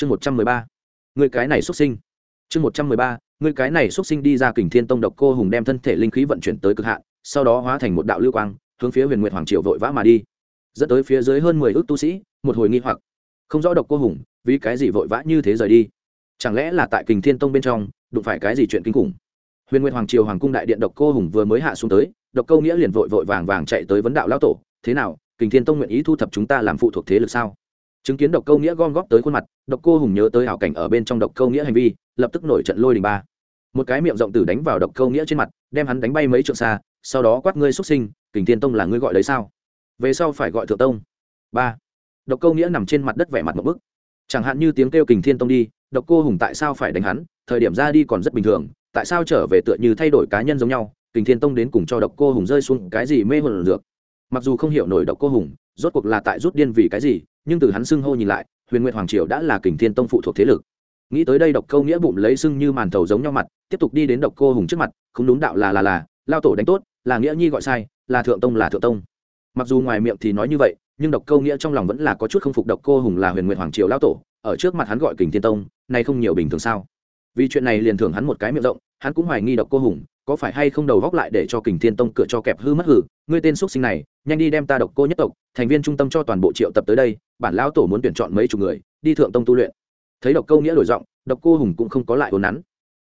chương một trăm mười ba. Người cái này xuất sinh. Chương một trăm mười ba người cái này xuất sinh đi ra kình thiên tông độc cô hùng đem thân thể linh khí vận chuyển tới cực hạn, sau đó hóa thành một đạo lưu quang, hướng phía huyền nguyệt hoàng triều vội vã mà đi. Dẫn tới phía dưới hơn mười ước tu sĩ, một hồi nghi hoặc. Không rõ độc cô hùng, vì cái gì vội vã như thế rời đi? Chẳng lẽ là tại kình thiên tông bên trong, đụng phải cái gì chuyện kinh khủng? Huyền nguyệt hoàng triều hoàng cung đại điện độc cô hùng vừa mới hạ xuống tới, độc câu nghĩa liền vội vội vàng vàng chạy tới vấn đạo lão tổ, thế nào, kình thiên tông nguyện ý thu thập chúng ta làm phụ thuộc thế lực sao? Chứng kiến độc câu nghĩa gom góp tới khuôn mặt, độc cô hùng nhớ tới hảo cảnh ở bên trong độc câu nghĩa hành vi, lập tức nổi trận lôi đình ba. Một cái miệng rộng tử đánh vào độc câu nghĩa trên mặt, đem hắn đánh bay mấy trượng xa, sau đó quát ngươi xuất sinh, kình thiên tông là ngươi gọi đấy sao? Về sau phải gọi thượng tông. Ba. Độc câu nghĩa nằm trên mặt đất vẻ mặt một bức. Chẳng hạn như tiếng kêu kình thiên tông đi, độc cô hùng tại sao phải đánh hắn? Thời điểm ra đi còn rất bình thường, tại sao trở về tựa như thay đổi cá nhân giống nhau? Kình thiên tông đến cùng cho độc cô hùng rơi xuống cái gì mê hồn được mặc dù không hiểu nổi độc cô hùng, rốt cuộc là tại rút điên vì cái gì nhưng từ hắn xưng hô nhìn lại, huyền nguyệt hoàng triều đã là kình thiên tông phụ thuộc thế lực. Nghĩ tới đây độc câu nghĩa bụng lấy sưng như màn thầu giống nhau mặt, tiếp tục đi đến độc cô hùng trước mặt, không đúng đạo là là là, lao tổ đánh tốt, là nghĩa nhi gọi sai, là thượng tông là thượng tông. Mặc dù ngoài miệng thì nói như vậy, nhưng độc câu nghĩa trong lòng vẫn là có chút không phục độc cô hùng là huyền nguyện hoàng triều lao tổ, ở trước mặt hắn gọi kình thiên tông nay không nhiều bình thường sao? Vì chuyện này liền thưởng hắn một cái miệng rộng, hắn cũng hoài nghi độc cô hùng, có phải hay không đầu góc lại để cho kình thiên tông cửa cho kẹp hư mất hử? Ngươi tên x sinh này, nhanh đi đem ta độc cô nhất tộc, thành viên trung tâm cho toàn bộ triệu tập tới đây bản lão tổ muốn tuyển chọn mấy chục người, đi thượng tông tu luyện. Thấy độc câu nghĩa đổi giọng, độc cô hùng cũng không có lại hồn nắn,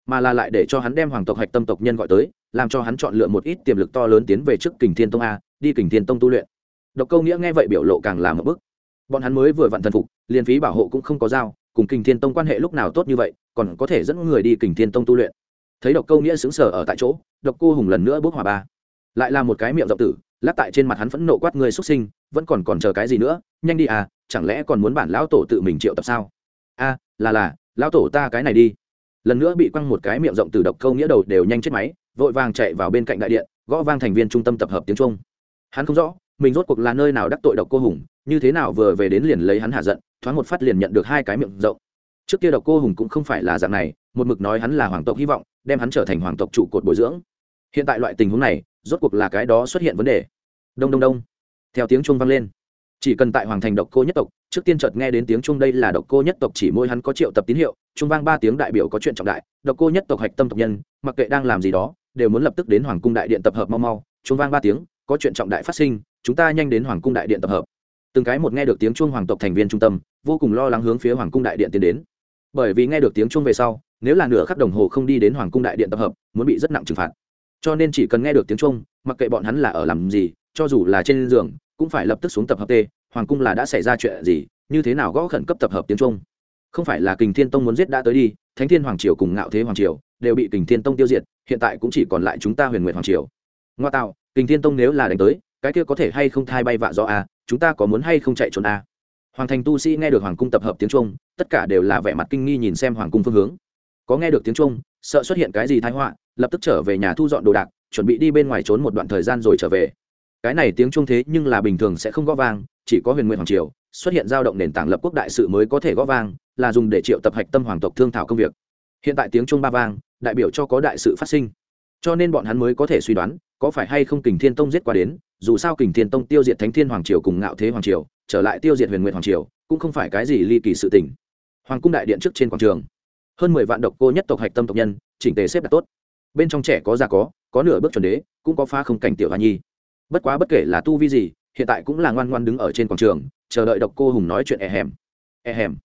mà là lại để cho hắn đem hoàng tộc hạch tâm tộc nhân gọi tới, làm cho hắn chọn lựa một ít tiềm lực to lớn tiến về trước kình thiên tông a, đi kình thiên tông tu luyện. Độc câu nghĩa nghe vậy biểu lộ càng làm một bức. Bọn hắn mới vừa vặn thần phục, liền phí bảo hộ cũng không có giao, cùng kình thiên tông quan hệ lúc nào tốt như vậy, còn có thể dẫn người đi kình thiên tông tu luyện. Thấy độc câu nghĩa xứng sở ở tại chỗ, độc cô hùng lần nữa bước hòa ba. Lại là một cái miệng rộng tử lát tại trên mặt hắn phẫn nộ quát người xuất sinh, vẫn còn còn chờ cái gì nữa, nhanh đi à chẳng lẽ còn muốn bản lão tổ tự mình triệu tập sao? A, là là, lão tổ ta cái này đi. Lần nữa bị quăng một cái miệng rộng từ độc câu nghĩa đầu đều nhanh chết máy, vội vàng chạy vào bên cạnh đại điện, gõ vang thành viên trung tâm tập hợp tiếng trung. Hắn không rõ, mình rốt cuộc là nơi nào đắc tội độc cô hùng, như thế nào vừa về đến liền lấy hắn hạ giận, thoáng một phát liền nhận được hai cái miệng rộng. Trước kia độc cô hùng cũng không phải là dạng này, một mực nói hắn là hoàng tộc hy vọng, đem hắn trở thành hoàng tộc trụ cột bồi dưỡng. Hiện tại loại tình huống này, rốt cuộc là cái đó xuất hiện vấn đề. Đông đông đông. Theo tiếng chuông vang lên chỉ cần tại hoàng thành độc cô nhất tộc, trước tiên chợt nghe đến tiếng chuông đây là độc cô nhất tộc chỉ môi hắn có triệu tập tín hiệu trung vang ba tiếng đại biểu có chuyện trọng đại, độc cô nhất tộc hạch tâm tộc nhân, mặc kệ đang làm gì đó, đều muốn lập tức đến hoàng cung đại điện tập hợp mau mau trung vang ba tiếng, có chuyện trọng đại phát sinh, chúng ta nhanh đến hoàng cung đại điện tập hợp. Từng cái một nghe được tiếng chuông hoàng tộc thành viên trung tâm, vô cùng lo lắng hướng phía hoàng cung đại điện tiến đến. Bởi vì nghe được tiếng chuông về sau, nếu là nửa khắc đồng hồ không đi đến hoàng cung đại điện tập hợp, muốn bị rất nặng trừng phạt. Cho nên chỉ cần nghe được tiếng chuông, mặc kệ bọn hắn là ở làm gì, cho dù là trên giường cũng phải lập tức xuống tập hợp t hoàng cung là đã xảy ra chuyện gì, như thế nào gõ khẩn cấp tập hợp tiếng trung? Không phải là kình thiên tông muốn giết đã tới đi, thánh thiên hoàng triều cùng ngạo thế hoàng triều đều bị kình thiên tông tiêu diệt, hiện tại cũng chỉ còn lại chúng ta huyền nguyện hoàng triều. Ngoa tạo, kình thiên tông nếu là đánh tới, cái kia có thể hay không thai bay vạ do a à, chúng ta có muốn hay không chạy trốn a hoàng thành tu sĩ nghe được hoàng cung tập hợp tiếng trung, tất cả đều là vẻ mặt kinh nghi nhìn xem hoàng cung phương hướng. Có nghe được tiếng trung, sợ xuất hiện cái gì thái họa, lập tức trở về nhà thu dọn đồ đạc, chuẩn bị đi bên ngoài trốn một đoạn thời gian rồi trở về cái này tiếng trung thế nhưng là bình thường sẽ không gõ vang, chỉ có huyền nguyện hoàng triều xuất hiện giao động nền tảng lập quốc đại sự mới có thể gõ vang, là dùng để triệu tập hạch tâm hoàng tộc thương thảo công việc. Hiện tại tiếng trung ba vang, đại biểu cho có đại sự phát sinh. Cho nên bọn hắn mới có thể suy đoán, có phải hay không kình thiên tông giết qua đến, dù sao kình thiên tông tiêu diệt thánh thiên hoàng triều cùng ngạo thế hoàng triều, trở lại tiêu diệt huyền nguyện hoàng triều, cũng không phải cái gì ly kỳ sự tình. Hoàng cung đại điện trước trên quảng trường, hơn mười vạn độc cô nhất tộc hạch tâm tộc nhân, chỉnh tề xếp đặt tốt. Bên trong trẻ có già có có nửa bước chuẩn đế, cũng có phá không cảnh tiểu hoa nhi bất quá bất kể là tu vi gì, hiện tại cũng là ngoan ngoan đứng ở trên quảng trường, chờ đợi độc cô hùng nói chuyện e hèm e hèm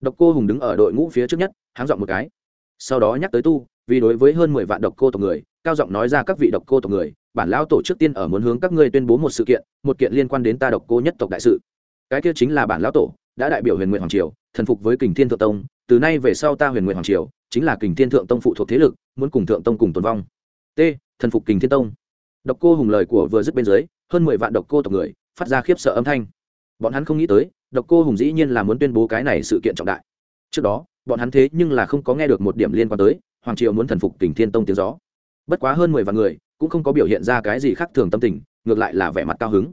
độc cô hùng đứng ở đội ngũ phía trước nhất, háng dọn một cái. Sau đó nhắc tới tu, vì đối với hơn mười vạn độc cô tộc người, cao giọng nói ra các vị độc cô tộc người, bản lão tổ trước tiên ở muốn hướng các ngươi tuyên bố một sự kiện, một kiện liên quan đến ta độc cô nhất tộc đại sự. Cái kia chính là bản lão tổ, đã đại biểu huyền nguyện hoàng triều, thần phục với kình thiên thượng tông, từ nay về sau ta huyền nguyện hoàng triều, chính là kình thiên thượng tông phụ thuộc thế lực, muốn cùng thượng tông cùng tồn vong. T, thần phục kình thiên tông độc cô hùng lời của vừa dứt bên dưới, hơn mười vạn độc cô tộc người phát ra khiếp sợ âm thanh. Bọn hắn không nghĩ tới, độc cô hùng dĩ nhiên là muốn tuyên bố cái này sự kiện trọng đại. Trước đó, bọn hắn thế nhưng là không có nghe được một điểm liên quan tới, hoàng triều muốn thần phục kình thiên tông tiếng gió. Bất quá hơn mười vạn người, cũng không có biểu hiện ra cái gì khác thường tâm tình, ngược lại là vẻ mặt cao hứng.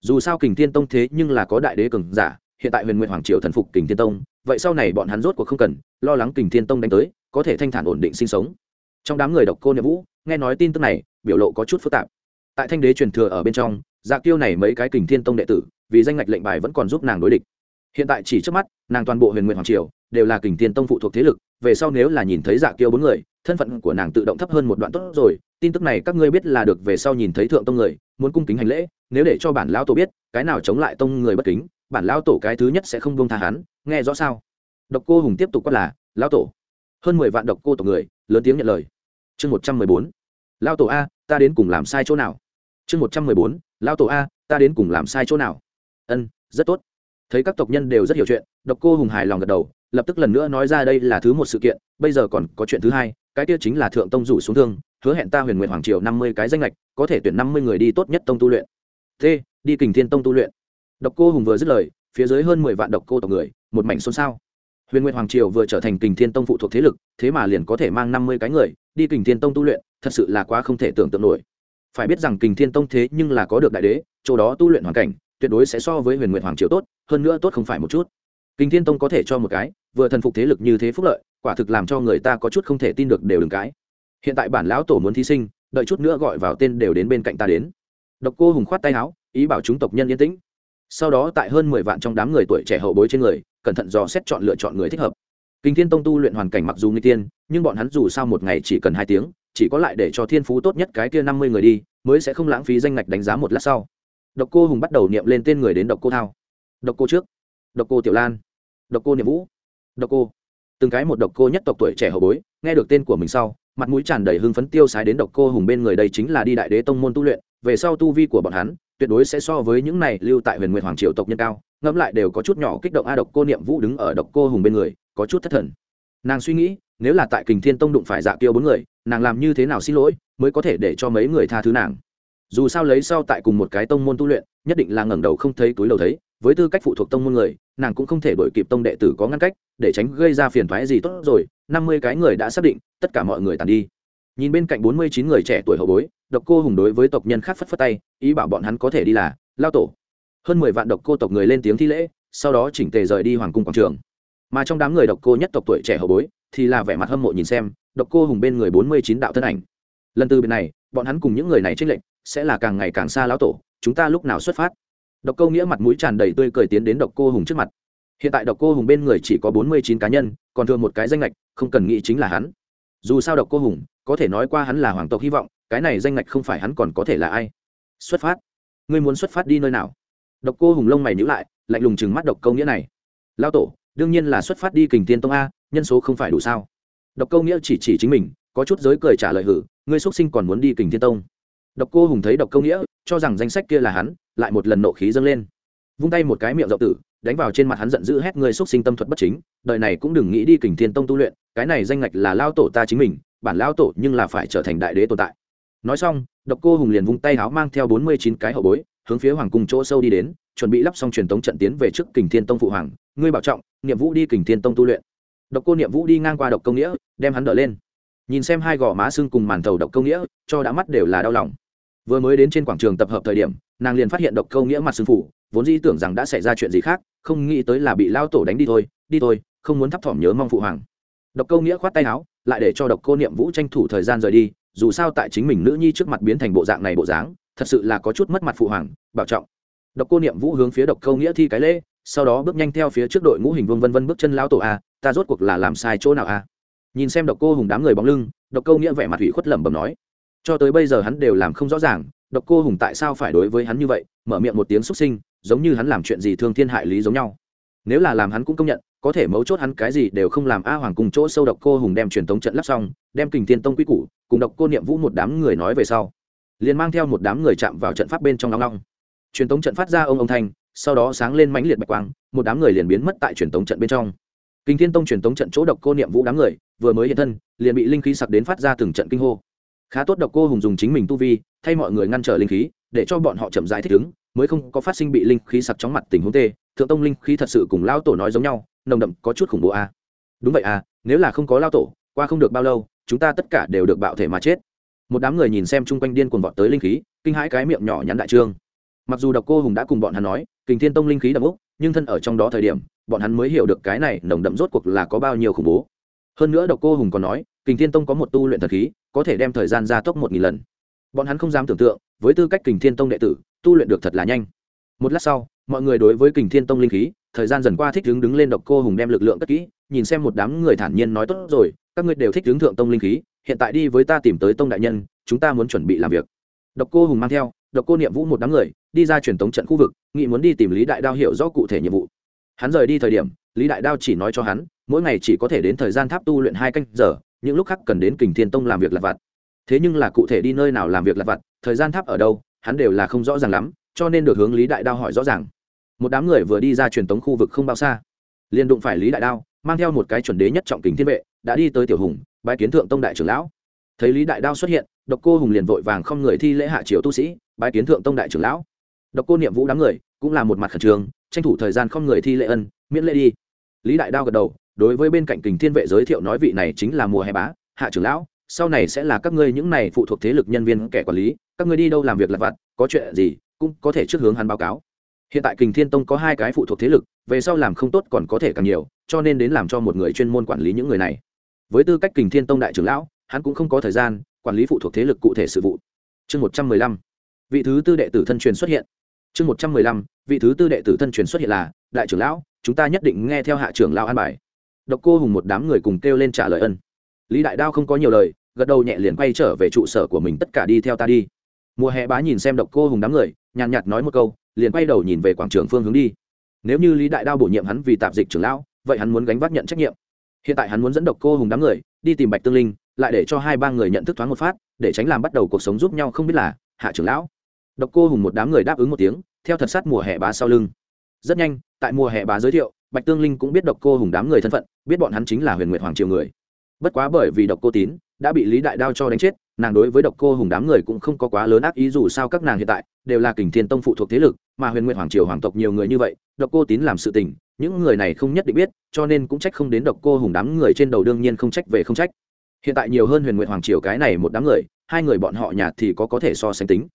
Dù sao kình thiên tông thế nhưng là có đại đế cường giả, hiện tại huyền nguyện hoàng triều thần phục kình thiên tông, vậy sau này bọn hắn rốt cuộc không cần, lo lắng kình thiên tông đánh tới, có thể thanh thản ổn định sinh sống trong đám người độc cô niệm vũ, nghe nói tin tức này, biểu lộ có chút phức tạp. Tại thanh đế truyền thừa ở bên trong dạ kiêu này mấy cái kình thiên tông đệ tử, vì danh ngạch lệnh bài vẫn còn giúp nàng đối địch. Hiện tại chỉ trước mắt, nàng toàn bộ huyền nguyện hoàng triều đều là kình thiên tông phụ thuộc thế lực, về sau nếu là nhìn thấy dạ kiêu bốn người, thân phận của nàng tự động thấp hơn một đoạn tốt rồi. Tin tức này các ngươi biết là được về sau nhìn thấy thượng tông người, muốn cung kính hành lễ, nếu để cho bản lão tổ biết, cái nào chống lại tông người bất kính, bản lão tổ cái thứ nhất sẽ không bông tha hắn, nghe rõ sao? Độc cô hùng tiếp tục quát là, lão tổ hơn mười vạn độc cô tộc người, lớn tiếng nhận lời. Chương một trăm mười bốn. Lão tổ a, ta đến cùng làm sai chỗ nào? Chương một trăm mười bốn. Lão tổ a, ta đến cùng làm sai chỗ nào? Ân, rất tốt. Thấy các tộc nhân đều rất hiểu chuyện, độc cô hùng hài lòng gật đầu, lập tức lần nữa nói ra đây là thứ một sự kiện, bây giờ còn có chuyện thứ hai, cái kia chính là thượng tông rủ xuống thương, hứa hẹn ta huyền nguyện hoàng triều năm mươi cái danh lệch, có thể tuyển năm mươi người đi tốt nhất tông tu luyện. T, đi kình thiên tông tu luyện. Độc cô hùng vừa dứt lời, phía dưới hơn mười vạn độc cô tộc người, một mảnh xôn xao huyền Nguyệt hoàng triều vừa trở thành kình thiên tông phụ thuộc thế lực, thế mà liền có thể mang năm mươi cái người đi kình thiên tông tu luyện, thật sự là quá không thể tưởng tượng nổi. Phải biết rằng kình thiên tông thế nhưng là có được đại đế, chỗ đó tu luyện hoàn cảnh, tuyệt đối sẽ so với huyền Nguyệt hoàng triều tốt, hơn nữa tốt không phải một chút. Kình thiên tông có thể cho một cái, vừa thần phục thế lực như thế phúc lợi, quả thực làm cho người ta có chút không thể tin được đều đừng cái. Hiện tại bản lão tổ muốn thí sinh, đợi chút nữa gọi vào tên đều đến bên cạnh ta đến. Độc cô hùng khoát tay áo, ý bảo chúng tộc nhân yên tĩnh. Sau đó tại hơn mười vạn trong đám người tuổi trẻ hậu bối trên người cẩn thận dò xét chọn lựa chọn người thích hợp. Kinh thiên tông tu luyện hoàn cảnh mặc dù nguy tiên, nhưng bọn hắn dù sao một ngày chỉ cần hai tiếng, chỉ có lại để cho thiên phú tốt nhất cái kia năm mươi người đi, mới sẽ không lãng phí danh ngạch đánh giá một lát sau. Độc cô hùng bắt đầu niệm lên tên người đến độc cô thao. Độc cô trước. Độc cô tiểu lan. Độc cô niệm vũ. Độc cô. Từng cái một độc cô nhất tộc tuổi trẻ hậu bối, nghe được tên của mình sau, mặt mũi tràn đầy hưng phấn tiêu sái đến độc cô hùng bên người đây chính là đi đại đế tông môn tu luyện, về sau tu vi của bọn hắn, tuyệt đối sẽ so với những này lưu tại huyền nguyệt hoàng triều tộc nhân cao ngẫm lại đều có chút nhỏ kích động a độc cô niệm vũ đứng ở độc cô hùng bên người, có chút thất thần. Nàng suy nghĩ, nếu là tại kình thiên tông đụng phải dạ tiêu bốn người, nàng làm như thế nào xin lỗi mới có thể để cho mấy người tha thứ nàng? Dù sao lấy sau tại cùng một cái tông môn tu luyện, nhất định là ngẩng đầu không thấy túi đầu thấy, với tư cách phụ thuộc tông môn người, nàng cũng không thể đổi kịp tông đệ tử có ngăn cách, để tránh gây ra phiền thoái gì tốt rồi, năm mươi cái người đã xác định, tất cả mọi người tàn đi. Nhìn bên cạnh bốn mươi chín người trẻ tuổi hậu bối, độc cô hùng đối với tộc nhân khác phất phất tay, ý bảo bọn hắn có thể đi là, lao tổ hơn mười vạn độc cô tộc người lên tiếng thi lễ, sau đó chỉnh tề rời đi hoàng cung quảng trường. Mà trong đám người độc cô nhất tộc tuổi trẻ hậu bối, thì là vẻ mặt hâm mộ nhìn xem, độc cô hùng bên người bốn mươi chín đạo thân ảnh. Lần từ bên này, bọn hắn cùng những người này trích lệnh sẽ là càng ngày càng xa lão tổ, chúng ta lúc nào xuất phát? Độc câu nghĩa mặt mũi tràn đầy tươi cười tiến đến độc cô hùng trước mặt. Hiện tại độc cô hùng bên người chỉ có bốn mươi chín cá nhân, còn thường một cái danh lệch không cần nghĩ chính là hắn. Dù sao độc cô hùng, có thể nói qua hắn là hoàng tộc hy vọng, cái này danh lệch không phải hắn còn có thể là ai. Xuất phát. Ngươi muốn xuất phát đi nơi nào? Độc cô hùng lông mày nhữ lại, lạnh lùng chừng mắt độc câu nghĩa này. Lao tổ, đương nhiên là xuất phát đi kình tiên tông a, nhân số không phải đủ sao? Độc câu nghĩa chỉ chỉ chính mình, có chút giới cười trả lời hử, ngươi xuất sinh còn muốn đi kình tiên tông. Độc cô hùng thấy độc câu nghĩa, cho rằng danh sách kia là hắn, lại một lần nộ khí dâng lên. Vung tay một cái miệng rộng tử, đánh vào trên mặt hắn giận dữ hét ngươi xuất sinh tâm thuật bất chính, đời này cũng đừng nghĩ đi kình thiên tông tu luyện, cái này danh ngạch là lao tổ ta chính mình, bản lao tổ nhưng là phải trở thành đại đế tồn tại. Nói xong, độc cô hùng liền vung tay háo mang theo bốn mươi chín cái hậu bối hướng phía hoàng cung chỗ sâu đi đến, chuẩn bị lắp xong truyền tống trận tiến về trước kình thiên tông phụ hoàng. Ngươi bảo trọng, niệm vũ đi kình thiên tông tu luyện. Độc cô niệm vũ đi ngang qua độc công nghĩa, đem hắn đỡ lên. Nhìn xem hai gò má xương cùng màn thầu độc công nghĩa, cho đã mắt đều là đau lòng. Vừa mới đến trên quảng trường tập hợp thời điểm, nàng liền phát hiện độc câu nghĩa mặt xương phủ, vốn dĩ tưởng rằng đã xảy ra chuyện gì khác, không nghĩ tới là bị lao tổ đánh đi thôi đi thôi, không muốn thấp thỏm nhớ mong phụ hoàng. Độc câu nghĩa khoát tay áo, lại để cho độc cô niệm vũ tranh thủ thời gian rời đi, dù sao tại chính mình nữ nhi trước mặt biến thành bộ dạng này bộ dáng thật sự là có chút mất mặt phụ hoàng, bảo trọng. Độc cô niệm vũ hướng phía độc câu nghĩa thi cái lễ, sau đó bước nhanh theo phía trước đội ngũ hình vương vân vân bước chân lao tổ a, ta rốt cuộc là làm sai chỗ nào a? Nhìn xem độc cô hùng đám người bóng lưng, độc câu nghĩa vẻ mặt hủy khuất lẩm bẩm nói. Cho tới bây giờ hắn đều làm không rõ ràng, độc cô hùng tại sao phải đối với hắn như vậy, mở miệng một tiếng xúc sinh, giống như hắn làm chuyện gì thương thiên hại lý giống nhau. Nếu là làm hắn cũng công nhận, có thể mấu chốt hắn cái gì đều không làm a hoàng cùng chỗ sâu độc cô hùng đem truyền tống trận lắp xong, đem kình thiên tông quy củ, cùng độc cô niệm vũ một đám người nói về sau liền mang theo một đám người chạm vào trận pháp bên trong long long. Truyền tống trận phát ra ông ông thanh, sau đó sáng lên mãnh liệt bạch quang, một đám người liền biến mất tại truyền tống trận bên trong. Kinh thiên tông truyền tống trận chỗ độc cô niệm vũ đám người, vừa mới hiện thân, liền bị linh khí sặc đến phát ra từng trận kinh hô. Khá tốt độc cô hùng dùng chính mình tu vi, thay mọi người ngăn trở linh khí, để cho bọn họ chậm rãi thích ứng, mới không có phát sinh bị linh khí sặc chóng mặt tình huống tê. Thượng tông linh khí thật sự cùng lao tổ nói giống nhau, nồng đậm, có chút khủng bố a. À. đúng vậy à nếu là không có lao tổ, qua không được bao lâu, chúng ta tất cả đều được bạo thể mà chết một đám người nhìn xem chung quanh điên cuồng vọt tới linh khí, kinh hãi cái miệng nhỏ nhắn đại trương. Mặc dù độc cô hùng đã cùng bọn hắn nói, kình thiên tông linh khí đậm úc, nhưng thân ở trong đó thời điểm, bọn hắn mới hiểu được cái này nồng đậm rốt cuộc là có bao nhiêu khủng bố. Hơn nữa độc cô hùng còn nói, kình thiên tông có một tu luyện thật khí, có thể đem thời gian gia tốc một nghìn lần. Bọn hắn không dám tưởng tượng, với tư cách kình thiên tông đệ tử, tu luyện được thật là nhanh. Một lát sau, mọi người đối với kình thiên tông linh khí, thời gian dần qua thích đứng đứng lên độc cô hùng đem lực lượng cất kỹ, nhìn xem một đám người thản nhiên nói, tốt rồi, các ngươi đều thích đứng thượng tông linh khí hiện tại đi với ta tìm tới tông đại nhân, chúng ta muốn chuẩn bị làm việc. Độc cô hùng mang theo, độc cô niệm vũ một đám người, đi ra truyền tống trận khu vực, nghị muốn đi tìm lý đại đao hiểu rõ cụ thể nhiệm vụ. Hắn rời đi thời điểm, lý đại đao chỉ nói cho hắn, mỗi ngày chỉ có thể đến thời gian tháp tu luyện hai canh giờ, những lúc khác cần đến kình thiên tông làm việc lặt vặt. Thế nhưng là cụ thể đi nơi nào làm việc lặt vặt, thời gian tháp ở đâu, hắn đều là không rõ ràng lắm, cho nên được hướng lý đại đao hỏi rõ ràng. Một đám người vừa đi ra truyền tống khu vực không bao xa, liền đụng phải lý đại đao, mang theo một cái chuẩn đế nhất trọng kính thiên vệ, đã đi tới tiểu hùng bái kiến thượng tông đại trưởng lão. Thấy lý đại đao xuất hiện, độc cô hùng liền vội vàng không người thi lễ hạ triều tu sĩ, bái kiến thượng tông đại trưởng lão. Độc cô niệm vũ đám người cũng là một mặt khẩn trương, tranh thủ thời gian không người thi lễ ân, miễn lễ đi. Lý đại đao gật đầu, đối với bên cạnh kình thiên vệ giới thiệu nói vị này chính là mùa hè bá, hạ trưởng lão, sau này sẽ là các ngươi những này phụ thuộc thế lực nhân viên kẻ quản lý, các ngươi đi đâu làm việc lặt vặt, có chuyện gì cũng có thể trước hướng hắn báo cáo. Hiện tại kình thiên tông có hai cái phụ thuộc thế lực, về sau làm không tốt còn có thể càng nhiều, cho nên đến làm cho một người chuyên môn quản lý những người này với tư cách kình thiên tông đại trưởng lão, hắn cũng không có thời gian quản lý phụ thuộc thế lực cụ thể sự vụ. Chương một trăm mười lăm, vị thứ tư đệ tử thân truyền xuất hiện. Chương một trăm mười lăm, vị thứ tư đệ tử thân truyền xuất hiện là, đại trưởng lão, chúng ta nhất định nghe theo hạ trưởng lão an bài. Độc cô hùng một đám người cùng kêu lên trả lời ân. Lý đại đao không có nhiều lời, gật đầu nhẹ liền quay trở về trụ sở của mình, tất cả đi theo ta đi. Mùa hè bá nhìn xem độc cô hùng đám người, nhàn nhạt nói một câu, liền quay đầu nhìn về quảng trường phương hướng đi. Nếu như lý đại đao bổ nhiệm hắn vì tạp dịch trưởng lão, vậy hắn muốn gánh vác nhận trách nhiệm hiện tại hắn muốn dẫn độc cô hùng đám người đi tìm bạch tương linh, lại để cho hai ba người nhận thức thoáng một phát, để tránh làm bắt đầu cuộc sống giúp nhau không biết là hạ trưởng lão. Độc cô hùng một đám người đáp ứng một tiếng, theo thật sát mùa hè bá sau lưng. Rất nhanh, tại mùa hè bá giới thiệu, bạch tương linh cũng biết độc cô hùng đám người thân phận, biết bọn hắn chính là huyền nguyệt hoàng triều người. Bất quá bởi vì độc cô tín đã bị lý đại đao cho đánh chết nàng đối với độc cô hùng đám người cũng không có quá lớn ác ý dù sao các nàng hiện tại đều là kình thiên tông phụ thuộc thế lực, mà huyền nguyện hoàng triều hoàng tộc nhiều người như vậy, độc cô tín làm sự tình, những người này không nhất định biết, cho nên cũng trách không đến độc cô hùng đám người trên đầu đương nhiên không trách về không trách. Hiện tại nhiều hơn huyền nguyện hoàng triều cái này một đám người, hai người bọn họ nhà thì có có thể so sánh tính.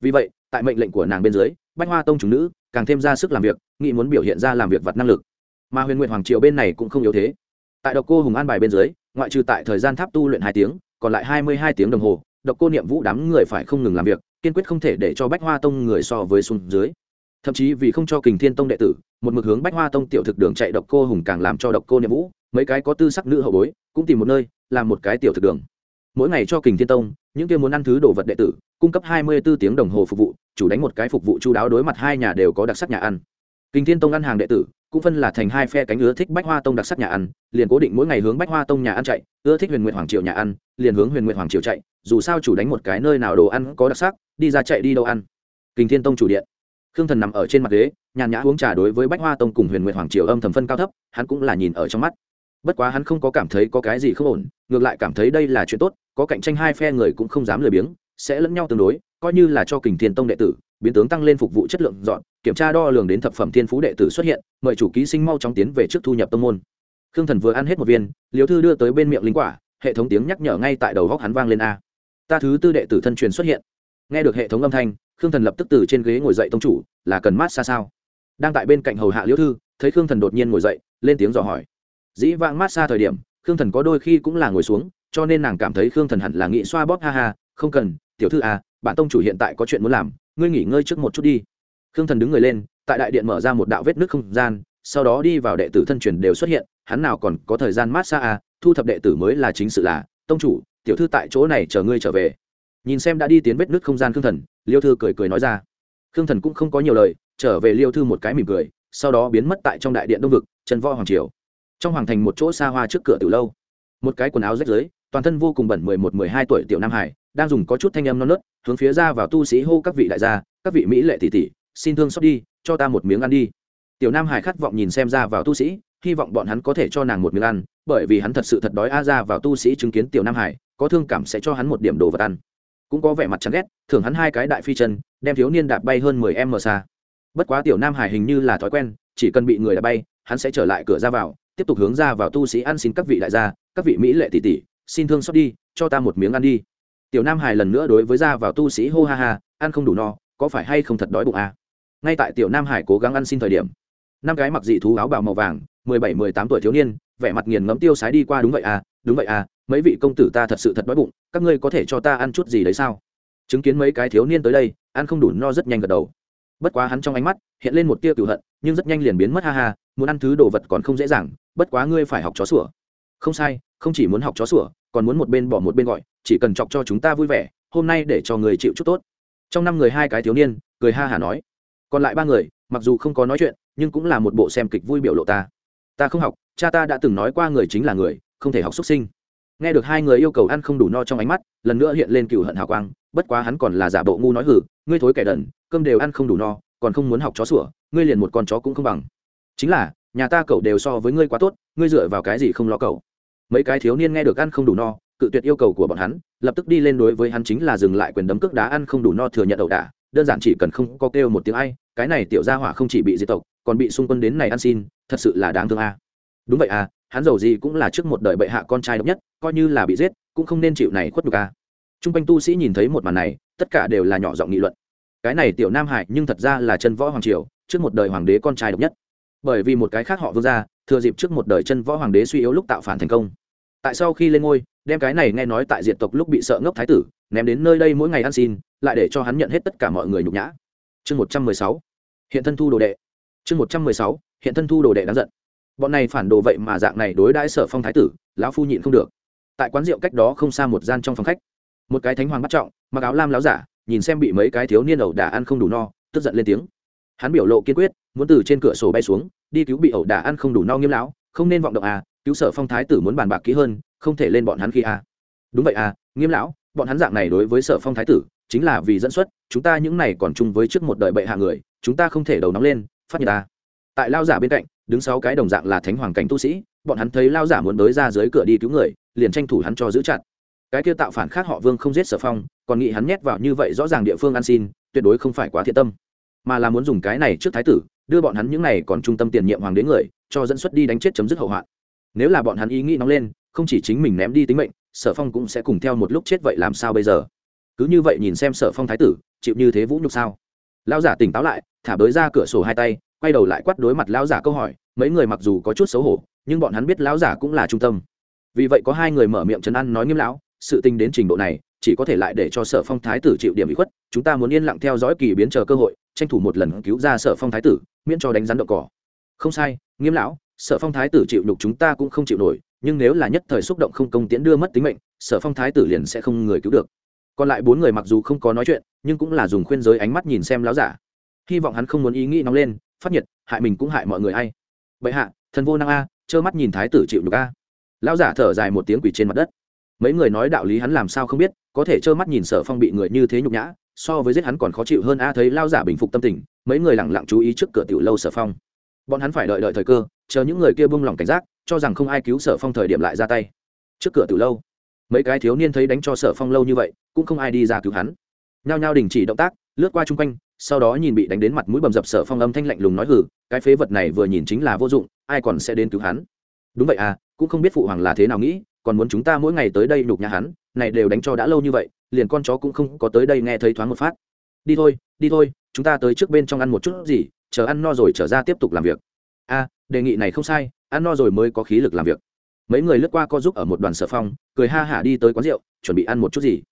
Vì vậy, tại mệnh lệnh của nàng bên dưới, bách hoa tông chúng nữ càng thêm ra sức làm việc, nghĩ muốn biểu hiện ra làm việc vật năng lực. Mà huyền nguyện hoàng triều bên này cũng không yếu thế. Tại độc cô hùng an bài bên dưới, ngoại trừ tại thời gian tháp tu luyện hai tiếng còn lại hai mươi hai tiếng đồng hồ, độc cô niệm vũ đám người phải không ngừng làm việc, kiên quyết không thể để cho bách hoa tông người so với xuống dưới. Thậm chí vì không cho kình thiên tông đệ tử, một mực hướng bách hoa tông tiểu thực đường chạy độc cô hùng càng làm cho độc cô niệm vũ, mấy cái có tư sắc nữ hậu bối, cũng tìm một nơi, làm một cái tiểu thực đường. Mỗi ngày cho kình thiên tông, những kia muốn ăn thứ đồ vật đệ tử, cung cấp hai mươi 24 tiếng đồng hồ phục vụ, chủ đánh một cái phục vụ chu đáo đối mặt hai nhà đều có đặc sắc nhà ăn kình thiên tông ăn hàng đệ tử, cũng phân là thành hai phe cánh ưa thích bách hoa tông đặc sắc nhà ăn, liền cố định mỗi ngày hướng bách hoa tông nhà ăn chạy, ưa thích huyền nguyện hoàng triều nhà ăn, liền hướng huyền nguyện hoàng triều chạy, dù sao chủ đánh một cái nơi nào đồ ăn có đặc sắc, đi ra chạy đi đâu ăn. Kình thiên tông chủ điện. Khương thần nằm ở trên mặt ghế, nhàn nhã uống trà đối với bách hoa tông cùng huyền nguyện hoàng triều âm thầm phân cao thấp, hắn cũng là nhìn ở trong mắt. Bất quá hắn không có cảm thấy có cái gì không ổn, ngược lại cảm thấy đây là chuyện tốt, có cạnh tranh hai phe người cũng không dám lười biếng, sẽ lẫn nhau tương đối, coi như là cho kình thiên tông đệ tử biến tướng tăng lên phục vụ chất lượng dọn, kiểm tra đo lường đến thập phẩm thiên phú đệ tử xuất hiện, mời chủ ký sinh mau chóng tiến về trước thu nhập tông môn. Khương thần vừa ăn hết một viên liều thư đưa tới bên miệng linh quả, hệ thống tiếng nhắc nhở ngay tại đầu góc hắn vang lên a. Ta thứ tư đệ tử thân truyền xuất hiện. Nghe được hệ thống âm thanh, khương thần lập tức từ trên ghế ngồi dậy tông chủ, là cần mát xa sao? Đang tại bên cạnh hầu hạ liễu thư, thấy khương thần đột nhiên ngồi dậy, lên tiếng dò hỏi. Dĩ vãng mát xa thời điểm, khương thần có đôi khi cũng là ngồi xuống, cho nên nàng cảm thấy khương thần hẳn là nghĩ xoa bóp, ha ha, không cần, tiểu thư à bạn tông chủ hiện tại có chuyện muốn làm ngươi nghỉ ngơi trước một chút đi. Khương thần đứng người lên, tại đại điện mở ra một đạo vết nước không gian, sau đó đi vào đệ tử thân truyền đều xuất hiện, hắn nào còn có thời gian mát xa à thu thập đệ tử mới là chính sự là, tông chủ, tiểu thư tại chỗ này chờ ngươi trở về. Nhìn xem đã đi tiến vết nước không gian khương thần, liêu thư cười cười nói ra. Khương thần cũng không có nhiều lời, trở về liêu thư một cái mỉm cười, sau đó biến mất tại trong đại điện đông vực trần võ hoàng triều. Trong hoàng thành một chỗ xa hoa trước cửa từ lâu. Một cái quần áo rách rưới, toàn thân vô cùng bẩn mười một, mười hai tuổi tiểu nam hải đang dùng có chút thanh âm non nớt, hướng phía ra vào tu sĩ hô các vị đại gia, các vị mỹ lệ tỷ tỷ, xin thương xót đi, cho ta một miếng ăn đi. Tiểu nam hải khát vọng nhìn xem ra vào tu sĩ, hy vọng bọn hắn có thể cho nàng một miếng ăn, bởi vì hắn thật sự thật đói a ra vào tu sĩ chứng kiến tiểu nam hải, có thương cảm sẽ cho hắn một điểm đồ vật ăn. Cũng có vẻ mặt chán ghét thường hắn hai cái đại phi chân, đem thiếu niên đạp bay hơn mười m xa. Bất quá tiểu nam hải hình như là thói quen, chỉ cần bị người đạp bay, hắn sẽ trở lại cửa ra vào, tiếp tục hướng ra vào tu sĩ ăn xin các vị đại gia, các vị mỹ lệ tỷ tỷ, xin thương xót đi, cho ta một miếng ăn đi tiểu nam hải lần nữa đối với ra vào tu sĩ hô ha ha, ăn không đủ no, có phải hay không thật đói bụng à? ngay tại tiểu nam hải cố gắng ăn xin thời điểm, năm cái mặc dị thú áo bào màu vàng, mười bảy, mười tám tuổi thiếu niên, vẻ mặt nghiền ngẫm tiêu sái đi qua, đúng vậy à đúng vậy à mấy vị công tử ta thật sự thật đói bụng, các ngươi có thể cho ta ăn chút gì đấy sao? Chứng kiến mấy cái thiếu niên tới đây, ăn không đủ no rất nhanh gật đầu. Bất quá hắn trong ánh mắt hiện lên một tia cửu hận, nhưng rất nhanh liền biến mất ha ha, muốn ăn thứ đồ vật còn không dễ dàng, bất quá ngươi phải học chó sủa. Không sai không chỉ muốn học chó sủa, còn muốn một bên bỏ một bên gọi, chỉ cần chọc cho chúng ta vui vẻ, hôm nay để cho người chịu chút tốt. Trong năm người hai cái thiếu niên, cười ha hả nói, còn lại ba người, mặc dù không có nói chuyện, nhưng cũng là một bộ xem kịch vui biểu lộ ta. Ta không học, cha ta đã từng nói qua người chính là người, không thể học xuất sinh. Nghe được hai người yêu cầu ăn không đủ no trong ánh mắt, lần nữa hiện lên cựu hận hào quang, bất quá hắn còn là giả bộ ngu nói hử, ngươi thối kẻ đần, cơm đều ăn không đủ no, còn không muốn học chó sủa, ngươi liền một con chó cũng không bằng. Chính là, nhà ta cậu đều so với ngươi quá tốt, ngươi dựa vào cái gì không lo cậu? Mấy cái thiếu niên nghe được ăn không đủ no, cự tuyệt yêu cầu của bọn hắn, lập tức đi lên đối với hắn chính là dừng lại quyền đấm cước đá ăn không đủ no thừa nhận ẩu đả, đơn giản chỉ cần không có kêu một tiếng ai, cái này tiểu gia hỏa không chỉ bị diệt tộc, còn bị xung quân đến này ăn xin, thật sự là đáng thương a. Đúng vậy à hắn giàu gì cũng là trước một đời bệ hạ con trai độc nhất, coi như là bị giết, cũng không nên chịu này khuất nhục a. Trung quanh tu sĩ nhìn thấy một màn này, tất cả đều là nhỏ giọng nghị luận. Cái này tiểu nam hải nhưng thật ra là chân võ hoàng triều, trước một đời hoàng đế con trai độc nhất. Bởi vì một cái khác họ vương gia, thừa dịp trước một đời chân võ hoàng đế suy yếu lúc tạo phản thành công tại sau khi lên ngôi, đem cái này nghe nói tại diện tộc lúc bị sợ ngốc thái tử, ném đến nơi đây mỗi ngày ăn xin, lại để cho hắn nhận hết tất cả mọi người nhục nhã. Chương một trăm mười sáu. Hiện thân thu đồ đệ. Chương một trăm mười sáu. Hiện thân thu đồ đệ đáng giận. Bọn này phản đồ vậy mà dạng này đối đãi sở phong thái tử, lão phu nhịn không được. Tại quán rượu cách đó không xa một gian trong phòng khách, một cái thánh hoàng bắt trọng, mặc áo lam láo giả, nhìn xem bị mấy cái thiếu niên ẩu đả ăn không đủ no, tức giận lên tiếng. Hắn biểu lộ kiên quyết, muốn từ trên cửa sổ bay xuống, đi cứu bị ẩu đả ăn không đủ no nghiêm lão, không nên vọng động à cứu sở phong thái tử muốn bàn bạc kỹ hơn, không thể lên bọn hắn khi à đúng vậy à nghiêm lão, bọn hắn dạng này đối với sở phong thái tử, chính là vì dẫn xuất, chúng ta những này còn chung với trước một đời bệ hạ người, chúng ta không thể đầu nóng lên, phát nhiệt ta tại lao giả bên cạnh, đứng sáu cái đồng dạng là thánh hoàng cảnh tu sĩ, bọn hắn thấy lao giả muốn tới ra dưới cửa đi cứu người, liền tranh thủ hắn cho giữ chặt. Cái kia tạo phản khác họ vương không giết sở phong, còn nghĩ hắn nhét vào như vậy rõ ràng địa phương ăn xin, tuyệt đối không phải quá thiện tâm. Mà là muốn dùng cái này trước thái tử, đưa bọn hắn những này còn trung tâm tiền nhiệm hoàng đến người, cho dẫn xuất đi đánh chết chấm dứt hậu hoạn nếu là bọn hắn ý nghĩ nóng lên, không chỉ chính mình ném đi tính mệnh, sở phong cũng sẽ cùng theo một lúc chết vậy làm sao bây giờ? Cứ như vậy nhìn xem sở phong thái tử, chịu như thế vũ nhục sao? Lão giả tỉnh táo lại, thả bới ra cửa sổ hai tay, quay đầu lại quát đối mặt lão giả câu hỏi, mấy người mặc dù có chút xấu hổ, nhưng bọn hắn biết lão giả cũng là trung tâm. Vì vậy có hai người mở miệng chấn ăn nói nghiêm lão, sự tình đến trình độ này, chỉ có thể lại để cho sở phong thái tử chịu điểm bị khuất, chúng ta muốn yên lặng theo dõi kỳ biến chờ cơ hội, tranh thủ một lần cứu ra sở phong thái tử, miễn cho đánh rắn đậu cỏ. Không sai, nghiêm lão sở phong thái tử chịu nhục chúng ta cũng không chịu nổi, nhưng nếu là nhất thời xúc động không công tiễn đưa mất tính mệnh, sở phong thái tử liền sẽ không người cứu được. Còn lại bốn người mặc dù không có nói chuyện, nhưng cũng là dùng khuyên giới ánh mắt nhìn xem láo giả. Hy vọng hắn không muốn ý nghĩ nóng lên, phát nhiệt, hại mình cũng hại mọi người hay. Bệ hạ, thần vô năng a, trơ mắt nhìn thái tử chịu nhục a. Lão giả thở dài một tiếng quỷ trên mặt đất. Mấy người nói đạo lý hắn làm sao không biết, có thể trơ mắt nhìn sở phong bị người như thế nhục nhã, so với giết hắn còn khó chịu hơn a, thấy lao giả bình phục tâm tình, mấy người lẳng lặng chú ý trước cửa tiểu lâu sở phong. Bọn hắn phải đợi đợi thời cơ chờ những người kia bung lòng cảnh giác, cho rằng không ai cứu sở phong thời điểm lại ra tay. Trước cửa tiểu lâu, mấy cái thiếu niên thấy đánh cho sở phong lâu như vậy, cũng không ai đi ra cứu hắn. Nhao nhao đình chỉ động tác, lướt qua chung quanh, sau đó nhìn bị đánh đến mặt mũi bầm dập sở phong âm thanh lạnh lùng nói hử cái phế vật này vừa nhìn chính là vô dụng, ai còn sẽ đến cứu hắn? Đúng vậy à cũng không biết phụ hoàng là thế nào nghĩ, còn muốn chúng ta mỗi ngày tới đây đục nhà hắn, này đều đánh cho đã lâu như vậy, liền con chó cũng không có tới đây nghe thấy thoáng một phát. Đi thôi đi thôi, chúng ta tới trước bên trong ăn một chút gì, chờ ăn no rồi trở ra tiếp tục làm việc a đề nghị này không sai, ăn no rồi mới có khí lực làm việc. Mấy người lướt qua co giúp ở một đoàn sở phong, cười ha hả đi tới quán rượu, chuẩn bị ăn một chút gì.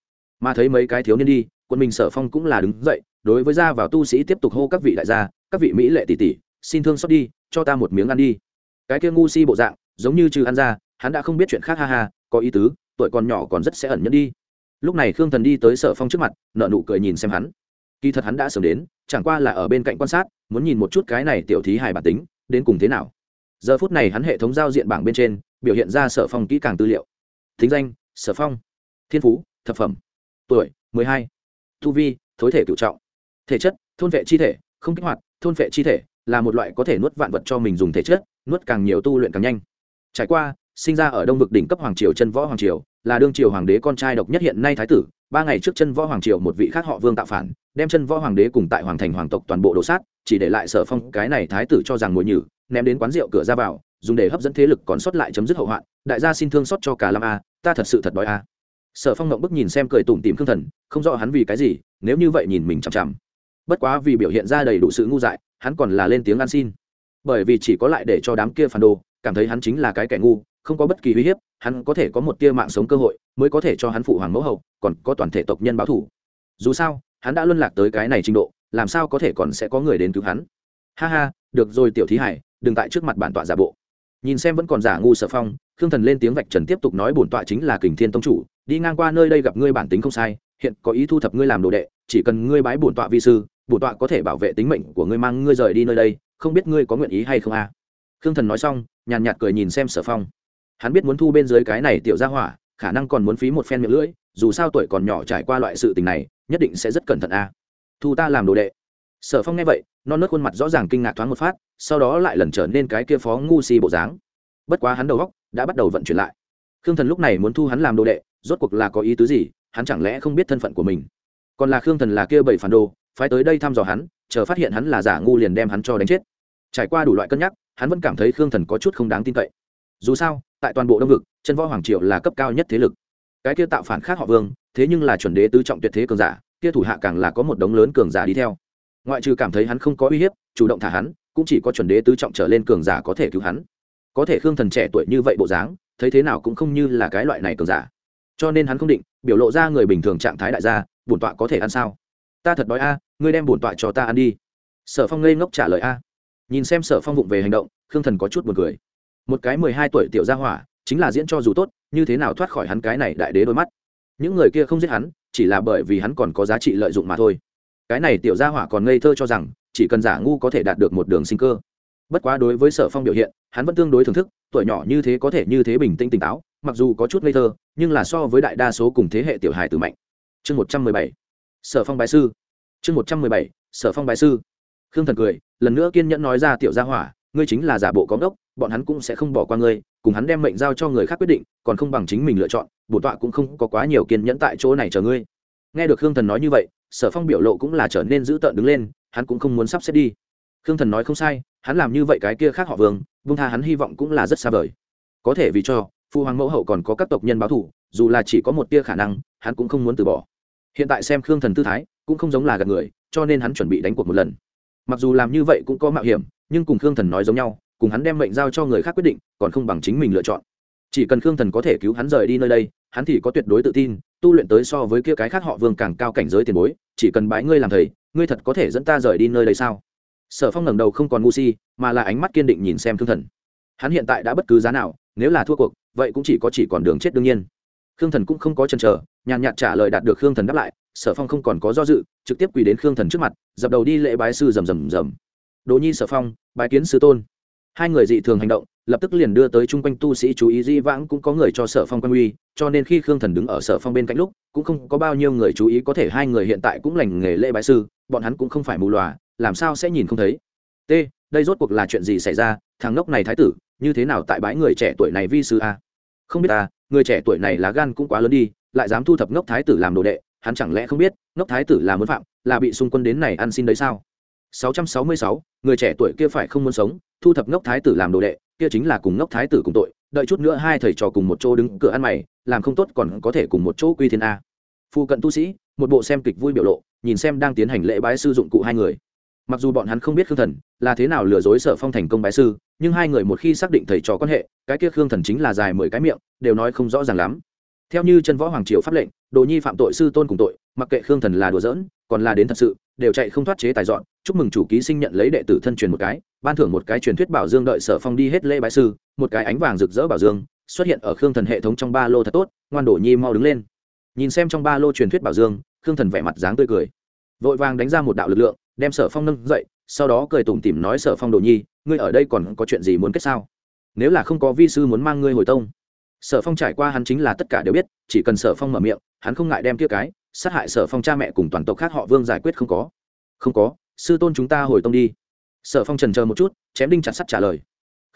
Mà thấy mấy cái thiếu niên đi, quân mình sở phong cũng là đứng dậy, đối với ra vào tu sĩ tiếp tục hô các vị đại gia, các vị mỹ lệ tỷ tỷ, xin thương xót đi, cho ta một miếng ăn đi. Cái kia ngu si bộ dạng, giống như trừ ăn ra, hắn đã không biết chuyện khác ha ha, có ý tứ, tuổi còn nhỏ còn rất sẽ ẩn nhẫn đi. Lúc này khương thần đi tới sở phong trước mặt nợ nụ cười nhìn xem hắn. Kỳ thật hắn đã sớm đến, chẳng qua là ở bên cạnh quan sát, muốn nhìn một chút cái này tiểu thí hài bản tính đến cùng thế nào? Giờ phút này hắn hệ thống giao diện bảng bên trên, biểu hiện ra sở phong kỹ càng tư liệu. Thính danh, sở phong. Thiên phú, thập phẩm. Tuổi, mười hai. Tu vi, thối thể cựu trọng. Thể chất, thôn vệ chi thể, không kích hoạt, thôn vệ chi thể là một loại có thể nuốt vạn vật cho mình dùng thể chất, nuốt càng nhiều tu luyện càng nhanh. Trải qua, sinh ra ở đông vực đỉnh cấp hoàng triều chân võ hoàng triều, là đương triều hoàng đế con trai độc nhất hiện nay thái tử, ba ngày trước chân võ hoàng triều một vị khác họ vương tạo phản, đem chân võ hoàng đế cùng tại hoàng thành hoàng tộc toàn bộ đổ sát chỉ để lại sở phong cái này thái tử cho rằng mồi nhử, ném đến quán rượu cửa ra vào, dùng để hấp dẫn thế lực còn sót lại chấm dứt hậu hoạn, đại gia xin thương xót cho cả lam a, ta thật sự thật đói a. Sở phong ngậm bức nhìn xem cười tủm tìm khương thần, không rõ hắn vì cái gì, nếu như vậy nhìn mình chằm chằm. Bất quá vì biểu hiện ra đầy đủ sự ngu dại, hắn còn là lên tiếng ăn xin. Bởi vì chỉ có lại để cho đám kia phản đồ, cảm thấy hắn chính là cái kẻ ngu, không có bất kỳ uy hiếp, hắn có thể có một tia mạng sống cơ hội, mới có thể cho hắn phụ hoàng mẫu hậu, còn có toàn thể tộc nhân báo thủ. Dù sao, hắn đã luân lạc tới cái này trình độ làm sao có thể còn sẽ có người đến cứu hắn ha ha, được rồi tiểu thí hải, đừng tại trước mặt bản tọa giả bộ nhìn xem vẫn còn giả ngu sở phong, khương thần lên tiếng vạch trần tiếp tục nói bổn tọa chính là kình thiên tông chủ, đi ngang qua nơi đây gặp ngươi bản tính không sai, hiện có ý thu thập ngươi làm đồ đệ, chỉ cần ngươi bái bổn tọa vi sư, bổn tọa có thể bảo vệ tính mệnh của ngươi mang ngươi rời đi nơi đây, không biết ngươi có nguyện ý hay không a à? khương thần nói xong, nhàn nhạt cười nhìn xem sở phong hắn biết muốn thu bên dưới cái này tiểu ra hỏa, khả năng còn muốn phí một phen miệng lưỡi, dù sao tuổi còn nhỏ trải qua loại sự tình này, nhất định sẽ rất cẩn thận a à thu ta làm đồ đệ. Sở phong nghe vậy, non nớt khuôn mặt rõ ràng kinh ngạc thoáng một phát, sau đó lại lần trở nên cái kia phó ngu si bộ dáng. Bất quá hắn đầu góc đã bắt đầu vận chuyển lại. Khương thần lúc này muốn thu hắn làm đồ đệ, rốt cuộc là có ý tứ gì, hắn chẳng lẽ không biết thân phận của mình? Còn là khương thần là kia bảy phản đồ, phái tới đây thăm dò hắn, chờ phát hiện hắn là giả ngu liền đem hắn cho đánh chết. Trải qua đủ loại cân nhắc, hắn vẫn cảm thấy khương thần có chút không đáng tin cậy. Dù sao, tại toàn bộ đông vực, chân võ hoàng triệu là cấp cao nhất thế lực. Cái kia tạo phản khác họ vương, thế nhưng là chuẩn đế tứ trọng tuyệt thế cường giả kia thủ hạ càng là có một đống lớn cường giả đi theo. Ngoại trừ cảm thấy hắn không có uy hiếp, chủ động thả hắn, cũng chỉ có chuẩn đế tứ trọng trở lên cường giả có thể cứu hắn. Có thể khương thần trẻ tuổi như vậy bộ dáng, thấy thế nào cũng không như là cái loại này cường giả. Cho nên hắn không định, biểu lộ ra người bình thường trạng thái đại gia, bổn tọa có thể ăn sao? Ta thật đói a, ngươi đem bổn tọa cho ta ăn đi. Sở phong ngây ngốc trả lời a. Nhìn xem sở phong vụng về hành động, khương thần có chút buồn cười. Một cái mười hai tuổi tiểu gia hỏa, chính là diễn cho dù tốt, như thế nào thoát khỏi hắn cái này đại đế đôi mắt? Những người kia không giết hắn, chỉ là bởi vì hắn còn có giá trị lợi dụng mà thôi. Cái này tiểu gia hỏa còn ngây thơ cho rằng, chỉ cần giả ngu có thể đạt được một đường sinh cơ. Bất quá đối với sở phong biểu hiện, hắn vẫn tương đối thưởng thức, tuổi nhỏ như thế có thể như thế bình tĩnh tỉnh táo, mặc dù có chút ngây thơ, nhưng là so với đại đa số cùng thế hệ tiểu hài tử mạnh. Chương một trăm mười bảy, sở phong bài sư. Chương một trăm mười bảy, sở phong bài sư. Khương thần cười, lần nữa kiên nhẫn nói ra tiểu gia hỏa ngươi chính là giả bộ có ngốc, bọn hắn cũng sẽ không bỏ qua ngươi, cùng hắn đem mệnh giao cho người khác quyết định, còn không bằng chính mình lựa chọn bổn tọa cũng không có quá nhiều kiên nhẫn tại chỗ này chờ ngươi. Nghe được khương thần nói như vậy, sở phong biểu lộ cũng là trở nên dữ tợn đứng lên, hắn cũng không muốn sắp xếp đi. Khương thần nói không sai, hắn làm như vậy cái kia khác họ vương vương tha hắn hy vọng cũng là rất xa vời. Có thể vì cho, phu hoàng mẫu hậu còn có các tộc nhân báo thủ dù là chỉ có một tia khả năng, hắn cũng không muốn từ bỏ. Hiện tại xem khương thần tư thái, cũng không giống là gạt người, cho nên hắn chuẩn bị đánh cuộc một lần mặc dù làm như vậy cũng có mạo hiểm, nhưng cùng khương thần nói giống nhau, cùng hắn đem mệnh giao cho người khác quyết định, còn không bằng chính mình lựa chọn. Chỉ cần khương thần có thể cứu hắn rời đi nơi đây, hắn thì có tuyệt đối tự tin, tu luyện tới so với kia cái khác họ vương càng cao cảnh giới tiền bối, chỉ cần bái ngươi làm thầy, ngươi thật có thể dẫn ta rời đi nơi đây sao? Sở phong ngẩng đầu không còn ngu si, mà là ánh mắt kiên định nhìn xem khương thần. Hắn hiện tại đã bất cứ giá nào, nếu là thua cuộc, vậy cũng chỉ có chỉ còn đường chết đương nhiên. Khương thần cũng không có chần chờ, nhàn nhạt trả lời đạt được khương thần đáp lại sở phong không còn có do dự, trực tiếp quỳ đến khương thần trước mặt, dập đầu đi lễ bái sư rầm rầm rầm. Đỗ nhi, sở phong, bái kiến sư tôn. Hai người dị thường hành động, lập tức liền đưa tới chung quanh tu sĩ chú ý, di vãng cũng có người cho sở phong quan uy, cho nên khi khương thần đứng ở sở phong bên cạnh lúc, cũng không có bao nhiêu người chú ý, có thể hai người hiện tại cũng lành nghề lễ bái sư, bọn hắn cũng không phải mù lòa, làm sao sẽ nhìn không thấy. T, đây rốt cuộc là chuyện gì xảy ra? Thằng ngốc này thái tử, như thế nào tại bãi người trẻ tuổi này vi sư a? Không biết ta người trẻ tuổi này lá gan cũng quá lớn đi, lại dám thu thập ngốc thái tử làm đồ đệ hắn chẳng lẽ không biết ngốc thái tử là muốn phạm là bị xung quân đến này ăn xin đấy sao? 666, người trẻ tuổi kia phải không muốn sống thu thập ngốc thái tử làm đồ đệ kia chính là cùng ngốc thái tử cùng tội đợi chút nữa hai thầy trò cùng một chỗ đứng cửa ăn mày làm không tốt còn có thể cùng một chỗ quy thiên a. Phu cận tu sĩ một bộ xem kịch vui biểu lộ nhìn xem đang tiến hành lễ bái sư dụng cụ hai người. Mặc dù bọn hắn không biết khương thần là thế nào lừa dối sở phong thành công bái sư nhưng hai người một khi xác định thầy trò quan hệ cái kia khương thần chính là dài mười cái miệng đều nói không rõ ràng lắm theo như chân võ hoàng triều pháp lệnh, đồ nhi phạm tội sư tôn cùng tội, mặc kệ khương thần là đùa giỡn, còn là đến thật sự, đều chạy không thoát chế tài dọn. Chúc mừng chủ ký sinh nhận lấy đệ tử thân truyền một cái, ban thưởng một cái truyền thuyết bảo dương đợi sở phong đi hết lễ bái sư, một cái ánh vàng rực rỡ bảo dương, xuất hiện ở khương thần hệ thống trong ba lô thật tốt, ngoan đồ nhi mau đứng lên. Nhìn xem trong ba lô truyền thuyết bảo dương, khương thần vẻ mặt dáng tươi cười. Vội vàng đánh ra một đạo lực lượng, đem sở phong nâng dậy, sau đó cười tủm tỉm nói sở phong đồ nhi, ngươi ở đây còn có chuyện gì muốn kết sao? Nếu là không có vi sư muốn mang ngươi hồi tông sở phong trải qua hắn chính là tất cả đều biết, chỉ cần sở phong mở miệng, hắn không ngại đem kia cái sát hại sở phong cha mẹ cùng toàn tộc khác họ vương giải quyết không có. Không có, sư tôn chúng ta hồi tông đi. Sở phong trần chờ một chút, chém đinh chặt sắt trả lời.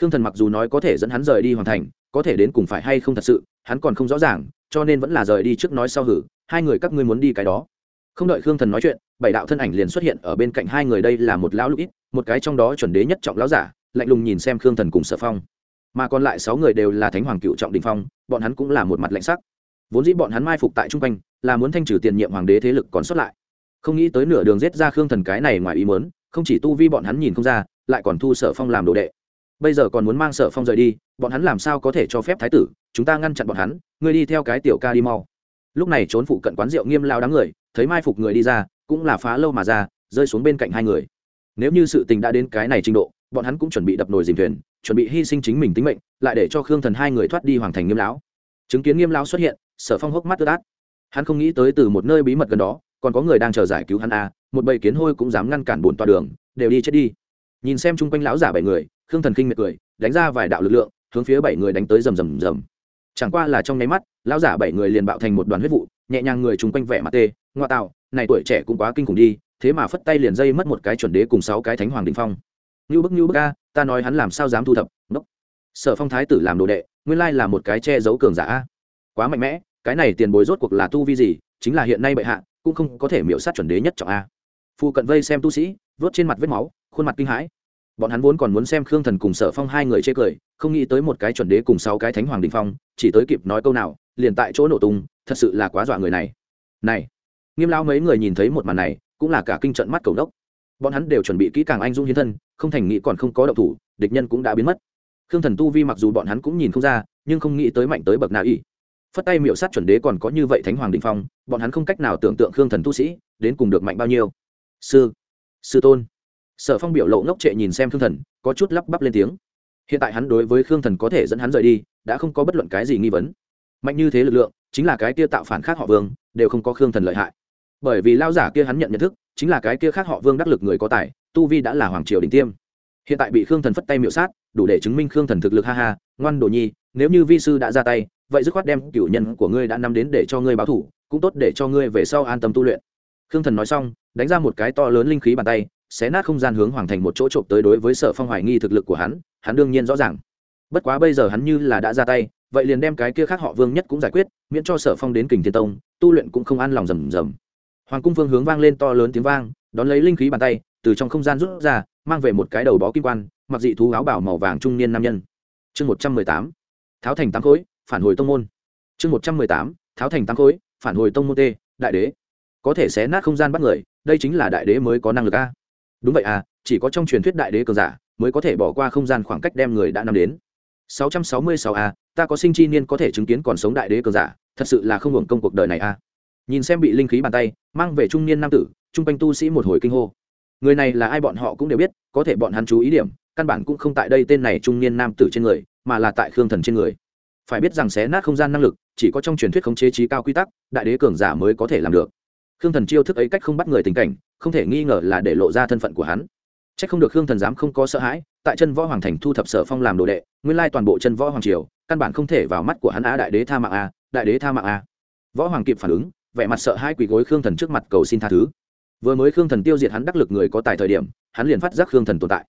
Khương thần mặc dù nói có thể dẫn hắn rời đi hoàn thành, có thể đến cùng phải hay không thật sự, hắn còn không rõ ràng, cho nên vẫn là rời đi trước nói sau hử, hai người các ngươi muốn đi cái đó. Không đợi khương thần nói chuyện, bảy đạo thân ảnh liền xuất hiện ở bên cạnh hai người đây là một lão lục ít, một cái trong đó chuẩn đế nhất trọng lão giả, lạnh lùng nhìn xem khương thần cùng sở phong mà còn lại sáu người đều là thánh hoàng cựu trọng đình phong, bọn hắn cũng là một mặt lạnh sắc. Vốn dĩ bọn hắn mai phục tại chung quanh, là muốn thanh trừ tiền nhiệm hoàng đế thế lực còn sót lại. Không nghĩ tới nửa đường giết ra khương thần cái này ngoài ý muốn, không chỉ tu vi bọn hắn nhìn không ra, lại còn thu sở phong làm đồ đệ. Bây giờ còn muốn mang sở phong rời đi, bọn hắn làm sao có thể cho phép thái tử, chúng ta ngăn chặn bọn hắn, ngươi đi theo cái tiểu ca đi mau. Lúc này trốn phụ cận quán rượu nghiêm lao đám người, thấy mai phục người đi ra, cũng là phá lâu mà ra, rơi xuống bên cạnh hai người. Nếu như sự tình đã đến cái này trình độ bọn hắn cũng chuẩn bị đập nồi dìm thuyền chuẩn bị hy sinh chính mình tính mệnh lại để cho khương thần hai người thoát đi hoàng thành nghiêm lão. Chứng kiến nghiêm lão xuất hiện sở phong hốc mắt ướt át. Hắn không nghĩ tới từ một nơi bí mật gần đó còn có người đang chờ giải cứu hắn a à, một bầy kiến hôi cũng dám ngăn cản bồn toa đường đều đi chết đi. Nhìn xem chung quanh lão giả bảy người khương thần kinh miệt cười đánh ra vài đạo lực lượng hướng phía bảy người đánh tới rầm rầm rầm. Chẳng qua là trong nháy mắt lão giả bảy người liền bạo thành một đoàn huyết vụ nhẹ nhàng người chung quanh vẻ mặt tê ngoa tạo này tuổi trẻ cũng quá kinh khủng đi thế mà phất tay liền dây mất một cái chuẩn đế cùng sáu cái thánh hoàng đình phong như bức như bức a, ta nói hắn làm sao dám thu thập, ngốc. Sở phong thái tử làm đồ đệ, nguyên lai là một cái che giấu cường giả a. Quá mạnh mẽ, cái này tiền bối rốt cuộc là tu vi gì, chính là hiện nay bệ hạ, cũng không có thể miễu sát chuẩn đế nhất trọng a. Phu cận vây xem tu sĩ, vớt trên mặt vết máu, khuôn mặt kinh hãi. Bọn hắn vốn còn muốn xem khương thần cùng sở phong hai người chê cười, không nghĩ tới một cái chuẩn đế cùng sáu cái thánh hoàng đình phong, chỉ tới kịp nói câu nào, liền tại chỗ nổ tung, thật sự là quá dọa người này. Này, nghiêm lao mấy người nhìn thấy một màn này, cũng là cả kinh trận mắt cầu đốc bọn hắn đều chuẩn bị kỹ càng anh dung hiến thân, không thành nghĩ còn không có động thủ, địch nhân cũng đã biến mất. Khương thần tu vi mặc dù bọn hắn cũng nhìn không ra, nhưng không nghĩ tới mạnh tới bậc nào y. Phất tay miệu sát chuẩn đế còn có như vậy thánh hoàng định phong, bọn hắn không cách nào tưởng tượng khương thần tu sĩ đến cùng được mạnh bao nhiêu. Sư sư tôn. Sở phong biểu lộ ngốc trệ nhìn xem khương thần, có chút lắp bắp lên tiếng. Hiện tại hắn đối với khương thần có thể dẫn hắn rời đi, đã không có bất luận cái gì nghi vấn. Mạnh như thế lực lượng, chính là cái kia tạo phản khác họ vương, đều không có khương thần lợi hại. Bởi vì lao giả kia hắn nhận nhận thức chính là cái kia khác họ vương đắc lực người có tài, tu vi đã là hoàng triều đỉnh tiêm. Hiện tại bị khương thần phất tay miệu sát, đủ để chứng minh khương thần thực lực ha ha, ngoan đồ nhi, nếu như vi sư đã ra tay, vậy dứt khoát đem cựu nhân của ngươi đã nắm đến để cho ngươi báo thủ, cũng tốt để cho ngươi về sau an tâm tu luyện. Khương thần nói xong, đánh ra một cái to lớn linh khí bàn tay, xé nát không gian hướng hoàng thành một chỗ trộm tới đối với sở phong hoài nghi thực lực của hắn hắn đương nhiên rõ ràng. Bất quá bây giờ hắn như là đã ra tay, vậy liền đem cái kia khác họ vương nhất cũng giải quyết, miễn cho sở phong đến kình thiên tông, tu luyện cũng không an lòng rầm rầm hoàng cung phương hướng vang lên to lớn tiếng vang, đón lấy linh khí bàn tay, từ trong không gian rút ra, mang về một cái đầu bó kim quan, mặc dị thú áo bảo màu vàng trung niên nam nhân. Chương một trăm mười tám, tháo thành tám khối, phản hồi tông môn. Chương một trăm mười tám, tháo thành tám khối, phản hồi tông môn tê, đại đế. Có thể xé nát không gian bắt người, đây chính là đại đế mới có năng lực a. Đúng vậy à chỉ có trong truyền thuyết đại đế cường giả mới có thể bỏ qua không gian khoảng cách đem người đã nằm đến. 666 a, ta có sinh chi niên có thể chứng kiến còn sống đại đế cường giả, thật sự là không hưởng công cuộc đời này a nhìn xem bị linh khí bàn tay, mang về trung niên nam tử trung quanh tu sĩ một hồi kinh hô. Người này là ai bọn họ cũng đều biết, có thể bọn hắn chú ý điểm, căn bản cũng không tại đây tên này trung niên nam tử trên người, mà là tại khương thần trên người. Phải biết rằng xé nát không gian năng lực, chỉ có trong truyền thuyết khống chế trí cao quy tắc, đại đế cường giả mới có thể làm được. Khương thần chiêu thức ấy cách không bắt người tình cảnh, không thể nghi ngờ là để lộ ra thân phận của hắn. C h ắ c không được khương thần dám không có sợ hãi, tại chân võ hoàng thành thu thập sở phong làm đồ đệ, nguyên lai toàn bộ chân võ hoàng triều, căn bản không thể vào mắt của hắn a đại đế tha mạng a, đại đế tha mạng a. Võ hoàng kịp phản ứng vẻ mặt sợ hai quỳ gối khương thần trước mặt cầu xin tha thứ. Vừa mới khương thần tiêu diệt hắn đắc lực người có tài thời điểm, hắn liền phát giác khương thần tồn tại.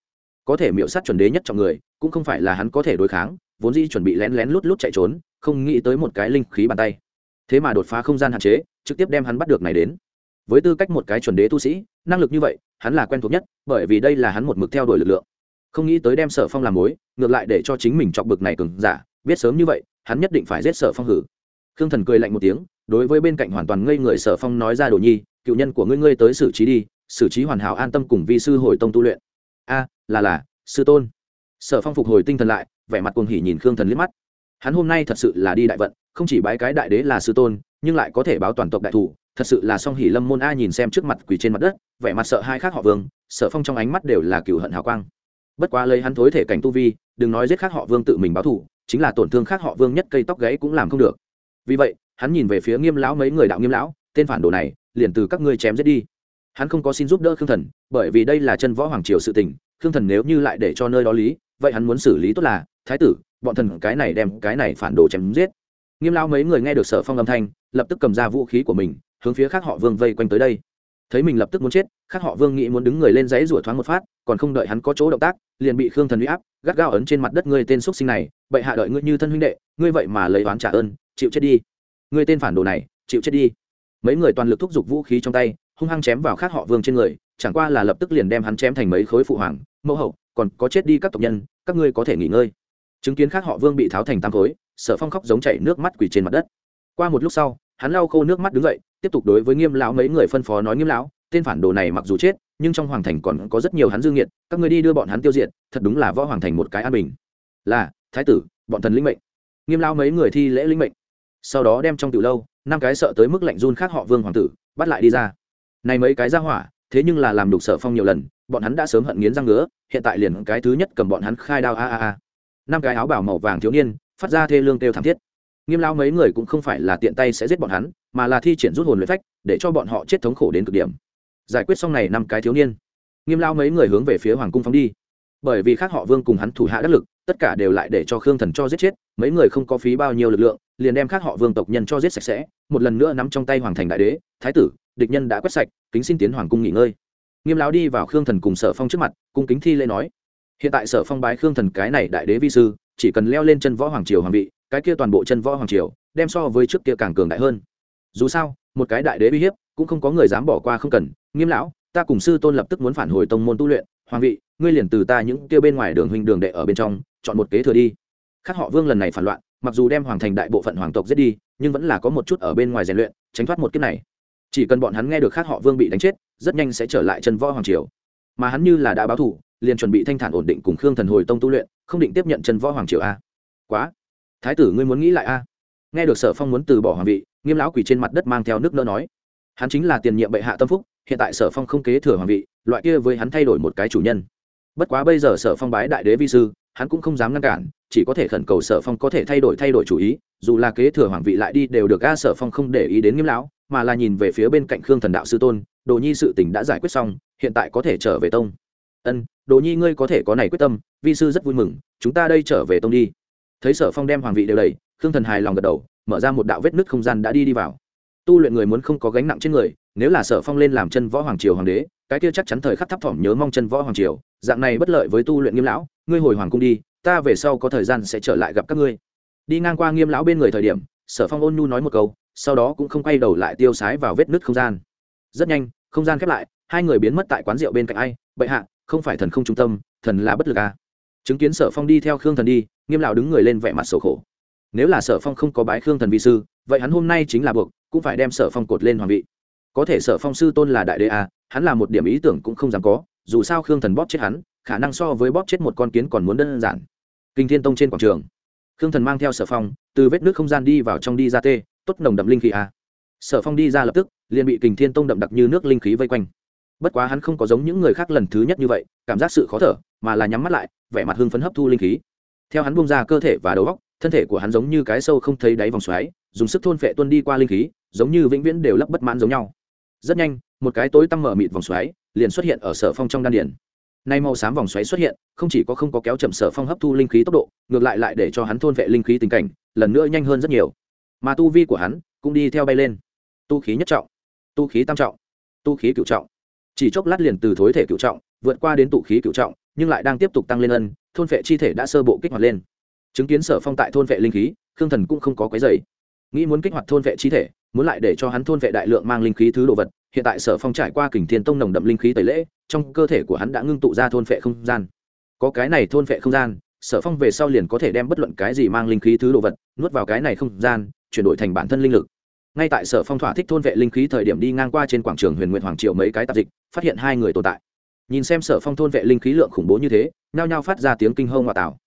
Có thể miễu sát chuẩn đế nhất trong người, cũng không phải là hắn có thể đối kháng, vốn dĩ chuẩn bị lén lén lút lút chạy trốn, không nghĩ tới một cái linh khí bàn tay. Thế mà đột phá không gian hạn chế, trực tiếp đem hắn bắt được này đến. Với tư cách một cái chuẩn đế tu sĩ, năng lực như vậy, hắn là quen thuộc nhất, bởi vì đây là hắn một mực theo đuổi lực lượng. Không nghĩ tới đem sở phong làm mối, ngược lại để cho chính mình chọc bực này cứng giả, biết sớm như vậy, hắn nhất định phải giết sở phong hử. Khương thần cười lạnh một tiếng đối với bên cạnh hoàn toàn ngây người sở phong nói ra đồ nhi, cựu nhân của ngươi ngươi tới xử trí đi, xử trí hoàn hảo an tâm cùng vi sư hồi tông tu luyện. A, là là, sư tôn. Sở phong phục hồi tinh thần lại, vẻ mặt cuồng hỉ nhìn khương thần liếc mắt. Hắn hôm nay thật sự là đi đại vận, không chỉ bái cái đại đế là sư tôn, nhưng lại có thể báo toàn tộc đại thủ, thật sự là song hỉ lâm môn a nhìn xem trước mặt quỳ trên mặt đất, vẻ mặt sợ hai khác họ vương, sở phong trong ánh mắt đều là cựu hận hào quang. Bất quá lấy hắn thối thể cảnh tu vi, đừng nói giết khác họ vương tự mình báo thủ chính là tổn thương khác họ vương nhất cây tóc gáy cũng làm không được. Vì vậy hắn nhìn về phía nghiêm lão mấy người đạo nghiêm lão, tên phản đồ này, liền từ các ngươi chém giết đi. Hắn không có xin giúp đỡ khương thần, bởi vì đây là chân võ hoàng triều sự tình, khương thần nếu như lại để cho nơi đó lý, vậy hắn muốn xử lý tốt là, thái tử, bọn thần cái này đem cái này phản đồ chém giết. Nghiêm lão mấy người nghe được sở phong âm thanh, lập tức cầm ra vũ khí của mình, hướng phía khác họ vương vây quanh tới đây. Thấy mình lập tức muốn chết, khác họ vương nghĩ muốn đứng người lên giấy rủa thoáng một phát, còn không đợi hắn có chỗ động tác, liền bị khương thần huy áp, gắt gao ấn trên mặt đất ngươi tên x sinh này bậy hạ đợi ngươi như thân huynh đệ, ngươi vậy mà lấy oán trả ơn, chịu chết đi. Người tên phản đồ này, chịu chết đi. Mấy người toàn lực thúc giục vũ khí trong tay, hung hăng chém vào khác họ vương trên người, chẳng qua là lập tức liền đem hắn chém thành mấy khối phụ hoàng, mẫu hậu, còn có chết đi các tộc nhân, các ngươi có thể nghỉ ngơi. Chứng kiến khác họ vương bị tháo thành tam khối, sở phong khóc giống chảy nước mắt quỳ trên mặt đất. Qua một lúc sau, hắn lau khô nước mắt đứng dậy, tiếp tục đối với nghiêm lão mấy người phân phó nói, nghiêm lão, tên phản đồ này mặc dù chết, nhưng trong hoàng thành còn có rất nhiều hắn dư nghiệt, các người đi đưa bọn hắn tiêu diệt, thật đúng là võ hoàng thành một cái an bình. Là, thái tử, bọn thần linh mệnh. Nghiêm lão mấy người thi lễ linh mệnh sau đó đem trong từ lâu, năm cái sợ tới mức lạnh run khác họ vương hoàng tử, bắt lại đi ra. Này mấy cái ra hỏa, thế nhưng là làm đục sở phong nhiều lần, bọn hắn đã sớm hận nghiến răng ngứa, hiện tại liền cái thứ nhất cầm bọn hắn khai đao a a a. Năm cái áo bảo màu vàng thiếu niên, phát ra thê lương kêu thảm thiết. Nghiêm lao mấy người cũng không phải là tiện tay sẽ giết bọn hắn, mà là thi triển rút hồn luyện phách, để cho bọn họ chết thống khổ đến cực điểm. Giải quyết xong này năm cái thiếu niên, nghiêm lao mấy người hướng về phía hoàng cung phóng đi. Bởi vì khác họ vương cùng hắn thủ hạ đắc lực tất cả đều lại để cho khương thần cho giết chết, mấy người không có phí bao nhiêu lực lượng, liền đem khác họ vương tộc nhân cho giết sạch sẽ, một lần nữa nắm trong tay hoàng thành đại đế, thái tử, địch nhân đã quét sạch, kính xin tiến hoàng cung nghỉ ngơi. Nghiêm lão đi vào khương thần cùng sở phong trước mặt, cung kính thi lễ nói, hiện tại sở phong bái khương thần cái này đại đế vi sư, chỉ cần leo lên chân võ hoàng triều hoàng vị, cái kia toàn bộ chân võ hoàng triều, đem so với trước kia càng cường đại hơn. Dù sao, một cái đại đế uy hiếp, cũng không có người dám bỏ qua không cần. Nghiêm lão, ta cùng sư tôn lập tức muốn phản hồi tông môn tu luyện, hoàng vị, ngươi liền từ ta những kia bên ngoài đường huynh đường đệ ở bên trong chọn một kế thừa đi. Khác họ vương lần này phản loạn, mặc dù đem hoàng thành đại bộ phận hoàng tộc giết đi, nhưng vẫn là có một chút ở bên ngoài rèn luyện, tránh thoát một kiếp này. Chỉ cần bọn hắn nghe được khác họ vương bị đánh chết, rất nhanh sẽ trở lại chân võ hoàng triều. Mà hắn như là đã báo thủ, liền chuẩn bị thanh thản ổn định cùng khương thần hồi tông tu luyện, không định tiếp nhận chân võ hoàng triều a. Quá. Thái tử ngươi muốn nghĩ lại a. Nghe được sở phong muốn từ bỏ hoàng vị, nghiêm lão quỳ trên mặt đất mang theo nước nỡ nói. Hắn chính là tiền nhiệm bệ hạ tâm phúc, hiện tại sở phong không kế thừa hoàng vị, loại kia với hắn thay đổi một cái chủ nhân bất quá bây giờ sở phong bái đại đế vi sư, hắn cũng không dám ngăn cản, chỉ có thể khẩn cầu sở phong có thể thay đổi thay đổi chủ ý, dù là kế thừa hoàng vị lại đi đều được a sở phong không để ý đến nghiêm lão, mà là nhìn về phía bên cạnh khương thần đạo sư tôn, đồ nhi sự tình đã giải quyết xong, hiện tại có thể trở về tông. Ân, đồ nhi ngươi có thể có này quyết tâm, vi sư rất vui mừng, chúng ta đây trở về tông đi. Thấy sở phong đem hoàng vị đều đầy khương thần hài lòng gật đầu, mở ra một đạo vết nứt không gian đã đi đi vào tu luyện người muốn không có gánh nặng trên người, nếu là sở phong lên làm chân võ hoàng triều hoàng đế, cái kia chắc chắn thời khắc thấp thỏm nhớ mong chân võ hoàng triều, dạng này bất lợi với tu luyện nghiêm lão, ngươi hồi hoàng cung đi, ta về sau có thời gian sẽ trở lại gặp các ngươi. Đi ngang qua nghiêm lão bên người thời điểm, sở phong ôn nhu nói một câu, sau đó cũng không quay đầu lại tiêu sái vào vết nứt không gian. Rất nhanh, không gian khép lại, hai người biến mất tại quán rượu bên cạnh ai, bệ hạ, không phải thần không trung tâm, thần là bất lực à. chứng kiến sở phong đi theo khương thần đi, nghiêm lão đứng người lên vẻ mặt sầu khổ. Nếu là sở phong không có bái khương thần vi sư, vậy hắn hôm nay chính là buộc cũng phải đem sở phong cột lên hoàng vị. Có thể sở phong sư tôn là đại đế à, hắn là một điểm ý tưởng cũng không dám có dù sao khương thần bóp chết hắn khả năng so với bóp chết một con kiến còn muốn đơn giản. Kinh thiên tông trên quảng trường khương thần mang theo sở phong từ vết nước không gian đi vào trong đi ra tê tốt nồng đậm linh khí à. sở phong đi ra lập tức liền bị kình thiên tông đậm đặc như nước linh khí vây quanh. Bất quá hắn không có giống những người khác lần thứ nhất như vậy cảm giác sự khó thở mà là nhắm mắt lại vẻ mặt hưng phấn hấp thu linh khí. Theo hắn bung ra cơ thể và đầu óc thân thể của hắn giống như cái sâu không thấy đáy vòng xoáy, dùng sức thôn phệ tuân đi qua linh khí, giống như vĩnh viễn đều lấp bất mãn giống nhau. Rất nhanh, một cái tối tăm mở mịt vòng xoáy liền xuất hiện ở sở phong trong đan điển nay màu xám vòng xoáy xuất hiện, không chỉ có không có kéo chậm sở phong hấp thu linh khí tốc độ, ngược lại lại để cho hắn thôn vệ linh khí tình cảnh lần nữa nhanh hơn rất nhiều. Mà tu vi của hắn cũng đi theo bay lên. Tu khí nhất trọng, tu khí tam trọng, tu khí cựu trọng. Chỉ chốc lát liền từ thối thể cựu trọng vượt qua đến tụ khí cựu trọng, nhưng lại đang tiếp tục tăng lên ân, thôn vệ chi thể đã sơ bộ kích hoạt lên chứng kiến sở phong tại thôn vệ linh khí, khương thần cũng không có quái dày nghĩ muốn kích hoạt thôn vệ chi thể, muốn lại để cho hắn thôn vệ đại lượng mang linh khí thứ đồ vật, hiện tại sở phong trải qua kình thiên tông nồng đậm linh khí tẩy lễ, trong cơ thể của hắn đã ngưng tụ ra thôn vệ không gian. Có cái này thôn vệ không gian, sở phong về sau liền có thể đem bất luận cái gì mang linh khí thứ đồ vật, nuốt vào cái này không gian, chuyển đổi thành bản thân linh lực. Ngay tại sở phong thỏa thích thôn vệ linh khí thời điểm đi ngang qua trên quảng trường huyền nguyện hoàng triệu mấy cái tạp dịch, phát hiện hai người tồn tại. Nhìn xem sở phong thôn vệ linh khí lượng khủng bố như thế, nhao nhao phát ra tiếng kinh hông ngoại tảo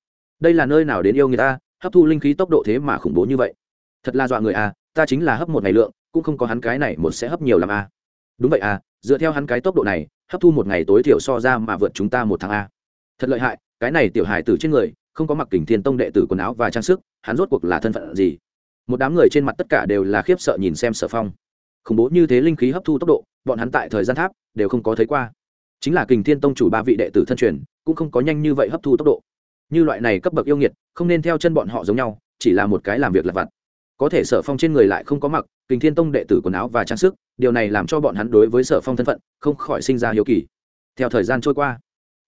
đây là nơi nào đến yêu người ta, hấp thu linh khí tốc độ thế mà khủng bố như vậy? Thật là dọa người à ta chính là hấp một ngày lượng, cũng không có hắn cái này một sẽ hấp nhiều làm à? đúng vậy à dựa theo hắn cái tốc độ này, hấp thu một ngày tối thiểu so ra mà vượt chúng ta một tháng a thật lợi hại, cái này tiểu hài từ trên người, không có mặc kình thiên tông đệ tử quần áo và trang sức, hắn rốt cuộc là thân phận gì? Một đám người trên mặt tất cả đều là khiếp sợ nhìn xem sở phong. Khủng bố như thế linh khí hấp thu tốc độ, bọn hắn tại thời gian tháp, đều không có thấy qua. Chính là kình thiên tông chủ ba vị đệ tử thân truyền, cũng không có nhanh như vậy hấp thu tốc độ như loại này cấp bậc yêu nghiệt, không nên theo chân bọn họ giống nhau, chỉ là một cái làm việc lặt vặt. Có thể sở phong trên người lại không có mặc kình thiên tông đệ tử quần áo và trang sức, điều này làm cho bọn hắn đối với sở phong thân phận không khỏi sinh ra hiếu kỳ. Theo thời gian trôi qua,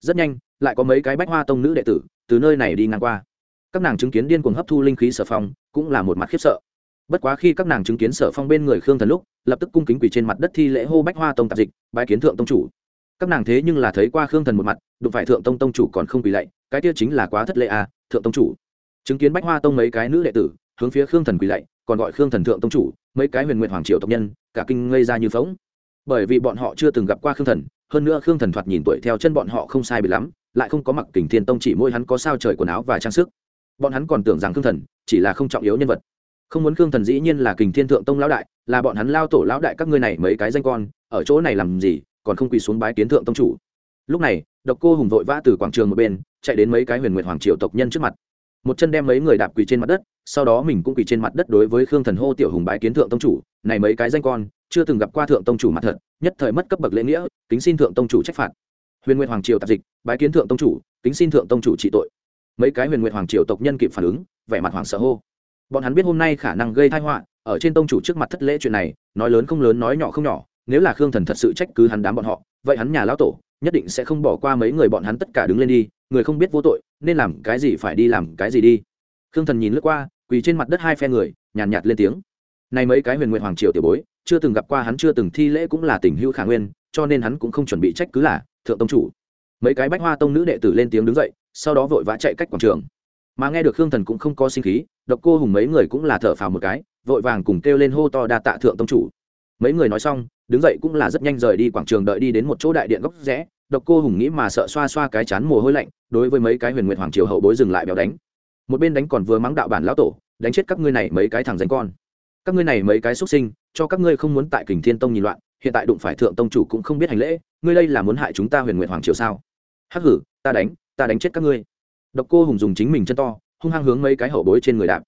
rất nhanh, lại có mấy cái bách hoa tông nữ đệ tử từ nơi này đi ngang qua. Các nàng chứng kiến điên cuồng hấp thu linh khí sở phong, cũng là một mặt khiếp sợ. Bất quá khi các nàng chứng kiến sở phong bên người khương thần lúc, lập tức cung kính quỳ trên mặt đất thi lễ hô bách hoa tông tạp dịch bãi kiến thượng tông chủ các nàng thế nhưng là thấy qua khương thần một mặt, đụng phải thượng tông tông chủ còn không bị lạy, cái kia chính là quá thất lệ à thượng tông chủ. Chứng kiến bách hoa tông mấy cái nữ đệ tử, hướng phía khương thần quỳ lạy, còn gọi khương thần thượng tông chủ, mấy cái huyền nguyện hoàng triều tộc nhân, cả kinh ngây ra như phóng bởi vì bọn họ chưa từng gặp qua khương thần, hơn nữa khương thần thoạt nhìn tuổi theo chân bọn họ không sai bị lắm, lại không có mặc kình thiên tông chỉ mỗi hắn có sao trời quần áo và trang sức. Bọn hắn còn tưởng rằng khương thần chỉ là không trọng yếu nhân vật. Không muốn khương thần dĩ nhiên là kình thiên thượng tông lão đại, là bọn hắn lao tổ lão đại các ngươi này mấy cái danh con, ở chỗ này làm gì còn không quỳ xuống bái kiến thượng tông chủ. Lúc này, độc cô hùng vội vã từ quảng trường một bên, chạy đến mấy cái huyền nguyệt hoàng triều tộc nhân trước mặt. Một chân đem mấy người đạp quỳ trên mặt đất, sau đó mình cũng quỳ trên mặt đất đối với khương thần hô tiểu hùng bái kiến thượng tông chủ, này mấy cái danh con, chưa từng gặp qua thượng tông chủ mặt thật, nhất thời mất cấp bậc lễ nghĩa, kính xin thượng tông chủ trách phạt. Huyền nguyệt hoàng triều tạp dịch, bái kiến thượng tông chủ, kính xin thượng tông chủ trị tội. Mấy cái huyền nguyệt hoàng triều tộc nhân kịp phản ứng, vẻ mặt hoàng sợ hô. Bọn hắn biết hôm nay khả năng gây tai họa, ở trên tông chủ trước mặt thất lễ chuyện này, nói lớn không lớn, nói nhỏ không nhỏ nếu là khương thần thật sự trách cứ hắn đám bọn họ vậy hắn nhà lão tổ nhất định sẽ không bỏ qua mấy người bọn hắn tất cả đứng lên đi người không biết vô tội nên làm cái gì phải đi làm cái gì đi. Khương thần nhìn lướt qua quỳ trên mặt đất hai phe người nhàn nhạt, nhạt lên tiếng. Này mấy cái huyền nguyện hoàng triều tiểu bối chưa từng gặp qua hắn chưa từng thi lễ cũng là tình hữu khả nguyên cho nên hắn cũng không chuẩn bị trách cứ là thượng tông chủ. Mấy cái bách hoa tông nữ đệ tử lên tiếng đứng dậy sau đó vội vã chạy cách quảng trường. Mà nghe được khương thần cũng không có sinh khí độc cô hùng mấy người cũng là thở phào một cái vội vàng cùng kêu lên hô to đa tạ thượng tông chủ mấy người nói xong, đứng dậy cũng là rất nhanh rời đi quảng trường đợi đi đến một chỗ đại điện góc rẽ. Độc cô hùng nghĩ mà sợ xoa xoa cái chán mồ hôi lạnh, đối với mấy cái huyền nguyệt hoàng triều hậu bối dừng lại béo đánh. Một bên đánh còn vừa mắng đạo bản lão tổ, đánh chết các ngươi này mấy cái thằng danh con. Các ngươi này mấy cái xuất sinh, cho các ngươi không muốn tại kình thiên tông nhìn loạn, hiện tại đụng phải thượng tông chủ cũng không biết hành lễ, ngươi đây là muốn hại chúng ta huyền nguyệt hoàng triều sao? Hắc hử, ta đánh ta đánh chết các ngươi. Độc cô hùng dùng chính mình chân to, hung hăng hướng mấy cái hậu bối trên người đạp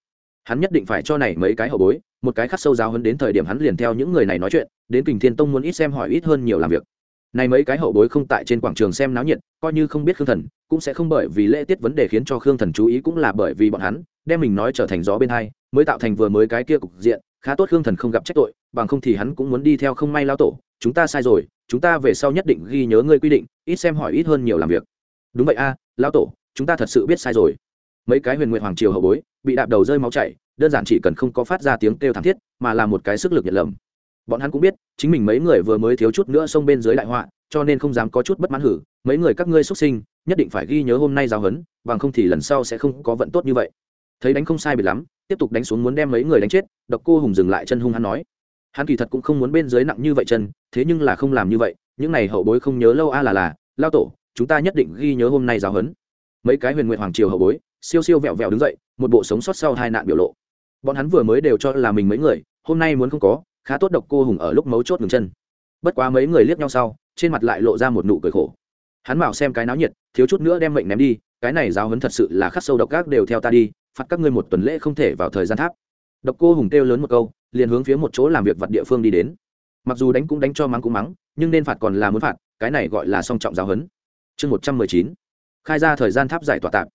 hắn nhất định phải cho này mấy cái hậu bối một cái khắc sâu giáo hơn đến thời điểm hắn liền theo những người này nói chuyện đến kình thiên tông muốn ít xem hỏi ít hơn nhiều làm việc. Này mấy cái hậu bối không tại trên quảng trường xem náo nhiệt coi như không biết khương thần cũng sẽ không bởi vì lễ tiết vấn đề khiến cho khương thần chú ý cũng là bởi vì bọn hắn đem mình nói trở thành gió bên hai mới tạo thành vừa mới cái kia cục diện khá tốt khương thần không gặp trách tội bằng không thì hắn cũng muốn đi theo không may lao tổ chúng ta sai rồi chúng ta về sau nhất định ghi nhớ ngươi quy định ít xem hỏi ít hơn nhiều làm việc. Đúng vậy a à, lao tổ chúng ta thật sự biết sai rồi. Mấy cái huyền nguyện hoàng triều hậu bối bị đạp đầu rơi máu chảy, đơn giản chỉ cần không có phát ra tiếng kêu thảm thiết, mà là một cái sức lực nhận lầm. Bọn hắn cũng biết, chính mình mấy người vừa mới thiếu chút nữa xông bên dưới đại họa, cho nên không dám có chút bất mãn hử. Mấy người các ngươi xuất sinh, nhất định phải ghi nhớ hôm nay giáo huấn, bằng không thì lần sau sẽ không có vận tốt như vậy. Thấy đánh không sai biệt lắm, tiếp tục đánh xuống muốn đem mấy người đánh chết, độc cô hùng dừng lại chân hung hắn nói. Hắn kỳ thật cũng không muốn bên dưới nặng như vậy chân, thế nhưng là không làm như vậy, những này hậu bối không nhớ lâu a là là, lao tổ, chúng ta nhất định ghi nhớ hôm nay giáo huấn. Mấy cái huyền nguyện hoàng triều hậu bối siêu siêu vẹo vẹo đứng dậy, một bộ sống sót sau hai nạn biểu lộ. Bọn hắn vừa mới đều cho là mình mấy người, hôm nay muốn không có, khá tốt độc cô hùng ở lúc mấu chốt ngừng chân. Bất quá mấy người liếc nhau sau, trên mặt lại lộ ra một nụ cười khổ. Hắn bảo xem cái náo nhiệt, thiếu chút nữa đem mệnh ném đi, cái này giáo hấn thật sự là khắc sâu độc gác đều theo ta đi, phạt các ngươi một tuần lễ không thể vào thời gian tháp. Độc cô hùng kêu lớn một câu, liền hướng phía một chỗ làm việc vật địa phương đi đến. Mặc dù đánh cũng đánh cho mắng cũng mắng, nhưng nên phạt còn là muốn phạt, cái này gọi là song trọng giáo hấn chương một trăm mười chín. Khai ra thời gian tháp giải tỏa tạp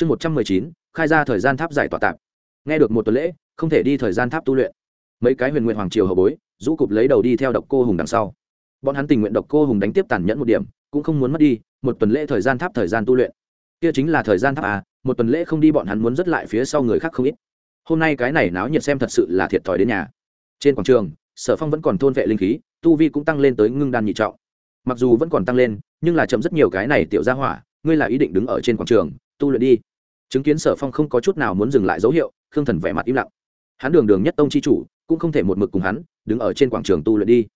chương một trăm mười chín, khai ra thời gian tháp giải tỏa tạp. Nghe được một tuần lễ, không thể đi thời gian tháp tu luyện. Mấy cái huyền nguyện hoàng triều hậu bối, rũ cụp lấy đầu đi theo độc cô hùng đằng sau. Bọn hắn tình nguyện độc cô hùng đánh tiếp tàn nhẫn một điểm, cũng không muốn mất đi, một tuần lễ thời gian tháp thời gian tu luyện. Kia chính là thời gian tháp à một tuần lễ không đi bọn hắn muốn dứt lại phía sau người khác không ít. Hôm nay cái này náo nhiệt xem thật sự là thiệt thòi đến nhà. Trên quảng trường, sở phong vẫn còn thôn vệ linh khí, tu vi cũng tăng lên tới ngưng đan nhị trọng. Mặc dù vẫn còn tăng lên, nhưng là chậm rất nhiều cái này tiểu ra hỏa, ngươi là ý định đứng ở trên quảng trường, tu luyện đi chứng kiến sở phong không có chút nào muốn dừng lại dấu hiệu, khương thần vẻ mặt im lặng. Hắn đường đường nhất tông c h i chủ, cũng không thể một mực cùng hắn, đứng ở trên quảng trường tu luyện đi.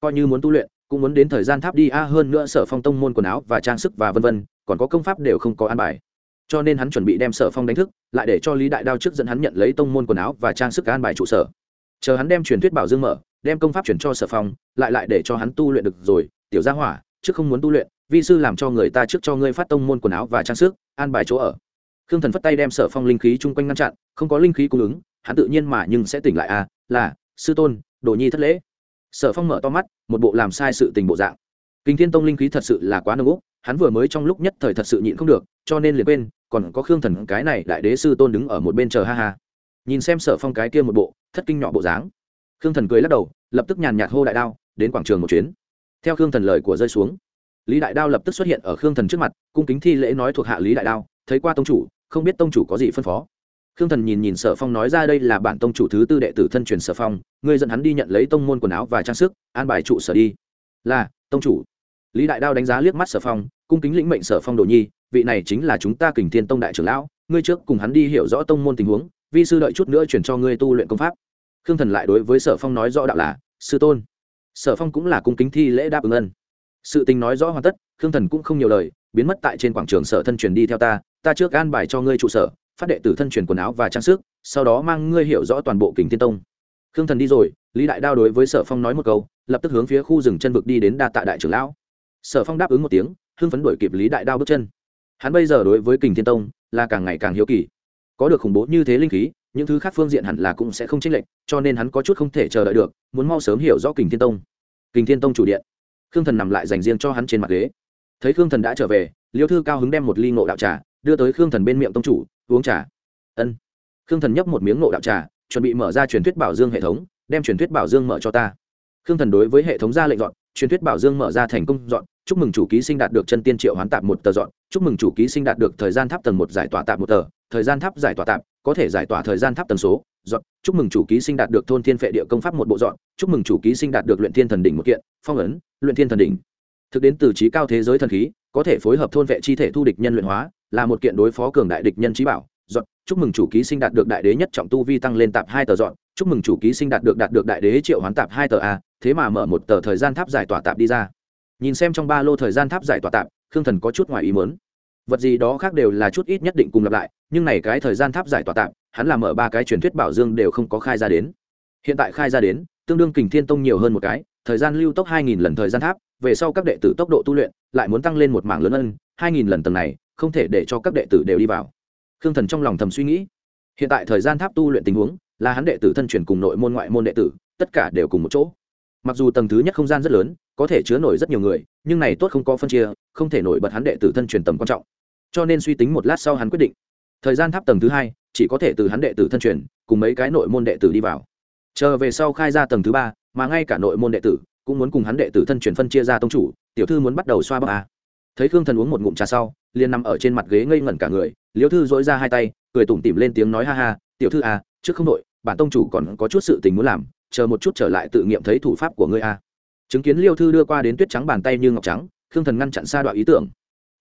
Coi như muốn tu luyện, cũng muốn đến thời gian tháp đi, a, hơn nữa sở phong tông môn quần áo và trang sức và vân vân, còn có công pháp đều không có an bài. Cho nên hắn chuẩn bị đem sở phong đánh thức, lại để cho lý đại đao trước dẫn hắn nhận lấy tông môn quần áo và trang sức an bài trụ sở. Chờ hắn đem truyền thuyết bảo dương mở, đem công pháp chuyển cho sở phong, lại lại để cho hắn tu luyện được rồi, tiểu gia hỏa, trước không muốn tu luyện, vi sư làm cho người ta trước cho ngươi phát tông môn quần áo và trang sức, an bài chỗ ở khương thần phất tay đem sở phong linh khí chung quanh ngăn chặn, không có linh khí cung ứng, hắn tự nhiên mà nhưng sẽ tỉnh lại à là, sư tôn, đồ nhi thất lễ. Sở phong mở to mắt, một bộ làm sai sự tình bộ dạng. Kinh thiên tông linh khí thật sự là quá nâng úc hắn vừa mới trong lúc nhất thời thật sự nhịn không được, cho nên liền quên, còn có khương thần cái này đại đế sư tôn đứng ở một bên chờ ha ha. Nhìn xem sở phong cái kia một bộ, thất kinh nhỏ bộ dáng. Khương thần cười lắc đầu, lập tức nhàn nhạt hô đại đao, đến quảng trường một chuyến. Theo khương thần lời của rơi xuống, lý đại đao lập tức xuất hiện ở khương thần trước mặt, cung kính thi lễ nói thuộc hạ lý đại đao, thấy qua tông chủ không biết tông chủ có gì phân phó. Khương thần nhìn nhìn sở phong nói ra đây là bản tông chủ thứ tư đệ tử thân truyền sở phong, ngươi dẫn hắn đi nhận lấy tông môn quần áo và trang sức, an bài trụ sở đi. Là, tông chủ. Lý đại đao đánh giá liếc mắt sở phong, cung kính lĩnh mệnh sở phong đồ nhi, vị này chính là chúng ta kình thiên tông đại trưởng lão, ngươi trước cùng hắn đi hiểu rõ tông môn tình huống, vi sư đợi chút nữa chuyển cho ngươi tu luyện công pháp. Khương thần lại đối với sở phong nói rõ đạo là, sư tôn. Sở phong cũng là cung kính thi lễ đáp ứng ân. Sự tình nói rõ hoàn tất, khương thần cũng không nhiều lời, biến mất tại trên quảng trường sở thân truyền đi theo ta ta trước an bài cho ngươi trụ sở, phát đệ tử thân truyền quần áo và trang sức, sau đó mang ngươi hiểu rõ toàn bộ kình thiên tông. Khương thần đi rồi, lý đại đao đối với sở phong nói một câu, lập tức hướng phía khu rừng chân vực đi đến đa tạ đại trưởng lão. Sở phong đáp ứng một tiếng, hưng phấn đuổi kịp lý đại đao bước chân. Hắn bây giờ đối với kình thiên tông là càng ngày càng hiếu kỳ. Có được khủng bố như thế linh khí, những thứ khác phương diện hẳn là cũng sẽ không chênh lệch, cho nên hắn có chút không thể chờ đợi được, muốn mau sớm hiểu rõ kình thiên tông. Kình thiên tông chủ điện. Khương thần nằm lại dành riêng cho hắn trên mặt ghế. Thấy khương thần đã trở về, liêu thư cao hứng đem một ly ngộ đạo trà đưa tới khương thần bên miệng tông chủ, uống trà. Ân. Khương thần nhấp một miếng ngộ đạo trà, chuẩn bị mở ra truyền thuyết bảo dương hệ thống, đem truyền thuyết bảo dương mở cho ta. Khương thần đối với hệ thống ra lệnh dọn, truyền thuyết bảo dương mở ra thành công dọn, chúc mừng chủ ký sinh đạt được chân tiên triệu hoán tạp một tờ dọn, chúc mừng chủ ký sinh đạt được thời gian tháp tầng một giải tỏa tạp một tờ, thời gian tháp giải tỏa tạp, có thể giải tỏa thời gian tháp tần số, dọn, chúc mừng chủ ký sinh đạt được thôn thiên phệ địa công pháp một bộ dọn, chúc mừng chủ ký sinh đạt được luyện thiên thần đỉnh một kiện, phong ấn, luyện thiên thần đỉnh. Thực đến từ trí cao thế giới thần khí, có thể phối hợp thôn vệ chi thể thu địch nhân luyện hóa là một kiện đối phó cường đại địch nhân trí bảo. Dọn chúc mừng chủ ký sinh đạt được đại đế nhất trọng tu vi tăng lên tạp hai tờ dọn chúc mừng chủ ký sinh đạt được đạt được đại đế triệu hoán tạp hai tờ a, thế mà mở một tờ thời gian tháp giải tỏa tạp đi ra. Nhìn xem trong ba lô thời gian tháp giải tỏa tạp, khương thần có chút ngoài ý mớn vật gì đó khác đều là chút ít nhất định cùng lặp lại, nhưng này cái thời gian tháp giải tỏa tạp, hắn làm mở ba cái truyền thuyết bảo dương đều không có khai ra đến. Hiện tại khai ra đến, tương đương kình thiên tông nhiều hơn một cái, thời gian lưu tốc hai nghìn lần thời gian tháp, về sau các đệ tử tốc độ tu luyện lại muốn tăng lên một mảng lớn ân hai nghìn lần tầng này không thể để cho các đệ tử đều đi vào. Khương thần trong lòng thầm suy nghĩ. Hiện tại thời gian tháp tu luyện tình huống, là hắn đệ tử thân truyền cùng nội môn ngoại môn đệ tử, tất cả đều cùng một chỗ. Mặc dù tầng thứ nhất không gian rất lớn, có thể chứa nổi rất nhiều người, nhưng này tốt không có phân chia, không thể nổi bật hắn đệ tử thân truyền tầm quan trọng. Cho nên suy tính một lát sau hắn quyết định. Thời gian tháp tầng thứ hai, chỉ có thể từ hắn đệ tử thân truyền, cùng mấy cái nội môn đệ tử đi vào. Chờ về sau khai ra tầng thứ ba, mà ngay cả nội môn đệ tử cũng muốn cùng hắn đệ tử thân truyền phân chia ra tông chủ, tiểu thư muốn bắt đầu xoa bắp à. thấy khương thần uống một ngụm trà sau liền nằm ở trên mặt ghế ngây ngẩn cả người liêu thư dỗi ra hai tay cười tủm tỉm lên tiếng nói ha ha tiểu thư à trước không đội bản tông chủ còn có chút sự tình muốn làm chờ một chút trở lại tự nghiệm thấy thủ pháp của ngươi à. Chứng kiến liêu thư đưa qua đến tuyết trắng bàn tay như ngọc trắng khương thần ngăn chặn xa đoạn ý tưởng.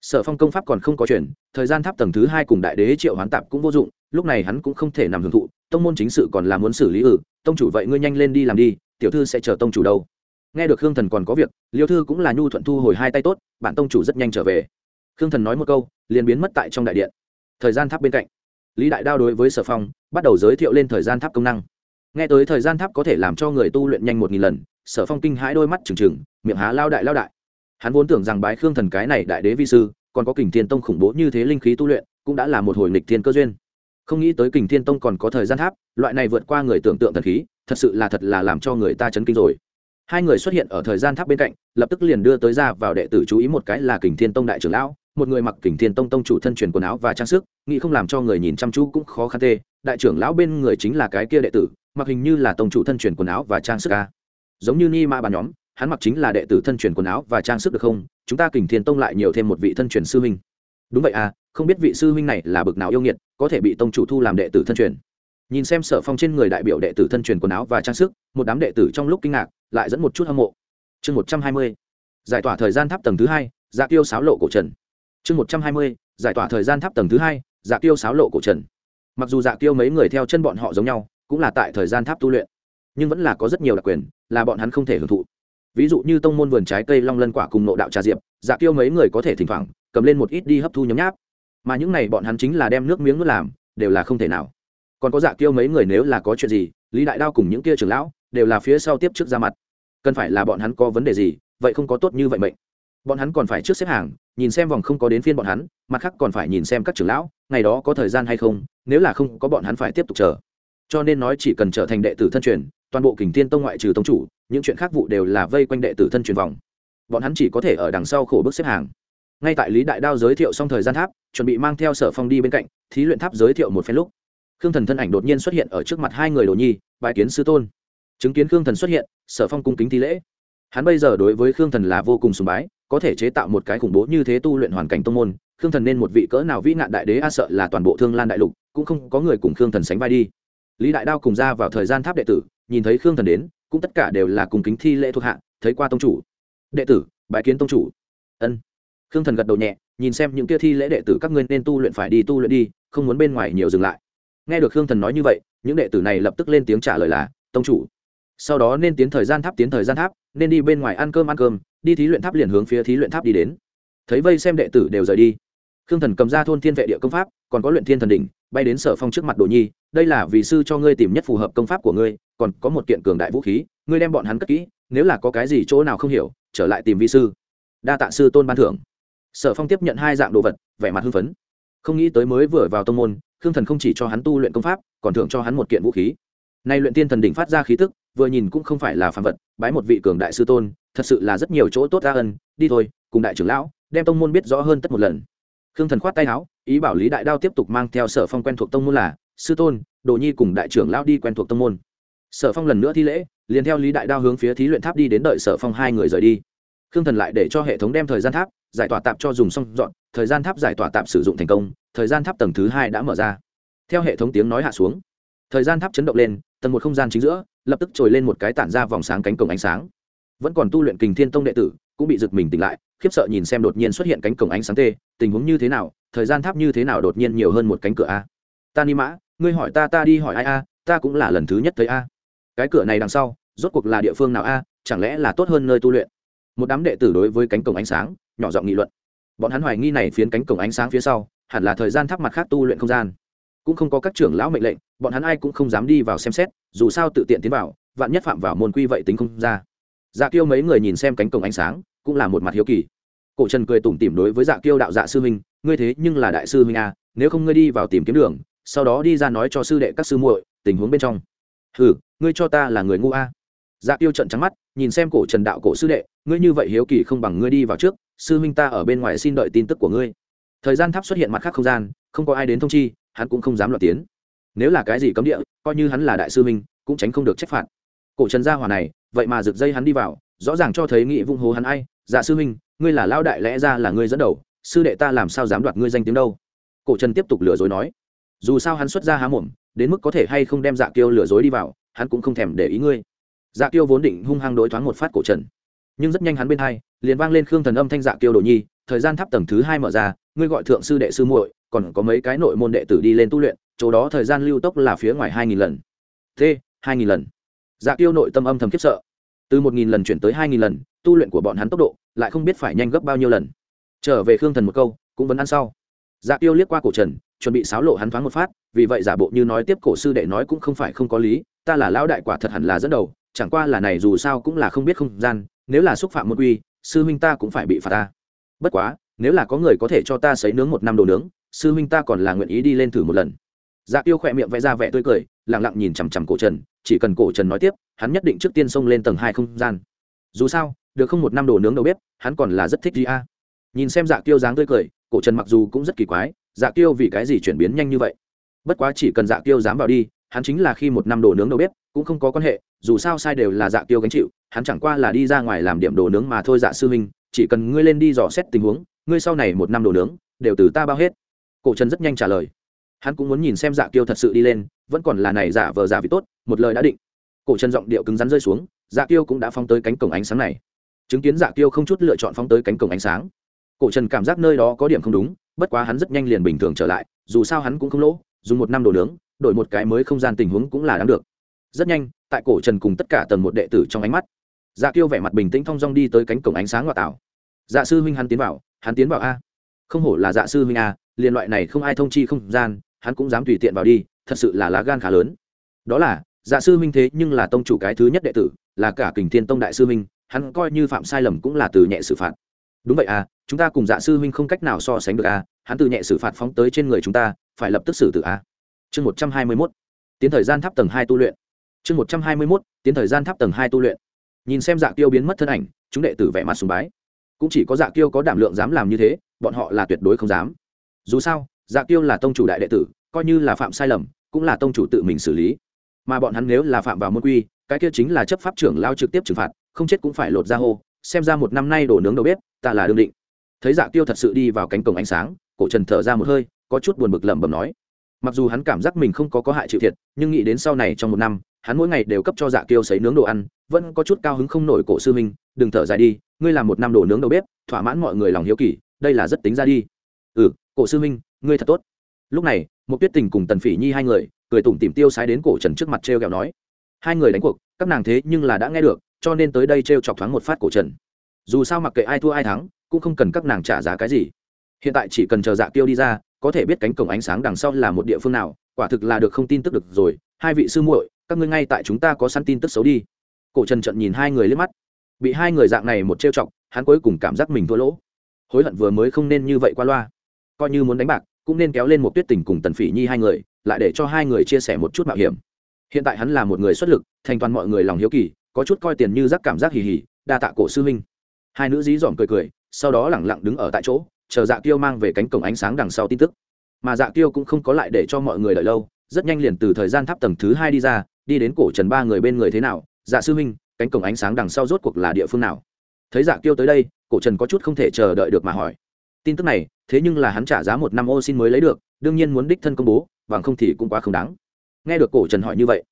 Sở phong công pháp còn không có chuyển thời gian tháp tầng thứ hai cùng đại đế triệu hoán tạp cũng vô dụng lúc này hắn cũng không thể nằm hưởng thụ tông môn chính sự còn là muốn xử lý ử ừ, tông chủ vậy ngươi nhanh lên đi làm đi tiểu thư sẽ chờ tông chủ đâu. Nghe được hương thần còn có việc liêu thư cũng là nhu thuận thu hồi hai tay tốt bản tông chủ rất nhanh trở về khương thần nói một câu, liền biến mất tại trong đại điện. Thời gian tháp bên cạnh. Lý đại đao đối với sở phong, bắt đầu giới thiệu lên thời gian tháp công năng. Nghe tới thời gian tháp có thể làm cho người tu luyện nhanh một nghìn lần, sở phong kinh hãi đôi mắt trừng trừng, miệng há lao đại lao đại. Hắn vốn tưởng rằng bái khương thần cái này đại đế vi sư, còn có kình thiên tông khủng bố như thế linh khí tu luyện, cũng đã là một hồi nghịch thiên cơ duyên. Không nghĩ tới kình thiên tông còn có thời gian tháp, loại này vượt qua người tưởng tượng thần khí, thật sự là thật là làm cho người ta chấn kinh rồi. Hai người xuất hiện ở thời gian tháp bên cạnh, lập tức liền đưa tới ra vào đệ tử chú ý một cái là kình thiên tông đại trưởng lão một người mặc kình thiên tông tông chủ thân truyền quần áo và trang sức, nghĩ không làm cho người nhìn chăm chú cũng khó khăn tê. Đại trưởng lão bên người chính là cái kia đệ tử, mặc hình như là tông chủ thân truyền quần áo và trang sức ca giống như ni ma bà nhóm, hắn mặc chính là đệ tử thân truyền quần áo và trang sức được không? Chúng ta kình thiên tông lại nhiều thêm một vị thân truyền sư huynh. Đúng vậy à không biết vị sư huynh này là bực nào yêu nghiệt, có thể bị tông chủ thu làm đệ tử thân truyền. Nhìn xem sở phong trên người đại biểu đệ tử thân truyền quần áo và trang sức, một đám đệ tử trong lúc kinh ngạc, lại dẫn một chút hâm mộ. Chương một trăm hai mươi, giải tỏa thời gian tháp tầng thứ hai dạ tiêu sáo lộ cổ trần chương một trăm hai mươi, giải tỏa thời gian tháp tầng thứ hai dạ tiêu sáo lộ cổ trần. Mặc dù dạ tiêu mấy người theo chân bọn họ giống nhau, cũng là tại thời gian tháp tu luyện, nhưng vẫn là có rất nhiều đặc quyền, là bọn hắn không thể hưởng thụ. Ví dụ như tông môn vườn trái cây long lân quả cùng nộ đạo trà diệp dạ tiêu mấy người có thể thỉnh thoảng, cầm lên một ít đi hấp thu nhấm nháp. Mà những này bọn hắn chính là đem nước miếng nước làm, đều là không thể nào. Còn có dạ tiêu mấy người nếu là có chuyện gì, lý đại đao cùng những kia trưởng lão, đều là phía sau tiếp trước ra mặt. Cần phải là bọn hắn có vấn đề gì, vậy không có tốt như vậy mệnh bọn hắn còn phải trước xếp hàng, nhìn xem vòng không có đến phiên bọn hắn, mặt khác còn phải nhìn xem các trưởng lão, ngày đó có thời gian hay không, nếu là không có bọn hắn phải tiếp tục chờ. Cho nên nói chỉ cần trở thành đệ tử thân truyền, toàn bộ kình thiên tông ngoại trừ tông chủ, những chuyện khác vụ đều là vây quanh đệ tử thân truyền vòng. Bọn hắn chỉ có thể ở đằng sau khổ bước xếp hàng. Ngay tại lý đại đao giới thiệu xong thời gian tháp, chuẩn bị mang theo sở phong đi bên cạnh, thí luyện tháp giới thiệu một phen lúc, khương thần thân ảnh đột nhiên xuất hiện ở trước mặt hai người đồ nhi bài kiến sư tôn. Chứng kiến khương thần xuất hiện, sở phong cung kính thi lễ. Hắn bây giờ đối với khương thần là vô cùng sùng bái có thể chế tạo một cái khủng bố như thế tu luyện hoàn cảnh tông môn, khương thần nên một vị cỡ nào vĩ nạn đại đế a sợ là toàn bộ thương lan đại lục, cũng không có người cùng khương thần sánh vai đi. Lý đại đao cùng ra vào thời gian tháp đệ tử, nhìn thấy khương thần đến, cũng tất cả đều là cùng kính thi lễ thuộc hạ, thấy qua tông chủ. Đệ tử bãi kiến tông chủ. Ân. Khương thần gật đầu nhẹ, nhìn xem những kia thi lễ đệ tử, các ngươi nên tu luyện phải đi, tu luyện đi, không muốn bên ngoài nhiều dừng lại. Nghe được khương thần nói như vậy, những đệ tử này lập tức lên tiếng trả lời là, tông chủ, sau đó nên tiến thời gian tháp, tiến thời gian tháp, nên đi bên ngoài ăn cơm ăn cơm đi thí luyện tháp liền hướng phía thí luyện tháp đi đến. Thấy vây xem đệ tử đều rời đi. Khương thần cầm ra thôn thiên vệ địa công pháp, còn có luyện thiên thần đỉnh, bay đến sở phong trước mặt đồ nhi, đây là vì sư cho ngươi tìm nhất phù hợp công pháp của ngươi, còn có một kiện cường đại vũ khí, ngươi đem bọn hắn cất kỹ, nếu là có cái gì chỗ nào không hiểu, trở lại tìm vi sư. Đa tạ sư tôn ban thưởng. Sở phong tiếp nhận hai dạng đồ vật, vẻ mặt hưng phấn. Không nghĩ tới mới vừa vào tông môn, khương thần không chỉ cho hắn tu luyện công pháp, còn thưởng cho hắn một kiện vũ khí. Nay luyện tiên thần đỉnh phát ra khí tức, vừa nhìn cũng không phải là phàm vật, bái một vị cường đại sư tôn thật sự là rất nhiều chỗ tốt ra ân, đi thôi, cùng đại trưởng lão, đem tông môn biết rõ hơn tất một lần. Khương thần khoát tay áo, ý bảo lý đại đao tiếp tục mang theo sở phong quen thuộc tông môn là, sư tôn, đồ nhi cùng đại trưởng lão đi quen thuộc tông môn. Sở phong lần nữa thi lễ, liền theo lý đại đao hướng phía thí luyện tháp đi đến đợi sở phong hai người rời đi. Khương thần lại để cho hệ thống đem thời gian tháp, giải tỏa tạp cho dùng xong dọn, thời gian tháp giải tỏa tạp sử dụng thành công, thời gian tháp tầng thứ hai đã mở ra. Theo hệ thống tiếng nói hạ xuống, thời gian tháp chấn động lên, tầng một không gian chính giữa, lập tức trồi lên một cái tản ra vòng sáng cánh cổng ánh sáng vẫn còn tu luyện kình thiên tông đệ tử, cũng bị giật mình tỉnh lại, khiếp sợ nhìn xem đột nhiên xuất hiện cánh cổng ánh sáng tê, tình huống như thế nào, thời gian tháp như thế nào đột nhiên nhiều hơn một cánh cửa a. Ta ni mã, ngươi hỏi ta ta đi hỏi ai a, ta cũng là lần thứ nhất thấy a. Cái cửa này đằng sau, rốt cuộc là địa phương nào a, chẳng lẽ là tốt hơn nơi tu luyện? Một đám đệ tử đối với cánh cổng ánh sáng, nhỏ giọng nghị luận. Bọn hắn hoài nghi này phiến cánh cổng ánh sáng phía sau, hẳn là thời gian tháp mặt khác tu luyện không gian. Cũng không có các trưởng lão mệnh lệnh, bọn hắn ai cũng không dám đi vào xem xét, dù sao tự tiện tiến vào, vạn nhất phạm vào môn quy vậy tính không ra dạ kiêu mấy người nhìn xem cánh cổng ánh sáng, cũng là một mặt hiếu kỳ. Cổ trần cười tủm tỉm đối với dạ kiêu đạo dạ sư huynh, ngươi thế nhưng là đại sư huynh a nếu không ngươi đi vào tìm kiếm đường, sau đó đi ra nói cho sư đệ các sư muội, tình huống bên trong. Hừ, ngươi cho ta là người ngu a. Dạ kiêu trận trắng mắt, nhìn xem cổ trần đạo cổ sư đệ, ngươi như vậy hiếu kỳ không bằng ngươi đi vào trước, sư huynh ta ở bên ngoài xin đợi tin tức của ngươi. Thời gian tháp xuất hiện mặt khác không gian, không có ai đến thông chi, hắn cũng không dám loạt tiến. Nếu là cái gì cấm địa, coi như hắn là đại sư huynh, cũng tránh không được trách phạt. Cổ trần gia hỏa này vậy mà rực dây hắn đi vào, rõ ràng cho thấy nghị vung hố hắn ai dạ sư huynh, ngươi là lao đại lẽ ra là ngươi dẫn đầu, sư đệ ta làm sao dám đoạt ngươi danh tiếng đâu? Cổ trần tiếp tục lừa dối nói, dù sao hắn xuất ra há mồm, đến mức có thể hay không đem dạ kiêu lừa dối đi vào, hắn cũng không thèm để ý ngươi. Dạ kiêu vốn định hung hăng đối thoáng một phát cổ trần, nhưng rất nhanh hắn bên hai, liền vang lên khương thần âm thanh dạ kiêu đồ nhi, thời gian tháp tầng thứ hai mở ra, ngươi gọi thượng sư đệ sư muội, còn có mấy cái nội môn đệ tử đi lên tu luyện, chỗ đó thời gian lưu tốc là phía ngoài hai nghìn lần. T hai nghìn lần? Dạ kiêu nội tâm âm thầm khiếp sợ. Từ một nghìn lần chuyển tới hai nghìn lần, tu luyện của bọn hắn tốc độ lại không biết phải nhanh gấp bao nhiêu lần. Trở về khương thần một câu, cũng vẫn ăn sau. Dạ tiêu liếc qua cổ trần, chuẩn bị xáo lộ hắn thoáng một phát, vì vậy giả bộ như nói tiếp cổ sư đệ nói cũng không phải không có lý, ta là lão đại quả thật hẳn là dẫn đầu, chẳng qua là này dù sao cũng là không biết không gian, nếu là xúc phạm một uy sư huynh ta cũng phải bị phạt ta. Bất quá, nếu là có người có thể cho ta sấy nướng một năm đồ nướng, sư huynh ta còn là nguyện ý đi lên thử một lần dạ tiêu khỏe miệng vẽ ra vẻ tươi cười lẳng lặng nhìn chằm chằm cổ trần, chỉ cần cổ trần nói tiếp, hắn nhất định trước tiên xông lên tầng hai không gian. Dù sao, được không một năm đồ nướng đầu bếp, hắn còn là rất thích gì a nhìn xem dạ tiêu dáng tươi cười, cổ trần mặc dù cũng rất kỳ quái dạ tiêu vì cái gì chuyển biến nhanh như vậy? Bất quá chỉ cần dạ tiêu dám vào đi, hắn chính là khi một năm đồ nướng đầu bếp, cũng không có quan hệ, dù sao sai đều là dạ tiêu gánh chịu, hắn chẳng qua là đi ra ngoài làm điểm đồ nướng mà thôi dạ sư huynh, chỉ cần ngươi lên đi dò xét tình huống, ngươi sau này một năm đồ nướng, đều từ ta bao hết. Cổ trần rất nhanh trả lời hắn cũng muốn nhìn xem dạ tiêu thật sự đi lên, vẫn còn là này giả vờ giả vị tốt, một lời đã định. Cổ trần giọng điệu cứng rắn rơi xuống dạ tiêu cũng đã phóng tới cánh cổng ánh sáng này. Chứng kiến dạ tiêu không chút lựa chọn phóng tới cánh cổng ánh sáng, cổ trần cảm giác nơi đó có điểm không đúng, bất quá hắn rất nhanh liền bình thường trở lại, dù sao hắn cũng không lỗ, dùng một năm đồ nướng, đổi một cái mới không gian tình huống cũng là đáng được. Rất nhanh, tại cổ trần cùng tất cả tầng một đệ tử trong ánh mắt dạ tiêu vẻ mặt bình tĩnh thong dong đi tới cánh cổng ánh sáng ngoại tảo. Dạ sư huynh hắn tiến vào, hắn tiến vào a. Không hổ là dạ sư huynh a, liên loại này không ai thông chi không gian hắn cũng dám tùy tiện vào đi thật sự là lá gan khá lớn. Đó là dạ sư minh thế nhưng là tông chủ cái thứ nhất đệ tử là cả kình thiên tông đại sư minh, hắn coi như phạm sai lầm cũng là từ nhẹ xử phạt. Đúng vậy à chúng ta cùng dạ sư huynh không cách nào so sánh được à hắn từ nhẹ xử phạt phóng tới trên người chúng ta phải lập tức xử tử à. Chương một trăm hai mươi mốt tiến thời gian tháp tầng hai tu luyện. Chương một trăm hai mươi mốt tiến thời gian tháp tầng hai tu luyện. Nhìn xem dạ kiêu biến mất thân ảnh chúng đệ tử vẻ mặt sùng bái. Cũng chỉ có dạ kiêu có đảm lượng dám làm như thế bọn họ là tuyệt đối không dám. Dù sao dạ tiêu là tông chủ đại đệ tử, coi như là phạm sai lầm, cũng là tông chủ tự mình xử lý. Mà bọn hắn nếu là phạm vào môn quy, cái kia chính là chấp pháp trưởng lao trực tiếp trừng phạt, không chết cũng phải lột ra hô, xem ra một năm nay đổ nướng đầu bếp, ta là đương định. Thấy dạ tiêu thật sự đi vào cánh cổng ánh sáng, cổ trần thở ra một hơi, có chút buồn bực lẩm bẩm nói. Mặc dù hắn cảm giác mình không có có hại chịu thiệt, nhưng nghĩ đến sau này trong một năm, hắn mỗi ngày đều cấp cho dạ tiêu sấy nướng đồ ăn, vẫn có chút cao hứng không nổi cổ sư minh đừng thở dài đi, ngươi làm một năm đồ nướng đầu bếp, thỏa mãn mọi người lòng hiếu kỳ, đây là rất tính ra đi. Ừ cổ sư minh ngươi thật tốt. Lúc này một tuyết tình cùng tần phỉ nhi hai người, cười tủm tìm tiêu sái đến cổ trần trước mặt t r e o kẹo nói, hai người đánh cuộc, các nàng thế nhưng là đã nghe được, cho nên tới đây t r e o chọc thoáng một phát cổ trần. Dù sao mặc kệ ai thua ai thắng, cũng không cần các nàng trả giá cái gì. Hiện tại chỉ cần chờ dạ tiêu đi ra, có thể biết cánh cổng ánh sáng đằng sau là một địa phương nào, quả thực là được không tin tức được rồi. Hai vị sư muội, các ngươi ngay tại chúng ta có săn tin tức xấu đi. Cổ trần trận nhìn hai người lên mắt. Bị hai người dạng này một trêu chọc, hắn cuối cùng cảm giác mình thua lỗ. Hối hận vừa mới không nên như vậy qua loa. Coi như muốn đánh bạc cũng nên kéo lên một tuyết tình cùng tần phỉ nhi hai người, lại để cho hai người chia sẻ một chút mạo hiểm. Hiện tại hắn là một người xuất lực, thành toàn mọi người lòng hiếu kỳ, có chút coi tiền như rắc cảm giác hì hì, đa tạ cổ sư huynh. Hai nữ dí dỏm cười cười, sau đó lẳng lặng đứng ở tại chỗ, chờ dạ kiêu mang về cánh cổng ánh sáng đằng sau tin tức. Mà dạ kiêu cũng không có lại để cho mọi người đợi lâu, rất nhanh liền từ thời gian tháp tầng thứ hai đi ra, đi đến cổ trần ba người bên người thế nào? Dạ sư huynh, cánh cổng ánh sáng đằng sau rốt cuộc là địa phương nào? Thấy dạ kiêu tới đây, cổ trần có chút không thể chờ đợi được mà hỏi. Tin tức này thế nhưng là hắn trả giá một năm ô xin mới lấy được, đương nhiên muốn đích thân công bố, bằng không thì cũng quá không đáng. Nghe được cổ trần hỏi như vậy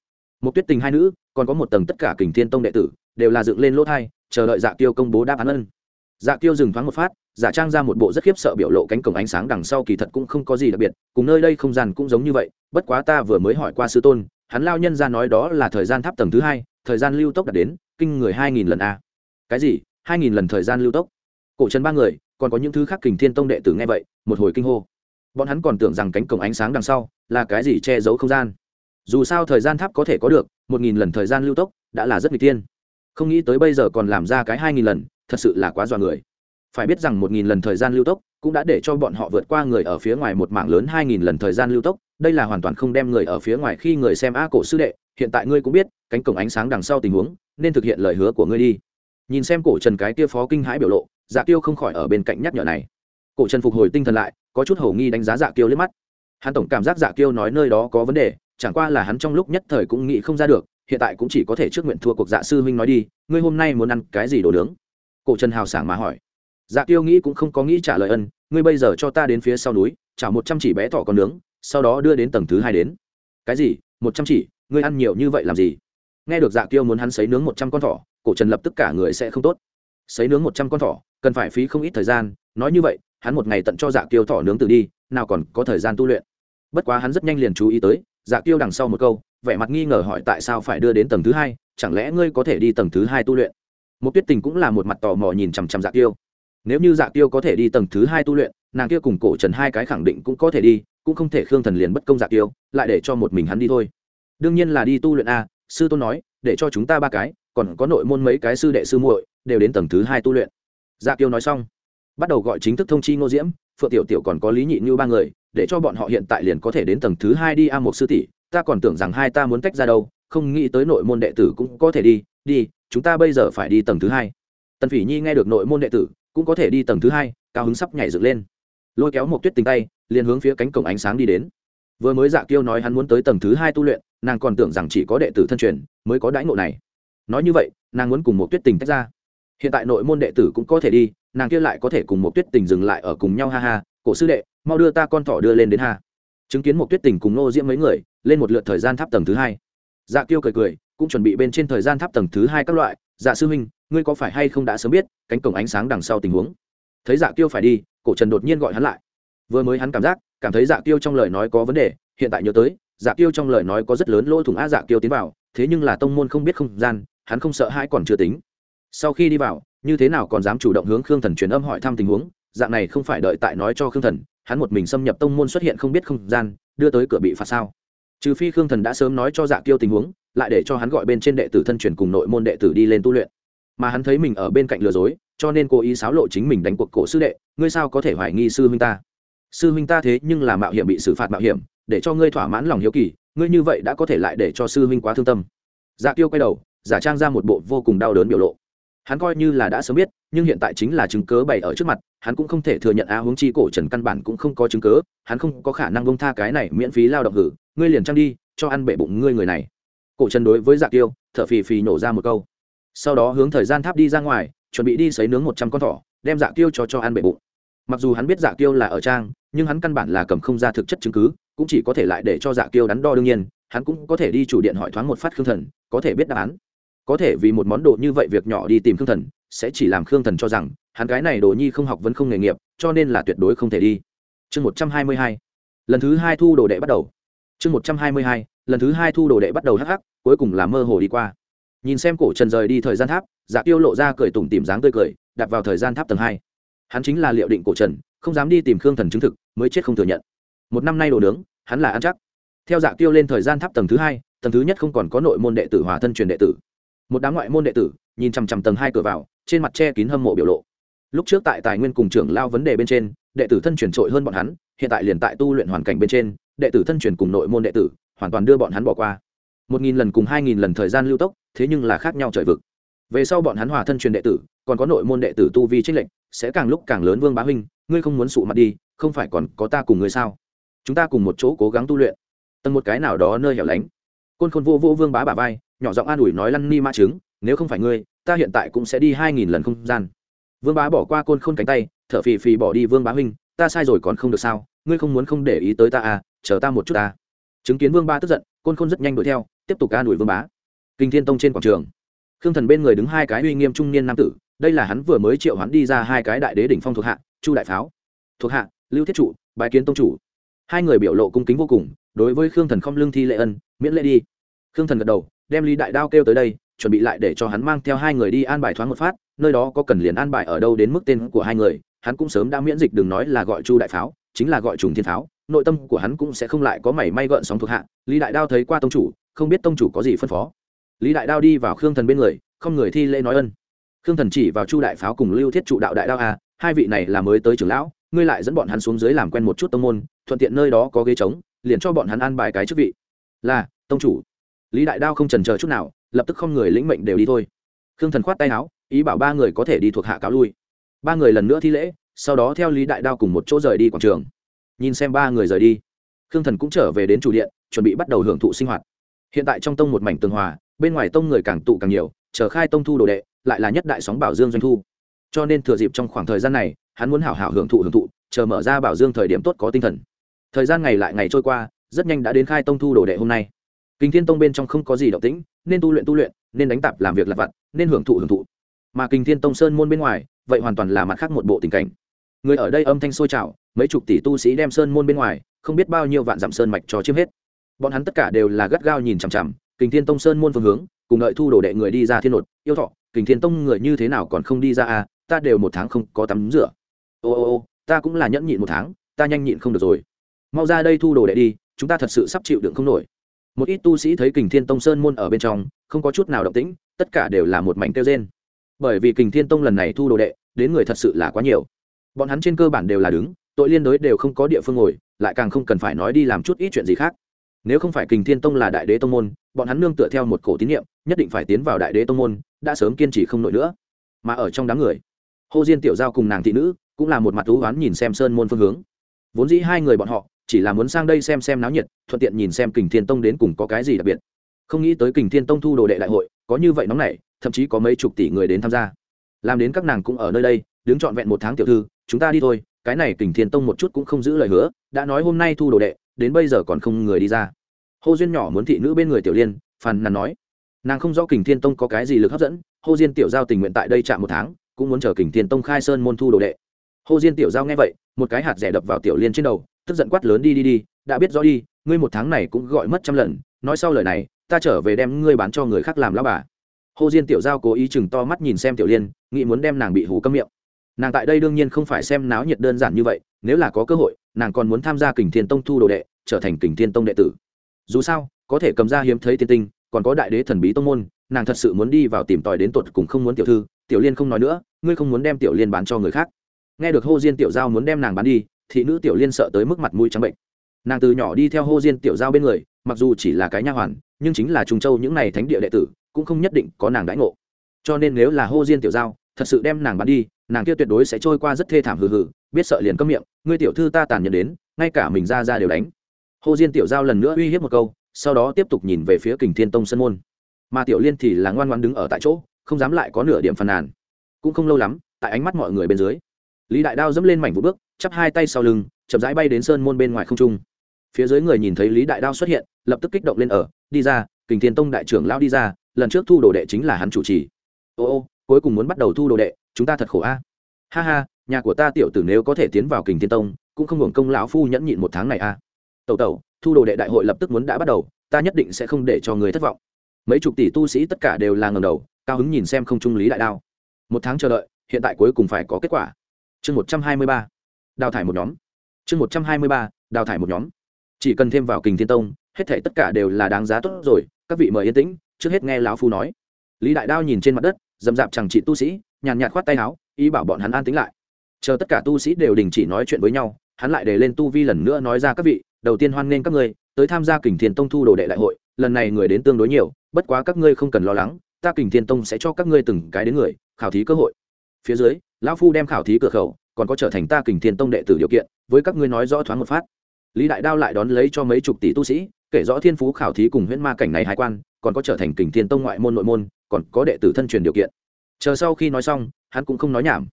một tuyết tình hai nữ, còn có một tầng tất cả kình thiên tông đệ tử, đều là dựng lên lỗ thai, chờ đợi dạ tiêu công bố đáp án ân. Dạ tiêu dừng thoáng một phát, giả trang ra một bộ rất khiếp sợ biểu lộ cánh cổng ánh sáng đằng sau kỳ thật cũng không có gì đặc biệt, cùng nơi đây không gian cũng giống như vậy, bất quá ta vừa mới hỏi qua sư tôn, hắn lao nhân ra nói đó là thời gian tháp tầng thứ hai, thời gian lưu tốc đạt đến, kinh người hai nghìn lần a. Cái gì? Hai nghìn lần thời gian lưu tốc? Cổ trần ba người còn có những thứ khác kình thiên tông đệ tử nghe vậy, một hồi kinh hô. Bọn hắn còn tưởng rằng cánh cổng ánh sáng đằng sau là cái gì che giấu không gian. Dù sao thời gian tháp có thể có được, một nghìn lần thời gian lưu tốc đã là rất n g ư ờ tiên không nghĩ tới bây giờ còn làm ra cái hai nghìn lần, thật sự là quá dọa người. Phải biết rằng một nghìn lần thời gian lưu tốc cũng đã để cho bọn họ vượt qua người ở phía ngoài một mảng lớn hai nghìn lần thời gian lưu tốc. Đây là hoàn toàn không đem người ở phía ngoài khi người xem a cổ sư đệ, hiện tại ngươi cũng biết, cánh cổng ánh sáng đằng sau tình huống, nên thực hiện lời hứa của ngươi đi. Nhìn xem cổ trần cái tia phó kinh hãi biểu lộ dạ tiêu không khỏi ở bên cạnh nhắc nhở này. Cổ trần phục hồi tinh thần lại, có chút hầu nghi đánh giá dạ kiêu liếc mắt. Hắn tổng cảm giác dạ kiêu nói nơi đó có vấn đề, chẳng qua là hắn trong lúc nhất thời cũng nghĩ không ra được, hiện tại cũng chỉ có thể trước nguyện thua cuộc dạ sư huynh nói đi, ngươi hôm nay muốn ăn cái gì đồ nướng? Cổ trần hào sảng mà hỏi. Dạ kiêu nghĩ cũng không có nghĩ trả lời ân, ngươi bây giờ cho ta đến phía sau núi trả một trăm chỉ bé thỏ con nướng, sau đó đưa đến tầng thứ hai đến. Cái gì? Một trăm chỉ? Ngươi ăn nhiều như vậy làm gì? Nghe được dạ kiêu muốn hắn xấy nướng một trăm con thỏ, cổ trần lập tức cả người sẽ không tốt. Xấy nướng một trăm con thỏ cần phải phí không ít thời gian, nói như vậy, hắn một ngày tận cho dạ kiêu thỏ nướng từ đi, nào còn có thời gian tu luyện. Bất quá hắn rất nhanh liền chú ý tới dạ kiêu đằng sau một câu, vẻ mặt nghi ngờ hỏi tại sao phải đưa đến tầng thứ hai, chẳng lẽ ngươi có thể đi tầng thứ hai tu luyện? Một tuyết tình cũng là một mặt tò mò nhìn chằm chằm dạ kiêu. Nếu như dạ kiêu có thể đi tầng thứ hai tu luyện, nàng kia cùng cổ trần hai cái khẳng định cũng có thể đi, cũng không thể khương thần liền bất công dạ kiêu, lại để cho một mình hắn đi thôi. Đương nhiên là đi tu luyện a, sư tôn nói, để cho chúng ta ba cái, còn có nội môn mấy cái sư đệ sư muội, đều đến tầng thứ hai tu luyện dạ kiêu nói xong, bắt đầu gọi chính thức thông chi ngô diễm, phượng tiểu tiểu còn có lý nhị như ba người, để cho bọn họ hiện tại liền có thể đến tầng thứ hai đi a một sư tỷ, ta còn tưởng rằng hai ta muốn tách ra đâu, không nghĩ tới nội môn đệ tử cũng có thể đi đi, chúng ta bây giờ phải đi tầng thứ hai. Tần phỉ nhi nghe được nội môn đệ tử, cũng có thể đi tầng thứ hai, cao hứng sắp nhảy dựng lên. Lôi kéo một tuyết tình tay, liền hướng phía cánh cổng ánh sáng đi đến. Vừa mới dạ kiêu nói hắn muốn tới tầng thứ hai tu luyện, nàng còn tưởng rằng chỉ có đệ tử thân truyền mới có đãi ngộ này. Nói như vậy, nàng muốn cùng một tuyết tình tách ra hiện tại nội môn đệ tử cũng có thể đi, nàng kia lại có thể cùng một tuyết tình dừng lại ở cùng nhau, ha ha, cổ sư đệ, mau đưa ta con thỏ đưa lên đến ha. Chứng kiến một tuyết tình cùng nô diễm mấy người, lên một lượt thời gian tháp tầng thứ hai. Dạ kiêu cười cười, cũng chuẩn bị bên trên thời gian tháp tầng thứ hai các loại. Dạ sư huynh, ngươi có phải hay không đã sớm biết, cánh cổng ánh sáng đằng sau tình huống? Thấy dạ kiêu phải đi, cổ trần đột nhiên gọi hắn lại. Vừa mới hắn cảm giác, cảm thấy dạ kiêu trong lời nói có vấn đề, hiện tại nhớ tới dạ kiêu trong lời nói có rất lớn lỗ thủng a dạ kiêu tiến vào, thế nhưng là tông môn không biết không gian, hắn không sợ hãi còn chưa tính sau khi đi vào, như thế nào còn dám chủ động hướng khương thần truyền âm hỏi thăm tình huống, dạng này không phải đợi tại nói cho khương thần, hắn một mình xâm nhập tông môn xuất hiện không biết không gian, đưa tới cửa bị phạt sao? Trừ phi khương thần đã sớm nói cho dạ kiêu tình huống, lại để cho hắn gọi bên trên đệ tử thân truyền cùng nội môn đệ tử đi lên tu luyện. Mà hắn thấy mình ở bên cạnh lừa dối, cho nên cố ý xáo lộ chính mình đánh cuộc cổ sư đệ, ngươi sao có thể hoài nghi sư huynh ta? Sư huynh ta thế nhưng là mạo hiểm bị xử phạt mạo hiểm, để cho ngươi thỏa mãn lòng hiếu kỳ, ngươi như vậy đã có thể lại để cho sư huynh quá thương tâm. Dạ tiêu quay đầu, giả trang ra một bộ vô cùng đau đớn biểu lộ hắn coi như là đã sớm biết, nhưng hiện tại chính là chứng cớ bày ở trước mặt, hắn cũng không thể thừa nhận á huống chi cổ trần căn bản cũng không có chứng cớ hắn không có khả năng bông tha cái này miễn phí lao động hử, ngươi liền trang đi, cho ăn bệ bụng ngươi người này. Cổ trần đối với dạ giặc tiêu thở phì phì nổ ra một câu. Sau đó hướng thời gian tháp đi ra ngoài, chuẩn bị đi xấy nướng một trăm con thỏ, đem dạ tiêu cho cho ăn bệ bụng. Mặc dù hắn biết dạ tiêu là ở trang, nhưng hắn căn bản là cầm không ra thực chất chứng cứ, cũng chỉ có thể lại để cho dạ tiêu đắn đo đương nhiên, hắn cũng có thể đi chủ điện hỏi thoáng một phát khương thần, có thể biết đáp án có thể vì một món đồ như vậy việc nhỏ đi tìm khương thần, sẽ chỉ làm khương thần cho rằng, hắn cái này đồ nhi không học vẫn không nghề nghiệp, cho nên là tuyệt đối không thể đi. Chương một trăm hai mươi hai. Lần thứ hai thu đồ đệ bắt đầu. Chương một trăm hai mươi hai. Lần thứ hai thu đồ đệ bắt đầu hắc hắc, cuối cùng là mơ hồ đi qua. Nhìn xem cổ trần rời đi thời gian tháp dạ tiêu lộ ra cười tủm tìm dáng tươi cười, đặt vào thời gian tháp tầng hai. Hắn chính là liệu định cổ trần, không dám đi tìm khương thần chứng thực, mới chết không thừa nhận. Một năm nay đồ nướng, hắn là ăn chắc. Theo dạ tiêu lên thời gian tháp tầng thứ hai, tầng thứ nhất không còn có nội môn đệ tử hòa thân truyền đệ tử một đám ngoại môn đệ tử nhìn chằm chằm tầng hai cửa vào, trên mặt che kín hâm mộ biểu lộ. Lúc trước tại tài nguyên cùng trưởng lao vấn đề bên trên, đệ tử thân truyền trội hơn bọn hắn, hiện tại liền tại tu luyện hoàn cảnh bên trên, đệ tử thân truyền cùng nội môn đệ tử hoàn toàn đưa bọn hắn bỏ qua. Một nghìn lần cùng hai nghìn lần thời gian lưu tốc, thế nhưng là khác nhau trời vực. Về sau bọn hắn hòa thân truyền đệ tử, còn có nội môn đệ tử tu vi trích lệnh sẽ càng lúc càng lớn vương bá huynh, ngươi không muốn sụ mặt đi, không phải còn có ta cùng ngươi sao? Chúng ta cùng một chỗ cố gắng tu luyện. Tầng một cái nào đó nơi hẻo lánh. Côn khôn vô vô vương bá bà vai nhỏ giọng an ủi nói, lăn ni mã trứng, nếu không phải ngươi, ta hiện tại cũng sẽ đi hai nghìn lần không gian. Vương bá bỏ qua côn khôn cánh tay, thở phì phì bỏ đi vương bá huynh, ta sai rồi còn không được sao? Ngươi không muốn không để ý tới ta à? Chờ ta một chút ta. Chứng kiến vương ba tức giận, côn khôn rất nhanh đuổi theo, tiếp tục an ủi vương bá. Kinh thiên tông trên quảng trường, khương thần bên người đứng hai cái uy nghiêm trung niên nam tử, đây là hắn vừa mới triệu hắn đi ra hai cái đại đế đỉnh phong thuộc hạ, chu đại pháo. Thuộc hạ, lưu thiết trụ bài kiến tông chủ. Hai người biểu lộ cung kính vô cùng, đối với khương thần không lương thi lệ ân, miễn lễ đi. Khương thần gật đầu đem lý đại đao kêu tới đây chuẩn bị lại để cho hắn mang theo hai người đi an bài thoáng một phát nơi đó có cần liền an bài ở đâu đến mức tên của hai người hắn cũng sớm đã miễn dịch đừng nói là gọi chu đại pháo chính là gọi trùng thiên pháo nội tâm của hắn cũng sẽ không lại có mảy may gợn sóng thuộc hạ lý đại đao thấy qua tông chủ không biết tông chủ có gì phân phó. Lý đại đao đi vào khương thần bên người không người thi lễ nói ân. Khương thần chỉ vào chu đại pháo cùng lưu thiết trụ đạo đại đao à, hai vị này là mới tới trưởng lão ngươi lại dẫn bọn hắn xuống dưới làm quen một chút tông môn thuận tiện nơi đó có ghế trống liền cho bọn hắn ăn bài cái chức vị. Là tông chủ lý đại đao không trần chờ chút nào, lập tức không người lĩnh mệnh đều đi thôi. Khương thần khoát tay áo, ý bảo ba người có thể đi thuộc hạ cáo lui. Ba người lần nữa thi lễ, sau đó theo lý đại đao cùng một chỗ rời đi quảng trường. Nhìn xem ba người rời đi, khương thần cũng trở về đến chủ điện, chuẩn bị bắt đầu hưởng thụ sinh hoạt. Hiện tại trong tông một mảnh tường hòa, bên ngoài tông người càng tụ càng nhiều, chờ khai tông thu đồ đệ, lại là nhất đại sóng bảo dương doanh thu. Cho nên thừa dịp trong khoảng thời gian này, hắn muốn hảo hảo hưởng thụ hưởng thụ, chờ mở ra bảo dương thời điểm tốt có tinh thần. Thời gian ngày lại ngày trôi qua, rất nhanh đã đến khai tông thu đồ đệ hôm nay kinh thiên tông bên trong không có gì động tĩnh, nên tu luyện tu luyện, nên đánh tạp làm việc lặt vặt, nên hưởng thụ hưởng thụ. Mà kinh thiên tông sơn môn bên ngoài, vậy hoàn toàn là mặt khác một bộ tình cảnh. Người ở đây âm thanh sôi trào, mấy chục tỷ tu sĩ đem sơn môn bên ngoài, không biết bao nhiêu vạn dặm sơn mạch cho chiếm hết. Bọn hắn tất cả đều là gắt gao nhìn chằm chằm kình thiên tông sơn môn phương hướng, cùng đợi thu đồ đệ người đi ra thiên nột, yêu thọ kình thiên tông người như thế nào còn không đi ra à ta đều một tháng không có tắm rửa. Ô ô ô, ta cũng là nhẫn nhịn một tháng, ta nhanh nhịn không được rồi. Mau ra đây thu đồ đệ đi, chúng ta thật sự sắp chịu đựng không nổi một ít tu sĩ thấy kình thiên tông sơn môn ở bên trong, không có chút nào động tĩnh, tất cả đều là một mảnh kêu trên bởi vì kình thiên tông lần này thu đồ đệ, đến người thật sự là quá nhiều. Bọn hắn trên cơ bản đều là đứng, tội liên đối đều không có địa phương ngồi, lại càng không cần phải nói đi làm chút ít chuyện gì khác. Nếu không phải kình thiên tông là đại đế tông môn, bọn hắn nương tựa theo một cổ tín nhiệm nhất định phải tiến vào đại đế tông môn, đã sớm kiên trì không nổi nữa. Mà ở trong đám người hồ diên tiểu giao cùng nàng thị nữ, cũng là một mặt thú oán nhìn xem sơn môn phương hướng. Vốn dĩ hai người bọn họ chỉ là muốn sang đây xem xem náo nhiệt, thuận tiện nhìn xem kình thiên tông đến cùng có cái gì đặc biệt. Không nghĩ tới kình thiên tông thu đồ đệ đại hội, có như vậy nóng này thậm chí có mấy chục tỷ người đến tham gia. Làm đến các nàng cũng ở nơi đây, đứng trọn vẹn một tháng tiểu thư, chúng ta đi thôi, cái này kình thiên tông một chút cũng không giữ lời hứa, đã nói hôm nay thu đồ đệ, đến bây giờ còn không người đi ra. Hô duyên nhỏ muốn thị nữ bên người tiểu liên, phàn nàn nói. Nàng không rõ kình thiên tông có cái gì lực hấp dẫn, hô diên tiểu giao tình nguyện tại đây chạm một tháng, cũng muốn chờ kình thiên tông khai sơn môn thu đồ đệ. Hô diên tiểu giao nghe vậy, một cái hạt rẻ đập vào tiểu liên trên đầu tức giận quát lớn đi đi đi, đã biết rõ đi, ngươi một tháng này cũng gọi mất trăm lần, nói sau lời này, ta trở về đem ngươi bán cho người khác làm lao bà. Hồ diên tiểu giao cố ý chừng to mắt nhìn xem tiểu liên, nghĩ muốn đem nàng bị hủ câm miệng. Nàng tại đây đương nhiên không phải xem náo nhiệt đơn giản như vậy, nếu là có cơ hội, nàng còn muốn tham gia kình thiên tông thu đồ đệ, trở thành kình thiên tông đệ tử. Dù sao, có thể cầm ra hiếm thấy tiên tinh, còn có đại đế thần bí tông môn, nàng thật sự muốn đi vào tìm tòi đến tột cùng không muốn tiểu thư, tiểu liên không nói nữa, ngươi không muốn đem tiểu liên bán cho người khác. Nghe được hô diên tiểu giao muốn đem nàng bán đi thị nữ tiểu liên sợ tới mức mặt mũi trắng bệnh. Nàng từ nhỏ đi theo hô diên tiểu giao bên người, mặc dù chỉ là cái nha hoàn, nhưng chính là trùng châu những n à y thánh địa đệ tử, cũng không nhất định có nàng đãi ngộ. Cho nên nếu là hô diên tiểu giao, thật sự đem nàng bán đi, nàng kia tuyệt đối sẽ trôi qua rất thê thảm hừ hừ, biết sợ liền cấm miệng, ngươi tiểu thư ta tàn nhẫn đến, ngay cả mình ra ra đều đánh. Hô diên tiểu giao lần nữa uy hiếp một câu, sau đó tiếp tục nhìn về phía kình thiên tông sân môn. Mà tiểu liên thì là ngoan ngoan đứng ở tại chỗ, không dám lại có nửa điểm phàn nàn. Cũng không lâu lắm, tại ánh mắt mọi người bên dưới lý đại đao dẫm lên mảnh vụ bước, chắp hai tay sau lưng, chậm rãi bay đến sơn môn bên ngoài không trung. Phía dưới người nhìn thấy lý đại đao xuất hiện, lập tức kích động lên ở, đi ra, kình thiên tông đại trưởng lao đi ra, lần trước thu đồ đệ chính là hắn chủ trì. Ô ô, cuối cùng muốn bắt đầu thu đồ đệ, chúng ta thật khổ a. Ha ha, nhà của ta tiểu tử nếu có thể tiến vào kình thiên tông, cũng không hưởng công lão phu nhẫn nhịn một tháng này a. Tẩu tẩu, thu đồ đệ đại hội lập tức muốn đã bắt đầu, ta nhất định sẽ không để cho người thất vọng. Mấy chục tỷ tu sĩ tất cả đều là ngầm đầu, cao hứng nhìn xem không trung lý đại đao. Một tháng chờ đợi, hiện tại cuối cùng phải có kết quả chương một trăm hai mươi ba, đào thải một nhóm. Chương một trăm hai mươi ba, đào thải một nhóm. Chỉ cần thêm vào kình thiên tông, hết thể tất cả đều là đáng giá tốt rồi, các vị mời yên tĩnh, trước hết nghe lão phu nói. Lý đại đao nhìn trên mặt đất, dầm dạp chẳng chị tu sĩ, nhàn nhạt khoát tay áo, ý bảo bọn hắn an tính lại. Chờ tất cả tu sĩ đều đình chỉ nói chuyện với nhau, hắn lại để lên tu vi lần nữa nói ra các vị, đầu tiên hoan nghênh các ngươi, tới tham gia kình thiên tông thu đồ đệ đại hội, lần này người đến tương đối nhiều, bất quá các ngươi không cần lo lắng, ta kình thiên tông sẽ cho các ngươi từng cái đến người, khảo thí cơ hội. Phía dưới lão phu đem khảo thí cửa khẩu, còn có trở thành ta kình thiên tông đệ tử điều kiện, với các ngươi nói rõ thoáng một phát. Lý đại đao lại đón lấy cho mấy chục tỷ tu sĩ, kể rõ thiên phú khảo thí cùng huyễn ma cảnh này hải quan, còn có trở thành kình thiên tông ngoại môn nội môn, còn có đệ tử thân truyền điều kiện. Chờ sau khi nói xong, hắn cũng không nói nhảm.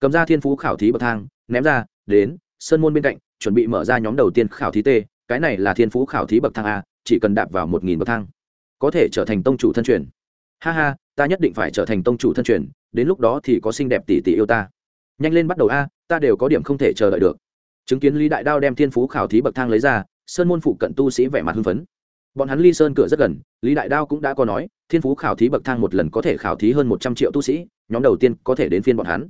Cầm ra thiên phú khảo thí bậc thang, ném ra, đến sân môn bên cạnh, chuẩn bị mở ra nhóm đầu tiên khảo thí t cái này là thiên phú khảo thí bậc thang a, chỉ cần đạp vào một nghìn bậc thang, có thể trở thành tông chủ thân truyền ha ha, ta nhất định phải trở thành tông chủ thân truyền, đến lúc đó thì có xinh đẹp tỷ tỷ yêu ta. Nhanh lên bắt đầu a, ta đều có điểm không thể chờ đợi được. Chứng kiến lý đại đao đem thiên phú khảo thí bậc thang lấy ra, sơn môn phụ cận tu sĩ vẻ mặt hưng phấn. Bọn hắn ly sơn cửa rất gần, lý đại đao cũng đã có nói, thiên phú khảo thí bậc thang một lần có thể khảo thí hơn một trăm triệu tu sĩ, nhóm đầu tiên có thể đến phiên bọn hắn.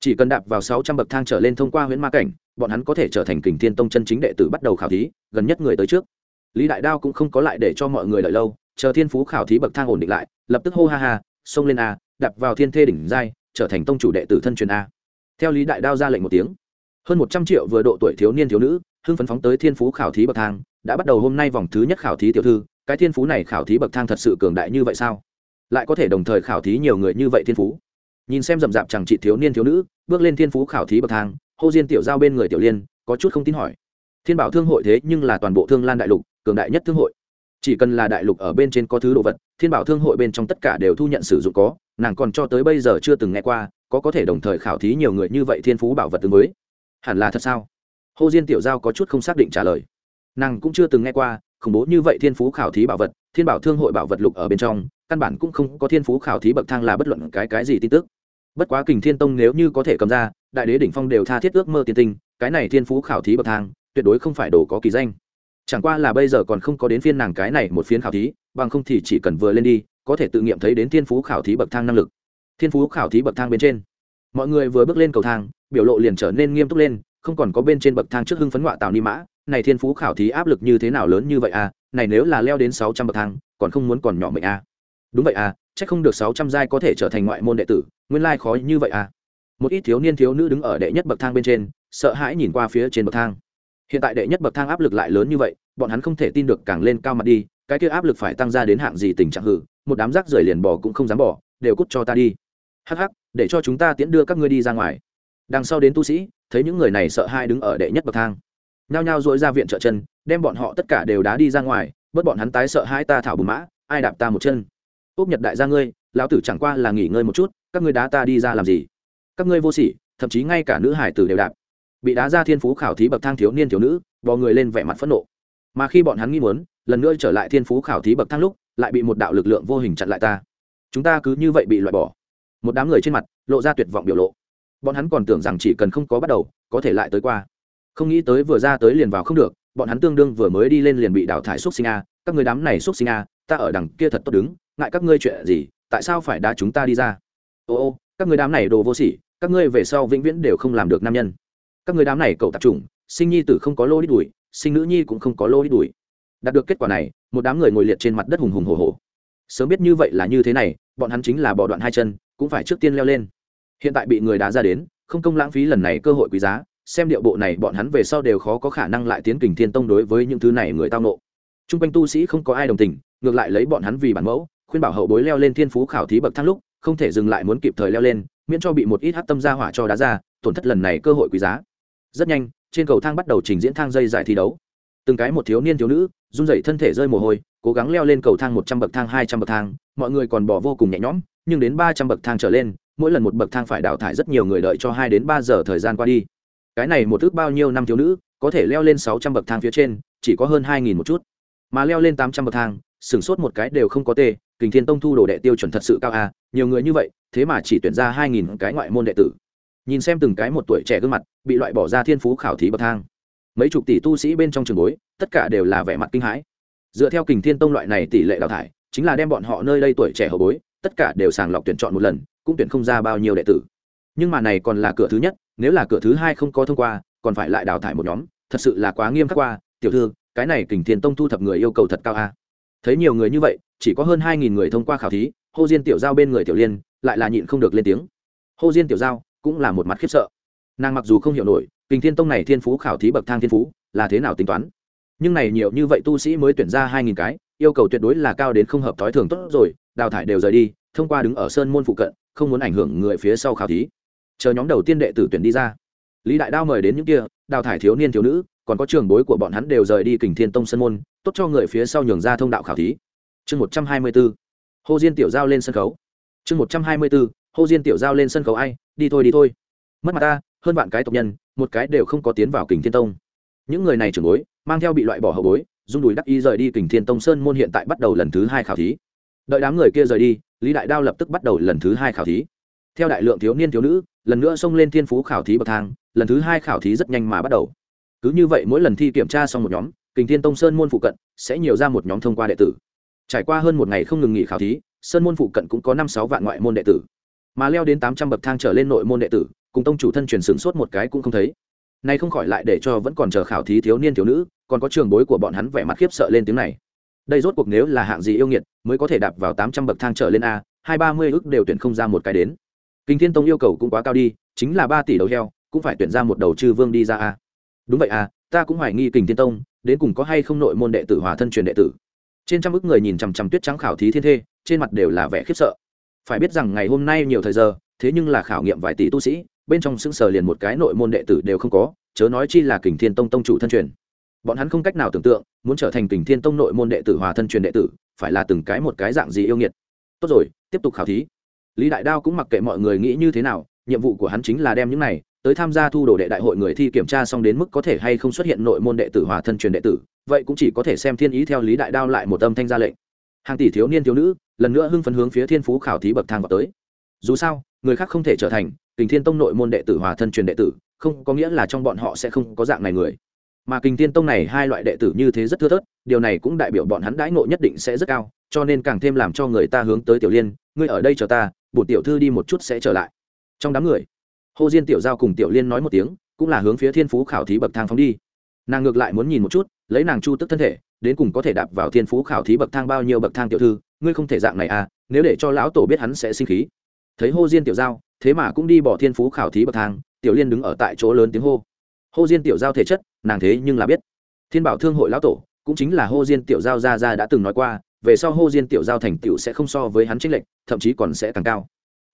Chỉ cần đạp vào sáu trăm bậc thang trở lên thông qua huyễn ma cảnh, bọn hắn có thể trở thành kình thiên tông chân chính đệ tử bắt đầu khảo thí, gần nhất người tới trước. Lý đại đao cũng không có lại để cho mọi người đợi lâu chờ thiên phú khảo thí bậc thang ổn định lại, lập tức hô ha ha, xông lên a, đạp vào thiên thê đỉnh giai, trở thành tông chủ đệ tử thân truyền a. Theo lý đại đao ra lệnh một tiếng, hơn một trăm triệu vừa độ tuổi thiếu niên thiếu nữ, hưng phấn phóng tới thiên phú khảo thí bậc thang, đã bắt đầu hôm nay vòng thứ nhất khảo thí tiểu thư, cái thiên phú này khảo thí bậc thang thật sự cường đại như vậy sao? Lại có thể đồng thời khảo thí nhiều người như vậy thiên phú? Nhìn xem rậm rạp chẳng chị thiếu niên thiếu nữ, bước lên thiên phú khảo thí bậc thang, hô diên tiểu giao bên người tiểu liên, có chút không tin hỏi. Thiên bảo thương hội thế nhưng là toàn bộ thương lan đại lục, cường đại nhất thương hội chỉ cần là đại lục ở bên trên có thứ đồ vật, thiên bảo thương hội bên trong tất cả đều thu nhận sử dụng có, nàng còn cho tới bây giờ chưa từng nghe qua, có có thể đồng thời khảo thí nhiều người như vậy thiên phú bảo vật tương mới hẳn là thật sao? Hồ diên tiểu giao có chút không xác định trả lời. Nàng cũng chưa từng nghe qua, khủng bố như vậy thiên phú khảo thí bảo vật, thiên bảo thương hội bảo vật lục ở bên trong, căn bản cũng không có thiên phú khảo thí bậc thang là bất luận cái cái gì tin tức. Bất quá kình thiên tông nếu như có thể cầm ra, đại đế đỉnh phong đều tha thiết ước mơ tiên tinh cái này thiên phú khảo thí bậc thang, tuyệt đối không phải đồ có kỳ danh chẳng qua là bây giờ còn không có đến phiên nàng cái này một phiên khảo thí, bằng không thì chỉ cần vừa lên đi, có thể tự nghiệm thấy đến thiên phú khảo thí bậc thang năng lực. Thiên phú khảo thí bậc thang bên trên. Mọi người vừa bước lên cầu thang, biểu lộ liền trở nên nghiêm túc lên, không còn có bên trên bậc thang trước hưng phấn ngoại tào ni mã, này thiên phú khảo thí áp lực như thế nào lớn như vậy à? Này nếu là leo đến sáu trăm bậc thang, còn không muốn còn nhỏ mệnh à? Đúng vậy à chắc không được sáu trăm giai có thể trở thành ngoại môn đệ tử, nguyên lai khó như vậy à? Một ít thiếu niên thiếu nữ đứng ở đệ nhất bậc thang bên trên, sợ hãi nhìn qua phía trên bậc thang hiện tại đệ nhất bậc thang áp lực lại lớn như vậy, bọn hắn không thể tin được càng lên cao mặt đi, cái kia áp lực phải tăng ra đến hạng gì tình trạng hử một đám rác rưởi liền bỏ cũng không dám bỏ đều cút cho ta đi. Hắc hắc, để cho chúng ta tiễn đưa các ngươi đi ra ngoài. Đằng sau đến tu sĩ, thấy những người này sợ hai đứng ở đệ nhất bậc thang. Nhao nhao dội ra viện trợ chân, đem bọn họ tất cả đều đá đi ra ngoài, bớt bọn hắn tái sợ hai ta thảo bùn mã, ai đạp ta một chân. Úp nhật đại gia ngươi, lão tử chẳng qua là nghỉ ngơi một chút, các ngươi đá ta đi ra làm gì? Các ngươi vô sỉ, thậm chí ngay cả nữ hải tử đều đạp bị đá ra thiên phú khảo thí bậc thang thiếu niên thiếu nữ, bò người lên vẻ mặt phẫn nộ. Mà khi bọn hắn nghi muốn, lần nữa trở lại thiên phú khảo thí bậc thang lúc, lại bị một đạo lực lượng vô hình chặn lại ta. Chúng ta cứ như vậy bị loại bỏ. Một đám người trên mặt, lộ ra tuyệt vọng biểu lộ. Bọn hắn còn tưởng rằng chỉ cần không có bắt đầu, có thể lại tới qua. Không nghĩ tới vừa ra tới liền vào không được, bọn hắn tương đương vừa mới đi lên liền bị đào thải xúc sinh a. Các người đám này xúc sinh a, ta ở đằng kia thật tốt đứng, ngại các ngươi chuyện gì, tại sao phải đá chúng ta đi ra? Ô ô, các người đám này đồ vô sỉ, các ngươi về sau vĩnh viễn đều không làm được nam nhân các người đám này cậu tạp chủng, sinh nhi tử không có lô đi đuổi sinh nữ nhi cũng không có lô đi đuổi đạt được kết quả này, một đám người ngồi liệt trên mặt đất hùng hùng hồ hồ sớm biết như vậy là như thế này, bọn hắn chính là bỏ đoạn hai chân, cũng phải trước tiên leo lên. Hiện tại bị người đá ra đến, không công lãng phí lần này cơ hội quý giá, xem điệu bộ này bọn hắn về sau đều khó có khả năng lại tiến kình thiên tông đối với những thứ này người tao nộ. T r u n g quanh tu sĩ không có ai đồng tình, ngược lại lấy bọn hắn vì bản mẫu, khuyên bảo hậu bối leo lên thiên phú khảo thí bậc thang lúc, không thể dừng lại muốn kịp thời leo lên, miễn cho bị một ít hát tâm ra hỏa cho đá ra, tổn thất lần này cơ hội quý giá rất nhanh, trên cầu thang bắt đầu trình diễn thang dây giải thi đấu. Từng cái một thiếu niên thiếu nữ, run rẩy thân thể rơi mồ hôi, cố gắng leo lên cầu thang một trăm bậc thang, hai trăm bậc thang, mọi người còn bỏ vô cùng nhẹ nhõm, nhưng đến ba trăm bậc thang trở lên, mỗi lần một bậc thang phải đào thải rất nhiều người đợi cho hai đến ba giờ thời gian qua đi. Cái này một ước bao nhiêu năm thiếu nữ, có thể leo lên sáu trăm bậc thang phía trên, chỉ có hơn hai nghìn một chút. Mà leo lên tám trăm bậc thang sửng sốt một cái đều không có tê, kình thiên tông thu đồ đệ tiêu chuẩn thật sự cao a nhiều người như vậy, thế mà chỉ tuyển ra hai nghìn cái ngoại môn đệ tử nhìn xem từng cái một tuổi trẻ gương mặt, bị loại bỏ ra thiên phú khảo thí bậc thang. Mấy chục tỷ tu sĩ bên trong trường bối, tất cả đều là vẻ mặt kinh hãi. Dựa theo kình thiên tông loại này tỷ lệ đào thải, chính là đem bọn họ nơi đây tuổi trẻ hậu bối, tất cả đều sàng lọc tuyển chọn một lần, cũng tuyển không ra bao nhiêu đệ tử. Nhưng mà này còn là cửa thứ nhất, nếu là cửa thứ hai không có thông qua, còn phải lại đào thải một nhóm, thật sự là quá nghiêm khắc qua. Tiểu thư, cái này kình thiên tông thu thập người yêu cầu thật cao a. Thấy nhiều người như vậy, chỉ có hơn hai nghìn người thông qua khảo thí, hô diên tiểu giao bên người tiểu liên lại là nhịn không được lên tiếng. Hô diên tiểu giao cũng là một mặt khiếp sợ. Nàng mặc dù không hiểu nổi, kình thiên tông này thiên phú khảo thí bậc thang thiên phú là thế nào tính toán. Nhưng này nhiều như vậy tu sĩ mới tuyển ra hai nghìn cái, yêu cầu tuyệt đối là cao đến không hợp thói thường tốt rồi, đào thải đều rời đi, thông qua đứng ở sơn môn phụ cận, không muốn ảnh hưởng người phía sau khảo thí. Chờ nhóm đầu tiên đệ tử tuyển đi ra. Lý đại đao mời đến những kia, đào thải thiếu niên thiếu nữ, còn có trường bối của bọn hắn đều rời đi kình thiên tông sân môn, tốt cho người phía sau nhường ra thông đạo khảo thí. Chương một trăm hai mươi b ố hồ diên tiểu giao lên sân khấu. Chương một trăm hai mươi b ố Hô diên tiểu giao lên sân khấu ai, đi thôi đi thôi. Mất mặt ta, hơn vạn cái tộc nhân, một cái đều không có tiến vào kình thiên tông. Những người này trưởng bối, mang theo bị loại bỏ hậu bối dung đùi đắc y rời đi kình thiên tông sơn môn hiện tại bắt đầu lần thứ hai khảo thí. Đợi đám người kia rời đi, lý đại đao lập tức bắt đầu lần thứ hai khảo thí. Theo đại lượng thiếu niên thiếu nữ, lần nữa xông lên thiên phú khảo thí bậc thang, lần thứ hai khảo thí rất nhanh mà bắt đầu. Cứ như vậy mỗi lần thi kiểm tra xong một nhóm, kình thiên tông sơn môn phụ cận sẽ nhiều ra một nhóm thông qua đệ tử. Trải qua hơn một ngày không ngừng nghỉ khảo thí, sơn môn phụ cận cũng có năm sáu vạn ngoại môn đệ tử mà leo đến tám trăm bậc thang trở lên nội môn đệ tử, cùng tông chủ thân truyền sửng sốt một cái cũng không thấy. Nay không khỏi lại để cho vẫn còn chờ khảo thí thiếu niên thiếu nữ, còn có trường bối của bọn hắn vẻ mặt khiếp sợ lên tiếng này. Đây rốt cuộc nếu là hạng gì yêu nghiệt, mới có thể đạp vào tám trăm bậc thang trở lên a, hai ba mươi ước đều tuyển không ra một cái đến. Kinh thiên tông yêu cầu cũng quá cao đi, chính là ba tỷ đầu heo, cũng phải tuyển ra một đầu chư vương đi ra a. Đúng vậy à ta cũng hoài nghi kình thiên tông, đến cùng có hay không nội môn đệ tử hòa thân truyền đệ tử. Trên trăm ức người nhìn chằm chằm tuyết trắng khảo thí thiên thê, trên mặt đều là vẻ khiếp sợ phải biết rằng ngày hôm nay nhiều thời giờ, thế nhưng là khảo nghiệm vài tỷ tu sĩ, bên trong xưng sở liền một cái nội môn đệ tử đều không có, chớ nói chi là kình thiên tông tông chủ thân truyền. Bọn hắn không cách nào tưởng tượng, muốn trở thành kình thiên tông nội môn đệ tử hòa thân truyền đệ tử, phải là từng cái một cái dạng gì yêu nghiệt. Tốt rồi, tiếp tục khảo thí. Lý đại đao cũng mặc kệ mọi người nghĩ như thế nào, nhiệm vụ của hắn chính là đem những này, tới tham gia thu đồ đệ đại hội người thi kiểm tra xong đến mức có thể hay không xuất hiện nội môn đệ tử hòa thân truyền đệ tử, vậy cũng chỉ có thể xem thiên ý theo lý đại đao lại một âm thanh ra lệnh. Hàng tỷ thiếu niên thiếu nữ lần nữa hưng phấn hướng phía thiên phú khảo thí bậc thang vào tới. Dù sao, người khác không thể trở thành kình thiên tông nội môn đệ tử hòa thân truyền đệ tử, không có nghĩa là trong bọn họ sẽ không có dạng này người. Mà kình thiên tông này hai loại đệ tử như thế rất thưa thớt, điều này cũng đại biểu bọn hắn đãi ngộ nhất định sẽ rất cao, cho nên càng thêm làm cho người ta hướng tới tiểu liên, ngươi ở đây chờ ta, bổn tiểu thư đi một chút sẽ trở lại. Trong đám người, hồ diên tiểu giao cùng tiểu liên nói một tiếng, cũng là hướng phía thiên phú khảo thí bậc thang phóng đi. Nàng ngược lại muốn nhìn một chút, lấy nàng chu tức thân thể đến cùng có thể đạp vào thiên phú khảo thí bậc thang bao nhiêu bậc thang tiểu thư, ngươi không thể dạng này à nếu để cho lão tổ biết hắn sẽ sinh khí. Thấy hô diên tiểu giao, thế mà cũng đi bỏ thiên phú khảo thí bậc thang, tiểu liên đứng ở tại chỗ lớn tiếng hô. Hô diên tiểu giao thể chất, nàng thế nhưng là biết. Thiên bảo thương hội lão tổ, cũng chính là hô diên tiểu giao ra ra đã từng nói qua, về sau hô diên tiểu giao thành tựu sẽ không so với hắn trích lệnh thậm chí còn sẽ càng cao.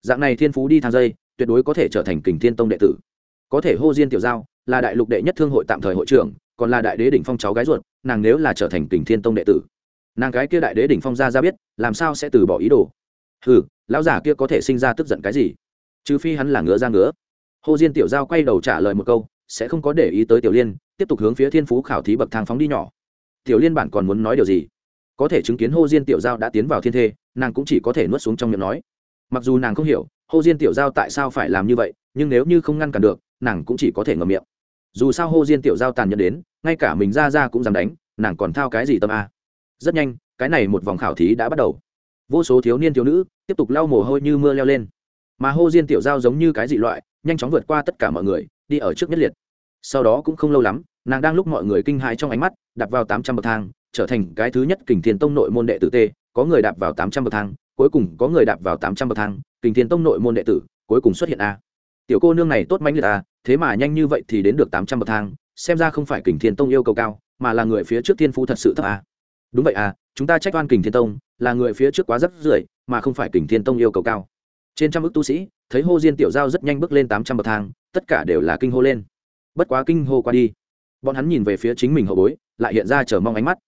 Dạng này thiên phú đi thang dây, tuyệt đối có thể trở thành kình thiên tông đệ tử. Có thể hô diên tiểu giao là đại lục đệ nhất thương hội tạm thời hội trưởng còn là đại đế đỉnh phong cháu gái ruột, nàng nếu là trở thành kình thiên tông đệ tử, nàng cái kia đại đế đỉnh phong ra ra biết, làm sao sẽ từ bỏ ý đồ? Hừ, lão giả kia có thể sinh ra tức giận cái gì? Trừ phi hắn là ngứa ra ngứa. Hồ diên tiểu giao quay đầu trả lời một câu, sẽ không có để ý tới tiểu liên, tiếp tục hướng phía thiên phú khảo thí bậc thang phóng đi nhỏ. Tiểu liên bản còn muốn nói điều gì? Có thể chứng kiến hồ diên tiểu giao đã tiến vào thiên thê, nàng cũng chỉ có thể nuốt xuống trong miệng nói. Mặc dù nàng không hiểu, hồ diên tiểu giao tại sao phải làm như vậy, nhưng nếu như không ngăn cản được, nàng cũng chỉ có thể ngậm miệng. Dù sao hồ diên tiểu giao tàn nhẫn đến ngay cả mình ra ra cũng dám đánh, nàng còn thao cái gì tâm a? Rất nhanh, cái này một vòng khảo thí đã bắt đầu. Vô số thiếu niên thiếu nữ tiếp tục lau mồ hôi như mưa leo lên. Mà hô diên tiểu giao giống như cái dị loại, nhanh chóng vượt qua tất cả mọi người, đi ở trước nhất liệt. Sau đó cũng không lâu lắm, nàng đang lúc mọi người kinh hãi trong ánh mắt, đạp vào tám trăm bậc thang, trở thành cái thứ nhất kình thiên tông nội môn đệ tử t, có người đạp vào tám trăm bậc thang, cuối cùng có người đạp vào tám trăm bậc thang, kình thiên tông nội môn đệ tử, cuối cùng xuất hiện a. Tiểu cô nương này tốt mãnh liệt a, thế mà nhanh như vậy thì đến được tám trăm bậc thang xem ra không phải kình thiên tông yêu cầu cao, mà là người phía trước thiên phú thật sự thấp à. Đúng vậy à chúng ta trách oan kình thiên tông, là người phía trước quá rất rưỡi, mà không phải kình thiên tông yêu cầu cao. Trên trăm ước tu sĩ, thấy hô diên tiểu giao rất nhanh bước lên tám trăm bậc thang, tất cả đều là kinh hô lên. Bất quá kinh hô qua đi, bọn hắn nhìn về phía chính mình hậu bối, lại hiện ra chờ mong ánh mắt.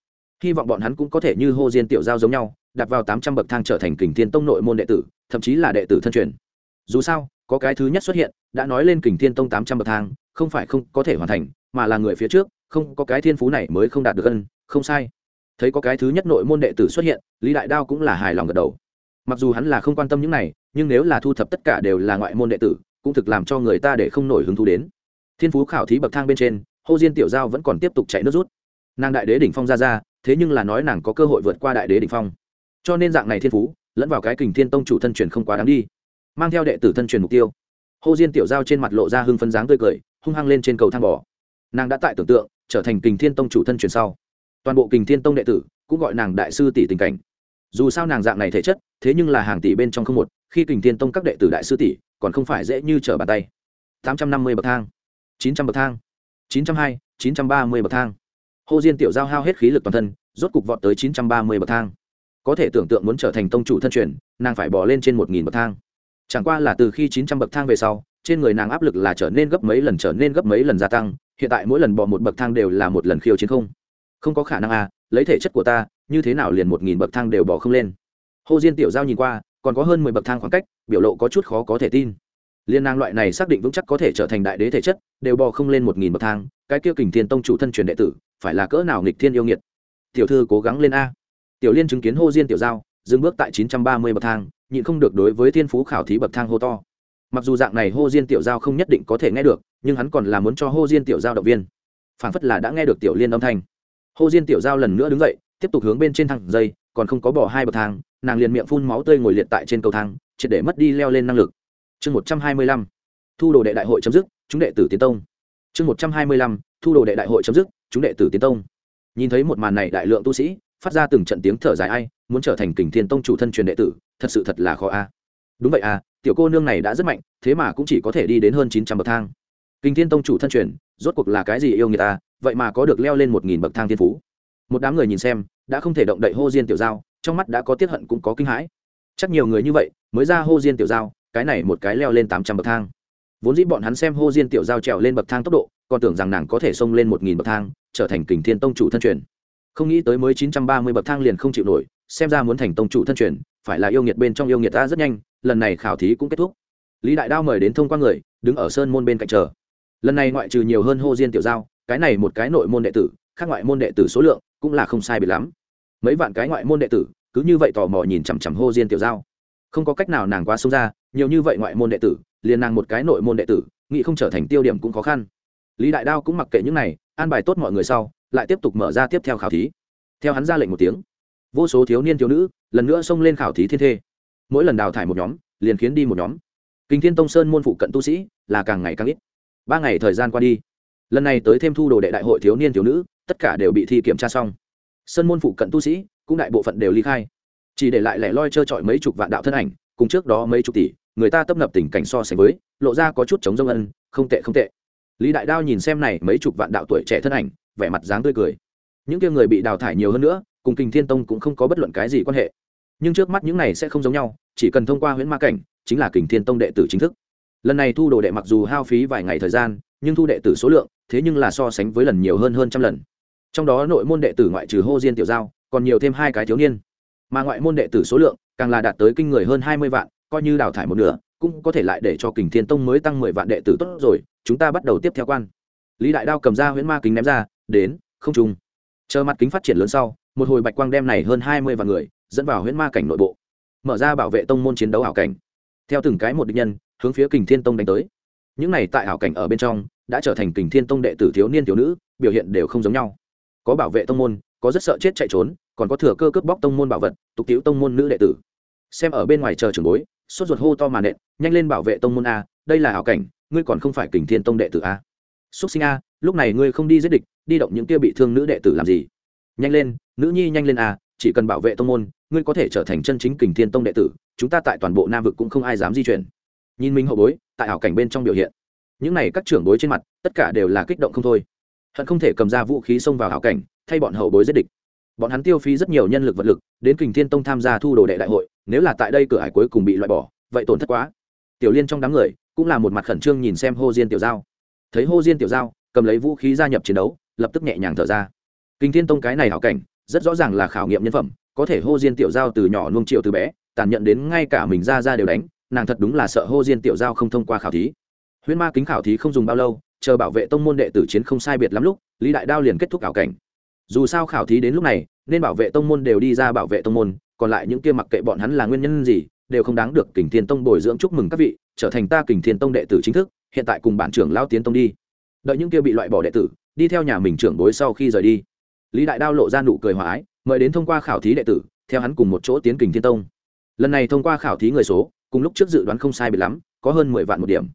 Hy vọng bọn hắn cũng có thể như hô diên tiểu giao giống nhau, đặt vào tám trăm bậc thang trở thành kình thiên tông nội môn đệ tử, thậm chí là đệ tử thân truyền. Dù sao, có cái thứ nhất xuất hiện, đã nói lên kình thiên tông tám trăm bậc thang, không phải không có thể hoàn thành mà là người phía trước, không có cái thiên phú này mới không đạt được ân, không sai. Thấy có cái thứ nhất nội môn đệ tử xuất hiện, lý đại đao cũng là hài lòng gật đầu. Mặc dù hắn là không quan tâm những này, nhưng nếu là thu thập tất cả đều là ngoại môn đệ tử, cũng thực làm cho người ta để không nổi hứng thú đến. Thiên phú khảo thí bậc thang bên trên, hô diên tiểu giao vẫn còn tiếp tục chạy nước rút. Nàng đại đế đỉnh phong ra ra, thế nhưng là nói nàng có cơ hội vượt qua đại đế đỉnh phong. Cho nên dạng này thiên phú, lẫn vào cái kình thiên tông chủ thân truyền không quá đáng đi. Mang theo đệ tử thân truyền mục tiêu, hô diên tiểu giao trên mặt lộ ra hưng phấn dáng tươi cười, hung hăng lên trên cầu thang bò nàng đã tại tưởng tượng, trở thành kình thiên tông chủ thân truyền sau. Toàn bộ kình thiên tông đệ tử cũng gọi nàng đại sư tỷ tình cảnh. Dù sao nàng dạng này thể chất, thế nhưng là hàng tỷ bên trong không một, khi kình thiên tông các đệ tử đại sư tỷ, còn không phải dễ như trở bàn tay. Tám trăm năm mươi bậc thang, chín trăm bậc thang, chín trăm hai, chín trăm ba mươi bậc thang. Hồ diên tiểu giao hao hết khí lực toàn thân, rốt cục vọt tới chín trăm ba mươi bậc thang. Có thể tưởng tượng muốn trở thành tông chủ thân truyền, nàng phải bỏ lên trên một nghìn bậc thang. Chẳng qua là từ khi chín trăm bậc thang về sau, trên người nàng áp lực là trở nên gấp mấy lần, trở nên gấp mấy lần gia tăng hiện tại mỗi lần bỏ một bậc thang đều là một lần khiêu chiến không? Không có khả năng à lấy thể chất của ta, như thế nào liền một nghìn bậc thang đều bỏ không lên? Hồ diên tiểu giao nhìn qua, còn có hơn mười bậc thang khoảng cách, biểu lộ có chút khó có thể tin. Liên năng loại này xác định vững chắc có thể trở thành đại đế thể chất, đều bò không lên một nghìn bậc thang, cái kia kình thiên tông chủ thân truyền đệ tử, phải là cỡ nào nghịch thiên yêu nghiệt? Tiểu thư cố gắng lên a. Tiểu liên chứng kiến hô diên tiểu giao, dừng bước tại chín trăm ba mươi bậc thang, nhịn không được đối với thiên phú khảo thí bậc thang hô to mặc dù dạng này hô diên tiểu giao không nhất định có thể nghe được, nhưng hắn còn là muốn cho hô diên tiểu giao động viên. Phảng phất là đã nghe được tiểu liên âm thanh. Hô diên tiểu giao lần nữa đứng dậy, tiếp tục hướng bên trên thang dây, còn không có bỏ hai bậc thang, nàng liền miệng phun máu tươi ngồi liệt tại trên cầu thang, triệt để mất đi leo lên năng lực. Chương một trăm hai mươi lăm, thu đồ đệ đại hội chấm dứt, chúng đệ tử tiến tông. Chương một trăm hai mươi lăm, thu đồ đệ đại hội chấm dứt, chúng đệ tử tiến tông. Nhìn thấy một màn này đại lượng tu sĩ, phát ra từng trận tiếng thở dài ai, muốn trở thành kình thiên tông chủ thân truyền đệ tử, thật sự thật là khó a. Đúng vậy à tiểu cô nương này đã rất mạnh, thế mà cũng chỉ có thể đi đến hơn chín trăm bậc thang. Kình thiên tông chủ thân truyền, rốt cuộc là cái gì yêu người ta, vậy mà có được leo lên một nghìn bậc thang thiên phú. Một đám người nhìn xem, đã không thể động đậy hô diên tiểu giao, trong mắt đã có tiết hận cũng có kinh hãi. Chắc nhiều người như vậy, mới ra hô diên tiểu giao, cái này một cái leo lên tám trăm bậc thang. Vốn dĩ bọn hắn xem hô diên tiểu giao trèo lên bậc thang tốc độ, còn tưởng rằng nàng có thể xông lên một nghìn bậc thang, trở thành kình thiên tông chủ thân truyền. Không nghĩ tới mới chín trăm ba mươi bậc thang liền không chịu nổi, xem ra muốn thành tông chủ thân truyền, phải là yêu nghiệt bên trong yêu nghiệt ta rất nhanh lần này khảo thí cũng kết thúc. Lý đại đao mời đến thông qua người, đứng ở sơn môn bên cạnh chờ. Lần này ngoại trừ nhiều hơn hô diên tiểu giao, cái này một cái nội môn đệ tử, khác ngoại môn đệ tử số lượng cũng là không sai biệt lắm. Mấy vạn cái ngoại môn đệ tử, cứ như vậy tò mò nhìn chằm chằm hô diên tiểu giao. Không có cách nào nàng qua sông ra, nhiều như vậy ngoại môn đệ tử, liền nàng một cái nội môn đệ tử, nghĩ không trở thành tiêu điểm cũng khó khăn. Lý đại đao cũng mặc kệ những này, an bài tốt mọi người sau, lại tiếp tục mở ra tiếp theo khảo thí. Theo hắn ra lệnh một tiếng, vô số thiếu niên thiếu nữ lần nữa xông lên khảo thí thiên thê mỗi lần đào thải một nhóm, liền khiến đi một nhóm. Kinh thiên tông sơn môn phụ cận tu sĩ là càng ngày càng ít. Ba ngày thời gian qua đi, lần này tới thêm thu đồ đệ đại hội thiếu niên thiếu nữ, tất cả đều bị thi kiểm tra xong. Sơn môn phụ cận tu sĩ, cũng đại bộ phận đều ly khai. Chỉ để lại lẻ loi trơ trọi mấy chục vạn đạo thân ảnh, cùng trước đó mấy chục tỷ, người ta tấp nập tình cảnh so sánh với, lộ ra có chút chống dông ân, không tệ không tệ. Lý đại đao nhìn xem này mấy chục vạn đạo tuổi trẻ thân ảnh, vẻ mặt dáng tươi cười. Những kia người bị đào thải nhiều hơn nữa, cùng kinh thiên tông cũng không có bất luận cái gì quan hệ. Nhưng trước mắt những này sẽ không giống nhau chỉ cần thông qua huyễn ma cảnh, chính là kình thiên tông đệ tử chính thức. Lần này thu đồ đệ mặc dù hao phí vài ngày thời gian, nhưng thu đệ tử số lượng, thế nhưng là so sánh với lần nhiều hơn hơn trăm lần. Trong đó nội môn đệ tử ngoại trừ hô diên tiểu giao, còn nhiều thêm hai cái thiếu niên. Mà ngoại môn đệ tử số lượng, càng là đạt tới kinh người hơn hai mươi vạn, coi như đào thải một nửa, cũng có thể lại để cho kình thiên tông mới tăng mười vạn đệ tử tốt rồi, chúng ta bắt đầu tiếp theo quan. Lý đại đao cầm ra huyễn ma kính ném ra, đến, không trùng chờ mặt kính phát triển lớn sau, một hồi bạch quang đem này hơn hai mươi vạn người, dẫn vào huyễn ma cảnh nội bộ mở ra bảo vệ tông môn chiến đấu ảo cảnh. Theo từng cái một địch nhân, hướng phía kình thiên tông đánh tới. Những này tại ảo cảnh ở bên trong, đã trở thành kình thiên tông đệ tử thiếu niên thiếu nữ, biểu hiện đều không giống nhau. Có bảo vệ tông môn, có rất sợ chết chạy trốn, còn có thừa cơ cướp bóc tông môn bảo vật, tục tiếu tông môn nữ đệ tử. Xem ở bên ngoài chờ trường bối, sốt ruột hô to mà nện, nhanh lên bảo vệ tông môn a, đây là ảo cảnh, ngươi còn không phải kình thiên tông đệ tử a. Xúc sinh a, lúc này ngươi không đi giết địch, đi động những kia bị thương nữ đệ tử làm gì? Nhanh lên, nữ nhi nhanh lên a, chỉ cần bảo vệ tông môn ngươi có thể trở thành chân chính kình thiên tông đệ tử, chúng ta tại toàn bộ nam vực cũng không ai dám di chuyển. Nhìn minh hậu bối, tại ảo cảnh bên trong biểu hiện, những này các trưởng bối trên mặt, tất cả đều là kích động không thôi. Hận không thể cầm ra vũ khí xông vào ảo cảnh, thay bọn hậu bối giết địch. Bọn hắn tiêu phí rất nhiều nhân lực vật lực, đến kình thiên tông tham gia thu đồ đệ đại hội, nếu là tại đây cửa hải cuối cùng bị loại bỏ, vậy tổn thất quá. Tiểu liên trong đám người, cũng là một mặt khẩn trương nhìn xem hô diên tiểu giao. Thấy hô diên tiểu giao, cầm lấy vũ khí gia nhập chiến đấu, lập tức nhẹ nhàng thở ra. Kinh thiên tông cái này hảo cảnh, rất rõ ràng là khảo nghiệm nhân phẩm có thể hô diên tiểu giao từ nhỏ nuông triệu từ bé, tàn nhận đến ngay cả mình ra ra đều đánh, nàng thật đúng là sợ hô diên tiểu giao không thông qua khảo thí. Huyễn ma kính khảo thí không dùng bao lâu, chờ bảo vệ tông môn đệ tử chiến không sai biệt lắm lúc, lý đại đao liền kết thúc ảo cảnh. Dù sao khảo thí đến lúc này, nên bảo vệ tông môn đều đi ra bảo vệ tông môn, còn lại những kia mặc kệ bọn hắn là nguyên nhân gì, đều không đáng được kình thiên tông bồi dưỡng chúc mừng các vị, trở thành ta kình thiên tông đệ tử chính thức, hiện tại cùng bản trưởng lao tiến tông đi. Đợi những kia bị loại bỏ đệ tử, đi theo nhà mình trưởng bối sau khi rời đi. Lý đại đao lộ ra nụ cười hòa ái mời đến thông qua khảo thí đệ tử, theo hắn cùng một chỗ tiến kình thiên tông. Lần này thông qua khảo thí người số, cùng lúc trước dự đoán không sai bị lắm, có hơn mười vạn một điểm.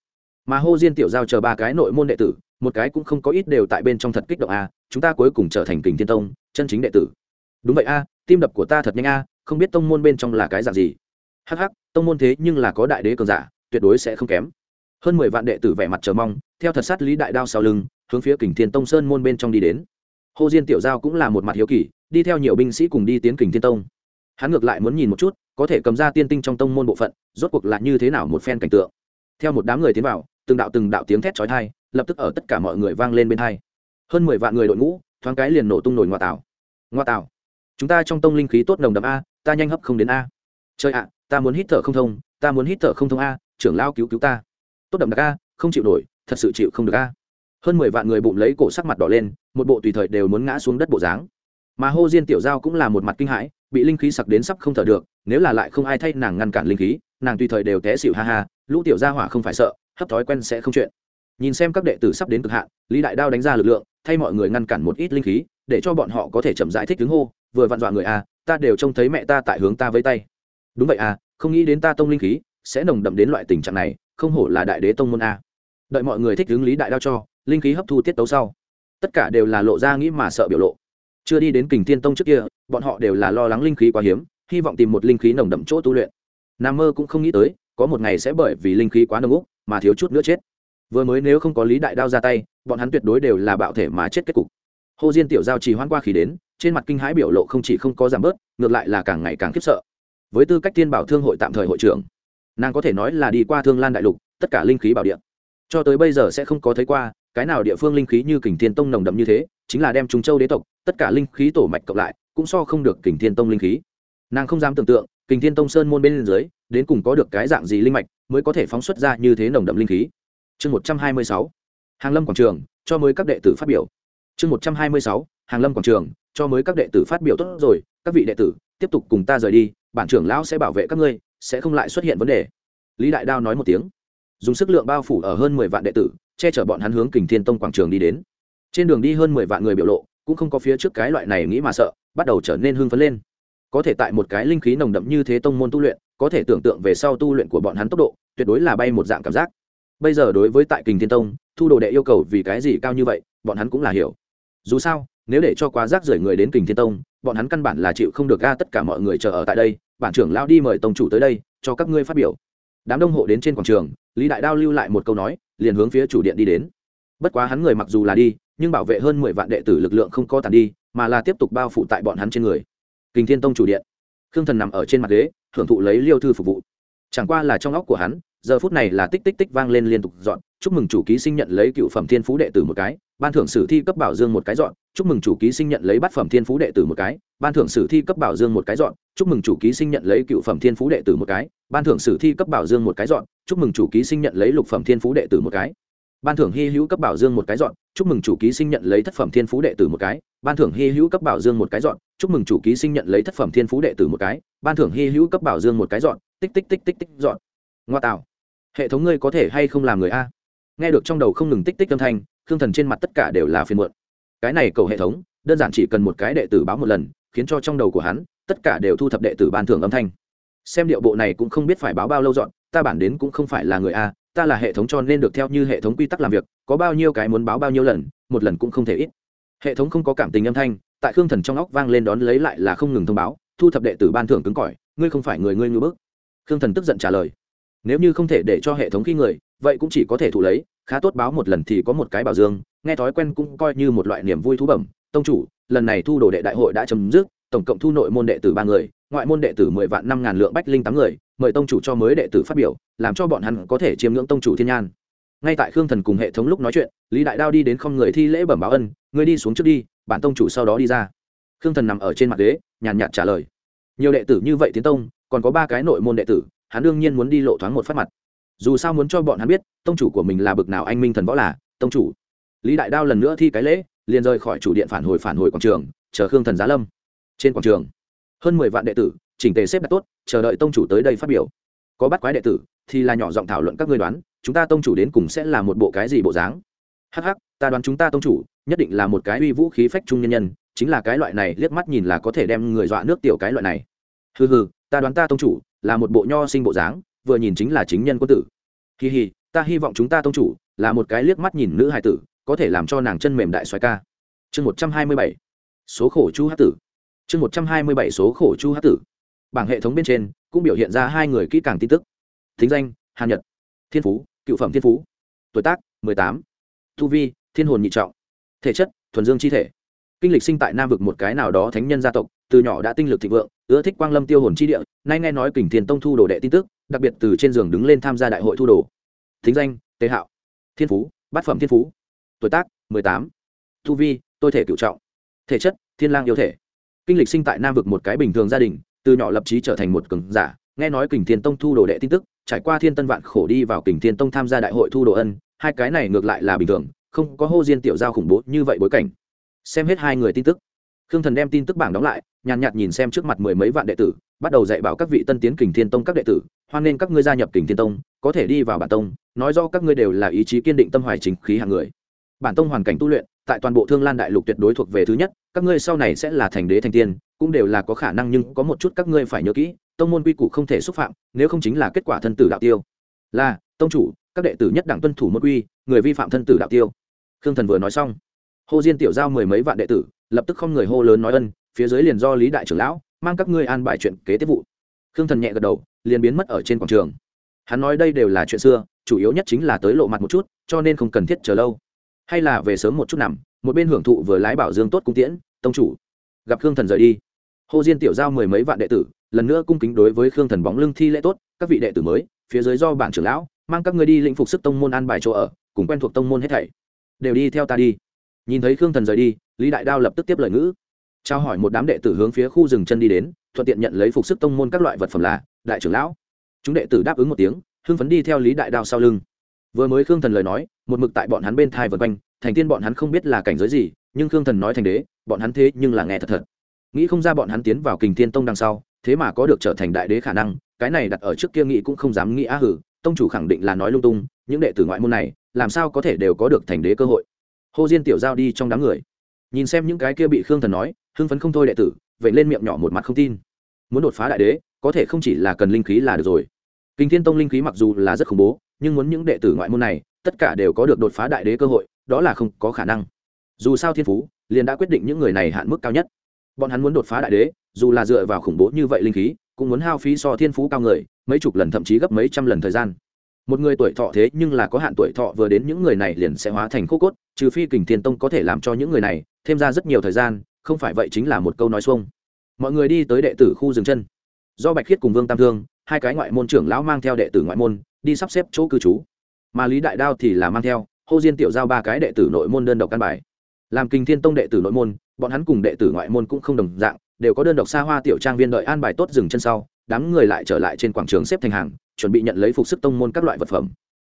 Mà hô diên tiểu giao chờ ba cái nội môn đệ tử, một cái cũng không có ít đều tại bên trong thật kích động a, chúng ta cuối cùng trở thành kình thiên tông, chân chính đệ tử. Đúng vậy a, tim đập của ta thật nhanh a, không biết tông môn bên trong là cái dạng gì. Hh tông môn thế nhưng là có đại đế cường giả, tuyệt đối sẽ không kém. Hơn mười vạn đệ tử vẻ mặt chờ mong, theo thật sát lý đại đao sau lưng, hướng phía kình thiên tông sơn môn bên trong đi đến. Hồ diên tiểu giao cũng là một mặt hiếu kỳ đi theo nhiều binh sĩ cùng đi tiến kình thiên tông. Hắn ngược lại muốn nhìn một chút, có thể cầm ra tiên tinh trong tông môn bộ phận, rốt cuộc là như thế nào một phen cảnh tượng. Theo một đám người tiến vào, từng đạo từng đạo tiếng thét chói tai, lập tức ở tất cả mọi người vang lên bên thai hơn mười vạn người đội ngũ, thoáng cái liền nổ tung nổi ngoa tảo. Ngoa tảo. Chúng ta trong tông linh khí tốt nồng đậm a, ta nhanh hấp không đến a. Trời ạ, ta muốn hít thở không thông, ta muốn hít thở không thông a, trưởng lao cứu cứu ta. Tốt đậm đặc a, không chịu nổi, thật sự chịu không được a. Hơn mười vạn người bụng lấy cổ sắc mặt đỏ lên, một bộ tùy thời đều muốn ngã xuống đất bộ dáng mà hô diên tiểu giao cũng là một mặt kinh hãi, bị linh khí sặc đến sắp không thở được, nếu là lại không ai thay nàng ngăn cản linh khí, nàng tùy thời đều té xịu ha ha, lũ tiểu gia hỏa không phải sợ, hấp thói quen sẽ không chuyện. Nhìn xem các đệ tử sắp đến cực hạn, lý đại đao đánh ra lực lượng, thay mọi người ngăn cản một ít linh khí, để cho bọn họ có thể chậm giải thích tiếng hô, vừa vặn dọa người a ta đều trông thấy mẹ ta tại hướng ta với tay. Đúng vậy à không nghĩ đến ta tông linh khí sẽ nồng đậm đến loại tình trạng này, không hổ là đại đế tông môn a. Đợi mọi người thích hướng lý đại đao cho, linh khí hấp thu tiết tấu sau, tất cả đều là lộ ra nghĩ mà sợ biểu lộ chưa đi đến kình thiên tông trước kia, bọn họ đều là lo lắng linh khí quá hiếm, hy vọng tìm một linh khí nồng đậm chỗ tu luyện. Nam mơ cũng không nghĩ tới, có một ngày sẽ bởi vì linh khí quá nồng úc mà thiếu chút nữa chết. Vừa mới nếu không có lý đại đao ra tay, bọn hắn tuyệt đối đều là bạo thể mà chết kết cục. Hồ diên tiểu giao trì hoãn qua khí đến, trên mặt kinh hãi biểu lộ không chỉ không có giảm bớt, ngược lại là càng ngày càng khiếp sợ. Với tư cách tiên bảo thương hội tạm thời hội trưởng, nàng có thể nói là đi qua thương lan đại lục, tất cả linh khí bảo địa. Cho tới bây giờ sẽ không có thấy qua, cái nào địa phương linh khí như kình thiên tông nồng đậm như thế, chính là đem trung châu đế tộc tất cả linh khí tổ mạch cộng lại, cũng so không được kình thiên tông linh khí. Nàng không dám tưởng tượng, kình thiên tông sơn môn bên dưới, đến cùng có được cái dạng gì linh mạch mới có thể phóng xuất ra như thế nồng đậm linh khí. Chương một trăm hai mươi sáu, hàng lâm quảng trường, cho mới các đệ tử phát biểu. Chương một trăm hai mươi sáu, hàng lâm quảng trường, cho mới các đệ tử phát biểu tốt rồi, các vị đệ tử, tiếp tục cùng ta rời đi, bản trưởng lão sẽ bảo vệ các ngươi, sẽ không lại xuất hiện vấn đề. Lý đại đao nói một tiếng. Dùng sức lượng bao phủ ở hơn mười vạn đệ tử, che chở bọn hắn hướng kình thiên tông quảng trường đi đến. Trên đường đi hơn mười vạn người biểu lộ cũng không có phía trước cái loại này nghĩ mà sợ, bắt đầu trở nên hưng phấn lên. Có thể tại một cái linh khí nồng đậm như thế tông môn tu luyện, có thể tưởng tượng về sau tu luyện của bọn hắn tốc độ, tuyệt đối là bay một dạng cảm giác. Bây giờ đối với tại kình thiên tông, thu đồ đệ yêu cầu vì cái gì cao như vậy, bọn hắn cũng là hiểu. Dù sao, nếu để cho quá rác rưởi người đến kình thiên tông, bọn hắn căn bản là chịu không được ga tất cả mọi người chờ ở tại đây, bản trưởng lao đi mời tông chủ tới đây, cho các ngươi phát biểu. Đám đông hộ đến trên quảng trường, lý đại đao lưu lại một câu nói, liền hướng phía chủ điện đi đến. Bất quá hắn người mặc dù là đi nhưng bảo vệ hơn mười vạn đệ tử lực lượng không có tàn đi, mà là tiếp tục bao phủ tại bọn hắn trên người. Kình thiên tông chủ điện. Khương thần nằm ở trên mặt ghế thưởng thụ lấy liêu thư phục vụ. Chẳng qua là trong óc của hắn, giờ phút này là tích tích tích vang lên liên tục dọn, chúc mừng chủ ký sinh nhận lấy cựu phẩm thiên phú đệ tử một cái, ban thưởng sử thi cấp bảo dương một cái dọn, chúc mừng chủ ký sinh nhận lấy bát phẩm thiên phú đệ tử một cái, ban thưởng sử thi cấp bảo dương một cái dọn, chúc mừng chủ ký sinh nhận lấy cựu phẩm thiên phú đệ tử một cái, ban thưởng sử thi cấp bảo dương một cái dọn, chúc mừng chủ ký sinh nhận lấy lục phẩm thiên phú đệ tử một cái. Ban thưởng hy hữu cấp bảo dương một cái dọn chúc mừng chủ ký sinh nhận lấy thất phẩm thiên phú đệ tử một cái, ban thưởng hy hữu cấp bảo dương một cái dọn, chúc mừng chủ ký sinh nhận lấy thất phẩm thiên phú đệ tử một cái, ban thưởng hy hữu cấp bảo dương một cái dọn, tích tích tích tích tích dọn. Ngoa tạo. Hệ thống ngươi có thể hay không làm người a? Nghe được trong đầu không ngừng tích tích âm thanh, khương thần trên mặt tất cả đều là phiền muộn. Cái này cầu hệ thống, đơn giản chỉ cần một cái đệ tử báo một lần, khiến cho trong đầu của hắn, tất cả đều thu thập đệ tử ban thưởng âm thanh. Xem điệu bộ này cũng không biết phải báo bao lâu dọn, ta bản đến cũng không phải là người a ta là hệ thống cho nên được theo như hệ thống quy tắc làm việc, có bao nhiêu cái muốn báo bao nhiêu lần, một lần cũng không thể ít. Hệ thống không có cảm tình âm thanh, tại khương thần trong óc vang lên đón lấy lại là không ngừng thông báo, thu thập đệ tử ban thưởng cứng cỏi, ngươi không phải người ngươi ngưỡng bức. Khương thần tức giận trả lời, nếu như không thể để cho hệ thống khi người, vậy cũng chỉ có thể thụ lấy, khá tốt báo một lần thì có một cái bảo dương, nghe thói quen cũng coi như một loại niềm vui thú bẩm. Tông chủ, lần này thu đồ đệ đại hội đã chấm dứt tổng cộng thu nội môn đệ tử ba người, ngoại môn đệ tử mười vạn năm ngàn lượng bách linh tám người, mời tông chủ cho mới đệ tử phát biểu, làm cho bọn hắn có thể chiêm ngưỡng tông chủ thiên nhan. Ngay tại khương thần cùng hệ thống lúc nói chuyện, lý đại đao đi đến không người thi lễ bẩm báo ân người đi xuống trước đi, bản tông chủ sau đó đi ra. Khương thần nằm ở trên mặt ghế, nhàn nhạt trả lời. Nhiều đệ tử như vậy tiến tông, còn có ba cái nội môn đệ tử, hắn đương nhiên muốn đi lộ thoáng một phát mặt. Dù sao muốn cho bọn hắn biết, tông chủ của mình là bực nào anh minh thần võ là, tông chủ. Lý đại đao lần nữa thi cái lễ, liền rời khỏi chủ điện phản hồi phản hồi quảng trường, chờ khương thần giá lâm trên quảng trường. Hơn mười vạn đệ tử, chỉnh tề xếp đặt tốt, chờ đợi tông chủ tới đây phát biểu. Có bắt quái đệ tử, thì là nhỏ giọng thảo luận các ngươi đoán, chúng ta tông chủ đến cùng sẽ là một bộ cái gì bộ dáng? Hắc hắc, ta đoán chúng ta tông chủ, nhất định là một cái uy vũ khí phách trung nhân nhân, chính là cái loại này liếc mắt nhìn là có thể đem người dọa nước tiểu cái loại này. Hừ hừ, ta đoán ta tông chủ, là một bộ nho sinh bộ dáng, vừa nhìn chính là chính nhân quân tử. Hì hì ta hy vọng chúng ta tông chủ, là một cái liếc mắt nhìn nữ hài tử, có thể làm cho nàng chân mềm đại xoài ca. Chương một trăm hai mươi bảy. Số khổ chu hát tử chương một trăm hai mươi bảy số khổ chu hát tử. Bảng hệ thống bên trên cũng biểu hiện ra hai người kỹ càng tin tức. Thính danh, hàn nhật. Thiên phú, cựu phẩm thiên phú. Tuổi tác, mười tám. Thu vi, thiên hồn nhị trọng. Thể chất, thuần dương chi thể. Kinh lịch sinh tại nam vực một cái nào đó thánh nhân gia tộc, từ nhỏ đã tinh lực thịnh vượng, ưa thích quang lâm tiêu hồn chi địa, nay nghe nói kình thiền tông thu đồ đệ tin tức, đặc biệt từ trên giường đứng lên tham gia đại hội thu đồ. Thính danh, tế hạo. Thiên phú, bát phẩm thiên phú. Tuổi tác, mười tám. Thu vi, tôi thể cựu trọng. Thể chất, thiên lang yêu thể kinh lịch sinh tại nam vực một cái bình thường gia đình, từ nhỏ lập trí trở thành một cường giả. Nghe nói kình thiên tông thu đồ đệ tin tức, trải qua thiên tân vạn khổ đi vào kình thiên tông tham gia đại hội thu đồ ân, hai cái này ngược lại là bình thường, không có hô diên tiểu giao khủng bố như vậy bối cảnh. Xem hết hai người tin tức. Khương thần đem tin tức bảng đóng lại, nhàn nhạt nhìn xem trước mặt mười mấy vạn đệ tử, bắt đầu dạy bảo các vị tân tiến kình thiên tông các đệ tử, hoan nên các ngươi gia nhập kình thiên tông, có thể đi vào bản tông, nói do các ngươi đều là ý chí kiên định tâm hoài chính khí hàng người. Bản tông hoàn cảnh tu luyện tại toàn bộ thương lan đại lục tuyệt đối thuộc về thứ nhất, các ngươi sau này sẽ là thành đế thành tiên, cũng đều là có khả năng nhưng có một chút các ngươi phải nhớ kỹ, tông môn quy củ không thể xúc phạm, nếu không chính là kết quả thân tử đạo tiêu. Là, tông chủ, các đệ tử nhất đẳng tuân thủ môn quy, người vi phạm thân tử đạo tiêu. Khương thần vừa nói xong, hồ diên tiểu giao mười mấy vạn đệ tử, lập tức không người hô lớn nói ân, phía dưới liền do lý đại trưởng lão, mang các ngươi an bài chuyện kế tiếp vụ. Khương thần nhẹ gật đầu, liền biến mất ở trên quảng trường. Hắn nói đây đều là chuyện xưa, chủ yếu nhất chính là tới lộ mặt một chút, cho nên không cần thiết chờ lâu hay là về sớm một chút nằm, một bên hưởng thụ vừa lái bảo dương tốt cung tiễn, tông chủ. Gặp khương thần rời đi. Hồ diên tiểu giao mười mấy vạn đệ tử, lần nữa cung kính đối với khương thần bóng lưng thi lễ tốt, các vị đệ tử mới, phía dưới do bản trưởng lão, mang các ngươi đi lĩnh phục sức tông môn an bài chỗ ở, cùng quen thuộc tông môn hết thảy. Đều đi theo ta đi. Nhìn thấy khương thần rời đi, lý đại đao lập tức tiếp lời ngữ. Trao hỏi một đám đệ tử hướng phía khu rừng chân đi đến, thuận tiện nhận lấy phục sức tông môn các loại vật phẩm là, đại trưởng lão. Chúng đệ tử đáp ứng một tiếng, hưng phấn đi theo lý đại đao sau lưng vừa mới khương thần lời nói, một mực tại bọn hắn bên thai vân quanh, thành tiên bọn hắn không biết là cảnh giới gì, nhưng khương thần nói thành đế, bọn hắn thế nhưng là nghe thật thật. Nghĩ không ra bọn hắn tiến vào kình thiên tông đằng sau, thế mà có được trở thành đại đế khả năng, cái này đặt ở trước kia nghĩ cũng không dám nghĩ á hử, tông chủ khẳng định là nói lung tung, những đệ tử ngoại môn này, làm sao có thể đều có được thành đế cơ hội. Hô diên tiểu giao đi trong đám người, nhìn xem những cái kia bị khương thần nói, hưng phấn không thôi đệ tử, vậy lên miệng nhỏ một mặt không tin. Muốn đột phá đại đế, có thể không chỉ là cần linh khí là được rồi. Kinh thiên tông linh khí mặc dù là rất khủng bố nhưng muốn những đệ tử ngoại môn này, tất cả đều có được đột phá đại đế cơ hội, đó là không có khả năng. Dù sao thiên phú, liền đã quyết định những người này hạn mức cao nhất. Bọn hắn muốn đột phá đại đế, dù là dựa vào khủng bố như vậy linh khí, cũng muốn hao phí so thiên phú cao người, mấy chục lần thậm chí gấp mấy trăm lần thời gian. Một người tuổi thọ thế nhưng là có hạn tuổi thọ vừa đến những người này liền sẽ hóa thành khô cốt, trừ phi kình thiên tông có thể làm cho những người này thêm ra rất nhiều thời gian, không phải vậy chính là một câu nói xuông. Mọi người đi tới đệ tử khu rừng chân. Do bạch khiết cùng vương tam thương, hai cái ngoại môn trưởng lão mang theo đệ tử ngoại môn đi sắp xếp chỗ cư trú. Mà lý đại đao thì là mang theo, hô diên tiểu giao ba cái đệ tử nội môn đơn độc căn bài. Làm kinh thiên tông đệ tử nội môn, bọn hắn cùng đệ tử ngoại môn cũng không đồng dạng, đều có đơn độc xa hoa tiểu trang viên đợi an bài tốt dừng chân sau, đám người lại trở lại trên quảng trường xếp thành hàng, chuẩn bị nhận lấy phục sức tông môn các loại vật phẩm.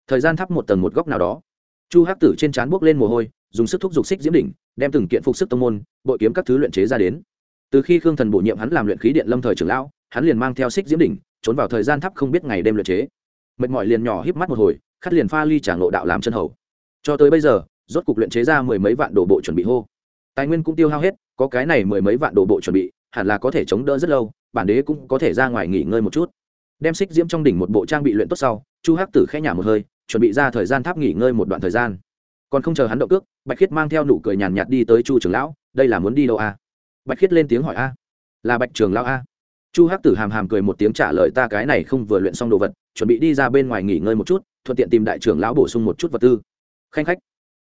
Thời gian thắp một tầng một góc nào đó. Chu hắc tử trên trán buốc lên mồ hôi, dùng sức thúc giục xích diễm đỉnh, đem từng kiện phục sức tông môn, bội kiếm các thứ luyện chế ra đến. Từ khi khương thần bổ nhiệm hắn làm luyện khí điện lâm thời trưởng lão, hắn liền mang theo xích diễm đỉnh, trốn vào thời gian thắp không biết ngày đêm luyện chế mệt mỏi liền nhỏ híp mắt một hồi khát liền pha ly trả ngộ đạo làm chân hầu. Cho tới bây giờ, rốt cục luyện chế ra mười mấy vạn đồ bộ chuẩn bị hô. Tài nguyên cũng tiêu hao hết, có cái này mười mấy vạn đồ bộ chuẩn bị, hẳn là có thể chống đỡ rất lâu, bản đế cũng có thể ra ngoài nghỉ ngơi một chút. Đem xích diễm trong đỉnh một bộ trang bị luyện tốt sau, chu hắc tử khẽ nhả một hơi, chuẩn bị ra thời gian tháp nghỉ ngơi một đoạn thời gian. Còn không chờ hắn động cước, bạch khiết mang theo nụ cười nhàn nhạt đi tới chu trưởng lão, đây là muốn đi đâu a? Bạch khiết lên tiếng hỏi, a, là bạch trường lão a? Chu hắc tử hàm hàm cười một tiếng trả lời ta cái này không vừa luyện xong đồ vật, chuẩn bị đi ra bên ngoài nghỉ ngơi một chút, thuận tiện tìm đại trưởng lão bổ sung một chút vật tư. Khanh khách.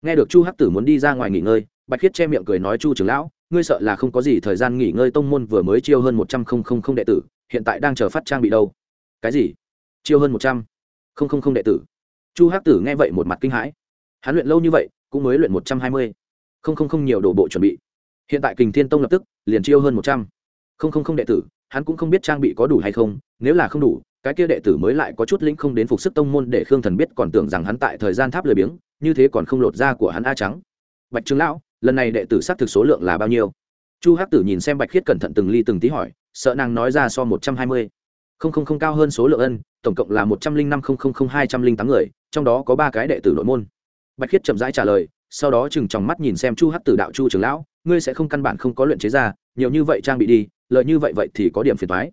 Nghe được chu hắc tử muốn đi ra ngoài nghỉ ngơi, bạch khiết che miệng cười nói chu trưởng lão, ngươi sợ là không có gì thời gian nghỉ ngơi tông môn vừa mới chiêu hơn một trăm không không không đệ tử, hiện tại đang chờ phát trang bị đâu. Cái gì? Chiêu hơn một trăm không không không đệ tử. Chu hắc tử nghe vậy một mặt kinh hãi. Hắn luyện lâu như vậy, cũng mới luyện một trăm hai mươi. Không không không nhiều đồ bộ chuẩn bị. Hiện tại kình thiên tông lập tức liền chiêu hơn một trăm không không không đệ tử hắn cũng không biết trang bị có đủ hay không, nếu là không đủ, cái kia đệ tử mới lại có chút lĩnh không đến phục sức tông môn để khương thần biết còn tưởng rằng hắn tại thời gian tháp lười biếng, như thế còn không lột da của hắn a trắng. Bạch trương lão, lần này đệ tử xác thực số lượng là bao nhiêu? Chu hắc tử nhìn xem bạch khiết cẩn thận từng ly từng tí hỏi, sợ nàng nói ra so một trăm hai mươi. Không không không cao hơn số lượng ân, tổng cộng là một trăm linh năm không không không hai trăm linh tám người, trong đó có ba cái đệ tử nội môn. Bạch khiết chậm rãi trả lời, sau đó chừng tròng mắt nhìn xem chu hắc tử đạo chu trường lão, ngươi sẽ không căn bản không có luyện chế ra, nhiều như vậy trang bị đi lợi như vậy vậy thì có điểm phiền thoái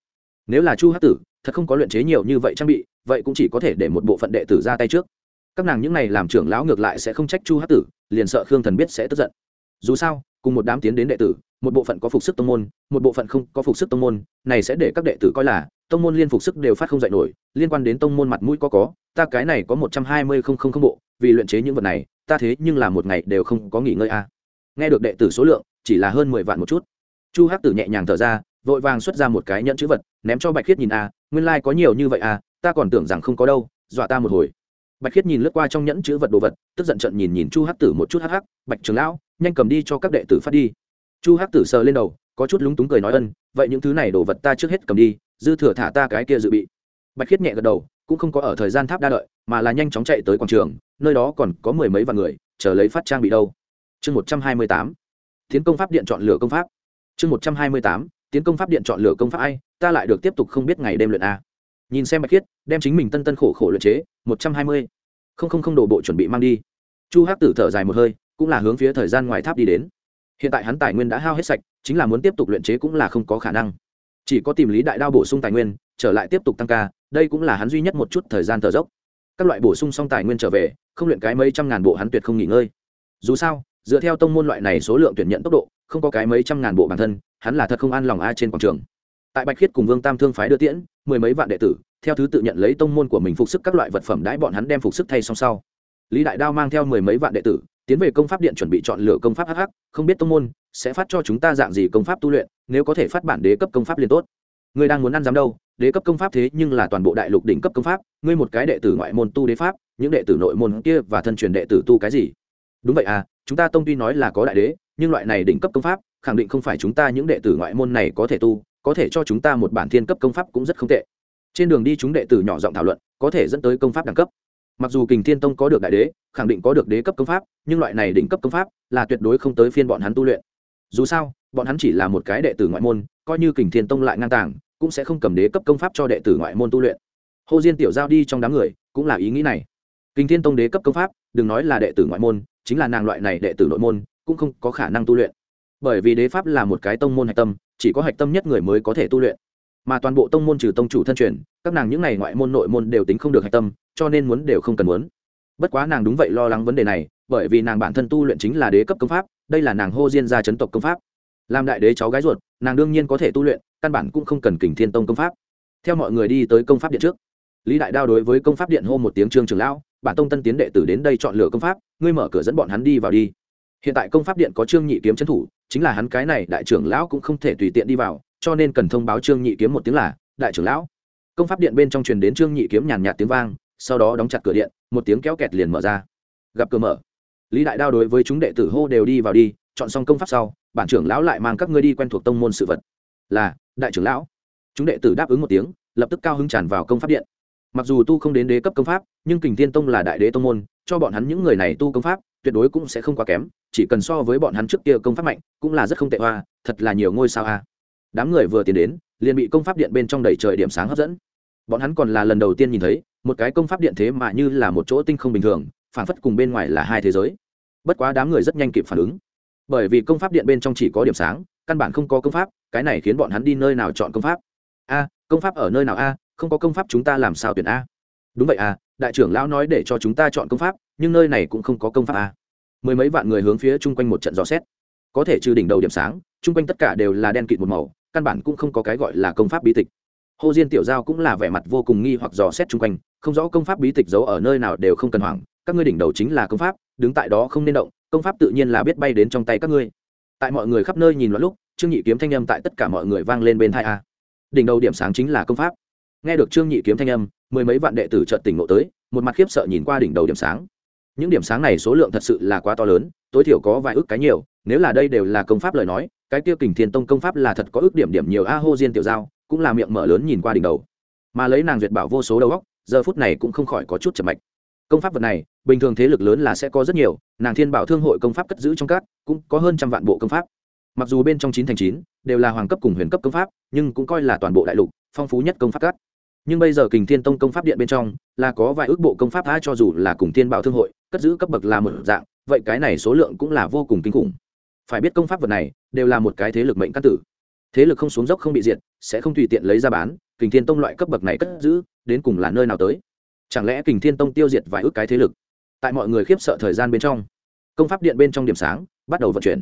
nếu là chu hắc tử, thật không có luyện chế nhiều như vậy trang bị, vậy cũng chỉ có thể để một bộ phận đệ tử ra tay trước. Các nàng những này làm trưởng lão ngược lại sẽ không trách chu hắc tử, liền sợ khương thần biết sẽ tức giận. Dù sao, cùng một đám tiến đến đệ tử, một bộ phận có phục sức tông môn, một bộ phận không có phục sức tông môn, này sẽ để các đệ tử coi là tông môn liên phục sức đều phát không dạy nổi, liên quan đến tông môn mặt mũi có có, ta cái này có một trăm hai mươi không không không bộ, vì luyện chế những vật này, ta thế nhưng là một ngày đều không có nghỉ ngơi a nghe được đệ tử số lượng, chỉ là hơn mười vạn một chút chu hắc tử nhẹ nhàng thở ra, vội vàng xuất ra một cái nhẫn chữ vật, ném cho bạch khiết nhìn a nguyên lai、like、có nhiều như vậy a ta còn tưởng rằng không có đâu, dọa ta một hồi. Bạch khiết nhìn lướt qua trong nhẫn chữ vật đồ vật, tức giận trận nhìn nhìn chu hắc tử một chút hắc hắc, bạch trường lão, nhanh cầm đi cho các đệ tử phát đi. Chu hắc tử sờ lên đầu, có chút lúng túng cười nói ân, vậy những thứ này đồ vật ta trước hết cầm đi, dư thừa thả ta cái kia dự bị. Bạch khiết nhẹ gật đầu, cũng không có ở thời gian tháp đa đợi, mà là nhanh chóng chạy tới quảng trường, nơi đó còn có mười mấy vạn người, chờ lấy phát trang bị đâu. Chương một trăm hai mươi tám, tiến công pháp điện chọn lựa công pháp chương một trăm hai mươi tám, tiến công pháp điện chọn lựa công pháp ai, ta lại được tiếp tục không biết ngày đêm luyện a. Nhìn xem bạch khiết, đem chính mình tân tân khổ khổ luyện chế, một trăm hai mươi. Không không không đổ bộ chuẩn bị mang đi. Chu hắc tử thở dài một hơi, cũng là hướng phía thời gian ngoài tháp đi đến. Hiện tại hắn tài nguyên đã hao hết sạch, chính là muốn tiếp tục luyện chế cũng là không có khả năng. Chỉ có tìm lý đại đao bổ sung tài nguyên, trở lại tiếp tục tăng ca, đây cũng là hắn duy nhất một chút thời gian thở dốc. Các loại bổ sung xong tài nguyên trở về, không luyện cái mấy trăm ngàn bộ hắn tuyệt không nghỉ ngơi. Dù sao, dựa theo tông môn loại này số lượng tuyển nhận tốc độ không có cái mấy trăm ngàn bộ bản thân, hắn là thật không an lòng ai trên quảng trường. Tại bạch khiết cùng vương tam thương phái đưa tiễn, mười mấy vạn đệ tử, theo thứ tự nhận lấy tông môn của mình phục sức các loại vật phẩm đãi bọn hắn đem phục sức thay xong sau. Lý đại đao mang theo mười mấy vạn đệ tử, tiến về công pháp điện chuẩn bị chọn lựa công pháp hh không biết tông môn sẽ phát cho chúng ta dạng gì công pháp tu luyện, nếu có thể phát bản đế cấp công pháp liền tốt. Người đang muốn ăn dám đâu, đế cấp công pháp thế nhưng là toàn bộ đại lục đỉnh cấp công pháp, ngươi một cái đệ tử ngoại môn tu đế pháp, những đệ tử nội môn kia và thân truyền đệ tử tu cái gì? Đúng vậy à chúng ta tông tuy nói là có đại đế nhưng loại này đỉnh cấp công pháp, khẳng định không phải chúng ta những đệ tử ngoại môn này có thể tu, có thể cho chúng ta một bản thiên cấp công pháp cũng rất không tệ. Trên đường đi chúng đệ tử nhỏ giọng thảo luận, có thể dẫn tới công pháp đẳng cấp. Mặc dù kình thiên tông có được đại đế, khẳng định có được đế cấp công pháp, nhưng loại này đỉnh cấp công pháp là tuyệt đối không tới phiên bọn hắn tu luyện. Dù sao, bọn hắn chỉ là một cái đệ tử ngoại môn, coi như kình thiên tông lại ngang tàng, cũng sẽ không cầm đế cấp công pháp cho đệ tử ngoại môn tu luyện. Hồ diên tiểu giao đi trong đám người, cũng là ý nghĩ này. Kình thiên tông đế cấp công pháp, đừng nói là đệ tử ngoại môn, chính là nàng loại này đệ tử nội môn cũng không có khả năng tu luyện. Bởi vì đế pháp là một cái tông môn hạch tâm, chỉ có hạch tâm nhất người mới có thể tu luyện. Mà toàn bộ tông môn trừ tông chủ thân truyền, các nàng những n à y ngoại môn nội môn đều tính không được hạch tâm, cho nên muốn đều không cần muốn. Bất quá nàng đúng vậy lo lắng vấn đề này, bởi vì nàng bản thân tu luyện chính là đế cấp công pháp, đây là nàng hô diên gia chấn tộc công pháp. Làm đại đế cháu gái ruột, nàng đương nhiên có thể tu luyện, căn bản cũng không cần kình thiên tông công pháp. Theo mọi người đi tới công pháp điện trước, lý đại đao đối với công pháp điện hô một tiếng trương trường lão, bản tông tân tiến đệ tử đến đây chọn lựa công pháp, ngươi mở cửa dẫn bọn hắn đi vào đi hiện tại công pháp điện có trương nhị kiếm trấn thủ, chính là hắn cái này đại trưởng lão cũng không thể tùy tiện đi vào, cho nên cần thông báo trương nhị kiếm một tiếng là, đại trưởng lão. Công pháp điện bên trong truyền đến trương nhị kiếm nhàn nhạt tiếng vang, sau đó đóng chặt cửa điện, một tiếng kéo kẹt liền mở ra. Gặp cửa mở, lý đại đao đối với chúng đệ tử hô đều đi vào đi, chọn xong công pháp sau, bản trưởng lão lại mang các ngươi đi quen thuộc tông môn sự vật. Là, đại trưởng lão. Chúng đệ tử đáp ứng một tiếng, lập tức cao hứng tràn vào công pháp điện. Mặc dù tu không đến đế cấp công pháp, nhưng kình thiên tông là đại đế tông môn, cho bọn hắn những người này tu công pháp tuyệt đối cũng sẽ không quá kém, chỉ cần so với bọn hắn trước kia công pháp mạnh, cũng là rất không tệ hoa, thật là nhiều ngôi sao a. Đám người vừa tiến đến, liền bị công pháp điện bên trong đầy trời điểm sáng hấp dẫn. Bọn hắn còn là lần đầu tiên nhìn thấy, một cái công pháp điện thế mà như là một chỗ tinh không bình thường, phản phất cùng bên ngoài là hai thế giới. Bất quá đám người rất nhanh kịp phản ứng. Bởi vì công pháp điện bên trong chỉ có điểm sáng, căn bản không có công pháp, cái này khiến bọn hắn đi nơi nào chọn công pháp? A, công pháp ở nơi nào a? Không có công pháp chúng ta làm sao tuyển a? Đúng vậy à đại trưởng lão nói để cho chúng ta chọn công pháp, nhưng nơi này cũng không có công pháp a mười mấy vạn người hướng phía chung quanh một trận dò xét. Có thể trừ đỉnh đầu điểm sáng, chung quanh tất cả đều là đen kịt một màu, căn bản cũng không có cái gọi là công pháp bí tịch. Hồ diên tiểu giao cũng là vẻ mặt vô cùng nghi hoặc dò xét chung quanh, không rõ công pháp bí tịch giấu ở nơi nào đều không cần hoảng, các ngươi đỉnh đầu chính là công pháp, đứng tại đó không nên động, công pháp tự nhiên là biết bay đến trong tay các ngươi. Tại mọi người khắp nơi nhìn loạn lúc, trương nhị kiếm thanh âm tại tất cả mọi người vang lên bên thai a. Đỉnh đầu điểm sáng chính là công pháp nghe được trương nhị kiếm thanh âm, mười mấy vạn đệ tử trợt tỉnh ngộ tới, một mặt khiếp sợ nhìn qua đỉnh đầu điểm sáng. Những điểm sáng này số lượng thật sự là quá to lớn, tối thiểu có vài ước cái nhiều, nếu là đây đều là công pháp lời nói, cái tiêu kình thiên tông công pháp là thật có ước điểm điểm nhiều a hô diên tiểu giao, cũng là miệng mở lớn nhìn qua đỉnh đầu. Mà lấy nàng duyệt bảo vô số đầu góc giờ phút này cũng không khỏi có chút chậm mạch. Công pháp vật này, bình thường thế lực lớn là sẽ có rất nhiều, nàng thiên bảo thương hội công pháp cất giữ trong các, cũng có hơn trăm vạn bộ công pháp. Mặc dù bên trong chín thành chín, đều là hoàng cấp cùng huyền cấp công pháp, nhưng cũng coi là toàn bộ đại lục, phong phú nhất công pháp cắt nhưng bây giờ kình thiên tông công pháp điện bên trong là có vài ước bộ công pháp đã cho dù là cùng thiên bảo thương hội, cất giữ cấp bậc là một dạng, vậy cái này số lượng cũng là vô cùng kinh khủng. Phải biết công pháp vật này đều là một cái thế lực mệnh căn tử. Thế lực không xuống dốc không bị diệt, sẽ không tùy tiện lấy ra bán, kình thiên tông loại cấp bậc này cất giữ, đến cùng là nơi nào tới? Chẳng lẽ kình thiên tông tiêu diệt vài ước cái thế lực? Tại mọi người khiếp sợ thời gian bên trong, công pháp điện bên trong điểm sáng bắt đầu vận chuyển.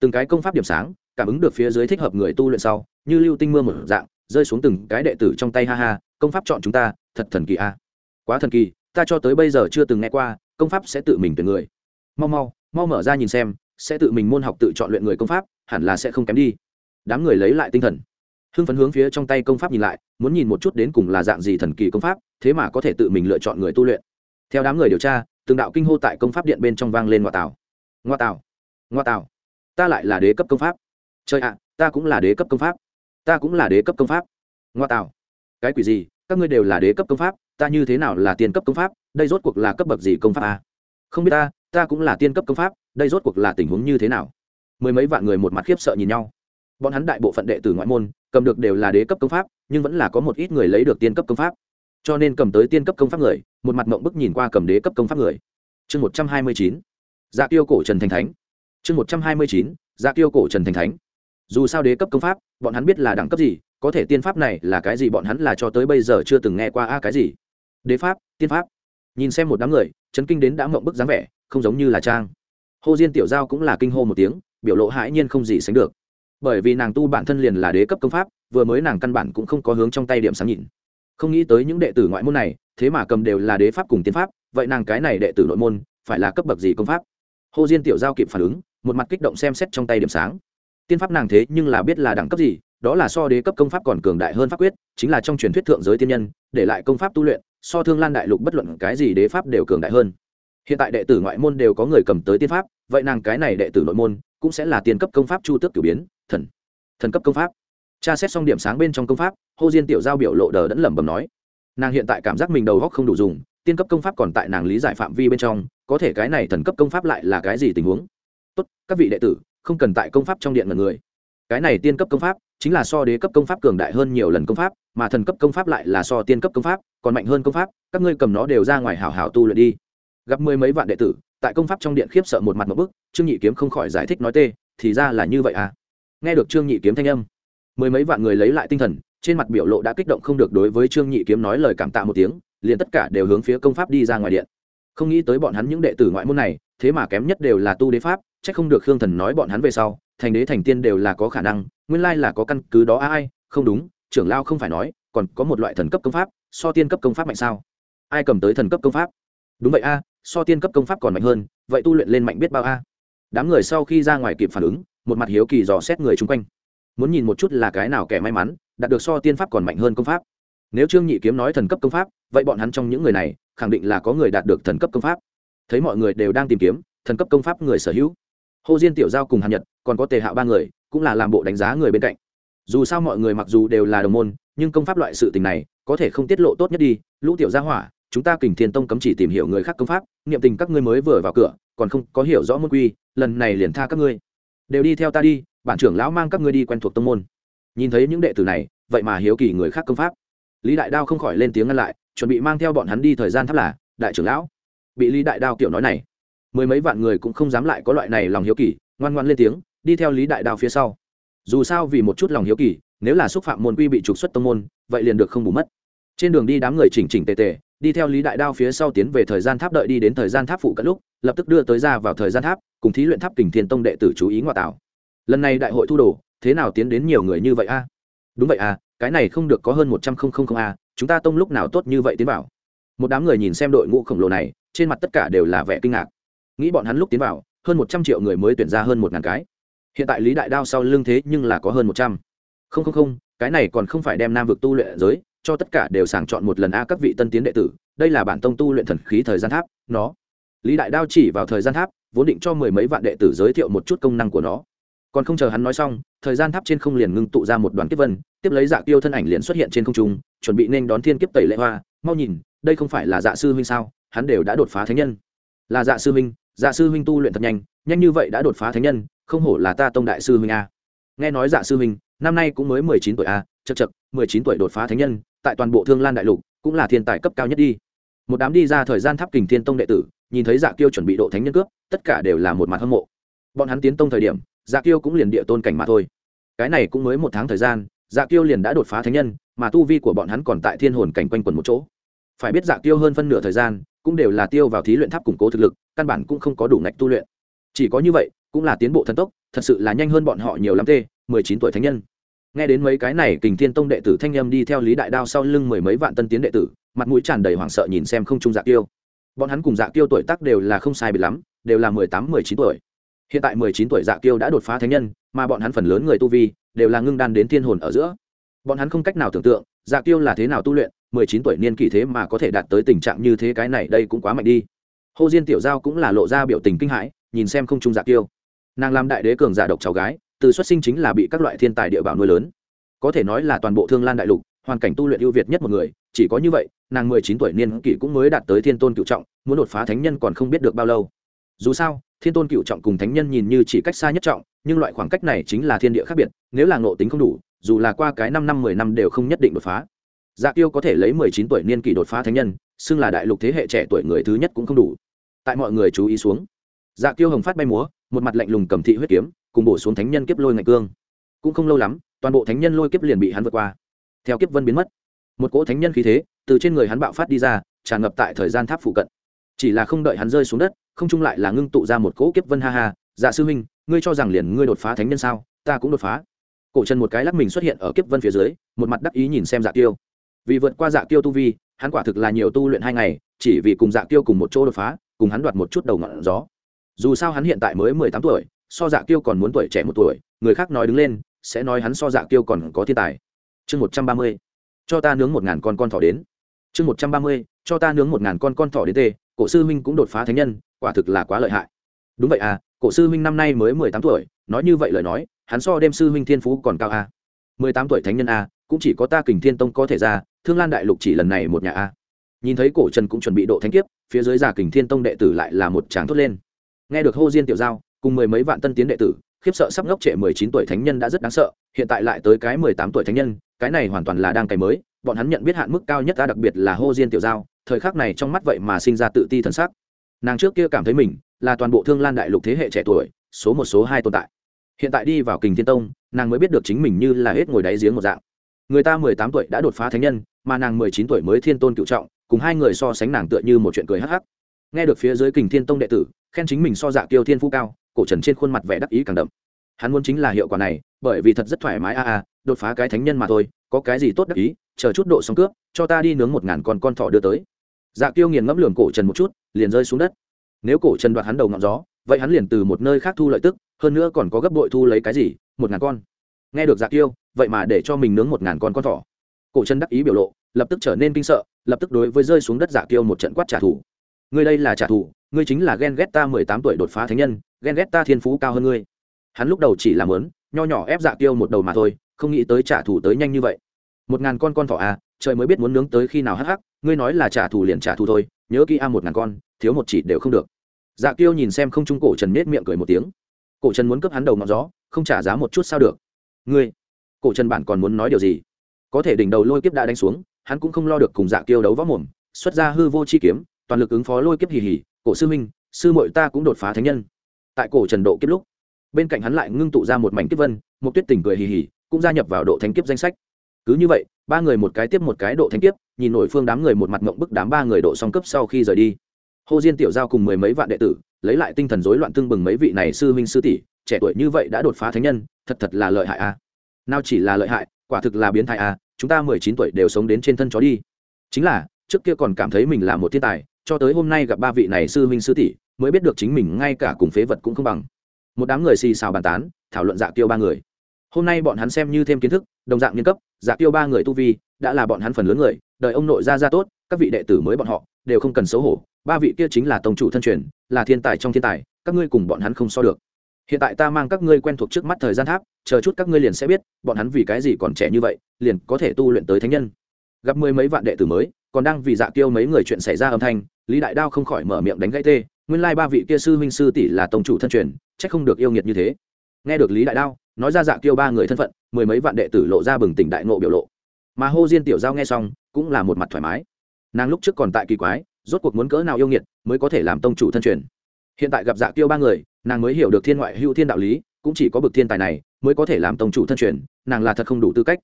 Từng cái công pháp điểm sáng, cảm ứng được phía dưới thích hợp người tu luyện sau, như lưu tinh mưa một dạng, rơi xuống từng cái đệ tử trong tay ha ha công pháp chọn chúng ta, thật thần kỳ a. Quá thần kỳ, ta cho tới bây giờ chưa từng nghe qua, công pháp sẽ tự mình tuyển người. Mau mau mau mở ra nhìn xem, sẽ tự mình môn học tự chọn luyện người công pháp, hẳn là sẽ không kém đi. Đám người lấy lại tinh thần. Hưng phấn hướng phía trong tay công pháp nhìn lại, muốn nhìn một chút đến cùng là dạng gì thần kỳ công pháp, thế mà có thể tự mình lựa chọn người tu luyện. Theo đám người điều tra, từng đạo kinh hô tại công pháp điện bên trong vang lên ngoại tảo. Ngoa tảo ngoa tảo. Ta lại là đế cấp công pháp. Trời ạ, ta cũng là đế cấp công pháp. Ta cũng là đế cấp công pháp. Ngoa tảo cái quỷ gì? Các ngươi đều là đế cấp công pháp, ta như thế nào là tiên cấp công pháp? Đây rốt cuộc là cấp bậc gì công pháp à? không biết ta ta cũng là tiên cấp công pháp, đây rốt cuộc là tình huống như thế nào? Mười mấy vạn người một mặt khiếp sợ nhìn nhau. Bọn hắn đại bộ phận đệ tử ngoại môn, cầm được đều là đế cấp công pháp, nhưng vẫn là có một ít người lấy được tiên cấp công pháp. Cho nên cầm tới tiên cấp công pháp người, một mặt mộng bức nhìn qua cầm đế cấp công pháp người. Chương một trăm hai mươi chín. Dạ tiêu cổ trần thành thánh. Chương một trăm hai mươi chín. Dạ tiêu cổ trần thành thánh dù sao đế cấp công pháp, bọn hắn biết là đẳng cấp gì, có thể tiên pháp này là cái gì bọn hắn là cho tới bây giờ chưa từng nghe qua a, cái gì? Đế pháp, tiên pháp. Nhìn xem một đám người, chấn kinh đến đã mộng bức dáng vẻ, không giống như là trang. Hô diên tiểu giao cũng là kinh hô một tiếng, biểu lộ hãi nhiên không gì sánh được. Bởi vì nàng tu bản thân liền là đế cấp công pháp, vừa mới nàng căn bản cũng không có hướng trong tay điểm sáng nhìn. Không nghĩ tới những đệ tử ngoại môn này, thế mà cầm đều là đế pháp cùng tiên pháp, vậy nàng cái này đệ tử nội môn, phải là cấp bậc gì công pháp? Hồ diên tiểu giao kịp phản ứng, một mặt kích động xem xét trong tay điểm sáng tiên pháp nàng thế nhưng là biết là đẳng cấp gì, đó là so đế cấp công pháp còn cường đại hơn pháp quyết, chính là trong truyền thuyết thượng giới tiên nhân, để lại công pháp tu luyện, so thương lan đại lục bất luận cái gì đế pháp đều cường đại hơn. Hiện tại đệ tử ngoại môn đều có người cầm tới tiên pháp, vậy nàng cái này đệ tử nội môn, cũng sẽ là tiên cấp công pháp chu tước cửu biến, thần thần cấp công pháp. Tra xét xong điểm sáng bên trong công pháp, hô diên tiểu giao biểu lộ đờ đẫn lẩm bẩm nói, nàng hiện tại cảm giác mình đầu góc không đủ dùng, tiên cấp công pháp còn tại nàng lý giải phạm vi bên trong, có thể cái này thần cấp công pháp lại là cái gì tình huống? Tốt, các vị đệ tử không cần tại công pháp trong điện mật người. Cái này tiên cấp công pháp chính là so đế cấp công pháp cường đại hơn nhiều lần công pháp, mà thần cấp công pháp lại là so tiên cấp công pháp còn mạnh hơn công pháp, các ngươi cầm nó đều ra ngoài hảo hảo tu luyện đi. Gặp mười mấy vạn đệ tử, tại công pháp trong điện khiếp sợ một mặt một bức, trương nhị kiếm không khỏi giải thích nói tê, thì ra là như vậy à? Nghe được trương nhị kiếm thanh âm, mười mấy vạn người lấy lại tinh thần, trên mặt biểu lộ đã kích động không được đối với trương nhị kiếm nói lời cảm tạ một tiếng, liền tất cả đều hướng phía công pháp đi ra ngoài điện. Không nghĩ tới bọn hắn những đệ tử ngoại môn này, thế mà kém nhất đều là tu đế pháp chắc không được khương thần nói bọn hắn về sau, thành đế thành tiên đều là có khả năng, nguyên lai là có căn cứ đó ai, không đúng, trưởng lao không phải nói, còn có một loại thần cấp công pháp, so tiên cấp công pháp mạnh sao? Ai cầm tới thần cấp công pháp? Đúng vậy a, so tiên cấp công pháp còn mạnh hơn, vậy tu luyện lên mạnh biết bao a. Đám người sau khi ra ngoài kịp phản ứng, một mặt hiếu kỳ dò xét người chung quanh. Muốn nhìn một chút là cái nào kẻ may mắn, đạt được so tiên pháp còn mạnh hơn công pháp. Nếu trương nhị kiếm nói thần cấp công pháp, vậy bọn hắn trong những người này, khẳng định là có người đạt được thần cấp công pháp. Thấy mọi người đều đang tìm kiếm, thần cấp công pháp người sở hữu hồ diên tiểu giao cùng hàn nhật, còn có tề hạo ba người, cũng là làm bộ đánh giá người bên cạnh. Dù sao mọi người mặc dù đều là đồng môn, nhưng công pháp loại sự tình này, có thể không tiết lộ tốt nhất đi. Lũ tiểu gia hỏa, chúng ta kình thiên tông cấm chỉ tìm hiểu người khác công pháp, niệm tình các ngươi mới vừa vào cửa, còn không có hiểu rõ môn quy, lần này liền tha các ngươi. Đều đi theo ta đi, bản trưởng lão mang các ngươi đi quen thuộc tông môn. Nhìn thấy những đệ tử này, vậy mà hiếu kỳ người khác công pháp. Lý đại đao không khỏi lên tiếng ngăn lại, chuẩn bị mang theo bọn hắn đi thời gian thắp là, đại trưởng lão. Bị lý đại đao kiểu nói này mười mấy vạn người cũng không dám lại có loại này lòng hiếu kỳ, ngoan ngoan lên tiếng, đi theo lý đại đao phía sau. Dù sao vì một chút lòng hiếu kỳ, nếu là xúc phạm môn quy bị trục xuất tông môn, vậy liền được không bù mất. Trên đường đi đám người chỉnh chỉnh tề tề, đi theo lý đại đao phía sau tiến về thời gian tháp đợi đi đến thời gian tháp phụ cận lúc, lập tức đưa tới ra vào thời gian tháp, cùng thí luyện tháp kình thiên tông đệ tử chú ý ngoại tảo lần này đại hội thu đồ, thế nào tiến đến nhiều người như vậy a? Đúng vậy à cái này không được có hơn một trăm không không không a, chúng ta tông lúc nào tốt như vậy tiến vào? Một đám người nhìn xem đội ngũ khổng lồ này, trên mặt tất cả đều là vẻ kinh ngạc nghĩ bọn hắn lúc tiến vào, hơn một trăm triệu người mới tuyển ra hơn một ngàn cái. Hiện tại lý đại đao sau lưng thế nhưng là có hơn một trăm. Không không không, cái này còn không phải đem nam vực tu luyện giới, cho tất cả đều sàng chọn một lần a các vị tân tiến đệ tử, đây là bản tông tu luyện thần khí thời gian tháp, nó. Lý đại đao chỉ vào thời gian tháp, vốn định cho mười mấy vạn đệ tử giới thiệu một chút công năng của nó. Còn không chờ hắn nói xong, thời gian tháp trên không liền ngưng tụ ra một đoàn kiếp vân, tiếp lấy dạ tiêu thân ảnh liền xuất hiện trên không trung, chuẩn bị nên đón thiên kiếp tẩy lệ hoa. Mau nhìn, đây không phải là dạ sư huynh sao? Hắn đều đã đột phá thánh nhân. Là dạ sư huynh dạ sư huynh tu luyện thật nhanh nhanh như vậy đã đột phá thánh nhân, không hổ là ta tông đại sư huynh a. Nghe nói dạ sư huynh, năm nay cũng mới mười chín tuổi a chật chật mười chín tuổi đột phá thánh nhân, tại toàn bộ thương lan đại lục, cũng là thiên tài cấp cao nhất đi. Một đám đi ra thời gian tháp kình thiên tông đệ tử, nhìn thấy dạ kiêu chuẩn bị độ thánh nhân cướp, tất cả đều là một mặt hâm mộ. Bọn hắn tiến tông thời điểm dạ kiêu cũng liền địa tôn cảnh mà thôi. Cái này cũng mới một tháng thời gian dạ kiêu liền đã đột phá thánh nhân, mà tu vi của bọn hắn còn tại thiên hồn cảnh quanh quần một chỗ. Phải biết dạ kiêu hơn phân nửa thời gian cũng đều là tiêu vào thí luyện tháp củng cố thực lực, căn bản cũng không có đủ ngạch tu luyện. Chỉ có như vậy, cũng là tiến bộ thần tốc, thật sự là nhanh hơn bọn họ nhiều lắm tê, mười chín tuổi thánh nhân. Nghe đến mấy cái này, kình thiên tông đệ tử thanh âm đi theo lý đại đao sau lưng mười mấy vạn tân tiến đệ tử, mặt mũi tràn đầy hoảng sợ nhìn xem không trung dạ tiêu bọn hắn cùng dạ tiêu tuổi tác đều là không sai biệt lắm, đều là mười tám, mười chín tuổi. Hiện tại mười chín tuổi dạ tiêu đã đột phá thánh nhân, mà bọn hắn phần lớn người tu vi, đều là ngưng đan đến thiên hồn ở giữa. Bọn hắn không cách nào tưởng tượng dạ tiêu là thế nào tu luyện mười chín tuổi niên kỷ thế mà có thể đạt tới tình trạng như thế cái này đây cũng quá mạnh đi. Hồ diên tiểu giao cũng là lộ ra biểu tình kinh hãi, nhìn xem không trung dạ giả tiêu nàng làm đại đế cường giả độc cháu gái, từ xuất sinh chính là bị các loại thiên tài địa bảo nuôi lớn. Có thể nói là toàn bộ thương lan đại lục, hoàn cảnh tu luyện ưu việt nhất một người, chỉ có như vậy, nàng mười chín tuổi niên kỷ cũng mới đạt tới thiên tôn cựu trọng, muốn đột phá thánh nhân còn không biết được bao lâu. Dù sao, thiên tôn cựu trọng cùng thánh nhân nhìn như chỉ cách xa nhất trọng, nhưng loại khoảng cách này chính là thiên địa khác biệt, nếu là ngộ tính không đủ, dù là qua cái năm năm mười năm đều không nhất định đột phá dạ tiêu có thể lấy mười chín tuổi niên kỷ đột phá thánh nhân, xưng là đại lục thế hệ trẻ tuổi người thứ nhất cũng không đủ. Tại mọi người chú ý xuống dạ tiêu hồng phát bay múa, một mặt lạnh lùng cầm thị huyết kiếm, cùng bổ xuống thánh nhân kiếp lôi ngạnh cương. Cũng không lâu lắm, toàn bộ thánh nhân lôi kiếp liền bị hắn vượt qua. Theo kiếp vân biến mất, một cỗ thánh nhân khí thế từ trên người hắn bạo phát đi ra, tràn ngập tại thời gian tháp phụ cận. Chỉ là không đợi hắn rơi xuống đất, không chung lại là ngưng tụ ra một cỗ kiếp vân ha ha dạ sư huynh, ngươi cho rằng liền ngươi đột phá thánh nhân sao? Ta cũng đột phá. Cổ chân một cái lắc mình xuất hiện ở kiếp vân phía dưới, một mặt đắc ý nhìn xem dạ tiêu vì vượt qua dạ tiêu tu vi hắn quả thực là nhiều tu luyện hai ngày chỉ vì cùng dạ tiêu cùng một chỗ đột phá cùng hắn đoạt một chút đầu ngọn gió. Dù sao hắn hiện tại mới mười tám tuổi so dạ tiêu còn muốn tuổi trẻ một tuổi người khác nói đứng lên sẽ nói hắn so dạ tiêu còn có thiên tài. Chương một trăm ba mươi cho ta nướng một ngàn con con thỏ đến. Chương một trăm ba mươi cho ta nướng một ngàn con con thỏ đến tê cổ sư huynh cũng đột phá thánh nhân quả thực là quá lợi hại. Đúng vậy à cổ sư huynh năm nay mới mười tám tuổi nói như vậy lời nói hắn so đem sư huynh thiên phú còn cao à. mười tám tuổi thánh nhân à, cũng chỉ có ta kình thiên tông có thể ra, thương lan đại lục chỉ lần này một nhà a. Nhìn thấy cổ trần cũng chuẩn bị độ thánh kiếp, phía dưới giả kình thiên tông đệ tử lại là một tràng thốt lên. Nghe được hô diên tiểu giao, cùng mười mấy vạn tân tiến đệ tử, khiếp sợ sắp ngốc trệ mười chín tuổi thánh nhân đã rất đáng sợ, hiện tại lại tới cái mười tám tuổi thánh nhân, cái này hoàn toàn là đang cày mới, bọn hắn nhận biết hạn mức cao nhất ta đặc biệt là hô diên tiểu giao, thời khắc này trong mắt vậy mà sinh ra tự ti thần sắc. Nàng trước kia cảm thấy mình là toàn bộ thương lan đại lục thế hệ trẻ tuổi, số một, số hai tồn tại. Hiện tại đi vào kình thiên tông, nàng mới biết được chính mình như là hết ngồi đáy giếng một dạng người ta mười tám tuổi đã đột phá thánh nhân, mà nàng mười chín tuổi mới thiên tôn cựu trọng, cùng hai người so sánh nàng tựa như một chuyện cười hắc hắc. Nghe được phía dưới kình thiên tông đệ tử, khen chính mình so dạ kiêu thiên phú cao, cổ trần trên khuôn mặt vẻ đắc ý càng đậm. Hắn muốn chính là hiệu quả này, bởi vì thật rất thoải mái a a, đột phá cái thánh nhân mà thôi, có cái gì tốt đắc ý, chờ chút độ xong cướp, cho ta đi nướng một ngàn con con thỏ đưa tới. Dạ kiêu nghiền ngẫm lường cổ trần một chút, liền rơi xuống đất. Nếu cổ trần đoạt hắn đầu ngọn gió, vậy hắn liền từ một nơi khác thu lợi tức, hơn nữa còn có gấp bội thu lấy cái gì, một ngàn con. Nghe được dạ kiêu vậy mà để cho mình nướng một ngàn con con thỏ. Cổ chân đắc ý biểu lộ, lập tức trở nên kinh sợ, lập tức đối với rơi xuống đất giả kiêu một trận quát trả thù. Ngươi đây là trả thù, ngươi chính là ghen ghét ta mười tám tuổi đột phá thánh nhân, ghen ghét ta thiên phú cao hơn ngươi. Hắn lúc đầu chỉ làm lớn nho nhỏ ép dạ kiêu một đầu mà thôi, không nghĩ tới trả thù tới nhanh như vậy. Một ngàn con con thỏ à trời mới biết muốn nướng tới khi nào hắc hắc, ngươi nói là trả thù liền trả thù thôi, nhớ kỹ a một ngàn con, thiếu một chỉ đều không được. Dạ kiêu nhìn xem không trung cổ trần nết miệng cười một tiếng. Cổ trần muốn cướp hắn đầu ngọn gió, không trả giá một chút sao được. Ngươi cổ trần bản còn muốn nói điều gì? Có thể đỉnh đầu lôi kiếp đã đánh xuống, hắn cũng không lo được cùng dạ kiêu đấu võ mồm, xuất ra hư vô chi kiếm, toàn lực ứng phó lôi kiếp hì hì. Cổ sư minh sư muội ta cũng đột phá thánh nhân. Tại cổ trần độ kiếp lúc, bên cạnh hắn lại ngưng tụ ra một mảnh kiếp vân, một tuyết tỉnh cười hì hì, cũng gia nhập vào độ thánh kiếp danh sách. Cứ như vậy, ba người một cái tiếp một cái độ thánh kiếp, nhìn nổi phương đám người một mặt ngộng bức đám ba người độ song cấp sau khi rời đi. Hồ diên tiểu giao cùng mười mấy vạn đệ tử, lấy lại tinh thần rối loạn tương bừng mấy vị này sư huynh sư tỷ, trẻ tuổi như vậy đã đột phá thánh nhân, thật thật là lợi hại a. à nào chỉ là lợi hại, quả thực là biến thái à. chúng ta mười chín tuổi đều sống đến trên thân chó đi. Chính là, trước kia còn cảm thấy mình là một thiên tài, cho tới hôm nay gặp ba vị này sư huynh sư tỷ, mới biết được chính mình ngay cả cùng phế vật cũng không bằng. Một đám người xì xào bàn tán, thảo luận dạ tiêu ba người. Hôm nay bọn hắn xem như thêm kiến thức, đồng dạng nghiên cấp dạ tiêu ba người tu vi, đã là bọn hắn phần lớn người đợi ông nội ra ra tốt, các vị đệ tử mới bọn họ, đều không cần xấu hổ. Ba vị kia chính là tông chủ thân truyền, là thiên tài trong thiên tài, các ngươi cùng bọn hắn không so được hiện tại ta mang các ngươi quen thuộc trước mắt thời gian tháp, chờ chút các ngươi liền sẽ biết, bọn hắn vì cái gì còn trẻ như vậy, liền có thể tu luyện tới thánh nhân. Gặp mười mấy vạn đệ tử mới, còn đang vì dạ tiêu mấy người chuyện xảy ra âm thanh, lý đại đao không khỏi mở miệng đánh gãy tê, nguyên lai ba vị kia sư huynh sư tỷ là tông chủ thân truyền trách không được yêu nghiệt như thế. Nghe được lý đại đao, nói ra dạ tiêu ba người thân phận, mười mấy vạn đệ tử lộ ra bừng tỉnh đại ngộ biểu lộ. Mà hô diên tiểu giao nghe xong, cũng là một mặt thoải mái. Nàng lúc trước còn tại kỳ quái, rốt cuộc muốn cỡ nào yêu nghiệt, mới có thể làm tông chủ thân truyền hiện tại gặp dạ tiêu ba người, nàng mới hiểu được thiên ngoại hữu thiên đạo lý, cũng chỉ có bực thiên tài này mới có thể làm tông chủ thân truyền, nàng là thật không đủ tư cách.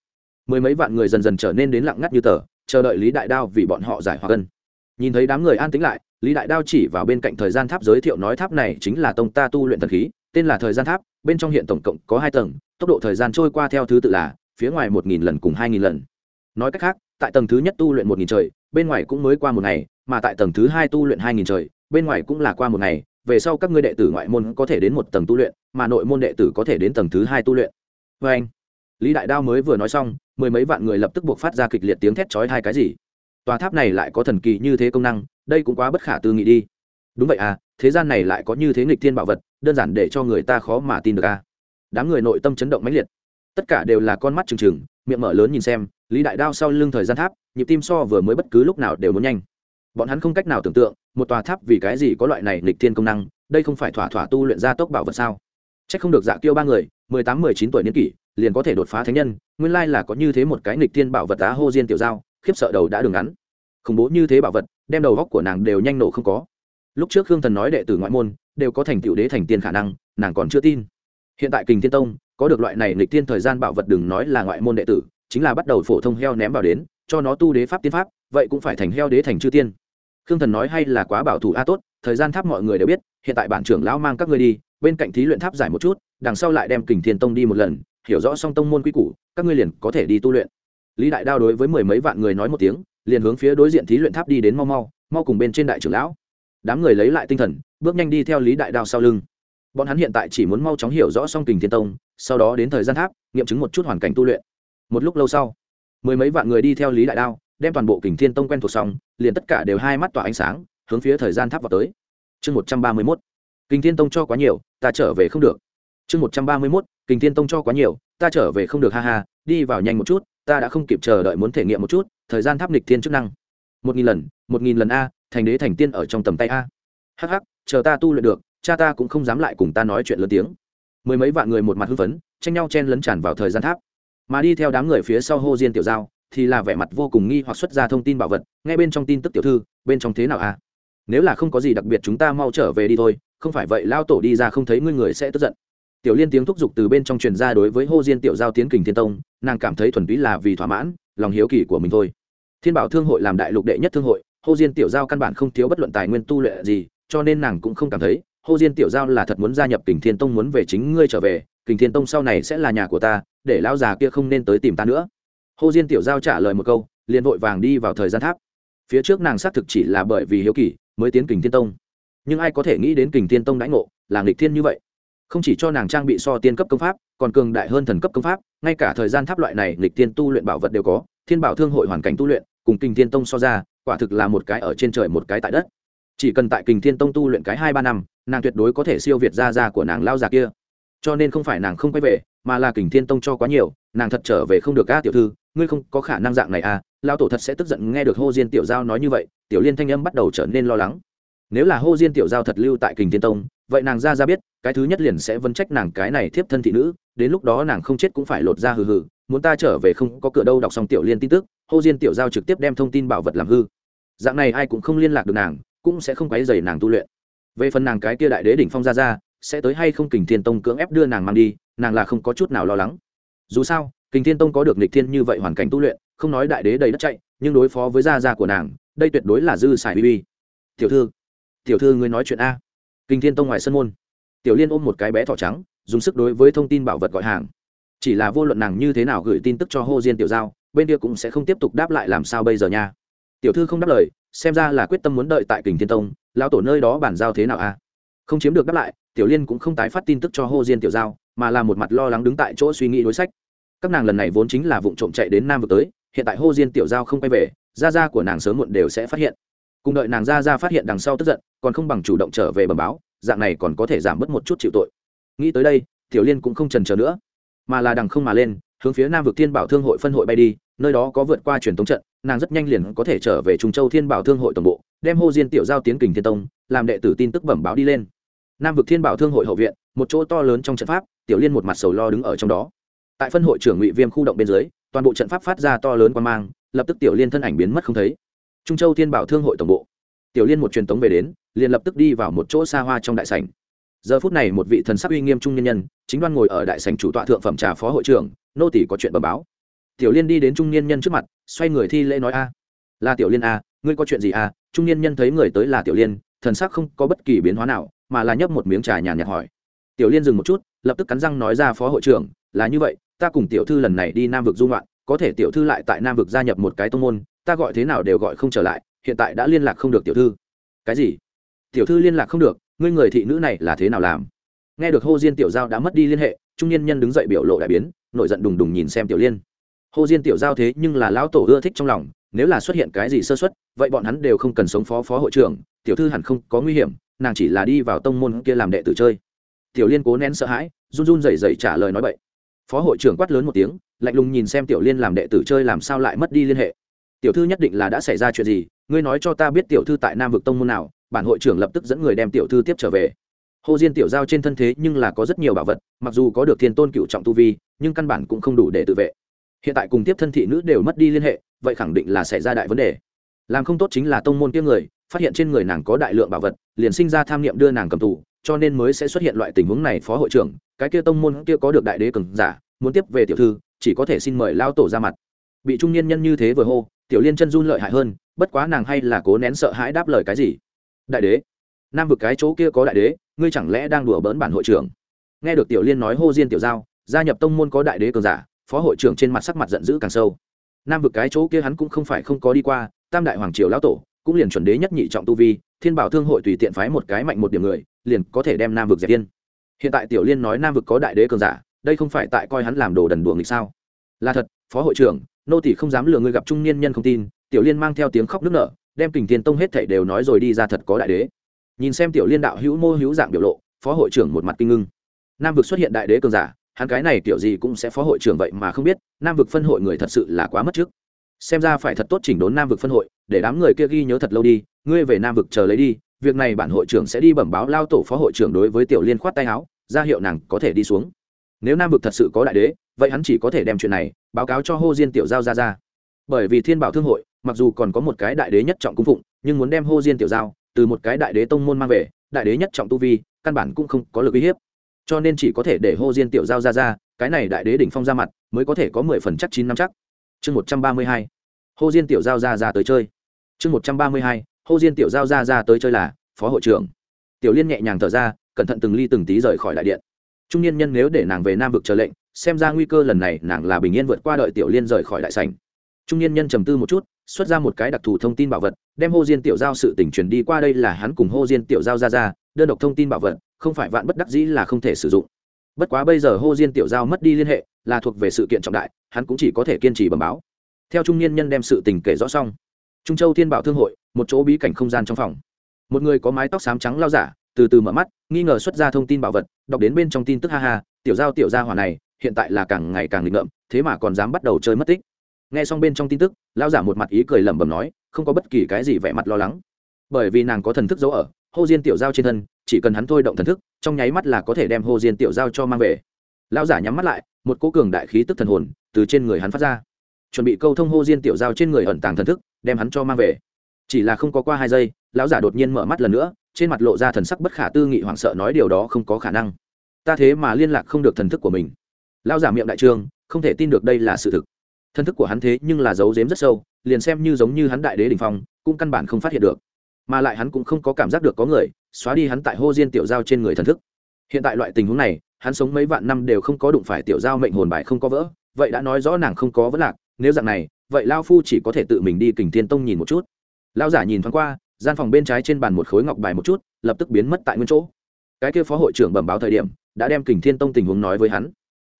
Mười mấy vạn người dần dần trở nên đến lặng ngắt như tờ, chờ đợi lý đại đao vì bọn họ giải hòa cân nhìn thấy đám người an tĩnh lại, lý đại đao chỉ vào bên cạnh thời gian tháp giới thiệu nói tháp này chính là tông ta tu luyện thần khí, tên là thời gian tháp, bên trong hiện tổng cộng có hai tầng, tốc độ thời gian trôi qua theo thứ tự là, phía ngoài một nghìn lần cùng hai nghìn lần. Nói cách khác, tại tầng thứ nhất tu luyện một nghìn trời, bên ngoài cũng mới qua một ngày, mà tại tầng thứ hai tu luyện hai nghìn trời, bên ngoài cũng là qua một ngày về sau các ngươi đệ tử ngoại môn có thể đến một tầng tu luyện, mà nội môn đệ tử có thể đến tầng thứ hai tu luyện. Vê anh, lý đại đao mới vừa nói xong, mười mấy vạn người lập tức buộc phát ra kịch liệt tiếng thét chói hai cái gì? Tòa tháp này lại có thần kỳ như thế công năng, đây cũng quá bất khả tư nghị đi. Đúng vậy à thế gian này lại có như thế nghịch thiên bảo vật, đơn giản để cho người ta khó mà tin được à. Đám người nội tâm chấn động mãnh liệt. Tất cả đều là con mắt trừng trừng, miệng mở lớn nhìn xem, lý đại đao sau lưng thời gian tháp, nhịp tim so vừa mới bất cứ lúc nào đều muốn nhanh bọn hắn không cách nào tưởng tượng, một tòa tháp vì cái gì có loại này lịch thiên công năng, đây không phải thỏa thỏa tu luyện ra tốc bảo vật sao? C h ắ c không được dạ kiêu ba người, mười tám, mười chín tuổi niên kỷ, liền có thể đột phá thánh nhân, nguyên lai là có như thế một cái lịch thiên bảo vật á hô diên tiểu giao, khiếp sợ đầu đã đường ngắn. Khủng bố như thế bảo vật, đem đầu góc của nàng đều nhanh nổ không có. Lúc trước hương thần nói đệ tử ngoại môn, đều có thành tựu đế thành tiên khả năng, nàng còn chưa tin. Hiện tại kình thiên tông, có được loại này lịch thiên thời gian bảo vật đừng nói là ngoại môn đệ tử, chính là bắt đầu phổ thông heo ném vào đến, cho nó tu đế pháp tiên pháp, vậy cũng phải thành heo đế thành chư tiên khương thần nói hay là quá bảo thủ a tốt, thời gian tháp mọi người đều biết, hiện tại bản trưởng lão mang các ngươi đi, bên cạnh thí luyện tháp giải một chút, đằng sau lại đem kình thiên tông đi một lần, hiểu rõ song tông môn quy củ, các ngươi liền có thể đi tu luyện. Lý đại đao đối với mười mấy vạn người nói một tiếng, liền hướng phía đối diện thí luyện tháp đi đến mau mau mau cùng bên trên đại trưởng lão. Đám người lấy lại tinh thần, bước nhanh đi theo lý đại đao sau lưng. Bọn hắn hiện tại chỉ muốn mau chóng hiểu rõ song kình thiên tông, sau đó đến thời gian tháp, nghiệm chứng một chút hoàn cảnh tu luyện. Một lúc lâu sau, mười mấy vạn người đi theo lý đại đao đem toàn bộ kình thiên tông quen thuộc xong, liền tất cả đều hai mắt tỏa ánh sáng, hướng phía thời gian tháp vào tới. Chương một trăm ba mươi mốt. Kình thiên tông cho quá nhiều, ta trở về không được. Chương một trăm ba mươi mốt. Kình thiên tông cho quá nhiều, ta trở về không được, ha ha, đi vào nhanh một chút, ta đã không kịp chờ đợi muốn thể nghiệm một chút, thời gian tháp nịch thiên chức năng. Một nghìn lần, một nghìn lần a, thành đế thành tiên ở trong tầm tay a. Hh chờ ta tu luyện được, cha ta cũng không dám lại cùng ta nói chuyện lớn tiếng. Mười mấy vạn người một mặt hưng phấn, tranh nhau chen lấn tràn vào thời gian tháp. Mà đi theo đám người phía sau hô diên tiểu giao thì là vẻ mặt vô cùng nghi hoặc xuất ra thông tin bảo vật ngay bên trong tin tức tiểu thư, bên trong thế nào à? Nếu là không có gì đặc biệt chúng ta mau trở về đi thôi, không phải vậy lao tổ đi ra không thấy ngươi người sẽ tức giận. Tiểu liên tiếng thúc giục từ bên trong truyền ra đối với hô diên tiểu giao tiến kình thiên tông, nàng cảm thấy thuần túy là vì thỏa mãn, lòng hiếu kỳ của mình thôi. Thiên bảo thương hội làm đại lục đệ nhất thương hội, hô diên tiểu giao căn bản không thiếu bất luận tài nguyên tu luyện gì, cho nên nàng cũng không cảm thấy, hô diên tiểu giao là thật muốn gia nhập kình thiên tông muốn về chính ngươi trở về, kình thiên tông sau này sẽ là nhà của ta, để lão già kia không nên tới tìm ta nữa hồ diên tiểu giao trả lời một câu, liền vội vàng đi vào thời gian tháp. Phía trước nàng xác thực chỉ là bởi vì hiếu kỳ mới tiến kình thiên tông. Nhưng ai có thể nghĩ đến kình thiên tông đãi ngộ là nghịch thiên như vậy? Không chỉ cho nàng trang bị so tiên cấp công pháp, còn cường đại hơn thần cấp công pháp, ngay cả thời gian tháp loại này nghịch tiên tu luyện bảo vật đều có, thiên bảo thương hội hoàn cảnh tu luyện, cùng kình thiên tông so ra, quả thực là một cái ở trên trời một cái tại đất. Chỉ cần tại kình thiên tông tu luyện cái hai ba năm, nàng tuyệt đối có thể siêu việt ra ra của nàng lao già kia. Cho nên không phải nàng không quay về, mà là kình thiên tông cho quá nhiều, nàng thật trở về không được ca tiểu thư ngươi không có khả năng dạng này à lao tổ thật sẽ tức giận nghe được hô diên tiểu giao nói như vậy, tiểu liên thanh âm bắt đầu trở nên lo lắng. Nếu là hô diên tiểu giao thật lưu tại kình thiên tông, vậy nàng ra ra biết, cái thứ nhất liền sẽ vấn trách nàng cái này thiếp thân thị nữ, đến lúc đó nàng không chết cũng phải lột ra hừ hừ, muốn ta trở về không có cửa đâu đọc xong tiểu liên tin tức, hô diên tiểu giao trực tiếp đem thông tin bảo vật làm hư. Dạng này ai cũng không liên lạc được nàng, cũng sẽ không quấy dày nàng tu luyện. Về phần nàng cái kia đại đế đỉnh phong ra ra, sẽ tới hay không kình thiên tông cưỡng ép đưa nàng mang đi, nàng là không có chút nào lo lắng. Dù sao kình thiên tông có được nịch thiên như vậy hoàn cảnh tu luyện, không nói đại đế đầy đất chạy, nhưng đối phó với gia gia của nàng, đây tuyệt đối là dư xài bi tiểu thư tiểu thư ngươi nói chuyện a. Kình thiên tông ngoài sân môn, tiểu liên ôm một cái bé thỏ trắng, dùng sức đối với thông tin bảo vật gọi hàng. Chỉ là vô luận nàng như thế nào gửi tin tức cho hô diên tiểu giao, bên kia cũng sẽ không tiếp tục đáp lại làm sao bây giờ nha. Tiểu thư không đáp lời, xem ra là quyết tâm muốn đợi tại kình thiên tông, lão tổ nơi đó bản giao thế nào a? Không chiếm được đáp lại, tiểu liên cũng không tái phát tin tức cho hô diên tiểu giao, mà là một mặt lo lắng đứng tại chỗ suy nghĩ đối sách các nàng lần này vốn chính là vụ trộm chạy đến nam vực tới, hiện tại hô diên tiểu giao không quay về, gia gia của nàng sớm muộn đều sẽ phát hiện. Cùng đợi nàng gia gia phát hiện đằng sau tức giận, còn không bằng chủ động trở về bẩm báo, dạng này còn có thể giảm bớt một chút chịu tội. Nghĩ tới đây, tiểu liên cũng không trần chờ nữa, mà là đằng không mà lên, hướng phía nam vực thiên bảo thương hội phân hội bay đi, nơi đó có vượt qua truyền thống trận, nàng rất nhanh liền có thể trở về trung châu thiên bảo thương hội tổng bộ, đem hô diên tiểu giao tiến kình thiên tông, làm đệ tử tin tức bẩm báo đi lên. Nam vực thiên bảo thương hội hậu viện, một chỗ to lớn trong trận pháp, tiểu liên một mặt sầu lo đứng ở trong đó tại phân hội trưởng ngụy viêm khu động bên dưới, toàn bộ trận pháp phát ra to lớn quan mang, lập tức tiểu liên thân ảnh biến mất không thấy. Trung châu thiên bảo thương hội tổng bộ. Tiểu liên một truyền tống về đến, liền lập tức đi vào một chỗ xa hoa trong đại sảnh. Giờ phút này một vị thần sắc uy nghiêm trung nhân nhân, chính đoan ngồi ở đại sảnh chủ tọa thượng phẩm trà phó hội trưởng, nô tỷ có chuyện bẩm báo. Tiểu liên đi đến trung niên nhân trước mặt, xoay người thi lễ nói a. Là tiểu liên a, ngươi có chuyện gì a? Trung niên nhân thấy người tới là tiểu liên, thần sắc không có bất kỳ biến hóa nào, mà là nhấp một miếng trà nhàn nhạt hỏi. Tiểu liên dừng một chút, lập tức cắn răng nói ra phó hội trưởng, là như vậy ta cùng tiểu thư lần này đi nam vực dung loạn có thể tiểu thư lại tại nam vực gia nhập một cái tông môn, ta gọi thế nào đều gọi không trở lại, hiện tại đã liên lạc không được tiểu thư. Cái gì? Tiểu thư liên lạc không được, ngươi người thị nữ này là thế nào làm? Nghe được hô diên tiểu giao đã mất đi liên hệ, trung niên nhân đứng dậy biểu lộ đại biến nội giận đùng đùng nhìn xem tiểu liên. Hô diên tiểu giao thế nhưng là lão tổ ưa thích trong lòng, nếu là xuất hiện cái gì sơ xuất vậy bọn hắn đều không cần sống phó phó hội trưởng, tiểu thư hẳn không có nguy hiểm, nàng chỉ là đi vào tông môn kia làm đệ tử chơi. Tiểu liên cố nén sợ hãi, run run rẩy rẩy trả lời nói vậy phó hội trưởng quát lớn một tiếng, lạnh lùng nhìn xem tiểu liên làm đệ tử chơi làm sao lại mất đi liên hệ. Tiểu thư nhất định là đã xảy ra chuyện gì, ngươi nói cho ta biết tiểu thư tại nam vực tông môn nào, bản hội trưởng lập tức dẫn người đem tiểu thư tiếp trở về. Hồ diên tiểu giao trên thân thế nhưng là có rất nhiều bảo vật, mặc dù có được thiên tôn cựu trọng tu vi, nhưng căn bản cũng không đủ để tự vệ. Hiện tại cùng tiếp thân thị nữ đều mất đi liên hệ, vậy khẳng định là xảy ra đại vấn đề. Làm không tốt chính là tông môn kia người, phát hiện trên người nàng có đại lượng bảo vật, liền sinh ra tham niệm đưa nàng cầm tù cho nên mới sẽ xuất hiện loại tình huống này phó hội trưởng, cái kia tông môn kia có được đại đế cường giả, muốn tiếp về tiểu thư, chỉ có thể xin mời lao tổ ra mặt. Bị trung niên nhân như thế vừa hô, tiểu liên chân run lợi hại hơn, bất quá nàng hay là cố nén sợ hãi đáp lời cái gì? Đại đế, nam vực cái chỗ kia có đại đế, ngươi chẳng lẽ đang đùa bỡn bản hội trưởng? Nghe được tiểu liên nói hô diên tiểu giao, gia nhập tông môn có đại đế cường giả, phó hội trưởng trên mặt sắc mặt giận dữ càng sâu. Nam vực cái chỗ kia hắn cũng không phải không có đi qua, tam đại hoàng triều lão tổ cũng liền chuẩn đế nhất nhị trọng tu vi, thiên bảo thương hội tùy tiện phái một cái mạnh một điểm người, liền có thể đem nam vực dẹp tiên hiện tại tiểu liên nói nam vực có đại đế cường giả, đây không phải tại coi hắn làm đồ đần đùa nghịch sao? Là thật, phó hội trưởng, nô tỷ không dám lừa người gặp trung niên nhân không tin, tiểu liên mang theo tiếng khóc nức nở, đem kình thiên tông hết thảy đều nói rồi đi ra thật có đại đế. Nhìn xem tiểu liên đạo hữu mô hữu dạng biểu lộ, phó hội trưởng một mặt kinh ngưng. Nam vực xuất hiện đại đế cường giả, hắn cái này kiểu gì cũng sẽ phó hội trưởng vậy mà không biết, nam vực phân hội người thật sự là quá mất trước. Xem ra phải thật tốt chỉnh đốn nam vực phân hội để đám người kia ghi nhớ thật lâu đi, ngươi về nam vực chờ lấy đi, việc này bản hội trưởng sẽ đi bẩm báo lao tổ phó hội trưởng đối với tiểu liên khoát tay áo, ra hiệu nàng có thể đi xuống. Nếu nam vực thật sự có đại đế, vậy hắn chỉ có thể đem chuyện này báo cáo cho hô diên tiểu giao ra ra. Bởi vì thiên bảo thương hội, mặc dù còn có một cái đại đế nhất trọng cung phụng, nhưng muốn đem hô diên tiểu giao từ một cái đại đế tông môn mang về, đại đế nhất trọng tu vi, căn bản cũng không có lực uy hiếp. Cho nên chỉ có thể để hô diên tiểu giao ra ra, cái này đại đế đỉnh phong ra mặt, mới có thể có mười phần chắc chín năm chắc. Chương một trăm ba mươi hai. Hô diên tiểu giao ra ra tới chơi chương một trăm ba mươi hai, hô diên tiểu giao ra ra tới chơi là, phó hội trưởng. Tiểu liên nhẹ nhàng thở ra, cẩn thận từng ly từng tí rời khỏi đại điện. Trung niên nhân nếu để nàng về nam vực chờ lệnh, xem ra nguy cơ lần này nàng là bình yên vượt qua đợi tiểu liên rời khỏi đại sảnh. Trung niên nhân trầm tư một chút, xuất ra một cái đặc thù thông tin bảo vật, đem hô diên tiểu giao sự tỉnh truyền đi qua đây là hắn cùng hô diên tiểu giao ra ra, đơn độc thông tin bảo vật, không phải vạn bất đắc dĩ là không thể sử dụng. Bất quá bây giờ hô diên tiểu giao mất đi liên hệ, là thuộc về sự kiện trọng đại, hắn cũng chỉ có thể kiên trì bẩm báo. Theo trung niên nhân đem sự tình kể rõ xong trung châu thiên bảo thương hội, một chỗ bí cảnh không gian trong phòng. Một người có mái tóc xám trắng lao giả, từ từ mở mắt, nghi ngờ xuất ra thông tin bảo vật, đọc đến bên trong tin tức ha ha, tiểu giao, tiểu gia hỏa này, hiện tại là càng ngày càng nghịch ngợm, thế mà còn dám bắt đầu chơi mất tích. Nghe xong bên trong tin tức, lao giả một mặt ý cười lẩm bẩm nói, không có bất kỳ cái gì vẻ mặt lo lắng. Bởi vì nàng có thần thức giấu ở, hô diên tiểu giao trên thân, chỉ cần hắn thôi động thần thức, trong nháy mắt là có thể đem hô diên tiểu giao cho mang về. Lao giả nhắm mắt lại, một cố cường đại khí tức thần hồn từ trên người hắn phát ra. Chuẩn bị câu thông hô diên tiểu giao trên người ẩn tàng thần thức đem hắn cho mang về. Chỉ là không có qua hai giây, lão giả đột nhiên mở mắt lần nữa, trên mặt lộ ra thần sắc bất khả tư nghị hoảng sợ nói điều đó không có khả năng. Ta thế mà liên lạc không được thần thức của mình. Lão giả miệng đại trương, không thể tin được đây là sự thực. Thần thức của hắn thế nhưng là giấu giếm rất sâu, liền xem như giống như hắn đại đế đình phong, cũng căn bản không phát hiện được. Mà lại hắn cũng không có cảm giác được có người, xóa đi hắn tại hô diên tiểu giao trên người thần thức. Hiện tại loại tình huống này, hắn sống mấy vạn năm đều không có đụng phải tiểu giao mệnh hồn bài không có vỡ, vậy đã nói rõ nàng không có vấn lạc, nếu dạng này vậy lao phu chỉ có thể tự mình đi kình thiên tông nhìn một chút. Lao giả nhìn thoáng qua, gian phòng bên trái trên bàn một khối ngọc bài một chút, lập tức biến mất tại nguyên chỗ. Cái kia phó hội trưởng bẩm báo thời điểm, đã đem kình thiên tông tình huống nói với hắn.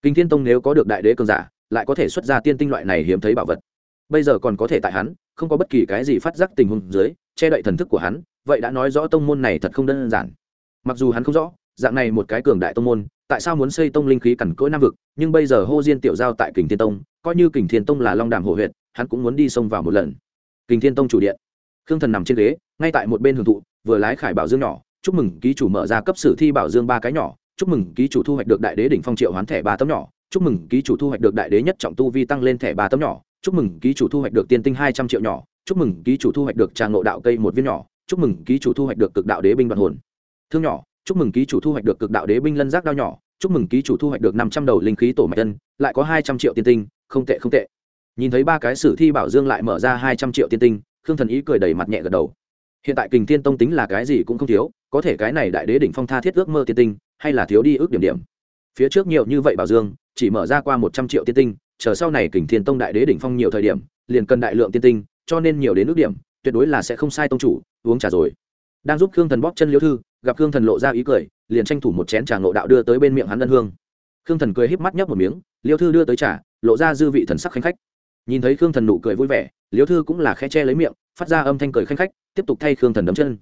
Kình thiên tông nếu có được đại đế cường giả, lại có thể xuất ra tiên tinh loại này hiếm thấy bảo vật. Bây giờ còn có thể tại hắn, không có bất kỳ cái gì phát giác tình huống dưới, che đậy thần thức của hắn, vậy đã nói rõ tông môn này thật không đơn giản. Mặc dù hắn không rõ, dạng này một cái cường đại tông môn, tại sao muốn xây tông linh khí cẩn cỗi nam vực, nhưng bây giờ hô diên tiểu giao tại kình thiên tông, coi như kình thiên tông là long đàm Hổ huyện hắn cũng muốn đi xông vào một lần. Kình thiên tông chủ điện. Khương thần nằm trên ghế, ngay tại một bên hưởng thụ, vừa lái khải bảo dương nhỏ, chúc mừng ký chủ mở ra cấp sử thi bảo dương ba cái nhỏ, chúc mừng ký chủ thu hoạch được đại đế đỉnh phong triệu hoán thẻ ba tấm nhỏ, chúc mừng ký chủ thu hoạch được đại đế nhất trọng tu vi tăng lên thẻ ba tấm nhỏ, chúc mừng ký chủ thu hoạch được tiên tinh hai trăm triệu nhỏ, chúc mừng ký chủ thu hoạch được trang ngộ đạo cây một viên nhỏ, chúc mừng ký chủ thu hoạch được cực đạo đế binh đoạn hồn. Thương nhỏ, chúc mừng ký chủ thu hoạch được cực đạo đế binh lân giác đao nhỏ, chúc mừng ký chủ thu hoạch được năm trăm đầu linh khí tổ mạch tân lại có hai trăm triệu tiên tinh, không tệ không tệ nhìn thấy ba cái sử thi bảo dương lại mở ra hai trăm triệu tiên tinh, khương thần ý cười đầy mặt nhẹ gật đầu. Hiện tại kình thiên tông tính là cái gì cũng không thiếu, có thể cái này đại đế đỉnh phong tha thiết ước mơ tiên tinh, hay là thiếu đi ước điểm điểm. Phía trước nhiều như vậy bảo dương, chỉ mở ra qua một trăm triệu tiên tinh, chờ sau này kình thiên tông đại đế đỉnh phong nhiều thời điểm, liền cần đại lượng tiên tinh, cho nên nhiều đến ước điểm, tuyệt đối là sẽ không sai tông chủ, uống trà rồi. Đang giúp khương thần bóp chân liêu thư, gặp khương thần lộ ra ý cười, liền tranh thủ một chén trà ngộ đạo đưa tới bên miệng hắn ân hương. Khương thần cười híp mắt nhấp một miếng liêu thư đưa tới trà, lộ ra dư vị thần sắc khanh khách nhìn thấy khương thần nụ cười vui vẻ liếu thư cũng là khe che lấy miệng, phát ra âm thanh cười khanh khách, tiếp tục thay khương thần đấm chân.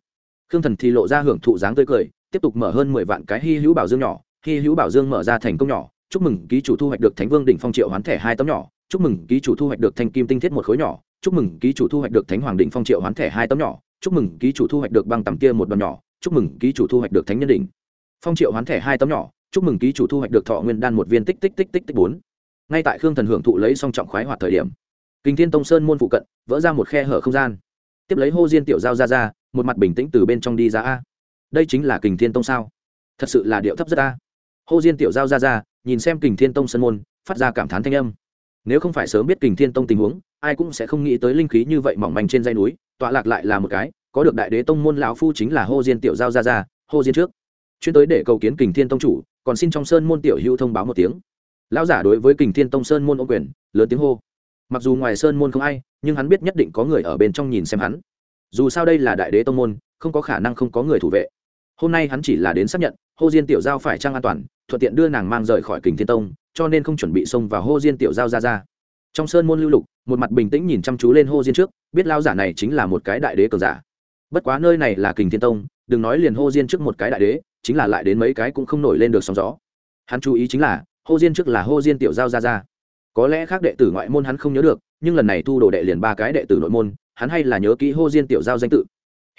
Khương thần thì lộ ra hưởng thụ dáng tươi cười, tiếp tục mở hơn mười vạn cái hy hữu bảo dương nhỏ. Hy hữu bảo dương mở ra thành công nhỏ. Chúc mừng ký chủ thu hoạch được thánh vương đỉnh phong triệu hoán thẻ hai tấm nhỏ. Chúc mừng ký chủ thu hoạch được thanh kim tinh thiết một khối nhỏ. Chúc mừng ký chủ thu hoạch được thánh hoàng đỉnh phong triệu hoán thẻ hai tấm nhỏ. Chúc mừng ký chủ thu hoạch được băng tầm kia một đoàn nhỏ. Chúc mừng ký chủ thu hoạch được thánh nhân đỉnh. Phong triệu hoán thẻ hai tấm nhỏ. Chúc mừng ký chủ thu hoạch được thọ nguyên đan một viên tích tích tích tích tích bốn ngay tại khương thần hưởng thụ lấy song trọng khoái hoạt thời điểm, kinh thiên tông sơn môn phụ cận vỡ ra một khe hở không gian. Tiếp lấy hô diên tiểu giao ra ra, một mặt bình tĩnh từ bên trong đi ra a. Đây chính là kình thiên tông sao? Thật sự là điệu thấp rất a. Hô diên tiểu giao ra ra, nhìn xem kình thiên tông sơn môn, phát ra cảm thán thanh âm. Nếu không phải sớm biết kình thiên tông tình huống, ai cũng sẽ không nghĩ tới linh khí như vậy mỏng manh trên dây núi, tọa lạc lại là một cái, có được đại đế tông môn lão phu chính là hô diên tiểu giao ra ra, hô diên trước. Chuyên tới để cầu kiến kình thiên tông chủ, còn xin trong sơn môn tiểu hữu thông báo một tiếng lão giả đối với kình thiên tông sơn môn ô quyền, lớn tiếng hô. Mặc dù ngoài sơn môn không ai, nhưng hắn biết nhất định có người ở bên trong nhìn xem hắn. Dù sao đây là đại đế tông môn, không có khả năng không có người thủ vệ. Hôm nay hắn chỉ là đến xác nhận, hô diên tiểu giao phải trang an toàn, thuận tiện đưa nàng mang rời khỏi kình thiên tông, cho nên không chuẩn bị xông vào hô diên tiểu giao ra ra. Trong sơn môn lưu lục, một mặt bình tĩnh nhìn chăm chú lên hô diên trước, biết lao giả này chính là một cái đại đế cường giả. Bất quá nơi này là kình thiên tông, đừng nói liền hô diên trước một cái đại đế, chính là lại đến mấy cái cũng không nổi lên được sóng gió. Hắn chú ý chính là hô diên trước là hô diên tiểu giao ra ra. Có lẽ khác đệ tử ngoại môn hắn không nhớ được, nhưng lần này thu đồ đệ liền ba cái đệ tử nội môn, hắn hay là nhớ kỹ hô diên tiểu giao danh tự.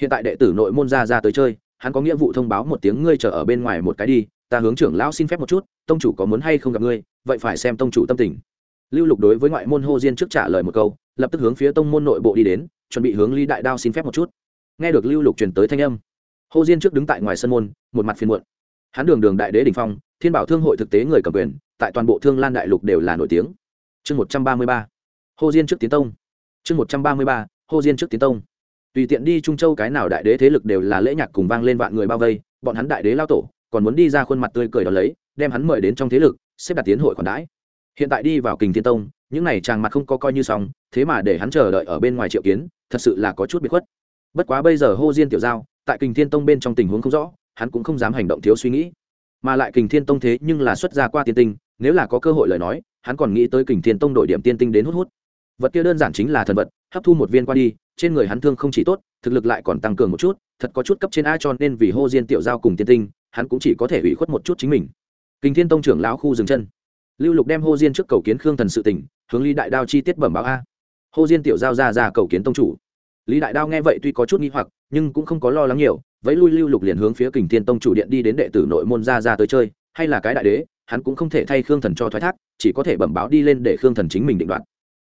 Hiện tại đệ tử nội môn ra ra tới chơi, hắn có nghĩa vụ thông báo một tiếng ngươi chờ ở bên ngoài một cái đi, ta hướng trưởng lão xin phép một chút, tông chủ có muốn hay không gặp ngươi, vậy phải xem tông chủ tâm tình. Lưu lục đối với ngoại môn hô diên trước trả lời một câu, lập tức hướng phía tông môn nội bộ đi đến, chuẩn bị hướng lý đại đao xin phép một chút. Nghe được lưu lục truyền tới thanh âm, hô diên trước đứng tại ngoài sân môn, một mặt phiên muộn. Hắn đường đường đại đế đình phong thiên bảo thương hội thực tế người cầm quyền, tại toàn bộ thương lan đại lục đều là nổi tiếng. Chương một trăm ba mươi ba, Hồ diên trước tiến tông. Chương một trăm ba mươi ba, Hồ diên trước tiến tông. Tùy tiện đi trung châu cái nào đại đế thế lực đều là lễ nhạc cùng vang lên vạn người bao vây, bọn hắn đại đế lao tổ, còn muốn đi ra khuôn mặt tươi cười đón lấy, đem hắn mời đến trong thế lực, xếp đặt tiến hội còn đãi. Hiện tại đi vào kình thiên tông, những này chàng mặt không có coi như xong, thế mà để hắn chờ đợi ở bên ngoài triệu kiến, thật sự là có chút bị khuất. Bất quá bây giờ hô diên tiểu giao, tại kình thiên tông bên trong tình huống không rõ, hắn cũng không dám hành động thiếu suy nghĩ mà lại kình thiên tông thế nhưng là xuất ra qua tiên tinh, nếu là có cơ hội lời nói, hắn còn nghĩ tới kình thiên tông đổi điểm tiên tinh đến hút hút. Vật kia đơn giản chính là thần vật, hấp thu một viên qua đi, trên người hắn thương không chỉ tốt, thực lực lại còn tăng cường một chút, thật có chút cấp trên a cho nên vì hô diên tiểu giao cùng tiên tinh, hắn cũng chỉ có thể ủy khuất một chút chính mình. Kình thiên tông trưởng lão khu dừng chân. Lưu lục đem hô diên trước cầu kiến khương thần sự tỉnh hướng lý đại đao chi tiết bẩm báo a. Hô diên tiểu giao ra ra cầu kiến tông chủ. Lý đại đao nghe vậy tuy có chút nghi hoặc, nhưng cũng không có lo lắng nhiều vẫy lui lưu lục liền hướng phía kình thiên tông chủ điện đi đến đệ tử nội môn ra ra tới chơi, hay là cái đại đế, hắn cũng không thể thay khương thần cho thoái thác, chỉ có thể bẩm báo đi lên để khương thần chính mình định đoạt.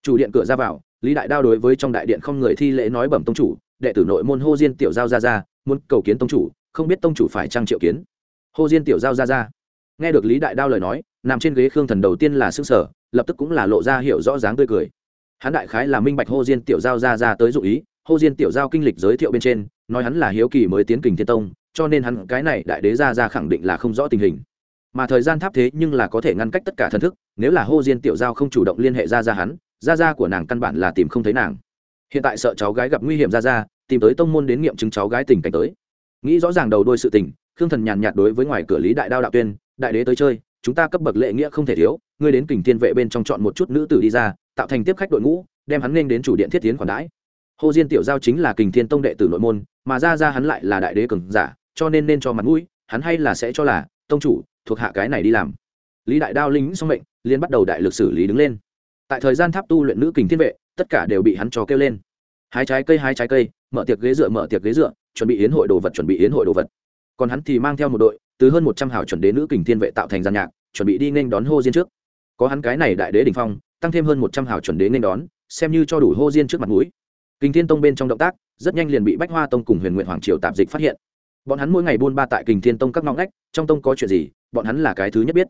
Chủ điện cửa ra vào, lý đại đao đối với trong đại điện không người thi lễ nói bẩm tông chủ, đệ tử nội môn hô diên tiểu giao ra ra, muốn cầu kiến tông chủ, không biết tông chủ phải trang triệu kiến. Hô diên tiểu giao ra ra. Nghe được lý đại đao lời nói, nằm trên ghế khương thần đầu tiên là xương sở lập tức cũng là lộ ra hiểu rõ dáng tươi cười. Hắn đại khái là minh bạch hô diên tiểu giao ra ra tới dụ ý hô diên tiểu giao kinh lịch giới thiệu bên trên, nói hắn là hiếu kỳ mới tiến kình thiên tông, cho nên hắn cái này đại đế ra ra khẳng định là không rõ tình hình. Mà thời gian tháp thế nhưng là có thể ngăn cách tất cả thần thức, nếu là hô diên tiểu giao không chủ động liên hệ ra ra hắn, ra ra của nàng căn bản là tìm không thấy nàng. Hiện tại sợ cháu gái gặp nguy hiểm ra ra, tìm tới tông môn đến nghiệm chứng cháu gái tình cảnh tới. Nghĩ rõ ràng đầu đôi sự tình, khương thần nhàn nhạt đối với ngoài cửa lý đại đao đạo tuyên, đại đế tới chơi, chúng ta cấp bậc lệ nghĩa không thể thiếu, ngươi đến kình thiên vệ bên trong chọn một chút nữ tử đi ra, tạo thành tiếp khách đội ngũ, đem hắn nên đến chủ điện thiết tiến khoản đãi hồ diên tiểu giao chính là kình thiên tông đệ tử nội môn, mà ra ra hắn lại là đại đế cường giả, cho nên nên cho mặt mũi, hắn hay là sẽ cho là, tông chủ, thuộc hạ cái này đi làm. Lý đại đao lính xong mệnh liên bắt đầu đại lực xử lý đứng lên. Tại thời gian tháp tu luyện nữ kình thiên vệ, tất cả đều bị hắn cho kêu lên. Hái trái cây, hái trái cây, mở tiệc ghế dựa, mở tiệc ghế dựa, chuẩn bị yến hội đồ vật, chuẩn bị yến hội đồ vật. Còn hắn thì mang theo một đội, từ hơn một trăm hảo chuẩn đế nữ kình thiên vệ tạo thành gian nhạc, chuẩn bị đi nên đón hô diên trước. Có hắn cái này đại đế đình phong, tăng thêm hơn một trăm hảo chuẩn đế nên đón, xem như cho đủ hô diên trước mặt mũi kình thiên tông bên trong động tác, rất nhanh liền bị bách hoa tông cùng huyền nguyện hoàng triều tạp dịch phát hiện. Bọn hắn mỗi ngày buôn ba tại kình thiên tông các ngõ ngách, trong tông có chuyện gì, bọn hắn là cái thứ nhất biết.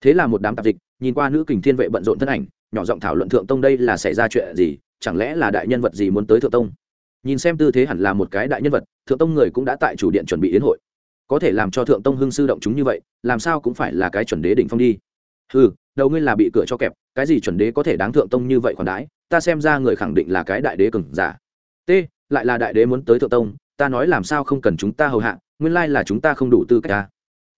Thế là một đám tạp dịch, nhìn qua nữ kình thiên vệ bận rộn thân ảnh, nhỏ giọng thảo luận thượng tông đây là xảy ra chuyện gì, chẳng lẽ là đại nhân vật gì muốn tới thượng tông? Nhìn xem tư thế hẳn là một cái đại nhân vật, thượng tông người cũng đã tại chủ điện chuẩn bị yến hội. Có thể làm cho thượng tông hưng sư động chúng như vậy, làm sao cũng phải là cái chuẩn đế đỉnh phong đi. Ừ đầu ngươi là bị cửa cho kẹp, cái gì chuẩn đế có thể đáng thượng tông như vậy khoản đãi, ta xem ra người khẳng định là cái đại đế cừng giả. T, lại là đại đế muốn tới thượng tông, ta nói làm sao không cần chúng ta hầu hạ, nguyên lai là chúng ta không đủ tư cách ta.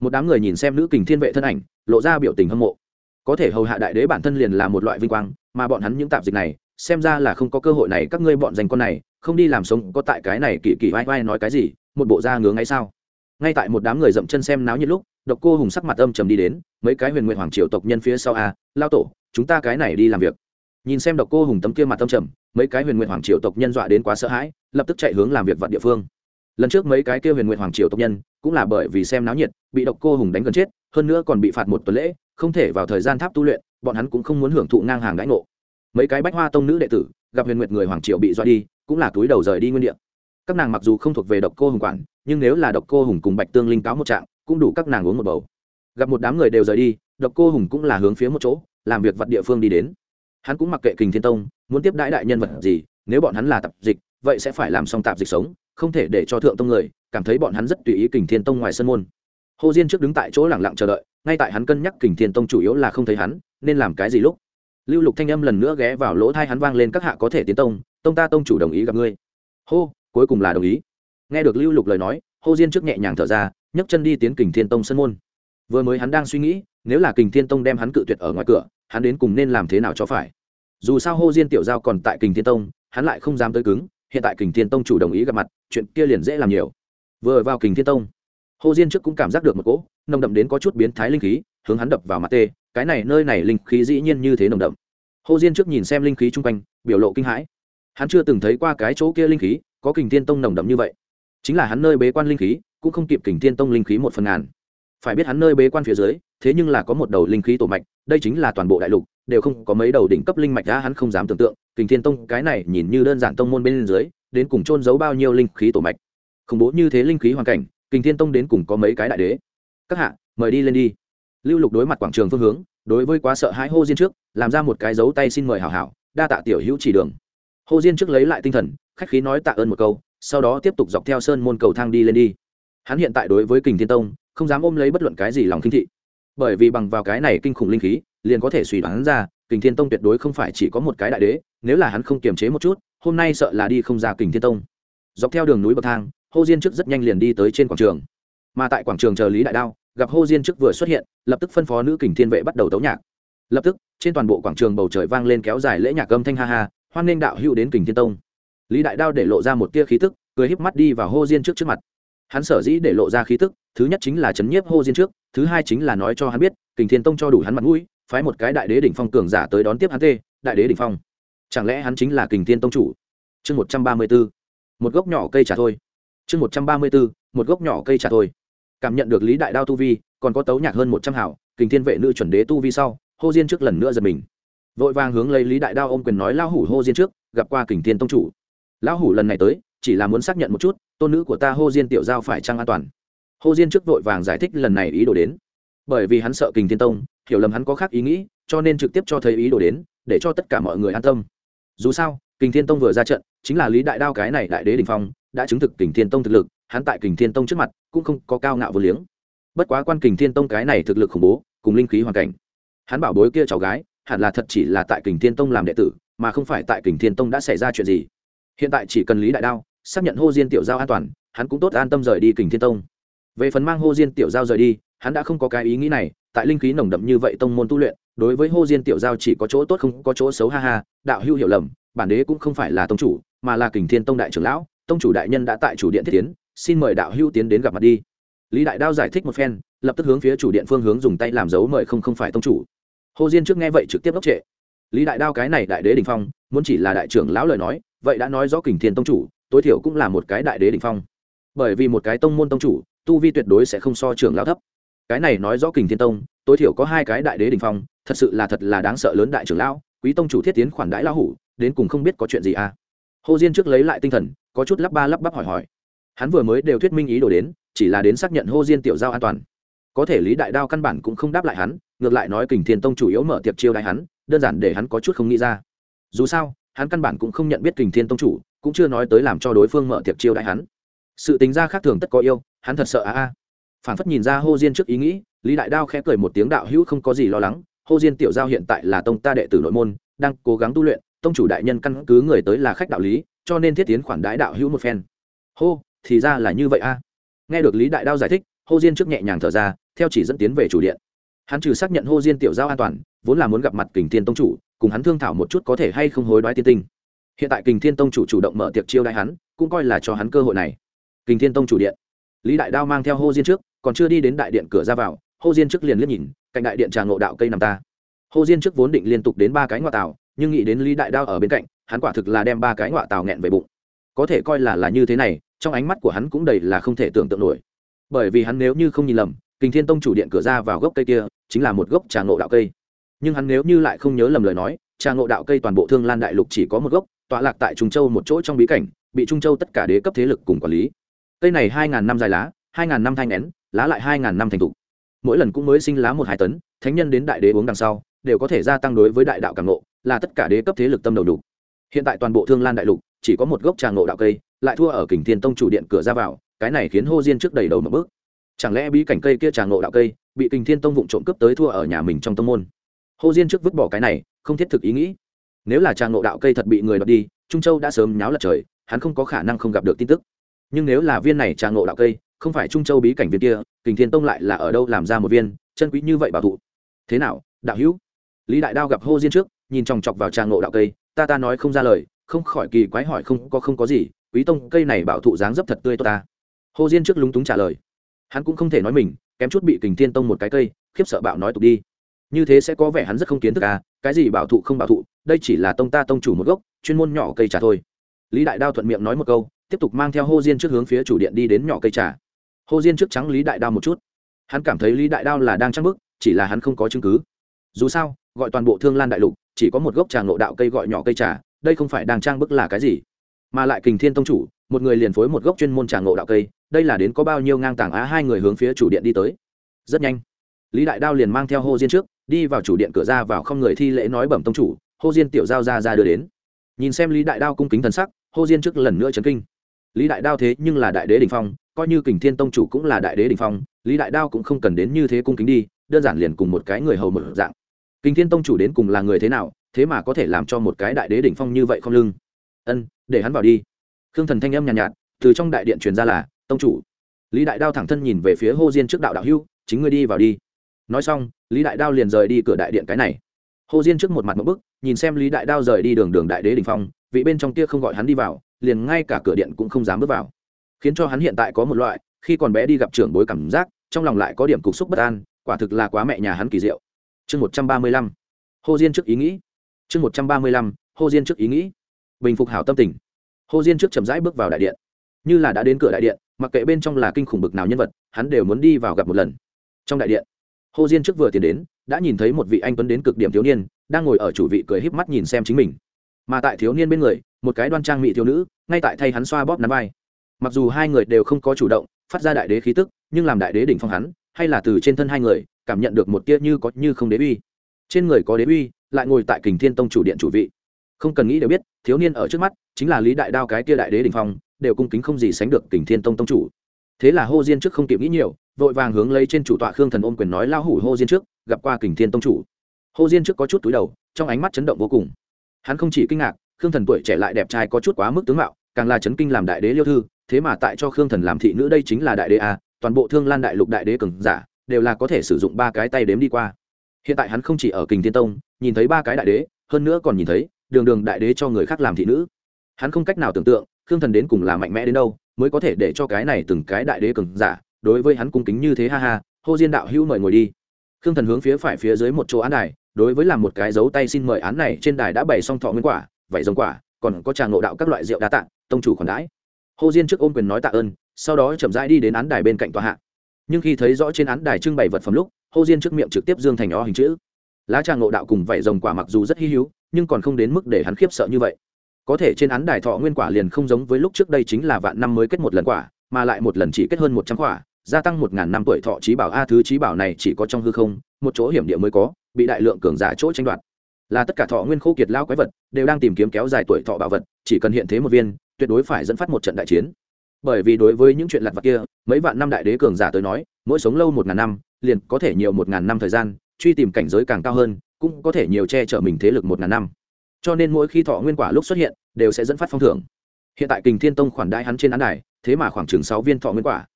Một đám người nhìn xem nữ kình thiên vệ thân ảnh, lộ ra biểu tình hâm mộ. Có thể hầu hạ đại đế bản thân liền là một loại vinh quang, mà bọn hắn những tạp dịch này, xem ra là không có cơ hội này các ngươi bọn dành con này, không đi làm sống có tại cái này kỳ kỳ vai vai nói cái gì, một bộ da ngứa ngay sao? Ngay tại một đám người dậm chân xem náo nhiệt lúc, độc cô hùng sắc mặt âm trầm đi đến, mấy cái huyền nguyện hoàng triều tộc nhân phía sau a lao tổ, chúng ta cái này đi làm việc. Nhìn xem độc cô hùng tấm kia mặt âm trầm, mấy cái huyền nguyện hoàng triều tộc nhân dọa đến quá sợ hãi, lập tức chạy hướng làm việc vặt địa phương. Lần trước mấy cái kia huyền nguyện hoàng triều tộc nhân, cũng là bởi vì xem náo nhiệt, bị độc cô hùng đánh gần chết, hơn nữa còn bị phạt một tuần lễ, không thể vào thời gian tháp tu luyện, bọn hắn cũng không muốn hưởng thụ ngang hàng đãi ngộ. Mấy cái bách hoa tông nữ đệ tử, gặp huyền nguyệt người hoàng triều bị dọa đi, cũng là túi đầu rời đi nguyên địa các nàng mặc dù không thuộc về độc cô hùng quản, nhưng nếu là độc cô hùng cùng bạch tương linh cáo một trạng, cũng đủ các nàng uống một bầu. Gặp một đám người đều rời đi, độc cô hùng cũng là hướng phía một chỗ, làm việc vật địa phương đi đến. Hắn cũng mặc kệ kình thiên tông, muốn tiếp đãi đại nhân vật gì, nếu bọn hắn là tạp dịch, vậy sẽ phải làm xong tạp dịch sống, không thể để cho thượng tông người, cảm thấy bọn hắn rất tùy ý kình thiên tông ngoài sân môn. Hồ diên trước đứng tại chỗ lẳng lặng chờ đợi, ngay tại hắn cân nhắc kình thiên tông chủ yếu là không thấy hắn, nên làm cái gì lúc? Lưu lục thanh âm lần nữa ghé vào lỗ thai hắn vang lên, các hạ có thể tiến tông tông ta tông chủ đồng ý gặp ngươi. Hô cuối cùng là đồng ý. Nghe được lưu lục lời nói, hô diên trước nhẹ nhàng thở ra, nhấc chân đi tiến kình thiên tông sân môn. Vừa mới hắn đang suy nghĩ, nếu là kình thiên tông đem hắn cự tuyệt ở ngoài cửa, hắn đến cùng nên làm thế nào cho phải? Dù sao hô diên tiểu giao còn tại kình thiên tông, hắn lại không dám tới cứng, hiện tại kình thiên tông chủ đồng ý gặp mặt, chuyện kia liền dễ làm nhiều. Vừa vào kình thiên tông hồ diên trước cũng cảm giác được một cỗ nồng đậm đến có chút biến thái linh khí, hướng hắn đập vào mặt tê, cái này nơi này linh khí dĩ nhiên như thế nồng đậm. Hồ diên trước nhìn xem linh khí chung quanh, biểu lộ kinh hãi. Hắn chưa từng thấy qua cái chỗ kia linh khí có kình thiên tông nồng đậm như vậy. Chính là hắn nơi bế quan linh khí, cũng không kịp kình thiên tông linh khí một phần ngàn. Phải biết hắn nơi bế quan phía dưới, thế nhưng là có một đầu linh khí tổ mạch, đây chính là toàn bộ đại lục, đều không có mấy đầu đỉnh cấp linh mạch đã hắn không dám tưởng tượng, kình thiên tông cái này nhìn như đơn giản tông môn bên dưới, đến cùng trôn giấu bao nhiêu linh khí tổ mạch. Khủng bố như thế linh khí hoàn cảnh, kình thiên tông đến cùng có mấy cái đại đế? Các hạ, mời đi lên đi. Lưu lục đối mặt quảng trường phương hướng, đối với quá sợ hãi hô diên trước, làm ra một cái dấu tay xin mời hảo hảo, đa tạ tiểu hữu chỉ đường. Hô diên trước lấy lại tinh thần khách khí nói tạ ơn một câu, sau đó tiếp tục dọc theo sơn môn cầu thang đi lên đi. Hắn hiện tại đối với kình thiên tông, không dám ôm lấy bất luận cái gì lòng kinh thị. Bởi vì bằng vào cái này kinh khủng linh khí, liền có thể suy đoán ra, kình thiên tông tuyệt đối không phải chỉ có một cái đại đế, nếu là hắn không kiềm chế một chút, hôm nay sợ là đi không ra kình thiên tông. Dọc theo đường núi bậc thang, hô diên trước rất nhanh liền đi tới trên quảng trường. Mà tại quảng trường chờ lý đại đao, gặp hô diên trước vừa xuất hiện, lập tức phân phó nữ kình thiên vệ bắt đầu tấu nhạc. Lập tức, trên toàn bộ quảng trường bầu trời vang lên kéo dài lễ nhạc âm thanh ha ha, hoan nghênh đạo hữu đến kình thiên tông lý đại đao để lộ ra một tia khí tức, cười híp mắt đi vào hô diên trước trước mặt. Hắn sở dĩ để lộ ra khí tức, thứ nhất chính là chấn nhiếp hô diên trước, thứ hai chính là nói cho hắn biết, kình thiên tông cho đủ hắn mặt mũi, phái một cái đại đế đỉnh phong cường giả tới đón tiếp hắn tê, đại đế đỉnh phong. Chẳng lẽ hắn chính là kình thiên tông chủ? Chương một trăm ba mươi b ố một gốc nhỏ cây trà thôi. Chương một trăm ba mươi b ố một gốc nhỏ cây trà thôi. Cảm nhận được lý đại đao tu vi, còn có tấu nhạc hơn một trăm hảo kình thiên vệ nữ chuẩn đế tu vi sau, hô diên trước lần nữa giật mình. Vội vàng hướng lấy lý đại đao ôm quyền nói lao hủ hô diên trước, gặp qua kình thiên tông chủ lão hủ lần này tới, chỉ là muốn xác nhận một chút, tôn nữ của ta hô diên tiểu giao phải trăng an toàn. Hô diên trước vội vàng giải thích lần này ý đồ đến. Bởi vì hắn sợ kình thiên tông, hiểu lầm hắn có khác ý nghĩ, cho nên trực tiếp cho thấy ý đồ đến, để cho tất cả mọi người an tâm. Dù sao, kình thiên tông vừa ra trận, chính là lý đại đao cái này đại đế đình phong, đã chứng thực kình thiên tông thực lực, hắn tại kình thiên tông trước mặt cũng không có cao ngạo vô liếng. Bất quá quan kình thiên tông cái này thực lực khủng bố, cùng linh khí hoàn cảnh. Hắn bảo bối kia cháu gái, hẳn là thật chỉ là tại kình thiên tông làm đệ tử, mà không phải tại kình thiên tông đã xảy ra chuyện gì hiện tại chỉ cần lý đại đao xác nhận hô diên tiểu giao an toàn, hắn cũng tốt an tâm rời đi kình thiên tông. Về phần mang hô diên tiểu giao rời đi, hắn đã không có cái ý nghĩ này, tại linh khí nồng đậm như vậy tông môn tu luyện, đối với hô diên tiểu giao chỉ có chỗ tốt không có chỗ xấu, ha ha, đạo hưu hiểu lầm, bản đế cũng không phải là tông chủ, mà là kình thiên tông đại trưởng lão, tông chủ đại nhân đã tại chủ điện thiết tiến, xin mời đạo hưu tiến đến gặp mặt đi. Lý đại đao giải thích một phen, lập tức hướng phía chủ điện phương hướng dùng tay làm dấu mời không không phải tông chủ. Hồ diên trước nghe vậy trực tiếp đốc trệ. Lý đại đao cái này đại đế đình phong, muốn chỉ là đại trưởng lão lời nói vậy đã nói rõ kình thiên tông chủ, tối thiểu cũng là một cái đại đế đình phong. Bởi vì một cái tông môn tông chủ, tu vi tuyệt đối sẽ không so trưởng lão thấp. Cái này nói rõ kình thiên tông, tối thiểu có hai cái đại đế đình phong, thật sự là thật là đáng sợ lớn đại trưởng lão, quý tông chủ thiết tiến khoản đãi lão hủ, đến cùng không biết có chuyện gì à? Hồ diên trước lấy lại tinh thần, có chút lắp ba lắp bắp hỏi hỏi. Hắn vừa mới đều thuyết minh ý đồ đến, chỉ là đến xác nhận hô diên tiểu giao an toàn. Có thể lý đại đao căn bản cũng không đáp lại hắn, ngược lại nói kình thiên tông chủ yếu mở tiệp chiêu đại hắn, đơn giản để hắn có chút không nghĩ ra. Dù sao hắn căn bản cũng không nhận biết kình thiên tông chủ, cũng chưa nói tới làm cho đối phương mở tiệc chiêu đãi hắn. Sự tính ra khác thường tất có yêu, hắn thật sợ a a. Phản phất nhìn ra hô diên trước ý nghĩ, lý đại đao khẽ cười một tiếng đạo hữu không có gì lo lắng, hô diên tiểu giao hiện tại là tông ta đệ tử nội môn, đang cố gắng tu luyện, tông chủ đại nhân căn cứ người tới là khách đạo lý, cho nên thiết tiến khoản đái đạo hữu một phen. Hô, thì ra là như vậy a. Nghe được lý đại đao giải thích, hô diên trước nhẹ nhàng thở ra, theo chỉ dẫn tiến về chủ điện hắn trừ xác nhận hô diên tiểu giao an toàn, vốn là muốn gặp mặt kình thiên tông chủ, cùng hắn thương thảo một chút có thể hay không hối đoái tiên tinh. Hiện tại kình thiên tông chủ chủ động mở tiệc chiêu đãi hắn, cũng coi là cho hắn cơ hội này. Kình thiên tông chủ điện. Lý đại đao mang theo hô diên trước, còn chưa đi đến đại điện cửa ra vào, hô diên trước liền liếc nhìn, cạnh đại điện trà ngộ đạo cây nằm ta. Hô diên trước vốn định liên tục đến ba cái ngoại tàu nhưng nghĩ đến lý đại đao ở bên cạnh, hắn quả thực là đem ba cái ngoại tàu nghẹn về bụng. Có thể coi là là như thế này, trong ánh mắt của hắn cũng đầy là không thể tưởng tượng nổi. Bởi vì hắn nếu như không nhìn lầm, kình thiên tông chủ điện cửa ra vào gốc cây kia chính là một gốc trà ngộ đạo cây. Nhưng hắn nếu như lại không nhớ lầm lời nói, trà ngộ đạo cây toàn bộ thương lan đại lục chỉ có một gốc, tọa lạc tại trung châu một chỗ trong bí cảnh, bị trung châu tất cả đế cấp thế lực cùng quản lý. Cây này hai ngàn năm dài lá, hai ngàn năm thanh nén, lá lại hai ngàn năm thành t mỗi lần cũng mới sinh lá một hai tấn, thánh nhân đến đại đế uống đằng sau, đều có thể gia tăng đối với đại đạo càng ngộ, là tất cả đế cấp thế lực tâm đầu đủ hiện tại toàn bộ thương lan đại lục chỉ có một gốc trà ngộ đạo cây, lại thua ở kình thiên tông chủ điện cửa ra vào, cái này khiến hô diên trước đầy đầu một bước chẳng lẽ bí cảnh cây kia trà ngộ đạo cây, bị kình thiên tông vụng trộm cướp tới thua ở nhà mình trong tông môn? Hô diên trước vứt bỏ cái này, không thiết thực ý nghĩ. Nếu là trà ngộ đạo cây thật bị người đoạt đi, trung châu đã sớm nháo lật trời, hắn không có khả năng không gặp được tin tức. Nhưng nếu là viên này trà ngộ đạo cây, không phải trung châu bí cảnh viên kia, kình thiên tông lại là ở đâu làm ra một viên, chân quý như vậy bảo thụ thế nào, đạo hữu? Lý đại đao gặp hô diên trước, nhìn chòng chọc vào trà ngộ đạo cây, ta ta nói không ra lời, không khỏi kỳ quái hỏi không có không có gì, quý tông cây này bảo thụ dáng dấp thật tươi tốt ta. Hồ diên trước lúng túng trả lời hắn cũng không thể nói mình, kém chút bị kình thiên tông một cái cây, khiếp sợ bạo nói tục đi. Như thế sẽ có vẻ hắn rất không kiến thức à cái gì bảo thụ không bảo thụ, đây chỉ là tông ta tông chủ một gốc, chuyên môn nhỏ cây trà thôi. Lý đại đao thuận miệng nói một câu, tiếp tục mang theo hô diên trước hướng phía chủ điện đi đến nhỏ cây trà. Hô diên trước trắng lý đại đao một chút. Hắn cảm thấy lý đại đao là đang trăng bức, chỉ là hắn không có chứng cứ. Dù sao, gọi toàn bộ thương lan đại lục, chỉ có một gốc trà ngộ đạo cây gọi nhỏ cây trà, đây không phải đang trang bức là cái gì? Mà lại kình thiên tông chủ một người liền phối một gốc chuyên môn trà ngộ đạo cây, đây là đến có bao nhiêu ngang tảng á, hai người hướng phía chủ điện đi tới. Rất nhanh, lý đại đao liền mang theo hô diên trước, đi vào chủ điện cửa ra vào không người thi lễ nói bẩm tông chủ, hô diên tiểu giao ra ra đưa đến. Nhìn xem lý đại đao cung kính thần sắc, hô diên trước lần nữa chấn kinh. Lý đại đao thế nhưng là đại đế đình phong, coi như kình thiên tông chủ cũng là đại đế đình phong, lý đại đao cũng không cần đến như thế cung kính đi, đơn giản liền cùng một cái người hầu một dạng. Kình thiên tông chủ đến cùng là người thế nào, thế mà có thể làm cho một cái đại đế đỉnh phong như vậy không lưng? Ân, để hắn vào đi khương thần thanh âm nhàn nhạt, nhạt từ trong đại điện truyền ra là tông chủ. Lý đại đao thẳng thân nhìn về phía hô diên trước đạo đạo hưu chính ngươi đi vào đi. Nói xong lý đại đao liền rời đi cửa đại điện cái này. Hô diên trước một mặt một bức nhìn xem lý đại đao rời đi đường đường đại đế đình phong vị bên trong kia không gọi hắn đi vào liền ngay cả cửa điện cũng không dám bước vào. Khiến cho hắn hiện tại có một loại khi còn bé đi gặp trưởng bối cảm giác trong lòng lại có điểm cục xúc bất an quả thực là quá mẹ nhà hắn kỳ diệu. Chương một trăm ba mươi lăm. Hô diên trước ý nghĩ. Chương một trăm ba mươi lăm. Hô diên trước ý nghĩ. Bình phục hảo tâm tình hô diên trước chậm rãi bước vào đại điện. Như là đã đến cửa đại điện, mặc kệ bên trong là kinh khủng bực nào nhân vật, hắn đều muốn đi vào gặp một lần. Trong đại điện hô diên trước vừa tiến đến, đã nhìn thấy một vị anh tuấn đến cực điểm thiếu niên, đang ngồi ở chủ vị cười híp mắt nhìn xem chính mình. Mà tại thiếu niên bên người, một cái đoan trang mỹ thiếu nữ, ngay tại thay hắn xoa bóp nắm vai. Mặc dù hai người đều không có chủ động, phát ra đại đế khí tức, nhưng làm đại đế đỉnh phong hắn, hay là từ trên thân hai người, cảm nhận được một tia như có như không đế uy. Trên người có đế uy, lại ngồi tại kình thiên tông chủ điện chủ vị. Không cần nghĩ đều biết thiếu niên ở trước mắt, chính là lý đại đao cái kia đại đế đỉnh phong, đều cung kính không gì sánh được Tỉnh thiên tông tông chủ. Thế là hô diên trước không kịp nghĩ nhiều, vội vàng hướng lấy trên chủ tọa khương thần ôm quyền nói lao hủ hô diên trước, gặp qua kình thiên tông chủ. Hô diên trước có chút túi đầu, trong ánh mắt chấn động vô cùng. Hắn không chỉ kinh ngạc, khương thần tuổi trẻ lại đẹp trai có chút quá mức tướng mạo, càng là chấn kinh làm đại đế liêu thư, thế mà tại cho khương thần làm thị nữ đây chính là đại đế a, toàn bộ thương lan đại lục đại đế cường giả, đều là có thể sử dụng ba cái tay đếm đi qua. Hiện tại hắn không chỉ ở kình thiên tông, nhìn thấy ba cái đại đế, hơn nữa còn nhìn thấy đường đường đại đế cho người khác làm thị nữ. Hắn không cách nào tưởng tượng, khương thần đến cùng là mạnh mẽ đến đâu, mới có thể để cho cái này từng cái đại đế cường giả, đối với hắn cung kính như thế ha ha, hô diên đạo hữu mời ngồi đi. Khương thần hướng phía phải phía dưới một chỗ án đài, đối với làm một cái dấu tay xin mời án này trên đài đã bày xong thọ nguyên quả vảy giống quả, còn có trà ngộ đạo các loại rượu đa tạng tông chủ còn đãi. Hô diên trước ôm quyền nói tạ ơn, sau đó chậm rãi đi đến án đài bên cạnh tòa hạ. Nhưng khi thấy rõ trên án đài trưng bày vật phẩm lúc, hô diên trước miệng trực tiếp dương thành ó hình chữ. Lá trà ngộ đạo cùng vảy rồng quả mặc dù rất hy hữu nhưng còn không đến mức để hắn khiếp sợ như vậy. Có thể trên án đài thọ nguyên quả liền không giống với lúc trước đây chính là vạn năm mới kết một lần quả, mà lại một lần chỉ kết hơn một trăm quả, gia tăng một ngàn năm tuổi thọ trí bảo. A, thứ trí bảo này chỉ có trong hư không, một chỗ hiểm địa mới có, bị đại lượng cường giả chỗ tranh đoạt. Là tất cả thọ nguyên khô kiệt lao quái vật, đều đang tìm kiếm kéo dài tuổi thọ bảo vật, chỉ cần hiện thế một viên, tuyệt đối phải dẫn phát một trận đại chiến. Bởi vì đối với những chuyện lặt vặt kia, mấy vạn năm đại đế cường giả tới nói, mỗi sống lâu một ngàn năm, liền có thể nhiều một ngàn năm thời gian, truy tìm cảnh giới càng cao hơn cũng có thể nhiều che chở mình thế lực một ngàn năm. Cho nên mỗi khi thọ nguyên quả lúc xuất hiện, đều sẽ dẫn phát phong thưởng. Hiện tại kình thiên tông khoản đãi hắn trên án đài, thế mà khoảng chừng sáu viên thọ nguyên quả.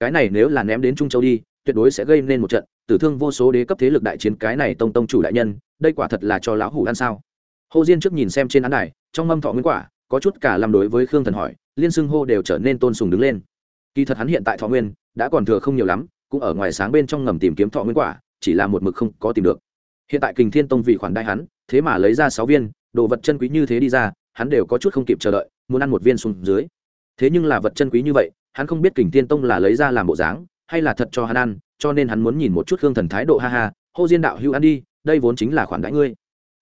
Cái này nếu là ném đến trung châu đi, tuyệt đối sẽ gây nên một trận tử thương vô số đế cấp thế lực đại chiến. Cái này tông tông chủ đại nhân, đây quả thật là cho lão hủ ăn sao? Hồ diên trước nhìn xem trên án đài, trong mâm thọ nguyên quả, có chút cả làm đối với khương thần hỏi, liên xưng hô đều trở nên tôn sùng đứng lên. Kỳ thật hắn hiện tại thọ nguyên, đã còn thừa không nhiều lắm, cũng ở ngoài sáng bên trong ngầm tìm kiếm thọ nguyên quả, chỉ là một mực không có tìm được hiện tại kình thiên tông vì khoản đại hắn, thế mà lấy ra sáu viên, đồ vật chân quý như thế đi ra, hắn đều có chút không kịp chờ đợi, muốn ăn một viên xuống dưới. Thế nhưng là vật chân quý như vậy, hắn không biết kình thiên tông là lấy ra làm bộ dáng, hay là thật cho hắn ăn, cho nên hắn muốn nhìn một chút khương thần thái độ ha ha, hô diên đạo hưu ăn đi, đây vốn chính là khoản đãi ngươi.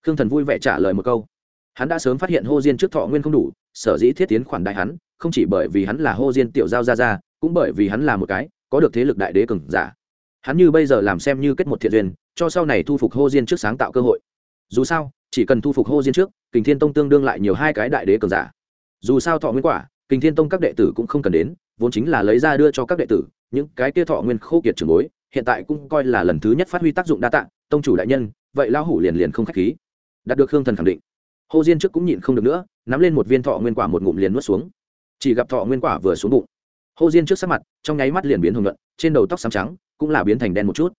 Khương thần vui vẻ trả lời một câu. Hắn đã sớm phát hiện hô diên trước thọ nguyên không đủ, sở dĩ thiết tiến khoản đại hắn, không chỉ bởi vì hắn là hô diên tiểu giao ra ra cũng bởi vì hắn là một cái có được thế lực đại đế cường giả hắn như bây giờ làm xem như kết một thiện duyên, cho sau này thu phục hô diên trước sáng tạo cơ hội. Dù sao, chỉ cần thu phục hô diên trước, kình thiên tông tương đương lại nhiều hai cái đại đế cường giả. Dù sao thọ nguyên quả, kình thiên tông các đệ tử cũng không cần đến, vốn chính là lấy ra đưa cho các đệ tử, những cái kia thọ nguyên khô kiệt trường bối, hiện tại cũng coi là lần thứ nhất phát huy tác dụng đa tạ, tông chủ đại nhân, vậy lão hủ liền liền không khách khí. Đạt được hương thần khẳng định. Hồ diên trước cũng nhịn không được nữa, nắm lên một viên thọ nguyên quả một ngụm liền nuốt xuống. Chỉ gặp thọ nguyên quả vừa xuống bụng. Hồ diên trước sắc mặt, trong nháy mắt liền biến hồng luận trên đầu tóc xám trắng cũng là biến thành đen một chút.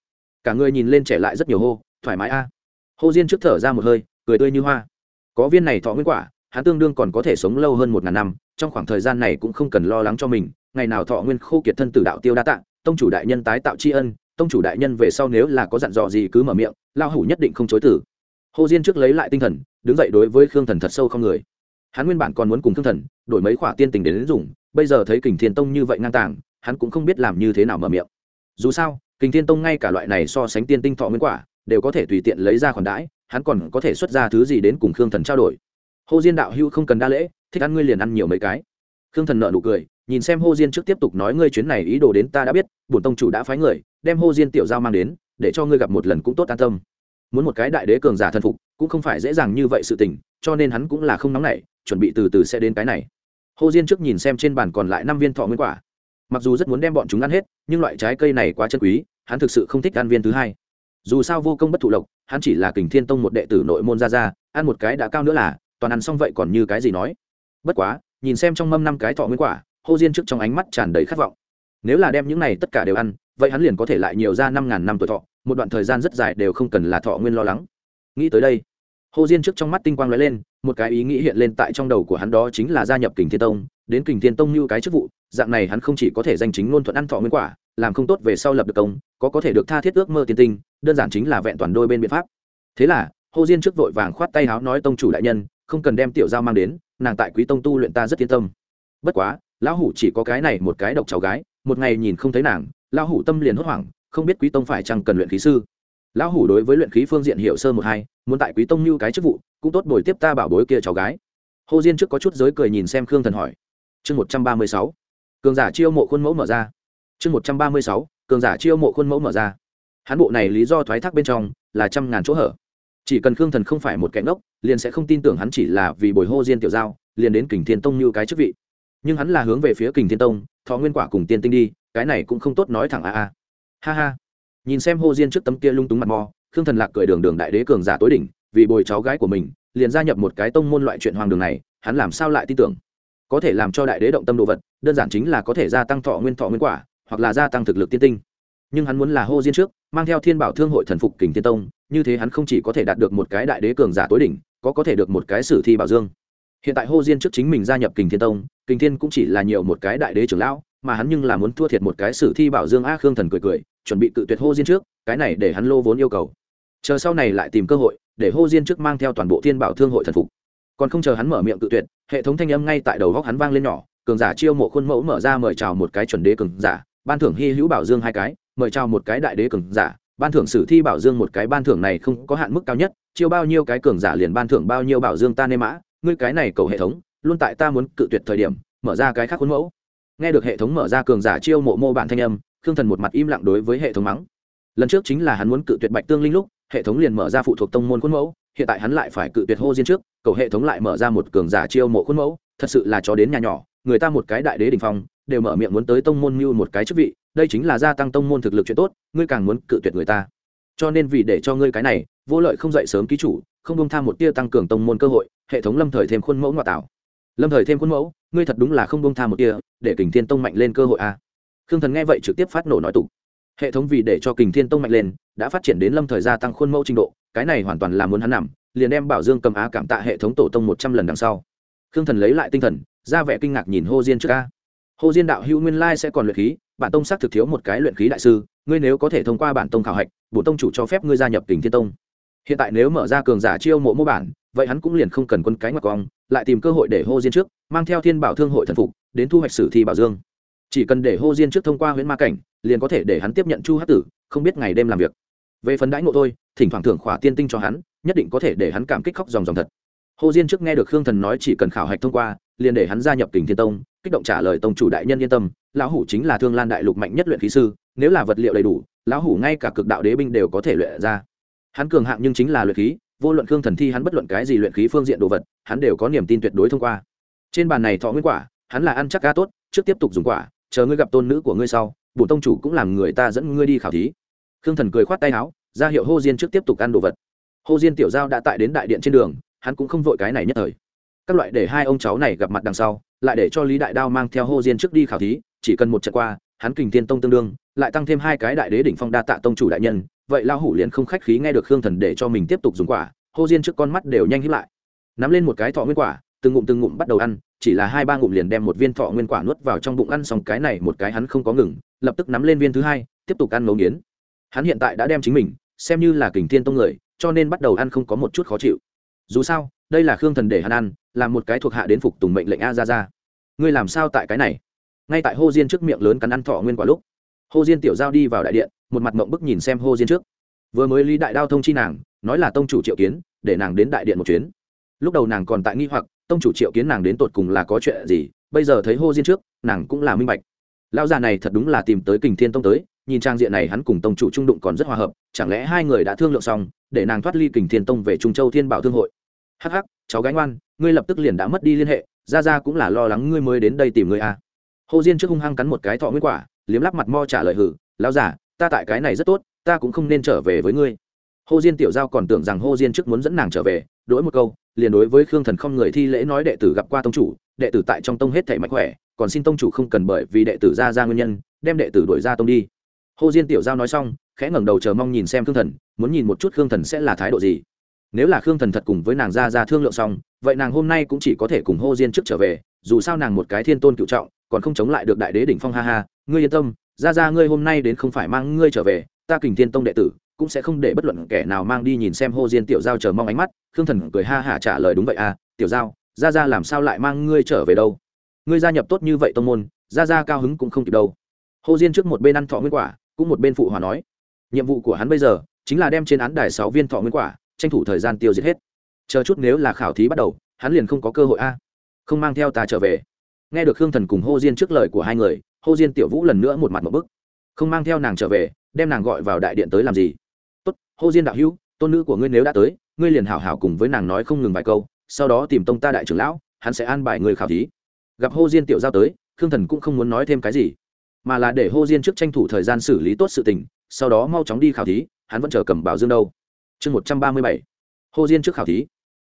Cả người nhìn lên trẻ lại rất nhiều hô thoải mái a. À. diên trước thở ra một hơi cười tươi như hoa. Có viên này thọ nguyên quả hắn tương đương còn có thể sống lâu hơn một ngàn năm trong khoảng thời gian này cũng không cần lo lắng cho mình. Ngày nào thọ nguyên khô kiệt thân tử đạo tiêu đa tạng tông chủ đại nhân tái tạo tri ân tông chủ đại nhân về sau nếu là có dặn dò gì cứ mở miệng lao hủ nhất định không chối tử. Hồ diên trước lấy lại tinh thần đứng dậy đối với khương thần thật sâu không người. Hắn nguyên bản còn muốn cùng khương thần đổi mấy khoả tiên tình đến, đến dùng bây giờ thấy kình thiên tông như vậy ngang tàng hắn cũng không biết làm như thế nào mở miệng dù sao, kình thiên tông ngay cả loại này so sánh tiên tinh thọ nguyên quả, đều có thể tùy tiện lấy ra khoản đãi, hắn còn có thể xuất ra thứ gì đến cùng khương thần trao đổi. Hô diên đạo hưu không cần đa lễ, thích ăn ngươi liền ăn nhiều mấy cái. Khương thần nợ nụ cười, nhìn xem hô diên trước tiếp tục nói ngươi chuyến này ý đồ đến ta đã biết, bổn tông chủ đã phái người, đem hô diên tiểu giao mang đến, để cho ngươi gặp một lần cũng tốt an tâm. Muốn một cái đại đế cường giả thân phục, cũng không phải dễ dàng như vậy sự tình, cho nên hắn cũng là không nóng nảy, chuẩn bị từ từ sẽ đến cái này. Hô diên trước nhìn xem trên bàn còn lại năm viên thọ nguyên quả mặc dù rất muốn đem bọn chúng ăn hết, nhưng loại trái cây này quá chân quý, hắn thực sự không thích ăn viên thứ hai. Dù sao vô công bất thụ lộc, hắn chỉ là kình thiên tông một đệ tử nội môn ra ra ăn một cái đã cao nữa là, toàn ăn xong vậy còn như cái gì nói. Bất quá, nhìn xem trong mâm năm cái thọ nguyên quả, hô diên trước trong ánh mắt tràn đầy khát vọng. Nếu là đem những này tất cả đều ăn, vậy hắn liền có thể lại nhiều ra năm ngàn năm tuổi thọ, một đoạn thời gian rất dài đều không cần là thọ nguyên lo lắng. Nghĩ tới đây hồ diên trước trong mắt tinh quang lóe lên một cái ý nghĩ hiện lên tại trong đầu của hắn đó chính là gia nhập kình thiên tông. Đến kình thiên tông như cái chức vụ, dạng này hắn không chỉ có thể danh chính ngôn thuận ăn thọ nguyên quả, làm không tốt về sau lập được công, có có thể được tha thiết ước mơ tiên tinh, đơn giản chính là vẹn toàn đôi bên biện pháp. Thế là, hồ diên trước vội vàng khoát tay háo nói tông chủ đại nhân, không cần đem tiểu giao mang đến, nàng tại quý tông tu luyện ta rất yên tâm. Bất quá, lão hủ chỉ có cái này một cái độc cháu gái, một ngày nhìn không thấy nàng, lão hủ tâm liền hốt hoảng, không biết quý tông phải chăng cần luyện khí sư lão hủ đối với luyện khí phương diện hiểu sơ một hai, muốn tại quý tông như cái chức vụ, cũng tốt bồi tiếp ta bảo bối kia cháu gái. Hồ diên trước có chút giới cười nhìn xem khương thần hỏi. Chương một trăm ba mươi sáu, cường giả chiêu mộ khuôn mẫu mở ra. Chương một trăm ba mươi sáu, cường giả chiêu mộ khuôn mẫu mở ra. Hãn bộ này lý do thoái thác bên trong là trăm ngàn chỗ hở. Chỉ cần khương thần không phải một kẻ ngốc, liền sẽ không tin tưởng hắn chỉ là vì bồi hô diên tiểu giao, liền đến kình thiên tông như cái chức vị. Nhưng hắn là hướng về phía kình thiên tông, thọ nguyên quả cùng tiên tinh đi, cái này cũng không tốt nói thẳng a a. Ha ha nhìn xem hô diên trước tấm kia lung túng mặt mò, khương thần lạc cười đường đường đại đế cường giả tối đỉnh, vì bồi cháu gái của mình, liền gia nhập một cái tông môn loại chuyện hoàng đường này, hắn làm sao lại tin tưởng? Có thể làm cho đại đế động tâm đồ vật, đơn giản chính là có thể gia tăng thọ nguyên thọ nguyên quả, hoặc là gia tăng thực lực tiên tinh. Nhưng hắn muốn là hô diên trước, mang theo thiên bảo thương hội thần phục kình thiên tông, như thế hắn không chỉ có thể đạt được một cái đại đế cường giả tối đỉnh, có có thể được một cái sử thi bảo dương. Hiện tại hô diên trước chính mình gia nhập kình thiên tông, kình thiên cũng chỉ là nhiều một cái đại đế trưởng lão mà hắn nhưng là muốn thua thiệt một cái sử thi bảo dương a khương thần cười cười, chuẩn bị cự tuyệt hô diên trước, cái này để hắn lô vốn yêu cầu. Chờ sau này lại tìm cơ hội, để hô diên trước mang theo toàn bộ thiên bảo thương hội thần phục. Còn không chờ hắn mở miệng cự tuyệt, hệ thống thanh âm ngay tại đầu góc hắn vang lên nhỏ, cường giả chiêu mộ khuôn mẫu mở ra mời chào một cái chuẩn đế cường giả, ban thưởng hy hữu bảo dương hai cái, mời chào một cái đại đế cường giả, ban thưởng sử thi bảo dương một cái ban thưởng này không có hạn mức cao nhất, chiêu bao nhiêu cái cường giả liền ban thưởng bao nhiêu bảo dương ta nê mã, ngươi cái này cầu hệ thống, luôn tại ta muốn cự tuyệt thời điểm, mở ra cái khác khuôn mẫu nghe được hệ thống mở ra cường giả chiêu mộ mô bản thanh âm, khương thần một mặt im lặng đối với hệ thống mắng. Lần trước chính là hắn muốn cự tuyệt bạch tương linh lúc, hệ thống liền mở ra phụ thuộc tông môn khuôn mẫu, hiện tại hắn lại phải cự tuyệt hô diên trước, cầu hệ thống lại mở ra một cường giả chiêu mộ khuôn mẫu, thật sự là chó đến nhà nhỏ, người ta một cái đại đế đình phong, đều mở miệng muốn tới tông môn mưu một cái chức vị, đây chính là gia tăng tông môn thực lực chuyện tốt, ngươi càng muốn cự tuyệt người ta. Cho nên vì để cho ngươi cái này, vô lợi không dậy sớm ký chủ, không bông tham một tia tăng cường tông môn cơ hội, hệ thống lâm thời thêm khuôn mẫu ngoại tạo. Lâm thời thêm khuôn mẫu ngươi thật đúng là không bông tha một tia để kình thiên tông mạnh lên cơ hội a à. khương thần nghe vậy trực tiếp phát nổ nói tục. Hệ thống vì để cho kình thiên tông mạnh lên, đã phát triển đến lâm thời gia tăng khuôn mẫu trình độ, cái này hoàn toàn là muốn hắn nằm, liền đem bảo dương cầm á cảm tạ hệ thống tổ tông một trăm lần đằng sau. Khương thần lấy lại tinh thần, ra vẻ kinh ngạc nhìn hô diên trước ca hô diên đạo hữu nguyên lai sẽ còn luyện khí, bản tông xác thực thiếu một cái luyện khí đại sư, ngươi nếu có thể thông qua bản tông khảo hạch, bổ tông chủ cho phép ngươi gia nhập kình thiên tông. Hiện tại nếu mở ra cường giả chiêu mộ mô bản, vậy hắn cũng liền không cần quân cái ngoặc cong lại tìm cơ hội để hô diên trước, mang theo thiên bảo thương hội thần phục, đến thu hoạch sử thi bảo dương. Chỉ cần để hô diên trước thông qua huyễn ma cảnh, liền có thể để hắn tiếp nhận chu hát tử, không biết ngày đêm làm việc. Về phần đãi ngộ thôi, thỉnh thoảng thưởng khỏa tiên tinh cho hắn, nhất định có thể để hắn cảm kích khóc dòng dòng thật. Hồ diên trước nghe được khương thần nói chỉ cần khảo hạch thông qua, liền để hắn gia nhập kình thiên tông, kích động trả lời tông chủ đại nhân yên tâm, lão hủ chính là thương lan đại lục mạnh nhất luyện khí sư, nếu là vật liệu đầy đủ, lão hủ ngay cả cực đạo đế binh đều có thể luyện ra. Hắn cường hạng nhưng chính là luyện khí vô luận khương thần thi hắn bất luận cái gì luyện khí phương diện đồ vật, hắn đều có niềm tin tuyệt đối thông qua. Trên bàn này thọ nguyên quả, hắn là ăn chắc ca tốt, trước tiếp tục dùng quả, chờ ngươi gặp tôn nữ của ngươi sau bổn tông chủ cũng làm người ta dẫn ngươi đi khảo thí. Khương thần cười khoát tay áo, ra hiệu hô diên trước tiếp tục ăn đồ vật. Hô diên tiểu giao đã tại đến đại điện trên đường, hắn cũng không vội cái này nhất thời. Các loại để hai ông cháu này gặp mặt đằng sau, lại để cho lý đại đao mang theo hô diên trước đi khảo thí, chỉ cần một trận qua, hắn kình thiên tông tương đương, lại tăng thêm hai cái đại đế đỉnh phong đa tạ tông chủ đại nhân vậy lao hủ liền không khách khí nghe được khương thần để cho mình tiếp tục dùng quả, hô diên trước con mắt đều nhanh hiếp lại. Nắm lên một cái thọ nguyên quả, từng ngụm từng ngụm bắt đầu ăn, chỉ là hai ba ngụm liền đem một viên thọ nguyên quả nuốt vào trong bụng ăn xong cái này, một cái hắn không có ngừng, lập tức nắm lên viên thứ hai, tiếp tục ăn ngấu nghiến. Hắn hiện tại đã đem chính mình, xem như là kình thiên tông người, cho nên bắt đầu ăn không có một chút khó chịu. Dù sao, đây là khương thần để hắn ăn, là một cái thuộc hạ đến phục tùng mệnh lệnh a ra ra ngươi làm sao tại cái này? Ngay tại hô diên trước miệng lớn cắn ăn thọ nguyên quả lúc hô diên tiểu giao đi vào đại điện, một mặt mộng bức nhìn xem hô diên trước. Vừa mới lý đại đao thông chi nàng, nói là tông chủ triệu kiến, để nàng đến đại điện một chuyến. Lúc đầu nàng còn tại nghi hoặc, tông chủ triệu kiến nàng đến tột cùng là có chuyện gì, bây giờ thấy hô diên trước, nàng cũng là minh bạch. Lão già này thật đúng là tìm tới kình thiên tông tới, nhìn trang diện này hắn cùng tông chủ trung đụng còn rất hòa hợp, chẳng lẽ hai người đã thương lượng xong, để nàng thoát ly kình thiên tông về trung châu thiên bảo thương hội. Hắc hắc, cháu gánh ngoan, ngươi lập tức liền đã mất đi liên hệ ra ra cũng là lo lắng ngươi mới đến đây tìm ngươi à. hô diên trước hung hăng cắn một cái thọ nguyên quả liếm lắp mặt mo trả lời hử, lão giả ta tại cái này rất tốt, ta cũng không nên trở về với ngươi. Hồ diên tiểu giao còn tưởng rằng hồ diên trước muốn dẫn nàng trở về, đổi một câu, liền đối với khương thần không người thi lễ nói đệ tử gặp qua tông chủ, đệ tử tại trong tông hết thể mạnh khỏe, còn xin tông chủ không cần bởi vì đệ tử ra ra nguyên nhân, đem đệ tử đổi ra tông đi. Hồ diên tiểu giao nói xong, khẽ ngẩng đầu chờ mong nhìn xem khương thần, muốn nhìn một chút khương thần sẽ là thái độ gì. Nếu là khương thần thật cùng với nàng ra ra thương lượng xong, vậy nàng hôm nay cũng chỉ có thể cùng hô diên trước trở về, dù sao nàng một cái thiên tôn cựu trọng, còn không chống lại được đại đế đỉnh phong ha ha ngươi yên tâm ra ra ngươi hôm nay đến không phải mang ngươi trở về, ta kình thiên tông đệ tử, cũng sẽ không để bất luận kẻ nào mang đi nhìn xem hô diên tiểu giao chờ mong ánh mắt, khương thần cười ha hả trả lời đúng vậy à tiểu giao ra ra làm sao lại mang ngươi trở về đâu? Ngươi gia nhập tốt như vậy tông môn ra ra cao hứng cũng không kịp đâu. Hô diên trước một bên ăn thọ nguyên quả, cũng một bên phụ hòa nói, nhiệm vụ của hắn bây giờ chính là đem trên án đài sáu viên thọ nguyên quả, tranh thủ thời gian tiêu diệt hết. Chờ chút nếu là khảo thí bắt đầu, hắn liền không có cơ hội a. Không mang theo ta trở về. Nghe được khương thần cùng hô diên trước lời của hai người hô diên tiểu vũ lần nữa một mặt một bức. Không mang theo nàng trở về, đem nàng gọi vào đại điện tới làm gì? Tốt, hô diên đạo hữu, tôn nữ của ngươi nếu đã tới, ngươi liền hảo hảo cùng với nàng nói không ngừng vài câu, sau đó tìm tông ta đại trưởng lão, hắn sẽ an bài người khảo thí. Gặp hô diên tiểu giao tới, khương thần cũng không muốn nói thêm cái gì, mà là để hô diên trước tranh thủ thời gian xử lý tốt sự tình, sau đó mau chóng đi khảo thí, hắn vẫn chờ cầm bảo dương đâu. Chương một trăm ba mươi bảy. Hô diên trước khảo thí.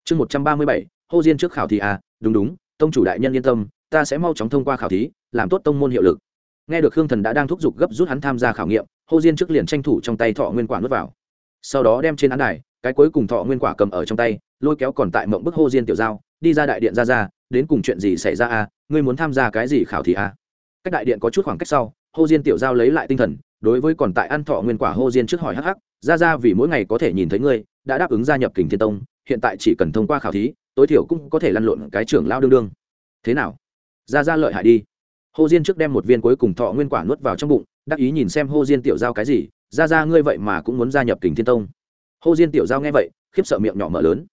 Chương một trăm ba mươi bảy. Hô diên trước khảo thí à đúng đúng, tông chủ đại nhân yên tâm, ta sẽ mau chóng thông qua khảo thí làm tốt tông môn hiệu lực. Nghe được khương thần đã đang thúc giục gấp rút hắn tham gia khảo nghiệm, hô diên trước liền tranh thủ trong tay thọ nguyên quả nuốt vào. Sau đó đem trên án đài, cái cuối cùng thọ nguyên quả cầm ở trong tay, lôi kéo còn tại mộng bức hô diên tiểu giao, đi ra đại điện ra ra, đến cùng chuyện gì xảy ra à ngươi muốn tham gia cái gì khảo thí à? Cách đại điện có chút khoảng cách sau, hô diên tiểu giao lấy lại tinh thần, đối với còn tại ăn thọ nguyên quả hô diên trước hỏi hắc hắc, ra ra, vì mỗi ngày có thể nhìn thấy ngươi, đã đáp ứng gia nhập kình thiên tông, hiện tại chỉ cần thông qua khảo thí, tối thiểu cũng có thể lăn lộn cái trưởng lao đương đương. Thế nào? Ra ra lợi hại đi hồ diên trước đem một viên cuối cùng thọ nguyên quả nuốt vào trong bụng, đắc ý nhìn xem hồ diên tiểu giao cái gì, ra ra ngươi vậy mà cũng muốn gia nhập kình thiên tông. Hồ diên tiểu giao nghe vậy, khiếp sợ miệng nhỏ mở lớn.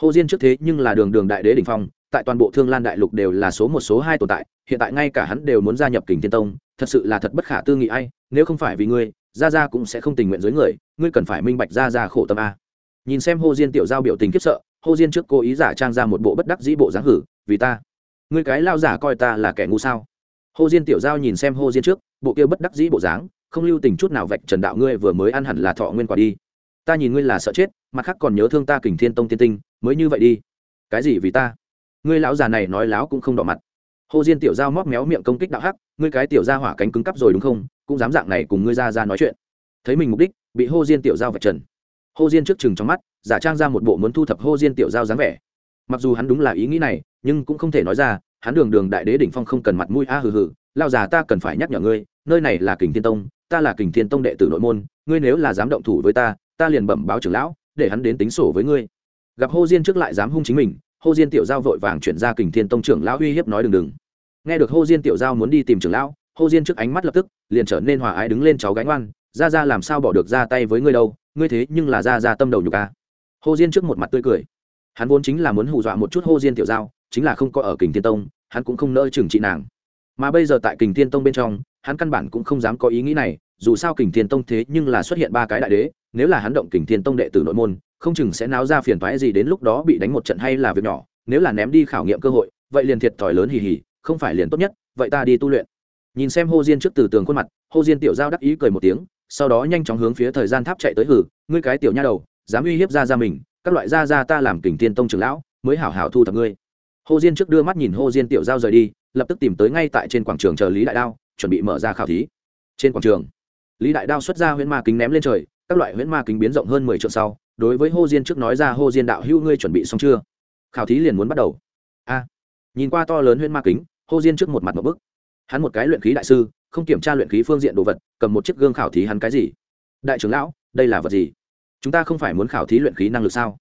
Hồ diên trước thế nhưng là đường đường đại đế đ ỉ n h phong, tại toàn bộ thương lan đại lục đều là số một, số hai tồn tại, hiện tại ngay cả hắn đều muốn gia nhập kình thiên tông, thật sự là thật bất khả tư nghị ai, nếu không phải vì ngươi, ra ra cũng sẽ không tình nguyện dưới người, ngươi cần phải minh bạch ra ra khổ tâm a. Nhìn xem hồ diên tiểu giao biểu tình khiếp sợ hồ diên trước cố ý giả trang ra một bộ bất đắc dĩ bộ dáng hử, vì ta. Ngươi cái lao giả coi ta là kẻ ngu sao? Hồ diên tiểu giao nhìn xem hồ diên trước, bộ kia bất đắc dĩ bộ dáng, không lưu tình chút nào vạch trần đạo ngươi vừa mới ăn hẳn là thọ nguyên quả đi. Ta nhìn ngươi là sợ chết, mặt khác còn nhớ thương ta kình thiên tông tiên tinh, mới như vậy đi. Cái gì vì ta? Ngươi lão già này nói láo cũng không đỏ mặt. Hồ diên tiểu giao móc méo miệng công kích đạo hắc, ngươi cái tiểu ra hỏa cánh cứng cắp rồi đúng không? Cũng dám dạng này cùng ngươi ra ra nói chuyện. Thấy mình mục đích, bị hồ diên tiểu giao vạch trần. Hồ diên trước chừng trong mắt, giả trang ra một bộ muốn thu thập hồ diên tiểu giao dáng vẻ. Mặc dù hắn đúng là ý nghĩ này, nhưng cũng không thể nói ra hắn đường đường đại đế đỉnh phong không cần mặt mũi a hừ hừ, lao già ta cần phải nhắc nhở ngươi, nơi này là kình thiên tông, ta là kình thiên tông đệ tử nội môn, ngươi nếu là dám động thủ với ta ta liền bẩm báo trưởng lão, để hắn đến tính sổ với ngươi. Gặp hô diên trước lại dám hung chính mình, hô diên tiểu giao vội vàng chuyển ra kình thiên tông trưởng lão uy hiếp nói đừng đừng. Nghe được hô diên tiểu giao muốn đi tìm trưởng lão, hô diên trước ánh mắt lập tức liền trở nên hòa ái đứng lên cháu gánh oan ra ra làm sao bỏ được ra tay với ngươi đâu, ngươi thế nhưng là ra ra tâm đầu nhục a. Hô diên trước một mặt tươi cười, hắn vốn chính là muốn hù dọa một chút hô diên tiểu giao chính là không có ở kình thiên tông, hắn cũng không nỡ trừng trị nàng. Mà bây giờ tại kình thiên tông bên trong, hắn căn bản cũng không dám có ý nghĩ này, dù sao kình thiên tông thế nhưng là xuất hiện ba cái đại đế, nếu là hắn động kình thiên tông đệ tử nội môn, không chừng sẽ náo ra phiền thoái gì đến lúc đó bị đánh một trận hay là việc nhỏ, nếu là ném đi khảo nghiệm cơ hội, vậy liền thiệt thòi lớn hì hì, không phải liền tốt nhất, vậy ta đi tu luyện. Nhìn xem hô diên trước từ tường khuôn mặt, hô diên tiểu giao đắc ý cười một tiếng, sau đó nhanh chóng hướng phía thời gian tháp chạy tới hử, ngươi cái tiểu nha đầu, dám uy hiếp ra ra mình, các loại gia gia ta làm kình thiên tông trưởng lão, mới hảo hảo thu thập ngươi hồ diên trước đưa mắt nhìn hồ diên tiểu giao rời đi, lập tức tìm tới ngay tại trên quảng trường chờ lý đại đao, chuẩn bị mở ra khảo thí. Trên quảng trường, lý đại đao xuất ra huyễn ma kính ném lên trời, các loại huyễn ma kính biến rộng hơn mười triệu sau, đối với hồ diên trước nói ra hồ diên đạo hữu ngươi chuẩn bị xong chưa? Khảo thí liền muốn bắt đầu. A. Nhìn qua to lớn huyễn ma kính hồ diên trước một mặt một bức. Hắn một cái luyện khí đại sư, không kiểm tra luyện khí phương diện đồ vật, cầm một chiếc gương khảo thí hắn cái gì? Đại trưởng lão, đây là vật gì? Chúng ta không phải muốn khảo thí luyện khí năng lực sao?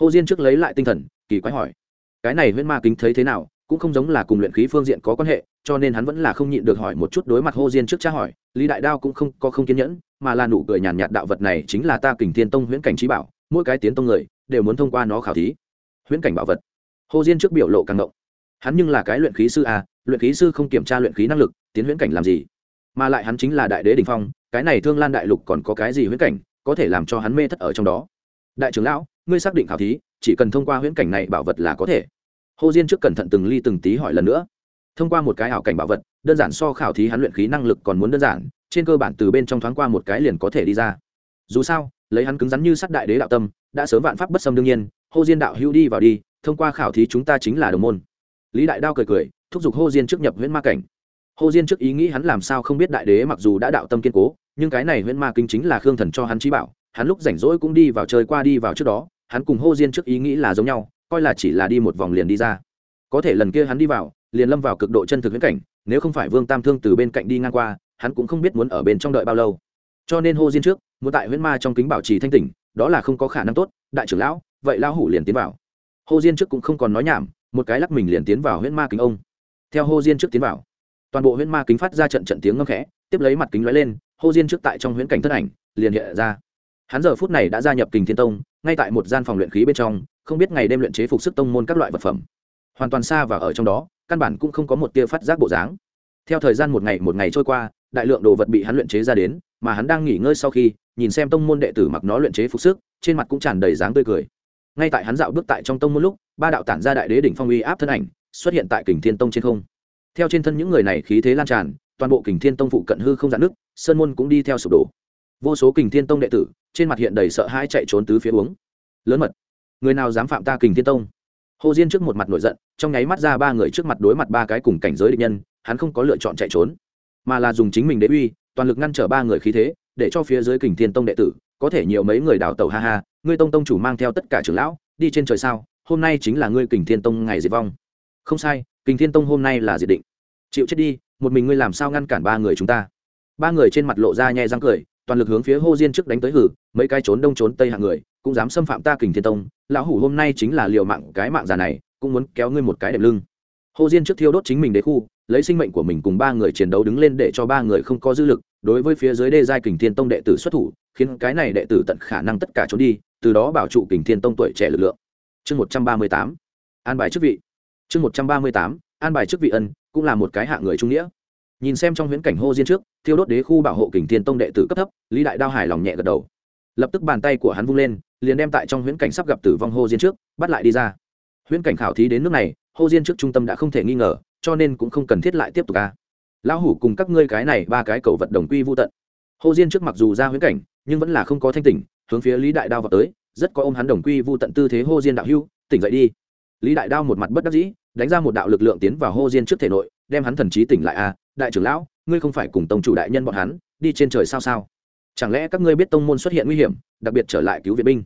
Hồ diên trước lấy lại tinh thần, kỳ quái hỏi cái này huyễn ma kính thấy thế nào, cũng không giống là cùng luyện khí phương diện có quan hệ, cho nên hắn vẫn là không nhịn được hỏi một chút đối mặt hô diên trước tra hỏi, lý đại đao cũng không có không kiên nhẫn, mà là nụ cười nhàn nhạt đạo vật này chính là ta kình thiên tông huyễn cảnh trí bảo, mỗi cái tiến tông người đều muốn thông qua nó khảo thí. Huyễn cảnh bảo vật. Hô diên trước biểu lộ càng động hắn nhưng là cái luyện khí sư à luyện khí sư không kiểm tra luyện khí năng lực, tiến huyễn cảnh làm gì? Mà lại hắn chính là đại đế đình phong, cái này thương lan đại lục còn có cái gì huyễn cảnh, có thể làm cho hắn mê thất ở trong đó? Đại trưởng lão, ngươi xác định khảo thí chỉ cần thông qua huyễn cảnh này bảo vật là có thể. Hồ diên trước cẩn thận từng ly từng tí hỏi lần nữa. Thông qua một cái ảo cảnh bảo vật, đơn giản so khảo thí hắn luyện khí năng lực còn muốn đơn giản, trên cơ bản từ bên trong thoáng qua một cái liền có thể đi ra. Dù sao, lấy hắn cứng rắn như sắt đại đế đạo tâm, đã sớm vạn pháp bất xâm đương nhiên hồ diên đạo hữu đi vào đi, thông qua khảo thí chúng ta chính là đồng môn. Lý đại đao cười cười, thúc giục hồ diên trước nhập huyễn ma cảnh. Hồ diên trước ý nghĩ hắn làm sao không biết đại đế mặc dù đã đạo tâm kiên cố, nhưng cái này huyễn ma kinh chính là khương thần cho hắn trí bảo, hắn lúc rảnh rỗi cũng đi vào chơi qua đi vào trước đó hắn cùng hô diên trước ý nghĩ là giống nhau, coi là chỉ là đi một vòng liền đi ra. Có thể lần kia hắn đi vào, liền lâm vào cực độ chân thực viễn cảnh, nếu không phải vương tam thương từ bên cạnh đi ngang qua, hắn cũng không biết muốn ở bên trong đợi bao lâu. Cho nên hô diên trước, muốn tại huyễn ma trong kính bảo trì thanh tỉnh, đó là không có khả năng tốt, đại trưởng lão, vậy lão hủ liền tiến vào. Hô diên trước cũng không còn nói nhảm, một cái lắc mình liền tiến vào huyễn ma kính ông. Theo hô diên trước tiến vào, toàn bộ huyễn ma kính phát ra trận trận tiếng ngâm khẽ, tiếp lấy mặt kính lóe lên, hô diên trước tại trong huyễn cảnh thất ảnh, liền hiện ra hắn giờ phút này đã gia nhập kình thiên tông, ngay tại một gian phòng luyện khí bên trong, không biết ngày đêm luyện chế phục sức tông môn các loại vật phẩm. Hoàn toàn xa và ở trong đó, căn bản cũng không có một tia phát giác bộ dáng. Theo thời gian một ngày một ngày trôi qua, đại lượng đồ vật bị hắn luyện chế ra đến, mà hắn đang nghỉ ngơi sau khi, nhìn xem tông môn đệ tử mặc nó luyện chế phục sức, trên mặt cũng tràn đầy dáng tươi cười. Ngay tại hắn dạo bước tại trong tông môn lúc, ba đạo tản ra đại đế đỉnh phong uy áp thân ảnh xuất hiện tại kình thiên tông trên không. Theo trên thân những người này khí thế lan tràn, toàn bộ kình thiên tông phụ cận hư không dạn nước sơn môn cũng đi theo sụp đổ vô số kình thiên tông đệ tử, trên mặt hiện đầy sợ hãi chạy trốn tứ phía uống. Lớn mật, người nào dám phạm ta kình thiên tông? Hồ diên trước một mặt nổi giận, trong nháy mắt ra ba người trước mặt đối mặt ba cái cùng cảnh giới địch nhân, hắn không có lựa chọn chạy trốn, mà là dùng chính mình đế uy, toàn lực ngăn trở ba người khí thế, để cho phía dưới kình thiên tông đệ tử, có thể nhiều mấy người đào tàu ha ha, ngươi tông tông chủ mang theo tất cả trưởng lão, đi trên trời sao? Hôm nay chính là ngươi kình thiên tông ngày diệt vong. Không sai, kình thiên tông hôm nay là diệt định. Chịu chết đi, một mình ngươi làm sao ngăn cản ba người chúng ta? Ba người trên mặt lộ ra nhẹ răng cười toàn lực hướng phía hô diên trước đánh tới hử, mấy cái trốn đông trốn tây hạng người, cũng dám xâm phạm ta kình thiên tông, lão hủ hôm nay chính là liều mạng cái mạng già này, cũng muốn kéo ngươi một cái đệm lưng. Hô diên trước thiêu đốt chính mình đế khu, lấy sinh mệnh của mình cùng ba người chiến đấu đứng lên để cho ba người không có dư lực, đối với phía dưới đê giai kình thiên tông đệ tử xuất thủ, khiến cái này đệ tử tận khả năng tất cả trốn đi, từ đó bảo trụ kình thiên tông tuổi trẻ lực lượng. Chương một trăm ba mươi tám, an bài chức vị. Chương một trăm ba mươi tám, an bài chức vị ân, cũng là một cái hạ người trung nghĩa nhìn xem trong huyễn cảnh hô diên trước, thiêu đốt đế khu bảo hộ kình thiên tông đệ tử cấp thấp, lý đại đao hài lòng nhẹ gật đầu. Lập tức bàn tay của hắn vung lên, liền đem tại trong huyễn cảnh sắp gặp tử vong hô diên trước, bắt lại đi ra. Huyễn cảnh khảo thí đến nước này, hô diên trước trung tâm đã không thể nghi ngờ, cho nên cũng không cần thiết lại tiếp tục ca lão hủ cùng các ngươi cái này ba cái cầu vật đồng quy vô tận. Hô diên trước mặc dù ra huyễn cảnh, nhưng vẫn là không có thanh tỉnh, hướng phía lý đại đao vào tới, rất có ôm hắn đồng quy vu tận tư thế hô diên đạo hưu, tỉnh dậy đi. Lý đại đao một mặt bất đắc dĩ, đánh ra một đạo lực lượng tiến vào hô diên trước thể nội, đem hắn thần trí tỉnh lại à đại trưởng lão, ngươi không phải cùng tông chủ đại nhân bọn hắn, đi trên trời sao sao? Chẳng lẽ các ngươi biết tông môn xuất hiện nguy hiểm, đặc biệt trở lại cứu viện binh?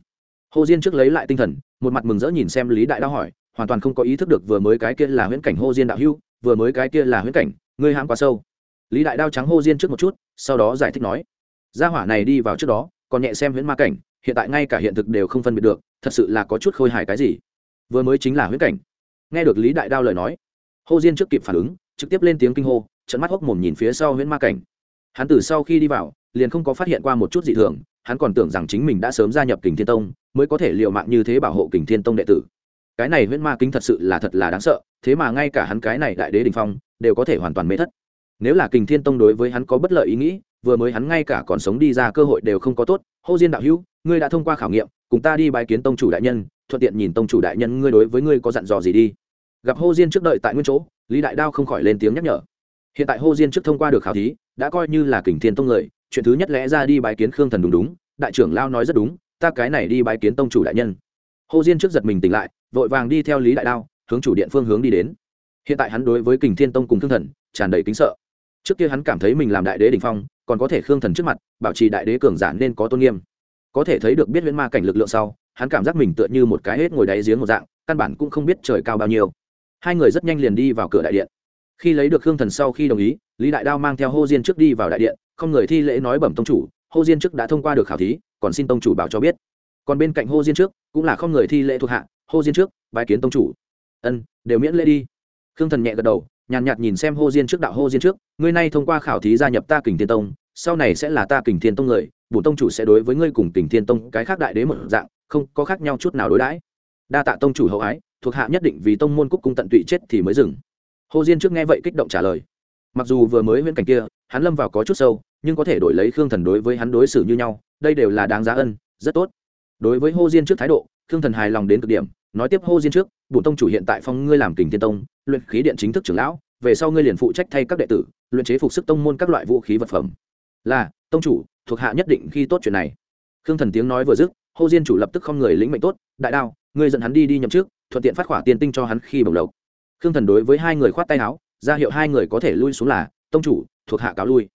Hồ diên trước lấy lại tinh thần, một mặt mừng rỡ nhìn xem lý đại đao hỏi, hoàn toàn không có ý thức được vừa mới cái kia là huyễn cảnh Hồ diên đạo hưu vừa mới cái kia là huyễn cảnh, ngươi hãm quá sâu. Lý đại đao trắng Hồ diên trước một chút, sau đó giải thích nói, gia hỏa này đi vào trước đó, còn nhẹ xem huyễn ma cảnh, hiện tại ngay cả hiện thực đều không phân biệt được, thật sự là có chút khôi hài cái gì. Vừa mới chính là huyễn cảnh. Nghe được lý đại đao lời nói, Hồ diên trước kịp phản ứng, trực tiếp lên tiếng kinh hô trận mắt hốc mồm nhìn phía sau huyễn ma cảnh. Hắn từ sau khi đi vào, liền không có phát hiện qua một chút dị thường, hắn còn tưởng rằng chính mình đã sớm gia nhập kình thiên tông, mới có thể l i ề u mạng như thế bảo hộ kình thiên tông đệ tử. Cái này huyễn ma kính thật sự là thật là đáng sợ, thế mà ngay cả hắn cái này đại đế đình phong, đều có thể hoàn toàn mê thất. Nếu là kình thiên tông đối với hắn có bất lợi ý nghĩ, vừa mới hắn ngay cả còn sống đi ra cơ hội đều không có tốt. Hô diên đạo hữu, ngươi đã thông qua khảo nghiệm, cùng ta đi bài kiến tông chủ đại nhân, thuận tiện nhìn tông chủ đại nhân ngươi đối với ngươi có dặn dò gì đi. Gặp hô diên trước đợi tại nguyên chỗ, lý đại đao không khỏi lên tiếng nhắc nhở hiện tại hô diên trước thông qua được khảo thí, đã coi như là kình thiên tông người, chuyện thứ nhất lẽ ra đi bái kiến khương thần đúng đúng, đại trưởng lao nói rất đúng, ta cái này đi bái kiến tông chủ đại nhân. Hô diên trước giật mình tỉnh lại, vội vàng đi theo lý đại đao, hướng chủ điện phương hướng đi đến. Hiện tại hắn đối với kình thiên tông cùng khương thần, tràn đầy kính sợ. Trước kia hắn cảm thấy mình làm đại đế đình phong, còn có thể khương thần trước mặt, bảo trì đại đế cường giả nên có tôn nghiêm. Có thể thấy được biết viễn ma cảnh lực lượng sau, hắn cảm giác mình tựa như một cái hết ngồi đáy giếng một dạng, căn bản cũng không biết trời cao bao nhiêu. Hai người rất nhanh liền đi vào cửa đại điện khi lấy được khương thần sau khi đồng ý lý đại đao mang theo hô diên trước đi vào đại điện không người thi lễ nói bẩm tông chủ hô diên trước đã thông qua được khảo thí còn xin tông chủ bảo cho biết. Còn bên cạnh hô diên trước cũng là không người thi lễ thuộc hạ hô diên trước bài kiến tông chủ. Ân đều miễn lễ đi. Khương thần nhẹ gật đầu nhàn nhạt, nhạt nhìn xem hô diên trước đạo hô diên trước ngươi nay thông qua khảo thí gia nhập ta kình thiên tông sau này sẽ là ta kình thiên tông người bổn tông chủ sẽ đối với ngươi cùng kình thiên tông cái khác đại đế một dạng không có khác nhau chút nào đối đãi. Đa tạ tông chủ hậu ái thuộc hạ nhất định vì tông môn cúc cung tận tụy chết thì mới dừng hồ diên trước nghe vậy kích động trả lời. Mặc dù vừa mới viễn cảnh kia, hắn lâm vào có chút sâu, nhưng có thể đổi lấy khương thần đối với hắn đối xử như nhau, đây đều là đáng giá ân, rất tốt. Đối với hồ diên trước thái độ, khương thần hài lòng đến cực điểm, nói tiếp hồ diên trước, bổn tông chủ hiện tại phong ngươi làm kình thiên tông, luyện khí điện chính thức trưởng lão, về sau ngươi liền phụ trách thay các đệ tử, luyện chế phục sức tông môn các loại vũ khí vật phẩm. Là, tông chủ, thuộc hạ nhất định khi tốt chuyện này. Khương thần tiếng nói vừa dứt, hồ diên chủ lập tức không người lĩnh mệnh tốt, đại đao, ngươi dẫn hắn đi đi nhậm trước thuận tiện phát khỏa tiền tinh cho hắn khi bồng lộc khương thần đối với hai người khoát tay áo, ra hiệu hai người có thể lui xuống là, tông chủ, thuộc hạ cáo lui.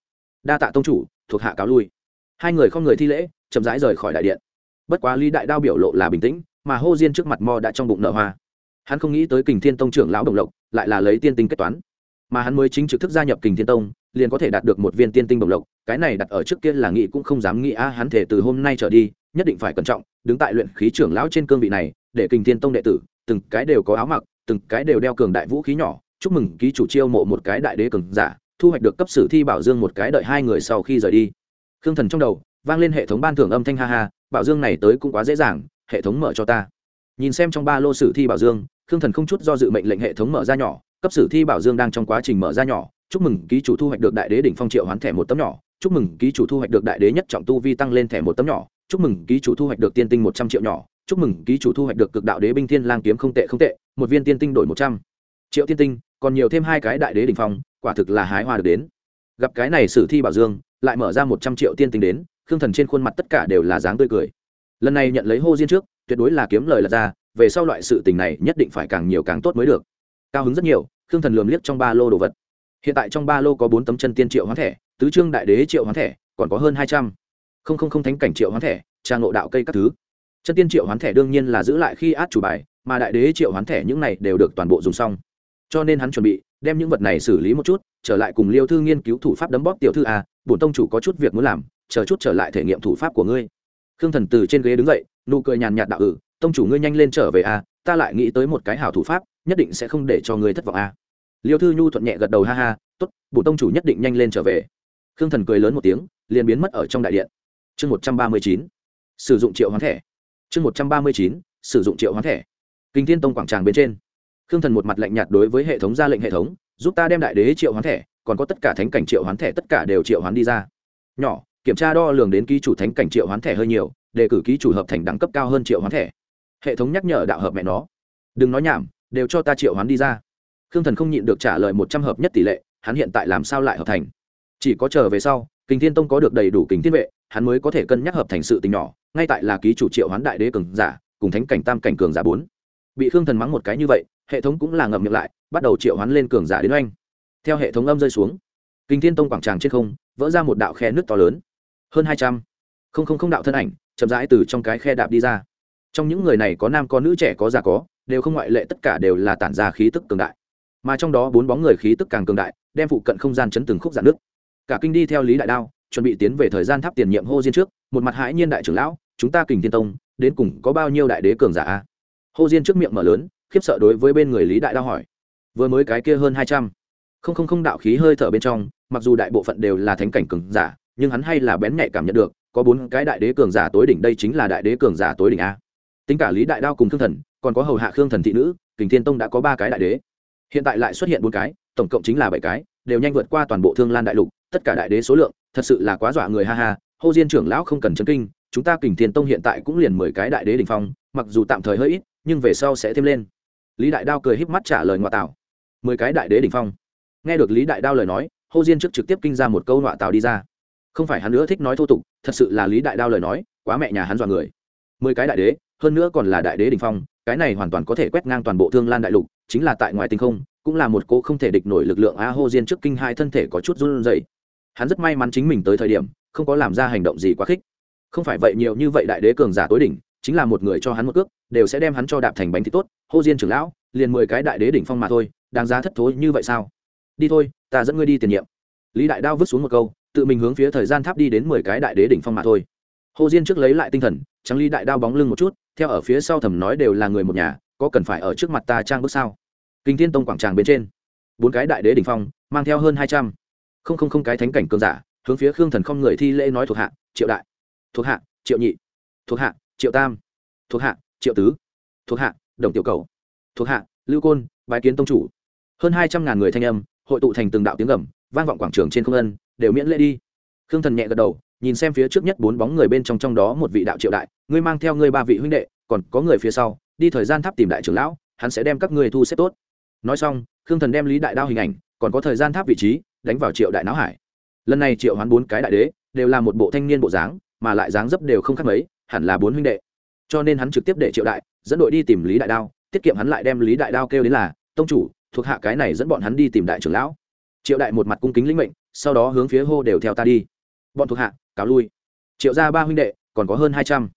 Đa tạ tông chủ, thuộc hạ cáo lui. Hai người không người thi lễ, chậm rãi rời khỏi đại điện. Bất quá lý đại đao biểu lộ là bình tĩnh, mà hô diên trước mặt mo đã trong bụng nợ hoa. Hắn không nghĩ tới kình thiên tông trưởng lão đồng lộc lại là lấy tiên tinh kết toán. Mà hắn mới chính trực thức gia nhập kình thiên tông, liền có thể đạt được một viên tiên tinh đồng lộc, cái này đặt ở trước kia là nghĩ cũng không dám nghĩ, a, hắn thể từ hôm nay trở đi, nhất định phải cẩn trọng, đứng tại luyện khí trưởng lão trên cương vị này, để kình thiên tông đệ tử, từng cái đều có áo mặc từng cái đều đeo cường đại vũ khí nhỏ, chúc mừng ký chủ chiêu mộ một cái đại đế cường giả, thu hoạch được cấp sử thi bảo dương một cái đợi hai người sau khi rời đi. Khương thần trong đầu, vang lên hệ thống ban thưởng âm thanh ha ha, bảo dương này tới cũng quá dễ dàng, hệ thống mở cho ta. Nhìn xem trong ba lô sử thi bảo dương, khương thần không chút do dự mệnh lệnh hệ thống mở ra nhỏ, cấp sử thi bảo dương đang trong quá trình mở ra nhỏ, chúc mừng ký chủ thu hoạch được đại đế đỉnh phong triệu hoán thẻ một tấm nhỏ, chúc mừng ký chủ thu hoạch được đại đế nhất trọng tu vi tăng lên thẻ một tấm nhỏ, chúc mừng ký chủ thu hoạch được tiên tinh một trăm triệu nhỏ chúc mừng ký chủ thu hoạch được cực đạo đế binh thiên lang kiếm không tệ không tệ, một viên tiên tinh đổi một trăm. Triệu tiên tinh, còn nhiều thêm hai cái đại đế đ ỉ n h phong, quả thực là hái hoa được đến. Gặp cái này sử thi bảo dương, lại mở ra một trăm triệu tiên tinh đến, khương thần trên khuôn mặt tất cả đều là dáng tươi cười. Lần này nhận lấy hô diên trước, tuyệt đối là kiếm lời lật ra, về sau loại sự tình này nhất định phải càng nhiều càng tốt mới được. Cao hứng rất nhiều, khương thần lườm liếc trong ba lô đồ vật. Hiện tại trong ba lô có bốn tấm chân tiên triệu hoán thẻ, tứ trương đại đế triệu hoán thẻ, còn có hơn hai trăm. Không không không thánh cảnh triệu hoán thẻ, trang ngộ đạo cây các thứ chân tiên triệu hoán thẻ đương nhiên là giữ lại khi át chủ bài, mà đại đế triệu hoán thẻ những này đều được toàn bộ dùng xong. Cho nên hắn chuẩn bị đem những vật này xử lý một chút, trở lại cùng liêu thư nghiên cứu thủ pháp đấm bóp tiểu thư a, bổn tông chủ có chút việc muốn làm, chờ chút trở lại thể nghiệm thủ pháp của ngươi. Khương thần từ trên ghế đứng dậy, nụ cười nhàn nhạt đạo ử tông chủ ngươi nhanh lên trở về a, ta lại nghĩ tới một cái hảo thủ pháp, nhất định sẽ không để cho ngươi thất vọng a. Liêu thư nhu thuận nhẹ gật đầu ha ha t ố t bổn tông chủ nhất định nhanh lên trở về. Khương thần cười lớn một tiếng, liền biến mất ở trong đại điện. Chương một trăm ba mươi chín, sử dụng triệu hoán thẻ chương một trăm ba mươi chín, sử dụng triệu hoán thẻ. Kinh thiên tông quảng tràng bên trên. Khương thần một mặt lạnh nhạt đối với hệ thống ra lệnh hệ thống, giúp ta đem đại đế triệu hoán thẻ, còn có tất cả thánh cảnh triệu hoán thẻ tất cả đều triệu hoán đi ra. Nhỏ, kiểm tra đo lường đến ký chủ thánh cảnh triệu hoán thẻ hơi nhiều, đề cử ký chủ hợp thành đẳng cấp cao hơn triệu hoán thẻ. Hệ thống nhắc nhở đạo hợp mẹ nó. Đừng nói nhảm, đều cho ta triệu hoán đi ra. Khương thần không nhịn được trả lời một trăm hợp nhất tỷ lệ, hắn hiện tại làm sao lại hợp thành? Chỉ có chờ về sau kình thiên tông có được đầy đủ kính thiên vệ, hắn mới có thể cân nhắc hợp thành sự tình nhỏ ngay tại là ký chủ triệu hoán đại đế cường giả, cùng thánh cảnh tam cảnh cường giả bốn. Bị khương thần mắng một cái như vậy, hệ thống cũng là ngậm miệng lại, bắt đầu triệu hoán lên cường giả đến oanh. Theo hệ thống âm rơi xuống, kinh thiên tông quảng tràng trên không, vỡ ra một đạo khe nước to lớn. Hơn hai trăm không không không đạo thân ảnh, chậm rãi từ trong cái khe đạp đi ra. Trong những người này có nam có nữ, trẻ có già có, đều không ngoại lệ, tất cả đều là tản ra khí tức cường đại. Mà trong đó bốn bóng người khí tức càng cường đại, đem phụ cận không gian chấn từng khúc giãn nước cả kinh đi theo lý đại đao chuẩn bị tiến về thời gian tháp tiền nhiệm hô diên trước, một mặt hãi nhiên đại trưởng lão, chúng ta kình thiên tông, đến cùng có bao nhiêu đại đế cường giả a? Hô diên trước miệng mở lớn, khiếp sợ đối với bên người lý đại đao hỏi. Vừa mới cái kia hơn hai trăm. Không không không đạo khí hơi thở bên trong, mặc dù đại bộ phận đều là thánh cảnh cường giả, nhưng hắn hay là bén nhạy cảm nhận được, có bốn cái đại đế cường giả tối đỉnh đây chính là đại đế cường giả tối đỉnh a. Tính cả lý đại đao cùng thương thần, còn có hầu hạ khương thần thị nữ, kình thiên tông đã có ba cái đại đế. Hiện tại lại xuất hiện bốn cái, tổng cộng chính là bảy cái, đều nhanh vượt qua toàn bộ thương lan đại lục tất cả đại đế số lượng, thật sự là quá dọa người, ha ha. Hô diên trưởng lão không cần chấn kinh, chúng ta kình thiên tông hiện tại cũng liền mười cái đại đế đ ỉ n h phong, mặc dù tạm thời hơi ít, nhưng về sau sẽ thêm lên. Lý đại đao cười híp mắt trả lời ngoại tảo. Mười cái đại đế đ ỉ n h phong. Nghe được lý đại đao lời nói, hô diên trước trực tiếp kinh ra một câu ngoại tảo đi ra. Không phải hắn nữa thích nói thô tục, thật sự là lý đại đao lời nói, quá mẹ nhà hắn dọa người. Mười cái đại đế, hơn nữa còn là đại đế đ ỉ n h phong, cái này hoàn toàn có thể quét ngang toàn bộ thương lan đại lục, chính là tại ngoại tinh không, cũng là một cô không thể địch nổi lực lượng. A, hô diên trước kinh hai thân thể có chút run rẩy hắn rất may mắn chính mình tới thời điểm, không có làm ra hành động gì quá khích. Không phải vậy nhiều như vậy đại đế cường giả tối đỉnh, chính là một người cho hắn một cước, đều sẽ đem hắn cho đạp thành bánh thịt tốt. Hô diên trưởng lão, liền mười cái đại đế đỉnh phong mà thôi, đáng giá thất thối như vậy sao? Đi thôi, ta dẫn ngươi đi tiền nhiệm. Lý đại đao vứt xuống một câu, tự mình hướng phía thời gian tháp đi đến mười cái đại đế đỉnh phong mà thôi. Hồ diên trước lấy lại tinh thần, trắng lý đại đao bóng lưng một chút, theo ở phía sau thầm nói đều là người một nhà, có cần phải ở trước mặt ta trang bước sao? Kinh thiên tông quảng tràng bên trên, bốn cái đại đế đỉnh phong, mang theo hơn hai trăm không không không cái thánh cảnh cường giả, hướng phía khương thần không người thi lễ nói thuộc hạ, triệu đại, thuộc hạ, triệu nhị, thuộc hạ, triệu tam, thuộc hạ, triệu tứ, thuộc hạ, đồng tiểu cầu, thuộc hạ, lưu côn, bái kiến tông chủ. Hơn hai trăm ngàn người thanh âm, hội tụ thành từng đạo tiếng gầm, vang vọng quảng trường trên không ân, đều miễn lễ đi. Khương thần nhẹ gật đầu, nhìn xem phía trước nhất bốn bóng người bên trong trong đó một vị đạo triệu đại, ngươi mang theo ngươi ba vị huynh đệ, còn có người phía sau, đi thời gian tháp tìm đại trưởng lão, hắn sẽ đem các ngươi thu xếp tốt. Nói xong, khương thần đem lý đại đao hình ảnh, còn có thời gian tháp vị trí đánh vào triệu đại não hải. Lần này triệu hoán bốn cái đại đế đều là một bộ thanh niên bộ dáng, mà lại dáng dấp đều không khác mấy, hẳn là bốn huynh đệ. Cho nên hắn trực tiếp để triệu đại, dẫn đội đi tìm lý đại đao, tiết kiệm hắn lại đem lý đại đao kêu đến là, tông chủ, thuộc hạ cái này dẫn bọn hắn đi tìm đại trưởng lão. Triệu đại một mặt cung kính lĩnh mệnh, sau đó hướng phía hô đều theo ta đi. Bọn thuộc hạ, cáo lui. Triệu ra ba huynh đệ, còn có hơn hai trăm.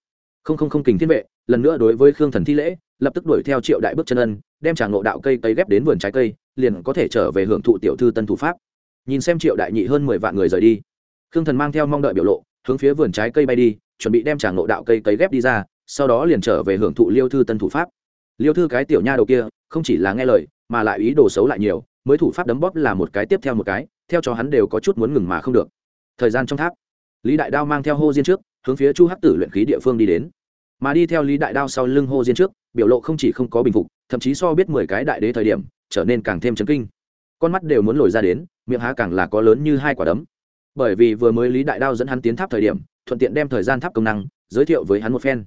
Không không không kình thiên vệ, lần nữa đối với khương thần thi lễ, lập tức đuổi theo triệu đại bước chân ân, đem trà ngộ đạo cây cấy ghép đến vườn trái cây, liền có thể trở về hưởng thụ tiểu thư tân thủ pháp nhìn xem triệu đại nhị hơn mười vạn người rời đi. Khương thần mang theo mong đợi biểu lộ, hướng phía vườn trái cây bay đi, chuẩn bị đem trà ngộ đạo cây cấy ghép đi ra, sau đó liền trở về hưởng thụ liêu thư tân thủ pháp. Liêu thư cái tiểu nha đầu kia, không chỉ là nghe lời, mà lại ý đồ xấu lại nhiều, mới thủ pháp đấm bóp là một cái tiếp theo một cái, theo cho hắn đều có chút muốn ngừng mà không được. Thời gian trong tháp, lý đại đao mang theo hô diên trước, hướng phía chu hắc tử luyện khí địa phương đi đến. Mà đi theo lý đại đao sau lưng hô diên trước, biểu lộ không chỉ không có bình phục, thậm chí so biết mười cái đại đế thời điểm, trở nên càng thêm chấn kinh. Con mắt đều muốn lồi ra đến miệng há càng là có lớn như hai quả đấm. Bởi vì vừa mới lý đại đao dẫn hắn tiến tháp thời điểm, thuận tiện đem thời gian tháp công năng giới thiệu với hắn một phen.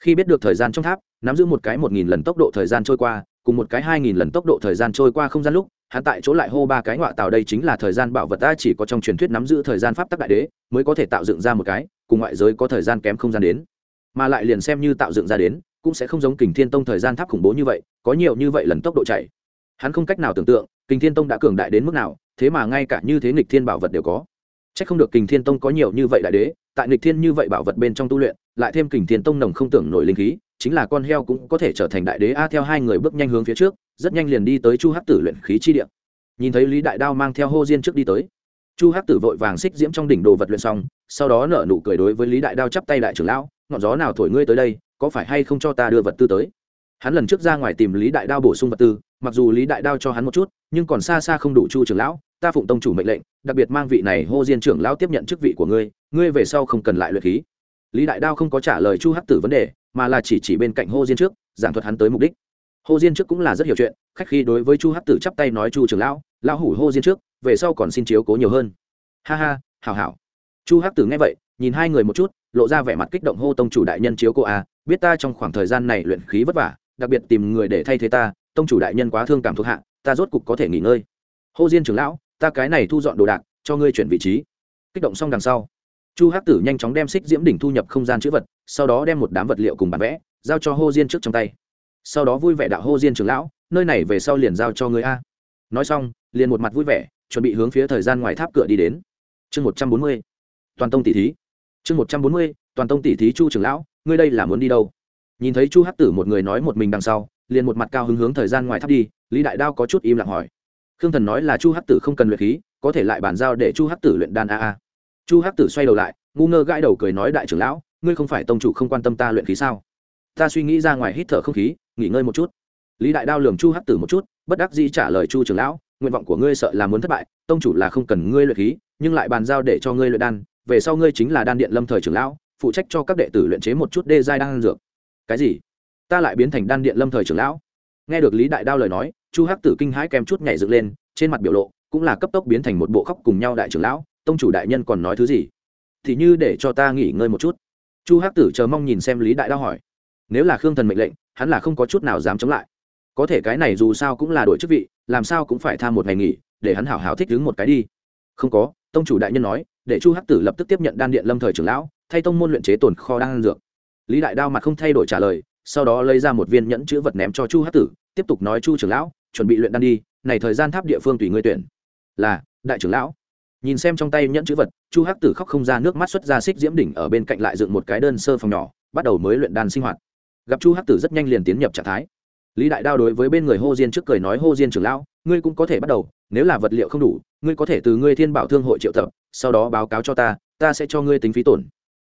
Khi biết được thời gian trong tháp, nắm giữ một cái một nghìn lần tốc độ thời gian trôi qua, cùng một cái hai nghìn lần tốc độ thời gian trôi qua không gian lúc, hắn tại chỗ lại hô ba cái ngọa tạo đây chính là thời gian bảo vật ta chỉ có trong truyền thuyết nắm giữ thời gian pháp tắc đại đế, mới có thể tạo dựng ra một cái, cùng ngoại giới có thời gian kém không gian đến. Mà lại liền xem như tạo dựng ra đến, cũng sẽ không giống kình thiên tông thời gian tháp khủng bố như vậy, có nhiều như vậy lần tốc độ chạy. Hắn không cách nào tưởng tượng kình thiên tông đã cường đại đến mức nào, thế mà ngay cả như thế nghịch thiên bảo vật đều có. C h ắ c không được kình thiên tông có nhiều như vậy đại đế, tại nghịch thiên như vậy bảo vật bên trong tu luyện, lại thêm kình thiên tông nồng không tưởng nổi linh khí, chính là con heo cũng có thể trở thành đại đế a theo hai người bước nhanh hướng phía trước, rất nhanh liền đi tới chu hắc tử luyện khí chi điện nhìn thấy lý đại đao mang theo hô diên trước đi tới, chu hắc tử vội vàng xích diễm trong đỉnh đồ vật luyện xong, sau đó nở nụ cười đối với lý đại đao chắp tay đại trưởng lão, ngọn gió nào thổi ngươi tới đây, có phải hay không cho ta đưa vật tư tới? Hắn lần trước ra ngoài tìm lý đại đao bổ sung vật tư mặc dù lý đại đao cho hắn một chút, nhưng còn xa xa không đủ chu trưởng lão, ta phụng tông chủ mệnh lệnh, đặc biệt mang vị này hô diên trưởng lão tiếp nhận chức vị của ngươi ngươi về sau không cần lại luyện khí. Lý đại đao không có trả lời chu hắc tử vấn đề, mà là chỉ chỉ bên cạnh hô diên trước, giảng thuật hắn tới mục đích. Hô diên trước cũng là rất hiểu chuyện, khách khi đối với chu hắc tử chắp tay nói chu trưởng lão lão hủ hô diên trước, về sau còn xin chiếu cố nhiều hơn. Ha ha, hảo hảo. Chu hắc tử nghe vậy, nhìn hai người một chút, lộ ra vẻ mặt kích động hô tông chủ đại nhân chiếu cô a à, biết ta trong khoảng thời gian này luyện khí vất vả, đặc biệt tìm người để thay thế ta tông chủ đại nhân quá thương cảm thuộc hạ, ta rốt cục có thể nghỉ ngơi. Hô diên trưởng lão, ta cái này thu dọn đồ đạc, cho ngươi chuyển vị trí. Kích động xong đằng sau, chu hắc tử nhanh chóng đem xích diễm đỉnh thu nhập không gian chữ vật, sau đó đem một đám vật liệu cùng bản vẽ giao cho hô diên trước trong tay. Sau đó vui vẻ đạo hô diên trưởng lão, nơi này về sau liền giao cho người a. Nói xong, liền một mặt vui vẻ, chuẩn bị hướng phía thời gian ngoài tháp cửa đi đến. Chương một trăm bốn mươi, toàn tông tỷ thí. Chương một trăm bốn mươi, toàn tông tỷ thí chu trưởng lão, ngươi đây là muốn đi đâu? Nhìn thấy chu hắc tử một người nói một mình đằng sau liền một mặt cao hứng hướng thời gian ngoài tháp đi, lý đại đao có chút im lặng hỏi. Khương thần nói là chu hắc tử không cần luyện khí, có thể lại bàn giao để chu hắc tử luyện đan a a. Chu hắc tử xoay đầu lại, ngu ngơ gãi đầu cười nói, đại trưởng lão, ngươi không phải tông chủ không quan tâm ta luyện khí sao? Ta suy nghĩ ra ngoài hít thở không khí, nghỉ ngơi một chút. Lý đại đao lường chu hắc tử một chút, bất đắc dĩ trả lời, chu trưởng lão, nguyện vọng của ngươi sợ là muốn thất bại, tông chủ là không cần ngươi luyện khí, nhưng lại bàn giao để cho ngươi luyện đan, về sau ngươi chính là đan điện lâm thời trưởng lão, phụ trách cho các đệ tử luyện chế một chút đê giai đan dược. Cái gì? Ta lại biến thành đan điện lâm thời trưởng lão. Nghe được lý đại đao lời nói, chu hắc tử kinh hãi kèm chút nhảy dựng lên, trên mặt biểu lộ cũng là cấp tốc biến thành một bộ khóc cùng nhau đại trưởng lão, tông chủ đại nhân còn nói thứ gì? Thì như để cho ta nghỉ ngơi một chút. Chu hắc tử chờ mong nhìn xem lý đại đao hỏi. Nếu là khương thần mệnh lệnh, hắn là không có chút nào dám chống lại. Có thể cái này dù sao cũng là đổi chức vị, làm sao cũng phải tham một ngày nghỉ, để hắn hảo hảo thích đứng một cái đi. Không có, tông chủ đại nhân nói, để chu hắc tử lập tức tiếp nhận đan điện lâm thời trưởng lão, thay tông môn luyện chế tồn kho đan dược. Lý đại đao mặt không thay đổi trả lời sau đó lấy ra một viên nhẫn chữ vật ném cho chu hắc tử, tiếp tục nói, chu trưởng lão, chuẩn bị luyện đan đi, này thời gian tháp địa phương tùy ngươi tuyển. Là, đại trưởng lão. Nhìn xem trong tay nhẫn chữ vật, chu hắc tử khóc không ra nước mắt xuất ra xích diễm đỉnh ở bên cạnh lại dựng một cái đơn sơ phòng nhỏ, bắt đầu mới luyện đan sinh hoạt. Gặp chu hắc tử rất nhanh liền tiến nhập trạng thái. Lý đại đao đối với bên người hô diên trước cười nói, hô diên trưởng lão, ngươi cũng có thể bắt đầu, nếu là vật liệu không đủ, ngươi có thể từ ngươi thiên bảo thương hội triệu tập, sau đó báo cáo cho ta ta sẽ cho ngươi tính phí tổn.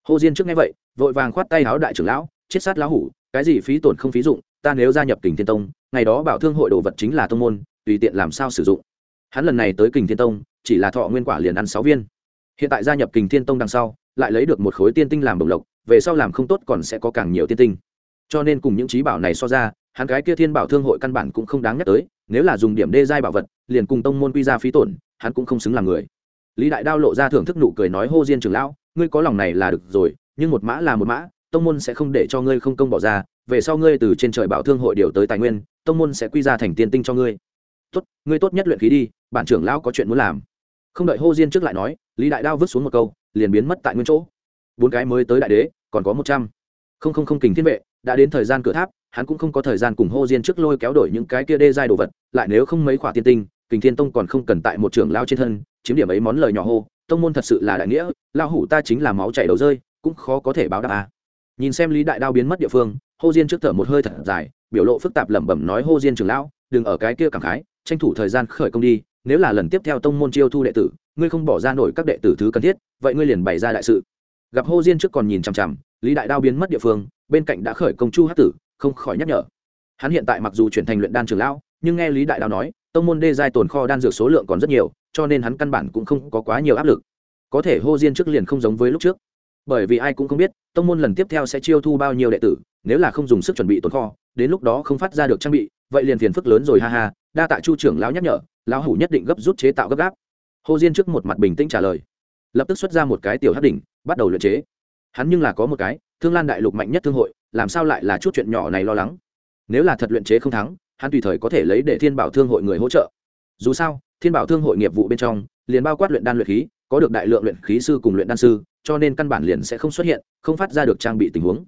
Hô diên trước nghe vậy, vội vàng khoát tay áo đại trưởng lão chết sát lão hủ, cái gì phí tổn không phí dụng, ta nếu gia nhập kình thiên tông, ngày đó bảo thương hội đồ vật chính là tông môn, tùy tiện làm sao sử dụng. Hắn lần này tới kình thiên tông, chỉ là thọ nguyên quả liền ăn sáu viên. Hiện tại gia nhập kình thiên tông đằng sau, lại lấy được một khối tiên tinh làm bồng lộc, về sau làm không tốt còn sẽ có càng nhiều tiên tinh. Cho nên cùng những trí bảo này so ra, hắn cái kia thiên bảo thương hội căn bản cũng không đáng nhắc tới, nếu là dùng điểm đê giai bảo vật, liền cùng tông môn quy ra phí tổn, hắn cũng không xứng làm người. Lý đại đao lộ ra thưởng thức nụ cười nói, hô diên trưởng lão, ngươi có lòng này là được rồi, nhưng một mã là một mã tông môn sẽ không để cho ngươi không công bỏ ra, về sau ngươi từ trên trời bảo thương hội điều tới tài nguyên, tông môn sẽ quy ra thành tiên tinh cho ngươi. Tốt ngươi tốt nhất luyện khí đi, bản trưởng lão có chuyện muốn làm. Không đợi hô diên trước lại nói, lý đại đao vứt xuống một câu, liền biến mất tại nguyên chỗ. Bốn cái mới tới đại đế, còn có một trăm. Không không không kình thiên vệ, đã đến thời gian cửa tháp, hắn cũng không có thời gian cùng hô diên trước lôi kéo đổi những cái kia đê giai đồ vật, lại nếu không mấy khỏa tiên tinh, kình thiên tông còn không cần tại một trưởng lao trên thân, chiếm điểm ấy món lời nhỏ hô, tông môn thật sự là đại nghĩa lao hủ ta chính là máu chảy đầu rơi, cũng khó có thể báo đáp à nhìn xem lý đại đao biến mất địa phương, hô diên trước thở một hơi thật dài, biểu lộ phức tạp lẩm bẩm nói, hô diên trưởng lão, đừng ở cái kia cảm khái, tranh thủ thời gian khởi công đi, nếu là lần tiếp theo tông môn chiêu thu đệ tử, ngươi không bỏ ra nổi các đệ tử thứ cần thiết, vậy ngươi liền bày ra đại sự. Gặp hô diên trước còn nhìn chằm chằm, lý đại đao biến mất địa phương, bên cạnh đã khởi công chu hát tử, không khỏi nhắc nhở. Hắn hiện tại mặc dù chuyển thành luyện đan trường lão, nhưng nghe lý đại đao nói, tông môn đê giai tồn kho đan dược số lượng còn rất nhiều, cho nên hắn căn bản cũng không có quá nhiều áp lực. Có thể hô diên trước liền không giống với lúc trước bởi vì ai cũng không biết, tông môn lần tiếp theo sẽ chiêu thu bao nhiêu đệ tử, nếu là không dùng sức chuẩn bị tồn kho, đến lúc đó không phát ra được trang bị, vậy liền phiền phức lớn rồi, ha ha, đa tạ chu trưởng lão nhắc nhở, lão hủ nhất định gấp rút chế tạo gấp gáp. Hồ diên trước một mặt bình tĩnh trả lời, lập tức xuất ra một cái tiểu hát đỉnh, bắt đầu luyện chế. Hắn nhưng là có một cái, thương lan đại lục mạnh nhất thương hội, làm sao lại là chút chuyện nhỏ này lo lắng? Nếu là thật luyện chế không thắng, hắn tùy thời có thể lấy để thiên bảo thương hội người hỗ trợ. Dù sao, thiên bảo thương hội nghiệp vụ bên trong, liền bao quát luyện đan luyện khí có được đại lượng luyện khí sư cùng luyện đan sư cho nên căn bản liền sẽ không xuất hiện không phát ra được trang bị tình huống.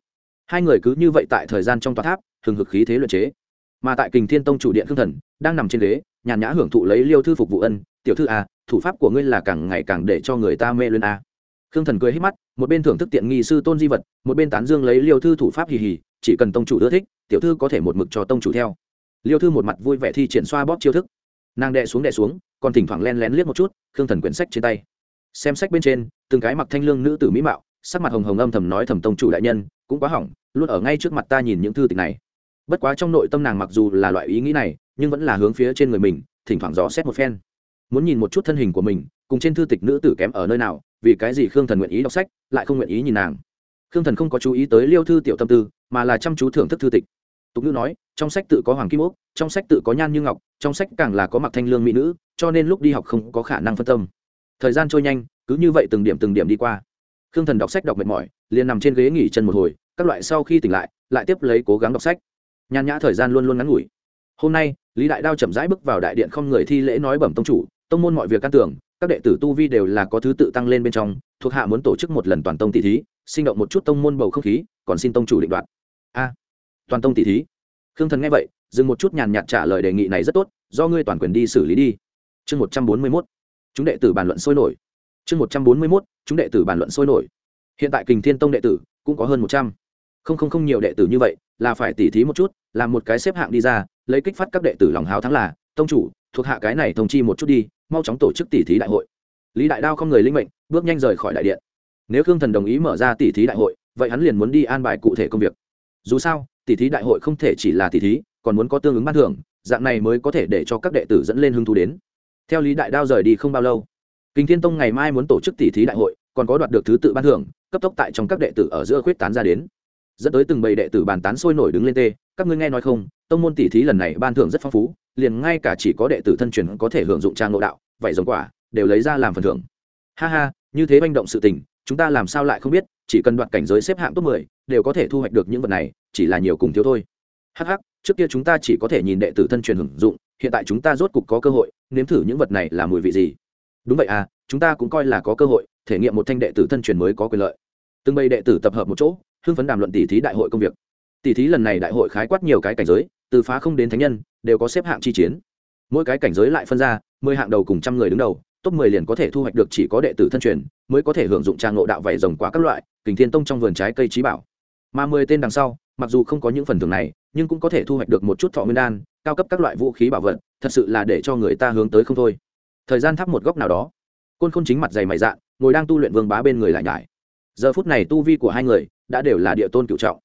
Hai người cứ như vậy tại thời gian trong tòa tháp hừng hực khí thế luyện chế. Mà tại kình thiên tông chủ điện khương thần đang nằm trên ghế nhàn nhã hưởng thụ lấy liêu thư phục vụ ân tiểu thư a à, thủ pháp của ngươi là càng ngày càng để cho người ta mê lên a à. khương thần cười hết mắt một bên thưởng thức tiện nghi sư tôn di vật một bên tán dương lấy liêu thư thủ pháp hì hì chỉ cần tông chủ ưa thích tiểu thư có thể một mực cho tông chủ theo. Liêu thư một mặt vui vẻ thi triển xoa bóp chiêu thức. Nàng đệ xuống đệ xuống còn thỉnh thoảng len lén liếc một chút khương thần quyển sách trên tay xem sách bên trên, từng cái mặc thanh lương nữ tử mỹ mạo, sắc mặt hồng hồng âm thầm nói thầm tông chủ đại nhân, cũng quá hỏng, luôn ở ngay trước mặt ta nhìn những thư tịch này. Bất quá trong nội tâm nàng mặc dù là loại ý nghĩ này, nhưng vẫn là hướng phía trên người mình, thỉnh thoảng dò xét một phen. Muốn nhìn một chút thân hình của mình, cùng trên thư tịch nữ tử kém ở nơi nào, vì cái gì khương thần nguyện ý đọc sách, lại không nguyện ý nhìn nàng. Khương thần không có chú ý tới liêu thư tiểu tâm tư, mà là chăm chú thưởng thức thư tịch. Tục ngữ nói, trong sách tự có hoàng kim ốc trong sách tự có nhan như ngọc, trong sách càng là có mặc thanh lương mỹ nữ, cho nên lúc đi học không có khả năng phân tâm thời gian trôi nhanh, cứ như vậy từng điểm từng điểm đi qua. Khương thần đọc sách đọc mệt mỏi, liền nằm trên ghế nghỉ chân một hồi, các loại sau khi tỉnh lại lại tiếp lấy cố gắng đọc sách. Nhàn nhã thời gian luôn luôn ngắn ngủi. Hôm nay, lý đại đao chậm rãi bước vào đại điện không người thi lễ nói bẩm tông chủ, tông môn mọi việc căn tưởng các đệ tử tu vi đều là có thứ tự tăng lên bên trong, thuộc hạ muốn tổ chức một lần toàn tông tỷ thí, sinh động một chút tông môn bầu không khí, còn xin tông chủ định đoạt. A, toàn tông tỷ thí. Khương thần nghe vậy, dừng một chút nhàn nhạt trả lời đề nghị này rất tốt, do ngươi toàn quyền đi xử lý đi. Chương một trăm bốn mươi mốt chúng đệ tử bàn luận sôi nổi. Chương một trăm bốn mươi mốt, chúng đệ tử bàn luận sôi nổi. Hiện tại kình thiên tông đệ tử cũng có hơn một trăm. Không không không nhiều đệ tử như vậy, là phải tỉ thí một chút, làm một cái xếp hạng đi ra, lấy kích phát các đệ tử lòng háo thắng là, tông chủ, thuộc hạ cái này thông chi một chút đi, mau chóng tổ chức tỉ thí đại hội. Lý đại đao không người linh mệnh, bước nhanh rời khỏi đại điện. Nếu khương thần đồng ý mở ra tỉ thí đại hội, vậy hắn liền muốn đi an bài cụ thể công việc. Dù sao, tỉ thí đại hội không thể chỉ là tỉ thí, còn muốn có tương ứng ban thưởng, dạng này mới có thể để cho các đệ tử dẫn lên hứng thú đến theo lý đại đao rời đi không bao lâu, kinh thiên tông ngày mai muốn tổ chức tỷ thí đại hội, còn có đoạt được thứ tự ban thưởng, cấp tốc tại trong các đệ tử ở giữa khuyết tán ra đến. Dẫn tới từng bầy đệ tử bàn tán sôi nổi đứng lên tê, các ngươi nghe nói không, tông môn tỷ thí lần này ban thưởng rất phong phú, liền ngay cả chỉ có đệ tử thân truyền có thể hưởng dụng trang nội đạo vậy giống quả, đều lấy ra làm phần thưởng. Ha ha, như thế manh động sự tình, chúng ta làm sao lại không biết, chỉ cần đoạt cảnh giới xếp hạng top mười, đều có thể thu hoạch được những vật này, chỉ là nhiều cùng thiếu thôi. Hh trước kia chúng ta chỉ có thể nhìn đệ tử thân truyền hưởng dụng hiện tại chúng ta rốt cục có cơ hội, nếm thử những vật này là mùi vị gì. Đúng vậy à chúng ta cũng coi là có cơ hội, thể nghiệm một thanh đệ tử thân truyền mới có quyền lợi. Từng bầy đệ tử tập hợp một chỗ, hưng phấn đàm luận tỷ thí đại hội công việc. Tỷ thí lần này đại hội khái quát nhiều cái cảnh giới, từ phá không đến thánh nhân, đều có xếp hạng chi chiến. Mỗi cái cảnh giới lại phân ra, mười hạng đầu cùng trăm người đứng đầu, top mười liền có thể thu hoạch được chỉ có đệ tử thân truyền, mới có thể hưởng dụng trang ngộ đạo vảy rồng quả các loại, kình thiên tông trong vườn trái cây trí bảo. Mà mười tên đằng sau, mặc dù không có những phần thưởng này, nhưng cũng có thể thu hoạch được một chút thọ nguyên đan cao cấp các loại vũ khí bảo vật, thật sự là để cho người ta hướng tới không thôi. Thời gian thắp một góc nào đó, côn khôn chính mặt dày mày dạn, ngồi đang tu luyện vương bá bên người lại nhải. Giờ phút này tu vi của hai người đã đều là địa tôn cựu trọng.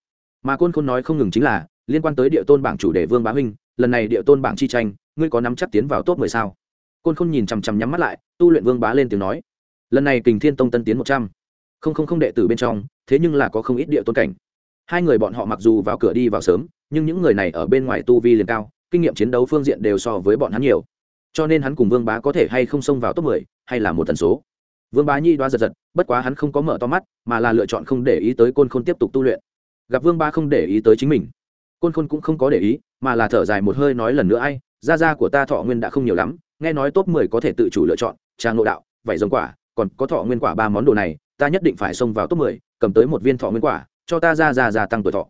Mà côn khôn nói không ngừng chính là, liên quan tới địa tôn bảng chủ đề vương bá huynh, lần này địa tôn bảng chi tranh, ngươi có nắm chắc tiến vào top mười sao? Côn khôn nhìn chằm chằm nhắm mắt lại, tu luyện vương bá lên tiếng nói. Lần này kình thiên tông tân tiến một trăm. Không không không đệ tử bên trong, thế nhưng là có không ít địa tôn cảnh. Hai người bọn họ mặc dù vào cửa đi vào sớm, nhưng những người này ở bên ngoài tu vi liền cao kinh nghiệm chiến đấu phương diện đều so với bọn hắn nhiều. Cho nên hắn cùng vương bá có thể hay không xông vào top mười, hay là một tần số. Vương bá nhi đoá giật giật, bất quá hắn không có mở to mắt, mà là lựa chọn không để ý tới côn khôn tiếp tục tu luyện. Gặp vương bá không để ý tới chính mình, côn khôn cũng không có để ý, mà là thở dài một hơi nói lần nữa ai, gia gia của ta thọ nguyên đã không nhiều lắm, nghe nói top mười có thể tự chủ lựa chọn trang nội đạo vậy giống quả, còn có thọ nguyên quả ba món đồ này, ta nhất định phải xông vào top mười, cầm tới một viên thọ nguyên quả, cho ta ra ra gia tăng tuổi thọ.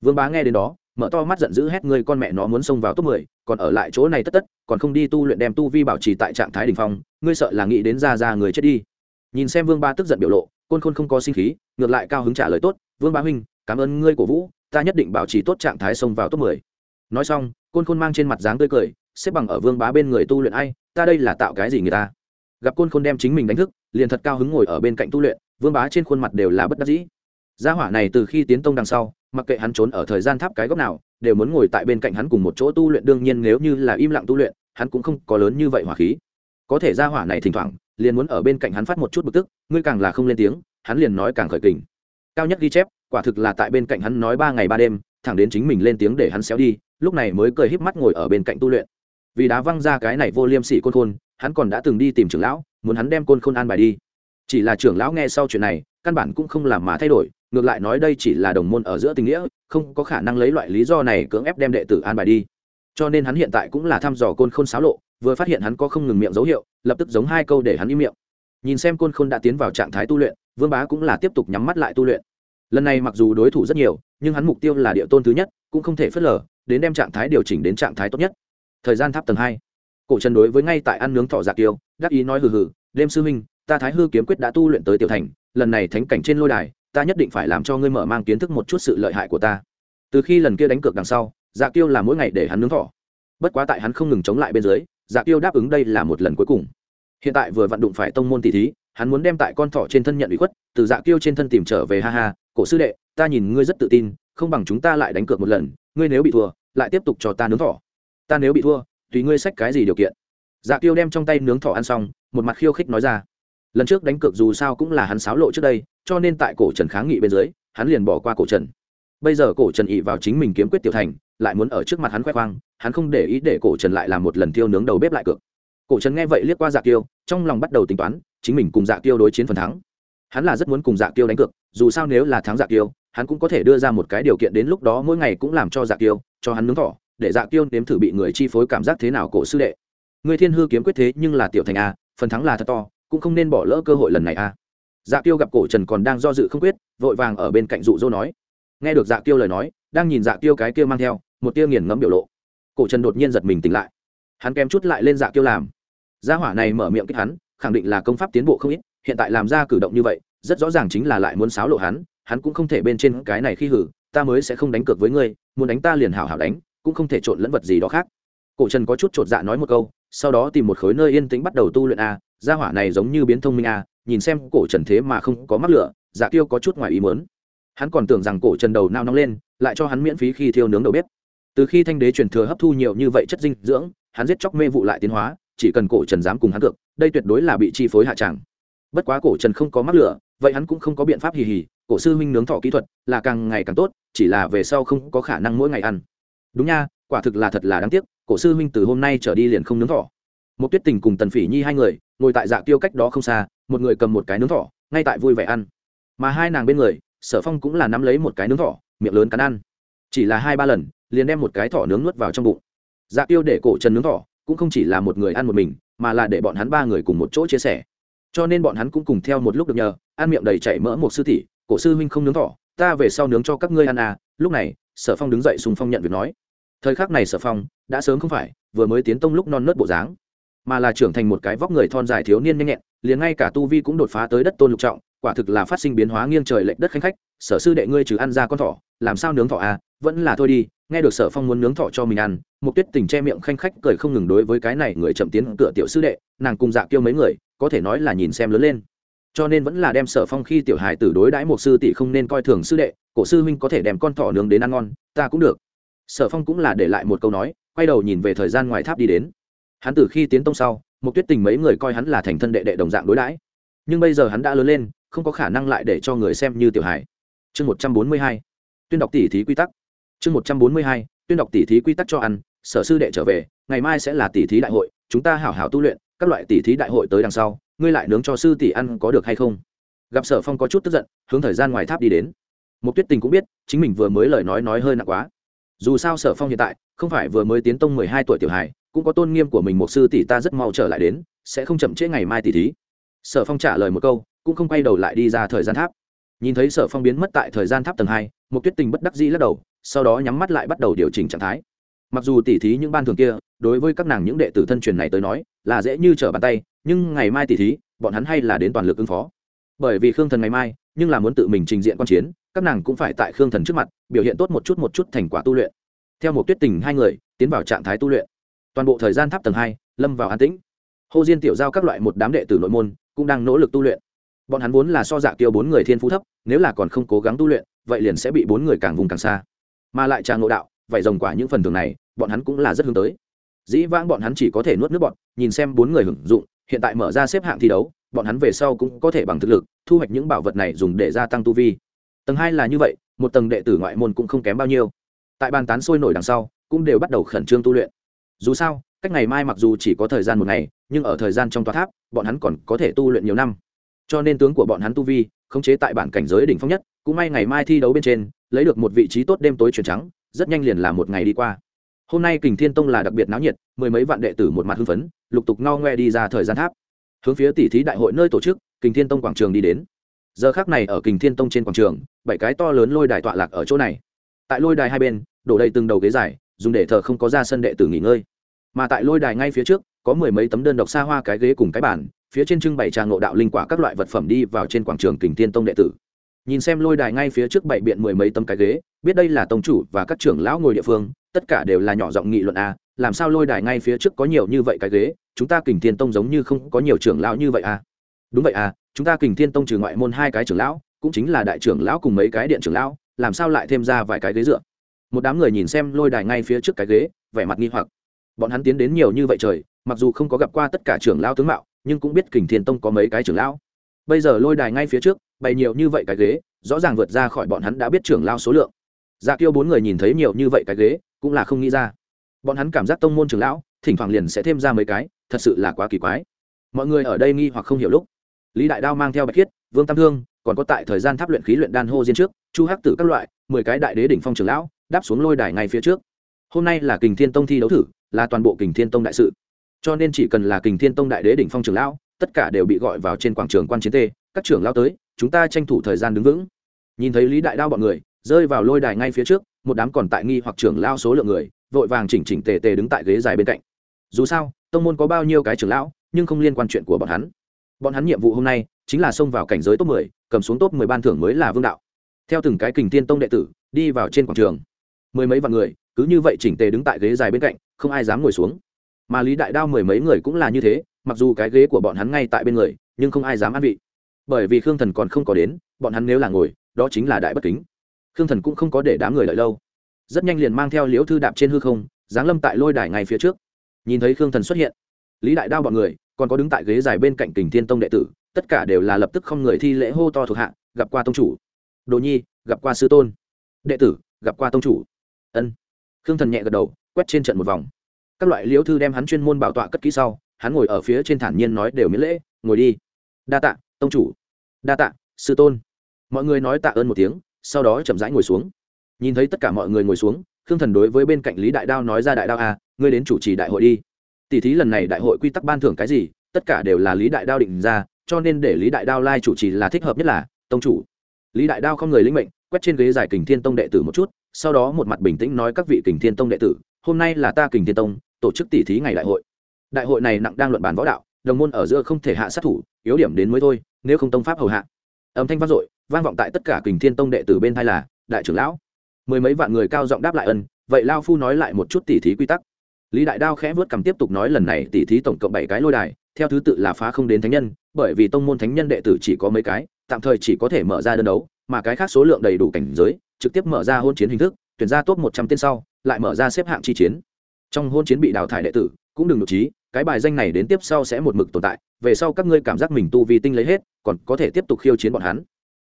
Vương bá nghe đến đó mở to mắt giận dữ hét ngươi con mẹ nó muốn xông vào top mười, còn ở lại chỗ này tất tất, còn không đi tu luyện đem tu vi bảo trì tại trạng thái đỉnh phong, ngươi sợ là nghĩ đến ra ra người chết đi. Nhìn xem vương ba tức giận biểu lộ, côn khôn không có sinh khí, ngược lại cao hứng trả lời tốt, vương bá huynh, cảm ơn ngươi cổ vũ, ta nhất định bảo trì tốt trạng thái xông vào top mười. Nói xong, côn khôn mang trên mặt dáng tươi cười, xếp bằng ở vương bá bên người tu luyện ai, ta đây là tạo cái gì người ta? Gặp côn khôn đem chính mình đánh thức, liền thật cao hứng ngồi ở bên cạnh tu luyện, vương bá trên khuôn mặt đều là bất đắc dĩ. Gia hỏa này từ khi tiến tông đằng sau mặc kệ hắn trốn ở thời gian tháp cái góc nào, đều muốn ngồi tại bên cạnh hắn cùng một chỗ tu luyện. Đương nhiên nếu như là im lặng tu luyện, hắn cũng không có lớn như vậy hỏa khí. Có thể ra hỏa này thỉnh thoảng, liền muốn ở bên cạnh hắn phát một chút bực tức, ngươi càng là không lên tiếng, hắn liền nói càng khởi kình. Cao nhất ghi chép, quả thực là tại bên cạnh hắn nói ba ngày ba đêm, thẳng đến chính mình lên tiếng để hắn xéo đi, lúc này mới cười híp mắt ngồi ở bên cạnh tu luyện. Vì đá văng ra cái này vô liêm sỉ côn khôn, hắn còn đã từng đi tìm trưởng lão, muốn hắn đem côn khôn an bài đi. Chỉ là trưởng lão nghe sau chuyện này, căn bản cũng không làm mà thay đổi ngược lại nói đây chỉ là đồng môn ở giữa tình nghĩa, không có khả năng lấy loại lý do này cưỡng ép đem đệ tử an bài đi. Cho nên hắn hiện tại cũng là thăm dò côn khôn xáo lộ, vừa phát hiện hắn có không ngừng miệng dấu hiệu, lập tức giống hai câu để hắn im miệng. Nhìn xem côn khôn đã tiến vào trạng thái tu luyện, vương bá cũng là tiếp tục nhắm mắt lại tu luyện. Lần này mặc dù đối thủ rất nhiều, nhưng hắn mục tiêu là địa tôn thứ nhất, cũng không thể phớt lờ, đến đem trạng thái điều chỉnh đến trạng thái tốt nhất. Thời gian tháp tầng hai. Cổ trần đối với ngay tại ăn nướng thọ giặc tiêu, đắc ý nói hừ hừ, đêm sư huynh, ta thái hư kiếm quyết đã tu luyện tới tiểu thành, lần này thánh cảnh trên lôi đài ta nhất định phải làm cho ngươi mở mang kiến thức một chút sự lợi hại của ta. Từ khi lần kia đánh cược đằng sau dạ tiêu là mỗi ngày để hắn nướng thỏ. Bất quá tại hắn không ngừng chống lại bên dưới dạ tiêu đáp ứng đây là một lần cuối cùng. Hiện tại vừa vận đụng phải tông môn tỷ thí, hắn muốn đem tại con thỏ trên thân nhận ủy khuất, từ dạ tiêu trên thân tìm trở về, ha ha, cổ sư đệ, ta nhìn ngươi rất tự tin, không bằng chúng ta lại đánh cược một lần, ngươi nếu bị thua, lại tiếp tục cho ta nướng thỏ. Ta nếu bị thua, tùy ngươi xách cái gì điều kiện. Dạ tiêu đem trong tay nướng thỏ ăn xong, một mặt khiêu khích nói ra. Lần trước đánh cược dù sao cũng là hắn xáo lộ trước đây cho nên tại cổ trần kháng nghị bên dưới, hắn liền bỏ qua cổ trần. Bây giờ cổ trần ỵ vào chính mình kiếm quyết tiểu thành, lại muốn ở trước mặt hắn khoe khoang, hắn không để ý để cổ trần lại làm một lần tiêu nướng đầu bếp lại cược. Cổ trần nghe vậy liếc qua dạ tiêu trong lòng bắt đầu tính toán, chính mình cùng dạ tiêu đối chiến phần thắng. Hắn là rất muốn cùng dạ tiêu đánh cược, dù sao nếu là thắng dạ tiêu hắn cũng có thể đưa ra một cái điều kiện đến lúc đó mỗi ngày cũng làm cho dạ tiêu cho hắn nướng thỏ, để dạ tiêu nếm thử bị người chi phối cảm giác thế nào cổ sư đệ. Người thiên hư kiếm quyết thế nhưng là tiểu thành a, phần thắng là thật to, cũng không nên bỏ lỡ cơ hội lần này a dạ tiêu gặp cổ trần còn đang do dự không quyết, vội vàng ở bên cạnh dụ dỗ nói. Nghe được dạ tiêu lời nói, đang nhìn dạ tiêu cái kia mang theo, một tia nghiền ngẫm biểu lộ. Cổ trần đột nhiên giật mình tỉnh lại. Hắn kém chút lại lên dạ tiêu làm. Gia hỏa này mở miệng kích hắn, khẳng định là công pháp tiến bộ không ít, hiện tại làm ra cử động như vậy, rất rõ ràng chính là lại muốn xáo lộ hắn hắn cũng không thể bên trên cái này khi hử, ta mới sẽ không đánh cược với ngươi, muốn đánh ta liền hảo hảo đánh, cũng không thể trộn lẫn vật gì đó khác. Cổ trần có chút chột dạ nói một câu, sau đó tìm một khối nơi yên tĩnh bắt đầu tu luyện a gia hỏa này giống như biến thông minh a nhìn xem cổ trần thế mà không có mắc lửa dạ tiêu có chút ngoài ý mớn hắn còn tưởng rằng cổ trần đầu nao nóng lên, lại cho hắn miễn phí khi thiêu nướng đầu bếp. Từ khi thanh đế truyền thừa hấp thu nhiều như vậy chất dinh dưỡng, hắn giết chóc mê vụ lại tiến hóa, chỉ cần cổ trần dám cùng hắn cược, đây tuyệt đối là bị chi phối hạ tràng. Bất quá cổ trần không có mắc lửa, vậy hắn cũng không có biện pháp hì hì, cổ sư huynh nướng thọ kỹ thuật là càng ngày càng tốt, chỉ là về sau không có khả năng mỗi ngày ăn. Đúng nha, quả thực là thật là đáng tiếc, cổ sư huynh từ hôm nay trở đi liền không nướng thọ một tuyết tình cùng tần phỉ nhi hai người, ngồi tại dạ tiêu cách đó không xa, một người cầm một cái nướng thỏ, ngay tại vui vẻ ăn. Mà hai nàng bên người, sở phong cũng là nắm lấy một cái nướng thỏ, miệng lớn cắn ăn. Chỉ là hai ba lần, liền đem một cái thỏ nướng nuốt vào trong bụng. Dạ tiêu để cổ trần nướng thỏ, cũng không chỉ là một người ăn một mình, mà là để bọn hắn ba người cùng một chỗ chia sẻ. Cho nên bọn hắn cũng cùng theo một lúc được nhờ, ăn miệng đầy chảy mỡ một sư tỷ, cổ sư huynh không nướng thỏ, ta về sau nướng cho các ngươi ăn à. Lúc này, sở phong đứng dậy sùng phong nhận việc nói. Thời khắc này sở phong đã sớm không phải, vừa mới tiến tông lúc non nớt bộ dáng mà là trưởng thành một cái vóc người thon dài thiếu niên nhanh nhẹn, liền ngay cả tu vi cũng đột phá tới đất tôn lục trọng, quả thực là phát sinh biến hóa nghiêng trời lệch đất khanh khách. Sở sư đệ ngươi trừ ăn ra con thỏ, làm sao nướng thỏ à? Vẫn là thôi đi, nghe được sở phong muốn nướng thỏ cho mình ăn, mục tuyết tình che miệng khanh khách cười không ngừng đối với cái này người chậm tiến cửa tiểu sư đệ, nàng cùng dạ kêu mấy người, có thể nói là nhìn xem lớn lên. Cho nên vẫn là đem sở phong khi tiểu hài tử đối đãi một sư tỷ không nên coi thường sư đệ, cổ sư huynh có thể đem con thỏ nướng đến ăn ngon, ta cũng được. Sở phong cũng là để lại một câu nói, quay đầu nhìn về thời gian ngoài tháp đi đến hắn từ khi tiến tông sau một tuyết tình mấy người coi hắn là thành thân đệ đệ đồng dạng đối đãi. Nhưng bây giờ hắn đã lớn lên, không có khả năng lại để cho người xem như tiểu hải chương một trăm bốn mươi hai, tuyên đọc tỷ thí quy tắc. Chương một trăm bốn mươi hai, tuyên đọc tỷ thí quy tắc cho ăn, sở sư đệ trở về, ngày mai sẽ là tỷ thí đại hội, chúng ta hảo hảo tu luyện, các loại tỷ thí đại hội tới đằng sau, ngươi lại nướng cho sư tỷ ăn có được hay không? Gặp sở phong có chút tức giận, hướng thời gian ngoài tháp đi đến. Một tuyết tình cũng biết, chính mình vừa mới lời nói nói hơi nặng quá. Dù sao sở phong hiện tại, không phải vừa mới tiến tông mười hai tuổi tiểu hài cũng có tôn nghiêm của mình một sư tỷ ta rất mau trở lại đến, sẽ không chậm trễ ngày mai tỷ thí. Sở phong trả lời một câu, cũng không quay đầu lại đi ra thời gian tháp. Nhìn thấy sở phong biến mất tại thời gian tháp tầng hai một tuyết tình bất đắc dĩ lắc đầu, sau đó nhắm mắt lại bắt đầu điều chỉnh trạng thái. Mặc dù tỷ thí những ban thường kia, đối với các nàng những đệ tử thân truyền này tới nói, là dễ như trở bàn tay, nhưng ngày mai tỷ thí, bọn hắn hay là đến toàn lực ứng phó. Bởi vì khương thần ngày mai, nhưng là muốn tự mình trình diện q u a n chiến, các nàng cũng phải tại khương thần trước mặt, biểu hiện tốt một chút một chút thành quả tu luyện. Theo một tuyết tình hai người, tiến vào trạng thái tu luyện toàn bộ thời gian tháp tầng hai, lâm vào an tĩnh. Hồ diên tiểu giao các loại một đám đệ tử nội môn cũng đang nỗ lực tu luyện. Bọn hắn vốn là so dạ tiêu bốn người thiên phú thấp, nếu là còn không cố gắng tu luyện, vậy liền sẽ bị bốn người càng vùng càng xa. Mà lại trà ngộ đạo vậy rồng quả những phần thường này, bọn hắn cũng là rất hướng tới. Dĩ vãng bọn hắn chỉ có thể nuốt nước bọn nhìn xem bốn người hưởng dụng, hiện tại mở ra xếp hạng thi đấu, bọn hắn về sau cũng có thể bằng thực lực, thu hoạch những bảo vật này dùng để gia tăng tu vi. Tầng hai là như vậy, một tầng đệ tử ngoại môn cũng không kém bao nhiêu. Tại bàn tán sôi nổi đằng sau, cũng đều bắt đầu khẩn trương tu luyện dù sao, cách ngày mai mặc dù chỉ có thời gian một ngày, nhưng ở thời gian trong tòa tháp, bọn hắn còn có thể tu luyện nhiều năm. Cho nên tướng của bọn hắn tu vi, khống chế tại bản cảnh giới đỉnh phong nhất, cũng may ngày mai thi đấu bên trên, lấy được một vị trí tốt đêm tối chuyển trắng, rất nhanh liền là một ngày đi qua. Hôm nay kình thiên tông là đặc biệt náo nhiệt, mười mấy vạn đệ tử một mặt hưng phấn, lục tục ngao ngoe đi ra thời gian tháp. Hướng phía tỷ thí đại hội nơi tổ chức, kình thiên tông quảng trường đi đến. Giờ khác này ở kình thiên tông trên quảng trường, bảy cái to lớn lôi đài tọa lạc ở chỗ này. Tại lôi đài hai bên, đổ đầy từng đầu ghế dài, dùng để thờ không có ra sân đệ tử nghỉ ngơi mà tại lôi đài ngay phía trước, có mười mấy tấm đơn độc xa hoa cái ghế cùng cái bàn, phía trên trưng bày trà ngộ đạo linh quả các loại vật phẩm đi vào trên quảng trường kình tiên tông đệ tử. Nhìn xem lôi đài ngay phía trước bảy biện mười mấy tấm cái ghế, biết đây là tông chủ và các trưởng lão ngồi địa phương, tất cả đều là nhỏ giọng nghị luận a làm sao lôi đài ngay phía trước có nhiều như vậy cái ghế, chúng ta kình thiên tông giống như không có nhiều trưởng lão như vậy a đúng vậy à chúng ta kình thiên tông trừ ngoại môn hai cái trưởng lão, cũng chính là đại trưởng lão cùng mấy cái điện trưởng lão, làm sao lại thêm ra vài cái ghế dựa? Một đám người nhìn xem lôi đài ngay phía trước cái ghế, vẻ mặt nghi hoặc bọn hắn tiến đến nhiều như vậy trời, mặc dù không có gặp qua tất cả trưởng lão tướng mạo, nhưng cũng biết kình thiên tông có mấy cái trưởng lão. Bây giờ lôi đài ngay phía trước, bày nhiều như vậy cái ghế, rõ ràng vượt ra khỏi bọn hắn đã biết trưởng lão số lượng. Dạ kiêu bốn người nhìn thấy nhiều như vậy cái ghế, cũng là không nghĩ ra. Bọn hắn cảm giác tông môn trưởng lão, thỉnh thoảng liền sẽ thêm ra mấy cái, thật sự là quá kỳ quái. Mọi người ở đây nghi hoặc không hiểu lúc, lý đại đao mang theo bạch khiết, vương tam thương, còn có tại thời gian tháp luyện khí luyện đan hô diên trước, chu hắc tử các loại, mười cái đại đế đỉnh phong trưởng lão, đáp xuống lôi đài ngay phía trước. Hôm nay là kình thiên tông thi đấu thử là toàn bộ kình thiên tông đại sự. Cho nên chỉ cần là kình thiên tông đại đế đỉnh phong trường lão tất cả đều bị gọi vào trên quảng trường quan chiến tê các trưởng lao tới chúng ta tranh thủ thời gian đứng vững. Nhìn thấy lý đại đao bọn người rơi vào lôi đài ngay phía trước một đám còn tại nghi hoặc trưởng lao số lượng người vội vàng chỉnh chỉnh tề tề đứng tại ghế dài bên cạnh. Dù sao tông môn có bao nhiêu cái trưởng lão nhưng không liên quan chuyện của bọn hắn. Bọn hắn nhiệm vụ hôm nay chính là xông vào cảnh giới top 10, cầm xuống top 10 ban thưởng mới là vương đạo. Theo từng cái kình tiên tông đệ tử đi vào trên quảng trường. Mười mấy vạn người cứ như vậy chỉnh tề đứng tại ghế dài bên cạnh không ai dám ngồi xuống. Mà lý đại đao mười mấy người cũng là như thế, mặc dù cái ghế của bọn hắn ngay tại bên người, nhưng không ai dám ăn vị. Bởi vì khương thần còn không có đến, bọn hắn nếu là ngồi, đó chính là đại bất kính. Khương thần cũng không có để đám người đợi lâu. Rất nhanh liền mang theo liễu thư đạp trên hư không, giáng lâm tại lôi đài ngay phía trước. Nhìn thấy khương thần xuất hiện, lý đại đao bọn người còn có đứng tại ghế dài bên cạnh kình thiên tông đệ tử, tất cả đều là lập tức không người thi lễ hô to thuộc hạ, gặp qua tông chủ. Đồ nhi, gặp qua sư tôn. Đệ tử, gặp qua tông chủ. Ân. Khương thần nhẹ gật đầu quét trên trận một vòng. Các loại liễu thư đem hắn chuyên môn bảo tọa cất kỹ sau, hắn ngồi ở phía trên thản nhiên nói đều miễn lễ, ngồi đi. Đa tạ, tông chủ. Đa tạ, sư tôn. Mọi người nói tạ ơn một tiếng, sau đó chậm rãi ngồi xuống. Nhìn thấy tất cả mọi người ngồi xuống, khương thần đối với bên cạnh lý đại đao nói ra đại đao à ngươi đến chủ trì đại hội đi. Tỷ thí lần này đại hội quy tắc ban thưởng cái gì, tất cả đều là lý đại đao định ra, cho nên để lý đại đao lai chủ trì là thích hợp nhất là, tông chủ. Lý đại đao không người linh mệnh, quét trên ghế giải kình thiên tông đệ tử một chút, sau đó một mặt bình tĩnh nói các vị kình thiên tông đệ tử hôm nay là ta kình thiên tông, tổ chức tỷ thí ngày đại hội. Đại hội này nặng đang luận bàn võ đạo, đồng môn ở giữa không thể hạ sát thủ, yếu điểm đến mới thôi, nếu không tông pháp hầu hạ. Âm thanh vang dội, vang vọng tại tất cả kình thiên tông đệ tử bên thay là, đại trưởng lão. Mười mấy vạn người cao giọng đáp lại ân, vậy lao phu nói lại một chút tỉ thí quy tắc. Lý đại đao khẽ vớt cầm tiếp tục nói lần này tỉ thí tổng cộng bảy cái lôi đài, theo thứ tự là phá không đến thánh nhân, bởi vì tông môn thánh nhân đệ tử chỉ có mấy cái, tạm thời chỉ có thể mở ra đơn đấu, mà cái khác số lượng đầy đủ cảnh giới, trực tiếp mở ra hôn chiến hình thức tuyển ra top một trăm tên sau, lại mở ra xếp hạng chi chiến. Trong hôn chiến bị đào thải đệ tử, cũng đừng nội trí cái bài danh này đến tiếp sau sẽ một mực tồn tại, về sau các ngươi cảm giác mình tu vi tinh lấy hết, còn có thể tiếp tục khiêu chiến bọn hắn.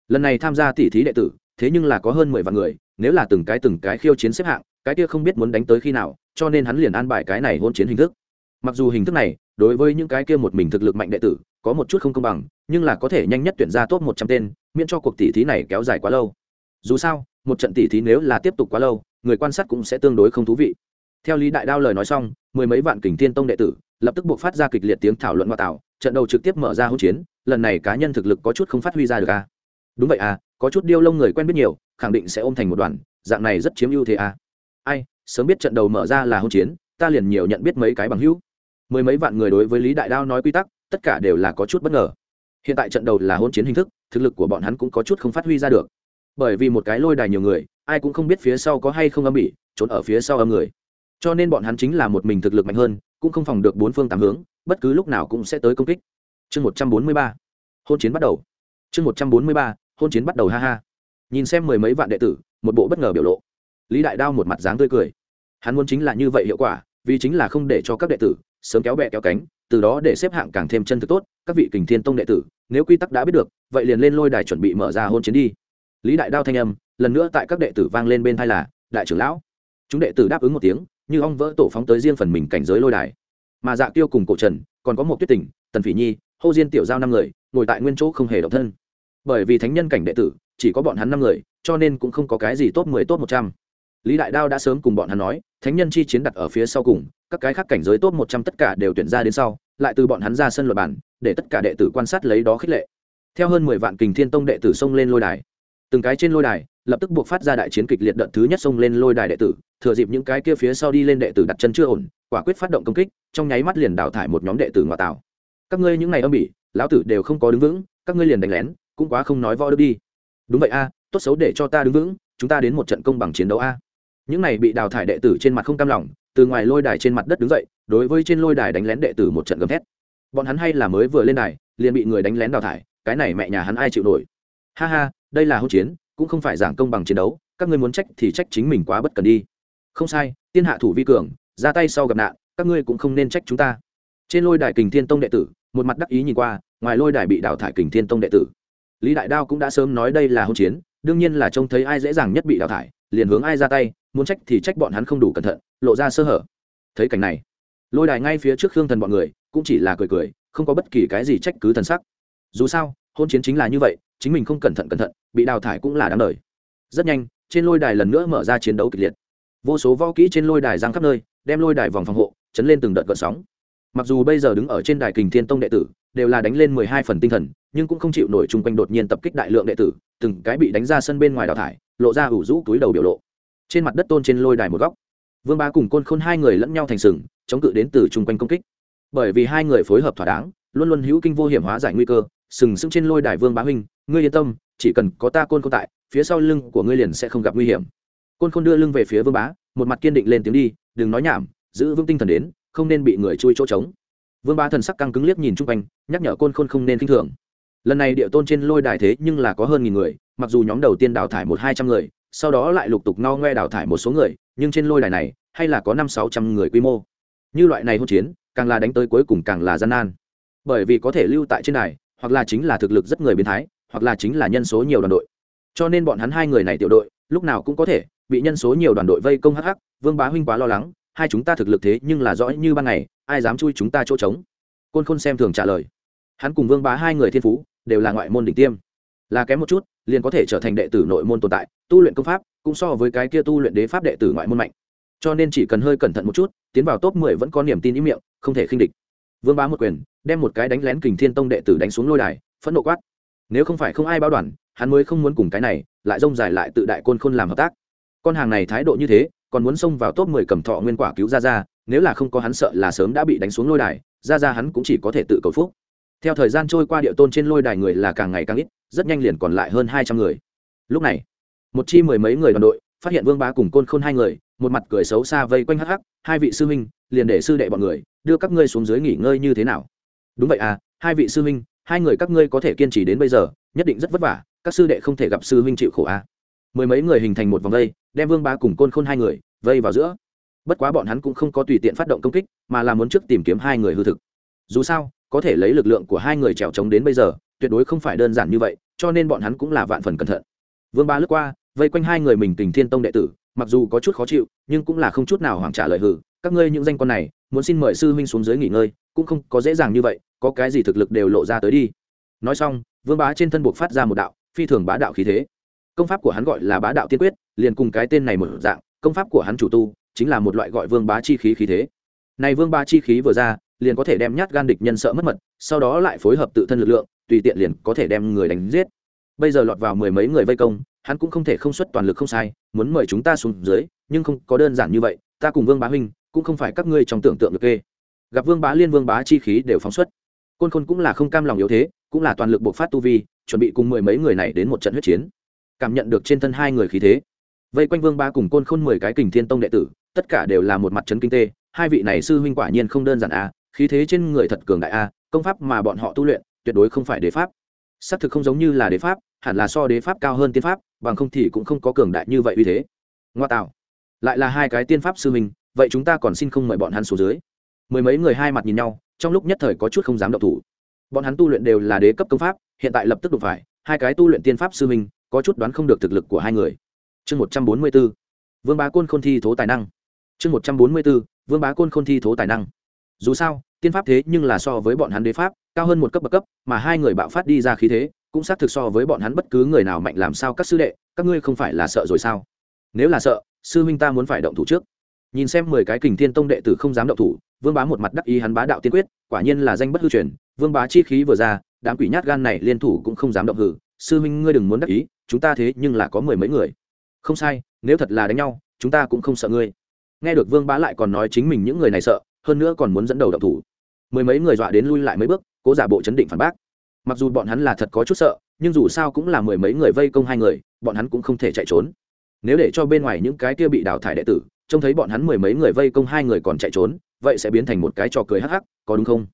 Lần này tham gia tỉ thí đệ tử, thế nhưng là có hơn mười vạn người, nếu là từng cái từng cái khiêu chiến xếp hạng, cái kia không biết muốn đánh tới khi nào, cho nên hắn liền an bài cái này hôn chiến hình thức. Mặc dù hình thức này, đối với những cái kia một mình thực lực mạnh đệ tử, có một chút không công bằng, nhưng là có thể nhanh nhất tuyển ra top một trăm tên, miễn cho cuộc tỉ thí này kéo dài quá lâu dù sao, một trận tỉ thí nếu là tiếp tục quá lâu, người quan sát cũng sẽ tương đối không thú vị theo lý đại đao lời nói xong, mười mấy vạn kình thiên tông đệ tử lập tức buộc phát ra kịch liệt tiếng thảo luận ngoại tạo, trận đầu trực tiếp mở ra hỗn chiến, lần này cá nhân thực lực có chút không phát huy ra được à. đúng vậy à có chút điêu lông người quen biết nhiều, khẳng định sẽ ôm thành một đoàn, dạng này rất chiếm ưu thế à. ai, sớm biết trận đầu mở ra là hỗn chiến, ta liền nhiều nhận biết mấy cái bằng hữu mười mấy vạn người đối với lý đại đao nói quy tắc, tất cả đều là có chút bất ngờ hiện tại trận đầu là hỗn chiến hình thức, thực lực của bọn hắn cũng có chút không phát huy ra được bởi vì một cái lôi đài nhiều người, ai cũng không biết phía sau có hay không âm bị trốn ở phía sau âm người. Cho nên bọn hắn chính là một mình thực lực mạnh hơn, cũng không phòng được bốn phương tám hướng, bất cứ lúc nào cũng sẽ tới công kích. Chương một trăm bốn mươi ba. Hôn chiến bắt đầu. Chương một trăm bốn mươi ba, hôn chiến bắt đầu, ha ha. Nhìn xem mười mấy vạn đệ tử, một bộ bất ngờ biểu lộ. Lý đại đao một mặt dáng tươi cười. Hắn muốn chính là như vậy hiệu quả, vì chính là không để cho các đệ tử sớm kéo bẹ kéo cánh, từ đó để xếp hạng càng thêm chân thực tốt, các vị kình thiên tông đệ tử, nếu quy tắc đã biết được, vậy liền lên lôi đài chuẩn bị mở ra hôn chiến đi lý đại đao thanh âm, lần nữa tại các đệ tử vang lên bên thai là, đại trưởng lão. Chúng đệ tử đáp ứng một tiếng, như ong vỡ tổ phóng tới riêng phần mình cảnh giới lôi đài. Mà dạ tiêu cùng cổ trần, còn có một tuyết tình, tần phỉ nhi, hô diên tiểu giao năm người, ngồi tại nguyên chỗ không hề động thân. Bởi vì thánh nhân cảnh đệ tử, chỉ có bọn hắn năm người, cho nên cũng không có cái gì tốt mười tốt một trăm. Lý đại đao đã sớm cùng bọn hắn nói, thánh nhân chi chiến đặt ở phía sau cùng, các cái khác cảnh giới tốt một trăm tất cả đều tuyển ra đến sau, lại từ bọn hắn ra sân luật bản, để tất cả đệ tử quan sát lấy đó khích lệ. Theo hơn mười vạn kình thiên tông đệ tử xông lên lôi đài từng cái trên lôi đài, lập tức buộc phát ra đại chiến kịch liệt đợt thứ nhất xông lên lôi đài đệ tử, thừa dịp những cái kia phía sau đi lên đệ tử đặt chân chưa ổn, quả quyết phát động công kích, trong nháy mắt liền đào thải một nhóm đệ tử ngoại tảo. Các ngươi những ngày âm bỉ, lão tử đều không có đứng vững, các ngươi liền đánh lén, cũng quá không nói võ được đi. Đúng vậy a, tốt xấu để cho ta đứng vững, chúng ta đến một trận công bằng chiến đấu a. Những này bị đào thải đệ tử trên mặt không cam lòng, từ ngoài lôi đài trên mặt đất đứng dậy, đối với trên lôi đài đánh lén đệ tử một trận gầm thét. Bọn hắn hay là mới vừa lên đài, liền bị người đánh lén đào thải, cái này mẹ nhà hắn ai chịu nổi. Ha ha đây là hỗn chiến, cũng không phải giảng công bằng chiến đấu, các ngươi muốn trách thì trách chính mình quá bất cần đi. Không sai, tiên hạ thủ vi cường, ra tay sau gặp nạn, các ngươi cũng không nên trách chúng ta. Trên lôi đài kình thiên tông đệ tử, một mặt đắc ý nhìn qua, ngoài lôi đài bị đào thải kình thiên tông đệ tử. Lý đại đao cũng đã sớm nói đây là hỗn chiến, đương nhiên là trông thấy ai dễ dàng nhất bị đào thải, liền hướng ai ra tay, muốn trách thì trách bọn hắn không đủ cẩn thận, lộ ra sơ hở. Thấy cảnh này, lôi đài ngay phía trước khương thần bọn người, cũng chỉ là cười cười, không có bất kỳ cái gì trách cứ thần sắc. Dù sao hôn chiến chính là như vậy, chính mình không cẩn thận cẩn thận, bị đào thải cũng là đáng đời. Rất nhanh, trên lôi đài lần nữa mở ra chiến đấu kịch liệt. Vô số võ kỹ trên lôi đài giang khắp nơi, đem lôi đài vòng phòng hộ, chấn lên từng đợt gợn sóng. Mặc dù bây giờ đứng ở trên đài kình thiên tông đệ tử đều là đánh lên mười hai phần tinh thần, nhưng cũng không chịu nổi chung quanh đột nhiên tập kích đại lượng đệ tử, từng cái bị đánh ra sân bên ngoài đào thải, lộ ra ủ rũ túi đầu biểu lộ. Trên mặt đất tôn trên lôi đài một góc. Vương ba cùng côn khôn hai người lẫn nhau thành sừng, chống cự đến từ chung quanh công kích. Bởi vì hai người phối hợp thỏa đáng, luôn luôn hữu kinh vô hiểm hóa giải nguy cơ sừng sững trên lôi đài vương bá huynh, ngươi yên tâm, chỉ cần có ta côn khôn tại, phía sau lưng của ngươi liền sẽ không gặp nguy hiểm. Côn khôn đưa lưng về phía vương bá, một mặt kiên định lên tiếng đi, đừng nói nhảm, giữ vững tinh thần đến, không nên bị người chui chỗ trống. Vương bá thần sắc căng cứng liếc nhìn chung quanh, nhắc nhở côn khôn không nên k i n h thường. Lần này địa tôn trên lôi đài thế nhưng là có hơn nghìn người, mặc dù nhóm đầu tiên đào thải một hai trăm người, sau đó lại lục tục no ngoe đào thải một số người, nhưng trên lôi đài này, hay là có năm sáu trăm người quy mô. Như loại này hỗn chiến, càng là đánh tới cuối cùng càng là gian nan. Bởi vì có thể lưu tại trên đài hoặc là chính là thực lực rất người biến thái, hoặc là chính là nhân số nhiều đoàn đội. Cho nên bọn hắn hai người này tiểu đội, lúc nào cũng có thể bị nhân số nhiều đoàn đội vây công hắc hắc, vương bá huynh quá lo lắng, hai chúng ta thực lực thế nhưng là rõ như ban ngày, ai dám chui chúng ta chỗ trống? Côn khôn xem thường trả lời. Hắn cùng vương bá hai người thiên phú đều là ngoại môn đỉnh tiêm. Là kém một chút, liền có thể trở thành đệ tử nội môn tồn tại, tu luyện công pháp cũng so với cái kia tu luyện đế pháp đệ tử ngoại môn mạnh. Cho nên chỉ cần hơi cẩn thận một chút, tiến vào top mười vẫn có niềm tin ý miệng, không thể khinh địch vương bá một quyền, đem một cái đánh lén kình thiên tông đệ tử đánh xuống lôi đài, phẫn nộ quát. Nếu không phải không ai báo đoàn, hắn mới không muốn cùng cái này, lại rông dài lại tự đại côn khôn làm hợp tác. Con hàng này thái độ như thế, còn muốn xông vào top mười cầm thọ nguyên quả cứu ra ra nếu là không có hắn sợ là sớm đã bị đánh xuống lôi đài ra ra hắn cũng chỉ có thể tự cầu phúc. Theo thời gian trôi qua địa tôn trên lôi đài người là càng ngày càng ít, rất nhanh liền còn lại hơn hai trăm người. Lúc này, một chi mười mấy người đoàn đội phát hiện vương bá cùng côn khôn hai người một mặt cười xấu xa vây quanh hắc hắc, hai vị sư huynh, liền để sư đệ bọn người đưa các ngươi xuống dưới nghỉ ngơi như thế nào? Đúng vậy à hai vị sư huynh, hai người các ngươi có thể kiên trì đến bây giờ, nhất định rất vất vả, các sư đệ không thể gặp sư huynh chịu khổ à. Mười mấy người hình thành một vòng vây, đem vương bá cùng côn khôn hai người vây vào giữa. Bất quá bọn hắn cũng không có tùy tiện phát động công kích, mà là muốn trước tìm kiếm hai người hư thực. Dù sao, có thể lấy lực lượng của hai người trèo trống đến bây giờ, tuyệt đối không phải đơn giản như vậy, cho nên bọn hắn cũng là vạn phần cẩn thận. Vương ba lướt qua, vây quanh hai người mình tình thiên tông đệ tử mặc dù có chút khó chịu, nhưng cũng là không chút nào hoảng trả lời hử các ngươi những danh con này, muốn xin mời sư huynh xuống dưới nghỉ ngơi, cũng không có dễ dàng như vậy, có cái gì thực lực đều lộ ra tới đi. Nói xong, vương bá trên thân buộc phát ra một đạo phi thường bá đạo khí thế. Công pháp của hắn gọi là bá đạo tiên quyết, liền cùng cái tên này một dạng, công pháp của hắn chủ tu chính là một loại gọi vương bá chi khí khí thế. Này vương bá chi khí vừa ra, liền có thể đem nhát gan địch nhân sợ mất mật, sau đó lại phối hợp tự thân lực lượng, tùy tiện liền có thể đem người đánh giết bây giờ lọt vào mười mấy người vây công, hắn cũng không thể không xuất toàn lực không sai, muốn mời chúng ta xuống dưới, nhưng không có đơn giản như vậy, ta cùng vương bá huynh, cũng không phải các ngươi trong tưởng tượng được kê. Gặp vương bá liên, vương bá chi khí đều phóng xuất. Côn khôn cũng là không cam lòng yếu thế, cũng là toàn lực bộc phát tu vi, chuẩn bị cùng mười mấy người này đến một trận huyết chiến. Cảm nhận được trên thân hai người khí thế. Vây quanh vương ba cùng côn khôn mười cái kình thiên tông đệ tử, tất cả đều là một mặt trấn kinh tế hai vị này sư huynh quả nhiên không đơn giản a, khí thế trên người thật cường đại a, công pháp mà bọn họ tu luyện, tuyệt đối không phải đế pháp. Xác thực không giống như là đế pháp hẳn là so đế pháp cao hơn tiên pháp bằng không thì cũng không có cường đại như vậy uy thế. Ngoa tạo. Lại là hai cái tiên pháp sư mình, vậy chúng ta còn xin không mời bọn hắn xuống dưới. Mười mấy người hai mặt nhìn nhau trong lúc nhất thời có chút không dám động thủ. Bọn hắn tu luyện đều là đế cấp công pháp hiện tại lập tức đụng phải hai cái tu luyện tiên pháp sư mình, có chút đoán không được thực lực của hai người. Chương một trăm bốn mươi b ố vương bá côn k h ô n thi thố tài năng. Chương một trăm bốn mươi b ố vương bá côn k h ô n thi thố tài năng. Dù sao tiên pháp thế nhưng là so với bọn hắn đế pháp cao hơn một cấp bậc cấp mà hai người bạo phát đi ra khí thế cũng xác thực so với bọn hắn bất cứ người nào mạnh làm sao các sư đệ, các ngươi không phải là sợ rồi sao? Nếu là sợ, sư huynh ta muốn phải động thủ trước. Nhìn xem mười cái kình thiên tông đệ tử không dám động thủ, vương bá một mặt đắc ý hắn bá đạo tiên quyết, quả nhiên là danh bất hư truyền, vương bá chi khí vừa ra, đám quỷ nhát gan này liên thủ cũng không dám động hử. Sư huynh ngươi đừng muốn đắc ý, chúng ta thế nhưng là có mười mấy người. Không sai, nếu thật là đánh nhau, chúng ta cũng không sợ ngươi. Nghe được vương bá lại còn nói chính mình những người này sợ, hơn nữa còn muốn dẫn đầu động thủ. Mười mấy người dọa đến lui lại mấy bước, cố giả bộ chấn định phản bác mặc dù bọn hắn là thật có chút sợ, nhưng dù sao cũng là mười mấy người vây công hai người, bọn hắn cũng không thể chạy trốn. Nếu để cho bên ngoài những cái kia bị đào thải đệ tử, trông thấy bọn hắn mười mấy người vây công hai người còn chạy trốn, vậy sẽ biến thành một cái trò cười hắc hắc, có đúng không?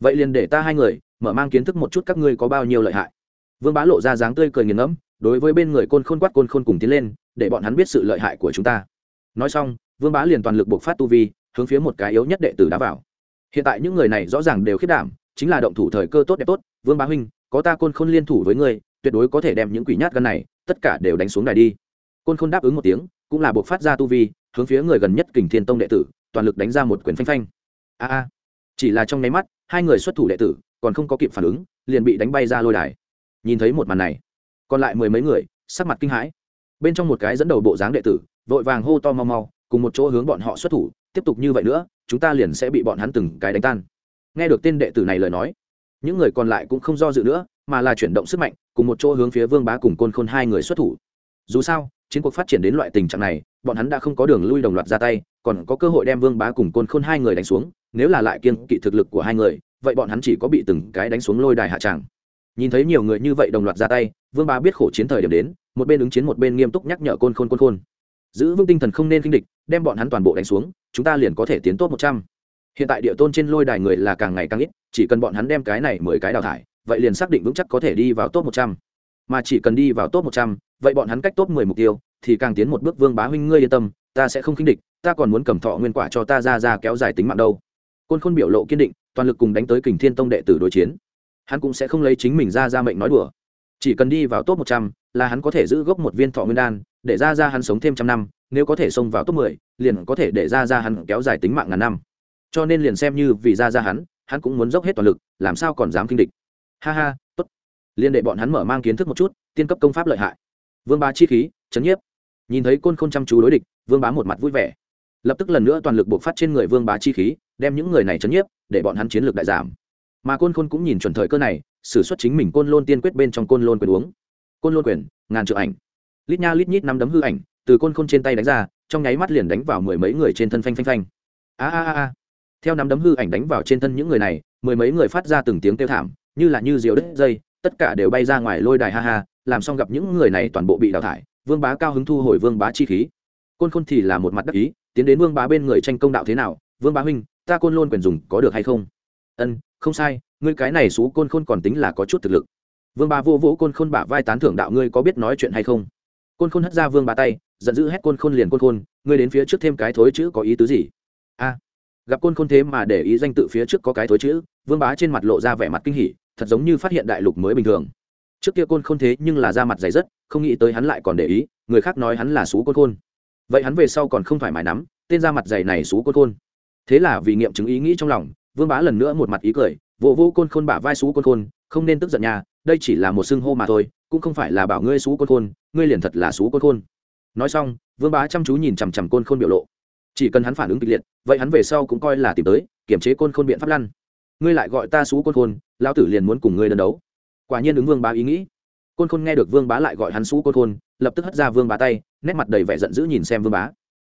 Vậy liền để ta hai người, mở mang kiến thức một chút các ngươi có bao nhiêu lợi hại. Vương bá lộ ra dáng tươi cười nghiền ngẫm, đối với bên người côn khôn quát côn khôn cùng tiến lên, để bọn hắn biết sự lợi hại của chúng ta. Nói xong, vương bá liền toàn lực buộc phát tu vi, hướng phía một cái yếu nhất đệ tử đá vào. Hiện tại những người này rõ ràng đều khiết đảm chính là động thủ thời cơ tốt đẹp tốt, vương bá huynh, có ta côn khôn liên thủ với ngươi, tuyệt đối có thể đem những quỷ nhát gần này, tất cả đều đánh xuống đài đi. Côn khôn đáp ứng một tiếng, cũng là buộc phát ra tu vi, hướng phía người gần nhất kình thiên tông đệ tử, toàn lực đánh ra một quyền phanh phanh. A a. Chỉ là trong nháy mắt, hai người xuất thủ đệ tử, còn không có kịp phản ứng, liền bị đánh bay ra lôi đài. Nhìn thấy một màn này, còn lại mười mấy người, sắc mặt kinh hãi. Bên trong một cái dẫn đầu bộ dáng đệ tử, vội vàng hô to mau mau, cùng một chỗ hướng bọn họ xuất thủ, tiếp tục như vậy nữa, chúng ta liền sẽ bị bọn hắn từng cái đánh tan nghe được tên đệ tử này lời nói, những người còn lại cũng không do dự nữa, mà là chuyển động sức mạnh, cùng một chỗ hướng phía vương bá cùng côn khôn hai người xuất thủ. Dù sao, chiến cuộc phát triển đến loại tình trạng này, bọn hắn đã không có đường lui đồng loạt ra tay, còn có cơ hội đem vương bá cùng côn khôn hai người đánh xuống, nếu là lại kiên kỵ thực lực của hai người, vậy bọn hắn chỉ có bị từng cái đánh xuống lôi đài hạ tràng. Nhìn thấy nhiều người như vậy đồng loạt ra tay, vương bá biết khổ chiến thời điểm đến, một bên ứng chiến một bên nghiêm túc nhắc nhở côn khôn côn khôn. Giữ vững tinh thần không nên kinh địch, đem bọn hắn toàn bộ đánh xuống, chúng ta liền có thể tiến tốt một trăm hiện tại địa tôn trên lôi đài người là càng ngày càng ít, chỉ cần bọn hắn đem cái này mười cái đào thải, vậy liền xác định vững chắc có thể đi vào top một trăm. Mà chỉ cần đi vào top một trăm, vậy bọn hắn cách top mười mục tiêu thì càng tiến một bước vương bá huynh ngươi yên tâm, ta sẽ không khinh địch, ta còn muốn cầm thọ nguyên quả cho ta ra ra kéo dài tính mạng đâu. Côn khôn biểu lộ kiên định, toàn lực cùng đánh tới kình thiên tông đệ tử đối chiến. Hắn cũng sẽ không lấy chính mình ra ra mệnh nói đùa. Chỉ cần đi vào top một trăm là hắn có thể giữ gốc một viên thọ nguyên đan, để ra ra hắn sống thêm trăm năm, nếu có thể xông vào top mười, liền có thể để ra ra hắn kéo dài tính mạng ngàn năm cho nên liền xem như vì ra ra hắn hắn cũng muốn dốc hết toàn lực, làm sao còn dám kinh địch. Ha ha, tốt. Liên đệ bọn hắn mở mang kiến thức một chút, tiên cấp công pháp lợi hại. Vương bá chi khí, chấn nhiếp. Nhìn thấy côn khôn chăm chú đối địch, vương bá một mặt vui vẻ. Lập tức lần nữa toàn lực buộc phát trên người vương bá chi khí, đem những người này chấn nhiếp, để bọn hắn chiến lược đại giảm. Mà côn khôn cũng nhìn chuẩn thời cơ này xử suất chính mình côn lôn tiên quyết bên trong côn lôn quyền uống. Côn lôn quyền, ngàn trượng ảnh. Lít nha lít nhít năm đấm hư ảnh, từ côn khôn trên tay đánh ra, trong nháy mắt liền đánh vào mười mấy người trên thân phanh phanh phanh. A a a theo năm đấm hư ảnh đánh vào trên thân những người này, mười mấy người phát ra từng tiếng kêu thảm, như là như diều đứt dây, tất cả đều bay ra ngoài lôi đài ha ha, làm xong gặp những người này toàn bộ bị đào thải, vương bá cao hứng thu hồi vương bá chi khí. Côn khôn thì là một mặt đắc ý, tiến đến vương bá bên người tranh công đạo thế nào, vương bá huynh, ta côn lôn quyền dùng có được hay không? Ân, không sai, ngươi cái này xú côn khôn còn tính là có chút thực lực. Vương bá vô vỗ côn khôn bả vai tán thưởng đạo, ngươi có biết nói chuyện hay không? Côn khôn hất ra vương bá tay, giận dữ hét côn khôn liền côn khôn, ngươi đến phía trước thêm cái thối chữ có ý tứ gì? Gặp côn khôn thế mà để ý danh tự phía trước có cái thối chữ, vương bá trên mặt lộ ra vẻ mặt kinh hỉ, thật giống như phát hiện đại lục mới bình thường. Trước kia côn khôn thế nhưng là da mặt dày rất không nghĩ tới hắn lại còn để ý, người khác nói hắn là xú côn khôn. Vậy hắn về sau còn không phải mải nắm tên da mặt dày này xú côn khôn. Thế là vì nghiệm chứng ý nghĩ trong lòng, vương bá lần nữa một mặt ý cười vô vô côn khôn bả vai xú côn khôn, không nên tức giận nhà đây chỉ là một xưng hô mà thôi, cũng không phải là bảo ngươi xú côn khôn, ngươi liền thật là xú côn khôn. Nói xong, vương bá chăm chú nhìn chằm chằm côn khôn biểu lộ chỉ cần hắn phản ứng kịch liệt, vậy hắn về sau cũng coi là tìm tới kiểm chế côn khôn biện pháp lăn. Ngươi lại gọi ta xú côn khôn lao tử liền muốn cùng ngươi đơn đấu. Quả nhiên ứng vương bá ý nghĩ. Côn khôn nghe được vương bá lại gọi hắn xú côn khôn, lập tức hất ra vương bá tay, nét mặt đầy vẻ giận dữ nhìn xem vương bá.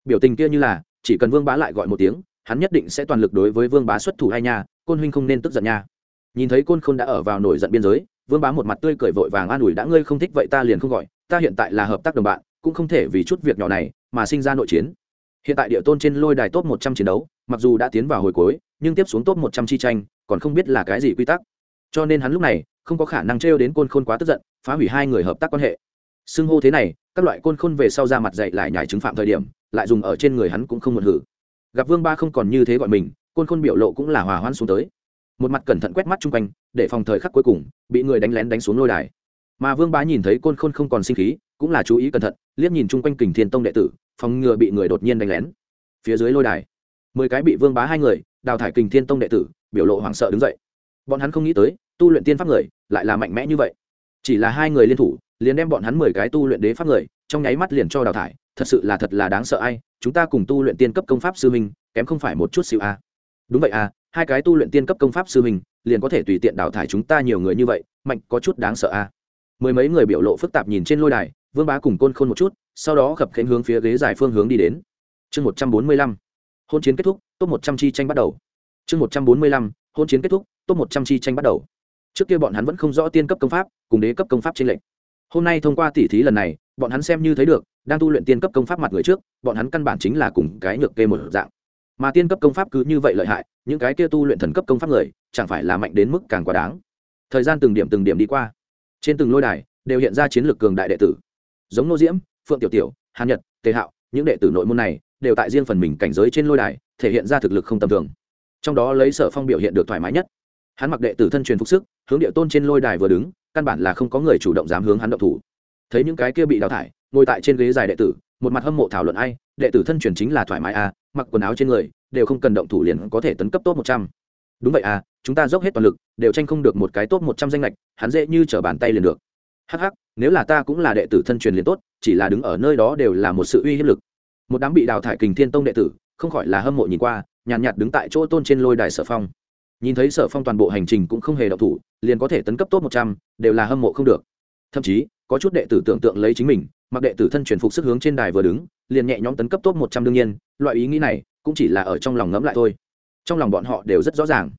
Biểu tình kia như là, chỉ cần vương bá lại gọi một tiếng, hắn nhất định sẽ toàn lực đối với vương bá xuất thủ hai nha, côn huynh không nên tức giận nha. Nhìn thấy côn khôn đã ở vào nổi giận biên giới, vương bá một mặt tươi cười vội vàng an ủi, đã ngươi không thích vậy ta liền không gọi, ta hiện tại là hợp tác đồng bạn, cũng không thể vì chút việc nhỏ này mà sinh ra nội chiến hiện tại địa tôn trên lôi đài top một trăm chiến đấu, mặc dù đã tiến vào hồi cuối, nhưng tiếp xuống top một trăm chi tranh, còn không biết là cái gì quy tắc. Cho nên hắn lúc này không có khả năng trêu đến côn khôn quá tức giận, phá hủy hai người hợp tác quan hệ. Xưng hô thế này, các loại côn khôn về sau ra mặt dạy lại nhảy chứng phạm thời điểm, lại dùng ở trên người hắn cũng không một hử. Gặp vương ba không còn như thế gọi mình, côn khôn biểu lộ cũng là hòa hoãn xuống tới. Một mặt cẩn thận quét mắt chung quanh, để phòng thời khắc cuối cùng, bị người đánh lén đánh xuống lôi đài mà vương bá nhìn thấy côn khôn không còn sinh khí, cũng là chú ý cẩn thận, liếc nhìn chung quanh kình thiên tông đệ tử, phòng ngừa bị người đột nhiên đánh lén phía dưới lôi đài, mười cái bị vương bá hai người, đào thải kình thiên tông đệ tử, biểu lộ hoảng sợ đứng dậy bọn hắn không nghĩ tới, tu luyện tiên pháp người, lại là mạnh mẽ như vậy chỉ là hai người liên thủ, liền đem bọn hắn mười cái tu luyện đế pháp người, trong nháy mắt liền cho đào thải, thật sự là thật là đáng sợ ai, chúng ta cùng tu luyện tiên cấp công pháp sư minh kém không phải một chút xíu a à. đúng vậy à hai cái tu luyện tiên cấp công pháp sư minh liền có thể tùy tiện đào thải chúng ta nhiều người như vậy, mạnh có chút đáng sợ a à mười mấy người biểu lộ phức tạp nhìn trên lôi đài, vương bá cùng côn khôn một chút, sau đó khập khánh hướng phía ghế dài phương hướng đi đến. Chương một trăm bốn mươi lăm, hôn chiến kết thúc, top một trăm chi tranh bắt đầu. Chương một trăm bốn mươi lăm, hôn chiến kết thúc, top một trăm chi tranh bắt đầu. Trước kia bọn hắn vẫn không rõ tiên cấp công pháp, cùng đế cấp công pháp trên lệnh hôm nay thông qua tỉ thí lần này, bọn hắn xem như thấy được, đang tu luyện tiên cấp công pháp mặt người trước, bọn hắn căn bản chính là cùng cái nhược kê một dạng. Mà tiên cấp công pháp cứ như vậy lợi hại, những cái kia tu luyện thần cấp công pháp người, chẳng phải là mạnh đến mức càng quá đáng. Thời gian từng điểm từng điểm đi qua trên từng lôi đài đều hiện ra chiến lược cường đại đệ tử. Giống nô diễm, phượng tiểu tiểu, hàn nhật, tề hạo, những đệ tử nội môn này đều tại riêng phần mình cảnh giới trên lôi đài thể hiện ra thực lực không tầm thường. Trong đó lấy sở phong biểu hiện được thoải mái nhất. Hắn mặc đệ tử thân truyền phục sức, hướng địa tôn trên lôi đài vừa đứng, căn bản là không có người chủ động dám hướng hắn động thủ. Thấy những cái kia bị đào thải, ngồi tại trên ghế dài đệ tử, một mặt hâm mộ thảo luận ai, đệ tử thân truyền chính là thoải mái à mặc quần áo trên người, đều không cần động thủ liền có thể tấn cấp tốt một trăm đúng vậy à chúng ta dốc hết toàn lực đều tranh không được một cái tốt một trăm danh lệch hắn dễ như t r ở bàn tay liền được. Hh nếu là ta cũng là đệ tử thân truyền liền tốt chỉ là đứng ở nơi đó đều là một sự uy hiếp lực. Một đám bị đào thải kình thiên tông đệ tử không khỏi là hâm mộ nhìn qua nhàn nhạt, nhạt đứng tại chỗ tôn trên lôi đài sở phong. Nhìn thấy sở phong toàn bộ hành trình cũng không hề độc thủ liền có thể tấn cấp top một trăm đều là hâm mộ không được. Thậm chí có chút đệ tử tưởng tượng lấy chính mình mặc đệ tử thân truyền phục sức hướng trên đài vừa đứng liền nhẹ nhõm tấn cấp top một trăm đương nhiên loại ý nghĩ này cũng chỉ là ở trong lòng ngẫm lại thôi trong lòng bọn họ đều rất rõ ràng.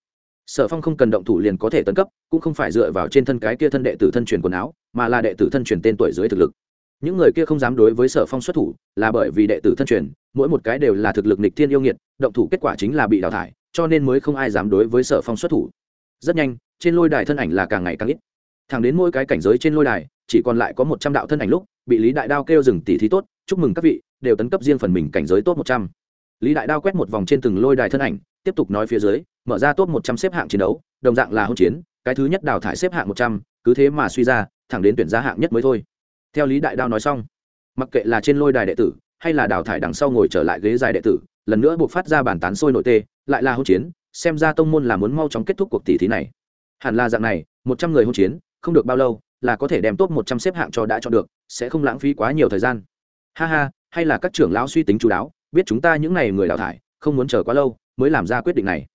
Sở phong không cần động thủ liền có thể tấn cấp, cũng không phải dựa vào trên thân cái kia thân đệ tử thân truyền quần áo, mà là đệ tử thân truyền tên tuổi dưới thực lực. Những người kia không dám đối với sở phong xuất thủ, là bởi vì đệ tử thân truyền, mỗi một cái đều là thực lực nịch thiên yêu nghiệt, động thủ kết quả chính là bị đào thải, cho nên mới không ai dám đối với sở phong xuất thủ. Rất nhanh, trên lôi đài thân ảnh là càng ngày càng ít. Thẳng đến mỗi cái cảnh giới trên lôi đài, chỉ còn lại có một trăm đạo thân ảnh lúc, bị lý đại đao kêu dừng tỉ thí tốt, chúc mừng các vị, đều tấn cấp riêng phần mình cảnh giới tốt một trăm lý đại đao quét một vòng trên từng lôi đài thân ảnh, tiếp tục nói phía dưới, mở ra top một trăm xếp hạng chiến đấu, đồng dạng là hôn chiến, cái thứ nhất đào thải xếp hạng một trăm, cứ thế mà suy ra, thẳng đến tuyển ra hạng nhất mới thôi. Theo lý đại đao nói xong, mặc kệ là trên lôi đài đệ tử, hay là đào thải đằng sau ngồi trở lại ghế dài đệ tử, lần nữa buộc phát ra bản tán sôi nội tê, lại là hôn chiến, xem ra tông môn là muốn mau chóng kết thúc cuộc tỷ thí này. Hẳn là dạng này, một trăm người hôn chiến, không được bao lâu, là có thể đem top một trăm xếp hạng cho đã cho được, sẽ không lãng phí quá nhiều thời gian. Ha ha, hay là các trưởng lão suy tính chú đáo biết chúng ta những n à y người đào thải, không muốn chờ quá lâu mới làm ra quyết định này.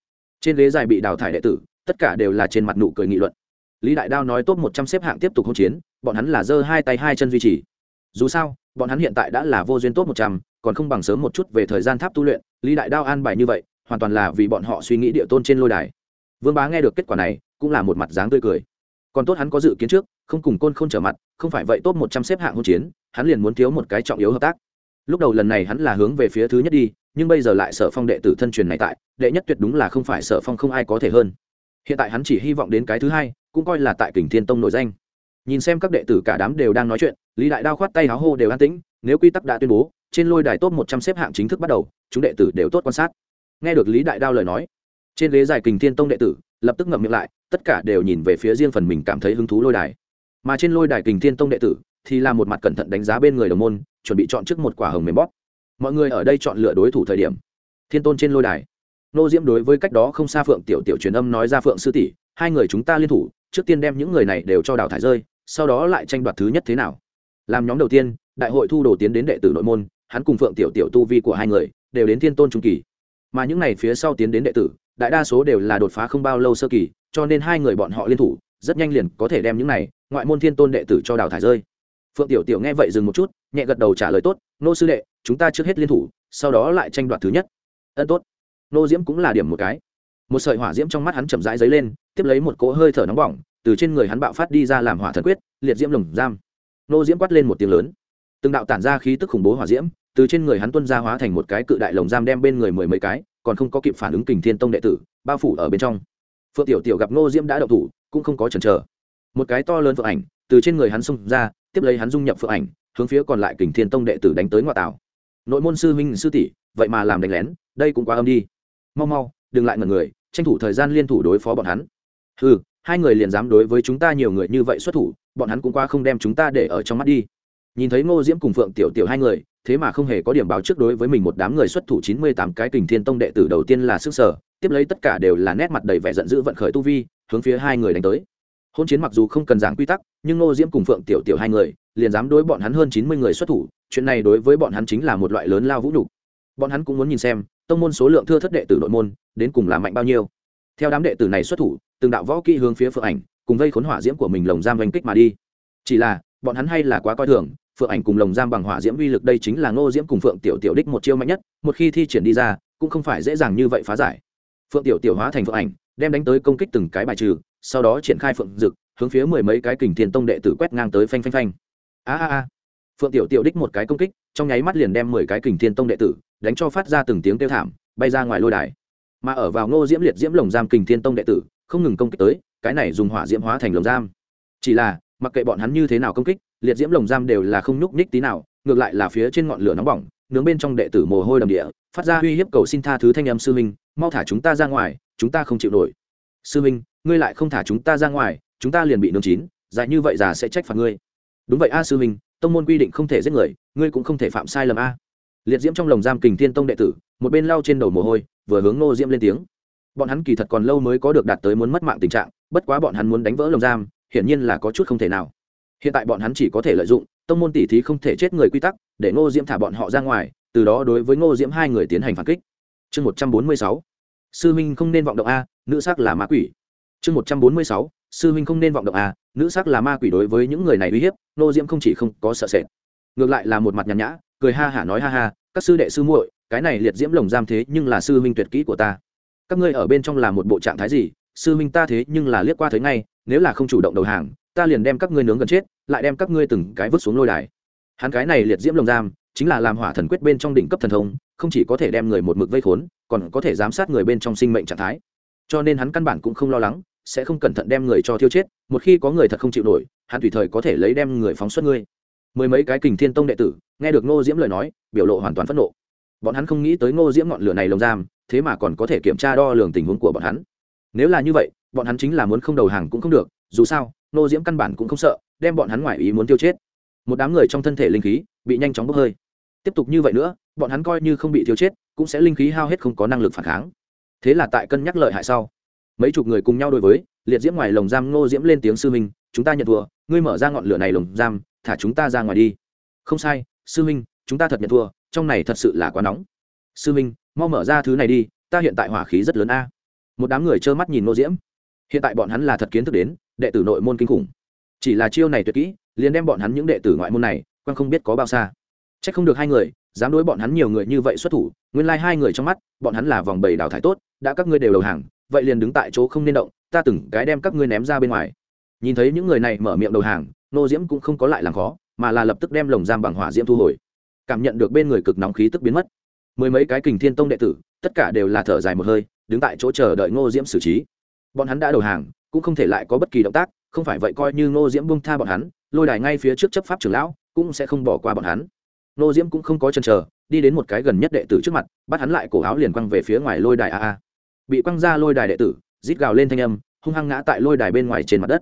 Trên ghế dài bị đào thải đệ tử, tất cả đều là trên mặt nụ cười nghị luận. Lý đại đao nói top một trăm xếp hạng tiếp tục hỗn chiến, bọn hắn là giơ hai tay hai chân duy trì. Dù sao, bọn hắn hiện tại đã là vô duyên top một trăm, còn không bằng sớm một chút về thời gian tháp tu luyện, lý đại đao an bài như vậy, hoàn toàn là vì bọn họ suy nghĩ địa tôn trên lôi đài. Vương bá nghe được kết quả này, cũng là một mặt dáng tươi cười. Còn tốt hắn có dự kiến trước, không cùng côn không trở mặt, không phải vậy top một trăm xếp hạng hỗn chiến, hắn liền muốn thiếu một cái trọng yếu hợp tác lúc đầu lần này hắn là hướng về phía thứ nhất đi, nhưng bây giờ lại sở phong đệ tử thân truyền này tại, đệ nhất tuyệt đúng là không phải sở phong không ai có thể hơn. Hiện tại hắn chỉ hy vọng đến cái thứ hai, cũng coi là tại kình thiên tông nổi danh. Nhìn xem các đệ tử cả đám đều đang nói chuyện, lý đại đao khoát tay háo hô đều an tĩnh, nếu quy tắc đã tuyên bố, trên lôi đài top một trăm xếp hạng chính thức bắt đầu, chúng đệ tử đều tốt quan sát. Nghe được lý đại đao lời nói, trên ghế dài kình thiên tông đệ tử lập tức ngậm miệng lại, tất cả đều nhìn về phía riêng phần mình cảm thấy hứng thú lôi đài. Mà trên lôi đài kình thiên tông đệ tử thì là một mặt cẩn thận đánh giá bên người đồng môn chuẩn bị chọn trước một quả hồng mềm bóp. Mọi người ở đây chọn lựa đối thủ thời điểm. Thiên tôn trên lôi đài. Nô diễm đối với cách đó không xa phượng tiểu tiểu truyền âm nói ra phượng sư tỷ, hai người chúng ta liên thủ, trước tiên đem những người này đều cho đào thải rơi, sau đó lại tranh đoạt thứ nhất thế nào. Làm nhóm đầu tiên, đại hội thu đồ tiến đến đệ tử nội môn, hắn cùng phượng tiểu tiểu tu vi của hai người đều đến thiên tôn trung kỳ. Mà những này phía sau tiến đến đệ tử, đại đa số đều là đột phá không bao lâu sơ kỳ, cho nên hai người bọn họ liên thủ, rất nhanh liền có thể đem những này ngoại môn thiên tôn đệ tử cho đào thải rơi phượng tiểu tiểu nghe vậy dừng một chút, nhẹ gật đầu trả lời tốt, nô sư đệ, chúng ta trước hết liên thủ, sau đó lại tranh đoạt thứ nhất. Ân tốt. Nô diễm cũng là điểm một cái. Một sợi hỏa diễm trong mắt hắn chậm rãi dấy lên, tiếp lấy một cỗ hơi thở nóng bỏng, từ trên người hắn bạo phát đi ra làm hỏa thần quyết, liệt diễm lồng giam. Nô diễm quát lên một tiếng lớn. Từng đạo tản ra khí tức khủng bố hỏa diễm, từ trên người hắn tuân ra hóa thành một cái cự đại lồng giam đem bên người mười mấy cái, còn không có kịp phản ứng kình thiên tông đệ tử, bao phủ ở bên trong. Phượng tiểu tiểu gặp nô diễm đã đậu thủ, cũng không có chần chờ. Một cái to lớn phượng ảnh từ trên người hắn xông ra, tiếp lấy hắn dung nhập phượng ảnh, hướng phía còn lại kình thiên tông đệ tử đánh tới ngoại tảo. Nội môn sư huynh sư tỷ, vậy mà làm đánh lén, đây cũng quá âm đi. Mau mau, đừng lại ngần người, tranh thủ thời gian liên thủ đối phó bọn hắn. Ừ hai người liền dám đối với chúng ta nhiều người như vậy xuất thủ, bọn hắn cũng qua không đem chúng ta để ở trong mắt đi. Nhìn thấy ngô diễm cùng phượng tiểu tiểu hai người, thế mà không hề có điểm báo trước đối với mình một đám người xuất thủ chín mươi tám cái kình thiên tông đệ tử đầu tiên là sức sở, tiếp lấy tất cả đều là nét mặt đầy vẻ giận dữ vận khởi tu vi, hướng phía hai người đánh tới hôn chiến mặc dù không cần giảng quy tắc, nhưng ngô diễm cùng phượng tiểu tiểu hai người, liền dám đối bọn hắn hơn chín mươi người xuất thủ, chuyện này đối với bọn hắn chính là một loại lớn lao vũ nhục. Bọn hắn cũng muốn nhìn xem, tông môn số lượng thưa thất đệ tử nội môn, đến cùng là mạnh bao nhiêu. Theo đám đệ tử này xuất thủ, từng đạo võ kỹ hướng phía phượng ảnh, cùng vây khốn hỏa diễm của mình lồng giam oanh kích mà đi. Chỉ là, bọn hắn hay là quá coi thường, phượng ảnh cùng lồng giam bằng hỏa diễm uy lực đây chính là ngô diễm cùng phượng tiểu tiểu đích một chiêu mạnh nhất, một khi thi triển đi ra, cũng không phải dễ dàng như vậy phá giải. Phượng tiểu tiểu hóa thành phượng ảnh, đem đánh tới công kích từng cái bài trừ sau đó triển khai phượng dực, hướng phía mười mấy cái kình thiên tông đệ tử quét ngang tới phanh phanh phanh. A a a. Phượng tiểu tiểu đích một cái công kích, trong nháy mắt liền đem mười cái kình thiên tông đệ tử, đánh cho phát ra từng tiếng kêu thảm, bay ra ngoài lôi đài. Mà ở vào ngô diễm liệt diễm lồng giam kình thiên tông đệ tử, không ngừng công kích tới, cái này dùng hỏa diễm hóa thành lồng giam. Chỉ là, mặc kệ bọn hắn như thế nào công kích, liệt diễm lồng giam đều là không nhúc nhích tí nào, ngược lại là phía trên ngọn lửa nóng bỏng, nướng bên trong đệ tử mồ hôi đầm địa, phát ra uy hiếp cầu xin tha thứ thanh âm sư minh mau thả chúng ta ra ngoài, chúng ta không chịu nổi. Sư minh ngươi lại không thả chúng ta ra ngoài, chúng ta liền bị nương chín, dài như vậy già sẽ trách phạt ngươi. Đúng vậy a, sư minh tông môn quy định không thể giết người, ngươi cũng không thể phạm sai lầm a. Liệt diễm trong lồng giam kình thiên tông đệ tử, một bên lau trên đầu mồ hôi, vừa hướng nô diễm lên tiếng. Bọn hắn kỳ thật còn lâu mới có được đạt tới muốn mất mạng tình trạng, bất quá bọn hắn muốn đánh vỡ lồng giam, hiển nhiên là có chút không thể nào. Hiện tại bọn hắn chỉ có thể lợi dụng, tông môn tỷ thí không thể chết người quy tắc, để ngô diễm thả bọn họ ra ngoài, từ đó đối với ngô diễm hai người tiến hành phản kích. Chương một trăm bốn mươi sáu. Sư minh không nên vọng động a, nữ sắc là ma quỷ chương một trăm bốn mươi sáu, sư huynh không nên vọng động à nữ sắc là ma quỷ đối với những người này uy hiếp, nô diễm không chỉ không có sợ sệt. Ngược lại là một mặt nhàn nhã, cười ha hả nói ha ha, các sư đệ sư muội, cái này liệt diễm lồng giam thế nhưng là sư huynh tuyệt kỹ của ta. Các ngươi ở bên trong là một bộ trạng thái gì, sư huynh ta thế nhưng là liếc qua thấy ngay, nếu là không chủ động đầu hàng, ta liền đem các ngươi nướng gần chết, lại đem các ngươi từng cái vứt xuống lôi đài. Hắn cái này liệt diễm lồng giam, chính là làm hỏa thần quyết bên trong đỉnh cấp thần thông, không chỉ có thể đem người một mực vây khốn, còn có thể giám sát người bên trong sinh mệnh trạng thái. Cho nên hắn căn bản cũng không lo lắng sẽ không cẩn thận đem người cho thiêu chết, một khi có người thật không chịu nổi, hắn tùy thời có thể lấy đem người phóng xuất ngươi. Mười mấy cái kình thiên tông đệ tử nghe được ngô diễm lời nói, biểu lộ hoàn toàn phẫn nộ. Bọn hắn không nghĩ tới ngô diễm ngọn lửa này lồng giam, thế mà còn có thể kiểm tra đo lường tình huống của bọn hắn. Nếu là như vậy, bọn hắn chính là muốn không đầu hàng cũng không được, dù sao, ngô diễm căn bản cũng không sợ, đem bọn hắn ngoài ý muốn tiêu chết. Một đám người trong thân thể linh khí bị nhanh chóng bốc hơi. Tiếp tục như vậy nữa, bọn hắn coi như không bị tiêu chết, cũng sẽ linh khí hao hết không có năng lực phản kháng. Thế là tại cân nhắc lợi hại sau mấy chục người cùng nhau đối với, liệt diễm ngoài lồng giam ngô diễm lên tiếng sư minh chúng ta nhận thua, ngươi mở ra ngọn lửa này lồng giam, thả chúng ta ra ngoài đi. Không sai, sư minh chúng ta thật nhận thua, trong này thật sự là quá nóng. Sư minh mau mở ra thứ này đi, ta hiện tại hỏa khí rất lớn a. Một đám người trơ mắt nhìn ngô diễm. Hiện tại bọn hắn là thật kiến thức đến, đệ tử nội môn kinh khủng. Chỉ là chiêu này tuyệt kỹ, liền đem bọn hắn những đệ tử ngoại môn này, quan không biết có bao xa. C h ắ c không được hai người, dám đối bọn hắn nhiều người như vậy xuất thủ, nguyên lai、like、hai người trong mắt, bọn hắn là vòng bầy đào thải tốt, đã các ngươi đều đầu hàng vậy liền đứng tại chỗ không nên động, ta từng cái đem các ngươi ném ra bên ngoài. Nhìn thấy những người này mở miệng đầu hàng, nô diễm cũng không có lại làm khó, mà là lập tức đem lồng giam bằng hỏa diễm thu hồi. Cảm nhận được bên người cực nóng khí tức biến mất. Mười mấy cái kình thiên tông đệ tử, tất cả đều là thở dài một hơi, đứng tại chỗ chờ đợi ngô diễm xử trí. Bọn hắn đã đầu hàng, cũng không thể lại có bất kỳ động tác, không phải vậy coi như ngô diễm bung tha bọn hắn, lôi đài ngay phía trước chấp pháp trưởng lão, cũng sẽ không bỏ qua bọn hắn. Ngô diễm cũng không có chần chờ, đi đến một cái gần nhất đệ tử trước mặt, bắt hắn lại cổ áo liền quăng về phía ngoài lôi đài a a bị quăng ra lôi đài đệ tử, rít gào lên thanh âm, hung hăng ngã tại lôi đài bên ngoài trên mặt đất.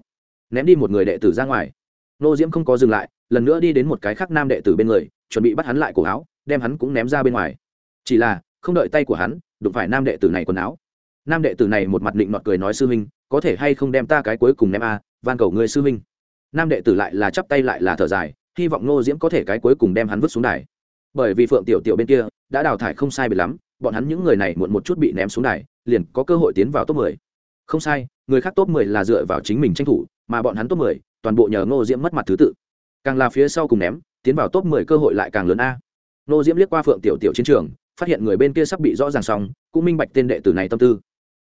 Ném đi một người đệ tử ra ngoài. Nô diễm không có dừng lại, lần nữa đi đến một cái khác nam đệ tử bên người, chuẩn bị bắt hắn lại cổ áo, đem hắn cũng ném ra bên ngoài. Chỉ là, không đợi tay của hắn, đụng phải nam đệ tử này quần áo. Nam đệ tử này một mặt định nọt cười nói, sư huynh, có thể hay không đem ta cái cuối cùng ném a, van cầu người sư huynh. Nam đệ tử lại là chắp tay lại là thở dài, hy vọng nô diễm có thể cái cuối cùng đem hắn vứt xuống đài. Bởi vì phượng tiểu tiểu bên kia, đã đào thải không sai bị lắm, bọn hắn những người này muộn một chút bị ném xuống đài liền có cơ hội tiến vào top mười. Không sai, người khác top mười là dựa vào chính mình tranh thủ, mà bọn hắn top mười, toàn bộ nhờ ngô diễm mất mặt thứ tự. Càng là phía sau cùng ném, tiến vào top mười cơ hội lại càng lớn a. Ngô diễm liếc qua phượng tiểu tiểu chiến trường, phát hiện người bên kia sắp bị rõ ràng xong, cũng minh bạch tên đệ tử này tâm tư.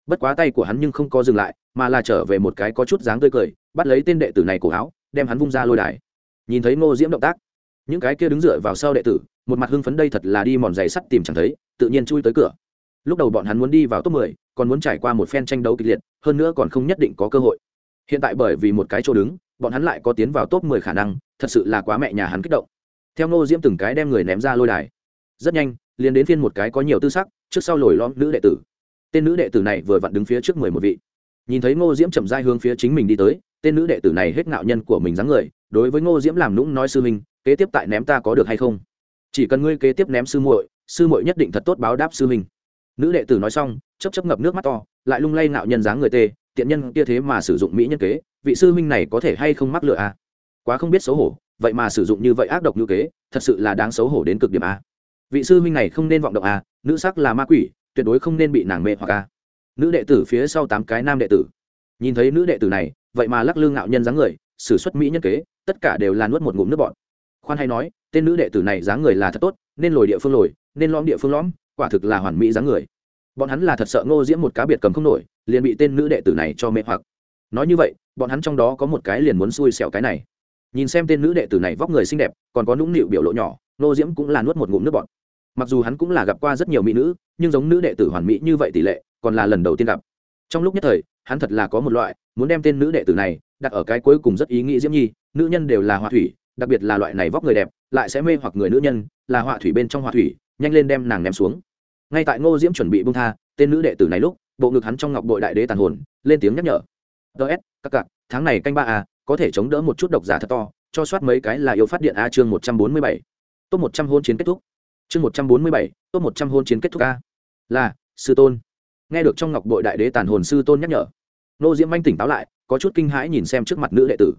Bất quá tay của hắn nhưng không có dừng lại, mà là trở về một cái có chút dáng tươi cười, bắt lấy tên đệ tử này cổ áo, đem hắn vung ra lôi đài. Nhìn thấy ngô diễm động tác, những cái kia đứng dựa vào sau đệ tử, một mặt hưng phấn đây thật là đi mòn giày sắt tìm chẳng thấy, tự nhiên chui tới cửa lúc đầu bọn hắn muốn đi vào top mười, còn muốn trải qua một phen tranh đấu kịch liệt, hơn nữa còn không nhất định có cơ hội. Hiện tại bởi vì một cái chỗ đứng, bọn hắn lại có tiến vào top mười khả năng, thật sự là quá mẹ nhà hắn kích động. Theo ngô diễm từng cái đem người ném ra lôi đài. Rất nhanh, liền đến phiên một cái có nhiều tư sắc, trước sau lồi lõm nữ đệ tử. Tên nữ đệ tử này vừa vặn đứng phía trước mười một vị. Nhìn thấy ngô diễm chậm dai hướng phía chính mình đi tới, tên nữ đệ tử này hết ngạo nhân của mình dáng người, đối với ngô diễm làm nũng nói sư minh kế tiếp tại ném ta có được hay không? Chỉ cần ngươi kế tiếp ném sư muội sư muội nhất định thật tốt báo đáp sư minh nữ đệ tử nói xong chấp chấp ngập nước mắt to, lại lung lay nạo nhân dáng người tê, tiện nhân kia thế mà sử dụng mỹ nhân kế, vị sư huynh này có thể hay không mắc lựa à? quá không biết xấu hổ, vậy mà sử dụng như vậy ác độc như kế, thật sự là đáng xấu hổ đến cực điểm à? vị sư huynh này không nên vọng động à? nữ sắc là ma quỷ, tuyệt đối không nên bị nàng mê hoặc à? nữ đệ tử phía sau tám cái nam đệ tử nhìn thấy nữ đệ tử này, vậy mà lắc lương ngạo nhân dáng người, sử xuất mỹ nhân kế, tất cả đều là nuốt một ngụm nước bọn khoan hay nói, tên nữ đệ tử này dáng người là thật tốt, nên lồi địa phương lồi, nên lõm địa phương lõm quả thực là hoàn mỹ dáng người. Bọn hắn là thật sợ ngô diễm một cá biệt cầm không nổi, liền bị tên nữ đệ tử này cho mê hoặc. Nói như vậy, bọn hắn trong đó có một cái liền muốn xui xẻo cái này. Nhìn xem tên nữ đệ tử này vóc người xinh đẹp, còn có nũng nịu biểu lộ nhỏ, ngô diễm cũng là nuốt một ngụm nước bọn mặc dù hắn cũng là gặp qua rất nhiều mỹ nữ, nhưng giống nữ đệ tử hoàn mỹ như vậy tỷ lệ, còn là lần đầu tiên gặp. Trong lúc nhất thời, hắn thật là có một loại muốn đem tên nữ đệ tử này đặt ở cái cuối cùng rất ý nghĩ diễm nhi, nữ nhân đều là họa thủy, đặc biệt là loại này vóc người đẹp, lại sẽ mê hoặc người nữ nhân, là họa thủy bên trong họa thủy, nhanh lên đem nàng ném xuống ngay tại ngô diễm chuẩn bị bung tha, tên nữ đệ tử này lúc, bộ ngực hắn trong ngọc bội đại đế tàn hồn, lên tiếng nhắc nhở. Ts các cặp tháng này canh ba a có thể chống đỡ một chút độc giả thật to, cho soát mấy cái là yêu phát điện a chương một trăm bốn mươi bảy. Top một trăm hôn chiến kết thúc. Chương một trăm bốn mươi bảy, top một trăm hôn chiến kết thúc a. Là, sư tôn. Nghe được trong ngọc bội đại đế tàn hồn sư tôn nhắc nhở nô diễm anh tỉnh táo lại, có chút kinh hãi nhìn xem trước mặt nữ đệ tử.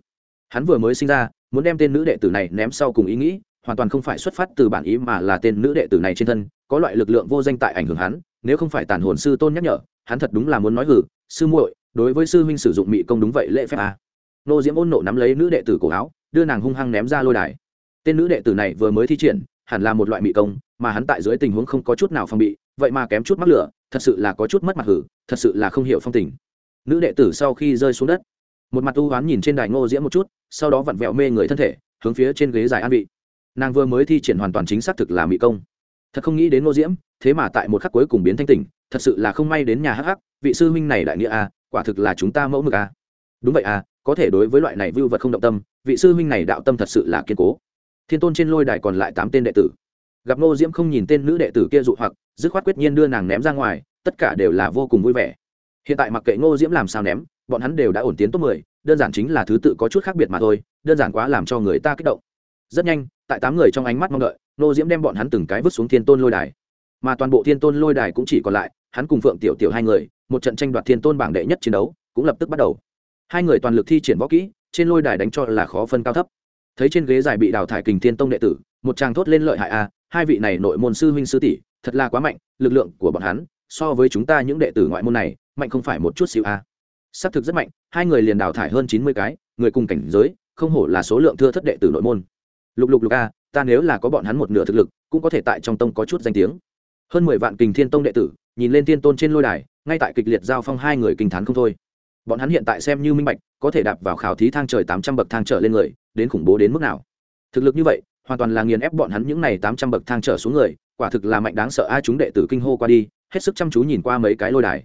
Hắn vừa mới sinh ra, muốn đem tên nữ đệ tử này ném sau cùng ý nghĩ hoàn toàn không phải xuất phát từ bản ý mà là tên nữ đệ tử này trên thân, có loại lực lượng vô danh tại ảnh hưởng hắn, nếu không phải tàn hồn sư tôn nhắc nhở, hắn thật đúng là muốn nói hử sư muội, đối với sư huynh sử dụng mị công đúng vậy lễ phép à. nô diễm ôn nộ nắm lấy nữ đệ tử cổ áo, đưa nàng hung hăng ném ra lôi đài. Tên nữ đệ tử này vừa mới thi triển, hẳn là một loại mị công, mà hắn tại dưới tình huống không có chút nào phòng bị, vậy mà kém chút mắc lửa, thật sự là có chút mất mặt hử thật sự là không hiểu phong tình. Nữ đệ tử sau khi rơi xuống đất, một mặt u hoán nhìn trên đài ngô diễm một chút, sau đó vặn vẹo mê người thân thể, hướng phía trên ghế dài an vị nàng vừa mới thi triển hoàn toàn chính xác thực là mỹ công. Thật không nghĩ đến ngô diễm, thế mà tại một khắc cuối cùng biến thanh tỉnh, thật sự là không may đến nhà hắc hắc, vị sư huynh này đại nghĩa a, quả thực là chúng ta mẫu mực a. Đúng vậy a, có thể đối với loại này vưu vật không động tâm, vị sư huynh này đạo tâm thật sự là kiên cố. Thiên tôn trên lôi đài còn lại tám tên đệ tử. Gặp ngô diễm không nhìn tên nữ đệ tử kia dụ hoặc, dứt khoát quyết nhiên đưa nàng ném ra ngoài, tất cả đều là vô cùng vui vẻ. Hiện tại mặc kệ ngô diễm làm sao ném, bọn hắn đều đã ổn tiến top mười, đơn giản chính là thứ tự có chút khác biệt mà thôi, đơn giản quá làm cho người ta kích động rất nhanh, tại tám người trong ánh mắt mong đợi Nô diễm đem bọn hắn từng cái vứt xuống thiên tôn lôi đài. Mà toàn bộ thiên tôn lôi đài cũng chỉ còn lại, hắn cùng phượng tiểu tiểu hai người, một trận tranh đoạt thiên tôn bảng đệ nhất chiến đấu, cũng lập tức bắt đầu. Hai người toàn lực thi triển võ kỹ, trên lôi đài đánh cho là khó phân cao thấp. Thấy trên ghế dài bị đào thải kình thiên tông đệ tử, một chàng thốt lên lợi hại a, hai vị này nội môn sư huynh sư tỷ, thật là quá mạnh, lực lượng của bọn hắn, so với chúng ta những đệ tử ngoại môn này, mạnh không phải một chút xíu a. Xác thực rất mạnh, hai người liền đào thải hơn chín mươi cái, người cùng cảnh giới, không hổ là số lượng thưa thất đệ tử nội môn lục lục lục a, ta nếu là có bọn hắn một nửa thực lực, cũng có thể tại trong tông có chút danh tiếng. Hơn mười vạn kình thiên tông đệ tử, nhìn lên thiên tôn trên lôi đài, ngay tại kịch liệt giao phong hai người kinh t h á n không thôi. Bọn hắn hiện tại xem như minh bạch, có thể đạp vào khảo thí thang trời tám trăm bậc thang trở lên người, đến khủng bố đến mức nào. Thực lực như vậy, hoàn toàn là nghiền ép bọn hắn những n à y tám trăm bậc thang trở xuống người, quả thực là mạnh đáng sợ ai chúng đệ tử kinh hô qua đi, hết sức chăm chú nhìn qua mấy cái lôi đài.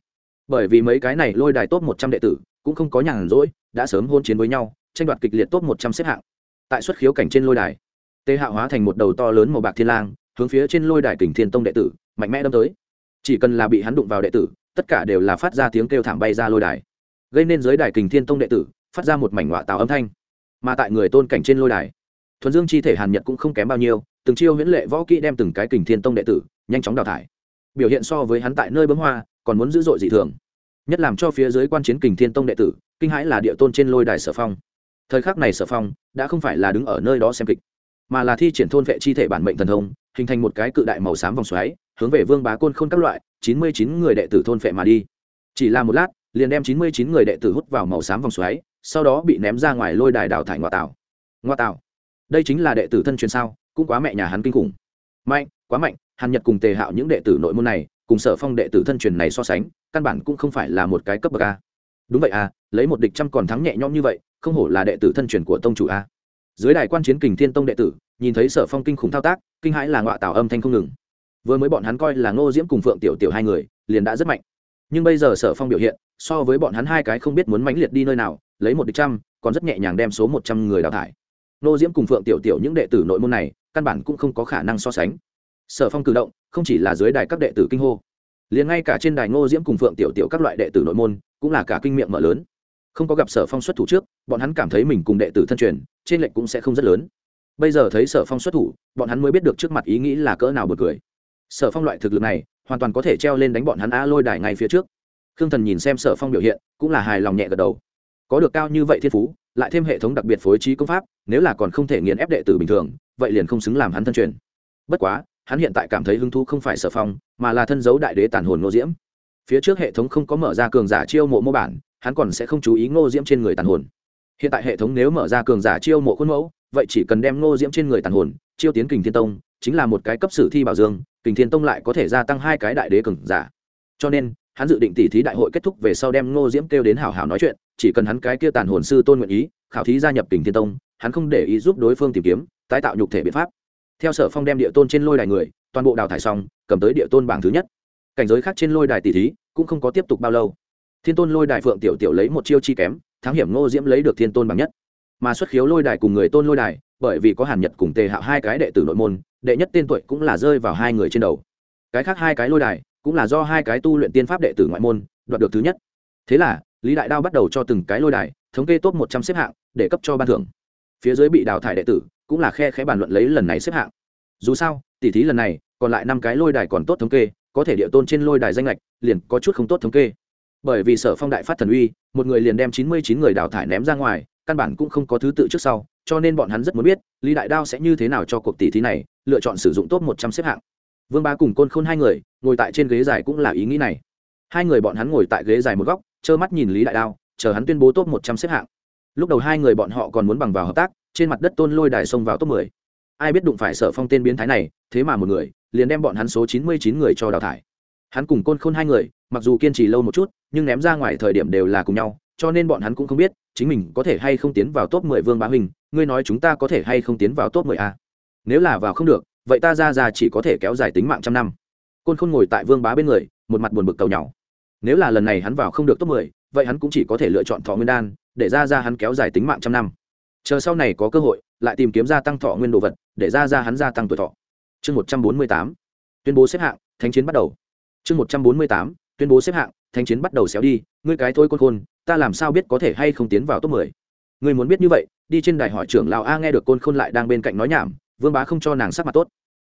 Bởi vì mấy cái này lôi đài top một trăm đệ tử, cũng không có nhàn rỗi, đã sớm hôn chiến với nhau, tranh đoạt kịch liệt top một trăm xếp hạng. Tại xuất khiếu cảnh trên lôi đài tê hạ hóa thành một đầu to lớn màu bạc thiên lang, hướng phía trên lôi đài kình thiên tông đệ tử, mạnh mẽ đâm tới. Chỉ cần là bị hắn đụng vào đệ tử, tất cả đều là phát ra tiếng kêu thảm bay ra lôi đài. Gây nên dưới đài kình thiên tông đệ tử, phát ra một mảnh họa tạo âm thanh. Mà tại người tôn cảnh trên lôi đài, thuần dương chi thể hàn nhật cũng không kém bao nhiêu, từng chiêu huyễn lệ võ kỹ đem từng cái kình thiên tông đệ tử, nhanh chóng đào thải. Biểu hiện so với hắn tại nơi bấm hoa, còn muốn dữ dội dị thường. Nhất làm cho phía dưới quan chiến kình thiên tông đệ tử, kinh hãi là địa tôn trên lôi đài sở phong. Thời khắc này sở phong, đã không phải là đứng ở nơi đó xem kịch mà là thi triển thôn vệ chi thể bản mệnh thần thông, hình thành một cái cự đại màu xám vòng xoáy, hướng về vương bá côn khôn các loại, chín mươi chín người đệ tử thôn vệ mà đi. Chỉ là một lát, liền đem chín mươi chín người đệ tử hút vào màu xám vòng xoáy, sau đó bị ném ra ngoài lôi đài đào thải ngoại tảo. Ngoại tảo? Đây chính là đệ tử thân truyền sao, cũng quá mẹ nhà hắn kinh khủng. Mạnh, quá mạnh, hàn nhật cùng tề hạo những đệ tử nội môn này, cùng sở phong đệ tử thân truyền này so sánh, căn bản cũng không phải là một cái cấp bậc a. Đúng vậy a, lấy một địch trăm còn thắng nhẹ nhõm như vậy, không hổ là đệ tử thân truyền của tông chủ a dưới đài quan chiến kình thiên tông đệ tử, nhìn thấy sở phong kinh khủng thao tác, kinh hãi là ngọa tạo âm thanh không ngừng. Vừa mới bọn hắn coi là ngô diễm cùng phượng tiểu tiểu hai người, liền đã rất mạnh. Nhưng bây giờ sở phong biểu hiện, so với bọn hắn hai cái không biết muốn mãnh liệt đi nơi nào, lấy một địch trăm, còn rất nhẹ nhàng đem số một trăm người đào thải. Ngô diễm cùng phượng tiểu tiểu những đệ tử nội môn này, căn bản cũng không có khả năng so sánh. Sở phong cử động, không chỉ là dưới đài các đệ tử kinh hô, liền ngay cả trên đài ngô diễm cùng phượng tiểu tiểu các loại đệ tử nội môn, cũng là cả kinh miệng mở lớn không có gặp sở phong xuất thủ trước, bọn hắn cảm thấy mình cùng đệ tử thân truyền, trên lệnh cũng sẽ không rất lớn. Bây giờ thấy sở phong xuất thủ, bọn hắn mới biết được trước mặt ý nghĩ là cỡ nào bật cười. Sở phong loại thực lực này, hoàn toàn có thể treo lên đánh bọn hắn a lôi đài ngay phía trước. Khương thần nhìn xem sở phong biểu hiện, cũng là hài lòng nhẹ gật đầu. Có được cao như vậy thiên phú, lại thêm hệ thống đặc biệt phối trí công pháp, nếu là còn không thể nghiền ép đệ tử bình thường, vậy liền không xứng làm hắn thân truyền. Bất quá, hắn hiện tại cảm thấy hứng thú không phải sở phong, mà là thân dấu đại đế tàn hồn ngô diễm. Phía trước hệ thống không có mở ra cường giả chiêu mộ mô bản hắn còn sẽ không chú ý ngô diễm trên người tàn hồn. Hiện tại hệ thống nếu mở ra cường giả chiêu mộ khuôn mẫu, vậy chỉ cần đem ngô diễm trên người tàn hồn, chiêu tiến kình thiên tông, chính là một cái cấp sử thi bảo dương, kình thiên tông lại có thể gia tăng hai cái đại đế cường giả. Cho nên, hắn dự định tỉ thí đại hội kết thúc về sau đem ngô diễm kêu đến hảo hảo nói chuyện, chỉ cần hắn cái kia tàn hồn sư tôn nguyện ý, khảo thí gia nhập kình thiên tông, hắn không để ý giúp đối phương tìm kiếm, tái tạo nhục thể biện pháp. Theo sở phong đem địa tôn trên lôi đài người, toàn bộ đào thải xong, cầm tới địa tôn bảng thứ nhất. Cảnh giới khác trên lôi đài tỷ thí cũng không có tiếp tục bao lâu thiên tôn lôi đài phượng tiểu tiểu lấy một chiêu chi kém, thắng hiểm ngô diễm lấy được thiên tôn bằng nhất. Mà xuất khiếu lôi đài cùng người tôn lôi đài, bởi vì có hàn nhật cùng tề hạo hai cái đệ tử nội môn, đệ nhất tên tuổi cũng là rơi vào hai người trên đầu. Cái khác hai cái lôi đài cũng là do hai cái tu luyện tiên pháp đệ tử ngoại môn, đoạt được thứ nhất. Thế là, lý đại đao bắt đầu cho từng cái lôi đài thống kê top một trăm xếp hạng để cấp cho ban thưởng. Phía dưới bị đào thải đệ tử cũng là khe khẽ bàn luận lấy lần này xếp hạng. Dù sao, tỉ thí lần này, còn lại năm cái lôi đài còn tốt thống kê, có thể địa tôn trên lôi đài danh lệch, liền có chút không tốt thống kê bởi vì sở phong đại phát thần uy, một người liền đem chín mươi chín người đào thải ném ra ngoài, căn bản cũng không có thứ tự trước sau, cho nên bọn hắn rất muốn biết, lý đại đao sẽ như thế nào cho cuộc tỷ thí này, lựa chọn sử dụng top một trăm xếp hạng. Vương bá cùng côn khôn hai người, ngồi tại trên ghế dài cũng là ý nghĩ này. Hai người bọn hắn ngồi tại ghế dài một góc, trơ mắt nhìn lý đại đao, chờ hắn tuyên bố top một trăm xếp hạng. Lúc đầu hai người bọn họ còn muốn bằng vào hợp tác, trên mặt đất tôn lôi đài xông vào top mười. Ai biết đụng phải sở phong tên biến thái này, thế mà một người, liền đem bọn hắn số chín mươi chín người cho đào thải hắn cùng côn khôn hai người, mặc dù kiên trì lâu một chút, nhưng ném ra ngoài thời điểm đều là cùng nhau, cho nên bọn hắn cũng không biết, chính mình có thể hay không tiến vào top mười vương bá huynh ngươi nói chúng ta có thể hay không tiến vào top mười a? Nếu là vào không được, vậy ta ra ra chỉ có thể kéo dài tính mạng trăm năm. Côn khôn ngồi tại vương bá bên người, một mặt buồn bực cầu nhau nếu là lần này hắn vào không được top mười, vậy hắn cũng chỉ có thể lựa chọn thọ nguyên đan, để ra ra hắn kéo dài tính mạng trăm năm. Chờ sau này có cơ hội, lại tìm kiếm gia tăng thọ nguyên đồ vật, để ra ra hắn gia tăng tuổi thọ. Chương một trăm bốn mươi tám. Tuyên bố xếp hạng, thánh chiến bắt đầu chương một trăm bốn mươi tám, tuyên bố xếp hạng, thánh chiến bắt đầu xéo đi, ngươi cái thôi côn khôn, ta làm sao biết có thể hay không tiến vào top mười? Ngươi muốn biết như vậy, đi trên đài hỏi trưởng lão a nghe được côn khôn lại đang bên cạnh nói nhảm, vương bá không cho nàng sắc mặt tốt.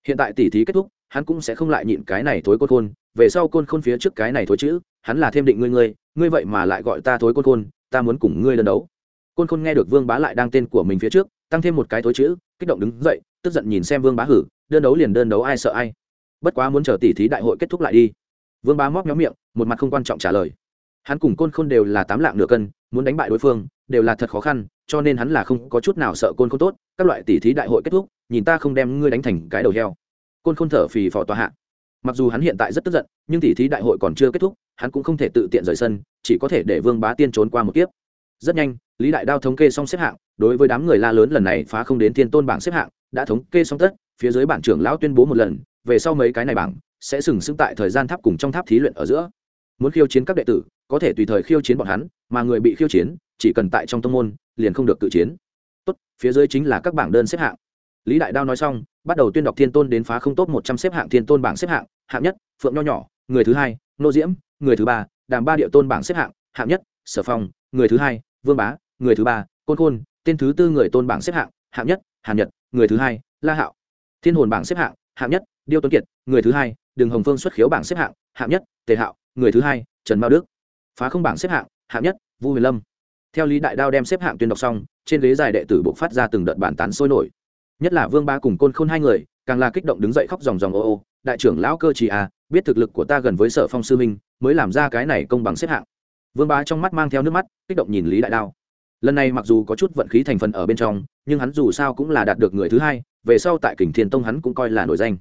Hiện tại tỉ thí kết thúc, hắn cũng sẽ không lại nhịn cái này thối côn khôn, về sau côn khôn phía trước cái này thối chữ hắn là thêm định ngươi ngươi ngươi vậy mà lại gọi ta thối côn khôn, ta muốn cùng ngươi lần đấu. Côn khôn nghe được vương bá lại đang tên của mình phía trước, tăng thêm một cái thối chữ kích động đứng dậy, tức giận nhìn xem vương bá hử, đơn đấu liền đơn đấu ai sợ ai. Bất quá muốn chờ tỉ thí đại hội kết thúc lại đi vương bá móc nhóm miệng, một mặt không quan trọng trả lời. Hắn cùng côn khôn đều là tám lạng nửa cân, muốn đánh bại đối phương, đều là thật khó khăn, cho nên hắn là không có chút nào sợ côn khôn tốt, các loại tỉ thí đại hội kết thúc, nhìn ta không đem ngươi đánh thành cái đầu heo. Côn khôn thở phì phò tòa hạ. Mặc dù hắn hiện tại rất tức giận, nhưng tỉ thí đại hội còn chưa kết thúc, hắn cũng không thể tự tiện rời sân, chỉ có thể để vương bá tiên trốn qua một kiếp. Rất nhanh, lý đại đao thống kê xong xếp hạng, đối với đám người la lớn lần này phá không đến thiên tôn bảng xếp hạng, đã thống kê xong tất, phía dưới bảng trưởng lão tuyên bố một lần về sau mấy cái này bảng sẽ sừng sững tại thời gian tháp cùng trong tháp thí luyện ở giữa. Muốn khiêu chiến các đệ tử, có thể tùy thời khiêu chiến bọn hắn, mà người bị khiêu chiến, chỉ cần tại trong tông môn, liền không được tự chiến. Tốt, phía dưới chính là các bảng đơn xếp hạng. Lý đại đao nói xong, bắt đầu tuyên đọc thiên tôn đến phá không tốt một trăm xếp hạng, thiên tôn bảng xếp hạng hạng nhất, phượng nho nhỏ, người thứ hai, nô diễm, người thứ ba, đàm ba địa tôn bảng xếp hạng hạng nhất, sở phong, người thứ hai, vương bá, người thứ ba, côn khôn, tên thứ tư người tôn bảng xếp hạng hạng nhất, hàn nhật, người thứ hai, la hạo. Thiên hồn bảng xếp hạng hạng nhất điêu tuấn kiệt, người thứ hai, đường hồng phương xuất khiếu bảng xếp hạng hạng nhất, tề hạo, người thứ hai, trần mao đức. Phá không bảng xếp hạng hạng nhất, vu huyền lâm. Theo lý đại đao đem xếp hạng tuyên đọc xong, trên ghế dài đệ tử bộ phát ra từng đợt bản tán sôi nổi. Nhất là vương ba cùng côn khôn hai người, càng là kích động đứng dậy khóc dòng dòng ô ô, đại trưởng lão cơ trì à biết thực lực của ta gần với sở phong sư minh mới làm ra cái này công bằng xếp hạng. Vương bá trong mắt mang theo nước mắt, kích động nhìn lý đại đao. Lần này mặc dù có chút vận khí thành phần ở bên trong, nhưng hắn dù sao cũng là đạt được người thứ hai, về sau tại kình thiên tông hắn cũng coi là nổi danh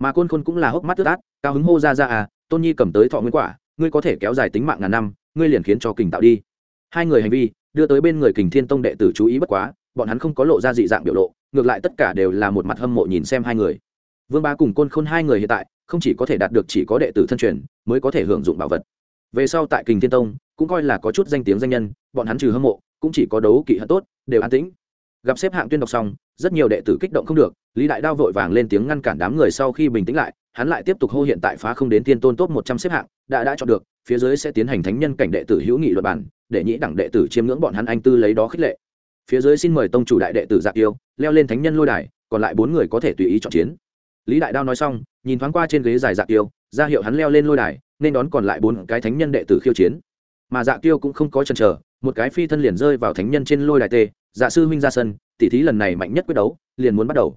mà côn khôn cũng là hốc mắt tức át cao hứng hô ra ra à tôn nhi cầm tới thọ nguyên quả, ngươi có thể kéo dài tính mạng ngàn năm, ngươi liền khiến cho kình tạo đi. Hai người hành vi, đưa tới bên người kình thiên tông đệ tử chú ý bất quá, bọn hắn không có lộ ra dị dạng biểu lộ, ngược lại tất cả đều là một mặt hâm mộ nhìn xem hai người. Vương ba cùng côn khôn hai người hiện tại, không chỉ có thể đạt được chỉ có đệ tử thân truyền, mới có thể hưởng dụng bảo vật. Về sau tại kình thiên tông, cũng coi là có chút danh tiếng danh nhân, bọn hắn trừ hâm mộ, cũng chỉ có đấu kỵ hận tốt, đều an tĩnh gặp xếp hạng tuyên đọc xong, rất nhiều đệ tử kích động không được, lý đại đao vội vàng lên tiếng ngăn cản đám người sau khi bình tĩnh lại, hắn lại tiếp tục hô hiện tại phá không đến thiên tôn top một trăm xếp hạng, đã đã chọn được, phía dưới sẽ tiến hành thánh nhân cảnh đệ tử hữu nghị luật bản để nhĩ đẳng đệ tử chiêm ngưỡng bọn hắn anh tư lấy đó khích lệ. Phía dưới xin mời tông chủ đại đệ tử dạ giặc yêu leo lên thánh nhân lôi đài, còn lại bốn người có thể tùy ý chọn chiến. Lý đại đao nói xong, nhìn thoáng qua trên ghế dài dạ giặc yêu ra hiệu hắn leo lên lôi đài, nên đón còn lại bốn cái thánh nhân đệ tử khiêu chiến. Mà dạ tiêu cũng không có chần chờ, một cái phi thân liền rơi vào thánh nhân trên lôi đài tê dạ sư huynh ra sân, tỉ thí lần này mạnh nhất quyết đấu, liền muốn bắt đầu.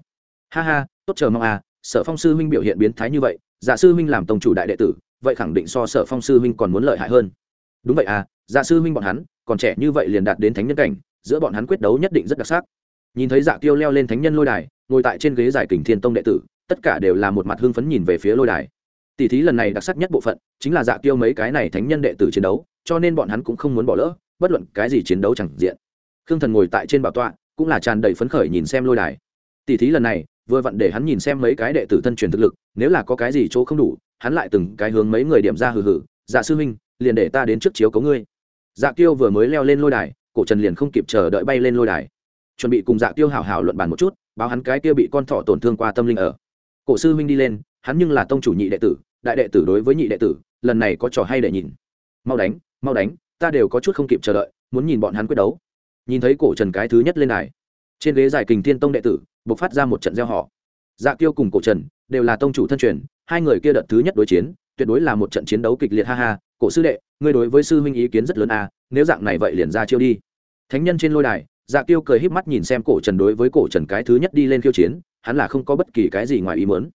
Ha ha, tốt chờ mong à sở phong sư huynh biểu hiện biến thái như vậy dạ sư huynh làm tổng chủ đại đệ tử, vậy khẳng định so sở phong sư huynh còn muốn lợi hại hơn. Đúng vậy à dạ sư huynh bọn hắn, còn trẻ như vậy liền đạt đến thánh nhân cảnh, giữa bọn hắn quyết đấu nhất định rất đặc sắc. Nhìn thấy dạ tiêu leo lên thánh nhân lôi đài, ngồi tại trên ghế giải kình thiên tông đệ tử, tất cả đều là một mặt hưng phấn nhìn về phía lôi đài. Tỷ thí lần này đặc sắc nhất bộ phận, chính là dạ tiêu mấy cái này thánh nhân đệ tử chiến đấu, cho nên bọn hắn cũng không muốn bỏ lỡ, bất luận cái gì chiến đấu chẳng diện khương thần ngồi tại trên bảo tọa, cũng là tràn đầy phấn khởi nhìn xem lôi đài. Tỷ thí lần này, vừa vặn để hắn nhìn xem mấy cái đệ tử thân truyền thực lực, nếu là có cái gì chỗ không đủ, hắn lại từng cái hướng mấy người điểm ra hừ hừ dạ sư huynh, liền để ta đến trước chiếu cấu ngươi. Dạ tiêu vừa mới leo lên lôi đài, cổ trần liền không kịp chờ đợi bay lên lôi đài. Chuẩn bị cùng dạ tiêu hào hào luận bàn một chút, báo hắn cái kia bị con thọ tổn thương qua tâm linh ở. Cổ sư huynh đi lên, hắn nhưng là tông chủ nhị đệ tử, đại đệ tử đối với nhị đệ tử, lần này có trò hay để nhìn. Mau đánh mau đánh, ta đều có chút không kịp chờ đợi, muốn nhìn bọn hắn quyết đấu nhìn thấy cổ trần cái thứ nhất lên đài. Trên ghế giải kình thiên tông đệ tử buộc phát ra một trận gieo họ. Dạ kiêu cùng cổ trần đều là tông chủ thân truyền, hai người kia đợt thứ nhất đối chiến, tuyệt đối là một trận chiến đấu kịch liệt, ha ha, cổ sư đệ, ngươi đối với sư huynh ý kiến rất lớn à nếu dạng này vậy liền ra chiêu đi. Thánh nhân trên lôi đài dạ kiêu cười híp mắt nhìn xem cổ trần đối với cổ trần cái thứ nhất đi lên khiêu chiến, hắn là không có bất kỳ cái gì ngoài ý muốn.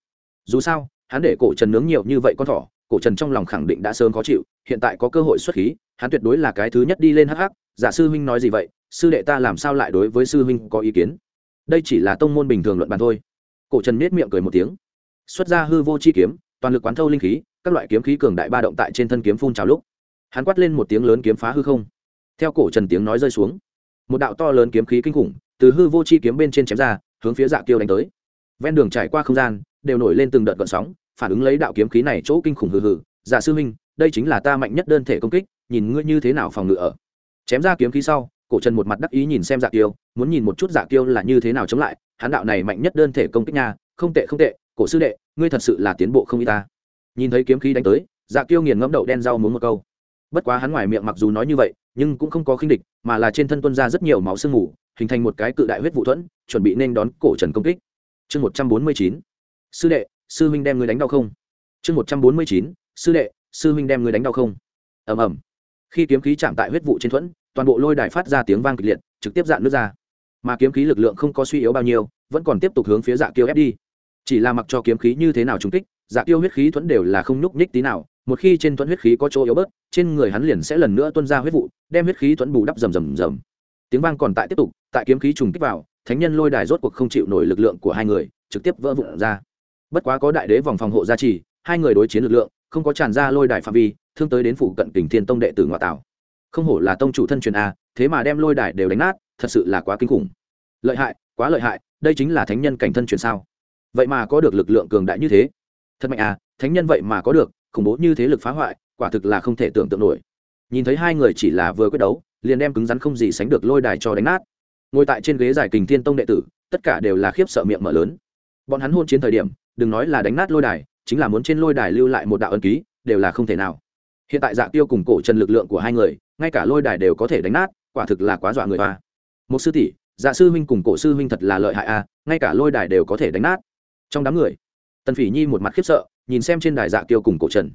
Dù sao, hắn để cổ trần nướng nhiều như vậy con thỏ, cổ trần trong lòng khẳng định đã sớm khó chịu, hiện tại có cơ hội xuất khí, hắn tuyệt đối là cái thứ nhất đi lên hắc hắc. Giả sư huynh nói gì vậy sư đệ ta làm sao lại đối với sư huynh có ý kiến? Đây chỉ là tông môn bình thường luận bàn thôi. Cổ trần nết miệng cười một tiếng. Xuất ra hư vô chi kiếm, toàn lực quán thâu linh khí, các loại kiếm khí cường đại ba động tại trên thân kiếm phun trào lúc. Hắn quát lên một tiếng lớn kiếm phá hư không. Theo cổ trần tiếng nói rơi xuống, một đạo to lớn kiếm khí kinh khủng từ hư vô chi kiếm bên trên chém ra, hướng phía dạ kiêu đánh tới. Ven đường trải qua không gian, đều nổi lên từng đợt gợn sóng, phản ứng lấy đạo kiếm khí này chỗ kinh khủng hừ hừ dạ sư huynh, đây chính là ta mạnh nhất đơn thể công kích, nhìn ngươi như thế nào phòng ngự ở. Chém ra kiếm khí sau cổ trần một mặt đắc ý nhìn xem dạ kiêu, muốn nhìn một chút dạ kiêu là như thế nào chống lại, hắn đạo này mạnh nhất đơn thể công kích nha, không tệ không tệ, cổ sư đệ, ngươi thật sự là tiến bộ không y ta. Nhìn thấy kiếm khí đánh tới dạ kiêu nghiền ngẫm đậu đen rau muốn một câu. Bất quá hắn ngoài miệng mặc dù nói như vậy, nhưng cũng không có khinh địch, mà là trên thân tuân ra rất nhiều máu sương mù, hình thành một cái cự đại huyết vụ thuẫn, chuẩn bị nên đón cổ trần công kích. Chương một trăm bốn mươi chín. Sư đệ, sư huynh đem người đánh đau không? Chương một trăm bốn mươi chín. Sư đệ, sư huynh đem người đánh đau không? Ầm ầm. Khi kiếm khí chạm tại huyết vụ trên thuẫn toàn bộ lôi đài phát ra tiếng vang kịch liệt, trực tiếp dạn nước ra. Mà kiếm khí lực lượng không có suy yếu bao nhiêu, vẫn còn tiếp tục hướng phía dạ kiêu ép đi. Chỉ là mặc cho kiếm khí như thế nào trúng kích dạ kiêu huyết khí thuẫn đều là không nhúc nhích tí nào. Một khi trên thuẫn huyết khí có chỗ yếu bớt, trên người hắn liền sẽ lần nữa tuân ra huyết vụ, đem huyết khí thuẫn bù đắp rầm rầm rầm. Tiếng vang còn tại tiếp tục, tại kiếm khí trùng kích vào, thánh nhân lôi đài rốt cuộc không chịu nổi lực lượng của hai người, trực tiếp vỡ vụn ra. Bất quá có đại đế vòng phòng hộ gia trì, hai người đối chiến lực lượng, không có tràn ra lôi đài phạm vi, thương tới đến phủ cận kình thiên tông đệ tử ngoại tảo không hổ là tông chủ thân truyền a, thế mà đem lôi đài đều đánh nát, thật sự là quá kinh khủng. Lợi hại, quá lợi hại, đây chính là thánh nhân cảnh thân truyền sao? Vậy mà có được lực lượng cường đại như thế. Thật mạnh à thánh nhân vậy mà có được, khủng bố như thế lực phá hoại, quả thực là không thể tưởng tượng nổi. Nhìn thấy hai người chỉ là vừa quyết đấu, liền đem cứng rắn không gì sánh được lôi đài cho đánh nát. Ngồi tại trên ghế giải kình thiên tông đệ tử, tất cả đều là khiếp sợ miệng mở lớn. Bọn hắn hôn chiến thời điểm, đừng nói là đánh nát lôi đài, chính là muốn trên lôi đài lưu lại một đạo ân ký, đều là không thể nào. Hiện tại dạ tiêu cùng cổ trần lực lượng của hai người ngay cả lôi đài đều có thể đánh nát, quả thực là quá dọa người hoa. Một sư tỷ dạ sư huynh cùng cổ sư huynh thật là lợi hại a, ngay cả lôi đài đều có thể đánh nát. Trong đám người, tần phỉ nhi một mặt khiếp sợ, nhìn xem trên đài dạ tiêu cùng cổ trần.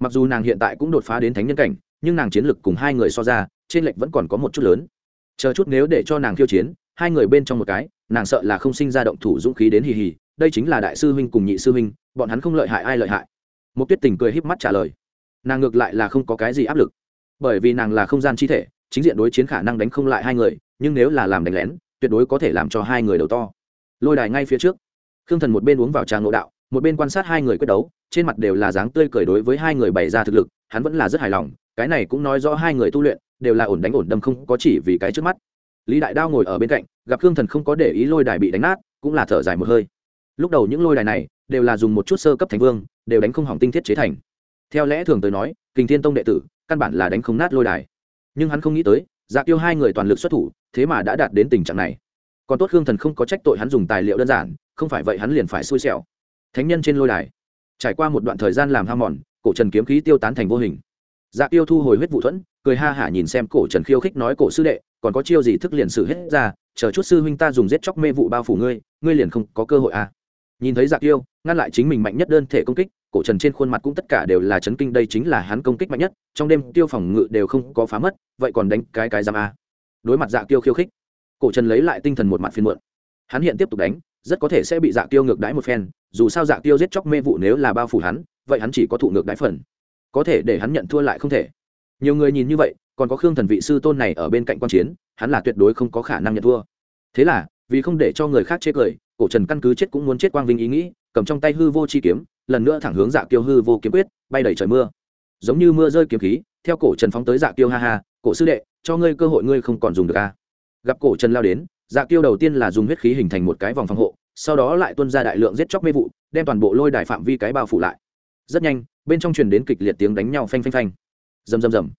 Mặc dù nàng hiện tại cũng đột phá đến thánh nhân cảnh, nhưng nàng chiến lực cùng hai người so ra, trên lệch vẫn còn có một chút lớn. Chờ chút nếu để cho nàng khiêu chiến, hai người bên trong một cái, nàng sợ là không sinh ra động thủ dũng khí đến hì hì, đây chính là đại sư huynh cùng nhị sư huynh, bọn hắn không lợi hại ai lợi hại. Một tuyết tình cười híp mắt trả lời. Nàng ngược lại là không có cái gì áp lực bởi vì nàng là không gian chi thể, chính diện đối chiến khả năng đánh không lại hai người, nhưng nếu là làm đánh lén, tuyệt đối có thể làm cho hai người đầu to. Lôi đài ngay phía trước. Khương thần một bên uống vào trà ngộ đạo, một bên quan sát hai người quyết đấu, trên mặt đều là dáng tươi cười đối với hai người bày ra thực lực, hắn vẫn là rất hài lòng, cái này cũng nói rõ hai người tu luyện, đều là ổn đánh ổn đâm không có chỉ vì cái trước mắt. Lý đại đao ngồi ở bên cạnh, gặp khương thần không có để ý lôi đài bị đánh nát, cũng là thở dài một hơi. Lúc đầu những lôi đài này, đều là dùng một chút sơ cấp thành vương, đều đánh không hỏng tinh thiết chế thành theo lẽ thường tới nói, kình thiên tông đệ tử căn bản là đánh không nát lôi đài. Nhưng hắn không nghĩ tới dạ tiêu hai người toàn lực xuất thủ, thế mà đã đạt đến tình trạng này. Còn tốt hương thần không có trách tội hắn dùng tài liệu đơn giản, không phải vậy hắn liền phải xui xẻo. Thánh nhân trên lôi đài. Trải qua một đoạn thời gian làm ham mòn, cổ trần kiếm khí tiêu tán thành vô hình. Dạ tiêu thu hồi huyết vụ thuẫn, cười ha hả nhìn xem cổ trần khiêu khích nói cổ sư đệ, còn có chiêu gì thức liền xử hết ra, chờ chút sư huynh ta dùng giết chóc mê vụ bao phủ ngươi ngươi liền không có cơ hội à. Nhìn thấy dạ tiêu ngăn lại chính mình mạnh nhất đơn thể công kích cổ trần trên khuôn mặt cũng tất cả đều là chấn kinh, đây chính là hắn công kích mạnh nhất, trong đêm tiêu phòng ngự đều không có phá mất, vậy còn đánh cái cái giam a. Đối mặt dạ tiêu khiêu khích, cổ trần lấy lại tinh thần một mặt phiên muộn. Hắn hiện tiếp tục đánh, rất có thể sẽ bị dạ tiêu ngược đãi một phen, dù sao dạ tiêu giết chóc mê vụ nếu là bao phủ hắn, vậy hắn chỉ có thụ ngược đãi phần. Có thể để hắn nhận thua lại không thể. Nhiều người nhìn như vậy, còn có khương thần vị sư tôn này ở bên cạnh quan chiến, hắn là tuyệt đối không có khả năng nhận thua. Thế là, vì không để cho người khác chết cười, cổ trần căn cứ chết cũng muốn chết quang vinh ý nghĩ, cầm trong tay hư vô chi kiếm lần nữa thẳng hướng dạ kiêu hư vô kiếm quyết bay đầy trời mưa. Giống như mưa rơi kiếm khí theo cổ trần phóng tới dạ kiêu ha ha cổ sư đệ cho ngươi cơ hội ngươi không còn dùng được a à. gặp cổ trần lao đến dạ kiêu đầu tiên là dùng huyết khí hình thành một cái vòng phòng hộ sau đó lại tuân ra đại lượng giết chóc mê vụ đem toàn bộ lôi đài phạm vi cái bao phủ lại. Rất nhanh bên trong truyền đến kịch liệt tiếng đánh nhau phanh phanh phanh. Rầm rầm rầm.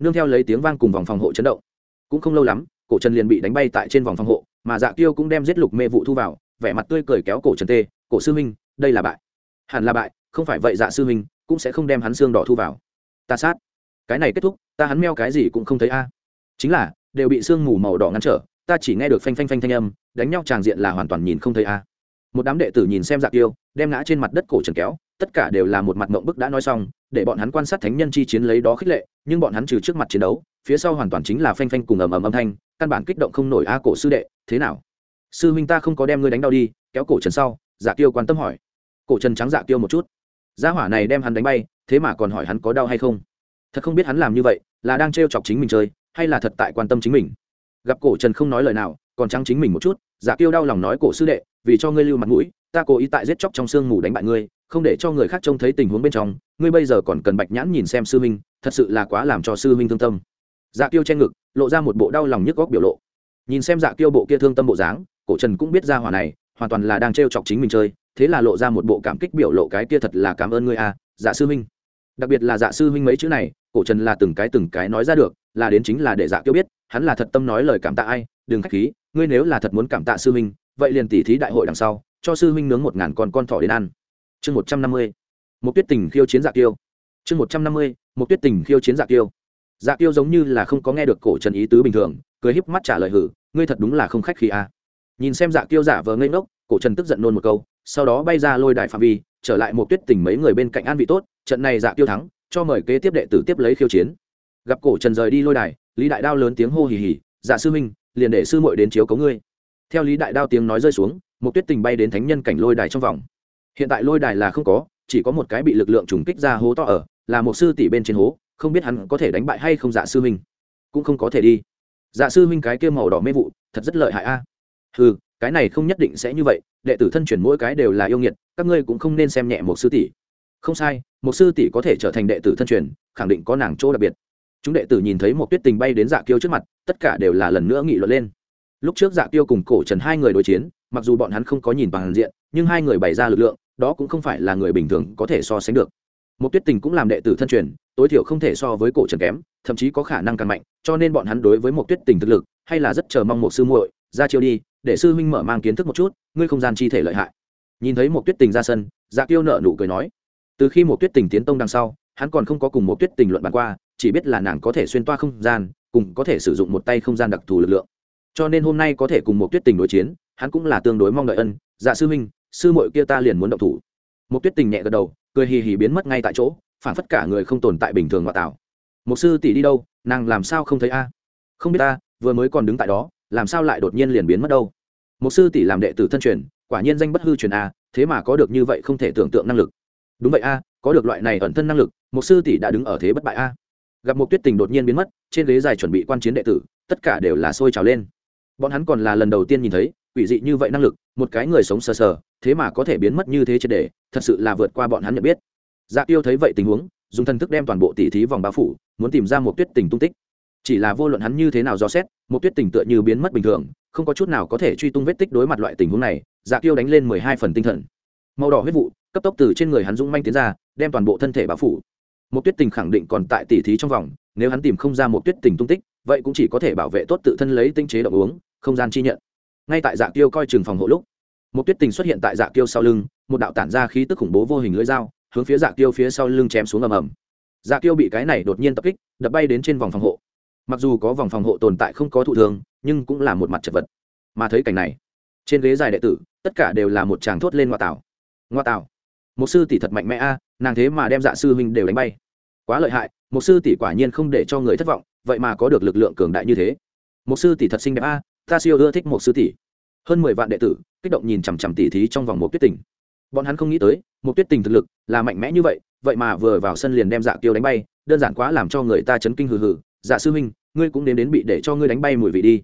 Nương theo lấy tiếng vang cùng vòng phòng hộ chấn động. Cũng không lâu lắm cổ trần liền bị đánh bay tại trên vòng phòng hộ mà dạ kiêu cũng đem giết lục mê vụ thu vào vẻ mặt tươi cười kéo cổ trần tê cổ sư minh, đây là bại hẳn là bại, không phải vậy dạ sư huynh, cũng sẽ không đem hắn xương đỏ thu vào. Ta sát. Cái này kết thúc, ta hắn meo cái gì cũng không thấy a. Chính là, đều bị sương mù màu đỏ ngăn trở, ta chỉ nghe được phanh phanh phanh thanh âm, đánh nhau tràng diện là hoàn toàn nhìn không thấy a. Một đám đệ tử nhìn xem dạ yêu đem ngã trên mặt đất cổ trần kéo, tất cả đều là một mặt mộng bức đã nói xong, để bọn hắn quan sát thánh nhân chi chiến lấy đó khích lệ, nhưng bọn hắn trừ trước mặt chiến đấu, phía sau hoàn toàn chính là phanh phanh cùng ầm ầm âm thanh, căn bản kích động không nổi a cổ sư đệ, thế nào? Sư huynh ta không có đem ngươi đánh đau đi, kéo cổ trần sau dạ tiêu quan tâm hỏi cổ trần trắng dạ tiêu một chút. Gia hỏa này đem hắn đánh bay, thế mà còn hỏi hắn có đau hay không? Thật không biết hắn làm như vậy, là đang trêu chọc chính mình chơi, hay là thật tại quan tâm chính mình? Gặp cổ trần không nói lời nào, còn trắng chính mình một chút dạ tiêu đau lòng nói, cổ sư đệ, vì cho ngươi lưu mặt mũi, ta cố ý tại giết chóc trong sương ngủ đánh bại ngươi, không để cho người khác trông thấy tình huống bên trong, ngươi bây giờ còn cần bạch nhãn nhìn xem sư huynh, thật sự là quá làm cho sư huynh thương tâm. Dạ tiêu che ngực, lộ ra một bộ đau lòng nhức góc biểu lộ. Nhìn xem dạ tiêu bộ kia thương tâm bộ dáng, cổ trần cũng biết ra hỏa này hoàn toàn là đang trêu chọc chính mình chơi thế là lộ ra một bộ cảm kích biểu lộ cái kia thật là cảm ơn ngươi a dạ sư huynh. Đặc biệt là dạ sư huynh mấy chữ này, cổ trần là từng cái từng cái nói ra được, là đến chính là để dạ tiêu biết, hắn là thật tâm nói lời cảm tạ ai, đừng khách khí, ngươi nếu là thật muốn cảm tạ sư huynh, vậy liền tỉ thí đại hội đằng sau, cho sư huynh nướng một ngàn con con thỏ đến ăn. Chương một trăm năm mươi một tuyết tình khiêu chiến dạ tiêu chương một trăm năm mươi một tuyết tình khiêu chiến dạ tiêu dạ tiêu giống như là không có nghe được cổ trần ý tứ bình thường, cười híp mắt trả lời hử, ngươi thật đúng là không khách khí a nhìn xem dạ tiêu giả vờ ngây ngốc, cổ trần tức giận nôn một câu sau đó bay ra lôi đài phạm vi, trở lại một tuyết tình mấy người bên cạnh an vị tốt, trận này dạ tiêu thắng, cho mời kế tiếp đệ tử tiếp lấy khiêu chiến. Gặp cổ trần rời đi lôi đài, lý đại đao lớn tiếng hô hì hì dạ sư minh liền để sư muội đến chiếu cấu ngươi. Theo lý đại đao tiếng nói rơi xuống, một tuyết tình bay đến thánh nhân cảnh lôi đài trong vòng. Hiện tại lôi đài là không có, chỉ có một cái bị lực lượng trùng kích ra hố to ở, là một sư tỷ bên trên hố, không biết hắn có thể đánh bại hay không dạ sư minh cũng không có thể đi. Dạ sư minh cái kia màu đỏ mê vụ, thật rất lợi hại a. Ừ cái này không nhất định sẽ như vậy, đệ tử thân chuyển mỗi cái đều là yêu nghiệt, các ngươi cũng không nên xem nhẹ một sư tỷ. Không sai, một sư tỷ có thể trở thành đệ tử thân truyền, khẳng định có nàng chỗ đặc biệt. Chúng đệ tử nhìn thấy một tuyết tình bay đến dạ kiêu trước mặt, tất cả đều là lần nữa nghị luận lên. Lúc trước dạ kiêu cùng cổ trần hai người đối chiến, mặc dù bọn hắn không có nhìn bằng diện, nhưng hai người bày ra lực lượng, đó cũng không phải là người bình thường có thể so sánh được. Một tuyết tình cũng làm đệ tử thân truyền, tối thiểu không thể so với cổ trần kém, thậm chí có khả năng càng mạnh, cho nên bọn hắn đối với một tuyết tình thực lực, hay là rất chờ mong một sư muội ra chiêu đi, để sư huynh mở mang kiến thức một chút, ngươi không gian chi thể lợi hại. Nhìn thấy một tuyết tình ra sân dạ kiêu nợ nụ cười nói. Từ khi một tuyết tình tiến tông đằng sau, hắn còn không có cùng một tuyết tình luận bàn qua, chỉ biết là nàng có thể xuyên toa không gian, cùng có thể sử dụng một tay không gian đặc thù lực lượng. Cho nên hôm nay có thể cùng một tuyết tình đối chiến, hắn cũng là tương đối mong đợi ân. Dạ sư huynh, sư muội kia ta liền muốn động thủ. Một tuyết tình nhẹ gật đầu, cười hì hì biến mất ngay tại chỗ, phản phất cả người không tồn tại bình thường ngoại tạo. một sư tỷ đi đâu, nàng làm sao không thấy a? Không biết ta, vừa mới còn đứng tại đó làm sao lại đột nhiên liền biến mất đâu? Một sư tỷ làm đệ tử thân truyền, quả nhiên danh bất hư truyền a thế mà có được như vậy không thể tưởng tượng năng lực. Đúng vậy a có được loại này ẩn thân năng lực một sư tỷ đã đứng ở thế bất bại a gặp một tuyết tình đột nhiên biến mất, trên ghế dài chuẩn bị quan chiến đệ tử, tất cả đều là sôi trào lên. Bọn hắn còn là lần đầu tiên nhìn thấy, quỷ dị như vậy năng lực, một cái người sống sờ sờ, thế mà có thể biến mất như thế triệt đề thật sự là vượt qua bọn hắn nhận biết. Dạ tiêu thấy vậy tình huống, dùng thần thức đem toàn bộ tỷ thí vòng bao phủ, muốn tìm ra một tuyết tình tung tích chỉ là vô luận hắn như thế nào do xét, một tuyết tình tựa như biến mất bình thường, không có chút nào có thể truy tung vết tích đối mặt loại tình huống này dạ tiêu đánh lên mười hai phần tinh thần. Màu đỏ huyết vụ, cấp tốc từ trên người hắn dũng manh tiến ra, đem toàn bộ thân thể bao phủ. Một tuyết tình khẳng định còn tại tỉ thí trong vòng, nếu hắn tìm không ra một tuyết tình tung tích, vậy cũng chỉ có thể bảo vệ tốt tự thân lấy tinh chế động uống, không gian chi nhận. Ngay tại dạ tiêu coi chừng phòng hộ lúc, một tuyết tình xuất hiện tại dạ tiêu sau lưng, một đạo tản ra khí tức khủng bố vô hình lưỡi dao, hướng phía dạ tiêu phía sau lưng chém xuống ầm ầm. Dạ tiêu bị cái này đột nhiên tập kích, đập bay đến trên vòng phòng hộ mặc dù có vòng phòng hộ tồn tại không có thụ thường nhưng cũng là một mặt chật vật. Mà thấy cảnh này, trên ghế dài đệ tử, tất cả đều là một tràng thốt lên ngoa tảo ngoa tảo một sư tỷ thật mạnh mẽ a, nàng thế mà đem dạ sư huynh đều đánh bay. Quá lợi hại, một sư tỷ quả nhiên không để cho người thất vọng, vậy mà có được lực lượng cường đại như thế. Một sư tỷ thật xinh đẹp a, ta siêu ưa thích một sư tỷ. Hơn mười vạn đệ tử, kích động nhìn chằm chằm tỷ thí trong vòng một tuyết tình. Bọn hắn không nghĩ tới, một tuyết tình thực lực là mạnh mẽ như vậy vậy mà vừa vào sân liền đem dạ tiêu đánh bay, đơn giản quá làm cho người ta chấn kinh hừ hừ dạ sư huynh, ngươi cũng đến đến bị để cho ngươi đánh bay mùi vị đi.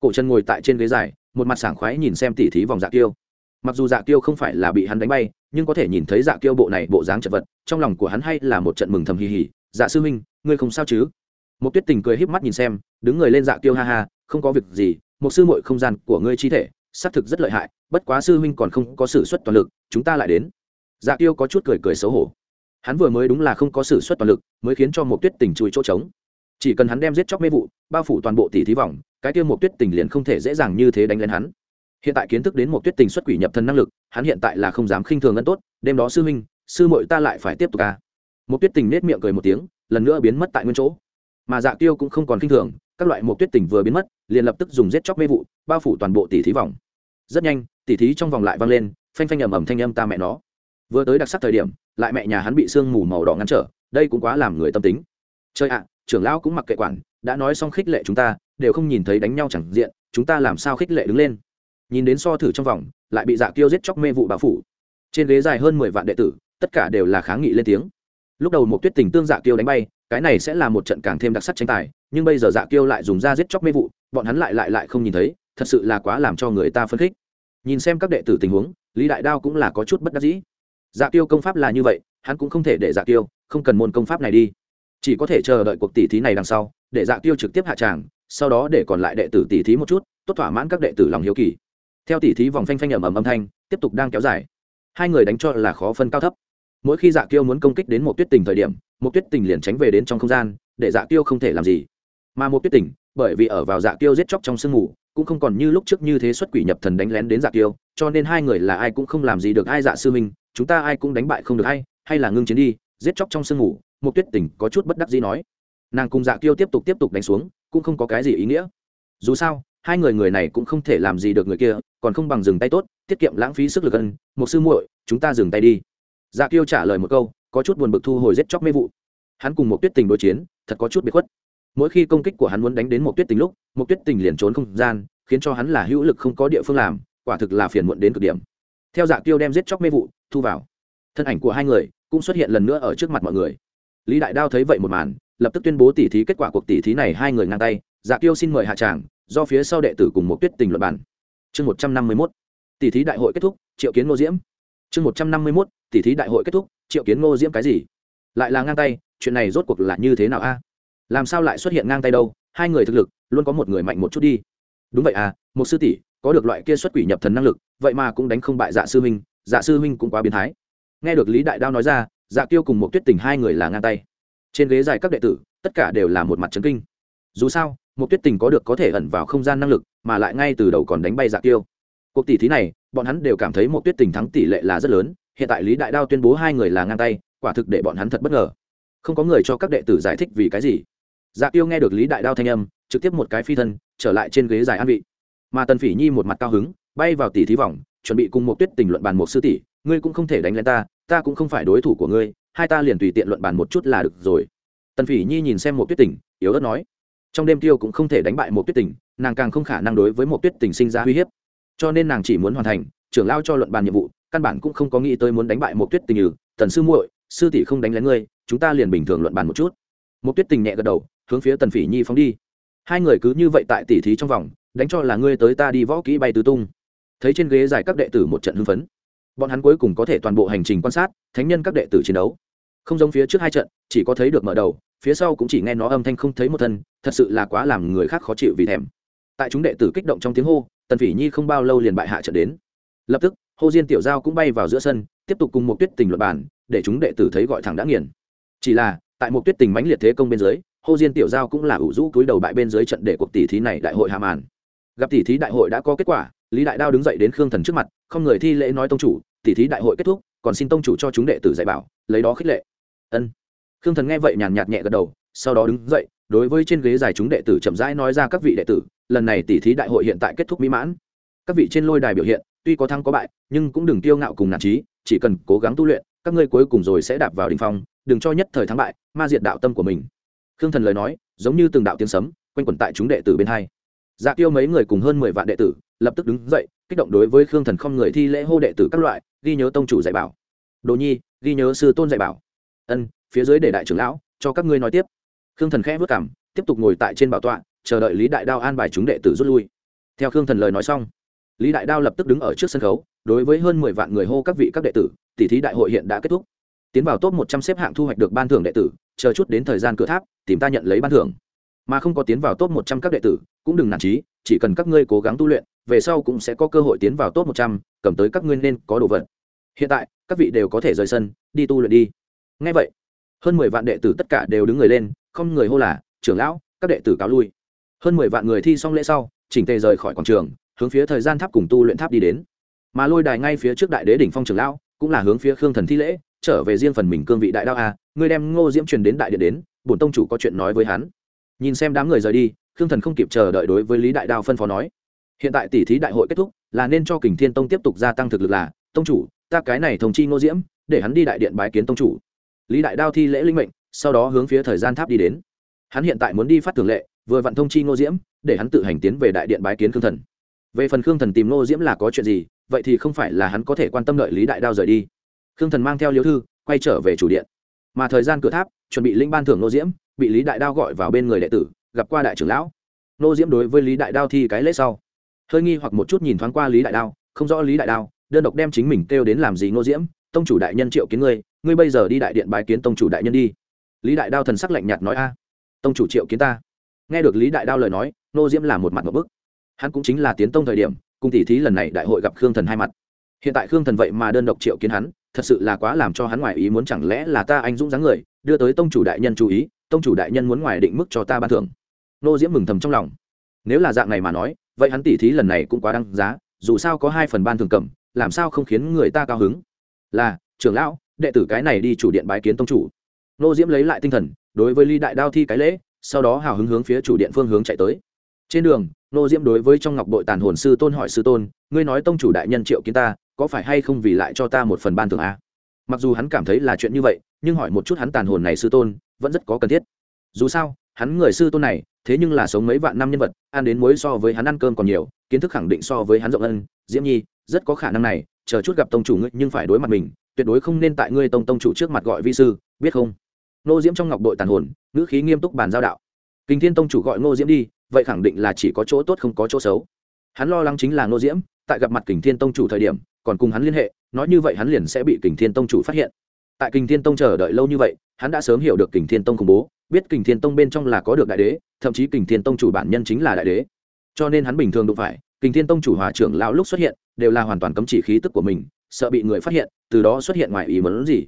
Cổ chân ngồi tại trên ghế dài, một mặt sảng khoái nhìn xem tỉ thí vòng dạ kiêu. Mặc dù dạ kiêu không phải là bị hắn đánh bay, nhưng có thể nhìn thấy dạ kiêu bộ này bộ dáng chật vật, trong lòng của hắn hay là một trận mừng thầm hì hì. Dạ sư huynh, ngươi không sao chứ? Một tuyết tình cười híp mắt nhìn xem, đứng người lên dạ kiêu ha ha, không có việc gì, một sư muội không gian của ngươi chi thể, xác thực rất lợi hại, bất quá sư huynh còn không có s ử suất toàn lực, chúng ta lại đến. Dạ kiêu có chút cười cười xấu hổ. Hắn vừa mới đúng là không có s ử suất toàn lực, mới khiến cho một tuyết tình chui chỗ trống chỉ cần hắn đem giết chóc mê vụ, bao phủ toàn bộ tỷ thí vòng, cái tiêu một tuyết tình liền không thể dễ dàng như thế đánh lên hắn. Hiện tại kiến thức đến một tuyết tình xuất quỷ nhập thần năng lực, hắn hiện tại là không dám khinh thường ngân tốt, đêm đó sư huynh, sư mội ta lại phải tiếp tục ca à. một tuyết tình nết miệng cười một tiếng, lần nữa biến mất tại nguyên chỗ. Mà dạ tiêu cũng không còn khinh thường, các loại một tuyết tình vừa biến mất, liền lập tức dùng giết chóc mê vụ, bao phủ toàn bộ tỷ thí vòng. Rất nhanh, tỷ thí trong vòng lại vang lên, phanh phanh ầm ầm thanh âm ta mẹ nó. Vừa tới đặc sắc thời điểm, lại mẹ nhà hắn bị sương mù màu đỏ ngăn trở, đây cũng quá làm người tâm tính. Chơi ạ trưởng lão cũng mặc kệ quản, đã nói xong khích lệ chúng ta, đều không nhìn thấy đánh nhau chẳng diện, chúng ta làm sao khích lệ đứng lên? Nhìn đến so thử trong vòng, lại bị dạ kiêu giết chóc mê vụ bạo phủ. Trên ghế dài hơn mười vạn đệ tử, tất cả đều là kháng nghị lên tiếng. Lúc đầu một tuyết tình tương dạ kiêu đánh bay, cái này sẽ là một trận càng thêm đặc sắc tranh tài, nhưng bây giờ dạ kiêu lại dùng ra giết chóc mê vụ, bọn hắn lại lại lại không nhìn thấy, thật sự là quá làm cho người ta phấn khích. Nhìn xem các đệ tử tình huống, lý đại đao cũng là có chút bất đắc dĩ. Dạ kiêu công pháp là như vậy, hắn cũng không thể để dạ kiêu, không cần môn công pháp này đi chỉ có thể chờ đợi cuộc tỷ thí này đằng sau để dạ Tiêu trực tiếp hạ tràng sau đó để còn lại đệ tử tỷ thí một chút tốt thỏa mãn các đệ tử lòng hiếu kỳ. Theo tỷ thí vòng phanh phanh ẩm ẩm âm thanh tiếp tục đang kéo dài. Hai người đánh cho là khó phân cao thấp. Mỗi khi dạ Tiêu muốn công kích đến một tuyết tình thời điểm một tuyết tình liền tránh về đến trong không gian để dạ Tiêu không thể làm gì. Mà một tuyết tình bởi vì ở vào dạ Tiêu giết chóc trong sương mù cũng không còn như lúc trước như thế xuất quỷ nhập thần đánh lén đến dạ Tiêu, cho nên hai người là ai cũng không làm gì được. Ai dạ sư minh chúng ta ai cũng đánh bại không được hay hay là ngưng chiến đi giết chóc trong sương mù một tuyết tình có chút bất đắc dĩ nói. Nàng cùng dạ kiêu tiếp tục tiếp tục đánh xuống, cũng không có cái gì ý nghĩa. Dù sao, hai người người này cũng không thể làm gì được người kia, còn không bằng dừng tay tốt, tiết kiệm lãng phí sức lực ân. Một sư muội, chúng ta dừng tay đi. Dạ kiêu trả lời một câu, có chút buồn bực thu hồi giết chóc mê vụ. Hắn cùng một tuyết tình đối chiến, thật có chút bị khuất. Mỗi khi công kích của hắn muốn đánh đến một tuyết tình lúc một tuyết tình liền trốn không gian, khiến cho hắn là hữu lực không có địa phương làm, quả thực là phiền muộn đến cực điểm. Theo dạ kiêu đem giết chóc mê vụ, thu vào. Thân ảnh của hai người cũng xuất hiện lần nữa ở trước mặt mọi người lý đại đao thấy vậy một màn, lập tức tuyên bố tỉ thí kết quả cuộc tỉ thí này hai người ngang tay. Dạ kiêu xin mời hạ tràng, do phía sau đệ tử cùng một tuyết tình luận bản chương một trăm năm mươi mốt tỷ thí đại hội kết thúc, triệu kiến ngô diễm. Chương một trăm năm mươi mốt tỷ thí đại hội kết thúc, triệu kiến ngô diễm cái gì? Lại là ngang tay, chuyện này rốt cuộc là như thế nào a? Làm sao lại xuất hiện ngang tay đâu? Hai người thực lực, luôn có một người mạnh một chút đi. Đúng vậy à một sư tỷ, có được loại kia xuất quỷ nhập thần năng lực, vậy mà cũng đánh không bại dạ sư huynh dạ sư huynh cũng quá biến thái. Nghe được lý đại đao nói ra dạ tiêu cùng một tuyết tình hai người là ngang tay. Trên ghế dài các đệ tử, tất cả đều là một mặt trấn kinh. Dù sao một tuyết tình có được có thể ẩn vào không gian năng lực, mà lại ngay từ đầu còn đánh bay dạ tiêu cuộc tỷ thí này, bọn hắn đều cảm thấy một tuyết tình thắng tỷ lệ là rất lớn, hiện tại lý đại đao tuyên bố hai người là ngang tay, quả thực để bọn hắn thật bất ngờ. Không có người cho các đệ tử giải thích vì cái gì. Dạ tiêu nghe được lý đại đao thanh âm, trực tiếp một cái phi thân, trở lại trên ghế dài an vị. Mà tần phỉ nhi một mặt cao hứng, bay vào tỷ thí vòng, chuẩn bị cùng một tuyết tình luận bàn một sư tỷ ngươi cũng không thể đánh lên ta ta cũng không phải đối thủ của ngươi, hai ta liền tùy tiện luận bàn một chút là được rồi. Tần phỉ nhi nhìn xem một tuyết tình, yếu ớt nói. Trong đêm tiêu cũng không thể đánh bại một tuyết tình, nàng càng không khả năng đối với một tuyết tình sinh ra uy hiếp. Cho nên nàng chỉ muốn hoàn thành, trưởng lao cho luận bàn nhiệm vụ, căn bản cũng không có nghĩ tới muốn đánh bại một tuyết tình như, tần sư muội, sư tỷ không đánh lén ngươi, chúng ta liền bình thường luận bàn một chút. Một tuyết tình nhẹ gật đầu, hướng phía tần phỉ nhi phóng đi. Hai người cứ như vậy tại tỉ thí trong vòng, đánh cho là ngươi tới ta đi võ kỹ bay tứ tung. Thấy trên ghế dài các đệ tử một trận hưng phấn bọn hắn cuối cùng có thể toàn bộ hành trình quan sát, thánh nhân các đệ tử chiến đấu. Không giống phía trước hai trận, chỉ có thấy được mở đầu, phía sau cũng chỉ nghe nó âm thanh không thấy một thân, thật sự là quá làm người khác khó chịu vì thèm. Tại chúng đệ tử kích động trong tiếng hô, tần phỉ nhi không bao lâu liền bại hạ trận đến. Lập tức, hô diên tiểu giao cũng bay vào giữa sân, tiếp tục cùng một tuyết tình luật bản để chúng đệ tử thấy gọi thẳng đã nghiền. Chỉ là, tại một tuyết tình mãnh liệt thế công bên dưới, hô diên tiểu giao cũng là ủ rũ cúi đầu bại bên dưới trận để cuộc tỷ thí này đại hội hàm màn. Gặp tỷ thí đại hội đã có kết quả, lý đại đao đứng dậy đến khương thần trước mặt, không người thi lễ nói tông chủ tỷ thí đại hội kết thúc, còn xin tông chủ cho chúng đệ tử dạy bảo, lấy đó khích lệ. Ân. Khương thần nghe vậy nhàn nhạt nhẹ gật đầu, sau đó đứng dậy, đối với trên ghế dài chúng đệ tử chậm rãi nói ra các vị đệ tử, lần này tỷ thí đại hội hiện tại kết thúc mỹ mãn. Các vị trên lôi đài biểu hiện, tuy có thắng có bại, nhưng cũng đừng tiêu ngạo cùng nản trí chỉ cần cố gắng tu luyện, các ngươi cuối cùng rồi sẽ đạp vào đình phong, đừng cho nhất thời thắng bại, ma diệt đạo tâm của mình. Khương thần lời nói, giống như từng đạo tiếng sấm, quanh quẩn tại chúng đệ tử bên hai dạ tiêu mấy người cùng hơn mười vạn đệ tử, lập tức đứng dậy, kích động đối với khương thần không người thi lễ hô đệ tử các loại, ghi nhớ tông chủ dạy bảo. Đồ nhi, ghi nhớ sư tôn dạy bảo. Ân, phía dưới để đại trưởng lão, cho các ngươi nói tiếp. Khương thần khẽ vất cảm tiếp tục ngồi tại trên bảo tọa, chờ đợi lý đại đao an bài chúng đệ tử rút lui. Theo khương thần lời nói xong, lý đại đao lập tức đứng ở trước sân khấu, đối với hơn mười vạn người hô các vị các đệ tử tỷ thí đại hội hiện đã kết thúc. Tiến vào top một trăm xếp hạng thu hoạch được ban thưởng đệ tử, chờ chút đến thời gian cửa tháp, tìm ta nhận lấy ban thưởng mà không có tiến vào top một trăm các đệ tử, cũng đừng nản trí, chỉ cần các ngươi cố gắng tu luyện, về sau cũng sẽ có cơ hội tiến vào top một trăm, cầm tới các ngươi nên có đồ vật. Hiện tại, các vị đều có thể rời sân, đi tu luyện đi. Nghe vậy, hơn mười vạn đệ tử tất cả đều đứng người lên, không người hô là, trưởng lão, các đệ tử cáo lui. Hơn mười vạn người thi xong lễ sau, chỉnh tề rời khỏi quảng trường, hướng phía thời gian tháp cùng tu luyện tháp đi đến. Mà lôi đài ngay phía trước đại đế đỉnh phong trưởng lão, cũng là hướng phía khương thần thi lễ, trở về riêng phần mình cương vị đại đạo a ngươi đem ngô diễm truyền đến đại điện đến, bổn tông chủ có chuyện nói với hắn nhìn xem đám người rời đi, khương thần không kịp chờ đợi đối với lý đại đao phân phó nói. Hiện tại tỷ thí đại hội kết thúc, là nên cho kình thiên tông tiếp tục gia tăng thực lực là, tông chủ, ta cái này thông chi ngô diễm, để hắn đi đại điện bái kiến tông chủ. Lý đại đao thi lễ linh mệnh, sau đó hướng phía thời gian tháp đi đến. Hắn hiện tại muốn đi phát thường lệ, vừa vặn thông chi ngô diễm, để hắn tự hành tiến về đại điện bái kiến khương thần. Về phần khương thần tìm ngô diễm là có chuyện gì, vậy thì không phải là hắn có thể quan tâm đợi lý đại đao rời đi. Khương thần mang theo liếu thư, quay trở về chủ điện. Mà thời gian cửa tháp chuẩn bị linh ban thưởng nô diễm, bị lý đại đao gọi vào bên người đệ tử, gặp qua đại trưởng lão. Nô diễm đối với lý đại đao thi cái lễ sau, hơi nghi hoặc một chút nhìn thoáng qua lý đại đao, không rõ lý đại đao, đơn độc đem chính mình kêu đến làm gì nô diễm, tông chủ đại nhân triệu kiến ngươi ngươi bây giờ đi đại điện bái kiến tông chủ đại nhân đi. Lý đại đao thần sắc lạnh nhạt nói, a, tông chủ triệu kiến ta. Nghe được lý đại đao lời nói, nô diễm là một mặt một bức. Hắn cũng chính là tiến tông thời điểm, cùng tỷ thí lần này đại hội gặp khương thần hai mặt. Hiện tại khương thần vậy mà đơn độc triệu kiến hắn, thật sự là quá làm cho hắn ngoài ý muốn, chẳng lẽ là ta anh dũng dáng người đưa tới tông chủ đại nhân chú ý, tông chủ đại nhân muốn ngoài định mức cho ta ban thưởng. Nô diễm mừng thầm trong lòng. Nếu là dạng này mà nói, vậy hắn tỷ thí lần này cũng quá đăng giá, dù sao có hai phần ban thường cầm, làm sao không khiến người ta cao hứng? Là, trưởng lão, đệ tử cái này đi chủ điện bái kiến tông chủ. Nô diễm lấy lại tinh thần, đối với ly đại đao thi cái lễ, sau đó hào hứng hướng phía chủ điện phương hướng chạy tới. Trên đường, nô diễm đối với trong ngọc bội tàn hồn sư tôn hỏi sư tôn, ngươi nói tông chủ đại nhân triệu kiến ta, có phải hay không vì lại cho ta một phần ban thưởng a mặc dù hắn cảm thấy là chuyện như vậy, nhưng hỏi một chút hắn tàn hồn này sư tôn, vẫn rất có cần thiết. Dù sao, hắn người sư tôn này, thế nhưng là sống mấy vạn năm nhân vật, ăn đến muối so với hắn ăn cơm còn nhiều, kiến thức khẳng định so với hắn rộng ân diễm nhi, rất có khả năng này, chờ chút gặp tông chủ ngươi nhưng phải đối mặt mình, tuyệt đối không nên tại ngươi tông tông chủ trước mặt gọi vi sư, biết không? Nô diễm trong ngọc đội tàn hồn, ngữ khí nghiêm túc bàn giao đạo. Kinh thiên tông chủ gọi ngô diễm đi, vậy khẳng định là chỉ có chỗ tốt không có chỗ xấu. Hắn lo lắng chính là ngô diễm, tại gặp mặt kình thiên tông chủ thời điểm, còn cùng hắn liên hệ nói như vậy hắn liền sẽ bị kình thiên tông chủ phát hiện. Tại kình thiên tông chờ đợi lâu như vậy, hắn đã sớm hiểu được kình thiên tông khủng bố, biết kình thiên tông bên trong là có được đại đế, thậm chí kình thiên tông chủ bản nhân chính là đại đế. Cho nên hắn bình thường đụng phải, kình thiên tông chủ hòa trưởng lão lúc xuất hiện, đều là hoàn toàn cấm chỉ khí tức của mình, sợ bị người phát hiện, từ đó xuất hiện ngoài ý muốn gì.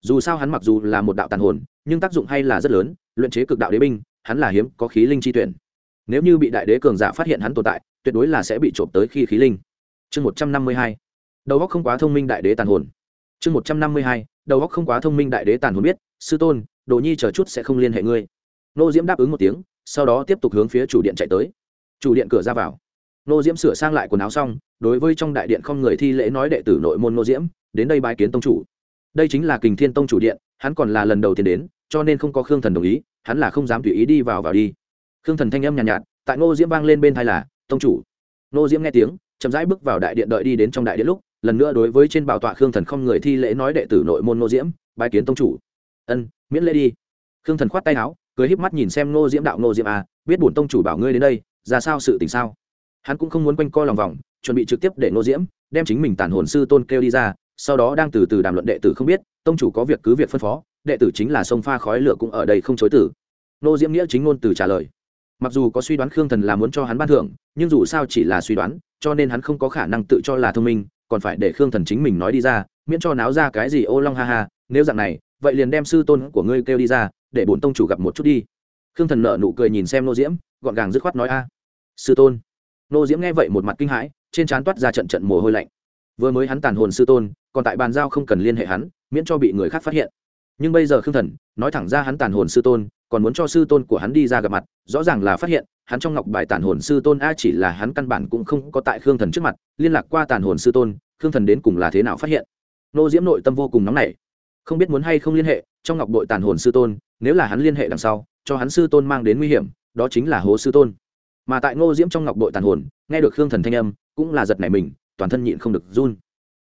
Dù sao hắn mặc dù là một đạo tàn hồn, nhưng tác dụng hay là rất lớn, luyện chế cực đạo đế binh, hắn là hiếm, có khí linh chi tuyển. Nếu như bị đại đế cường giả phát hiện hắn tồn tại, tuyệt đối là sẽ bị trộm tới khi khí linh. Chương một trăm năm mươi hai đầu óc không quá thông minh đại đế tàn hồn. Chương một trăm năm mươi hai đầu óc không quá thông minh đại đế tàn hồn biết sư tôn đồ nhi chờ chút sẽ không liên hệ ngươi. Nô diễm đáp ứng một tiếng sau đó tiếp tục hướng phía chủ điện chạy tới. Chủ điện cửa ra vào. Nô diễm sửa sang lại quần áo xong đối với trong đại điện không người thi lễ nói đệ tử nội môn nô diễm đến đây bái kiến tông chủ. Đây chính là kình thiên tông chủ điện hắn còn là lần đầu tiên đến cho nên không có khương thần đồng ý hắn là không dám tùy ý đi vào vào đi. Khương thần thanh âm nhàn nhạt, nhạt tại Nô diễm vang lên bên thai là tông chủ. Nô diễm nghe tiếng chậm rãi bước vào đại điện đợi đi đến trong đại điện lúc lần nữa đối với trên bảo tọa khương thần không người thi lễ nói đệ tử nội môn ngô diễm, bái kiến tông chủ. Ân, miễn lễ đi. Khương thần khoát tay áo, cười híp mắt nhìn xem ngô diễm đạo, ngô diễm à biết bổn tông chủ bảo ngươi đến đây, ra sao sự tình sao? Hắn cũng không muốn quanh co lòng vòng, chuẩn bị trực tiếp để ngô diễm đem chính mình tản hồn sư tôn kêu đi ra, sau đó đang từ từ đàm luận đệ tử không biết, tông chủ có việc cứ việc phân phó, đệ tử chính là sông pha khói lửa cũng ở đây không chối tử nô diễm nghĩa chính ngôn từ trả lời. Mặc dù có suy đoán khương thần là muốn cho hắn ban thưởng, nhưng dù sao chỉ là suy đoán, cho nên hắn không có khả năng tự cho là thông minh còn phải để khương thần chính mình nói đi ra, miễn cho náo ra cái gì ô long ha ha, nếu dạng này, vậy liền đem sư tôn của ngươi kêu đi ra, để bổn tông chủ gặp một chút đi. Khương thần nợ nụ cười nhìn xem nô diễm, gọn gàng dứt khoát nói, a, sư tôn. Nô diễm nghe vậy một mặt kinh hãi, trên trán toát ra trận trận mồ hôi lạnh. Vừa mới hắn tàn hồn sư tôn, còn tại bàn giao không cần liên hệ hắn, miễn cho bị người khác phát hiện. Nhưng bây giờ khương thần, nói thẳng ra hắn tàn hồn sư tôn, còn muốn cho sư tôn của hắn đi ra gặp mặt, rõ ràng là phát hiện hắn trong ngọc bài tàn hồn sư tôn a chỉ là hắn căn bản cũng không có tại khương thần trước mặt, liên lạc qua tàn hồn sư tôn, khương thần đến cùng là thế nào phát hiện? Nô diễm nội tâm vô cùng nóng nảy. Không biết muốn hay không liên hệ trong ngọc bội tàn hồn sư tôn, nếu là hắn liên hệ đằng sau, cho hắn sư tôn mang đến nguy hiểm, đó chính là hố sư tôn. Mà tại ngô diễm trong ngọc bội tàn hồn, nghe được khương thần thanh âm, cũng là giật nảy mình, toàn thân nhịn không được run.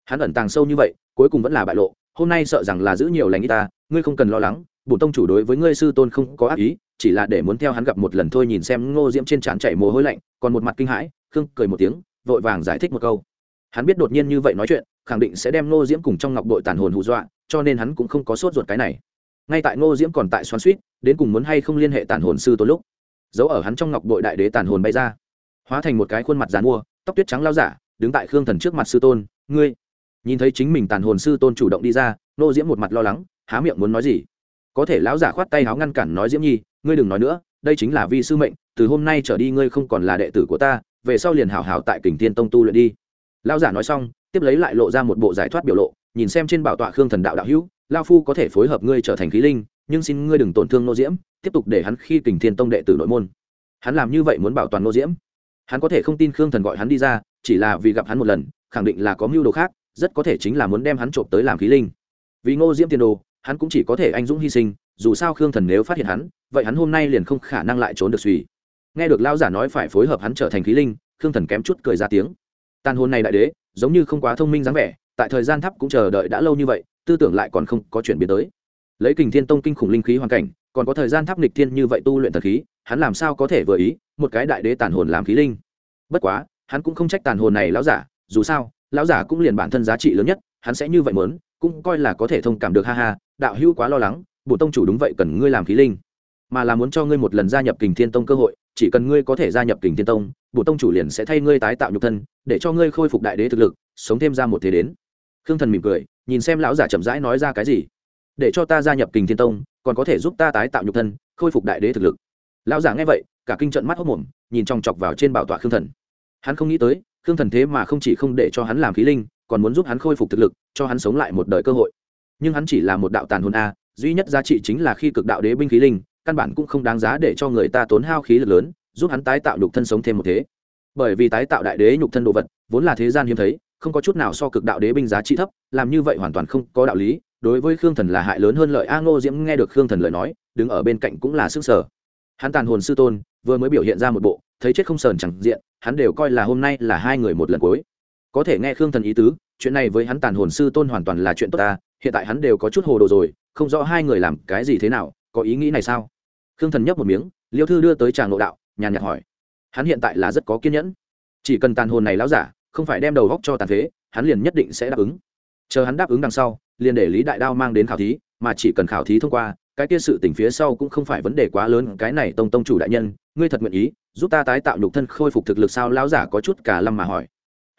Hắn ẩn tàng sâu như vậy, cuối cùng vẫn là bại lộ, hôm nay sợ rằng là giữ nhiều lành y ta, ngươi không cần lo lắng bổn tông chủ đối với ngươi sư tôn không có ác ý, chỉ là để muốn theo hắn gặp một lần thôi nhìn xem ngô diễm trên trán chảy mồ hôi lạnh, còn một mặt kinh hãi, khương cười một tiếng, vội vàng giải thích một câu. Hắn biết đột nhiên như vậy nói chuyện, khẳng định sẽ đem ngô diễm cùng trong ngọc đội tàn hồn hù dọa, cho nên hắn cũng không có sốt ruột cái này. Ngay tại ngô diễm còn tại xoắn suýt đến cùng muốn hay không liên hệ tàn hồn sư tôn lúc giấu ở hắn trong ngọc đội đại đế tàn hồn bay ra. Hóa thành một cái khuôn mặt dàn mua, tóc tuyết trắng lao giả, đứng tại khương thần trước mặt sư tôn, ngươi. Nhìn thấy chính mình tàn hồn sư tôn chủ động đi ra, Ngô diễm một mặt lo lắng, há miệng muốn nói gì có thể lão giả khoát tay háo ngăn cản nói diễm nhi, ngươi đừng nói nữa, đây chính là vi sư mệnh, từ hôm nay trở đi ngươi không còn là đệ tử của ta, về sau liền hảo hảo tại kình thiên tông tu luyện đi. Lão giả nói xong, tiếp lấy lại lộ ra một bộ giải thoát biểu lộ, nhìn xem trên bảo tọa khương thần đạo đạo hữu lao phu có thể phối hợp ngươi trở thành khí linh, nhưng xin ngươi đừng tổn thương nô diễm, tiếp tục để hắn khi kình thiên tông đệ tử nội môn. Hắn làm như vậy muốn bảo toàn nô diễm. Hắn có thể không tin khương thần gọi hắn đi ra, chỉ là vì gặp hắn một lần, khẳng định là có mưu đồ khác, rất có thể chính là muốn đem hắn trộm tới làm khí linh. Vì ngô diễm tiền đồ hắn cũng chỉ có thể anh dũng hy sinh, dù sao khương thần nếu phát hiện hắn, vậy hắn hôm nay liền không khả năng lại trốn được suy. Nghe được lao giả nói phải phối hợp hắn trở thành khí linh, khương thần kém chút cười ra tiếng. Tàn hồn này đại đế, giống như không quá thông minh dáng vẻ, tại thời gian thắp cũng chờ đợi đã lâu như vậy, tư tưởng lại còn không có chuyển biến tới. Lấy kình thiên tông kinh khủng linh khí hoàn cảnh, còn có thời gian tháp nghịch thiên như vậy tu luyện thần khí, hắn làm sao có thể vừa ý, một cái đại đế tàn hồn làm khí linh. Bất quá, hắn cũng không trách tàn hồn này lão giả, dù sao, lão giả cũng liền bản thân giá trị lớn nhất, hắn sẽ như vậy mớn cũng coi là có thể thông cảm được, ha ha, đạo hữu quá lo lắng, bổ tông chủ đúng vậy cần ngươi làm khí linh, mà là muốn cho ngươi một lần gia nhập kình thiên tông cơ hội, chỉ cần ngươi có thể gia nhập kình thiên tông, bổ tông chủ liền sẽ thay ngươi tái tạo nhục thân, để cho ngươi khôi phục đại đế thực lực, sống thêm ra một thế đến. Khương thần mỉm cười, nhìn xem lão giả chậm rãi nói ra cái gì? Để cho ta gia nhập kình thiên tông, còn có thể giúp ta tái tạo nhục thân, khôi phục đại đế thực lực. Lão giả nghe vậy, cả kinh trận mắt hốc mồm, nhìn trong chọc vào trên bảo tọa khương thần. Hắn không nghĩ tới, khương thần thế mà không chỉ không để cho hắn làm khí linh còn muốn giúp hắn khôi phục thực lực, cho hắn sống lại một đời cơ hội. Nhưng hắn chỉ là một đạo tàn hồn a, duy nhất giá trị chính là khi cực đạo đế binh khí linh, căn bản cũng không đáng giá để cho người ta tốn hao khí lực lớn, giúp hắn tái tạo nhục thân sống thêm một thế. Bởi vì tái tạo đại đế nhục thân đồ vật, vốn là thế gian hiếm thấy, không có chút nào so cực đạo đế binh giá trị thấp, làm như vậy hoàn toàn không có đạo lý. Đối với khương thần là hại lớn hơn lợi a ngô diễm nghe được khương thần lời nói, đứng ở bên cạnh cũng là sức sở. Hắn tàn hồn sư tôn, vừa mới biểu hiện ra một bộ, thấy chết không sờn chẳng diện, hắn đều coi là hôm nay là hai người một lần cuối có thể nghe khương thần ý tứ, chuyện này với hắn tàn hồn sư tôn hoàn toàn là chuyện tốt ta, hiện tại hắn đều có chút hồ đồ rồi, không rõ hai người làm cái gì thế nào, có ý nghĩ này sao? Khương thần nhấp một miếng, liêu thư đưa tới tràng nội đạo, nhàn nhạt hỏi. Hắn hiện tại là rất có kiên nhẫn. Chỉ cần tàn hồn này láo giả, không phải đem đầu góc cho tàn phế, hắn liền nhất định sẽ đáp ứng. Chờ hắn đáp ứng đằng sau, liền để lý đại đao mang đến khảo thí, mà chỉ cần khảo thí thông qua, cái kia sự tỉnh phía sau cũng không phải vấn đề quá lớn, cái này tông tông chủ đại nhân, ngươi thật nguyện ý giúp ta tái tạo nhục thân khôi phục thực lực sao? Lão giả có chút cả lâm mà hỏi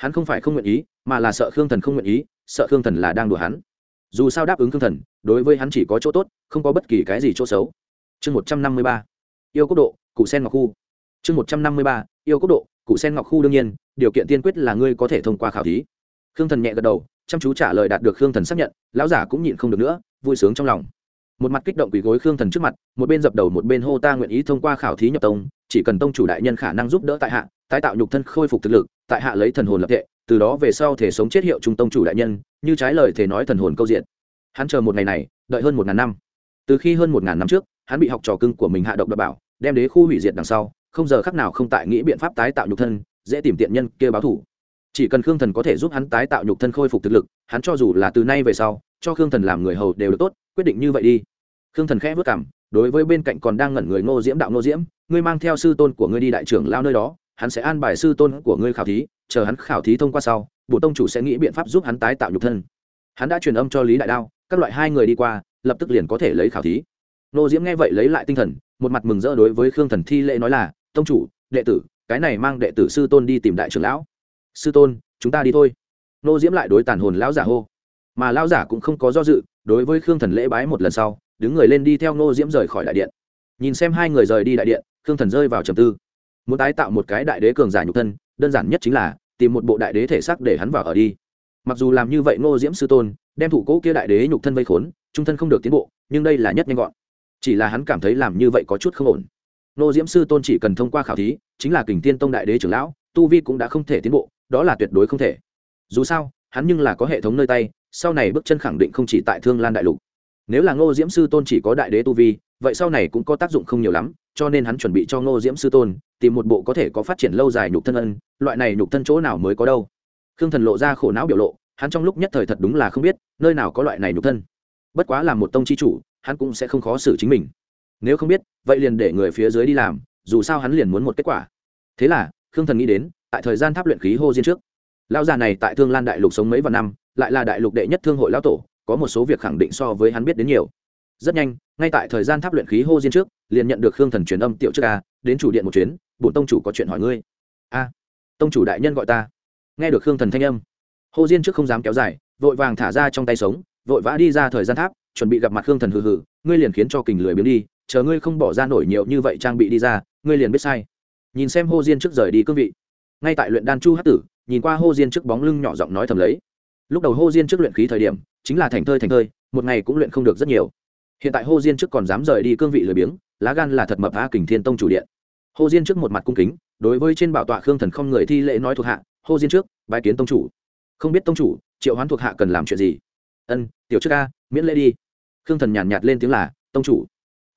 hắn không phải không nguyện ý, mà là sợ khương thần không nguyện ý, sợ khương thần là đang đùa hắn. Dù sao đáp ứng khương thần, đối với hắn chỉ có chỗ tốt, không có bất kỳ cái gì chỗ xấu. Chương một trăm năm mươi ba, yêu quốc độ, cụ sen ngọc khu. Chương một trăm năm mươi ba, yêu quốc độ, cụ sen ngọc khu đương nhiên, điều kiện tiên quyết là ngươi có thể thông qua khảo thí. Khương thần nhẹ gật đầu, chăm chú trả lời đạt được khương thần xác nhận, lão giả cũng nhịn không được nữa, vui sướng trong lòng. Một mặt kích động quỳ gối khương thần trước mặt, một bên dập đầu một bên hô ta nguyện ý thông qua khảo thí nhập tông, chỉ cần tông chủ đại nhân khả năng giúp đỡ tại hạ, tái tạo nhục thân khôi phục thực lực tại hạ lấy thần hồn lập tệ từ đó về sau thể sống chết hiệu trung tông chủ đại nhân, như trái lời thể nói thần hồn câu diện. Hắn chờ một ngày này, đợi hơn một ngàn năm. Từ khi hơn một ngàn năm trước, hắn bị học trò cưng của mình hạ độc đ bảo, đem đế khu hủy diệt đằng sau, không giờ khắc nào không tại nghĩ biện pháp tái tạo nhục thân, dễ tìm tiện nhân kia báo thủ. Chỉ cần khương thần có thể giúp hắn tái tạo nhục thân khôi phục thực lực, hắn cho dù là từ nay về sau, cho khương thần làm người hầu đều được tốt, quyết định như vậy đi. Khương thần khẽ vất cảm, đối với bên cạnh còn đang ngẩn người ngô diễm đạo ngô diễm, ngươi mang theo sư tôn của ngươi đi đại trưởng lao nơi đó hắn sẽ an bài sư tôn của ngươi khảo thí, chờ hắn khảo thí thông qua sau, bộ tông chủ sẽ nghĩ biện pháp giúp hắn tái tạo nhục thân. Hắn đã truyền âm cho lý đại đao, các loại hai người đi qua, lập tức liền có thể lấy khảo thí. Nô diễm nghe vậy lấy lại tinh thần, một mặt mừng rỡ đối với khương thần thi lễ nói là, tông chủ, đệ tử, cái này mang đệ tử sư tôn đi tìm đại trưởng lão. Sư tôn, chúng ta đi thôi. Nô diễm lại đối tàn hồn lão giả hô. Mà lão giả cũng không có do dự, đối với khương thần lễ bái một lần sau, đứng người lên đi theo nô diễm rời khỏi đại điện. Nhìn xem hai người rời đi đại điện, khương thần rơi vào trầm tư muốn tái tạo một cái đại đế cường giả nhục thân, đơn giản nhất chính là tìm một bộ đại đế thể xác để hắn vào ở đi. Mặc dù làm như vậy ngô diễm sư tôn, đem thủ cỗ kia đại đế nhục thân vây khốn, trung thân không được tiến bộ, nhưng đây là nhất nhanh gọn. Chỉ là hắn cảm thấy làm như vậy có chút không ổn. Ngô diễm sư tôn chỉ cần thông qua khảo thí, chính là kình tiên tông đại đế trưởng lão, tu vi cũng đã không thể tiến bộ, đó là tuyệt đối không thể. Dù sao, hắn nhưng là có hệ thống nơi tay, sau này bước chân khẳng định không chỉ tại thương lan đại lục. Nếu là ngô diễm sư tôn chỉ có đại đế tu vi vậy sau này cũng có tác dụng không nhiều lắm, cho nên hắn chuẩn bị cho ngô diễm sư tôn tìm một bộ có thể có phát triển lâu dài nhục thân ân, loại này nhục thân chỗ nào mới có đâu. Khương thần lộ ra khổ não biểu lộ, hắn trong lúc nhất thời thật đúng là không biết, nơi nào có loại này nhục thân. Bất quá là một tông chi chủ, hắn cũng sẽ không khó xử chính mình. Nếu không biết, vậy liền để người phía dưới đi làm, dù sao hắn liền muốn một kết quả. Thế là, khương thần nghĩ đến, tại thời gian tháp luyện khí hô diên trước, lão già này tại thương lan đại lục sống mấy vạn năm, lại là đại lục đệ nhất thương hội lão tổ, có một số việc khẳng định so với hắn biết đến nhiều rất nhanh, ngay tại thời gian tháp luyện khí hô diên trước, liền nhận được khương thần truyền âm tiểu trước a, đến chủ điện một chuyến, bổn tông chủ có chuyện hỏi ngươi. A, tông chủ đại nhân gọi ta. Nghe được khương thần thanh âm, hô diên trước không dám kéo dài, vội vàng thả ra trong tay sống, vội vã đi ra thời gian tháp, chuẩn bị gặp mặt khương thần hừ hừ, ngươi liền khiến cho kình lười biếng đi, chờ ngươi không bỏ ra nổi nhiều như vậy trang bị đi ra, ngươi liền biết sai. Nhìn xem hô diên trước rời đi cương vị, ngay tại luyện đan chu hát tử, nhìn qua hô diên trước bóng lưng nhỏ giọng nói thầm lấy. Lúc đầu hô diên trước luyện khí thời điểm, chính là thành thơi thành thơi, một ngày cũng luyện không được rất nhiều hiện tại Hồ diên trước còn dám rời đi cương vị lười biếng lá gan là thật mập a kình thiên tông chủ điện. Hồ diên trước một mặt cung kính đối với trên bảo tọa khương thần không người thi lễ nói thuộc hạ Hồ diên trước bái kiến tông chủ. Không biết tông chủ triệu hoán thuộc hạ cần làm chuyện gì? Ân tiểu trước a miễn lễ đi. Khương thần nhàn nhạt, lên tiếng là tông chủ.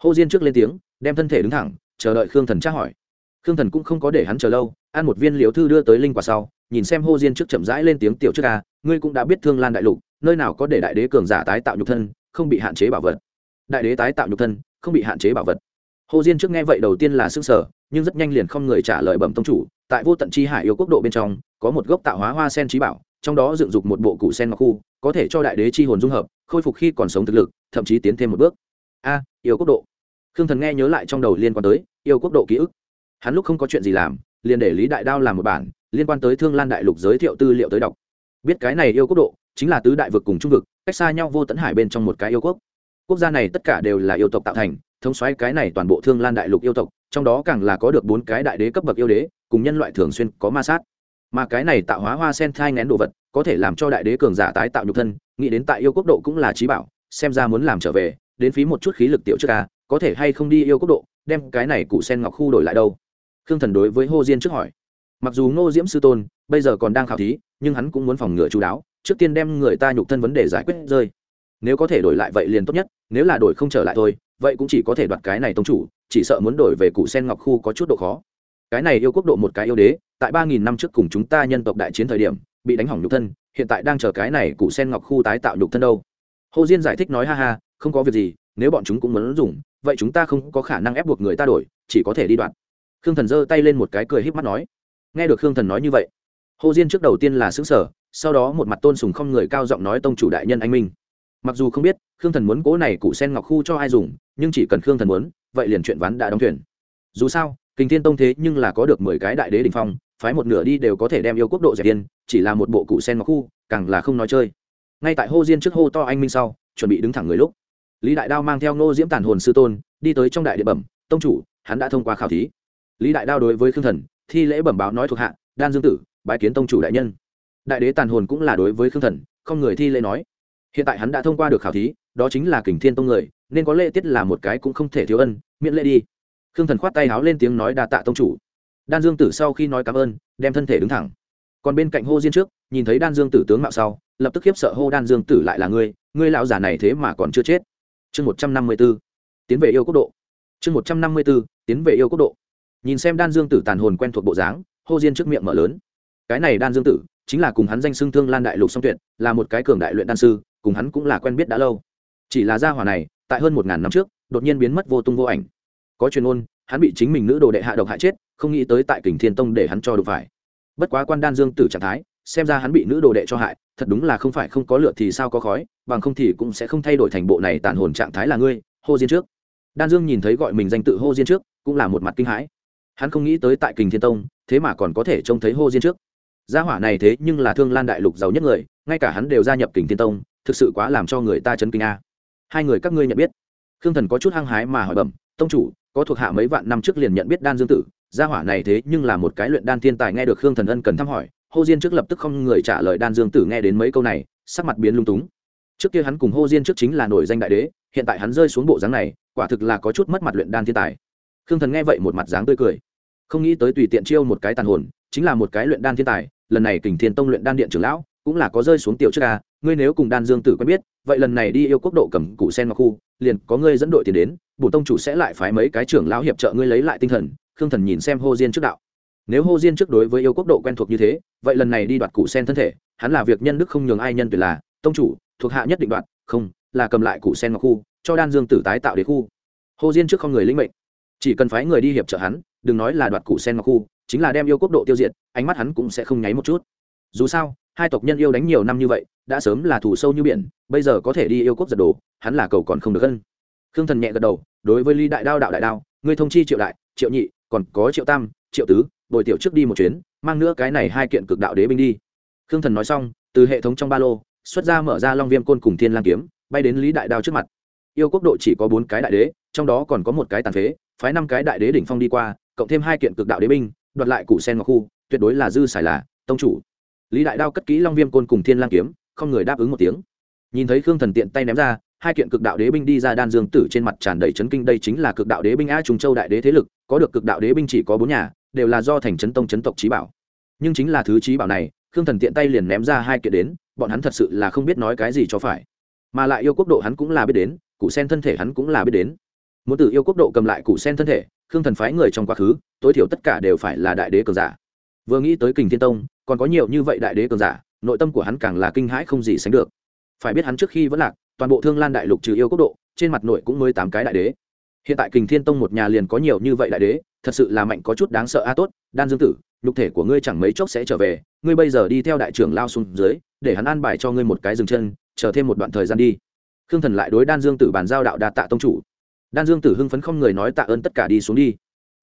Hồ diên trước lên tiếng đem thân thể đứng thẳng chờ đợi khương thần tra hỏi. Khương thần cũng không có để hắn chờ lâu ăn một viên liều thư đưa tới linh quả sau nhìn xem hô diên trước chậm rãi lên tiếng tiểu trước ca ngươi cũng đã biết thương lan đại lục nơi nào có để đại đế cường giả tái tạo nhục thân không bị hạn chế bảo vật đại đế tái tạo nhục thân, không bị hạn chế bảo vật. Hồ diên trước nghe vậy đầu tiên là s ư n g sở nhưng rất nhanh liền không người trả lời bẩm tông chủ, tại vô tận chi hải yêu quốc độ bên trong, có một gốc tạo hóa hoa sen trí bảo, trong đó dựng dục một bộ cụ sen ngọc khu, có thể cho đại đế chi hồn dung hợp, khôi phục khi còn sống thực lực, thậm chí tiến thêm một bước. A, yêu quốc độ. Khương thần nghe nhớ lại trong đầu liên quan tới, yêu quốc độ ký ức. Hắn lúc không có chuyện gì làm, liền để lý đại đao làm một bản, liên quan tới thương lan đại lục giới thiệu tư liệu tới đọc. Biết cái này yêu quốc độ, chính là tứ đại vực cùng trung vực, cách xa nhau vô tận hải bên trong một cái yêu quốc quốc gia này tất cả đều là yêu tộc tạo thành, thống xoáy cái này toàn bộ thương lan đại lục yêu tộc, trong đó càng là có được bốn cái đại đế cấp bậc yêu đế, cùng nhân loại thường xuyên có ma sát. Mà cái này tạo hóa hoa sen thai ngén đồ vật, có thể làm cho đại đế cường giả tái tạo nhục thân, nghĩ đến tại yêu quốc độ cũng là trí bảo, xem ra muốn làm trở về, đến phí một chút khí lực tiểu trước ca có thể hay không đi yêu quốc độ, đem cái này cụ sen ngọc khu đổi lại đâu? Khương thần đối với hô diên trước hỏi. Mặc dù ngô diễm sư tôn bây giờ còn đang khảo thí, nhưng hắn cũng muốn phòng ngừa chú đáo, trước tiên đem người ta nhục thân vấn đề giải quyết rơi nếu có thể đổi lại vậy liền tốt nhất, nếu là đổi không trở lại thôi, vậy cũng chỉ có thể đoạt cái này tông chủ, chỉ sợ muốn đổi về cụ sen ngọc khu có chút độ khó. Cái này yêu quốc độ một cái yêu đế, tại ba nghìn năm trước cùng chúng ta nhân tộc đại chiến thời điểm, bị đánh hỏng nhục thân, hiện tại đang chờ cái này cụ sen ngọc khu tái tạo nhục thân đâu. Hồ diên giải thích nói ha ha, không có việc gì, nếu bọn chúng cũng muốn dùng, vậy chúng ta không có khả năng ép buộc người ta đổi, chỉ có thể đi đoạn khương thần giơ tay lên một cái cười híp mắt nói. Nghe được khương thần nói như vậy, hồ diên trước đầu tiên là xứng sở sau đó một mặt tôn sùng không người cao giọng nói tông chủ đại nhân anh minh mặc dù không biết, khương thần muốn cố này cụ sen ngọc khu cho ai dùng, nhưng chỉ cần khương thần muốn, vậy liền chuyện ván đã đóng thuyền. Dù sao kinh thiên tông thế nhưng là có được mười cái đại đế đình phong, phái một nửa đi đều có thể đem yêu quốc độ dẹp yên, chỉ là một bộ cụ sen ngọc khu, càng là không nói chơi. Ngay tại hô diên trước hô to anh minh sau, chuẩn bị đứng thẳng người lúc, lý đại đao mang theo ngô diễm tàn hồn sư tôn, đi tới trong đại địa bẩm, tông chủ, hắn đã thông qua khảo thí. Lý đại đao đối với khương thần, thi lễ bẩm báo nói thuộc hạ, đan dương tử, bái kiến tông chủ đại nhân. Đại đế tàn hồn cũng là đối với khương thần, không người thi lễ nói hiện tại hắn đã thông qua được khảo thí, đó chính là kình thiên tông người, nên có lễ tiết là một cái cũng không thể thiếu ân, miễn lễ đi. Khương thần khoát tay háo lên tiếng nói đa tạ tông chủ. Đan dương tử sau khi nói cảm ơn, đem thân thể đứng thẳng. Còn bên cạnh hô diên trước, nhìn thấy đan dương tử tướng mạo sau, lập tức khiếp sợ hô đan dương tử lại là ngươi ngươi lão già này thế mà còn chưa chết. Chương một trăm năm mươi b ố tiến về yêu quốc độ. Chương một trăm năm mươi b ố tiến về yêu quốc độ. Nhìn xem đan dương tử tàn hồn quen thuộc bộ dáng, hô diên trước miệng mở lớn. Cái này đan dương tử, chính là cùng hắn danh xưng thương lan đại lục song tuyệt, là một cái cường đại luyện đan sư cùng hắn cũng là quen biết đã lâu. Chỉ là gia hỏa này, tại hơn một ngàn năm trước, đột nhiên biến mất vô tung vô ảnh. Có truyền ôn hắn bị chính mình nữ đồ đệ hạ độc hại chết, không nghĩ tới tại kình thiên tông để hắn cho đục phải. Bất quá quan đan dương tử trạng thái, xem ra hắn bị nữ đồ đệ cho hại, thật đúng là không phải không có lựa thì sao có khói, bằng không thì cũng sẽ không thay đổi thành bộ này tàn hồn trạng thái là ngươi, hô diên trước. Đan dương nhìn thấy gọi mình danh tự hô diên trước, cũng là một mặt kinh hãi. Hắn không nghĩ tới tại kình thiên tông, thế mà còn có thể trông thấy hô diên trước. Gia hỏa này thế nhưng là thương lan đại lục giàu nhất người, ngay cả hắn đều gia nhập kình thiên tông thực sự quá làm cho người ta chấn kinh a. Hai người các ngươi nhận biết. Khương thần có chút hăng hái mà hỏi bẩm, tông chủ, có thuộc hạ mấy vạn năm trước liền nhận biết đan dương tử, gia hỏa này thế nhưng là một cái luyện đan thiên tài nghe được khương thần ân cần thăm hỏi, hô diên trước lập tức không người trả lời đan dương tử nghe đến mấy câu này, sắc mặt biến lung túng. Trước kia hắn cùng hô diên trước chính là nổi danh đại đế, hiện tại hắn rơi xuống bộ dáng này, quả thực là có chút mất mặt luyện đan thiên tài. Khương thần nghe vậy một mặt dáng tươi cười. Không nghĩ tới tùy tiện chiêu một cái tàn hồn, chính là một cái luyện đan thiên tài, lần này kình thiên tông luyện đan điện trưởng lão cũng là có rơi xuống tiểu trước ca ngươi nếu cùng đan dương tử quen biết, vậy lần này đi yêu quốc độ cầm cụ sen ngọc khu, liền có ngươi dẫn đội tiền đến, bổ tông chủ sẽ lại phái mấy cái trưởng lão hiệp trợ ngươi lấy lại tinh thần, khương thần nhìn xem hô diên trước đạo. Nếu hô diên trước đối với yêu quốc độ quen thuộc như thế, vậy lần này đi đoạt cụ sen thân thể, hắn là việc nhân đức không nhường ai nhân tuyệt là, tông chủ, thuộc hạ nhất định đoạt, không, là cầm lại cụ sen ngọc khu, cho đan dương tử tái tạo đế khu. Hô diên trước không người lĩnh mệnh. Chỉ cần phái người đi hiệp trợ hắn, đừng nói là đoạt cụ sen ngọc khu, chính là đem yêu quốc độ tiêu diệt, ánh mắt hắn cũng sẽ không nháy một chút. Dù sao hai tộc nhân yêu đánh nhiều năm như vậy, đã sớm là thủ sâu như biển, bây giờ có thể đi yêu quốc giật đồ, hắn là cầu còn không được hơn khương thần nhẹ gật đầu, đối với lý đại đao đạo đại đao, ngươi thông chi triệu đại, triệu nhị, còn có triệu tam, triệu tứ, bồi tiểu trước đi một chuyến, mang nữa cái này hai kiện cực đạo đế binh đi. Khương thần nói xong, từ hệ thống trong ba lô, xuất ra mở ra long viêm côn cùng thiên lang kiếm, bay đến lý đại đao trước mặt. Yêu quốc độ chỉ có bốn cái đại đế, trong đó còn có một cái tàn phế, phái năm cái đại đế đỉnh phong đi qua, cộng thêm hai kiện cực đạo đế binh, đoạt lại củ sen ngọc khu, tuyệt đối là dư xài là tông chủ lý đại đao cất kỹ long viêm côn cùng thiên lang kiếm, không người đáp ứng một tiếng. Nhìn thấy khương thần tiện tay ném ra, hai kiện cực đạo đế binh đi ra đan dương tử trên mặt tràn đầy chấn kinh, đây chính là cực đạo đế binh a trung châu đại đế thế lực, có được cực đạo đế binh chỉ có bốn nhà, đều là do thành chấn tông chấn tộc trí bảo. Nhưng chính là thứ trí bảo này, khương thần tiện tay liền ném ra hai kiện đến, bọn hắn thật sự là không biết nói cái gì cho phải. Mà lại yêu quốc độ hắn cũng là biết đến cụ sen thân thể hắn cũng là biết đến. Muốn từ yêu quốc độ cầm lại cụ sen thân thể, khương thần phái người trong quá khứ, tối thiểu tất cả đều phải là đại đế cường giả vừa nghĩ tới kình thiên tông, còn có nhiều như vậy đại đế cường giả, nội tâm của hắn càng là kinh hãi không gì sánh được. Phải biết hắn trước khi vẫn lạc, toàn bộ thương lan đại lục trừ yêu quốc độ, trên mặt nội cũng mới tám cái đại đế. Hiện tại kình thiên tông một nhà liền có nhiều như vậy đại đế, thật sự là mạnh có chút đáng sợ a à tốt, đan dương tử, nhục thể của ngươi chẳng mấy chốc sẽ trở về, ngươi bây giờ đi theo đại trưởng lao xuống dưới, để hắn an bài cho ngươi một cái dừng chân, chờ thêm một đoạn thời gian đi. Khương thần lại đối đan dương tử bàn giao đạo đa tạ tông chủ. Đan dương tử hưng phấn không người nói tạ ơn tất cả đi xuống đi.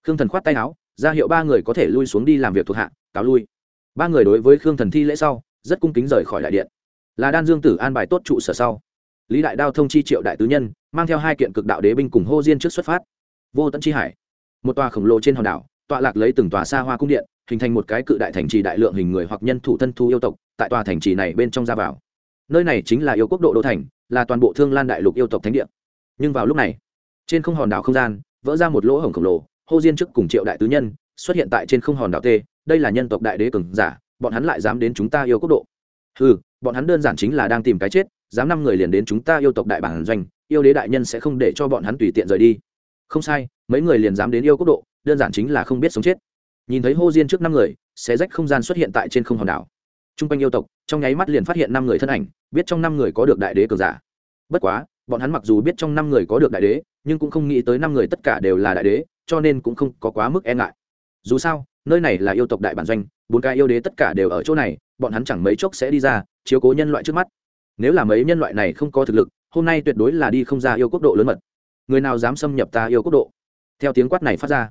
Khương thần khoát tay áo ra hiệu ba người có thể lui xuống đi làm việc thuộc hạ, cáo lui. Ba người đối với khương thần thi lễ sau, rất cung kính rời khỏi đại điện. Là đan dương tử an bài tốt trụ sở sau. Lý đại đao thông chi triệu đại tứ nhân, mang theo hai kiện cực đạo đế binh cùng hô diên trước xuất phát. Vô tận chi hải, một tòa khổng lồ trên hòn đảo, tọa lạc lấy từng tòa xa hoa cung điện, hình thành một cái cự đại thành trì đại lượng hình người hoặc nhân thủ thân thu yêu tộc, tại tòa thành trì này bên trong ra vào. Nơi này chính là yêu quốc độ đô thành, là toàn bộ thương lan đại lục yêu tộc thánh địa. Nhưng vào lúc này, trên không hòn đảo không gian, vỡ ra một lỗ hổng khổng lồ hô diên trước cùng triệu đại tứ nhân xuất hiện tại trên không hòn đảo tê, đây là nhân tộc đại đế cường giả bọn hắn lại dám đến chúng ta yêu quốc độ. Ừ bọn hắn đơn giản chính là đang tìm cái chết dám năm người liền đến chúng ta yêu tộc đại bản doanh yêu đế đại nhân sẽ không để cho bọn hắn tùy tiện rời đi. Không sai mấy người liền dám đến yêu quốc độ đơn giản chính là không biết sống chết. Nhìn thấy hô diên trước năm người xé rách không gian xuất hiện tại trên không hòn đảo. T r u n g quanh yêu tộc trong nháy mắt liền phát hiện năm người thân ảnh biết trong năm người có được đại đế cường giả. Bất quá bọn hắn mặc dù biết trong năm người có được đại đế nhưng cũng không nghĩ tới năm người tất cả đều là đại đế, cho nên cũng không có quá mức e ngại. Dù sao, nơi này là yêu tộc đại bản doanh, bốn cái yêu đế tất cả đều ở chỗ này, bọn hắn chẳng mấy chốc sẽ đi ra, chiếu cố nhân loại trước mắt. Nếu là mấy nhân loại này không có thực lực, hôm nay tuyệt đối là đi không ra yêu quốc độ lớn mật. Người nào dám xâm nhập ta yêu quốc độ? Theo tiếng quát này phát ra,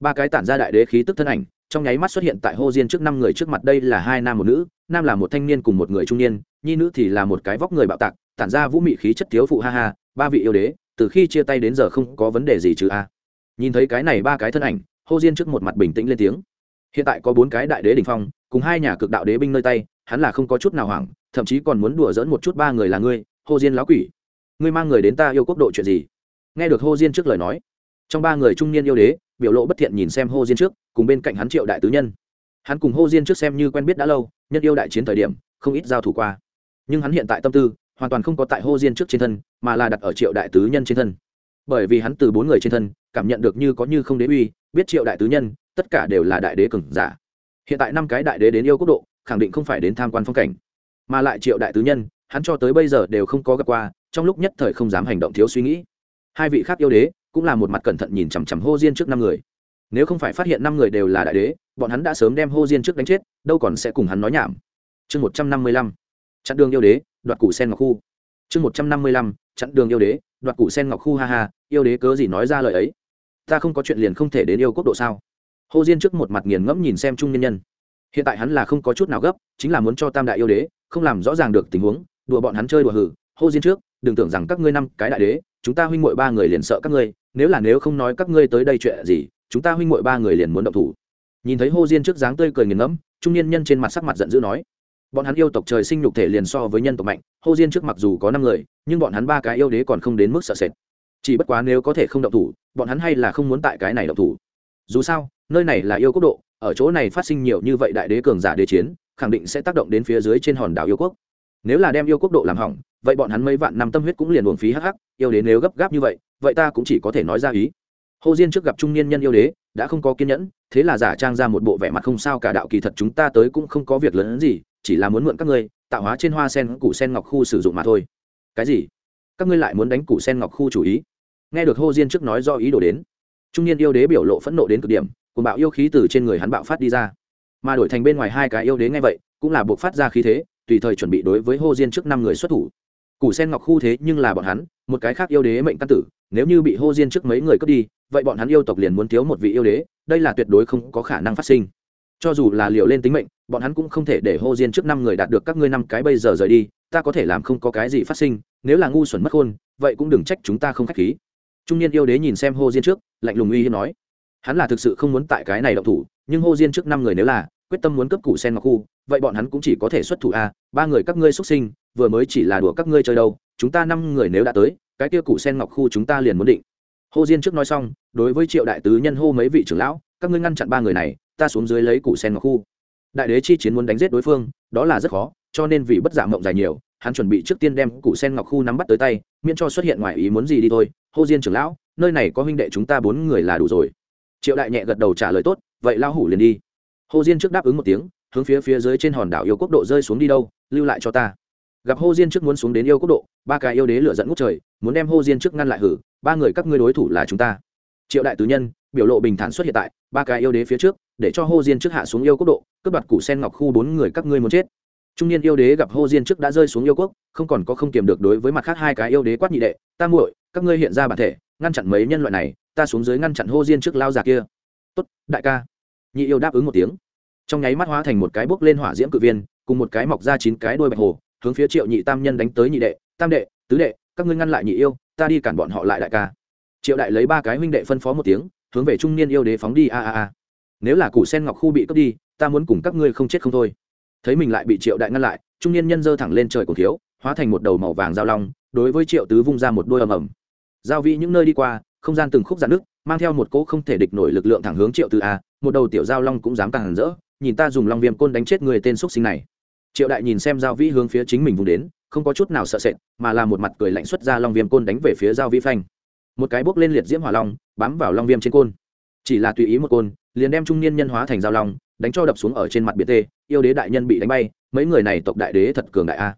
ba cái tản ra đại đế khí tức thân ảnh, trong nháy mắt xuất hiện tại hô diên trước năm người trước mặt, đây là hai nam một nữ, nam là một thanh niên cùng một người trung niên, nhi nữ thì là một cái vóc người bạo tạc, tản ra vũ mị khí chất thiếu phụ, ha ha, ba vị yêu đế từ khi chia tay đến giờ không có vấn đề gì chứ a. Nhìn thấy cái này ba cái thân ảnh, hô diên trước một mặt bình tĩnh lên tiếng. Hiện tại có bốn cái đại đế đình phong, cùng hai nhà cực đạo đế binh nơi tay, hắn là không có chút nào hoảng, thậm chí còn muốn đùa dỡn một chút ba người là ngươi, hô diên lão quỷ. Ngươi mang người đến ta yêu quốc độ chuyện gì? Nghe được hô diên trước lời nói, trong ba người trung niên yêu đế, biểu lộ bất thiện nhìn xem hô diên trước, cùng bên cạnh hắn triệu đại tứ nhân. Hắn cùng hô diên trước xem như quen biết đã lâu, nhân yêu đại chiến thời điểm, không ít giao thủ qua. Nhưng hắn hiện tại tâm tư hoàn toàn không có tại hô diên trước trên thân, mà là đặt ở triệu đại tứ nhân trên thân. Bởi vì hắn từ bốn người trên thân, cảm nhận được như có như không đế uy, biết triệu đại tứ nhân, tất cả đều là đại đế cừng giả. Hiện tại năm cái đại đế đến yêu quốc độ, khẳng định không phải đến tham quan phong cảnh. Mà lại triệu đại tứ nhân, hắn cho tới bây giờ đều không có gặp qua, trong lúc nhất thời không dám hành động thiếu suy nghĩ. Hai vị khác yêu đế cũng là một mặt cẩn thận nhìn chằm chằm hô diên trước năm người. Nếu không phải phát hiện năm người đều là đại đế, bọn hắn đã sớm đem hô diên trước đánh chết, đâu còn sẽ cùng hắn nói nhảm. Chương một trăm năm mươi lăm chặn đường yêu đế, đoạt củ sen ngọc khu. Chương một trăm năm mươi lăm, chặn đường yêu đế, đoạt củ sen ngọc khu, ha ha, yêu đế cớ gì nói ra lời ấy? Ta không có chuyện liền không thể đến yêu quốc độ sao? Hô diên trước một mặt nghiền ngẫm nhìn xem trung nhân nhân. Hiện tại hắn là không có chút nào gấp, chính là muốn cho tam đại yêu đế, không làm rõ ràng được tình huống, đùa bọn hắn chơi đùa hử. Hô diên trước, đừng tưởng rằng các ngươi năm cái đại đế, chúng ta huynh muội ba người liền sợ các ngươi, nếu là nếu không nói các ngươi tới đây chuyện gì, chúng ta huynh muội ba người liền muốn động thủ. Nhìn thấy hô diên trước dáng tươi cười nghiền ngẫm, trung niên nhân trên mặt sắc mặt giận dữ nói bọn hắn yêu tộc trời sinh nhục thể liền so với nhân tộc mạnh, hô diên trước mặc dù có năm người, nhưng bọn hắn ba cái yêu đế còn không đến mức sợ sệt. Chỉ bất quá nếu có thể không động thủ, bọn hắn hay là không muốn tại cái này động thủ. Dù sao, nơi này là yêu quốc độ, ở chỗ này phát sinh nhiều như vậy đại đế cường giả đế chiến, khẳng định sẽ tác động đến phía dưới trên hòn đảo yêu quốc. Nếu là đem yêu quốc độ làm hỏng, vậy bọn hắn mấy vạn năm tâm huyết cũng liền buồn phí hắc hắc, yêu đế nếu gấp gáp như vậy vậy ta cũng chỉ có thể nói ra ý hồ diên trước gặp trung niên nhân yêu đế, đã không có kiên nhẫn, thế là giả trang ra một bộ vẻ mặt không sao cả đạo kỳ thật chúng ta tới cũng không có việc lớn hơn gì, chỉ là muốn mượn các ngươi, tạo hóa trên hoa sen củ sen ngọc khu sử dụng mà thôi. Cái gì? Các ngươi lại muốn đánh củ sen ngọc khu chủ ý? Nghe được hồ diên trước nói do ý đồ đến, trung niên yêu đế biểu lộ phẫn nộ đến cực điểm cùng bạo yêu khí từ trên người hắn bạo phát đi ra. Mà đổi thành bên ngoài hai cái yêu đế nghe vậy, cũng là buộc phát ra khí thế, tùy thời chuẩn bị đối với hô diên trước năm người xuất thủ. Củ sen ngọc khu thế nhưng là bọn hắn, một cái khác yêu đế mệnh căn tử nếu như bị hô diên trước mấy người cướp đi, vậy bọn hắn yêu tộc liền muốn thiếu một vị yêu đế, đây là tuyệt đối không có khả năng phát sinh. Cho dù là liều lên tính mệnh, bọn hắn cũng không thể để hô diên trước năm người đạt được các ngươi năm cái bây giờ rời đi, ta có thể làm không có cái gì phát sinh, nếu là ngu xuẩn mất khôn, vậy cũng đừng trách chúng ta không k h á c h khí. Trung niên yêu đế nhìn xem hô diên trước, lạnh lùng uy hiếp nói, hắn là thực sự không muốn tại cái này động thủ, nhưng hô diên trước năm người nếu là quyết tâm muốn cấp củ sen ngọc khu, vậy bọn hắn cũng chỉ có thể xuất thủ a, ba người các ngươi xuất sinh, vừa mới chỉ là đùa các ngươi chơi đâu, chúng ta năm người nếu đã tới cái kia củ sen ngọc khu chúng ta liền muốn định. Hô diên trước nói xong, đối với triệu đại tứ nhân hô mấy vị trưởng lão, các ngươi ngăn chặn ba người này, ta xuống dưới lấy củ sen ngọc khu. Đại đế chi chiến muốn đánh giết đối phương, đó là rất khó, cho nên vì bất giả mộng dài nhiều, hắn chuẩn bị trước tiên đem củ sen ngọc khu nắm bắt tới tay, miễn cho xuất hiện ngoài ý muốn gì đi thôi. Hô diên trưởng lão, nơi này có huynh đệ chúng ta bốn người là đủ rồi. Triệu đại nhẹ gật đầu trả lời tốt, vậy lao hủ liền đi. Hô diên trước đáp ứng một tiếng, hướng phía phía dưới trên hòn đảo yêu quốc độ rơi xuống đi đâu, lưu lại cho ta gặp hô diên trước muốn xuống đến yêu quốc độ, ba cái yêu đế lửa dẫn ngút trời, muốn đem hô diên trước ngăn lại hử, ba người các ngươi đối thủ là chúng ta. Triệu đại tứ nhân, biểu lộ bình thản xuất hiện tại, ba cái yêu đế phía trước, để cho hô diên trước hạ xuống yêu quốc độ, cướp đoạt củ sen ngọc khu bốn người các ngươi muốn chết. Trung niên yêu đế gặp hô diên trước đã rơi xuống yêu quốc, không còn có không kiềm được đối với mặt khác hai cái yêu đế quát nhị đệ, ta muội, các ngươi hiện ra bản thể, ngăn chặn mấy nhân loại này, ta xuống dưới ngăn chặn hô diên trước lao già kia. Tốt, đại ca. Nhị yêu đáp ứng một tiếng. Trong nháy mắt hóa thành một cái bốc lên hỏa diễm cự viên, cùng một cái mọc ra chín cái đôi bạch hồ hướng phía triệu nhị tam nhân đánh tới nhị đệ, tam đệ, tứ đệ, các ngươi ngăn lại nhị yêu, ta đi cản bọn họ lại đại ca. Triệu đại lấy ba cái huynh đệ phân phó một tiếng, hướng về trung niên yêu đế phóng đi, a a a. Nếu là củ sen ngọc khu bị cướp đi, ta muốn cùng các ngươi không chết không thôi. Thấy mình lại bị triệu đại ngăn lại, trung niên nhân dơ thẳng lên trời cổ thiếu, hóa thành một đầu màu vàng giao long, đối với triệu tứ vung ra một đôi ầm ầm. Giao vi những nơi đi qua, không gian từng khúc giãn nước mang theo một cỗ không thể địch nổi lực lượng thẳng hướng triệu tứ a, một đầu tiểu giao long cũng dám càng rỡ, nhìn ta dùng long viêm côn đánh chết người tên xúc sinh này triệu đại nhìn xem giao vĩ hướng phía chính mình vùng đến, không có chút nào sợ sệt, mà là một mặt cười lạnh xuất ra long viêm côn đánh về phía giao vĩ phanh. Một cái bốc lên liệt diễm hỏa long, bám vào long viêm trên côn. Chỉ là tùy ý một côn, liền đem trung niên nhân hóa thành giao long, đánh cho đập xuống ở trên mặt biệt tê, yêu đế đại nhân bị đánh bay, mấy người này tộc đại đế thật cường đại a.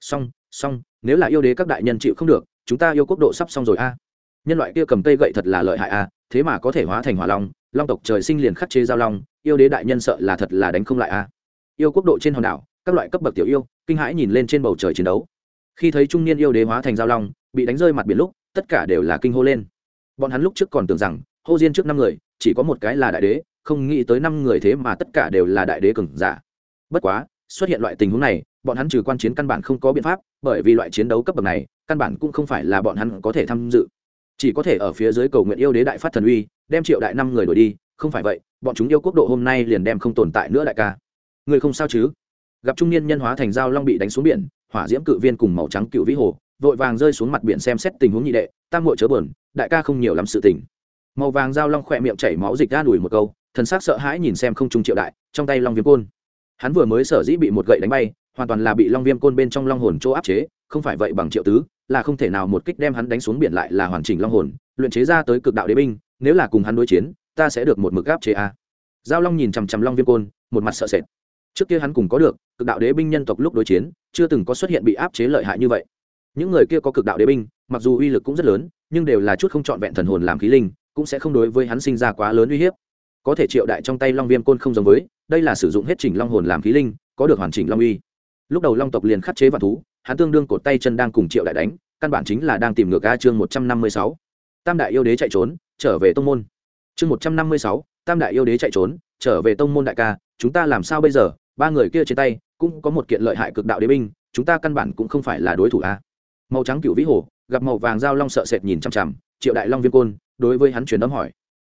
Song song nếu là yêu đế các đại nhân chịu không được, chúng ta yêu quốc độ sắp xong rồi a. Nhân loại kia cầm cây gậy thật là lợi hại a, thế mà có thể hóa thành hỏa long long tộc trời sinh liền khắc chế giao long, yêu đế đại nhân sợ là thật là đánh không lại a. Yêu quốc độ trên hòn đảo các loại cấp bậc tiểu yêu, kinh hãi nhìn lên trên bầu trời chiến đấu. Khi thấy trung niên yêu đế hóa thành giao long, bị đánh rơi mặt biển lúc, tất cả đều là kinh hô lên. Bọn hắn lúc trước còn tưởng rằng, hô diên trước năm người, chỉ có một cái là đại đế, không nghĩ tới năm người thế mà tất cả đều là đại đế cường giả. Bất quá, xuất hiện loại tình huống này, bọn hắn trừ quan chiến căn bản không có biện pháp, bởi vì loại chiến đấu cấp bậc này, căn bản cũng không phải là bọn hắn có thể tham dự. Chỉ có thể ở phía dưới cầu nguyện yêu đế đại phát thần uy, đem triệu đại năm người đổi đi, không phải vậy, bọn chúng yêu quốc độ hôm nay liền đem không tồn tại nữa đại ca. Người không sao chứ? Gặp trung niên nhân hóa thành dao long bị đánh xuống biển, hỏa diễm cự viên cùng màu trắng cựu vĩ hồ, vội vàng rơi xuống mặt biển xem xét tình huống nhị đệ, tam muội chớ bờn đại ca không nhiều lắm sự tình. Màu vàng dao long khỏe miệng chảy máu dịch ra đùi một câu, thần sắc sợ hãi nhìn xem không trung triệu đại, trong tay long viêm côn. Hắn vừa mới sở dĩ bị một gậy đánh bay, hoàn toàn là bị long viêm côn bên trong long hồn chỗ áp chế, không phải vậy bằng triệu tứ, là không thể nào một kích đem hắn đánh xuống biển lại là hoàn chỉnh long hồn, luyện chế ra tới cực đạo đế binh, nếu là cùng hắn đối chiến, ta sẽ được một mực áp chế a. À. giao long nhìn chằm chằm long viêm côn, một mặt sợ sệt trước kia hắn cùng có được, cực đạo đế binh nhân tộc lúc đối chiến, chưa từng có xuất hiện bị áp chế lợi hại như vậy. Những người kia có cực đạo đế binh, mặc dù uy lực cũng rất lớn, nhưng đều là chút không trọn vẹn thần hồn làm khí linh, cũng sẽ không đối với hắn sinh ra quá lớn uy hiếp. Có thể triệu đại trong tay long viêm côn không giống với, đây là sử dụng hết chỉnh long hồn làm khí linh, có được hoàn chỉnh long uy. Lúc đầu long tộc liền khắc chế vạn thú, hắn tương đương cột tay chân đang cùng triệu đại đánh, căn bản chính là đang tìm ngược a chương một trăm năm mươi sáu. Tam đại yêu đế chạy trốn, trở về tông môn. Chương một trăm năm mươi sáu, tam đại yêu đế chạy trốn, trở về tông môn đại ca, chúng ta làm sao bây giờ? Ba người kia trên tay cũng có một kiện lợi hại cực đạo đế binh, chúng ta căn bản cũng không phải là đối thủ a. Màu trắng cựu vĩ hồ, gặp màu vàng dao long sợ sệt nhìn chằm chằm, triệu đại long viên côn, đối với hắn truyền âm hỏi.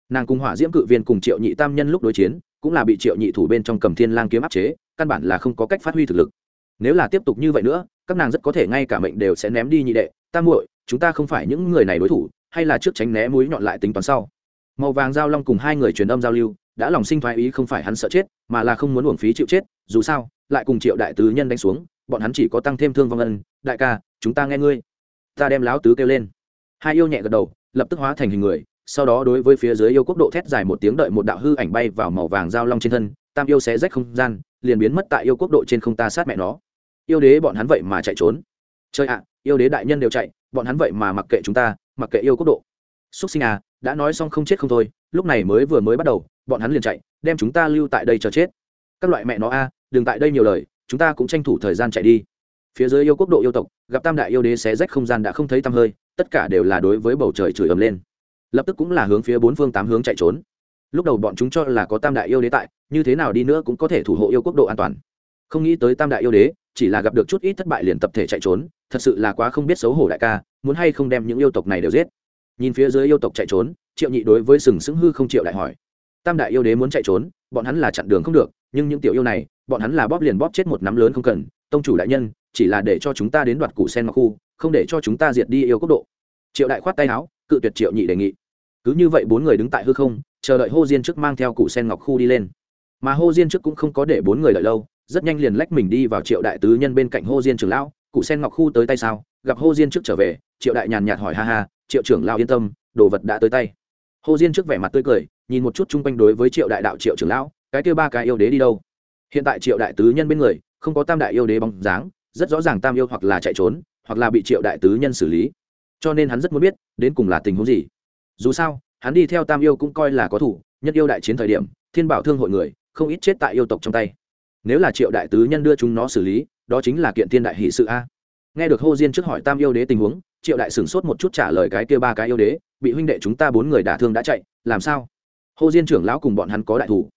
Nàng cùng hỏa diễm cự viên cùng triệu nhị tam nhân lúc đối chiến, cũng là bị triệu nhị thủ bên trong cầm thiên lang kiếm áp chế, căn bản là không có cách phát huy thực lực. Nếu là tiếp tục như vậy nữa, các nàng rất có thể ngay cả mệnh đều sẽ ném đi nhị đệ tam muội, chúng ta không phải những người này đối thủ, hay là trước tránh né mũi nhọn lại tính toán sau? Màu vàng giao long cùng hai người truyền âm giao lưu đã lòng sinh thoái ý không phải hắn sợ chết, mà là không muốn uổng phí chịu chết, dù sao, lại cùng triệu đại tứ nhân đánh xuống, bọn hắn chỉ có tăng thêm thương vong ân, đại ca, chúng ta nghe ngươi. Ta đem láo tứ kêu lên. Hai yêu nhẹ gật đầu, lập tức hóa thành hình người, sau đó đối với phía dưới yêu quốc độ thét dài một tiếng đợi một đạo hư ảnh bay vào màu vàng giao long trên thân, tam yêu xé rách không gian, liền biến mất tại yêu quốc độ trên không ta sát mẹ nó. Yêu đế bọn hắn vậy mà chạy trốn. Chơi ạ, yêu đế đại nhân đều chạy, bọn hắn vậy mà mặc kệ chúng ta, mặc kệ yêu quốc độ. Xúc sinh à đã nói xong không chết không thôi, lúc này mới vừa mới bắt đầu bọn hắn liền chạy, đem chúng ta lưu tại đây chờ chết. Các loại mẹ nó a, đừng tại đây nhiều lời, chúng ta cũng tranh thủ thời gian chạy đi. Phía dưới yêu quốc độ yêu tộc, gặp tam đại yêu đế xé rách không gian đã không thấy tăm hơi, tất cả đều là đối với bầu trời chửi ầm lên. Lập tức cũng là hướng phía bốn phương tám hướng chạy trốn. Lúc đầu bọn chúng cho là có tam đại yêu đế tại, như thế nào đi nữa cũng có thể thủ hộ yêu quốc độ an toàn. Không nghĩ tới tam đại yêu đế, chỉ là gặp được chút ít thất bại liền tập thể chạy trốn, thật sự là quá không biết xấu hổ đại ca, muốn hay không đem những yêu tộc này đều giết. Nhìn phía dưới yêu tộc chạy trốn, triệu nhị đối với sừng sững hư không triệu đại hỏi tam đại yêu đế muốn chạy trốn, bọn hắn là chặn đường không được, nhưng những tiểu yêu này, bọn hắn là bóp liền bóp chết một nắm lớn không cần, tông chủ đại nhân, chỉ là để cho chúng ta đến đoạt củ sen ngọc khu, không để cho chúng ta diệt đi yêu quốc độ. Triệu đại khoát tay áo, cự tuyệt triệu nhị đề nghị. Cứ như vậy bốn người đứng tại hư không, chờ đợi hô diên trước mang theo củ sen ngọc khu đi lên. Mà hô diên trước cũng không có để bốn người đợi lâu, rất nhanh liền lách mình đi vào triệu đại tứ nhân bên cạnh hô diên trưởng lão cụ sen ngọc khu tới tay sao? Gặp hô diên trước trở về. Triệu đại nhàn nhạt hỏi, ha ha, triệu trưởng lao yên tâm, đồ vật đã tới tay. Hô diên trước vẻ mặt tươi cười nhìn một chút chung quanh đối với triệu đại đạo triệu trưởng lão, cái kia ba cái yêu đế đi đâu? Hiện tại triệu đại tứ nhân bên người, không có tam đại yêu đế bóng dáng, rất rõ ràng tam yêu hoặc là chạy trốn, hoặc là bị triệu đại tứ nhân xử lý. Cho nên hắn rất muốn biết, đến cùng là tình huống gì. Dù sao, hắn đi theo tam yêu cũng coi là có thủ nhất yêu đại chiến thời điểm, thiên bảo thương hội người, không ít chết tại yêu tộc trong tay. Nếu là triệu đại tứ nhân đưa chúng nó xử lý, đó chính là kiện thiên đại hỷ sự a. Nghe được hô diên trước hỏi tam yêu đế tình huống, triệu đại sửng sốt một chút trả lời cái kia ba cái yêu đế, bị huynh đệ chúng ta bốn người đả thương đã chạy, làm sao? Hô diên trưởng lão cùng bọn hắn có đại thủ.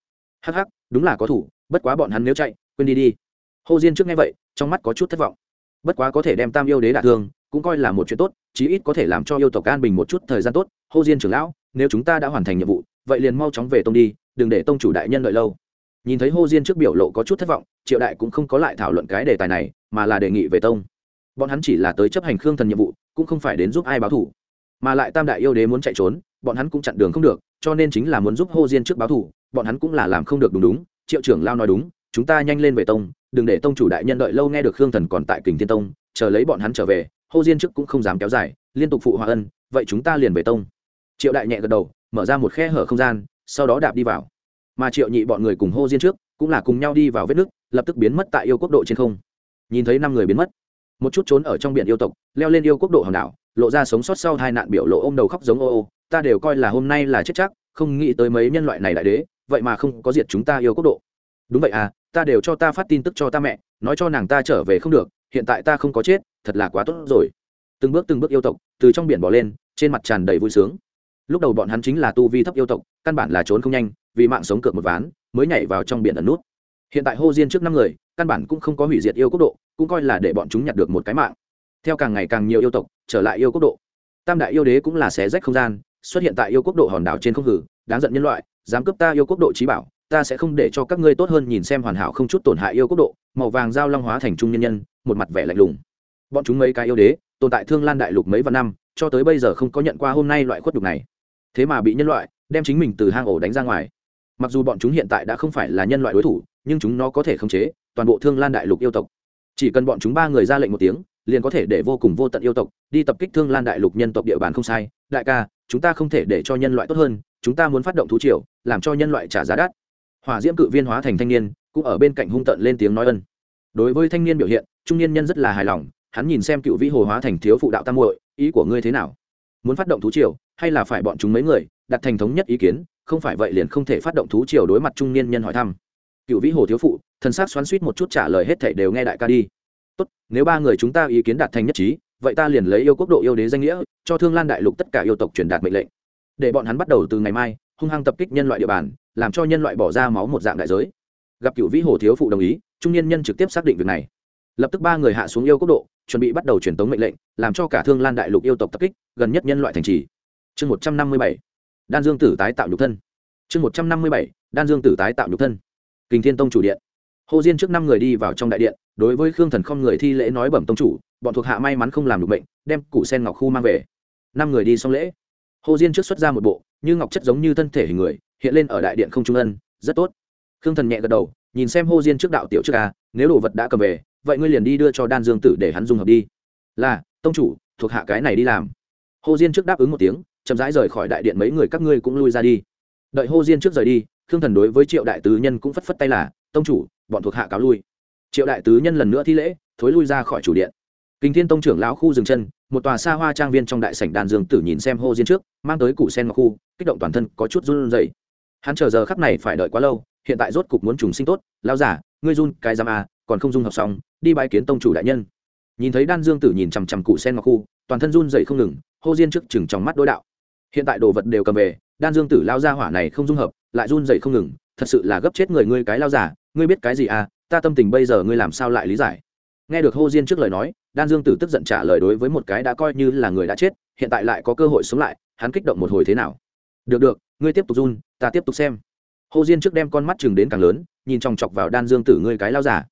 Hắc hắc, đúng là có thủ, bất quá bọn hắn nếu chạy, quên đi đi. Hô diên trước nghe vậy, trong mắt có chút thất vọng. Bất quá có thể đem tam yêu đế đả thương, cũng coi là một chuyện tốt, chí ít có thể làm cho yêu tộc an bình một chút thời gian tốt. Hô diên trưởng lão, nếu chúng ta đã hoàn thành nhiệm vụ, vậy liền mau chóng về tông đi, đừng để tông chủ đại nhân đợi lâu. Nhìn thấy hô diên trước biểu lộ có chút thất vọng, triệu đại cũng không có lại thảo luận cái đề tài này, mà là đề nghị về tông. Bọn hắn chỉ là tới chấp hành khương thần nhiệm vụ, cũng không phải đến giúp ai báo thủ. Mà lại tam đại yêu đế muốn chạy trốn bọn hắn cũng chặn đường không được, cho nên chính là muốn giúp hô diên trước báo thủ bọn hắn cũng là làm không được đúng đúng, triệu trưởng lao nói đúng, chúng ta nhanh lên về tông, đừng để tông chủ đại nhân đợi lâu nghe được khương thần còn tại kình thiên tông, chờ lấy bọn hắn trở về, hô diên trước cũng không dám kéo dài, liên tục phụ hòa ân, vậy chúng ta liền về tông. Triệu đại nhẹ gật đầu, mở ra một khe hở không gian, sau đó đạp đi vào. Mà triệu nhị bọn người cùng hô diên trước, cũng là cùng nhau đi vào vết nước, lập tức biến mất tại yêu quốc độ trên không. Nhìn thấy năm người biến mất, một chút trốn ở trong biển yêu tộc, leo lên yêu quốc độ hòn đảo, lộ ra sống sót sau hai nạn biểu lộ ô m đầu khóc giống ô ô ta đều coi là hôm nay là chết chắc, không nghĩ tới mấy nhân loại này đại đế, vậy mà không có diệt chúng ta yêu quốc độ. Đúng vậy à ta đều cho ta phát tin tức cho ta mẹ, nói cho nàng ta trở về không được, hiện tại ta không có chết, thật là quá tốt rồi. Từng bước từng bước yêu tộc, từ trong biển bỏ lên, trên mặt tràn đầy vui sướng. Lúc đầu bọn hắn chính là tu vi thấp yêu tộc, căn bản là trốn không nhanh, vì mạng sống cược một ván, mới nhảy vào trong biển ẩn nút. Hiện tại hô diên trước năm người, căn bản cũng không có hủy diệt yêu quốc độ, cũng coi là để bọn chúng nhặt được một cái mạng. Theo càng ngày càng nhiều yêu tộc, trở lại yêu quốc độ. Tam đại yêu đế cũng là xé rách không gian xuất hiện tại yêu quốc độ hòn đảo trên không hử, đáng giận nhân loại, dám cướp ta yêu quốc độ trí bảo, ta sẽ không để cho các ngươi tốt hơn nhìn xem hoàn hảo không chút tổn hại yêu quốc độ, màu vàng giao long hóa thành trung nhân nhân, một mặt vẻ lạnh lùng. Bọn chúng mấy cái yêu đế, tồn tại thương lan đại lục mấy vạn năm, cho tới bây giờ không có nhận qua hôm nay loại khuất đục này. Thế mà bị nhân loại đem chính mình từ hang ổ đánh ra ngoài. Mặc dù bọn chúng hiện tại đã không phải là nhân loại đối thủ, nhưng chúng nó có thể khống chế toàn bộ thương lan đại lục yêu tộc. Chỉ cần bọn chúng ba người ra lệnh một tiếng, liền có thể để vô cùng vô tận yêu tộc đi tập kích thương lan đại lục nhân tộc địa bàn không sai. Đại ca chúng ta không thể để cho nhân loại tốt hơn, chúng ta muốn phát động thú triều, làm cho nhân loại trả giá đắt. Hỏa diễm cự viên hóa thành thanh niên, cũng ở bên cạnh hung tận lên tiếng nói ân. Đối với thanh niên biểu hiện, trung niên nhân rất là hài lòng, hắn nhìn xem cựu vĩ hồ hóa thành thiếu phụ đạo tam muội, ý của ngươi thế nào? Muốn phát động thú triều, hay là phải bọn chúng mấy người, đặt thành thống nhất ý kiến, không phải vậy liền không thể phát động thú triều đối mặt trung niên nhân hỏi thăm. Cựu vĩ hồ thiếu phụ, thần s á c xoắn suýt một chút trả lời hết thảy đều nghe đại ca đi. Tốt, nếu ba người chúng ta ý kiến đạt thành nhất trí vậy ta liền lấy yêu quốc độ yêu đế danh nghĩa, cho thương lan đại lục tất cả yêu tộc truyền đạt mệnh lệnh. Để bọn hắn bắt đầu từ ngày mai, hung hăng tập kích nhân loại địa bàn, làm cho nhân loại bỏ ra máu một dạng đại giới. Gặp cựu vĩ hồ thiếu phụ đồng ý, trung niên nhân trực tiếp xác định việc này. Lập tức ba người hạ xuống yêu quốc độ, chuẩn bị bắt đầu truyền tống mệnh lệnh, làm cho cả thương lan đại lục yêu tộc tập kích, gần nhất nhân loại thành trì. Chương một trăm năm mươi bảy, đan dương tử tái tạo nhục thân. Chương một trăm năm mươi bảy, đan dương tử tái tạo nhục thân. Kinh thiên tông chủ điện. Hồ diên trước năm người đi vào trong đại điện đối với khương thần không người thi lễ nói bẩm tông chủ, bọn thuộc hạ may mắn không làm được bệnh, đem củ sen ngọc khu mang về. Năm người đi xong lễ. Hồ diên trước xuất ra một bộ, như ngọc chất giống như thân thể hình người, hiện lên ở đại điện không trung ân, rất tốt. Khương thần nhẹ gật đầu, nhìn xem hồ diên trước đạo tiểu trước a, nếu đồ vật đã cầm về, vậy ngươi liền đi đưa cho đan dương tử để hắn dung hợp đi. Là, tông chủ, thuộc hạ cái này đi làm. Hồ diên trước đáp ứng một tiếng, chậm rãi rời khỏi đại điện mấy người các ngươi cũng lui ra đi. Đợi hồ diên trước rời đi, khương thần đối với triệu đại tứ nhân cũng phất phất tay là, tông chủ, bọn thuộc hạ cáo lui triệu đại tứ nhân lần nữa thi lễ, thối lui ra khỏi chủ điện. Kinh thiên tông trưởng lão khu dừng chân, một tòa xa hoa trang viên trong đại sảnh đàn dương tử nhìn xem hô diên trước, mang tới củ sen ngọc khu, kích động toàn thân có chút run rẩy. Hắn chờ giờ khắc này phải đợi quá lâu, hiện tại rốt cục muốn trùng sinh tốt lao giả, ngươi run cái giam à còn không dung hợp xong, đi bãi kiến tông chủ đại nhân. Nhìn thấy đan dương tử nhìn chằm chằm cụ sen ngọc khu, toàn thân run dậy không ngừng, hô diên trước chừng trong mắt đối đạo. Hiện tại đồ vật đều cầm về, đan dương tử lao ra hỏa này không dung hợp, lại run dậy không ngừng, thật sự là gấp chết người ngươi cái lao giả, ngươi biết cái gì à ta tâm tình bây giờ ngươi làm sao lại lý giải? Nghe được hô diên trước lời nói, đan dương tử tức giận trả lời đối với một cái đã coi như là người đã chết, hiện tại lại có cơ hội sống lại, hắn kích động một hồi thế nào? Được được, ngươi tiếp tục run, ta tiếp tục xem. Hô diên trước đem con mắt chừng đến càng lớn, nhìn chòng chọc vào đan dương tử ngươi cái lao giả.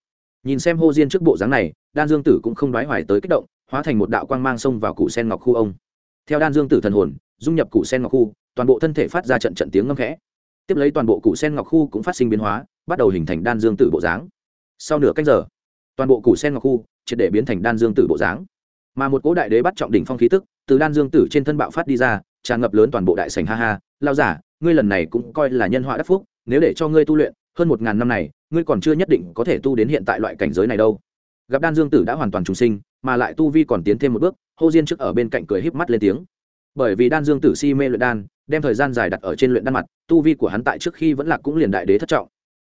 Nhìn xem hô diên trước bộ dáng này, đan dương tử cũng không đoái hoài tới kích động, hóa thành một đạo quang mang sông vào cụ sen ngọc khu ông. Theo đan dương tử thần hồn, dung nhập cụ sen ngọc khu, toàn bộ thân thể phát ra trận trận tiếng ngâm khẽ. Tiếp lấy toàn bộ cụ sen ngọc khu cũng phát sinh biến hóa, bắt đầu hình thành đan dương tử bộ dáng sau nửa cách giờ, toàn bộ củ sen ngọc khu triệt để biến thành đan dương tử bộ dáng. Mà một cố đại đế bắt trọng đỉnh phong khí tức, từ đan dương tử trên thân bạo phát đi ra, tràn ngập lớn toàn bộ đại sành ha ha. Lao giả, ngươi lần này cũng coi là nhân họa đắc phúc, nếu để cho ngươi tu luyện, hơn một ngàn năm này, ngươi còn chưa nhất định có thể tu đến hiện tại loại cảnh giới này đâu. Gặp đan dương tử đã hoàn toàn trùng sinh, mà lại tu vi còn tiến thêm một bước, hô diên trước ở bên cạnh cười híp mắt lên tiếng. Bởi vì đan dương tử si mê luyện đan, đem thời gian dài đặt ở trên luyện đan mặt, tu vi của hắn tại trước khi vẫn là cũng liền đại đế thất trọng.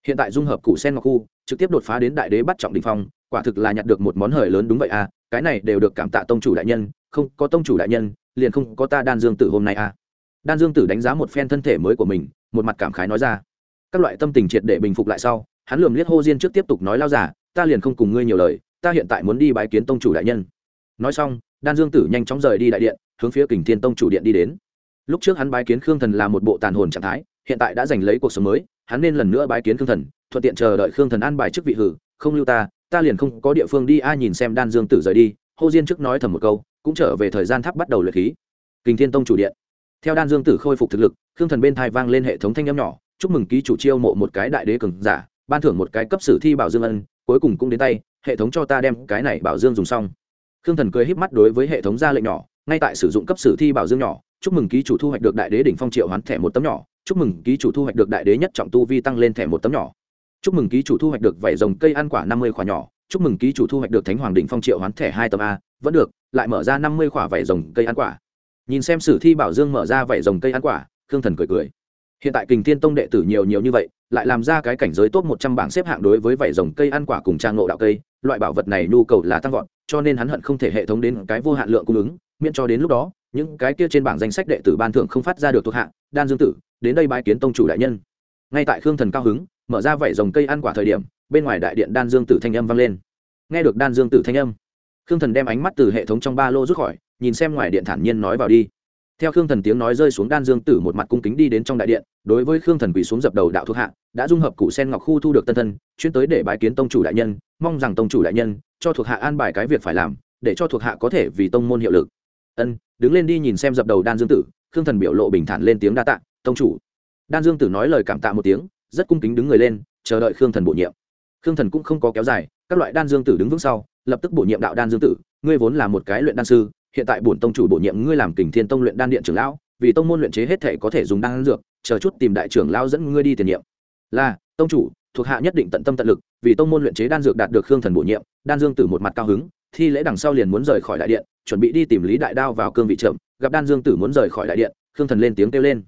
Hiện tại dung hợp củ sen ngọc khu trực tiếp đột phá đến đại đế bắt trọng đình phong, quả thực là nhặt được một món hời lớn đúng vậy à cái này đều được cảm tạ tông chủ đại nhân, không, có tông chủ đại nhân, liền không có ta đan dương tử hôm nay à. Đan dương tử đánh giá một phen thân thể mới của mình, một mặt cảm khái nói ra. Các loại tâm tình triệt để bình phục lại sau, hắn lườm liếc hô diên trước tiếp tục nói lao giả ta liền không cùng ngươi nhiều lời, ta hiện tại muốn đi bái kiến tông chủ đại nhân. Nói xong, đan dương tử nhanh chóng rời đi đại điện, hướng phía kình thiên tông chủ điện đi đến. Lúc trước hắn bái kiến khương thần là một bộ tàn hồn trạng thái, hiện tại đã giành lấy cuộc sống mới, hắn nên lần nữa bái kiến khương thần thuận tiện chờ đợi khương thần an bài chức vị hử, không lưu ta ta liền không có địa phương đi. Ai nhìn xem đan dương tử rời đi, hô diên trước nói thầm một câu, cũng trở về thời gian tháp bắt đầu luyện khí. Kình thiên tông chủ điện. Theo đan dương tử khôi phục thực lực, khương thần bên thai vang lên hệ thống thanh âm nhỏ, chúc mừng ký chủ chiêu mộ một cái đại đế cường giả, ban thưởng một cái cấp sử thi bảo dương ân, cuối cùng cũng đến tay, hệ thống cho ta đem cái này bảo dương dùng xong. Khương thần cười híp mắt đối với hệ thống ra lệnh nhỏ, ngay tại sử dụng cấp sử thi bảo dương nhỏ, chúc mừng ký chủ thu hoạch được đại đế đỉnh phong triệu hoán thẻ một tấm nhỏ, chúc mừng ký chủ thu hoạch được đại đế nhất trọng tu vi tăng lên thẻ một tấm nhỏ chúc mừng ký chủ thu hoạch được vảy rồng cây ăn quả năm mươi quả nhỏ. Chúc mừng ký chủ thu hoạch được thánh hoàng đỉnh phong triệu hoán thẻ hai tầng a. Vẫn được, lại mở ra năm mươi quả vảy rồng cây ăn quả. Nhìn xem sử thi bảo dương mở ra vảy rồng cây ăn quả, khương thần cười cười. Hiện tại kình thiên tông đệ tử nhiều nhiều như vậy, lại làm ra cái cảnh giới top một trăm bảng xếp hạng đối với vảy rồng cây ăn quả cùng trang ngộ đạo cây, loại bảo vật này nhu cầu là tăng vọt, cho nên hắn hận không thể hệ thống đến cái vô hạn lượng cung ứng, miễn cho đến lúc đó, những cái kia trên bảng danh sách đệ tử ban thưởng không phát ra được thuộc hạng. Đan dương tử, đến đây bái kiến tông chủ đại nhân. Ngay tại khương thần cao hứng mở ra vảy rồng cây ăn quả thời điểm, bên ngoài đại điện đan dương tử thanh âm vang lên. Nghe được đan dương tử thanh âm, khương thần đem ánh mắt từ hệ thống trong ba lô rút khỏi, nhìn xem ngoài điện thản nhiên nói vào đi. Theo khương thần tiếng nói rơi xuống đan dương tử một mặt cung kính đi đến trong đại điện, đối với khương thần quỳ xuống dập đầu đạo thuộc hạ, đã dung hợp cụ sen ngọc khu thu được tân thân, chuyên tới để bái kiến tông chủ đại nhân, mong rằng tông chủ đại nhân cho thuộc hạ an bài cái việc phải làm, để cho thuộc hạ có thể vì tông môn hiệu lực. Ân, đứng lên đi nhìn xem dập đầu đan dương tử, khương thần biểu lộ bình thản lên tiếng đa tạ, tông chủ. Đan dương tử nói lời cảm tạ một tiếng rất cung kính đứng người lên, chờ đợi khương thần bổ nhiệm. Khương thần cũng không có kéo dài, các loại đan dương tử đứng vững sau, lập tức bổ nhiệm đạo đan dương tử. Ngươi vốn là một cái luyện đan sư, hiện tại bổn tông chủ bổ nhiệm ngươi làm kình thiên tông luyện đan điện trưởng lão, vì tông môn luyện chế hết thể có thể dùng đan dược, chờ chút tìm đại trưởng lão dẫn ngươi đi tiền nhiệm. Là, tông chủ, thuộc hạ nhất định tận tâm tận lực, vì tông môn luyện chế đan dược đạt được khương thần bổ nhiệm, đan dương tử một mặt cao hứng, thi lễ đằng sau liền muốn rời khỏi đại điện, chuẩn bị đi tìm lý đại đao vào cương vị trộm gặp đan dương tử muốn rời khỏi đại điện, khương thần lên tiếng kêu lên.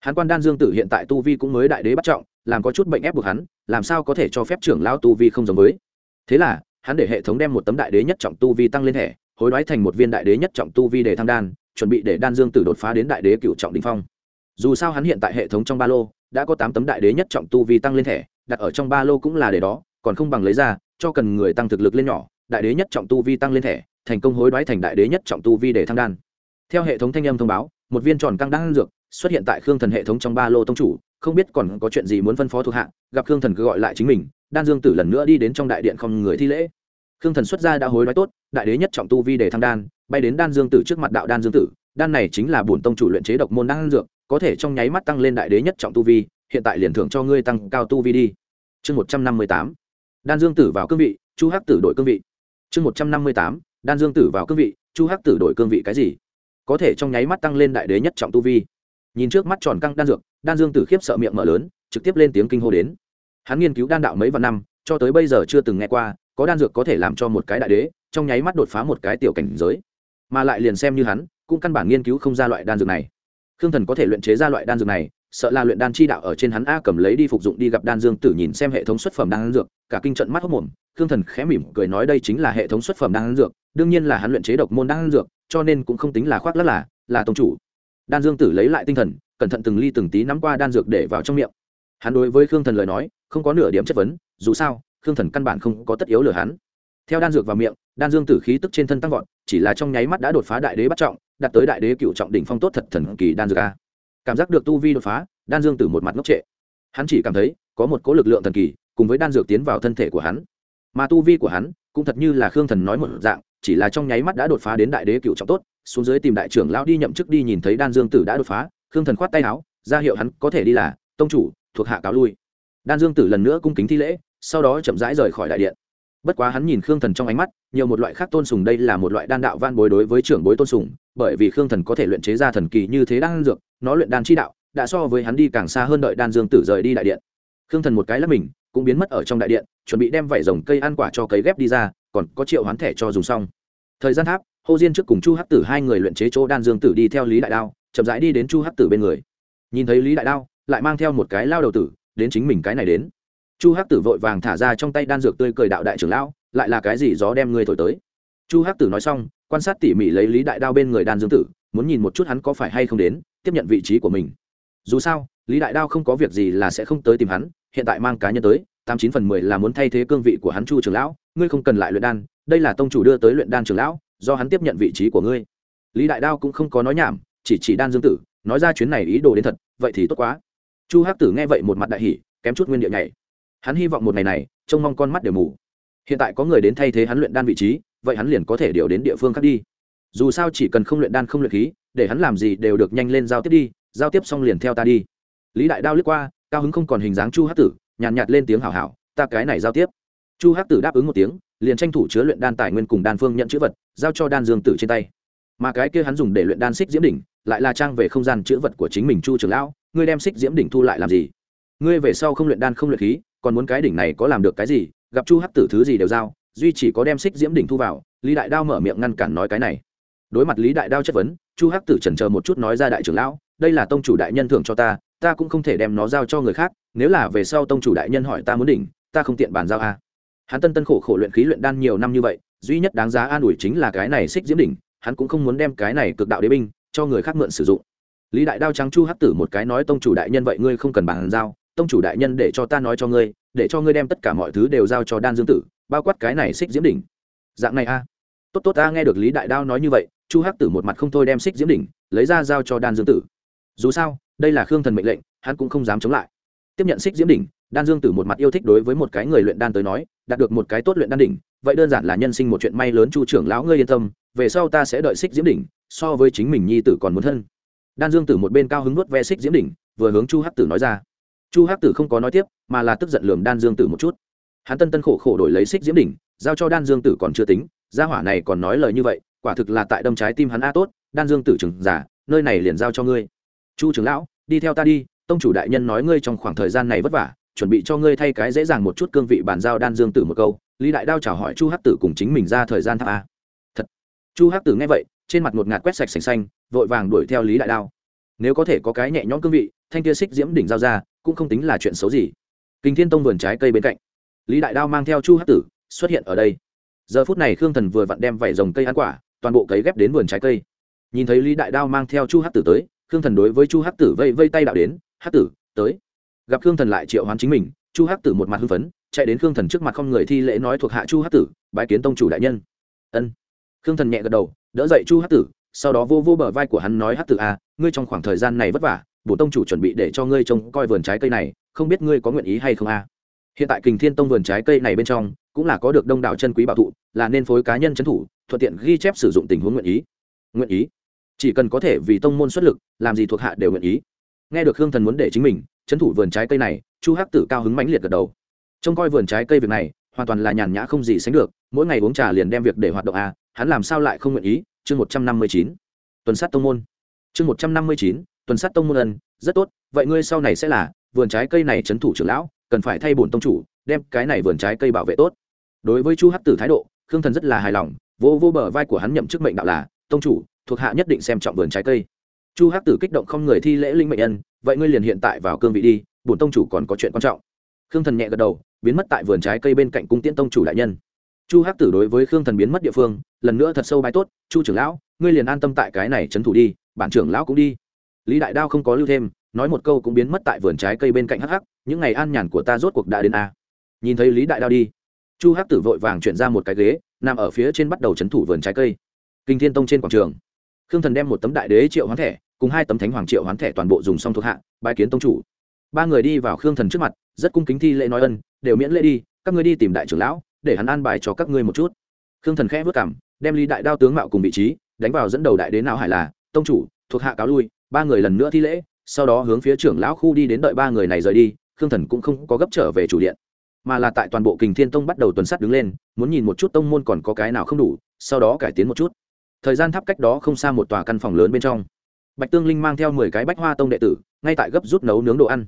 Hắn quan đan dương tử hiện tại tu vi cũng mới đại đế bắt trọng làm có chút bệnh ép buộc hắn, làm sao có thể cho phép trưởng lão tu vi không giống với? Thế là, hắn để hệ thống đem một tấm đại đế nhất trọng tu vi tăng lên thẻ, hối đoái thành một viên đại đế nhất trọng tu vi để thăng đan, chuẩn bị để đan dương tử đột phá đến đại đế cựu trọng đình phong. Dù sao hắn hiện tại hệ thống trong ba lô, đã có tám tấm đại đế nhất trọng tu vi tăng lên thẻ, đặt ở trong ba lô cũng là để đó, còn không bằng lấy ra, cho cần người tăng thực lực lên nhỏ, đại đế nhất trọng tu vi tăng lên thẻ, thành công hối đoái thành đại đế nhất trọng tu vi để thăng đan. Theo hệ thống thanh âm thông báo, một viên tròn căng đan dược xuất hiện tại khương thần hệ thống trong ba lô tông chủ không biết còn có chuyện gì muốn phân phó thuộc hạ, gặp khương thần cứ gọi lại chính mình, đan dương tử lần nữa đi đến trong đại điện không người thi lễ. Khương thần xuất gia đã hối đoái tốt, đại đế nhất trọng tu vi để thăng đan, bay đến đan dương tử trước mặt đạo đan dương tử, đan này chính là bổn tông chủ luyện chế độc môn đan dược, có thể trong nháy mắt tăng lên đại đế nhất trọng tu vi, hiện tại liền thưởng cho ngươi tăng cao tu vi đi. Chương một trăm năm mươi tám, đan dương tử vào cương vị, chu hắc tử đổi cương vị. Chương một trăm năm mươi tám, đan dương tử vào cương vị, chu hắc tử đổi cương vị cái gì? Có thể trong nháy mắt tăng lên đại đế nhất trọng tu vi. Nhìn trước mắt tròn căng đan dược đan dương tử khiếp sợ miệng mở lớn, trực tiếp lên tiếng kinh hô đến. Hắn nghiên cứu đan đạo mấy vạn năm, cho tới bây giờ chưa từng nghe qua, có đan dược có thể làm cho một cái đại đế, trong nháy mắt đột phá một cái tiểu cảnh giới. Mà lại liền xem như hắn, cũng căn bản nghiên cứu không ra loại đan dược này. Khương thần có thể luyện chế ra loại đan dược này, sợ là luyện đan chi đạo ở trên hắn a cầm lấy đi phục dụng đi gặp đan dương tử nhìn xem hệ thống xuất phẩm đan dược, cả kinh trận mắt hốc mồm, khương thần khẽ mỉm cười nói đây chính là hệ thống xuất phẩm đan dược, đương nhiên là hắn luyện chế độc môn đan dược, cho nên cũng không tính là khoác lắc là là tông chủ. Đan dương tử lấy lại tinh thần cẩn thận từng ly từng tí nắm qua đan dược để vào trong miệng. Hắn đối với khương thần lời nói, không có nửa điểm chất vấn, dù sao, khương thần căn bản không có tất yếu lừa hắn. Theo đan dược vào miệng, đan dương tử khí tức trên thân tăng vọt, chỉ là trong nháy mắt đã đột phá đại đế bắt trọng, đạt tới đại đế cựu trọng đỉnh phong tốt thật thần kỳ đan dược a. Cảm giác được tu vi đột phá, đan dương tử một mặt ngốc trệ. Hắn chỉ cảm thấy, có một cỗ lực lượng thần kỳ, cùng với đan dược tiến vào thân thể của hắn. Mà tu vi của hắn, cũng thật như là khương thần nói một dạng, chỉ là trong nháy mắt đã đột phá đến đại đế cựu trọng tốt, xuống dưới tìm đại trưởng lão đi nhậm chức đi nhìn thấy đan dương tử đã đột phá khương thần khoát tay áo, ra hiệu hắn có thể đi là, tông chủ, thuộc hạ cáo lui. Đan dương tử lần nữa cung kính thi lễ, sau đó chậm rãi rời khỏi đại điện. Bất quá hắn nhìn khương thần trong ánh mắt, nhiều một loại khác tôn sùng đây là một loại đan đạo van bối đối với trưởng bối tôn sùng, bởi vì khương thần có thể luyện chế ra thần kỳ như thế đan dược, nó luyện đan chi đạo, đã so với hắn đi càng xa hơn đợi đan dương tử rời đi đại điện. Khương thần một cái là mình, cũng biến mất ở trong đại điện, chuẩn bị đem vảy rồng cây ăn quả cho cấy ghép đi ra, còn có triệu hoán thẻ cho dùng xong. Thời gian tháp hồ diên trước cùng chu hắc tử hai người luyện chế chỗ đan dương tử đi theo lý đại đao chậm rãi đi đến chu hắc tử bên người. Nhìn thấy lý đại đao, lại mang theo một cái lao đầu tử, đến chính mình cái này đến. Chu hắc tử vội vàng thả ra trong tay đan dược tươi cười đạo đại trưởng lão, lại là cái gì gió đem ngươi thổi tới? Chu hắc tử nói xong, quan sát tỉ mỉ lấy lý đại đao bên người đan dương tử, muốn nhìn một chút hắn có phải hay không đến, tiếp nhận vị trí của mình. Dù sao, lý đại đao không có việc gì là sẽ không tới tìm hắn, hiện tại mang cá nhân tới, tám chín phần mười là muốn thay thế cương vị của hắn chu trưởng lão, ngươi không cần lại luyện đan, đây là tông chủ đưa tới luyện đan trưởng lão, do hắn tiếp nhận vị trí của ngươi. Lý đại đao cũng không có nói nhảm chỉ chỉ đan dương tử nói ra chuyến này ý đồ đến thật vậy thì tốt quá. Chu hắc tử nghe vậy một mặt đại hỉ kém chút nguyên địa nhảy. Hắn hy vọng một ngày này trông mong con mắt đều mù. Hiện tại có người đến thay thế hắn luyện đan vị trí vậy hắn liền có thể điều đến địa phương khác đi. Dù sao chỉ cần không luyện đan không luyện khí để hắn làm gì đều được nhanh lên giao tiếp đi giao tiếp xong liền theo ta đi. Lý đại đao lướt qua cao hứng không còn hình dáng chu hắc tử nhàn nhạt, nhạt lên tiếng hảo hảo ta cái này giao tiếp. Chu hắc tử đáp ứng một tiếng liền tranh thủ chứa luyện đan tài nguyên cùng đan phương nhận chữ vật giao cho đan dương tử trên tay. Mà cái kia hắn dùng để luyện đan xích diễm đỉnh lại là trang về không gian chữ vật của chính mình chu trường lão, ngươi đem xích diễm đỉnh thu lại làm gì? Ngươi về sau không luyện đan không luyện khí, còn muốn cái đỉnh này có làm được cái gì? Gặp chu hắc tử thứ gì đều giao, duy chỉ có đem xích diễm đỉnh thu vào, lý đại đao mở miệng ngăn cản nói cái này. Đối mặt lý đại đao chất vấn, chu hắc tử chần chờ một chút nói ra đại trưởng lão, đây là tông chủ đại nhân thưởng cho ta ta cũng không thể đem nó giao cho người khác, nếu là về sau tông chủ đại nhân hỏi ta muốn đỉnh, ta không tiện bàn giao a hắn tân tân khổ khổ luyện khí luyện đan nhiều năm như vậy, duy nhất đáng giá an ủi chính là cái này xích diễm đỉnh, hắn cũng không muốn đem cái này cực đạo đế binh cho người khác mượn sử dụng. Lý đại đao trắng chu hắc tử một cái nói, tông chủ đại nhân vậy ngươi không cần bàn giao, tông chủ đại nhân để cho ta nói cho ngươi, để cho ngươi đem tất cả mọi thứ đều giao cho đan dương tử, bao quát cái này xích diễm đỉnh. Dạng này a. Tốt tốt, ta nghe được lý đại đao nói như vậy. Chu hắc tử một mặt không thôi đem xích diễm đỉnh lấy ra giao cho đan dương tử. Dù sao, đây là khương thần mệnh lệnh, hắn cũng không dám chống lại. Tiếp nhận xích diễm đỉnh, đan dương tử một mặt yêu thích đối với một cái người luyện đan tới nói, đạt được một cái tốt luyện đan đỉnh, vậy đơn giản là nhân sinh một chuyện may lớn chu trưởng lão ngươi yên tâm, về sau ta sẽ đợi xích diễm đỉnh so với chính mình nhi tử còn muốn thân. Đan dương tử một bên cao hứng nuốt ve xích diễm đỉnh, vừa hướng chu hắc tử nói ra. Chu hắc tử không có nói tiếp, mà là tức giận lườm đan dương tử một chút. Hắn tân tân khổ khổ đổi lấy xích diễm đỉnh, giao cho đan dương tử còn chưa tính, gia hỏa này còn nói lời như vậy, quả thực là tại đâm trái tim hắn a tốt, đan dương tử trưởng giả, nơi này liền giao cho ngươi. Chu trưởng lão, đi theo ta đi, tông chủ đại nhân nói ngươi trong khoảng thời gian này vất vả, chuẩn bị cho ngươi thay cái dễ dàng một chút cương vị bàn giao đan dương tử một câu, lý đại đao chào hỏi chu hắc tử cùng chính mình ra thời gian tháp a. Thật. Chu hắc tử nghe vậy trên mặt một ngạt quét sạch sành xanh, vội vàng đuổi theo lý đại đao. Nếu có thể có cái nhẹ nhõm cương vị, thanh kia xích diễm đỉnh giao ra, cũng không tính là chuyện xấu gì. Kinh thiên tông vườn trái cây bên cạnh, lý đại đao mang theo chu hát tử xuất hiện ở đây. Giờ phút này khương thần vừa vặn đem vảy dòng cây ăn quả, toàn bộ cấy ghép đến vườn trái cây. Nhìn thấy lý đại đao mang theo chu hát tử tới, khương thần đối với chu hát tử vây vây tay đạo đến hát tử, tới. Gặp khương thần lại triệu hoán chính mình, chu hát tử một mặt hưng phấn, chạy đến khương thần trước mặt không người thi lễ nói thuộc hạ chu hát tử, bái kiến tông chủ đại nhân. Ân. Khương thần nhẹ gật đầu đỡ dậy chu hát tử sau đó vô vô bờ vai của hắn nói hát tử a à, ngươi trong khoảng thời gian này vất vả bổ tông chủ chuẩn bị để cho ngươi trông coi vườn trái cây này không biết ngươi có nguyện ý hay không a hiện tại kình thiên tông vườn trái cây này bên trong cũng là có được đông đảo chân quý bảo thụ là nên phối cá nhân trấn thủ thuận tiện ghi chép sử dụng tình huống nguyện ý. Nguyện ý? Chỉ cần có thể vì tông môn xuất lực làm gì thuộc hạ đều nguyện ý. Nghe được hương thần muốn để chính mình trấn thủ vườn trái cây này chu hắc tử cao hứng mãnh liệt gật đầu. Trông coi vườn trái cây việc này hoàn toàn là nhàn nhã không gì sánh được mỗi ngày uống trà liền đem việc để hoạt động a hắn làm sao lại không nguyện ý? Chương một trăm năm mươi chín, tuần sát tông môn. Chương một trăm năm mươi chín, tuần sát tông môn ân, rất tốt, vậy ngươi sau này sẽ là vườn trái cây này trấn thủ trưởng lão, cần phải thay bổn tông chủ, đem cái này vườn trái cây bảo vệ tốt. Đối với chu hắc tử thái độ, khương thần rất là hài lòng vô vô bờ vai của hắn nhậm chức mệnh đạo là, tông chủ, thuộc hạ nhất định xem trọng vườn trái cây. Chu hắc tử kích động không người thi lễ linh mệnh nhân vậy ngươi liền hiện tại vào cương vị đi, bổn tông chủ còn có chuyện quan trọng. Khương thần nhẹ gật đầu, biến mất tại vườn trái cây bên cạnh cung tiễn tông chủ đại nhân chu hắc tử đối với khương thần biến mất địa phương, lần nữa thật sâu bái tốt, chu trưởng lão, ngươi liền an tâm tại cái này trấn thủ đi, bản trưởng lão cũng đi. Lý đại đao không có lưu thêm, nói một câu cũng biến mất tại vườn trái cây bên cạnh hắc hắc, những ngày an nhàn của ta rốt cuộc đã đến a. Nhìn thấy lý đại đao đi, chu hắc tử vội vàng chuyển ra một cái ghế, nằm ở phía trên bắt đầu trấn thủ vườn trái cây. Kinh thiên tông trên quảng trường, khương thần đem một tấm đại đế triệu hoán thẻ, cùng hai tấm thánh hoàng triệu hoán thẻ toàn bộ dùng xong thuộc hạ bãi kiến tông chủ. Ba người đi vào khương thần trước mặt, rất cung kính thi lễ nói ân, đều miễn lễ đi, các ngươi đi tìm đại trưởng lão để hắn an bài cho các ngươi một chút. Khương thần khẽ vất cảm, đem ly đại đao tướng mạo cùng vị trí đánh vào dẫn đầu đại đến nào hải là, tông chủ, thuộc hạ cáo lui, ba người lần nữa thi lễ, sau đó hướng phía trưởng lão khu đi đến đợi ba người này rời đi, khương thần cũng không có gấp trở về chủ điện, mà là tại toàn bộ kình thiên tông bắt đầu tuần sát đứng lên, muốn nhìn một chút tông môn còn có cái nào không đủ, sau đó cải tiến một chút. Thời gian tháp cách đó không xa một tòa căn phòng lớn bên trong. Bạch tương linh mang theo mười cái bách hoa tông đệ tử, ngay tại gấp rút nấu nướng đồ ăn.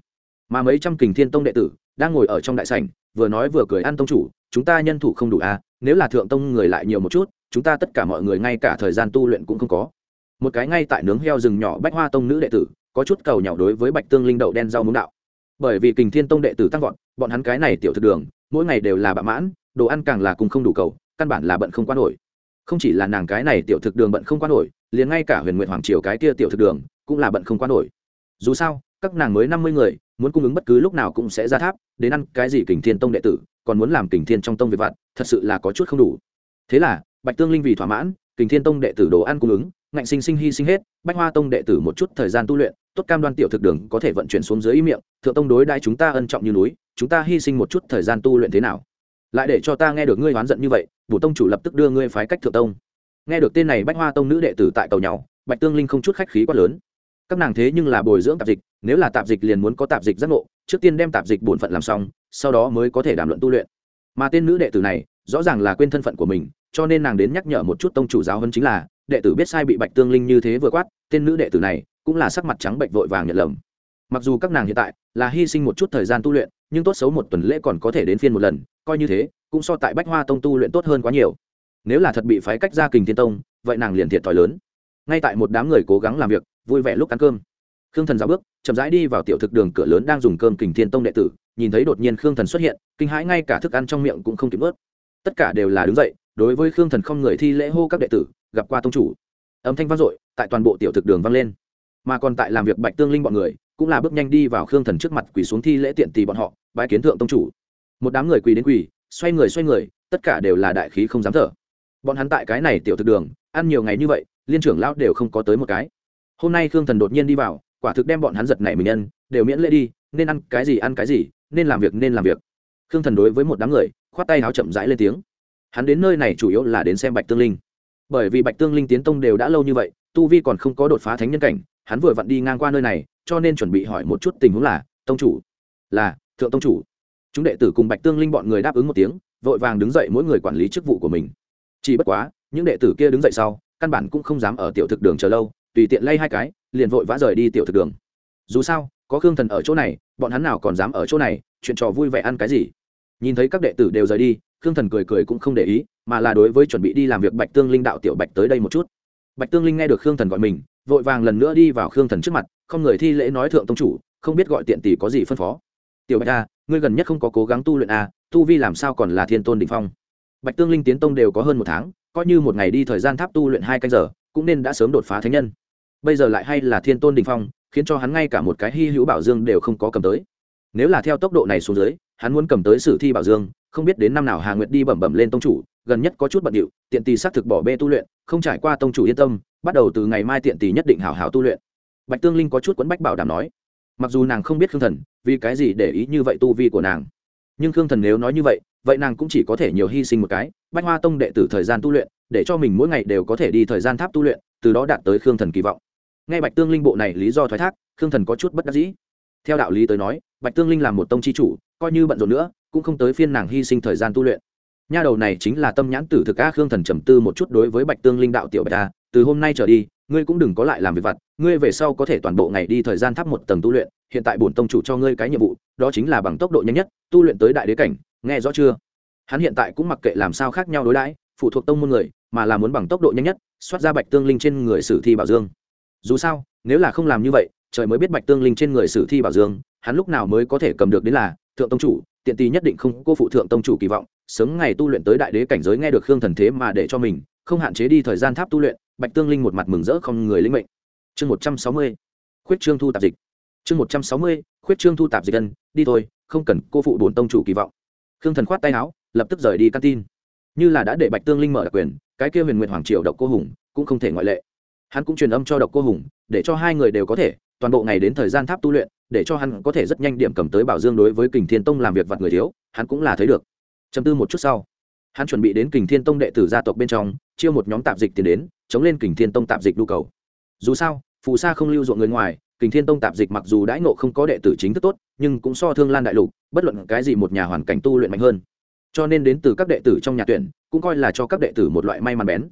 Mà mấy trăm kình thiên tông đệ tử đang ngồi ở trong đại sảnh, vừa nói vừa cười ăn tông chủ, chúng ta nhân thủ không đủ à nếu là thượng tông người lại nhiều một chút, chúng ta tất cả mọi người ngay cả thời gian tu luyện cũng không có. Một cái ngay tại nướng heo rừng nhỏ bách hoa tông nữ đệ tử, có chút cầu nhỏ đối với bạch tương linh đậu đen rau muống đạo. Bởi vì kình thiên tông đệ tử tăng vọt, bọn hắn cái này tiểu thực đường, mỗi ngày đều là bạ mãn, đồ ăn càng là cùng không đủ cầu, căn bản là bận không quan nổi. Không chỉ là nàng cái này tiểu thực đường bận không quan nổi, liền ngay cả huyền nguyện hoàng triều cái kia tiểu thực đường cũng là bận không quan nổi. Dù sao, các nàng mới năm mươi người muốn cung ứng bất cứ lúc nào cũng sẽ ra tháp, đến ăn cái gì kình thiên tông đệ tử, còn muốn làm kình thiên trong tông việc vặt, thật sự là có chút không đủ. Thế là, bạch tương linh vì thỏa mãn, kình thiên tông đệ tử đồ ăn cung ứng, ngạnh sinh sinh hy sinh hết, bách hoa tông đệ tử một chút thời gian tu luyện, tốt cam đoan tiểu thực đường có thể vận chuyển xuống dưới ý miệng, thượng tông đối đãi chúng ta ân trọng như núi, chúng ta hy sinh một chút thời gian tu luyện thế nào? Lại để cho ta nghe được ngươi oán giận như vậy, bổ tông chủ lập tức đưa ngươi phái cách thượng tông. Nghe được tên này bách hoa tông nữ đệ tử tại cầu nhau, bạch tương linh không chút khách khí quá lớn các nàng thế nhưng là bồi dưỡng tạp dịch, nếu là tạp dịch liền muốn có tạp dịch giác ngộ, trước tiên đem tạp dịch bổn phận làm xong, sau đó mới có thể đàm luận tu luyện. Mà tên nữ đệ tử này, rõ ràng là quên thân phận của mình, cho nên nàng đến nhắc nhở một chút tông chủ giáo hơn chính là, đệ tử biết sai bị bạch tương linh như thế vừa quát, tên nữ đệ tử này cũng là sắc mặt trắng bệnh vội vàng nhận lầm. Mặc dù các nàng hiện tại là hy sinh một chút thời gian tu luyện, nhưng tốt xấu một tuần lễ còn có thể đến phiên một lần, coi như thế, cũng so tại bách hoa tông tu luyện tốt hơn quá nhiều. Nếu là thật bị phái cách ra kình thiên tông, vậy nàng liền thiệt thòi lớn. Ngay tại một đám người cố gắng làm việc vui vẻ lúc ăn cơm. Khương thần giáo bước, chậm rãi đi vào tiểu thực đường cửa lớn đang dùng cơm kình thiên tông đệ tử, nhìn thấy đột nhiên khương thần xuất hiện, kinh hãi ngay cả thức ăn trong miệng cũng không kịp ướt tất cả đều là đứng dậy, đối với khương thần không người thi lễ hô các đệ tử, gặp qua tông chủ. Âm thanh vang dội, tại toàn bộ tiểu thực đường vang lên. Mà còn tại làm việc bạch tương linh bọn người, cũng là bước nhanh đi vào khương thần trước mặt quỳ xuống thi lễ tiện tì bọn họ, bái kiến thượng tông chủ. Một đám người quỳ đến quỳ, xoay người xoay người, tất cả đều là đại khí không dám thở. Bọn hắn tại cái này tiểu thực đường, ăn nhiều ngày như vậy, liên trưởng lão đều không có tới một cái hôm nay khương thần đột nhiên đi vào, quả thực đem bọn hắn giật nảy mình nhân, đều miễn lễ đi, nên ăn cái gì ăn cái gì, nên làm việc nên làm việc. Khương thần đối với một đám người, khoát tay áo chậm rãi lên tiếng. Hắn đến nơi này chủ yếu là đến xem bạch tương linh. Bởi vì bạch tương linh tiến tông đều đã lâu như vậy, tu vi còn không có đột phá thánh nhân cảnh, hắn vừa vặn đi ngang qua nơi này, cho nên chuẩn bị hỏi một chút tình huống là, tông chủ, là, thượng tông chủ. Chúng đệ tử cùng bạch tương linh bọn người đáp ứng một tiếng, vội vàng đứng dậy mỗi người quản lý chức vụ của mình. Chỉ bất quá, những đệ tử kia đứng dậy sau, căn bản cũng không dám ở tiểu thực đường chờ lâu tùy tiện lay hai cái liền vội vã rời đi tiểu thực đường. Dù sao có khương thần ở chỗ này bọn hắn nào còn dám ở chỗ này chuyện trò vui vẻ ăn cái gì? Nhìn thấy các đệ tử đều rời đi khương thần cười cười cũng không để ý mà là đối với chuẩn bị đi làm việc bạch tương linh đạo tiểu bạch tới đây một chút. Bạch tương linh nghe được khương thần gọi mình vội vàng lần nữa đi vào khương thần trước mặt không người thi lễ nói thượng tông chủ không biết gọi tiện tỷ có gì phân phó. Tiểu bạch a à, ngươi gần nhất không có cố gắng tu luyện a à, tu vi làm sao còn là thiên tôn đình phong? Bạch tương linh tiến tông đều có hơn một tháng coi như một ngày đi thời gian tháp tu luyện hai canh giờ cũng nên đã sớm đột phá thánh nhân bây giờ lại hay là thiên tôn đình phong, khiến cho hắn ngay cả một cái hy hữu bảo dương đều không có cầm tới. Nếu là theo tốc độ này xuống dưới, hắn muốn cầm tới sử thi bảo dương, không biết đến năm nào hà nguyệt đi bẩm bẩm lên tông chủ, gần nhất có chút bận điệu, tiện tì xác thực bỏ bê tu luyện, không trải qua tông chủ yên tâm, bắt đầu từ ngày mai tiện tì nhất định hảo hảo tu luyện. Bạch tương linh có chút quấn bách bảo đảm nói. Mặc dù nàng không biết khương thần, vì cái gì để ý như vậy tu vi của nàng. Nhưng khương thần nếu nói như vậy vậy nàng cũng chỉ có thể nhiều hy sinh một cái bách hoa tông đệ tử thời gian tu luyện, để cho mình mỗi ngày đều có thể đi thời gian tháp tu luyện, từ đó đạt tới khương thần kỳ vọng ngay bạch tương linh bộ này lý do thoái thác, khương thần có chút bất đắc dĩ. Theo đạo lý tới nói, bạch tương linh là một tông chi chủ, coi như bận rộn nữa, cũng không tới phiên nàng hy sinh thời gian tu luyện. Nha đầu này chính là tâm nhãn tử thực a khương thần trầm tư một chút đối với bạch tương linh đạo tiểu bạch a, từ hôm nay trở đi, ngươi cũng đừng có lại làm việc vặt, ngươi về sau có thể toàn bộ ngày đi thời gian thắp một tầng tu luyện, hiện tại bổn tông chủ cho ngươi cái nhiệm vụ, đó chính là bằng tốc độ nhanh nhất, tu luyện tới đại đế cảnh, nghe rõ chưa? Hắn hiện tại cũng mặc kệ làm sao khác nhau đối đãi, phụ thuộc tông môn người, mà là muốn bằng tốc độ nhanh nhất, xoát ra bạch tương linh trên người sử thi bảo dương dù sao, nếu là không làm như vậy, trời mới biết bạch tương linh trên người sử thi bảo dương, hắn lúc nào mới có thể cầm được đến là thượng tông chủ, tiện tì nhất định không cô phụ thượng tông chủ kỳ vọng, sớm ngày tu luyện tới đại đế cảnh giới nghe được khương thần thế mà để cho mình, không hạn chế đi thời gian tháp tu luyện, bạch tương linh một mặt mừng rỡ không người linh mệnh. Chương một trăm sáu mươi, khuyết trương thu tạp dịch. Chương một trăm sáu mươi, khuyết trương thu tạp dịch ân, đi thôi, không cần cô phụ bổn tông chủ kỳ vọng. Khương thần khoát tay áo, lập tức rời đi căn tin. Như là đã để bạch tương linh mở đặc quyền, cái kia huyền nguyện hoàng triều độc cô hùng, cũng không thể ngoại lệ hắn cũng truyền âm cho độc cô hùng, để cho hai người đều có thể, toàn bộ ngày đến thời gian tháp tu luyện, để cho hắn có thể rất nhanh điểm cầm tới bảo dương đối với kình thiên tông làm việc vặt người thiếu, hắn cũng là thấy được. Chấm tư một chút sau. Hắn chuẩn bị đến kình thiên tông đệ tử gia tộc bên trong, chiêu một nhóm tạp dịch tiền đến, chống lên kình thiên tông tạp dịch nhu cầu. Dù sao, phù sa không lưu ruộng người ngoài, kình thiên tông tạp dịch mặc dù đãi nộ không có đệ tử chính thức tốt, nhưng cũng so thương lan đại lục, bất luận cái gì một nhà hoàn cảnh tu luyện mạnh hơn. Cho nên đến từ các đệ tử trong nhà tuyển, cũng coi là cho các đệ tử một loại may mắn bén.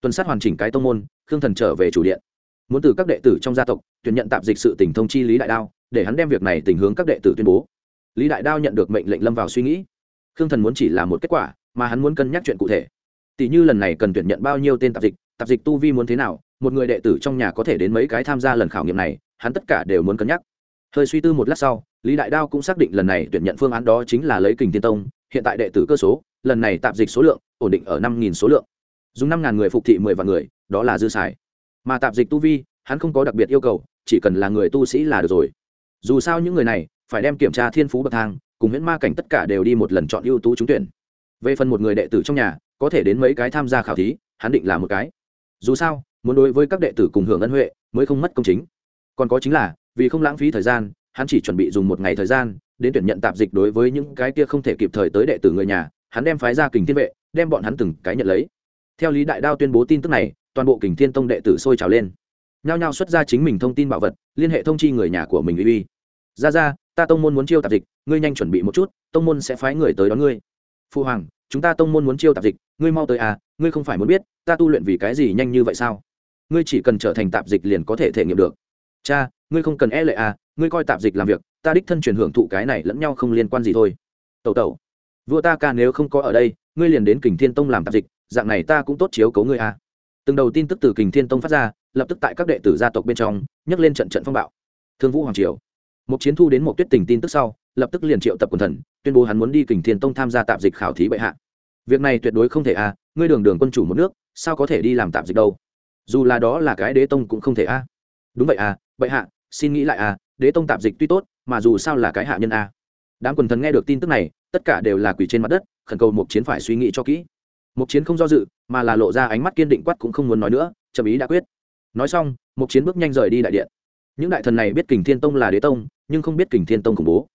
Tuần sát hoàn chỉnh cái tông môn khương thần trở về chủ điện. Muốn từ các đệ tử trong gia tộc tuyển nhận tạp dịch sự tỉnh thông chi lý đại đao, để hắn đem việc này tình hướng các đệ tử tuyên bố. Lý đại đao nhận được mệnh lệnh lâm vào suy nghĩ. Khương thần muốn chỉ là một kết quả, mà hắn muốn cân nhắc chuyện cụ thể. Tỷ như lần này cần tuyển nhận bao nhiêu tên tạp dịch tạp dịch tu vi muốn thế nào, một người đệ tử trong nhà có thể đến mấy cái tham gia lần khảo nghiệm này, hắn tất cả đều muốn cân nhắc. Hơi suy tư một lát sau, lý đại đao cũng xác định lần này tuyển nhận phương án đó chính là lấy kình tiên tông, hiện tại đệ tử cơ số, lần này tạp dịch số lượng ổn định ở năm nghìn số lượng. Dùng năm ngàn người phục thị mười vạn người đó là dư xài. Mà tạp dịch tu vi, hắn không có đặc biệt yêu cầu, chỉ cần là người tu sĩ là được rồi. Dù sao những người này, phải đem kiểm tra thiên phú bậc thang, cùng huyễn ma cảnh tất cả đều đi một lần chọn ưu tú trúng tuyển. Về phần một người đệ tử trong nhà, có thể đến mấy cái tham gia khảo thí, hắn định là một cái. Dù sao, muốn đối với các đệ tử cùng hưởng ân huệ, mới không mất công chính. Còn có chính là, vì không lãng phí thời gian, hắn chỉ chuẩn bị dùng một ngày thời gian, đến tuyển nhận tạp dịch đối với những cái kia không thể kịp thời tới đệ tử người nhà, hắn đem phái ra kình thiên vệ, đem bọn hắn từng cái nhận lấy. Theo lý đại đao tuyên bố tin tức này toàn bộ kình thiên tông đệ tử sôi trào lên. Nhao nhao xuất ra chính mình thông tin bảo vật, liên hệ thông chi người nhà của mình uy uy. Ra ra, ta tông môn muốn chiêu tạp dịch, ngươi nhanh chuẩn bị một chút, tông môn sẽ phái người tới đón ngươi. Phu hoàng, chúng ta tông môn muốn chiêu tạp dịch, ngươi mau tới à ngươi không phải muốn biết, ta tu luyện vì cái gì nhanh như vậy sao? Ngươi chỉ cần trở thành tạp dịch liền có thể thể nghiệm được. Cha, ngươi không cần e lệ à ngươi coi tạp dịch làm việc, ta đích thân truyền hưởng thụ cái này lẫn nhau không liên quan gì thôi. Tẩu tẩu, vua ta ca nếu không có ở đây, ngươi liền đến kình thiên tông làm tạp dịch, dạng này ta cũng tốt chiếu cấu ngươi à từng đầu tin tức từ kình thiên tông phát ra, lập tức tại các đệ tử gia tộc bên trong nhấc lên trận trận phong bạo. Thương vũ hoàng triều. Một chiến thu đến một tuyết tình tin tức sau, lập tức liền triệu tập quần thần, tuyên bố hắn muốn đi kình thiên tông tham gia tạp dịch khảo thí bệ hạ. Việc này tuyệt đối không thể a, ngươi đường đường quân chủ một nước, sao có thể đi làm tạp dịch đâu? Dù là đó là cái đế tông cũng không thể a. Đúng vậy a, bệ hạ, xin nghĩ lại a, đế tông tạp dịch tuy tốt, mà dù sao là cái hạ nhân a. Đám quần thần nghe được tin tức này, tất cả đều là quỷ trên mặt đất, khẩn cầu một chiến phải suy nghĩ cho kỹ. Mục chiến không do dự, mà là lộ ra ánh mắt kiên định quát cũng không muốn nói nữa trầm ý đã quyết. Nói xong Mục chiến bước nhanh rời đi đại điện. Những đại thần này biết kình thiên tông là đế tông, nhưng không biết kình thiên tông khủng bố.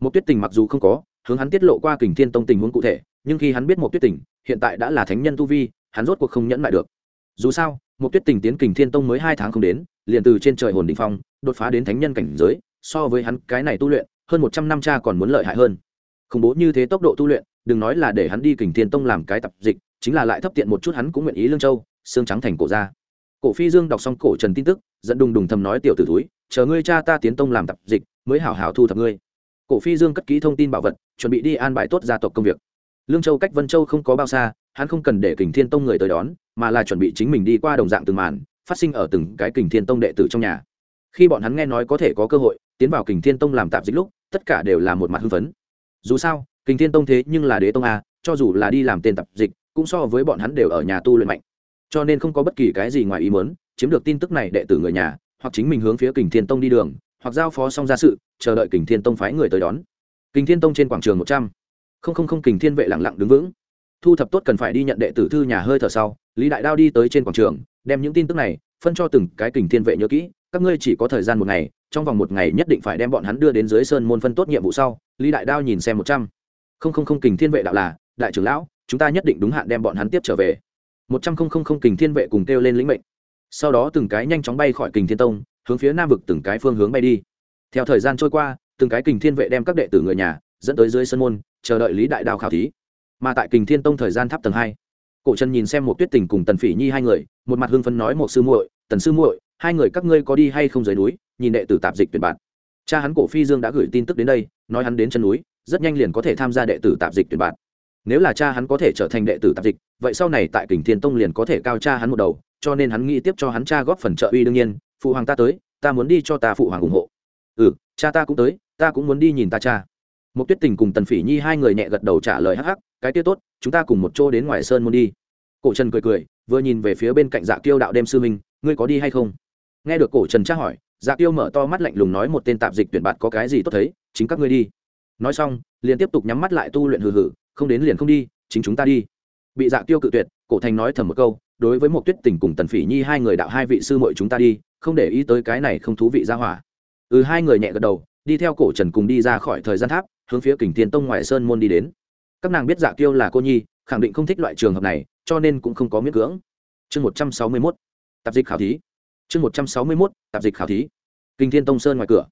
Mục tuyết tình mặc dù không có, hướng hắn tiết lộ qua kình thiên tông tình huống cụ thể, nhưng khi hắn biết Mục tuyết tình, hiện tại đã là thánh nhân tu vi, hắn rốt cuộc không nhẫn lại được. Dù sao Mục tuyết tình tiến kình thiên tông mới hai tháng không đến, liền từ trên trời hồn đỉnh phong, đột phá đến thánh nhân cảnh giới, so với hắn cái này tu luyện, hơn một trăm năm cha còn muốn lợi hại hơn. Khủng bố như thế tốc độ tu luyện, đừng nói là để hắn đi kình thiên tông làm cái tập dịch chính là lại thấp tiện một chút hắn cũng nguyện ý lương châu, xương trắng thành cổ ra. Cổ phi dương đọc xong cổ trần tin tức dẫn đùng đùng thầm nói, tiểu tử túi chờ ngươi cha ta tiến tông làm tập dịch, mới hảo hảo thu thập ngươi. Cổ phi dương cất ký thông tin bảo vật, chuẩn bị đi an bài tốt gia tộc công việc. Lương châu cách vân châu không có bao xa, hắn không cần để kình thiên tông người tới đón, mà là chuẩn bị chính mình đi qua đồng dạng từng màn, phát sinh ở từng cái kình thiên tông đệ tử trong nhà. Khi bọn hắn nghe nói có thể có cơ hội, tiến vào kình thiên tông làm tạp dịch lúc, tất cả đều là một mặt hưng phấn. Dù sao, kình thiên tông thế nhưng là đế tông a, cho dù là đi làm tên tạp dịch cũng so với bọn hắn đều ở nhà tu luyện mạnh. Cho nên không có bất kỳ cái gì ngoài ý muốn, chiếm được tin tức này đệ tử người nhà, hoặc chính mình hướng phía kình thiên tông đi đường, hoặc giao phó xong ra sự, chờ đợi kình thiên tông phái người tới đón. Kình thiên tông trên quảng trường một trăm. Không không không, kình thiên vệ lặng lặng đứng vững. Thu thập tốt cần phải đi nhận đệ tử thư nhà hơi thở sau, lý đại đao đi tới trên quảng trường, đem những tin tức này phân cho từng cái kình thiên vệ nhớ kỹ, các ngươi chỉ có thời gian một ngày, trong vòng một ngày nhất định phải đem bọn hắn đưa đến dưới sơn môn phân tốt nhiệm vụ sau, lý đại đao nhìn xem một trăm. Không không không, kình thiên vệ đạo là, đại trưởng lão chúng ta nhất định đúng hạn đem bọn hắn tiếp trở về. Một trăm không không không kình thiên vệ cùng kêu lên lĩnh mệnh. Sau đó từng cái nhanh chóng bay khỏi kình thiên tông, hướng phía nam vực từng cái phương hướng bay đi. Theo thời gian trôi qua, từng cái kình thiên vệ đem các đệ tử người nhà dẫn tới dưới sân môn, chờ đợi lý đại đao khảo thí. Mà tại kình thiên tông thời gian tháp tầng hai, cổ trần nhìn xem một tuyết tình cùng tần phỉ nhi hai người, một mặt hưng phấn nói một sư muội, tần sư muội, hai người các ngươi có đi hay không dưới núi, nhìn đệ tử tạp dịch tuyển bạn. Cha hắn cổ phi dương đã gửi tin tức đến đây, nói hắn đến chân núi, rất nhanh liền có thể tham gia đệ tử tạp dịch tuyển bạn nếu là cha hắn có thể trở thành đệ tử tạp dịch, vậy sau này tại kình thiên tông liền có thể cao cha hắn một đầu, cho nên hắn nghĩ tiếp cho hắn cha góp phần trợ uy đương nhiên, phụ hoàng ta tới, ta muốn đi cho ta phụ hoàng ủng hộ. Ừ cha ta cũng tới, ta cũng muốn đi nhìn ta cha. Một tuyết tình cùng tần phỉ nhi hai người nhẹ gật đầu trả lời hắc hắc, cái tiết tốt, chúng ta cùng một chỗ đến ngoài sơn muốn đi. Cổ trần cười cười, vừa nhìn về phía bên cạnh dạ kiêu đạo đêm sư minh ngươi có đi hay không? Nghe được cổ trần tra hỏi dạ kiêu mở to mắt lạnh lùng nói một tên tạp dịch tuyển bạt có cái gì tốt thấy, chính các ngươi đi. Nói xong, liền tiếp tục nhắm mắt lại tu luyện hừ hừ không đến liền không đi, chính chúng ta đi. Bị dạ Tiêu cự tuyệt, cổ thành nói thầm một câu, đối với một tuyết tình cùng tần phỉ nhi hai người đạo hai vị sư muội chúng ta đi, không để ý tới cái này không thú vị ra hỏa. Ừ hai người nhẹ gật đầu, đi theo cổ trần cùng đi ra khỏi thời gian tháp, hướng phía kình thiên tông ngoài sơn môn đi đến. Các nàng biết dạ Tiêu là cô nhi, khẳng định không thích loại trường hợp này, cho nên cũng không có miễn cưỡng. Chương một trăm sáu mươi mốt, tạp dịch khảo thí. Chương một trăm sáu mươi mốt, tạp dịch khảo thí. Kinh thiên tông sơn ngoài cửa.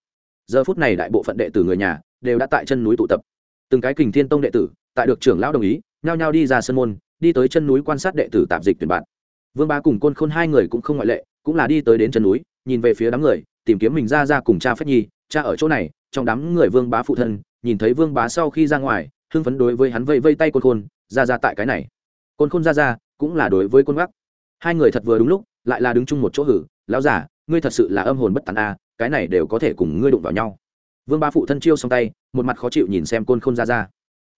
Giờ phút này đại bộ phận đệ tử người nhà đều đã tại chân núi tụ tập. Từng cái kình thiên tông đệ tử tại được trưởng lão đồng ý, nhao nhao đi ra sân môn, đi tới chân núi quan sát đệ tử tạp dịch tuyển bạn. Vương bá cùng côn khôn hai người cũng không ngoại lệ, cũng là đi tới đến chân núi, nhìn về phía đám người, tìm kiếm mình ra ra cùng cha phách nhi, cha ở chỗ này, trong đám người vương bá phụ thân, nhìn thấy vương bá sau khi ra ngoài, hưng phấn đối với hắn vây vây tay côn khôn, ra ra tại cái này. Côn khôn ra ra, cũng là đối với côn gác hai người thật vừa đúng lúc, lại là đứng chung một chỗ hử, lão giả ngươi thật sự là âm hồn bất tàn a, cái này đều có thể cùng ngươi đụng vào nhau. Vương bá phụ thân chiêu xong tay, một mặt khó chịu nhìn xem côn khôn ra ra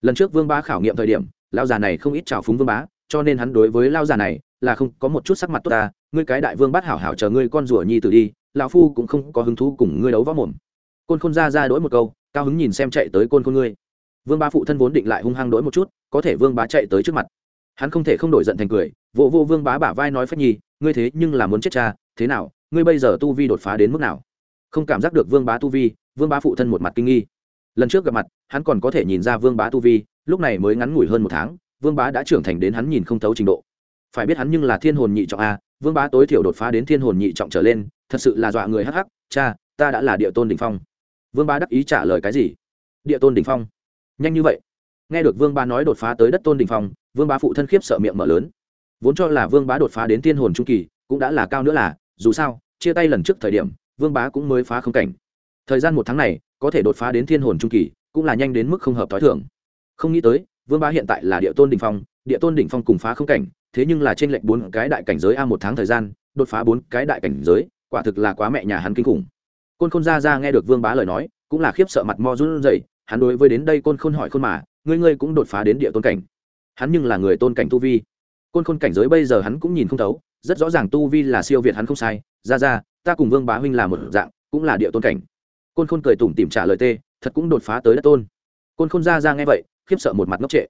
lần trước vương bá khảo nghiệm thời điểm lao già này không ít trào phúng vương bá, cho nên hắn đối với lao già này là không có một chút sắc mặt tốt ta. Ngươi cái đại vương bắt hảo hảo chờ ngươi con rủa nhi tử đi, lão phu cũng không có hứng thú cùng ngươi đấu võ mồm. Côn khôn ra ra đỗi một câu, cao hứng nhìn xem chạy tới côn khôn ngươi. Vương bá phụ thân vốn định lại hung hăng đỗi một chút, có thể vương bá chạy tới trước mặt. Hắn không thể không đổi giận thành cười vô vô vương bá bả vai nói phép nhi, ngươi thế nhưng là muốn chết cha, thế nào, ngươi bây giờ tu vi đột phá đến mức nào? Không cảm giác được vương bá tu vi, vương bá phụ thân một mặt kinh nghi lần trước gặp mặt, hắn còn có thể nhìn ra vương bá tu vi, lúc này mới ngắn ngủi hơn một tháng, vương bá đã trưởng thành đến hắn nhìn không thấu trình độ. Phải biết hắn nhưng là thiên hồn nhị trọng a, vương bá tối thiểu đột phá đến thiên hồn nhị trọng trở lên, thật sự là dọa người hắc hắc, cha, ta đã là địa tôn đ ỉ n h phong. Vương bá đắc ý trả lời cái gì? Địa tôn đ ỉ n h phong. Nhanh như vậy. Nghe được vương bá nói đột phá tới đất tôn đ ỉ n h phong, vương bá phụ thân khiếp sợ miệng mở lớn. Vốn cho là vương bá đột phá đến thiên hồn trung kỳ, cũng đã là cao nữa là, dù sao, chia tay lần trước thời điểm, vương bá cũng mới phá không cảnh. Thời gian một tháng này có thể đột phá đến thiên hồn trung kỳ, cũng là nhanh đến mức không hợp t h o i thưởng không nghĩ tới, vương bá hiện tại là địa tôn đ ỉ n h phong, địa tôn đỉnh phong cùng phá không cảnh, thế nhưng là trên lệnh bốn cái đại cảnh giới a một tháng thời gian, đột phá bốn cái đại cảnh giới, quả thực là quá mẹ nhà hắn kinh khủng. Côn khôn ra ra nghe được vương bá lời nói, cũng là khiếp sợ mặt mo run rẩy, hắn đối với đến đây côn khôn hỏi khôn mà, ngươi ngươi cũng đột phá đến địa tôn cảnh? Hắn nhưng là người tôn cảnh tu vi. Côn khôn cảnh giới bây giờ hắn cũng nhìn không thấu, rất rõ ràng tu vi là siêu việt hắn không sai. Ra ra ta cùng vương bá huynh là một dạng, cũng là địa tôn cảnh côn khôn cười tủm tìm trả lời tê, thật cũng đột phá tới đất tôn. Côn khôn ra ra nghe vậy, khiếp sợ một mặt ngốc trệ.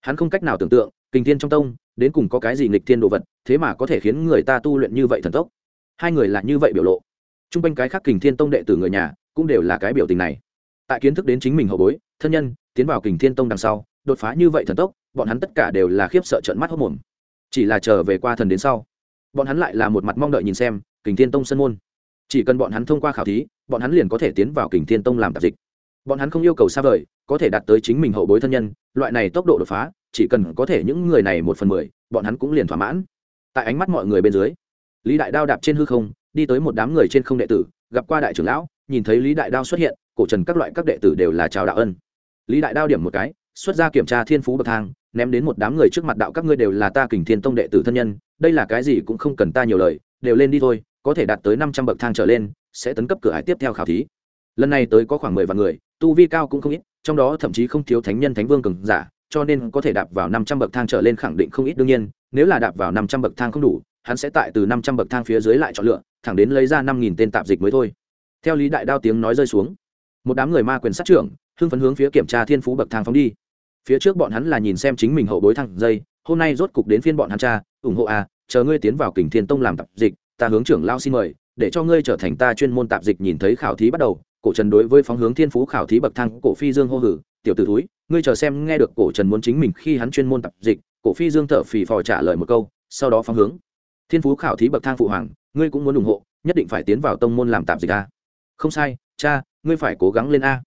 Hắn không cách nào tưởng tượng kinh thiên trong tông, đến cùng có cái gì nghịch thiên đồ vật, thế mà có thể khiến người ta tu luyện như vậy thần tốc. Hai người là như vậy biểu lộ. T r u n g quanh cái khác kình thiên tông đệ từ người nhà, cũng đều là cái biểu tình này. Tại kiến thức đến chính mình hậu bối, thân nhân, tiến vào kình thiên tông đằng sau, đột phá như vậy thần tốc, bọn hắn tất cả đều là khiếp sợ trợn mắt hốc mồm. Chỉ là chờ về qua thần đến sau, bọn hắn lại là một mặt mong đợi nhìn xem kình thiên tông sân môn chỉ cần bọn hắn thông qua khảo thí, bọn hắn liền có thể tiến vào kình thiên tông làm tạp dịch. Bọn hắn không yêu cầu xa vời, có thể đạt tới chính mình hậu bối thân nhân, loại này tốc độ đột phá, chỉ cần có thể những người này một phần mười, bọn hắn cũng liền thỏa mãn. Tại ánh mắt mọi người bên dưới, lý đại đao đạp trên hư không, đi tới một đám người trên không đệ tử, gặp qua đại trưởng lão, nhìn thấy lý đại đao xuất hiện, cổ trần các loại các đệ tử đều là chào đạo ân. Lý đại đao điểm một cái, xuất ra kiểm tra thiên phú bậc thang, ném đến một đám người trước mặt đạo các ngươi đều là ta kình thiên tông đệ tử thân nhân, đây là cái gì cũng không cần ta nhiều lời, đều lên đi thôi có thể đạt tới năm trăm bậc thang trở lên, sẽ tấn cấp cửa hải tiếp theo khảo thí. Lần này tới có khoảng mười vạn người, tu vi cao cũng không ít, trong đó thậm chí không thiếu thánh nhân thánh vương cường giả, cho nên có thể đạp vào năm trăm bậc thang trở lên khẳng định không ít đương nhiên, nếu là đạp vào năm trăm bậc thang không đủ, hắn sẽ tại từ năm trăm bậc thang phía dưới lại chọn lựa, thẳng đến lấy ra năm nghìn tên tạp dịch mới thôi. Theo lý đại đao tiếng nói rơi xuống, một đám người ma quyền sát trưởng, hưng phấn hướng phía kiểm tra thiên phú bậc thang phóng đi. Phía trước bọn hắn là nhìn xem chính mình hậu bối thăng dây, hôm nay rốt cục đến phiên bọn hắn cha ủng hộ à chờ ngươi tiến vào kình thiên tông làm tạp dịch ta hướng trưởng lao xin mời, để cho ngươi trở thành ta chuyên môn tạp dịch nhìn thấy khảo thí bắt đầu. Cổ trần đối với phóng hướng thiên phú khảo thí bậc thang cổ phi dương hô hử, tiểu t ử túi ngươi chờ xem nghe được cổ trần muốn chính mình khi hắn chuyên môn tạp dịch. Cổ phi dương thở phì phò trả lời một câu, sau đó phóng hướng. Thiên phú khảo thí bậc thang phụ hoàng, ngươi cũng muốn ủng hộ, nhất định phải tiến vào tông môn làm tạp dịch a. Không sai, cha, ngươi phải cố gắng lên a.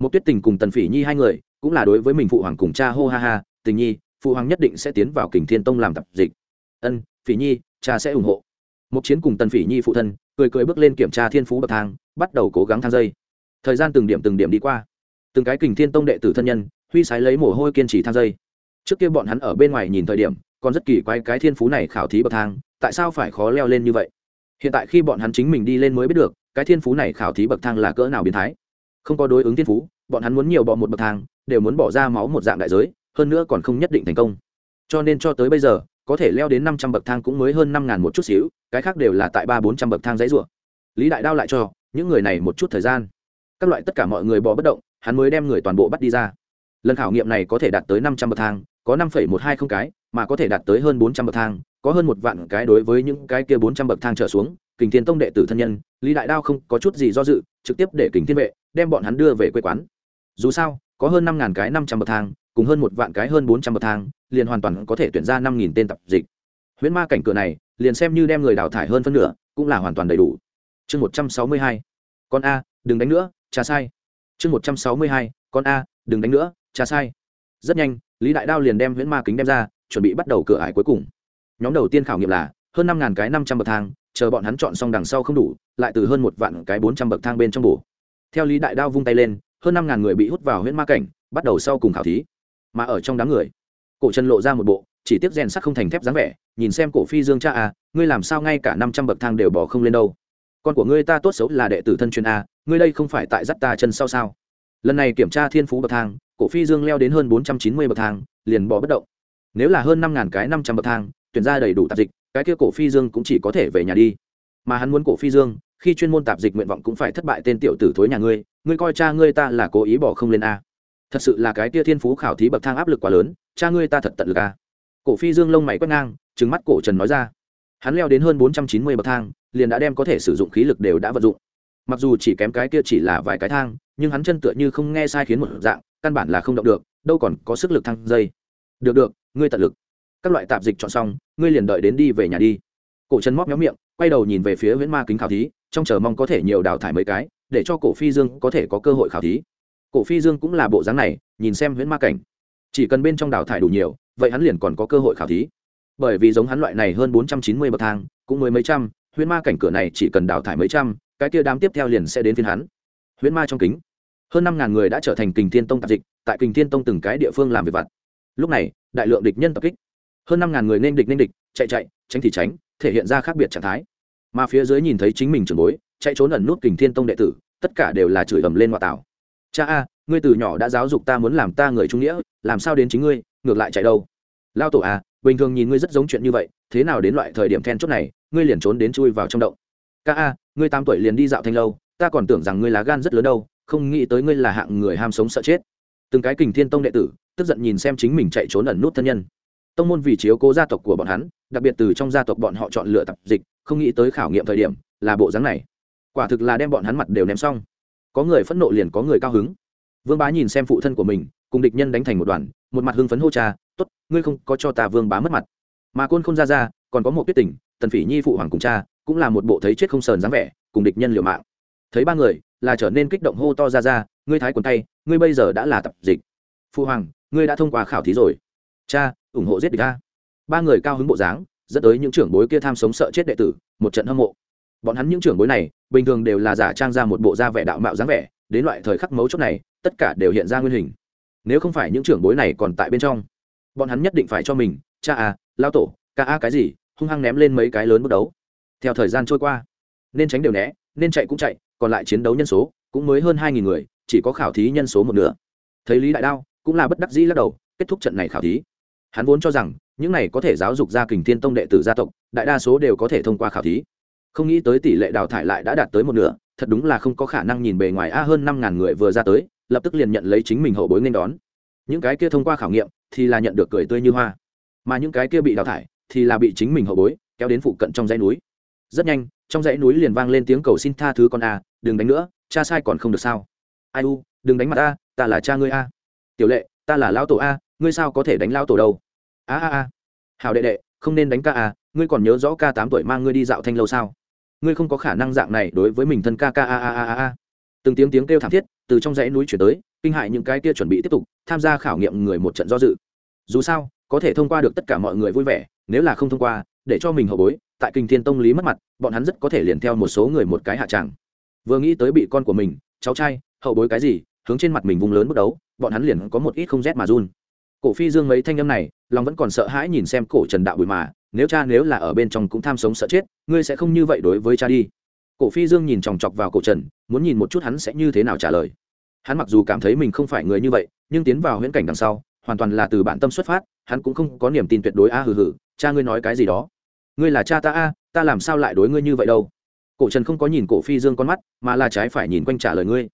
Một tuyết tình cùng tần phỉ nhi hai người, cũng là đối với mình phụ hoàng cùng cha hô ha ha, tình nhi, phụ hoàng nhất định sẽ tiến vào kình thiên tông làm tạp dịch. Ân, phỉ nhi, cha sẽ ủng hộ một chiến cùng tần phỉ nhi phụ thân, cười cười bước lên kiểm tra thiên phú bậc thang, bắt đầu cố gắng thang dây. Thời gian từng điểm từng điểm đi qua. Từng cái kình thiên tông đệ tử thân nhân, huy sái lấy mồ hôi kiên trì thang dây. Trước kia bọn hắn ở bên ngoài nhìn thời điểm, còn rất kỳ quái cái thiên phú này khảo thí bậc thang, tại sao phải khó leo lên như vậy? Hiện tại khi bọn hắn chính mình đi lên mới biết được, cái thiên phú này khảo thí bậc thang là cỡ nào biến thái. Không có đối ứng thiên phú, bọn hắn muốn nhiều bỏ một bậc thang, đều muốn bỏ ra máu một dạng đại giới, hơn nữa còn không nhất định thành công. Cho nên cho tới bây giờ có thể leo đến năm trăm bậc thang cũng mới hơn năm ngàn một chút xíu, cái khác đều là tại ba bốn trăm bậc thang dãy rủa. Lý đại đao lại cho, những người này một chút thời gian. Các loại tất cả mọi người bỏ bất động, hắn mới đem người toàn bộ bắt đi ra. Lần khảo nghiệm này có thể đạt tới năm trăm bậc thang, có năm một hai không cái, mà có thể đạt tới hơn bốn trăm bậc thang, có hơn một vạn cái đối với những cái kia bốn trăm bậc thang trở xuống, kình thiên tông đệ tử thân nhân, lý đại đao không có chút gì do dự, trực tiếp để kình thiên vệ, đem bọn hắn đưa về quê quán. Dù sao có hơn năm ngàn cái năm trăm bậc thang, cùng hơn một vạn cái hơn bốn trăm bậc thang, liền hoàn toàn có thể tuyển ra năm nghìn tên tập dịch. Huyễn ma cảnh cửa này, liền xem như đem người đào thải hơn phân nửa, cũng là hoàn toàn đầy đủ. Chương một trăm sáu mươi hai. Con a, đừng đánh nữa cha sai. Chương một trăm sáu mươi hai. Con a, đừng đánh nữa cha sai. Rất nhanh, lý đại đao liền đem huyễn ma kính đem ra, chuẩn bị bắt đầu cửa ải cuối cùng. Nhóm đầu tiên khảo nghiệm là, hơn năm ngàn cái năm trăm bậc thang, chờ bọn hắn chọn xong đằng sau không đủ, lại từ hơn một vạn cái bốn trăm bậc thang bên trong bổ. Theo lý đại đao vung tay lên hơn năm ngàn người bị hút vào huyễn ma cảnh, bắt đầu sau cùng khảo thí. Mà ở trong đám người, cổ trần lộ ra một bộ, chỉ tiếp rèn sắc không thành thép dáng vẻ, nhìn xem cổ phi dương cha a ngươi làm sao ngay cả năm trăm bậc thang đều bỏ không lên đâu. Con của ngươi ta tốt xấu là đệ tử thân truyền a ngươi đây không phải tại dắt ta chân sau sao? Lần này kiểm tra thiên phú bậc thang, cổ phi dương leo đến hơn bốn trăm chín mươi bậc thang, liền bỏ bất động. Nếu là hơn năm ngàn cái năm trăm bậc thang, tuyển ra đầy đủ tạp dịch, cái kia cổ phi dương cũng chỉ có thể về nhà đi. Mà hắn muốn cổ phi dương khi chuyên môn tạp dịch nguyện vọng cũng phải thất bại tên tiểu tử thối nhà ngươi ngươi coi cha ngươi ta là cố ý bỏ không lên a. Thật sự là cái kia thiên phú khảo thí bậc thang áp lực quá lớn, cha ngươi ta thật tận lực a. Cổ phi dương lông mày quét ngang trứng mắt cổ trần nói ra. Hắn leo đến hơn bốn trăm chín mươi bậc thang, liền đã đem có thể sử dụng khí lực đều đã vận dụng. Mặc dù chỉ kém cái kia chỉ là vài cái thang, nhưng hắn chân tựa như không nghe sai khiến một dạng, căn bản là không động được, đâu còn có sức lực thăng dây. Được được, ngươi tận lực. Các loại tạp dịch chọn xong, ngươi liền đợi đến đi về nhà đi. Cổ trần móc méo miệng, quay đầu nhìn về phía nguyễn ma kính khảo thí trong chờ mong có thể nhiều đào thải mấy cái, để cho cổ phi dương có thể có cơ hội khảo thí. Cổ phi dương cũng là bộ dáng này, nhìn xem huyễn ma cảnh. Chỉ cần bên trong đào thải đủ nhiều, vậy hắn liền còn có cơ hội khảo thí. Bởi vì giống hắn loại này hơn bốn trăm chín mươi bậc thang, cũng mới mấy trăm, huyễn ma cảnh cửa này chỉ cần đào thải mấy trăm, cái kia đám tiếp theo liền sẽ đến phiên hắn. Huyễn ma trong kính, hơn năm ngàn người đã trở thành kình thiên tông tạp dịch, tại kình thiên tông từng cái địa phương làm việc vặt. Lúc này, đại lượng địch nhân tập kích. Hơn năm ngàn người nên địch nên địch, chạy chạy, tránh thì tránh, thể hiện ra khác biệt trạng thái mà phía dưới nhìn thấy chính mình trường bối, chạy trốn ẩn nút kình thiên tông đệ tử, tất cả đều là chửi ầm lên ngoại tảo. Cha a, ngươi từ nhỏ đã giáo dục ta muốn làm ta người trung nghĩa, làm sao đến chính ngươi, ngược lại chạy đâu? Lao tổ a, bình thường nhìn ngươi rất giống chuyện như vậy, thế nào đến loại thời điểm then chốt này, ngươi liền trốn đến chui vào trong động. Ca a, ngươi tám tuổi liền đi dạo thanh lâu, ta còn tưởng rằng ngươi lá gan rất lớn đâu, không nghĩ tới ngươi là hạng người ham sống sợ chết. Từng cái kình thiên tông đệ tử, tức giận nhìn xem chính mình chạy trốn ẩn nút thân nhân tông môn vì chiếu cố gia tộc của bọn hắn, đặc biệt từ trong gia tộc bọn họ chọn lựa tập dịch, không nghĩ tới khảo nghiệm thời điểm là bộ dáng này. Quả thực là đem bọn hắn mặt đều ném xong. Có người phẫn nộ liền có người cao hứng. Vương bá nhìn xem phụ thân của mình, cùng địch nhân đánh thành một đoàn, một mặt hưng phấn hô cha t ố t ngươi không có cho ta vương bá mất mặt. Mà côn không ra ra còn có một tuyết tình, tần phỉ nhi phụ hoàng cùng cha, cũng là một bộ thấy chết không sờn dáng vẻ, cùng địch nhân liều mạng. Thấy ba người, là trở nên kích động hô to ra ra ngươi thái quần tay, ngươi bây giờ đã là tập dịch. Phụ hoàng, ngươi đã thông qua khảo thí rồi cha, ủng hộ giết địch ta. Ba người cao hứng bộ dáng, dẫn tới những trưởng bối kia tham sống sợ chết đệ tử, một trận hâm mộ. Bọn hắn những trưởng bối này, bình thường đều là giả trang ra một bộ da vẻ đạo mạo dáng vẻ, đến loại thời khắc mấu chốt này, tất cả đều hiện ra nguyên hình. Nếu không phải những trưởng bối này còn tại bên trong, bọn hắn nhất định phải cho mình, cha à lao tổ, ca a cái gì, hung hăng ném lên mấy cái lớn bất đấu. Theo thời gian trôi qua, nên tránh đều né, nên chạy cũng chạy, còn lại chiến đấu nhân số cũng mới hơn hai nghìn người, chỉ có khảo thí nhân số một nửa. Thấy lý đại đao cũng là bất đắc dĩ lắc đầu, kết thúc trận này khảo thí hắn vốn cho rằng, những này có thể giáo dục ra kình thiên tông đệ tử gia tộc, đại đa số đều có thể thông qua khảo thí. Không nghĩ tới tỷ lệ đào thải lại đã đạt tới một nửa, thật đúng là không có khả năng nhìn bề ngoài a hơn năm ngàn người vừa ra tới, lập tức liền nhận lấy chính mình hậu bối nên đón. Những cái kia thông qua khảo nghiệm, thì là nhận được cười tươi như hoa. Mà những cái kia bị đào thải, thì là bị chính mình hậu bối kéo đến phụ cận trong dãy núi. Rất nhanh, trong dãy núi liền vang lên tiếng cầu xin tha thứ con a, đừng đánh nữa, cha sai còn không được sao? Ai u, đừng đánh mặt a, ta là cha ngươi a. Tiểu lệ, ta là lão tổ a ngươi sao có thể đánh lão tổ đâu? A a a. Hào đệ đệ, không nên đánh ca à? ngươi còn nhớ rõ ca tám tuổi mang ngươi đi dạo thanh lâu sao? Ngươi không có khả năng dạng này đối với mình thân ca ca a a a a a. Từng tiếng tiếng kêu thảm thiết từ trong dãy núi chuyển tới, kinh hại những cái kia chuẩn bị tiếp tục, tham gia khảo nghiệm người một trận do dự. Dù sao, có thể thông qua được tất cả mọi người vui vẻ, nếu là không thông qua, để cho mình hậu bối, tại kinh thiên tông lý mất mặt, bọn hắn rất có thể liền theo một số người một cái hạ tràng. Vừa nghĩ tới bị con của mình, cháu trai, hậu bối cái gì, hướng trên mặt mình vùng lớn bước đấu, bọn hắn liền có một ít không rét mà run cổ phi dương mấy thanh âm này, lòng vẫn còn sợ hãi nhìn xem cổ trần đạo bùi mà, nếu cha nếu là ở bên trong cũng tham sống sợ chết, ngươi sẽ không như vậy đối với cha đi. Cổ phi dương nhìn chòng chọc vào cổ trần, muốn nhìn một chút hắn sẽ như thế nào trả lời. Hắn mặc dù cảm thấy mình không phải người như vậy, nhưng tiến vào huyễn cảnh đằng sau, hoàn toàn là từ bản tâm xuất phát, hắn cũng không có niềm tin tuyệt đối, a hừ hừ, cha ngươi nói cái gì đó? Ngươi là cha ta a, ta làm sao lại đối ngươi như vậy đâu? Cổ trần không có nhìn cổ phi dương con mắt, mà là trái phải nhìn quanh trả lời ngươi.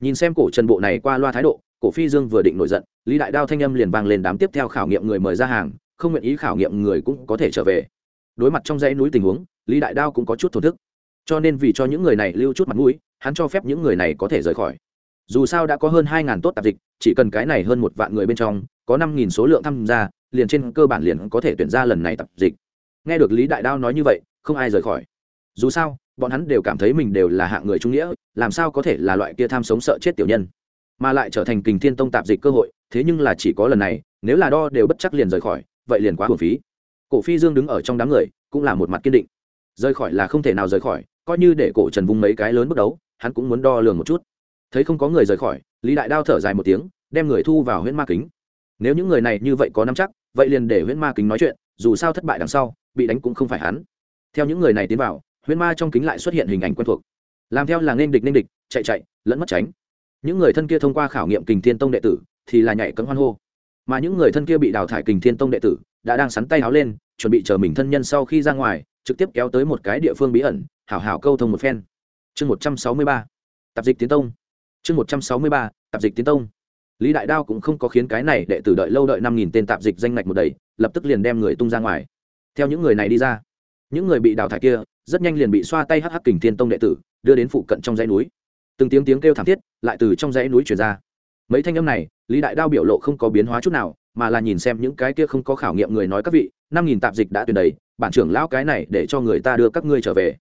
Nhìn xem cổ trần bộ này qua loa thái độ cổ phi dương vừa định nổi giận, lý đại đao thanh âm liền vang lên đám tiếp theo khảo nghiệm người mời ra hàng, không nguyện ý khảo nghiệm người cũng có thể trở về. Đối mặt trong dãy núi tình huống, lý đại đao cũng có chút thổn thức. Cho nên vì cho những người này lưu chút mặt mũi, hắn cho phép những người này có thể rời khỏi. Dù sao đã có hơn hai ngàn tốt tạp dịch, chỉ cần cái này hơn một vạn người bên trong, có năm nghìn số lượng tham gia, liền trên cơ bản liền có thể tuyển ra lần này tập dịch. Nghe được lý đại đao nói như vậy, không ai rời khỏi. Dù sao, bọn hắn đều cảm thấy mình đều là hạng người trung nghĩa, làm sao có thể là loại kia tham sống sợ chết tiểu nhân? Mà lại trở thành kình thiên tông tạp dịch cơ hội, thế nhưng là chỉ có lần này, nếu là đo đều bất chắc liền rời khỏi, vậy liền quá hồn phí. Cổ phi dương đứng ở trong đám người, cũng là một mặt kiên định. Rời khỏi là không thể nào rời khỏi, coi như để cổ trần vung mấy cái lớn bước đấu, hắn cũng muốn đo lường một chút. Thấy không có người rời khỏi, lý đại đao thở dài một tiếng, đem người thu vào huyễn ma kính. Nếu những người này như vậy có nắm chắc, vậy liền để huyễn ma kính nói chuyện, dù sao thất bại đằng sau, bị đánh cũng không phải hắn. Theo những người này tiến vào, huyễn ma trong kính lại xuất hiện hình ảnh quen thuộc. Làm theo là nên địch nên địch, chạy chạy, lẫn mất tránh những người thân kia thông qua khảo nghiệm kình thiên tông đệ tử thì là nhảy cấm hoan hô. Mà những người thân kia bị đào thải kình thiên tông đệ tử đã đang sắn tay áo lên, chuẩn bị chờ mình thân nhân sau khi ra ngoài, trực tiếp kéo tới một cái địa phương bí ẩn, hảo hảo câu thông một phen. Chương một trăm sáu mươi ba, tạp dịch tiến tông. Chương một trăm sáu mươi ba, tạp dịch tiến tông. Lý đại đao cũng không có khiến cái này đệ tử đợi lâu đợi năm nghìn tên tạp dịch danh ngạch một đầy, lập tức liền đem người tung ra ngoài. Theo những người này đi ra, những người bị đào thải kia rất nhanh liền bị xoa tay hắc hắc kình thiên tông đệ tử, đưa đến phụ cận trong dãy núi từng tiếng tiếng kêu thảm thiết lại từ trong dãy núi truyền ra. Mấy thanh âm này, lý đại đao biểu lộ không có biến hóa chút nào, mà là nhìn xem những cái kia không có khảo nghiệm người nói các vị, năm nghìn tạp dịch đã tuyển đầy, bản trưởng lão cái này để cho người ta đưa các ngươi trở về.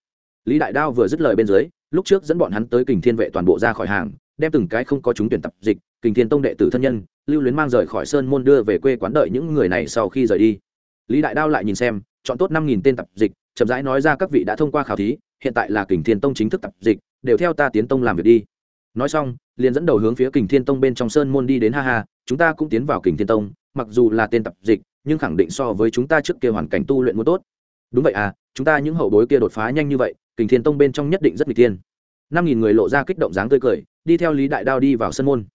Lý đại đao vừa dứt lời bên dưới, lúc trước dẫn bọn hắn tới kình thiên vệ toàn bộ ra khỏi hàng, đem từng cái không có chúng tuyển tập dịch, kình thiên tông đệ tử thân nhân, lưu luyến mang rời khỏi sơn môn đưa về quê quán đợi những người này sau khi rời đi. Lý đại đao lại nhìn xem, chọn tốt năm nghìn tên tập dịch, chậm rãi nói ra các vị đã thông qua khảo thí hiện tại là kình thiên tông chính thức tập dịch, đều theo ta tiến tông làm việc đi. Nói xong, liền dẫn đầu hướng phía kình thiên tông bên trong sơn môn đi đến ha ha, chúng ta cũng tiến vào kình thiên tông, mặc dù là tên tập dịch, nhưng khẳng định so với chúng ta trước kia hoàn cảnh tu luyện muốn tốt. Đúng vậy à chúng ta những hậu bối kia đột phá nhanh như vậy, kình thiên tông bên trong nhất định rất n tiên năm nghìn người lộ ra kích động dáng tươi cười, đi theo lý đại đao đi vào sân môn.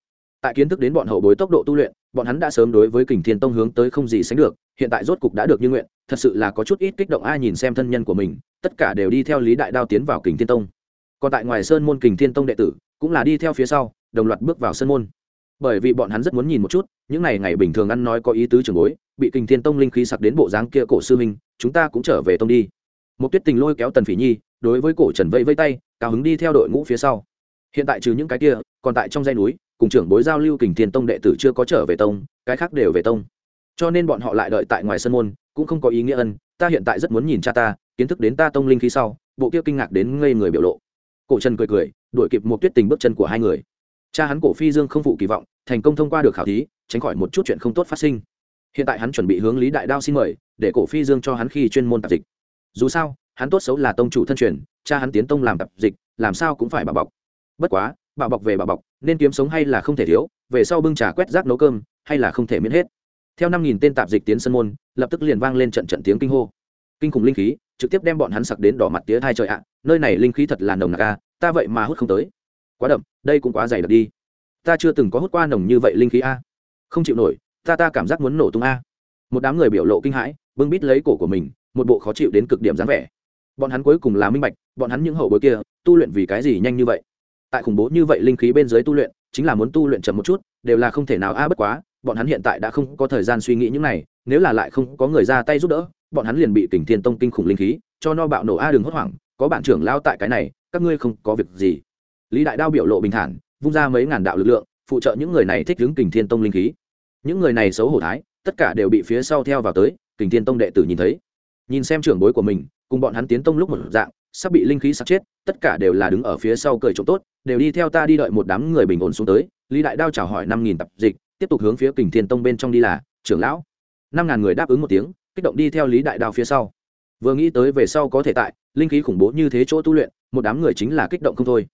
Tại kiến thức đến bọn hậu bối tốc độ tu luyện bọn hắn đã sớm đối với kình thiên tông hướng tới không gì sánh được, hiện tại rốt cục đã được như nguyện, thật sự là có chút ít kích động ai nhìn xem thân nhân của mình, tất cả đều đi theo lý đại đao tiến vào kình thiên tông. Còn tại ngoài sơn môn kình thiên tông đệ tử, cũng là đi theo phía sau, đồng loạt bước vào sân môn. Bởi vì bọn hắn rất muốn nhìn một chút, những ngày ngày bình thường ăn nói có ý tứ trường bối, bị kình thiên tông linh khí sặc đến bộ dáng kia cổ sư minh chúng ta cũng trở về tông đi. Một tuyết tình lôi kéo tần phỉ nhi, đối với cổ trần vây vây tay, cao hứng đi theo đội ngũ phía sau. Hiện tại trừ những cái kia, còn tại trong dây núi cùng trưởng bối giao lưu kình thiên tông đệ tử chưa có trở về tông, cái khác đều về tông. Cho nên bọn họ lại đợi tại ngoài sân môn, cũng không có ý nghĩa ân, ta hiện tại rất muốn nhìn cha ta, kiến thức đến ta tông linh khí sau, bộ kia kinh ngạc đến ngây người biểu lộ. Cổ trần cười cười, đuổi kịp một tuyết tình bước chân của hai người. Cha hắn cổ phi dương không phụ kỳ vọng, thành công thông qua được khảo thí, tránh khỏi một chút chuyện không tốt phát sinh. Hiện tại hắn chuẩn bị hướng lý đại đao xin mời, để cổ phi dương cho hắn khi chuyên môn tạp dịch. Dù sao, hắn tốt xấu là tông chủ thân truyền, cha hắn tiến tông làm tạp dịch, làm sao cũng phải bảo bọc. Bất quá bảo bọc về bảo bọc, nên kiếm sống hay là không thể thiếu, về sau bưng trà quét rác nấu cơm, hay là không thể miễn hết. Theo năm nghìn tên tạp dịch tiến sân môn, lập tức liền vang lên trận trận tiếng kinh hô. Kinh khủng linh khí trực tiếp đem bọn hắn sặc đến đỏ mặt tía hai trời ạ, nơi này linh khí thật là nồng nặc a ta vậy mà hút không tới. Quá đậm, đây cũng quá dày đặc đi. Ta chưa từng có hút qua nồng như vậy linh khí a. Không chịu nổi, ta ta cảm giác muốn nổ tung a. Một đám người biểu lộ kinh hãi, bưng bít lấy cổ của mình, một bộ khó chịu đến cực điểm dáng vẻ. Bọn hắn cuối cùng là minh bạch, bọn hắn những hậu bối kia, tu luyện vì cái gì nhanh như vậy? Tại khủng bố như vậy linh khí bên dưới tu luyện, chính là muốn tu luyện chậm một chút, đều là không thể nào. A, bất quá, bọn hắn hiện tại đã không có thời gian suy nghĩ những này, nếu là lại không có người ra tay giúp đỡ, bọn hắn liền bị tỉnh thiên tông kinh khủng linh khí, cho no bạo nổ a đường hốt hoảng, có bạn trưởng lao tại cái này, các ngươi không có việc gì. Lý đại đao biểu lộ bình thản, vung ra mấy ngàn đạo lực lượng, phụ trợ những người này thích hướng kình thiên tông linh khí. Những người này xấu hổ thái, tất cả đều bị phía sau theo vào tới, kình thiên tông đệ tử nhìn thấy. Nhìn xem trưởng bối của mình, cùng bọn hắn tiến tông lúc một dạng sắp bị linh khí sắp chết, tất cả đều là đứng ở phía sau cười trộm tốt, đều đi theo ta đi đợi một đám người bình ổn xuống tới. Lý đại đao chào hỏi năm nghìn tập dịch, tiếp tục hướng phía kình thiên tông bên trong đi là, trưởng lão. Năm ngàn người đáp ứng một tiếng, kích động đi theo lý đại đao phía sau. Vừa nghĩ tới về sau có thể tại, linh khí khủng bố như thế chỗ tu luyện, một đám người chính là kích động không thôi.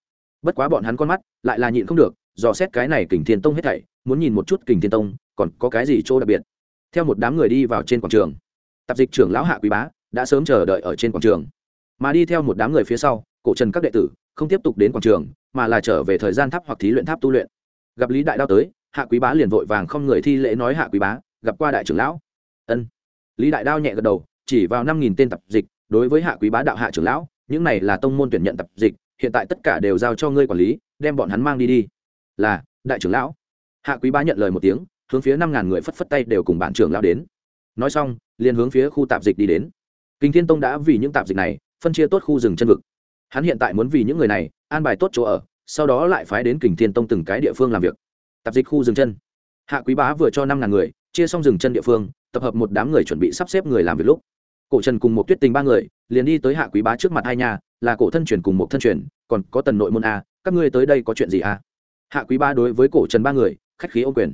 Bất quá bọn hắn con mắt lại là nhịn không được, dò xét cái này kình thiên tông hết thảy, muốn nhìn một chút kình thiên tông, còn có cái gì chỗ đặc biệt. Theo một đám người đi vào trên quảng trường tạp dịch trưởng lão hạ quý bá đã sớm chờ đợi ở trên quảng trường mà đi theo một đám người phía sau, cổ trần các đệ tử, không tiếp tục đến quảng trường, mà là trở về thời gian tháp hoặc thí luyện tháp tu luyện. Gặp lý đại đao tới, hạ quý bá liền vội vàng không người thi lễ nói hạ quý bá, gặp qua đại trưởng lão. Ân. Lý đại đao nhẹ gật đầu, chỉ vào năm nghìn tên tập dịch, đối với hạ quý bá đạo hạ trưởng lão, những này là tông môn tuyển nhận tập dịch, hiện tại tất cả đều giao cho ngươi quản lý, đem bọn hắn mang đi đi. Là, đại trưởng lão. Hạ quý bá nhận lời một tiếng, hướng phía năm ngàn người phất phất tay đều cùng bản trưởng lão đến. Nói xong, liền hướng phía khu tạp dịch đi đến. Kinh thiên tông đã vì những tạp dịch này phân chia tốt khu rừng chân vực. Hắn hiện tại muốn vì những người này an bài tốt chỗ ở, sau đó lại phái đến kình thiên tông từng cái địa phương làm việc. Tạp dịch khu rừng chân. Hạ quý bá vừa cho năm ngàn người, chia xong rừng chân địa phương, tập hợp một đám người chuẩn bị sắp xếp người làm việc lúc. Cổ trần cùng một tuyết tình ba người, liền đi tới hạ quý bá trước mặt hai nhà, là cổ thân truyền cùng một thân truyền, còn có tần nội môn a, các ngươi tới đây có chuyện gì a? Hạ quý bá đối với cổ trần ba người, khách khí ô quyền.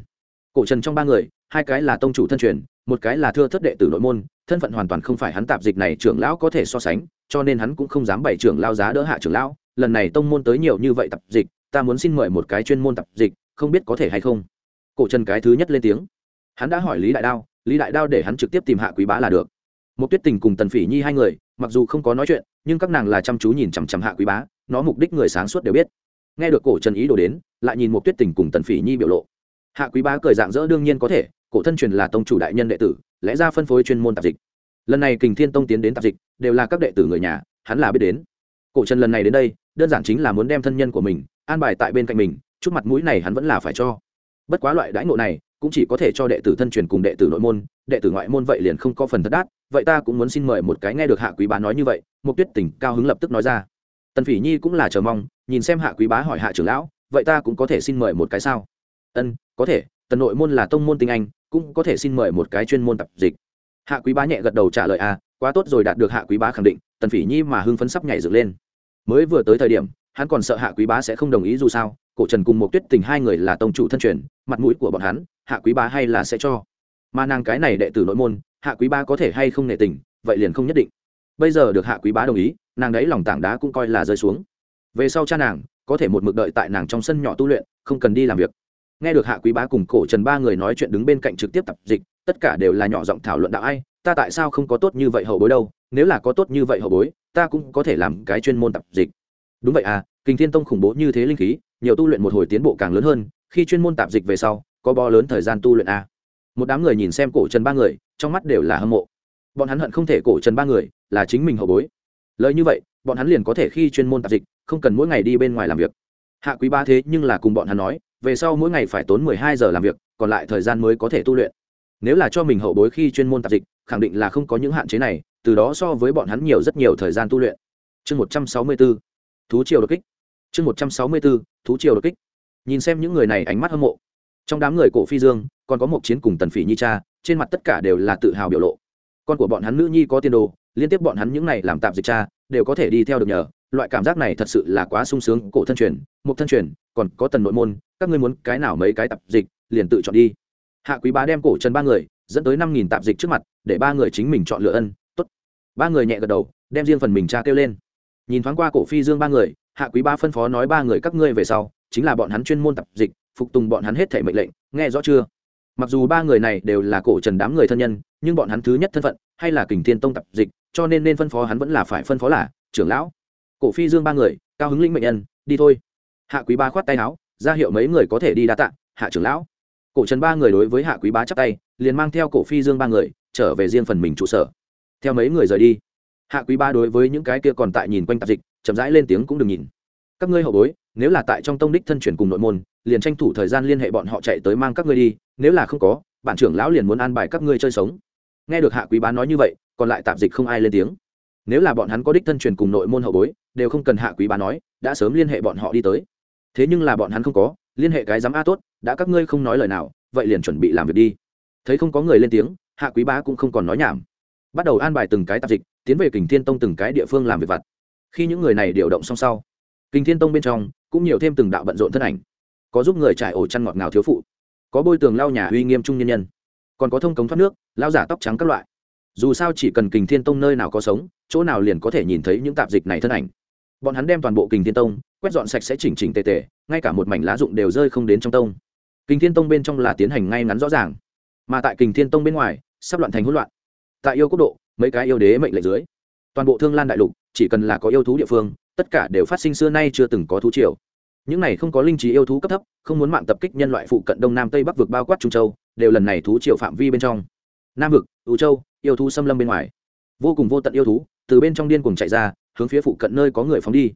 Cổ trần trong ba người, hai cái là tông chủ thân truyền một cái là thưa thất đệ tử nội môn, thân phận hoàn toàn không phải hắn tạp dịch này trưởng lão có thể so sánh, cho nên hắn cũng không dám bày trưởng lao giá đỡ hạ trưởng lão, lần này tông môn tới nhiều như vậy tập dịch, ta muốn xin mời một cái chuyên môn tập dịch, không biết có thể hay không. Cổ trần cái thứ nhất lên tiếng. Hắn đã hỏi lý đại đao, lý đại đao để hắn trực tiếp tìm hạ quý bá là được. Một tuyết tình cùng tần phỉ nhi hai người, mặc dù không có nói chuyện, nhưng các nàng là chăm chú nhìn chằm chằm hạ quý bá, nó mục đích người sáng suốt đều biết. Nghe được cổ trần ý đồ đến, lại nhìn một tuyết tình cùng tần phỉ nhi biểu lộ. Hạ quý bá cười dạng dỡ đương nhiên có thể cổ thân truyền là tông chủ đại nhân đệ tử, lẽ ra phân phối chuyên môn tạp dịch. Lần này kình thiên tông tiến đến tạp dịch, đều là các đệ tử người nhà, hắn là biết đến. Cổ trần lần này đến đây, đơn giản chính là muốn đem thân nhân của mình an bài tại bên cạnh mình, chút mặt mũi này hắn vẫn là phải cho. Bất quá loại đãi ngộ này, cũng chỉ có thể cho đệ tử thân truyền cùng đệ tử nội môn, đệ tử ngoại môn vậy liền không có phần thất đát, vậy ta cũng muốn xin mời một cái nghe được hạ quý bá nói như vậy, mục tuyết tỉnh cao hứng lập tức nói ra. Tần phỉ nhi cũng là chờ mong, nhìn xem hạ quý bá hỏi hạ trưởng lão, vậy ta cũng có thể xin mời một cái sao? Ân, có thể, tần nội môn là tông môn tinh anh cũng có thể xin mời một cái chuyên môn tập dịch. Hạ quý bá nhẹ gật đầu trả lời à quá tốt rồi, đạt được hạ quý bá khẳng định. Tần phỉ nhi mà hưng phấn sắp nhảy dựng lên. Mới vừa tới thời điểm, hắn còn sợ hạ quý bá sẽ không đồng ý dù sao, cổ trần cùng một tuyết tình hai người là tông chủ thân truyền, mặt mũi của bọn hắn, hạ quý bá hay là sẽ cho. Mà nàng cái này đệ tử nội môn, hạ quý bá có thể hay không nệ tình, vậy liền không nhất định. Bây giờ được hạ quý bá đồng ý, nàng đấy lòng tảng đá cũng coi là rơi xuống. Về sau cha nàng, có thể một mực đợi tại nàng trong sân nhỏ tu luyện, không cần đi làm việc nghe được hạ quý bá cùng cổ trần ba người nói chuyện đứng bên cạnh trực tiếp tập dịch, tất cả đều là nhỏ giọng thảo luận đạo ai, ta tại sao không có tốt như vậy hậu bối đâu, nếu là có tốt như vậy hậu bối, ta cũng có thể làm cái chuyên môn tập dịch. Đúng vậy à kinh thiên tông khủng bố như thế linh khí, nhiều tu luyện một hồi tiến bộ càng lớn hơn, khi chuyên môn tạp dịch về sau, có bo lớn thời gian tu luyện a một đám người nhìn xem cổ trần ba người, trong mắt đều là hâm mộ. Bọn hắn hận không thể cổ trần ba người là chính mình hậu bối. Lời như vậy, bọn hắn liền có thể khi chuyên môn tạp dịch, không cần mỗi ngày đi bên ngoài làm việc. Hạ quý ba thế nhưng là cùng bọn hắn nói về sau mỗi ngày phải tốn mười hai giờ làm việc, còn lại thời gian mới có thể tu luyện. Nếu là cho mình hậu bối khi chuyên môn tạp dịch, khẳng định là không có những hạn chế này, từ đó so với bọn hắn nhiều rất nhiều thời gian tu luyện. Chương một trăm sáu mươi b ố thú triều đột kích. Chương một trăm sáu mươi b ố thú triều đột kích. Nhìn xem những người này ánh mắt hâm mộ. Trong đám người cổ phi dương, còn có một chiến cùng tần phỉ nhi cha, trên mặt tất cả đều là tự hào biểu lộ. Con của bọn hắn nữ nhi có tiền đồ, liên tiếp bọn hắn những này làm tạm dịch cha, đều có thể đi theo được nhờ loại cảm giác này thật sự là quá sung sướng, cổ thân truyền một thân truyền, còn có tần nội môn, các ngươi muốn cái nào mấy cái tạp dịch, liền tự chọn đi. Hạ quý bá đem cổ trần ba người, dẫn tới năm nghìn tạp dịch trước mặt, để ba người chính mình chọn lựa ân t ố t ba người nhẹ gật đầu, đem riêng phần mình tra kêu lên. Nhìn thoáng qua cổ phi dương ba người, hạ quý ba phân phó nói ba người các ngươi về sau, chính là bọn hắn chuyên môn tập dịch, phục tùng bọn hắn hết thể mệnh lệnh, nghe rõ chưa? Mặc dù ba người này đều là cổ trần đám người thân nhân, nhưng bọn hắn thứ nhất thân phận, hay là kình thiên tông tập dịch, cho nên nên phân phó hắn vẫn là phải phân phó là, trưởng lão cổ phi dương ba người, cao hứng linh mệnh nhân, đi thôi. Hạ quý ba khoát tay áo, ra hiệu mấy người có thể đi đa tạ, hạ trưởng lão. Cổ trần ba người đối với hạ quý bá chắp tay, liền mang theo cổ phi dương ba người, trở về riêng phần mình trụ sở. Theo mấy người rời đi, hạ quý ba đối với những cái kia còn tại nhìn quanh tạp dịch, chậm rãi lên tiếng cũng đừng nhìn. Các ngươi hậu bối, nếu là tại trong tông đích thân chuyển cùng nội môn, liền tranh thủ thời gian liên hệ bọn họ chạy tới mang các ngươi đi, nếu là không có bản trưởng lão liền muốn an bài các ngươi chơi sống. Nghe được hạ quý bá nói như vậy, còn lại tạp dịch không ai lên tiếng nếu là bọn hắn có đích thân truyền cùng nội môn hậu bối, đều không cần hạ quý bá nói, đã sớm liên hệ bọn họ đi tới. Thế nhưng là bọn hắn không có, liên hệ cái giám a tốt, đã các ngươi không nói lời nào, vậy liền chuẩn bị làm việc đi. Thấy không có người lên tiếng, hạ quý bá cũng không còn nói nhảm. Bắt đầu an bài từng cái tạp dịch, tiến về kình thiên tông từng cái địa phương làm việc vặt. Khi những người này điều động xong sau, kình thiên tông bên trong cũng nhiều thêm từng đạo bận rộn thân ảnh, có giúp người trải ổ chăn ngọt ngào thiếu phụ, có bôi tường lao nhà uy nghiêm trung nhân nhân, còn có thông cống thoát nước lao giả tóc trắng các loại dù sao chỉ cần kình thiên tông nơi nào có sống, chỗ nào liền có thể nhìn thấy những tạp dịch này thân ảnh. Bọn hắn đem toàn bộ kình thiên tông, quét dọn sạch sẽ chỉnh chỉnh tề tề, ngay cả một mảnh lá rụng đều rơi không đến trong tông. Kình thiên tông bên trong là tiến hành ngay ngắn rõ ràng, mà tại kình thiên tông bên ngoài, sắp loạn thành hỗn loạn. Tại yêu quốc độ, mấy cái yêu đế mệnh lệnh dưới, toàn bộ thương lan đại lục, chỉ cần là có yêu thú địa phương, tất cả đều phát sinh xưa nay chưa từng có thú triều. Những này không có linh trí yêu thú cấp thấp, không muốn mạng tập kích nhân loại phụ cận đông nam tây bắc vực bao quát trung châu, đều lần này thú triều phạm vi bên trong. Nam vực ưu châu yêu thú xâm lâm bên ngoài. Vô cùng vô tận yêu thú từ bên trong điên cùng chạy ra, hướng phía phụ cận nơi có người phóng đi.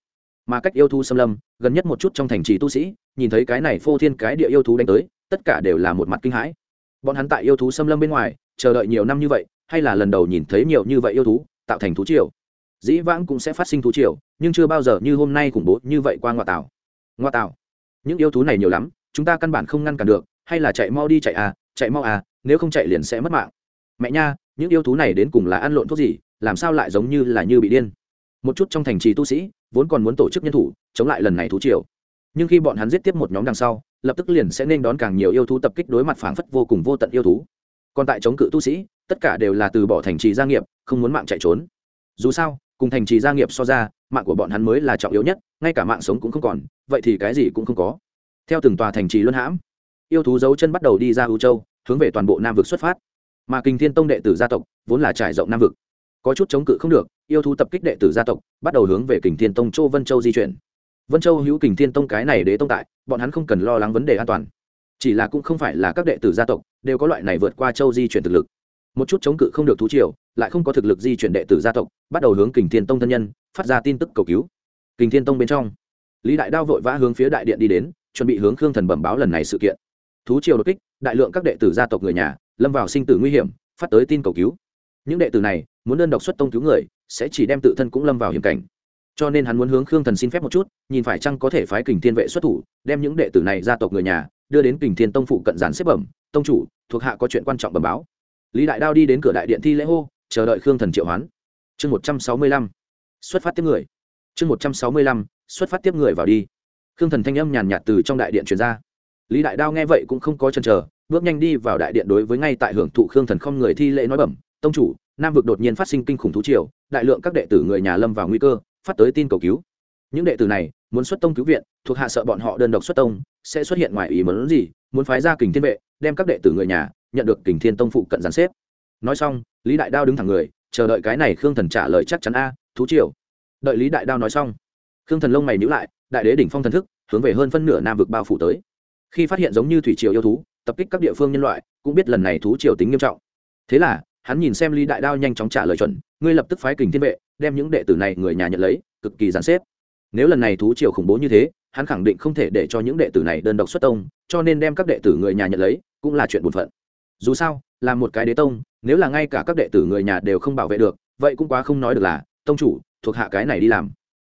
Mà cách yêu thú xâm lâm, gần nhất một chút trong thành trì tu sĩ, nhìn thấy cái này phô thiên cái địa yêu thú đánh tới, tất cả đều là một mặt kinh hãi. Bọn hắn tại yêu thú xâm lâm bên ngoài, chờ đợi nhiều năm như vậy, hay là lần đầu nhìn thấy nhiều như vậy yêu thú, tạo thành thú triều. Dĩ vãng cũng sẽ phát sinh thú triều, nhưng chưa bao giờ như hôm nay khủng bố như vậy qua ngoại tảo. Ngoại tạo những yêu thú này nhiều lắm, chúng ta căn bản không ngăn cản được, hay là chạy mau đi chạy à chạy mau à nếu không chạy liền sẽ mất mạng. Mẹ nha những yêu thú này đến cùng là ăn lộn thuốc gì, làm sao lại giống như là như bị điên? Một chút trong thành trì tu sĩ, vốn còn muốn tổ chức nhân thủ, chống lại lần này thú triều. Nhưng khi bọn hắn giết tiếp một nhóm đằng sau, lập tức liền sẽ nên đón càng nhiều yêu thú tập kích đối mặt phảng phất vô cùng vô tận yêu thú. Còn tại chống cự tu sĩ, tất cả đều là từ bỏ thành trì gia nghiệp, không muốn mạng chạy trốn. Dù sao, cùng thành trì gia nghiệp so ra, mạng của bọn hắn mới là trọng yếu nhất, ngay cả mạng sống cũng không còn, vậy thì cái gì cũng không có. Theo từng tòa thành trì luân hãm, yêu thú dấu chân bắt đầu đi ra ưu châu, hướng về toàn bộ nam vực xuất phát mà kinh thiên tông đệ tử gia tộc vốn là trải rộng nam vực. Có chút chống cự không được, yêu thú tập kích đệ tử gia tộc, bắt đầu hướng về kình thiên tông châu vân châu di chuyển. Vân châu hữu kình thiên tông cái này đế tông tại, bọn hắn không cần lo lắng vấn đề an toàn. Chỉ là cũng không phải là các đệ tử gia tộc đều có loại này vượt qua châu di chuyển thực lực. Một chút chống cự không được thú triều, lại không có thực lực di chuyển đệ tử gia tộc, bắt đầu hướng kình thiên tông thân nhân phát ra tin tức cầu cứu. Kình thiên tông bên trong, lý đại đao vội vã hướng phía đại điện đi đến, chuẩn bị hướng khương thần bẩm báo lần này sự kiện. Thú triều đột kích, đại lượng các đệ tử gia tộc người nhà lâm vào sinh tử nguy hiểm, phát tới tin cầu cứu. Những đệ tử này muốn đơn độc xuất tông cứu người, sẽ chỉ đem tự thân cũng lâm vào hiểm cảnh. Cho nên hắn muốn hướng khương thần xin phép một chút, nhìn phải chăng có thể phái kình thiên vệ xuất thủ, đem những đệ tử này ra tộc người nhà đưa đến kình thiên tông phụ cận gián xếp bẩm, tông chủ, thuộc hạ có chuyện quan trọng bẩm báo. Lý đại đao đi đến cửa đại điện thi lễ hô, chờ đợi khương thần triệu hoán. Chương một trăm sáu mươi lăm, xuất phát tiếp người. Chương một trăm sáu mươi lăm, xuất phát tiếp người vào đi. Khương thần thanh âm nhàn nhạt từ trong đại điện truyền ra. Lý đại đao nghe vậy cũng không có chần chờ bước nhanh đi vào đại điện đối với ngay tại hưởng thụ khương thần không người thi lễ nói bẩm, tông chủ, nam vực đột nhiên phát sinh kinh khủng thú triều, đại lượng các đệ tử người nhà lâm vào nguy cơ, phát tới tin cầu cứu. Những đệ tử này muốn xuất tông cứu viện, thuộc hạ sợ bọn họ đơn độc xuất tông, sẽ xuất hiện ngoài ý muốn gì, muốn phái ra kình thiên vệ, đem các đệ tử người nhà nhận được kình thiên tông phụ cận giàn xếp. Nói xong, lý đại đao đứng thẳng người, chờ đợi cái này khương thần trả lời chắc chắn a, thú triều. Đợi lý đại đao nói xong, khương thần lông mày nhữ lại, đại đế đỉnh phong thần thức, hướng về hơn phân nửa nam vực bao phủ tới. Khi phát hiện giống như thủy triều yêu thú tập kích các địa phương nhân loại, cũng biết lần này thú triều tính nghiêm trọng. Thế là, hắn nhìn xem lý đại đao nhanh chóng trả lời chuẩn, ngươi lập tức phái kình thiên vệ, đem những đệ tử này người nhà nhận lấy, cực kỳ giàn xếp. Nếu lần này thú triều khủng bố như thế, hắn khẳng định không thể để cho những đệ tử này đơn độc xuất tông, cho nên đem các đệ tử người nhà nhận lấy, cũng là chuyện buồn phận. Dù sao, là một cái đế tông, nếu là ngay cả các đệ tử người nhà đều không bảo vệ được, vậy cũng quá không nói được là, tông chủ, thuộc hạ cái này đi làm.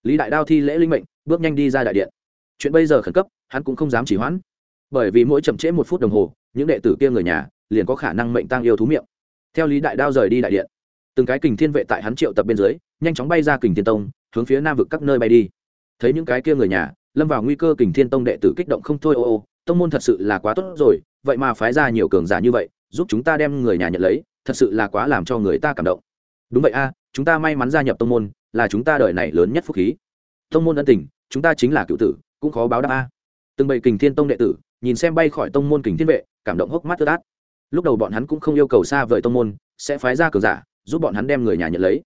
Lý đại đao thi lễ linh mệnh, bước nhanh đi ra đại điện. Chuyện bây giờ khẩn cấp, hắn cũng không dám chỉ hoãn bởi vì mỗi chậm trễ một phút đồng hồ, những đệ tử kia người nhà liền có khả năng mệnh tăng yêu thú miệng. Theo lý đại đao rời đi đại điện, từng cái kình thiên vệ tại hắn triệu tập bên dưới, nhanh chóng bay ra kình thiên tông, hướng phía nam vực các nơi bay đi. Thấy những cái kia người nhà, lâm vào nguy cơ kình thiên tông đệ tử kích động không thôi, ô ô, tông môn thật sự là quá tốt rồi, vậy mà phái ra nhiều cường giả như vậy, giúp chúng ta đem người nhà nhận lấy, thật sự là quá làm cho người ta cảm động. Đúng vậy a, chúng ta may mắn gia nhập tông môn, là chúng ta đời này lớn nhất phúc khí. Tông môn ân tình, chúng ta chính là cựu tử, cũng khó báo đáp a từng bầy kình thiên tông đệ tử, nhìn xem bay khỏi tông môn kình thiên vệ, cảm động hốc mắt tơ tát lúc đầu bọn hắn cũng không yêu cầu xa vời tông môn, sẽ phái ra cường giả, giúp bọn hắn đem người nhà nhận lấy.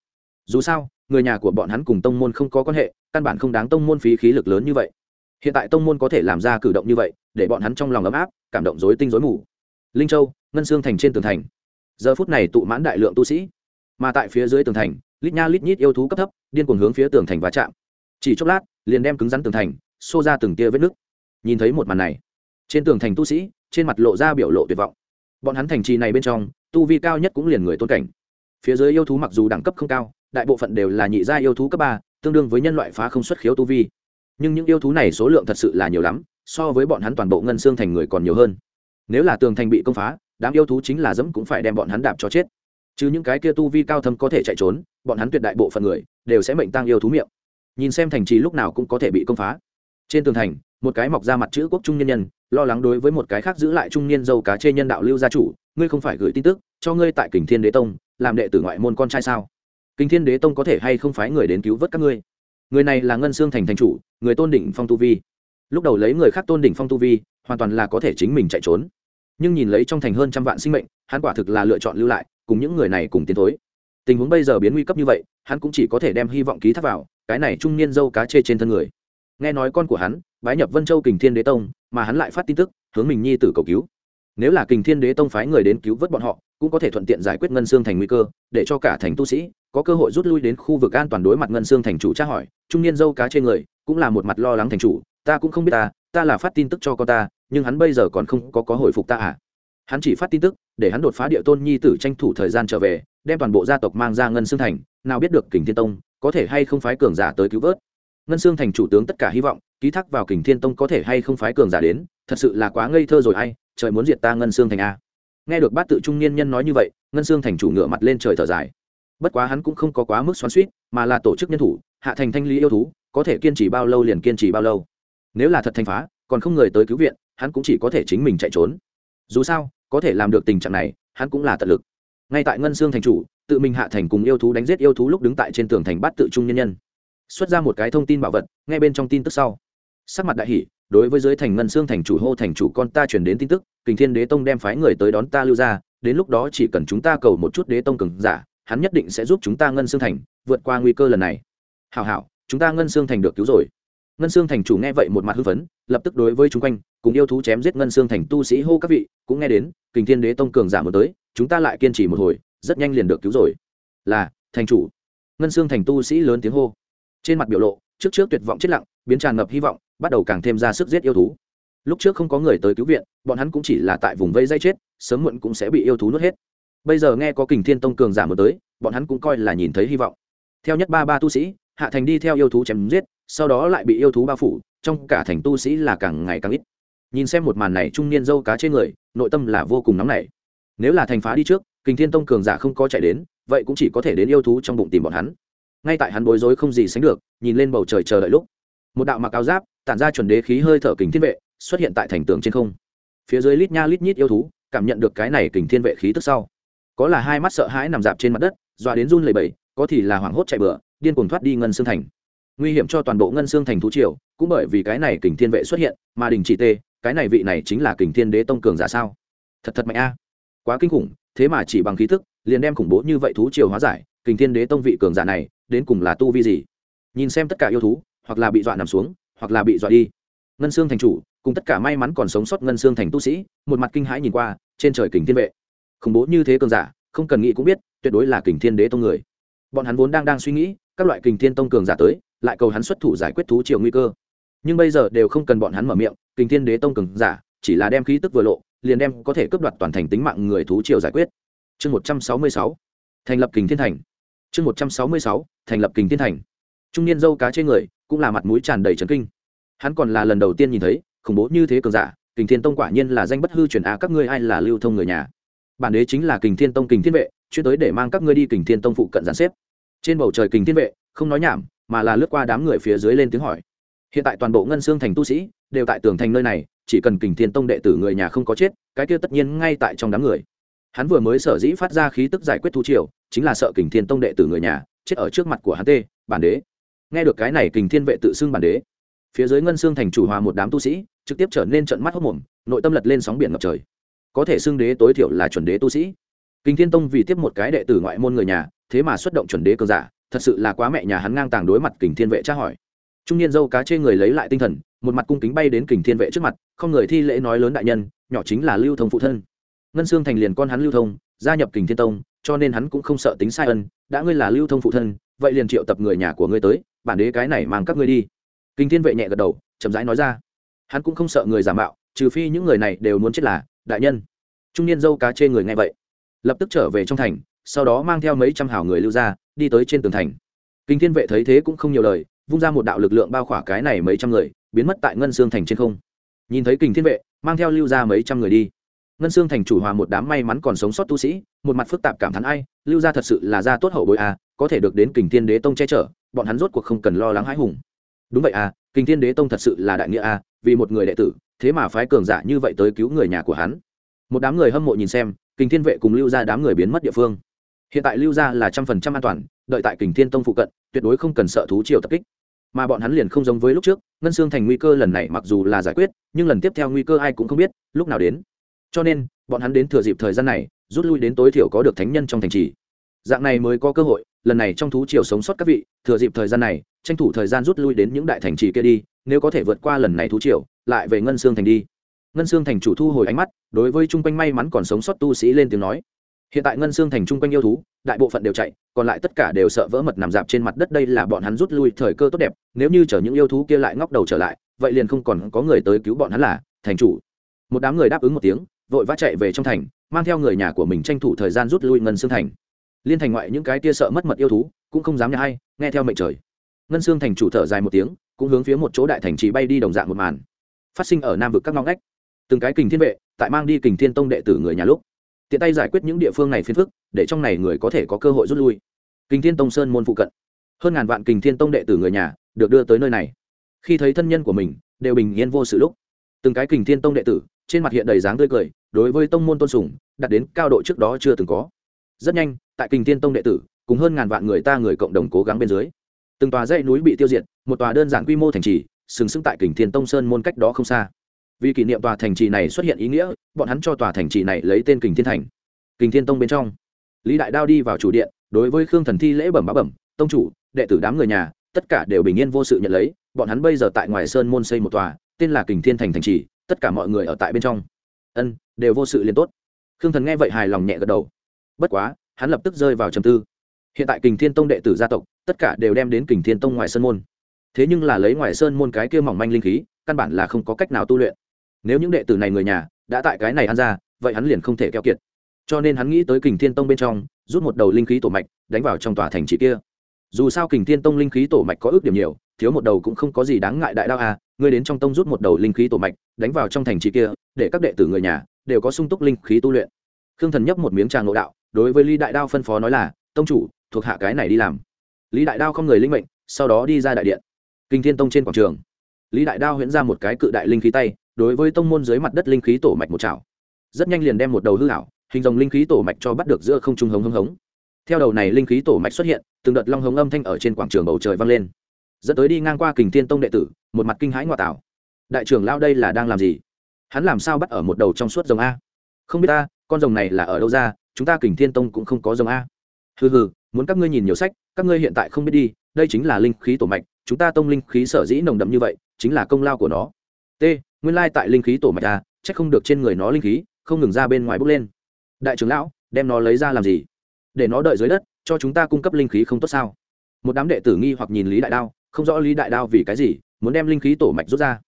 Dù sao, người nhà của bọn hắn cùng tông môn không có quan hệ, căn bản không đáng tông môn phí khí lực lớn như vậy. Hiện tại tông môn có thể làm ra cử động như vậy, để bọn hắn trong lòng ấm áp, cảm động dối tinh dối mù. Linh châu, ngân xương thành trên tường thành. Giờ phút này tụ mãn đại lượng tu sĩ. Mà tại phía dưới tường thành, lít nha lít nhít yêu thú cấp thấp, điên cuồng hướng phía tường thành và chạm. Chỉ chốc lát, liền đem cứng rắn tường thành, xô ra từng tia vết nứt nhìn thấy một màn này. Trên tường thành tu sĩ, trên mặt lộ ra biểu lộ tuyệt vọng. Bọn hắn thành trì này bên trong, tu vi cao nhất cũng liền người tôn cảnh. Phía dưới yêu thú mặc dù đẳng cấp không cao, đại bộ phận đều là nhị gia yêu thú cấp ba, tương đương với nhân loại phá không xuất khiếu tu vi. Nhưng những yêu thú này số lượng thật sự là nhiều lắm, so với bọn hắn toàn bộ ngân xương thành người còn nhiều hơn. Nếu là tường thành bị công phá, đám yêu thú chính là dẫm cũng phải đem bọn hắn đạp cho chết. Chứ những cái kia tu vi cao thâm có thể chạy trốn, bọn hắn tuyệt đại bộ phận người đều sẽ mệnh tăng yêu thú miệng. Nhìn xem thành trì lúc nào cũng có thể bị công phá. Trên tường thành một cái mọc ra mặt chữ quốc trung nhân nhân, lo lắng đối với một cái khác giữ lại trung niên dâu cá chê nhân đạo lưu gia chủ, ngươi không phải gửi tin tức, cho ngươi tại kình thiên đế tông, làm đệ tử ngoại môn con trai sao? Kình thiên đế tông có thể hay không phái người đến cứu vớt các ngươi? Người này là ngân xương thành thành chủ, người tôn đỉnh phong tu vi. Lúc đầu lấy người khác tôn đỉnh phong tu vi, hoàn toàn là có thể chính mình chạy trốn. Nhưng nhìn lấy trong thành hơn trăm vạn sinh mệnh, hắn quả thực là lựa chọn lưu lại, cùng những người này cùng tiến thối. Tình huống bây giờ biến nguy cấp như vậy, hắn cũng chỉ có thể đem hy vọng ký thác vào, cái này trung niên dâu cá chê trên thân người. Nghe nói con của hắn bái nhập vân châu kình thiên đế tông, mà hắn lại phát tin tức, hướng mình nhi tử cầu cứu. Nếu là kình thiên đế tông phái người đến cứu vớt bọn họ, cũng có thể thuận tiện giải quyết ngân xương thành nguy cơ, để cho cả thành tu sĩ có cơ hội rút lui đến khu vực an toàn đối mặt ngân xương thành chủ tra hỏi. Trung niên dâu cá trên người cũng là một mặt lo lắng thành chủ, ta cũng không biết ta ta là phát tin tức cho con ta, nhưng hắn bây giờ còn không có có hồi phục ta à? Hắn chỉ phát tin tức, để hắn đột phá địa tôn nhi tử tranh thủ thời gian trở về, đem toàn bộ gia tộc mang ra ngân xương thành, nào biết được kình thiên tông có thể hay không phái cường giả tới cứu vớt ngân xương thành chủ tướng tất cả hy vọng, ký thác vào kình thiên tông có thể hay không phái cường giả đến, thật sự là quá ngây thơ rồi hay trời muốn diệt ta ngân xương thành a. Nghe được bát tự trung niên nhân nói như vậy, ngân xương thành chủ ngựa mặt lên trời thở dài. Bất quá hắn cũng không có quá mức xoắn suýt mà là tổ chức nhân thủ, hạ thành thanh lý yêu thú, có thể kiên trì bao lâu liền kiên trì bao lâu. Nếu là thật thành phá, còn không người tới cứu viện, hắn cũng chỉ có thể chính mình chạy trốn. Dù sao, có thể làm được tình trạng này, hắn cũng là tận lực. Ngay tại ngân xương thành chủ, tự mình hạ thành cùng yêu thú đánh giết yêu thú lúc đứng tại trên tường thành bát tự trung nhân nhân xuất ra một cái thông tin bảo vật, ngay bên trong tin tức sau. Sắc mặt đại hỷ đối với dưới thành ngân xương thành chủ hô thành chủ con ta chuyển đến tin tức, kình thiên đế tông đem phái người tới đón ta lưu ra, đến lúc đó chỉ cần chúng ta cầu một chút đế tông cường giả, hắn nhất định sẽ giúp chúng ta ngân xương thành vượt qua nguy cơ lần này. Hảo hảo, chúng ta ngân xương thành được cứu rồi. Ngân xương thành chủ nghe vậy một mặt hưng phấn, lập tức đối với chúng quanh, cùng yêu thú chém giết ngân xương thành tu sĩ hô các vị, cũng nghe đến, kình thiên đế tông cường giả một tới, chúng ta lại kiên trì một hồi, rất nhanh liền được cứu rồi. Là, thành chủ. Ngân xương thành tu sĩ lớn tiếng hô trên mặt biểu lộ, trước trước tuyệt vọng chết lặng, biến tràn ngập hy vọng, bắt đầu càng thêm ra sức giết yêu thú. Lúc trước không có người tới cứu viện, bọn hắn cũng chỉ là tại vùng vây dây chết, sớm muộn cũng sẽ bị yêu thú nuốt hết. Bây giờ nghe có kình thiên tông cường giả mới tới, bọn hắn cũng coi là nhìn thấy hy vọng. Theo nhất ba ba tu sĩ, hạ thành đi theo yêu thú chém giết, sau đó lại bị yêu thú bao phủ, trong cả thành tu sĩ là càng ngày càng ít. Nhìn xem một màn này trung niên dâu cá trên người, nội tâm là vô cùng nóng nảy. Nếu là thành phá đi trước, kình thiên tông cường giả không có chạy đến, vậy cũng chỉ có thể đến yêu thú trong bụng tìm bọn hắn ngay tại hắn bối rối không gì sánh được nhìn lên bầu trời chờ đợi lúc một đạo mặc áo giáp tản ra chuẩn đế khí hơi thở kình thiên vệ xuất hiện tại thành tường trên không. Phía dưới lít nha lít nhít yêu thú cảm nhận được cái này kình thiên vệ khí tức sau. Có là hai mắt sợ hãi nằm dạp trên mặt đất dọa đến run lầy bẩy, có thì là hoảng hốt chạy bựa điên cuồng thoát đi ngân xương thành. Nguy hiểm cho toàn bộ ngân xương thành thú triều cũng bởi vì cái này kình thiên vệ xuất hiện mà đình chỉ tê cái này vị này chính là kình thiên đế tông cường giả sao? Thật thật mạnh a. Quá kinh khủng thế mà chỉ bằng khí thức liền đem khủng bố như vậy thú triều hóa giải kình thiên đế tông vị cường giả này đến cùng là tu vi gì? Nhìn xem tất cả yêu thú, hoặc là bị dọa nằm xuống, hoặc là bị dọa đi. Ngân xương thành chủ, cùng tất cả may mắn còn sống sót ngân xương thành tu sĩ, một mặt kinh hãi nhìn qua, trên trời kình thiên vệ. Khủng bố như thế cường giả, không cần nghĩ cũng biết, tuyệt đối là kình thiên đế tông người. Bọn hắn vốn đang đang suy nghĩ, các loại kình thiên tông cường giả tới, lại cầu hắn xuất thủ giải quyết thú triều nguy cơ. Nhưng bây giờ đều không cần bọn hắn mở miệng, kình thiên đế tông cường giả, chỉ là đem khí tức vừa lộ, liền đem có thể cướp đoạt toàn thành tính mạng người thú triều giải quyết. Chương một trăm sáu mươi sáu, thành lập kình thiên thành chương một trăm sáu mươi sáu, thành lập kình thiên thành. Trung niên dâu cá trên người, cũng là mặt mũi tràn đầy trấn kinh. Hắn còn là lần đầu tiên nhìn thấy, khủng bố như thế cường giả, kình thiên tông quả nhiên là danh bất hư truyền á các ngươi ai là lưu thông người nhà? Bản đế chính là kình thiên tông kình thiên vệ, chuyên tới để mang các ngươi đi kình thiên tông phụ cận giàn xếp. Trên bầu trời kình thiên vệ, không nói nhảm, mà là lướt qua đám người phía dưới lên tiếng hỏi. Hiện tại toàn bộ ngân xương thành tu sĩ, đều tại tường thành nơi này, chỉ cần kình thiên tông đệ tử người nhà không có chết, cái kia tất nhiên ngay tại trong đám người hắn vừa mới sở dĩ phát ra khí tức giải quyết thu triều, chính là sợ kình thiên tông đệ tử người nhà, chết ở trước mặt của hắn tê, bản đế. Nghe được cái này, kình thiên vệ tự xưng bản đế. Phía dưới ngân xương thành chủ hòa một đám tu sĩ, trực tiếp trở nên trận mắt hốc mồm, nội tâm lật lên sóng biển ngập trời. Có thể xưng đế tối thiểu là chuẩn đế tu sĩ. Kình thiên tông vì tiếp một cái đệ tử ngoại môn người nhà, thế mà xuất động chuẩn đế cơ giả, thật sự là quá mẹ nhà hắn ngang tàng đối mặt kình thiên vệ tra hỏi. Trung niên dâu cá chê người lấy lại tinh thần, một mặt cung kính bay đến kình thiên vệ trước mặt, không người thi lễ nói lớn đại nhân, nhỏ chính là lưu thông phụ thân ngân xương thành liền con hắn lưu thông, gia nhập kình thiên tông, cho nên hắn cũng không sợ tính sai ân, đã ngươi là lưu thông phụ thân, vậy liền triệu tập người nhà của ngươi tới, bản đế cái này mang các ngươi đi. Kinh thiên vệ nhẹ gật đầu, chậm rãi nói ra. Hắn cũng không sợ người giả mạo, trừ phi những người này đều muốn chết là, đại nhân. Trung niên dâu cá chê người nghe vậy, lập tức trở về trong thành, sau đó mang theo mấy trăm hảo người lưu ra, đi tới trên tường thành. Kinh thiên vệ thấy thế cũng không nhiều lời, vung ra một đạo lực lượng bao khỏa cái này mấy trăm người, biến mất tại ngân xương thành trên không. Nhìn thấy kình thiên vệ, mang theo lưu ra mấy trăm người đi ngân xương thành chủ hòa một đám may mắn còn sống sót tu sĩ một mặt phức tạp cảm thán ai lưu gia thật sự là gia tốt hậu bối à, có thể được đến kình thiên đế tông che chở bọn hắn rốt cuộc không cần lo lắng hãi hùng. Đúng vậy à kình thiên đế tông thật sự là đại nghĩa à vì một người đệ tử thế mà phái cường giả như vậy tới cứu người nhà của hắn. Một đám người hâm mộ nhìn xem kình thiên vệ cùng lưu gia đám người biến mất địa phương. Hiện tại lưu gia là trăm phần trăm an toàn đợi tại kình thiên tông phụ cận tuyệt đối không cần sợ thú triều tập kích. Mà bọn hắn liền không giống với lúc trước ngân xương thành nguy cơ lần này mặc dù là giải quyết nhưng lần tiếp theo nguy cơ ai cũng không biết lúc nào đến cho nên, bọn hắn đến thừa dịp thời gian này, rút lui đến tối thiểu có được thánh nhân trong thành trì. Dạng này mới có cơ hội, lần này trong thú triều sống sót các vị, thừa dịp thời gian này, tranh thủ thời gian rút lui đến những đại thành trì kia đi, nếu có thể vượt qua lần này thú triều, lại về ngân xương thành đi. Ngân xương thành chủ thu hồi ánh mắt, đối với chung quanh may mắn còn sống sót tu sĩ lên tiếng nói. Hiện tại ngân xương thành chung quanh yêu thú, đại bộ phận đều chạy, còn lại tất cả đều sợ vỡ mật nằm dạp trên mặt đất đây là bọn hắn rút lui thời cơ tốt đẹp, nếu như chở những yêu thú kia lại ngóc đầu trở lại, vậy liền không còn có người tới cứu bọn hắn là, thành chủ. Một đám người đáp ứng một tiếng vội vã chạy về trong thành, mang theo người nhà của mình tranh thủ thời gian rút lui ngân xương thành. Liên thành ngoại những cái kia sợ mất mật yêu thú, cũng không dám nhà hay nghe theo mệnh trời. Ngân xương thành chủ thở dài một tiếng, cũng hướng phía một chỗ đại thành trì bay đi đồng dạng một màn. Phát sinh ở nam vực các ngõ ngách. Từng cái kình thiên vệ, tại mang đi kình thiên tông đệ tử người nhà lúc, tiện tay giải quyết những địa phương này phiền phức, để trong này người có thể có cơ hội rút lui. Kình thiên tông sơn môn phụ cận, hơn ngàn vạn kình thiên tông đệ tử người nhà được đưa tới nơi này. Khi thấy thân nhân của mình, đều bình yên vô sự lúc, từng cái kình thiên tông đệ tử trên mặt hiện đầy dáng tươi cười, đối với tông môn tôn sùng, đạt đến cao độ trước đó chưa từng có. Rất nhanh, tại kình thiên tông đệ tử, cùng hơn ngàn vạn người ta người cộng đồng cố gắng bên dưới, từng tòa dãy núi bị tiêu diệt, một tòa đơn giản quy mô thành trì, sừng sững tại kình thiên tông sơn môn cách đó không xa. Vì kỷ niệm tòa thành trì này xuất hiện ý nghĩa, bọn hắn cho tòa thành trì này lấy tên kình thiên thành. Kình thiên tông bên trong, lý đại đao đi vào chủ điện, đối với khương thần thi lễ bẩm bá bẩm, tông chủ, đệ tử đám người nhà, tất cả đều bình yên vô sự nhận lấy, bọn hắn bây giờ tại ngoài sơn môn xây một tòa, tên là kình thiên thành thành trì tất cả mọi người ở tại bên trong. Ân, đều vô sự liền tốt. Khương thần nghe vậy hài lòng nhẹ gật đầu. Bất quá, hắn lập tức rơi vào trầm tư. Hiện tại kình thiên tông đệ tử gia tộc, tất cả đều đem đến kình thiên tông ngoài sơn môn. Thế nhưng là lấy ngoài sơn môn cái kia mỏng manh linh khí, căn bản là không có cách nào tu luyện. Nếu những đệ tử này người nhà đã tại cái này ăn ra, vậy hắn liền không thể keo kiệt. Cho nên hắn nghĩ tới kình thiên tông bên trong, rút một đầu linh khí tổ mạch, đánh vào trong tòa thành trị kia. Dù sao kình thiên tông linh khí tổ mạch có ước điểm nhiều, thiếu một đầu cũng không có gì đáng ngại đại đao à ngươi đến trong tông rút một đầu linh khí tổ mạch, đánh vào trong thành trì kia, để các đệ tử người nhà đều có sung túc linh khí tu luyện. Khương thần nhấp một miếng trà ngộ đạo, đối với lý đại đao phân phó nói là, tông chủ, thuộc hạ cái này đi làm. Lý đại đao không người linh mệnh, sau đó đi ra đại điện. Kinh thiên tông trên quảng trường, lý đại đao huyễn ra một cái cự đại linh khí tay, đối với tông môn dưới mặt đất linh khí tổ mạch một chảo. Rất nhanh liền đem một đầu hư hảo hình dòng linh khí tổ mạch cho bắt được giữa không trung hống hống hống. Theo đầu này linh khí tổ mạch xuất hiện, từng đợt long hống âm thanh ở trên quảng trường bầu trời vang lên dẫn tới đi ngang qua kình thiên tông đệ tử, một mặt kinh hãi ngoại tảo. Đại trưởng lao đây là đang làm gì? Hắn làm sao bắt ở một đầu trong suốt rồng a? Không biết ta, con rồng này là ở đâu ra, chúng ta kình thiên tông cũng không có rồng a. Hừ hừ, muốn các ngươi nhìn nhiều sách, các ngươi hiện tại không biết đi, đây chính là linh khí tổ mạch, chúng ta tông linh khí sở dĩ nồng đậm như vậy, chính là công lao của nó. T, nguyên lai tại linh khí tổ mạch a c h ắ c không được trên người nó linh khí, không ngừng ra bên ngoài bốc lên. Đại trưởng lão, đem nó lấy ra làm gì? Để nó đợi dưới đất, cho chúng ta cung cấp linh khí không tốt sao? Một đám đệ tử nghi hoặc nhìn lý đại đao không rõ lý đại đao vì cái gì, muốn đem linh khí tổ mạch rút ra.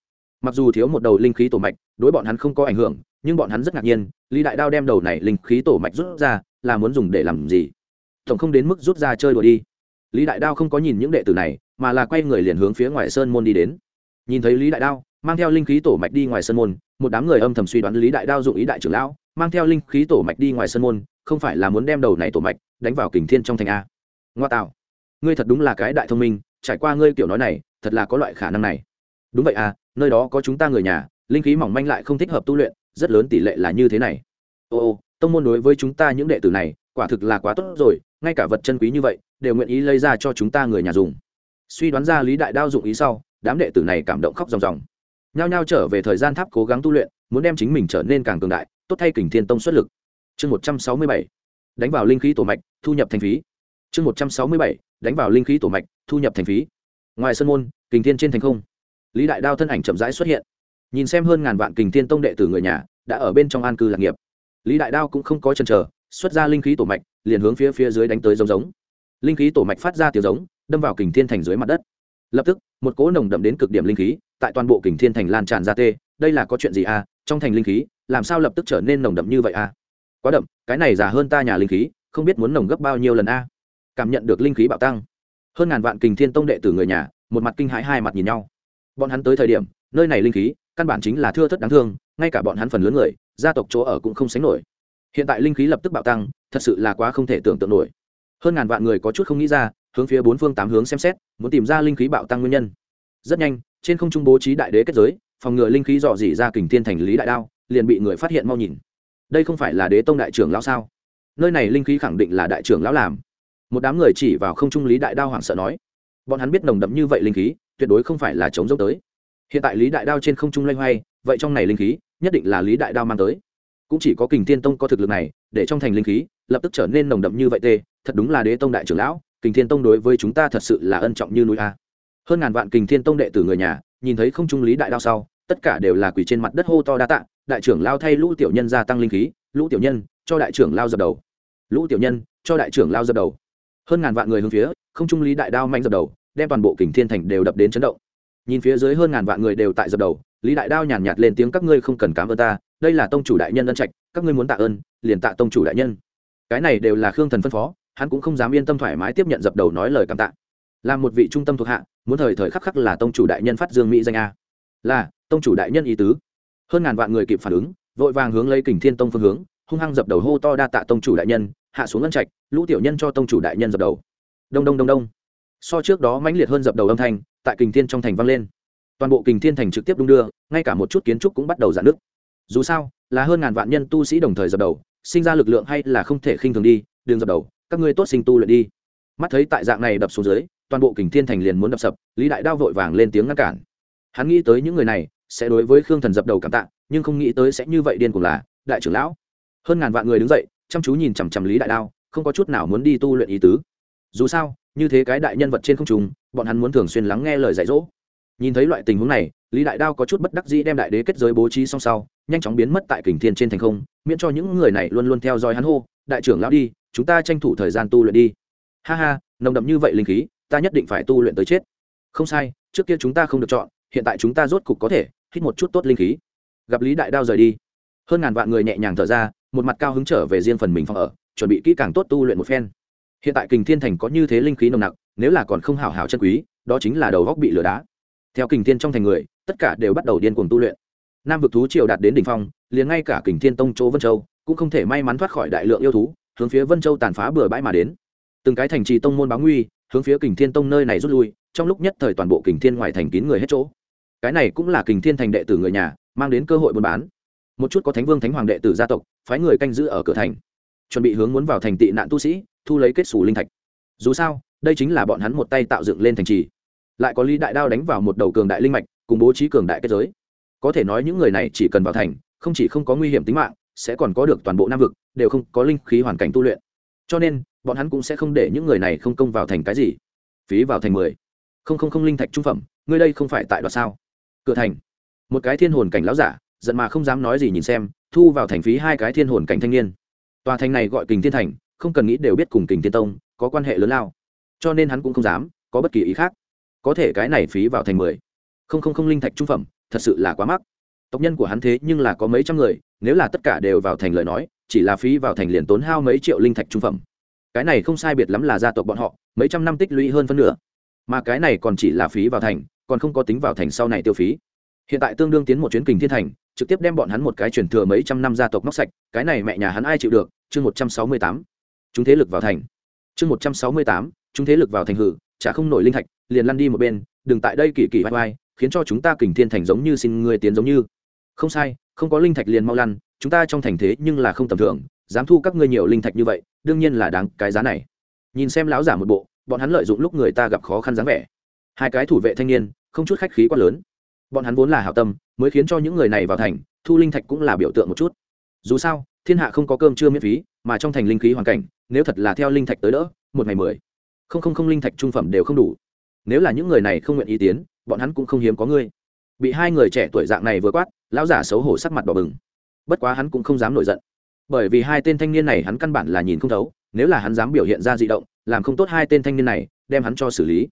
Mặc dù thiếu một đầu linh khí tổ mạch, đối bọn hắn không có ảnh hưởng, nhưng bọn hắn rất ngạc nhiên, lý đại đao đem đầu này linh khí tổ mạch rút ra, là muốn dùng để làm gì? Tổng không đến mức rút ra chơi đùa đi. Lý đại đao không có nhìn những đệ tử này, mà là quay người liền hướng phía ngoài sơn môn đi đến. Nhìn thấy lý đại đao, mang theo linh khí tổ mạch đi ngoài sơn môn, một đám người âm thầm suy đoán lý đại đao dụng ý đại trưởng lão, mang theo linh khí tổ mạch đi ngoài sơn môn, không phải là muốn đem đầu này tổ mạch đánh vào kình thiên trong thành a. Ngoa tạo, ngươi thật đúng là cái đại thông minh trải qua ngươi kiểu nói này, thật là có loại khả năng này. Đúng vậy à nơi đó có chúng ta người nhà, linh khí mỏng manh lại không thích hợp tu luyện, rất lớn tỷ lệ là như thế này. Ô ô, tông môn đối với chúng ta những đệ tử này, quả thực là quá tốt rồi, ngay cả vật chân quý như vậy, đều nguyện ý lấy ra cho chúng ta người nhà dùng. Suy đoán ra lý đại đao dụng ý sau, đám đệ tử này cảm động khóc ròng ròng. Nhao nhao trở về thời gian tháp cố gắng tu luyện, muốn đem chính mình trở nên càng cường đại, tốt thay kình thiên tông xuất lực. Chương một trăm sáu mươi bảy, đánh vào linh khí tổ mạch, thu nhập thành phí. Chương một trăm sáu mươi bảy, đánh vào linh khí tổ mạch thu nhập thành phí. Ngoài sân môn, kình thiên trên thành không. Lý đại đao thân ảnh chậm rãi xuất hiện. Nhìn xem hơn ngàn vạn kình thiên tông đệ tử người nhà, đã ở bên trong an cư lạc nghiệp. Lý đại đao cũng không có chần chờ, xuất ra linh khí tổ mạch, liền hướng phía phía dưới đánh tới giống giống. Linh khí tổ mạch phát ra tiếng giống, đâm vào kình thiên thành dưới mặt đất. Lập tức, một cỗ nồng đậm đến cực điểm linh khí, tại toàn bộ kình thiên thành lan tràn ra tê, đây là có chuyện gì à? Trong thành linh khí, làm sao lập tức trở nên nồng đậm như vậy à? Quá đậm, cái này giả hơn ta nhà linh khí, không biết muốn nồng gấp bao nhiêu lần a à? cảm nhận được linh khí bạo tăng hơn ngàn vạn kình thiên tông đệ tử người nhà, một mặt kinh hãi hai mặt nhìn nhau. Bọn hắn tới thời điểm, nơi này linh khí, căn bản chính là thưa thất đáng thương, ngay cả bọn hắn phần lớn người, gia tộc chỗ ở cũng không sánh nổi. Hiện tại linh khí lập tức bạo tăng, thật sự là quá không thể tưởng tượng nổi. Hơn ngàn vạn người có chút không nghĩ ra, hướng phía bốn phương tám hướng xem xét, muốn tìm ra linh khí bạo tăng nguyên nhân. Rất nhanh, trên không trung bố trí đại đế kết giới, phòng ngừa linh khí dò dỉ ra kình thiên thành lý đại đao, liền bị người phát hiện mau nhìn. Đây không phải là đế tông đại trưởng lão sao? Nơi này linh khí khẳng định là đại trưởng lão làm một đám người chỉ vào không trung lý đại đao hoảng sợ nói, bọn hắn biết nồng đậm như vậy linh khí, tuyệt đối không phải là chống dốc tới. Hiện tại lý đại đao trên không trung lanh hoay, vậy trong này linh khí, nhất định là lý đại đao mang tới. Cũng chỉ có kình thiên tông có thực lực này, để trong thành linh khí, lập tức trở nên nồng đậm như vậy tê, thật đúng là đế tông đại trưởng lão, kình thiên tông đối với chúng ta thật sự là ân trọng như núi a. Hơn ngàn vạn kình thiên tông đệ tử người nhà, nhìn thấy không trung lý đại đao sau, tất cả đều là quỳ trên mặt đất hô to đa tạ, đại trưởng lao thay lũ tiểu nhân gia tăng linh khí, lũ tiểu nhân, cho đại trưởng lao dập đầu. Lũ tiểu nhân, cho đại trưởng lao dập đầu hơn ngàn vạn người hướng phía, không trung lý đại đao mạnh dập đầu, đem toàn bộ kình thiên thành đều đập đến chấn động. Nhìn phía dưới hơn ngàn vạn người đều tại dập đầu, lý đại đao nhàn nhạt lên tiếng, các ngươi không cần cám ơn ta, đây là tông chủ đại nhân ân trạch, các ngươi muốn tạ ơn, liền tạ tông chủ đại nhân. Cái này đều là khương thần phân phó, hắn cũng không dám yên tâm thoải mái tiếp nhận dập đầu nói lời cảm tạ. Là một vị trung tâm thuộc hạ, muốn thời thời khắc khắc là tông chủ đại nhân phát dương mỹ danh a. Là, tông chủ đại nhân ý tứ. Hơn ngàn vạn người kịp phản ứng, vội vàng hướng lấy kình thiên tông phương hướng, hung hăng dập đầu hô to đa tạ tông chủ đại nhân hạ xuống ngân trạch, lũ tiểu nhân cho tông chủ đại nhân dập đầu. Đông đông đông đông. So trước đó mãnh liệt hơn dập đầu âm thanh, tại kình thiên trong thành vang lên. Toàn bộ kình thiên thành trực tiếp đung đưa, ngay cả một chút kiến trúc cũng bắt đầu giãn nứt. Dù sao, là hơn ngàn vạn nhân tu sĩ đồng thời dập đầu, sinh ra lực lượng hay là không thể khinh thường đi đường dập đầu, các ngươi tốt sinh tu luyện đi. Mắt thấy tại dạng này đập xuống dưới, toàn bộ kình thiên thành liền muốn đập sập, lý đại đao vội vàng lên tiếng ngăn cản. Hắn nghĩ tới những người này, sẽ đối với khương thần dập đầu cảm tạ, nhưng không nghĩ tới sẽ như vậy điên cùng là, đại trưởng lão. Hơn ngàn vạn người đứng dậy chăm chú nhìn chằm chằm lý đại đao, không có chút nào muốn đi tu luyện ý tứ. Dù sao, như thế cái đại nhân vật trên không trùng bọn hắn muốn thường xuyên lắng nghe lời dạy dỗ. Nhìn thấy loại tình huống này, lý đại đao có chút bất đắc dĩ đem đại đế kết giới bố trí song sau, nhanh chóng biến mất tại kình thiên trên thành không, miễn cho những người này luôn luôn theo dõi hắn hô, đại trưởng lão đi, chúng ta tranh thủ thời gian tu luyện đi. Ha ha, nồng đậm như vậy linh khí, ta nhất định phải tu luyện tới chết. Không sai, trước kia chúng ta không được chọn, hiện tại chúng ta rốt cục có thể hít một chút tốt linh khí. Gặp lý đại đao rời đi. Hơn ngàn vạn người nhẹ nhàng thở ra một mặt cao hứng trở về riêng phần mình phòng ở, chuẩn bị kỹ càng tốt tu luyện một phen. Hiện tại kình thiên thành có như thế linh khí nồng nặc, nếu là còn không hảo hảo chân quý, đó chính là đầu góc bị lửa đá. Theo kình thiên trong thành người, tất cả đều bắt đầu điên cuồng tu luyện. Nam vực thú triều đạt đến đỉnh phong, liền ngay cả kình thiên tông chỗ vân châu cũng không thể may mắn thoát khỏi đại lượng yêu thú, hướng phía vân châu tàn phá bừa bãi mà đến. Từng cái thành trì tông môn báo nguy, hướng phía kình thiên tông nơi này rút lui, trong lúc nhất thời toàn bộ kình thiên ngoài thành kín người hết chỗ. Cái này cũng là kình thiên thành đệ tử người nhà, mang đến cơ hội buôn bán một chút có thánh vương thánh hoàng đệ tử gia tộc, phái người canh giữ ở cửa thành. Chuẩn bị hướng muốn vào thành tị nạn tu sĩ, thu lấy kết xù linh thạch. Dù sao, đây chính là bọn hắn một tay tạo dựng lên thành trì. Lại có lý đại đao đánh vào một đầu cường đại linh mạch, cùng bố trí cường đại kết giới. Có thể nói những người này chỉ cần vào thành, không chỉ không có nguy hiểm tính mạng, sẽ còn có được toàn bộ nam vực, đều không có linh khí hoàn cảnh tu luyện. Cho nên, bọn hắn cũng sẽ không để những người này không công vào thành cái gì. Phí vào thành mười. Không không không linh thạch trung phẩm, ngươi đây không phải tại đoạt sao? Cửa thành. Một cái thiên hồn cảnh lão giả giận mà không dám nói gì nhìn xem, thu vào thành phí hai cái thiên hồn cảnh thanh niên. Tòa thành này gọi kình thiên thành, không cần nghĩ đều biết cùng kình thiên tông có quan hệ lớn lao. Cho nên hắn cũng không dám có bất kỳ ý khác. Có thể cái này phí vào thành mười. Không không không linh thạch trung phẩm, thật sự là quá mắc. Tộc nhân của hắn thế nhưng là có mấy trăm người, nếu là tất cả đều vào thành lời nói, chỉ là phí vào thành liền tốn hao mấy triệu linh thạch trung phẩm. Cái này không sai biệt lắm là gia tộc bọn họ, mấy trăm năm tích lũy hơn phân nửa. Mà cái này còn chỉ là phí vào thành, còn không có tính vào thành sau này tiêu phí. Hiện tại tương đương tiến một chuyến kình thiên thành trực tiếp đem bọn hắn một cái truyền thừa mấy trăm năm gia tộc móc sạch, cái này mẹ nhà hắn ai chịu được? Chương một trăm sáu mươi tám. Chúng thế lực vào thành. Chương một trăm sáu mươi tám. Chúng thế lực vào thành hử, chả không nổi linh thạch, liền lăn đi một bên, đừng tại đây kỳ kỳ vai vai khiến cho chúng ta kình thiên thành giống như xin người tiến giống như. Không sai, không có linh thạch liền mau lăn, chúng ta trong thành thế nhưng là không tầm thường, dám thu các ngươi nhiều linh thạch như vậy, đương nhiên là đáng cái giá này. Nhìn xem lão giả một bộ, bọn hắn lợi dụng lúc người ta gặp khó khăn dáng vẻ. Hai cái thủ vệ thanh niên, không chút khách khí quá lớn bọn hắn vốn là hảo tâm, mới khiến cho những người này vào thành, thu linh thạch cũng là biểu tượng một chút. Dù sao, thiên hạ không có cơm chưa miễn phí, mà trong thành linh khí hoàn cảnh, nếu thật là theo linh thạch tới đỡ, một ngày mười. Không không không linh thạch trung phẩm đều không đủ. Nếu là những người này không nguyện ý tiến, bọn hắn cũng không hiếm có ngươi. Bị hai người trẻ tuổi dạng này vừa quát, lão giả xấu hổ sắc mặt đỏ bừng. Bất quá hắn cũng không dám nổi giận. Bởi vì hai tên thanh niên này hắn căn bản là nhìn không thấu, nếu là hắn dám biểu hiện ra dị động, làm không tốt hai tên thanh niên này, đem hắn cho xử lý.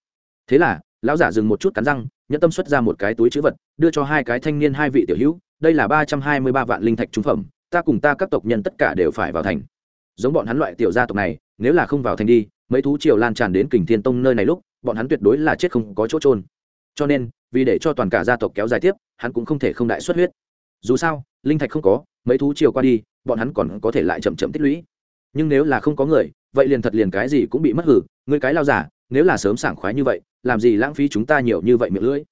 Thế là, lão giả dừng một chút cắn răng nhẫn tâm xuất ra một cái túi chữ vật, đưa cho hai cái thanh niên hai vị tiểu hữu, đây là ba trăm hai mươi ba vạn linh thạch trung phẩm, ta cùng ta các tộc nhân tất cả đều phải vào thành. Giống bọn hắn loại tiểu gia tộc này, nếu là không vào thành đi, mấy thú triều lan tràn đến kình thiên tông nơi này lúc, bọn hắn tuyệt đối là chết không có chỗ trôn cho nên, vì để cho toàn cả gia tộc kéo dài tiếp, hắn cũng không thể không đại xuất huyết. Dù sao, linh thạch không có, mấy thú triều qua đi, bọn hắn còn có thể lại chậm chậm tích lũy. Nhưng nếu là không có người, vậy liền thật liền cái gì cũng bị mất hử người cái lao giả nếu là sớm sảng khoái như vậy, làm gì lãng phí chúng ta nhiều như vậy miệng lưỡi?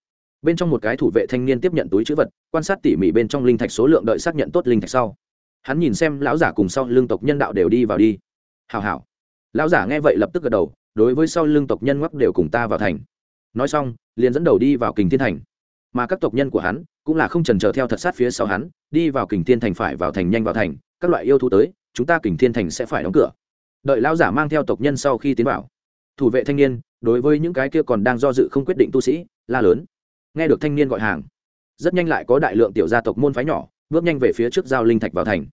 Bên trong một cái thủ vệ thanh niên tiếp nhận túi chữ vật, quan sát tỉ mỉ bên trong linh thạch số lượng đợi xác nhận tốt linh thạch sau. Hắn nhìn xem lão giả cùng sau lương tộc nhân đạo đều đi vào đi. Hào hào lão giả nghe vậy lập tức gật đầu, đối với sau lương tộc nhân ngoắc đều cùng ta vào thành. Nói xong, liền dẫn đầu đi vào kình thiên thành. Mà các tộc nhân của hắn cũng là không trần chờ theo thật sát phía sau hắn, đi vào kình thiên thành phải vào thành nhanh vào thành, các loại yêu thú tới, chúng ta kình thiên thành sẽ phải đóng cửa. Đợi lão giả mang theo tộc nhân sau khi tiến vào thủ vệ thanh niên, đối với những cái kia còn đang do dự không quyết định tu sĩ, la lớn. Nghe được thanh niên gọi hàng, rất nhanh lại có đại lượng tiểu gia tộc môn phái nhỏ, bước nhanh về phía trước giao linh thạch vào thành.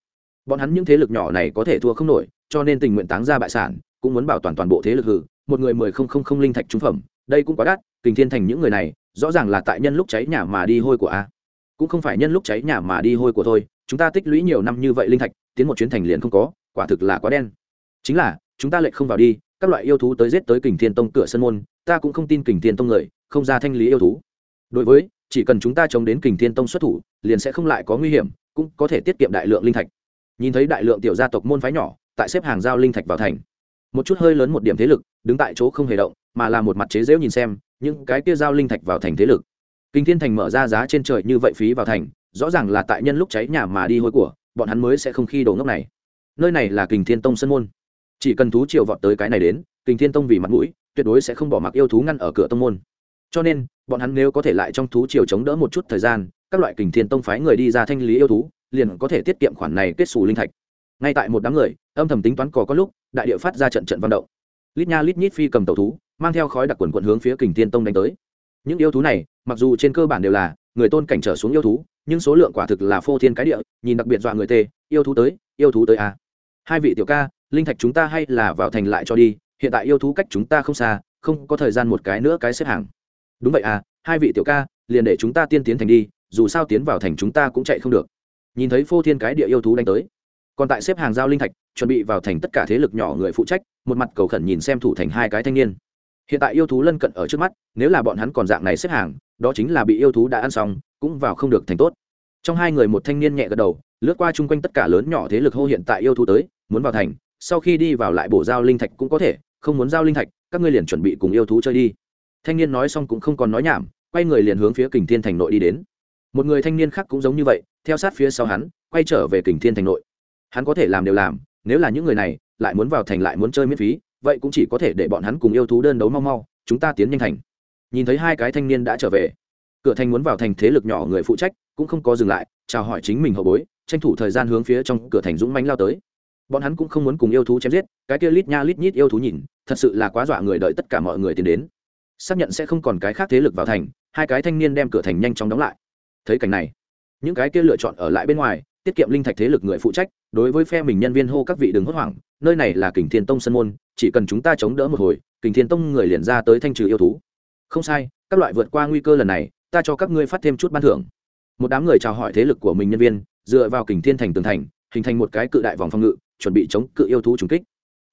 Bọn hắn những thế lực nhỏ này có thể thua không nổi, cho nên tình nguyện táng ra bại sản, cũng muốn bảo toàn toàn bộ thế lực hử, một người mười không không không linh thạch trúng phẩm, đây cũng quá đắt, kình thiên thành những người này, rõ ràng là tại nhân lúc cháy nhà mà đi hôi của a. Cũng không phải nhân lúc cháy nhà mà đi hôi của thôi, chúng ta tích lũy nhiều năm như vậy linh thạch, tiến một chuyến thành liền không có, quả thực là quá đen. Chính là, chúng ta lệnh không vào đi các loại yêu thú tới giết tới kình thiên tông cửa sân môn, ta cũng không tin kình thiên tông người, không ra thanh lý yêu thú. Đối với, chỉ cần chúng ta chống đến kình thiên tông xuất thủ, liền sẽ không lại có nguy hiểm, cũng có thể tiết kiệm đại lượng linh thạch. Nhìn thấy đại lượng tiểu gia tộc môn phái nhỏ, tại xếp hàng giao linh thạch vào thành. Một chút hơi lớn một điểm thế lực, đứng tại chỗ không hề động, mà là một mặt chế dễu nhìn xem, những cái kia giao linh thạch vào thành thế lực. Kinh thiên thành mở ra giá trên trời như vậy phí vào thành, rõ ràng là tại nhân lúc cháy nhà mà đi hôi của, bọn hắn mới sẽ không khi đổ ngốc này. Nơi này là kình thiên tông sân môn chỉ cần thú triều vọt tới cái này đến, kình thiên tông vì mặt mũi, tuyệt đối sẽ không bỏ mặc yêu thú ngăn ở cửa tông môn. Cho nên, bọn hắn nếu có thể lại trong thú triều chống đỡ một chút thời gian, các loại kình thiên tông phái người đi ra thanh lý yêu thú, liền có thể tiết kiệm khoản này kết xù linh thạch. Ngay tại một đám người, âm thầm tính toán cò có lúc, đại địa phát ra trận trận văn động. Lít nha lít nhít phi cầm tàu thú, mang theo khói đặc quần quận hướng phía kình thiên tông đánh tới. Những yêu thú này, mặc dù trên cơ bản đều là người tôn cảnh trở xuống yêu thú, nhưng số lượng quả thực là phô thiên cái địa, nhìn đặc biệt dọa người tê, yêu thú tới, yêu thú tới à. hai vị tiểu ca linh thạch chúng ta hay là vào thành lại cho đi, hiện tại yêu thú cách chúng ta không xa, không có thời gian một cái nữa cái xếp hàng. Đúng vậy à hai vị tiểu ca, liền để chúng ta tiên tiến thành đi, dù sao tiến vào thành chúng ta cũng chạy không được. Nhìn thấy phô thiên cái địa yêu thú đánh tới, còn tại xếp hàng giao linh thạch, chuẩn bị vào thành tất cả thế lực nhỏ người phụ trách, một mặt cầu khẩn nhìn xem thủ thành hai cái thanh niên. Hiện tại yêu thú lân cận ở trước mắt, nếu là bọn hắn còn dạng này xếp hàng, đó chính là bị yêu thú đã ăn xong, cũng vào không được thành tốt. Trong hai người một thanh niên nhẹ gật đầu, lướt qua chung quanh tất cả lớn nhỏ thế lực hô hiện tại yêu thú tới, muốn vào thành sau khi đi vào lại bổ giao linh thạch cũng có thể, không muốn giao linh thạch, các ngươi liền chuẩn bị cùng yêu thú chơi đi. Thanh niên nói xong cũng không còn nói nhảm, quay người liền hướng phía kình thiên thành nội đi đến. Một người thanh niên khác cũng giống như vậy, theo sát phía sau hắn, quay trở về kình thiên thành nội. Hắn có thể làm đều làm, nếu là những người này, lại muốn vào thành lại muốn chơi miễn phí, vậy cũng chỉ có thể để bọn hắn cùng yêu thú đơn đấu mau mau, chúng ta tiến nhanh thành. Nhìn thấy hai cái thanh niên đã trở về, cửa thành muốn vào thành thế lực nhỏ người phụ trách, cũng không có dừng lại, chào hỏi chính mình hậu bối, tranh thủ thời gian hướng phía trong cửa thành dũng mánh lao tới bọn hắn cũng không muốn cùng yêu thú chém giết, cái kia lít nha lít nhít yêu thú nhìn, thật sự là quá dọa người đợi tất cả mọi người tiến đến. Xác nhận sẽ không còn cái khác thế lực vào thành, hai cái thanh niên đem cửa thành nhanh chóng đóng lại. Thấy cảnh này, những cái kia lựa chọn ở lại bên ngoài, tiết kiệm linh thạch thế lực người phụ trách, đối với phe mình nhân viên hô các vị đừng hốt hoảng, nơi này là kình thiên tông sân môn, chỉ cần chúng ta chống đỡ một hồi, kình thiên tông người liền ra tới thanh trừ yêu thú. Không sai, các loại vượt qua nguy cơ lần này, ta cho các ngươi phát thêm chút ban thưởng. Một đám người chào hỏi thế lực của mình nhân viên, dựa vào kình thiên thành tường thành, hình thành một cái cự đại vòng phòng ngự chuẩn bị chống cự yêu thú trùng kích.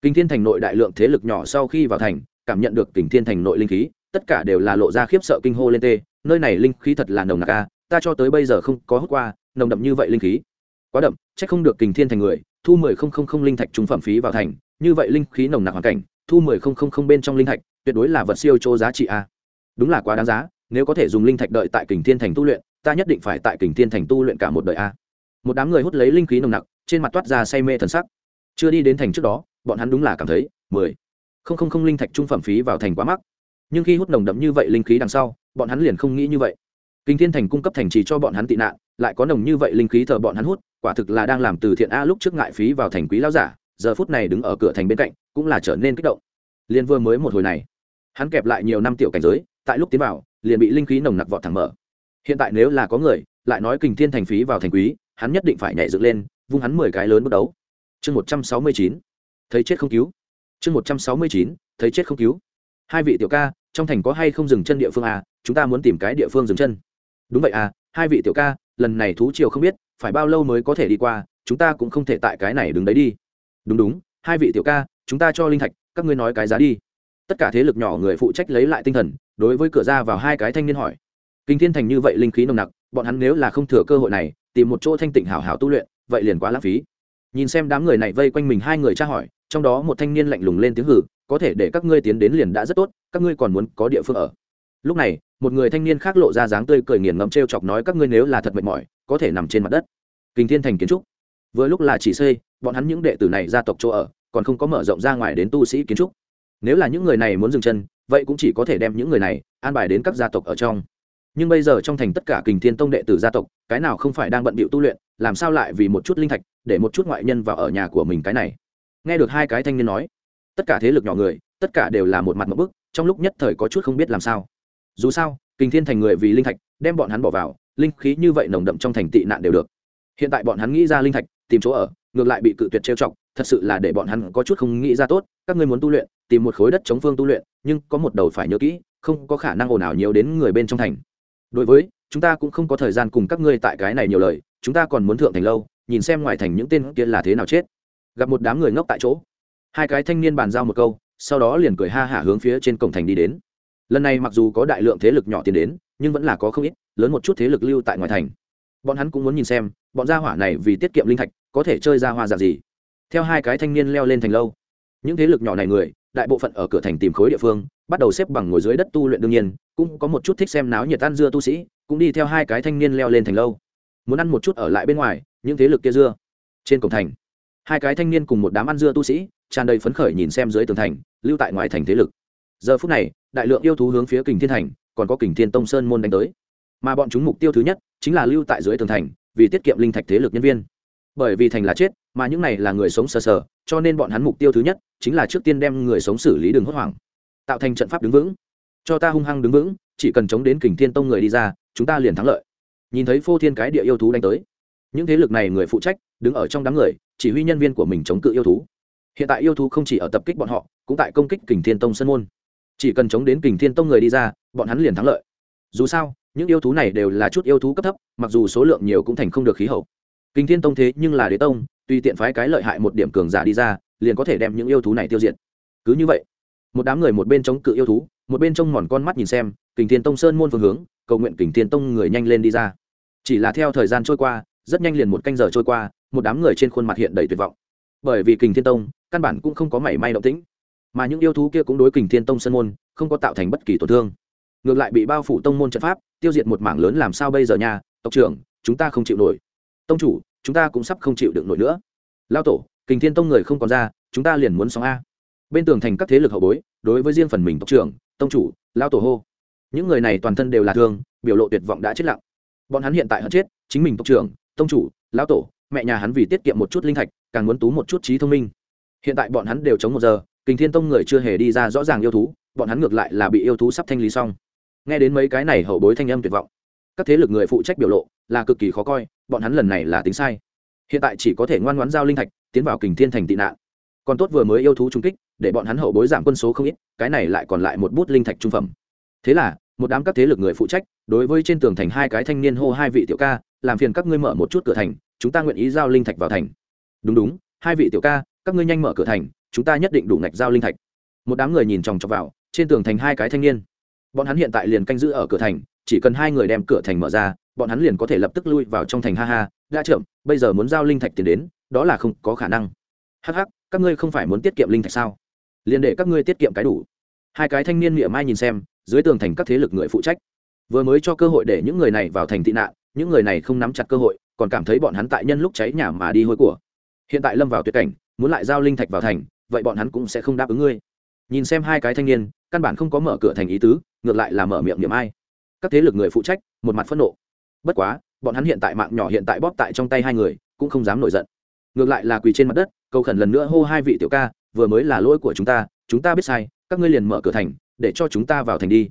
Kình thiên thành nội đại lượng thế lực nhỏ sau khi vào thành, cảm nhận được kình thiên thành nội linh khí, tất cả đều là lộ ra khiếp sợ kinh hô lên tê, nơi này linh khí thật là nồng nặc a, ta cho tới bây giờ không có hút qua nồng đậm như vậy linh khí. Quá đậm, chắc không được kình thiên thành người, thu mười không không không linh thạch trung phẩm phí vào thành, như vậy linh khí nồng nặc hoàn cảnh, thu mười không không không bên trong linh thạch, tuyệt đối là vật siêu chỗ giá trị a. Đúng là quá đáng giá, nếu có thể dùng linh thạch đợi tại kình thiên thành tu luyện, ta nhất định phải tại kình thiên thành tu luyện cả một đời a. Một đám người hút lấy linh khí nồng nặc, trên mặt toát ra say mê thần sắc chưa đi đến thành trước đó, bọn hắn đúng là cảm thấy, mười, không không không linh thạch trung phẩm phí vào thành quá mắc. Nhưng khi hút nồng đậm như vậy linh khí đằng sau, bọn hắn liền không nghĩ như vậy. Kinh thiên thành cung cấp thành trì cho bọn hắn tị nạn, lại có nồng như vậy linh khí thờ bọn hắn hút, quả thực là đang làm từ thiện a lúc trước ngại phí vào thành quý lao giả, giờ phút này đứng ở cửa thành bên cạnh, cũng là trở nên kích động. Liên vừa mới một hồi này, hắn kẹp lại nhiều năm tiểu cảnh giới, tại lúc tiến vào, liền bị linh khí nồng nặc vọt thẳng mở. Hiện tại nếu là có người, lại nói kình thiên thành phí vào thành quý, hắn nhất định phải nhảy dựng lên, vung hắn mười cái lớn bất đấu chương một trăm sáu mươi chín. Thấy chết không cứu. Chương một trăm sáu mươi chín, thấy chết không cứu. Hai vị tiểu ca, trong thành có hay không dừng chân địa phương à? Chúng ta muốn tìm cái địa phương dừng chân. Đúng vậy à hai vị tiểu ca, lần này thú triều không biết, phải bao lâu mới có thể đi qua, chúng ta cũng không thể tại cái này đứng đấy đi. Đúng đúng, hai vị tiểu ca, chúng ta cho linh thạch, các ngươi nói cái giá đi. Tất cả thế lực nhỏ người phụ trách lấy lại tinh thần, đối với cửa ra vào hai cái thanh niên hỏi. Kinh thiên thành như vậy linh khí nồng nặc, bọn hắn nếu là không thừa cơ hội này, tìm một chỗ thanh tịnh hảo hảo tu luyện, vậy liền quá lãng phí nhìn xem đám người này vây quanh mình hai người tra hỏi, trong đó một thanh niên lạnh lùng lên tiếng hử, có thể để các ngươi tiến đến liền đã rất tốt, các ngươi còn muốn có địa phương ở. Lúc này, một người thanh niên khác lộ ra dáng tươi cười nghiền ngẫm t r e o chọc nói các ngươi nếu là thật mệt mỏi, có thể nằm trên mặt đất. Kinh thiên thành kiến trúc. Vừa lúc là chỉ xây, bọn hắn những đệ tử này gia tộc chỗ ở, còn không có mở rộng ra ngoài đến tu sĩ kiến trúc. Nếu là những người này muốn dừng chân, vậy cũng chỉ có thể đem những người này an bài đến các gia tộc ở trong. Nhưng bây giờ trong thành tất cả kình thiên tông đệ tử gia tộc, cái nào không phải đang bận bịu tu luyện, làm sao lại vì một chút linh thạch để một chút ngoại nhân vào ở nhà của mình cái này. Nghe được hai cái thanh niên nói, tất cả thế lực nhỏ người, tất cả đều là một mặt một bức, trong lúc nhất thời có chút không biết làm sao. Dù sao kinh thiên thành người vì linh thạch, đem bọn hắn bỏ vào, linh khí như vậy nồng đậm trong thành tị nạn đều được. Hiện tại bọn hắn nghĩ ra linh thạch, tìm chỗ ở, ngược lại bị cự tuyệt trêu chọc, thật sự là để bọn hắn có chút không nghĩ ra tốt, các ngươi muốn tu luyện, tìm một khối đất chống phương tu luyện, nhưng có một đầu phải nhớ kỹ, không có khả năng ồn ào nhiều đến người bên trong thành. Đối với, chúng ta cũng không có thời gian cùng các ngươi tại cái này nhiều lời, chúng ta còn muốn thượng thành lâu nhìn xem ngoài thành những tên kia là thế nào chết. Gặp một đám người ngốc tại chỗ. Hai cái thanh niên bàn giao một câu, sau đó liền cười ha hả hướng phía trên cổng thành đi đến. Lần này mặc dù có đại lượng thế lực nhỏ tiến đến, nhưng vẫn là có không ít, lớn một chút thế lực lưu tại ngoài thành. Bọn hắn cũng muốn nhìn xem, bọn gia hỏa này vì tiết kiệm linh thạch, có thể chơi ra hoa dạng gì. Theo hai cái thanh niên leo lên thành lâu. Những thế lực nhỏ này người, đại bộ phận ở cửa thành tìm khối địa phương, bắt đầu xếp bằng ngồi dưới đất tu luyện đương nhiên, cũng có một chút thích xem náo nhiệt tan dưa tu sĩ, cũng đi theo hai cái thanh niên leo lên thành lâu. Muốn ăn một chút ở lại bên ngoài những thế lực kia dưa. Trên cổng thành, hai cái thanh niên cùng một đám ăn dưa tu sĩ, tràn đầy phấn khởi nhìn xem dưới tường thành, lưu tại ngoài thành thế lực. Giờ phút này, đại lượng yêu thú hướng phía kình thiên thành, còn có kình thiên tông sơn môn đánh tới. Mà bọn chúng mục tiêu thứ nhất, chính là lưu tại dưới tường thành, vì tiết kiệm linh thạch thế lực nhân viên. Bởi vì thành là chết, mà những này là người sống sờ sờ, cho nên bọn hắn mục tiêu thứ nhất, chính là trước tiên đem người sống xử lý đường hốt hoảng. Tạo thành trận pháp đứng vững. Cho ta hung hăng đứng vững, chỉ cần chống đến kình thiên tông người đi ra, chúng ta liền thắng lợi. Nhìn thấy phô thiên cái địa yêu thú đánh tới những thế lực này người phụ trách, đứng ở trong đám người, chỉ huy nhân viên của mình chống cự yêu thú. Hiện tại yêu thú không chỉ ở tập kích bọn họ, cũng tại công kích kình thiên tông sân môn. Chỉ cần chống đến kình thiên tông người đi ra, bọn hắn liền thắng lợi. Dù sao, những yêu thú này đều là chút yêu thú cấp thấp, mặc dù số lượng nhiều cũng thành không được khí hậu. Kình thiên tông thế nhưng là đế tông tuy tiện phái cái lợi hại một điểm cường giả đi ra, liền có thể đem những yêu thú này tiêu diệt. Cứ như vậy, một đám người một bên chống cự yêu thú, một bên trông mòn con mắt nhìn xem, kình thiên tông sơn môn phương hướng, cầu nguyện kình thiên tông người nhanh lên đi ra. Chỉ là theo thời gian trôi qua rất nhanh liền một canh giờ trôi qua, một đám người trên khuôn mặt hiện đầy tuyệt vọng. Bởi vì kình thiên tông, căn bản cũng không có mảy may động tĩnh, mà những yêu thú kia cũng đối kình thiên tông sân môn không có tạo thành bất kỳ tổn thương. Ngược lại bị bao phủ tông môn trận pháp, tiêu diệt một mảng lớn làm sao bây giờ nhà tộc trưởng, chúng ta không chịu nổi. Tông chủ, chúng ta cũng sắp không chịu được nổi nữa. Lao tổ, kình thiên tông người không còn ra, chúng ta liền muốn sống a. Bên tường thành các thế lực hậu bối, đối với riêng phần mình tộc trưởng, tông chủ, lao tổ hô. Những người này toàn thân đều là thương, biểu lộ tuyệt vọng đã chết lặng. Bọn hắn hiện tại hận chết chính mình tộc trưởng tông chủ, lão tổ, mẹ nhà hắn vì tiết kiệm một chút linh thạch, càng muốn tú một chút trí thông minh. Hiện tại bọn hắn đều chống một giờ, kình thiên tông người chưa hề đi ra rõ ràng yêu thú, bọn hắn ngược lại là bị yêu thú sắp thanh lý xong. Nghe đến mấy cái này hậu bối thanh âm tuyệt vọng. Các thế lực người phụ trách biểu lộ, là cực kỳ khó coi, bọn hắn lần này là tính sai. Hiện tại chỉ có thể ngoan ngoãn giao linh thạch, tiến vào kình thiên thành tị nạn. Còn tốt vừa mới yêu thú trung kích, để bọn hắn hậu bối giảm quân số không ít, cái này lại còn lại một bút linh thạch trung phẩm. Thế là, một đám các thế lực người phụ trách, đối với trên tường thành hai cái thanh niên hô hai vị tiểu ca làm phiền các ngươi mở một chút cửa thành, chúng ta nguyện ý giao linh thạch vào thành. Đúng đúng, hai vị tiểu ca, các ngươi nhanh mở cửa thành, chúng ta nhất định đủ ngạch giao linh thạch. Một đám người nhìn chòng chọc vào, trên tường thành hai cái thanh niên. Bọn hắn hiện tại liền canh giữ ở cửa thành, chỉ cần hai người đem cửa thành mở ra, bọn hắn liền có thể lập tức lui vào trong thành. Ha ha, đã chậm bây giờ muốn giao linh thạch tiền đến, đó là không có khả năng. Hắc hắc, các ngươi không phải muốn tiết kiệm linh thạch sao? Liền để các ngươi tiết kiệm cái đủ. Hai cái thanh niên miệng mai nhìn xem, dưới tường thành các thế lực người phụ trách. Vừa mới cho cơ hội để những người này vào thành tị nạn những người này không nắm chặt cơ hội, còn cảm thấy bọn hắn tại nhân lúc cháy nhà mà đi hôi của. Hiện tại lâm vào tuyệt cảnh, muốn lại giao linh thạch vào thành, vậy bọn hắn cũng sẽ không đáp ứng ngươi. Nhìn xem hai cái thanh niên, căn bản không có mở cửa thành ý tứ, ngược lại là mở miệng niệm ai. Các thế lực người phụ trách, một mặt phẫn nộ. Bất quá, bọn hắn hiện tại mạng nhỏ hiện tại bóp tại trong tay hai người, cũng không dám nổi giận. Ngược lại là quỳ trên mặt đất, cầu khẩn lần nữa hô hai vị tiểu ca, vừa mới là lỗi của chúng ta chúng ta biết sai, các ngươi liền mở cửa thành, để cho chúng ta vào thành đi.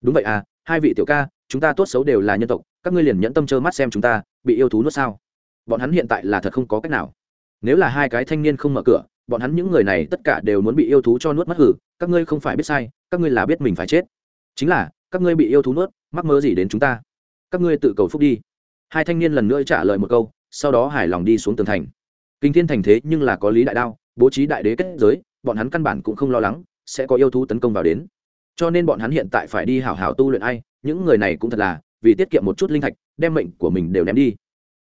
Đúng vậy à hai vị tiểu ca chúng ta tốt xấu đều là nhân tộc, các ngươi liền nhẫn tâm trơ mắt xem chúng ta, bị yêu thú nuốt sao? Bọn hắn hiện tại là thật không có cách nào. Nếu là hai cái thanh niên không mở cửa, bọn hắn những người này tất cả đều muốn bị yêu thú cho nuốt mất hử, các ngươi không phải biết sai, các ngươi là biết mình phải chết. Chính là, các ngươi bị yêu thú nuốt, mắc mơ gì đến chúng ta? Các ngươi tự cầu phúc đi. Hai thanh niên lần nữa trả lời một câu, sau đó hài lòng đi xuống tường thành. Kinh thiên thành thế nhưng là có lý đại đao, bố trí đại đế kết giới, bọn hắn căn bản cũng không lo lắng, sẽ có yêu thú tấn công vào đến. Cho nên bọn hắn hiện tại phải đi hảo hảo tu luyện ai những người này cũng thật là, vì tiết kiệm một chút linh thạch, đem mệnh của mình đều ném đi.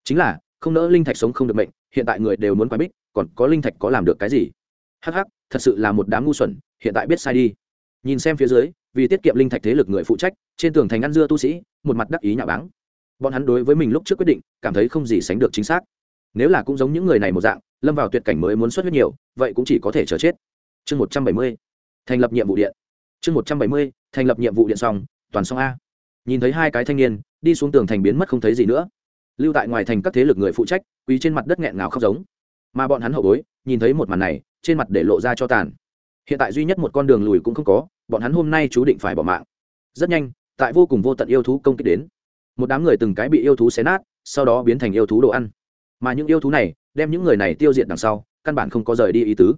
Chính là, không nỡ linh thạch sống không được mệnh, hiện tại người đều muốn quái bích, còn có linh thạch có làm được cái gì? Hắc hắc, thật sự là một đám ngu xuẩn, hiện tại biết sai đi. Nhìn xem phía dưới, vì tiết kiệm linh thạch thế lực người phụ trách, trên tường thành ăn dưa tu sĩ, một mặt đắc ý nhà báng. Bọn hắn đối với mình lúc trước quyết định, cảm thấy không gì sánh được chính xác. Nếu là cũng giống những người này một dạng, lâm vào tuyệt cảnh mới muốn xuất huyết nhiều, vậy cũng chỉ có thể chờ chết. Chương một trăm bảy mươi, thành lập nhiệm vụ điện. Chương một trăm bảy mươi, thành lập nhiệm vụ điện xong, toàn xong a nhìn thấy hai cái thanh niên, đi xuống tường thành biến mất không thấy gì nữa. Lưu tại ngoài thành các thế lực người phụ trách quý trên mặt đất nghẹn ngào khóc giống. Mà bọn hắn hậu bối, nhìn thấy một màn này, trên mặt để lộ ra cho tàn. Hiện tại duy nhất một con đường lùi cũng không có, bọn hắn hôm nay chú định phải bỏ mạng. Rất nhanh, tại vô cùng vô tận yêu thú công kích đến. Một đám người từng cái bị yêu thú xé nát, sau đó biến thành yêu thú đồ ăn. Mà những yêu thú này, đem những người này tiêu diệt đằng sau, căn bản không có rời đi ý tứ.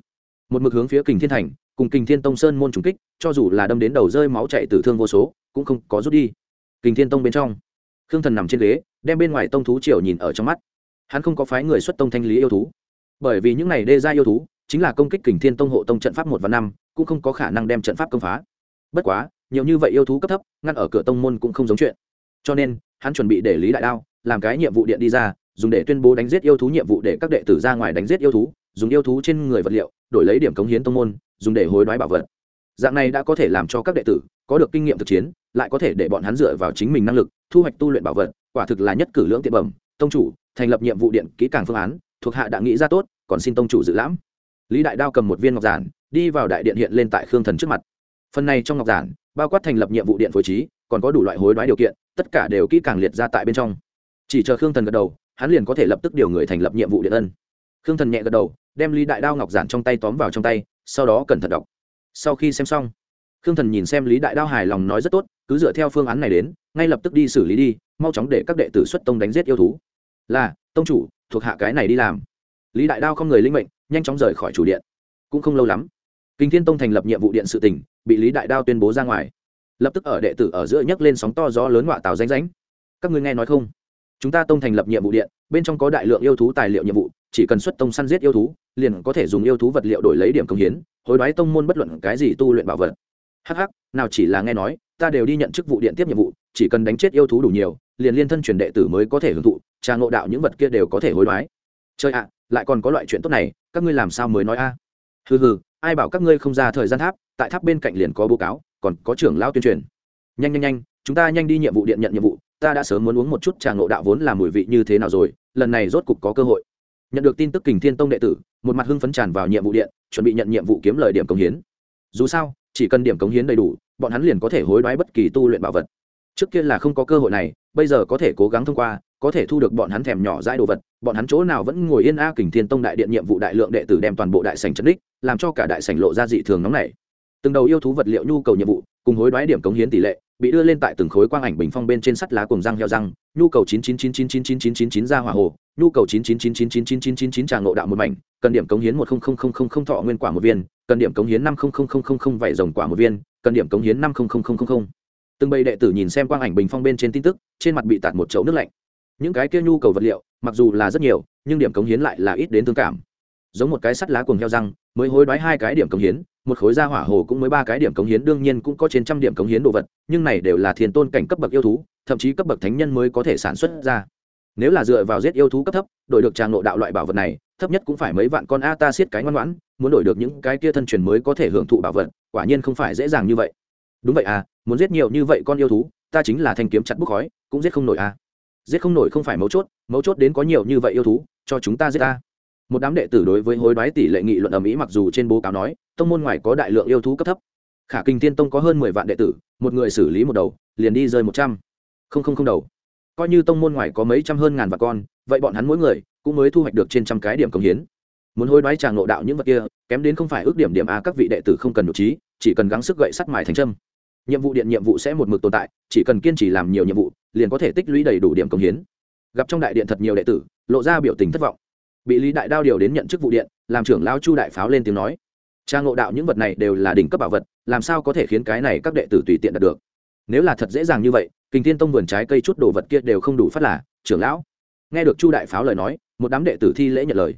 Một mực hướng phía kình thiên thành, cùng kình thiên tông sơn môn trùng kích, cho dù là đâm đến đầu rơi máu chạy tử thương vô số, cũng không có rút đi kình thiên tông bên trong. Khương thần nằm trên ghế, đem bên ngoài tông thú triều nhìn ở trong mắt. Hắn không có phái người xuất tông thanh lý yêu thú. Bởi vì những này đê ra yêu thú, chính là công kích kình thiên tông hộ tông trận pháp một và năm, cũng không có khả năng đem trận pháp công phá. Bất quá, nhiều như vậy yêu thú cấp thấp, ngăn ở cửa tông môn cũng không giống chuyện. Cho nên, hắn chuẩn bị để lý đại đao làm cái nhiệm vụ điện đi ra, dùng để tuyên bố đánh giết yêu thú nhiệm vụ để các đệ tử ra ngoài đánh giết yêu thú, dùng yêu thú trên người vật liệu, đổi lấy điểm cống hiến tông môn, dùng để hối đoái bảo vật dạng này đã có thể làm cho các đệ tử có được kinh nghiệm thực chiến, lại có thể để bọn hắn dựa vào chính mình năng lực thu hoạch tu luyện bảo vật, quả thực là nhất cử lưỡng tiện bẩm. Tông chủ, thành lập nhiệm vụ điện kỹ càng phương án, thuộc hạ đã nghĩ ra tốt, còn xin tông chủ dự lãm. Lý đại đao cầm một viên ngọc giản, đi vào đại điện hiện lên tại khương thần trước mặt. Phần này trong ngọc giản, bao quát thành lập nhiệm vụ điện phối trí, còn có đủ loại hối đoái điều kiện, tất cả đều kỹ càng liệt ra tại bên trong. Chỉ chờ khương thần gật đầu, hắn liền có thể lập tức điều người thành lập nhiệm vụ điện ân. Khương thần nhẹ gật đầu, đem lý đại đao ngọc giản trong tay tóm vào trong tay, sau đó cẩn thận đọc sau khi xem xong, khương thần nhìn xem lý đại đao hài lòng nói rất tốt, cứ dựa theo phương án này đến, ngay lập tức đi xử lý đi, mau chóng để các đệ tử xuất tông đánh giết yêu thú. Là, tông chủ, thuộc hạ cái này đi làm. Lý đại đao không người linh mệnh, nhanh chóng rời khỏi chủ điện. Cũng không lâu lắm, kinh thiên tông thành lập nhiệm vụ điện sự tỉnh, bị lý đại đao tuyên bố ra ngoài. Lập tức ở đệ tử ở giữa nhấc lên sóng to gió lớn họa tàu danh ránh các ngươi nghe nói không? Chúng ta tông thành lập nhiệm vụ điện, bên trong có đại lượng yêu thú tài liệu nhiệm vụ chỉ cần xuất tông săn giết yêu thú, liền có thể dùng yêu thú vật liệu đổi lấy điểm công hiến, hối đoái tông môn bất luận cái gì tu luyện bảo vật. Hh nào chỉ là nghe nói, ta đều đi nhận chức vụ điện tiếp nhiệm vụ, chỉ cần đánh chết yêu thú đủ nhiều, liền liên thân truyền đệ tử mới có thể hưởng thụ, trà ngộ đạo những vật kia đều có thể hối đoái. Chơi ạ, lại còn có loại chuyện tốt này, các ngươi làm sao mới nói a? À? hừ hừ, ai bảo các ngươi không ra thời gian tháp, tại tháp bên cạnh liền có báo cáo, còn có trưởng lao tuyên truyền. Nhanh nhanh nhanh, chúng ta nhanh đi nhiệm vụ điện nhận nhiệm vụ, ta đã sớm muốn uống một chút trà ngộ đạo vốn là mùi vị như thế nào rồi, lần này rốt cục có cơ hội nhận được tin tức kình thiên tông đệ tử một mặt hưng phấn tràn vào nhiệm vụ điện chuẩn bị nhận nhiệm vụ kiếm lời điểm cống hiến dù sao chỉ cần điểm cống hiến đầy đủ bọn hắn liền có thể hối đoái bất kỳ tu luyện bảo vật trước kia là không có cơ hội này bây giờ có thể cố gắng thông qua có thể thu được bọn hắn thèm nhỏ dãi đồ vật bọn hắn chỗ nào vẫn ngồi yên a kình thiên tông đại điện nhiệm vụ đại lượng đệ tử đem toàn bộ đại sành trấn đích làm cho cả đại sành lộ ra dị thường nóng này từng đầu yêu thú vật liệu nhu cầu nhiệm vụ cùng hối đoái điểm cống hiến tỷ lệ bị đưa lên tại từng khối quang ảnh bình phong bên trên sắt lá cùng răng heo răng nhu cầu chín chín chín chín chín chín chín chín chín ra hỏa hồ nhu cầu chín chín chín chín chín chín chín chín chín trà ngộ đạo một mảnh cần điểm cống hiến một không không không không không thọ nguyên quả một viên cần điểm cống hiến năm không không không không không vảy rồng quả một viên cần điểm cống hiến năm không không không không không từng bầy đệ tử nhìn xem quang ảnh bình phong bên trên tin tức trên mặt bị tạt một chậu nước lạnh những cái kia nhu cầu vật liệu mặc dù là rất nhiều nhưng điểm cống hiến lại là ít đến thương cảm giống một cái sắt lá cuồng heo răng mới hối đoái hai cái điểm cống hiến một khối da hỏa hồ cũng mới ba cái điểm cống hiến đương nhiên cũng có trên trăm điểm cống hiến đồ vật nhưng này đều là thiên tôn cảnh cấp bậc yêu thú thậm chí cấp bậc thánh nhân mới có thể sản xuất ra nếu là dựa vào giết yêu thú cấp thấp, đổi được tràng nộ đạo loại bảo vật này, thấp nhất cũng phải mấy vạn con a ta siết cái ngoan ngoãn, muốn đổi được những cái kia thân truyền mới có thể hưởng thụ bảo vật, quả nhiên không phải dễ dàng như vậy. Đúng vậy à muốn giết nhiều như vậy con yêu thú, ta chính là thanh kiếm chặt bốc khói, cũng giết không nổi à. Giết không nổi không phải mấu chốt mấu chốt đến có nhiều như vậy yêu thú, cho chúng ta giết ta. Một đám đệ tử đối với hối đoái tỷ lệ nghị luận ở mỹ mặc dù trên bố cáo nói, tông môn ngoài có đại lượng yêu thú cấp thấp. Khả kinh tiên tông có hơn mười vạn đệ tử, một người xử lý một đầu, liền đi rơi một trăm. Không không không đầu coi như tông môn ngoài có mấy trăm hơn ngàn và con, vậy bọn hắn mỗi người cũng mới thu hoạch được trên trăm cái điểm công hiến. Muốn hối đoái tràng nộ đạo những vật kia, kém đến không phải ước điểm điểm a, các vị đệ tử không cần nhục trí, chỉ cần gắng sức gậy sắt mài thành trâm nhiệm vụ điện nhiệm vụ sẽ một mực tồn tại, chỉ cần kiên trì làm nhiều nhiệm vụ, liền có thể tích lũy đầy đủ điểm công hiến. Gặp trong đại điện thật nhiều đệ tử, lộ ra biểu tình thất vọng. Bị lý đại đao điều đến nhận chức vụ điện, làm trưởng lao chu đại pháo lên tiếng nói trang ngộ đạo những vật này đều là đỉnh cấp bảo vật, làm sao có thể khiến cái này các đệ tử tùy tiện đạt được? Nếu là thật dễ dàng như vậy kình thiên tông vườn trái cây chút đồ vật kia đều không đủ phát là, trưởng lão. Nghe được chu đại pháo lời nói, một đám đệ tử thi lễ nhận lời.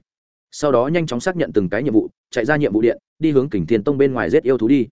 Sau đó nhanh chóng xác nhận từng cái nhiệm vụ, chạy ra nhiệm vụ điện, đi hướng kình thiên tông bên ngoài giết yêu thú đi.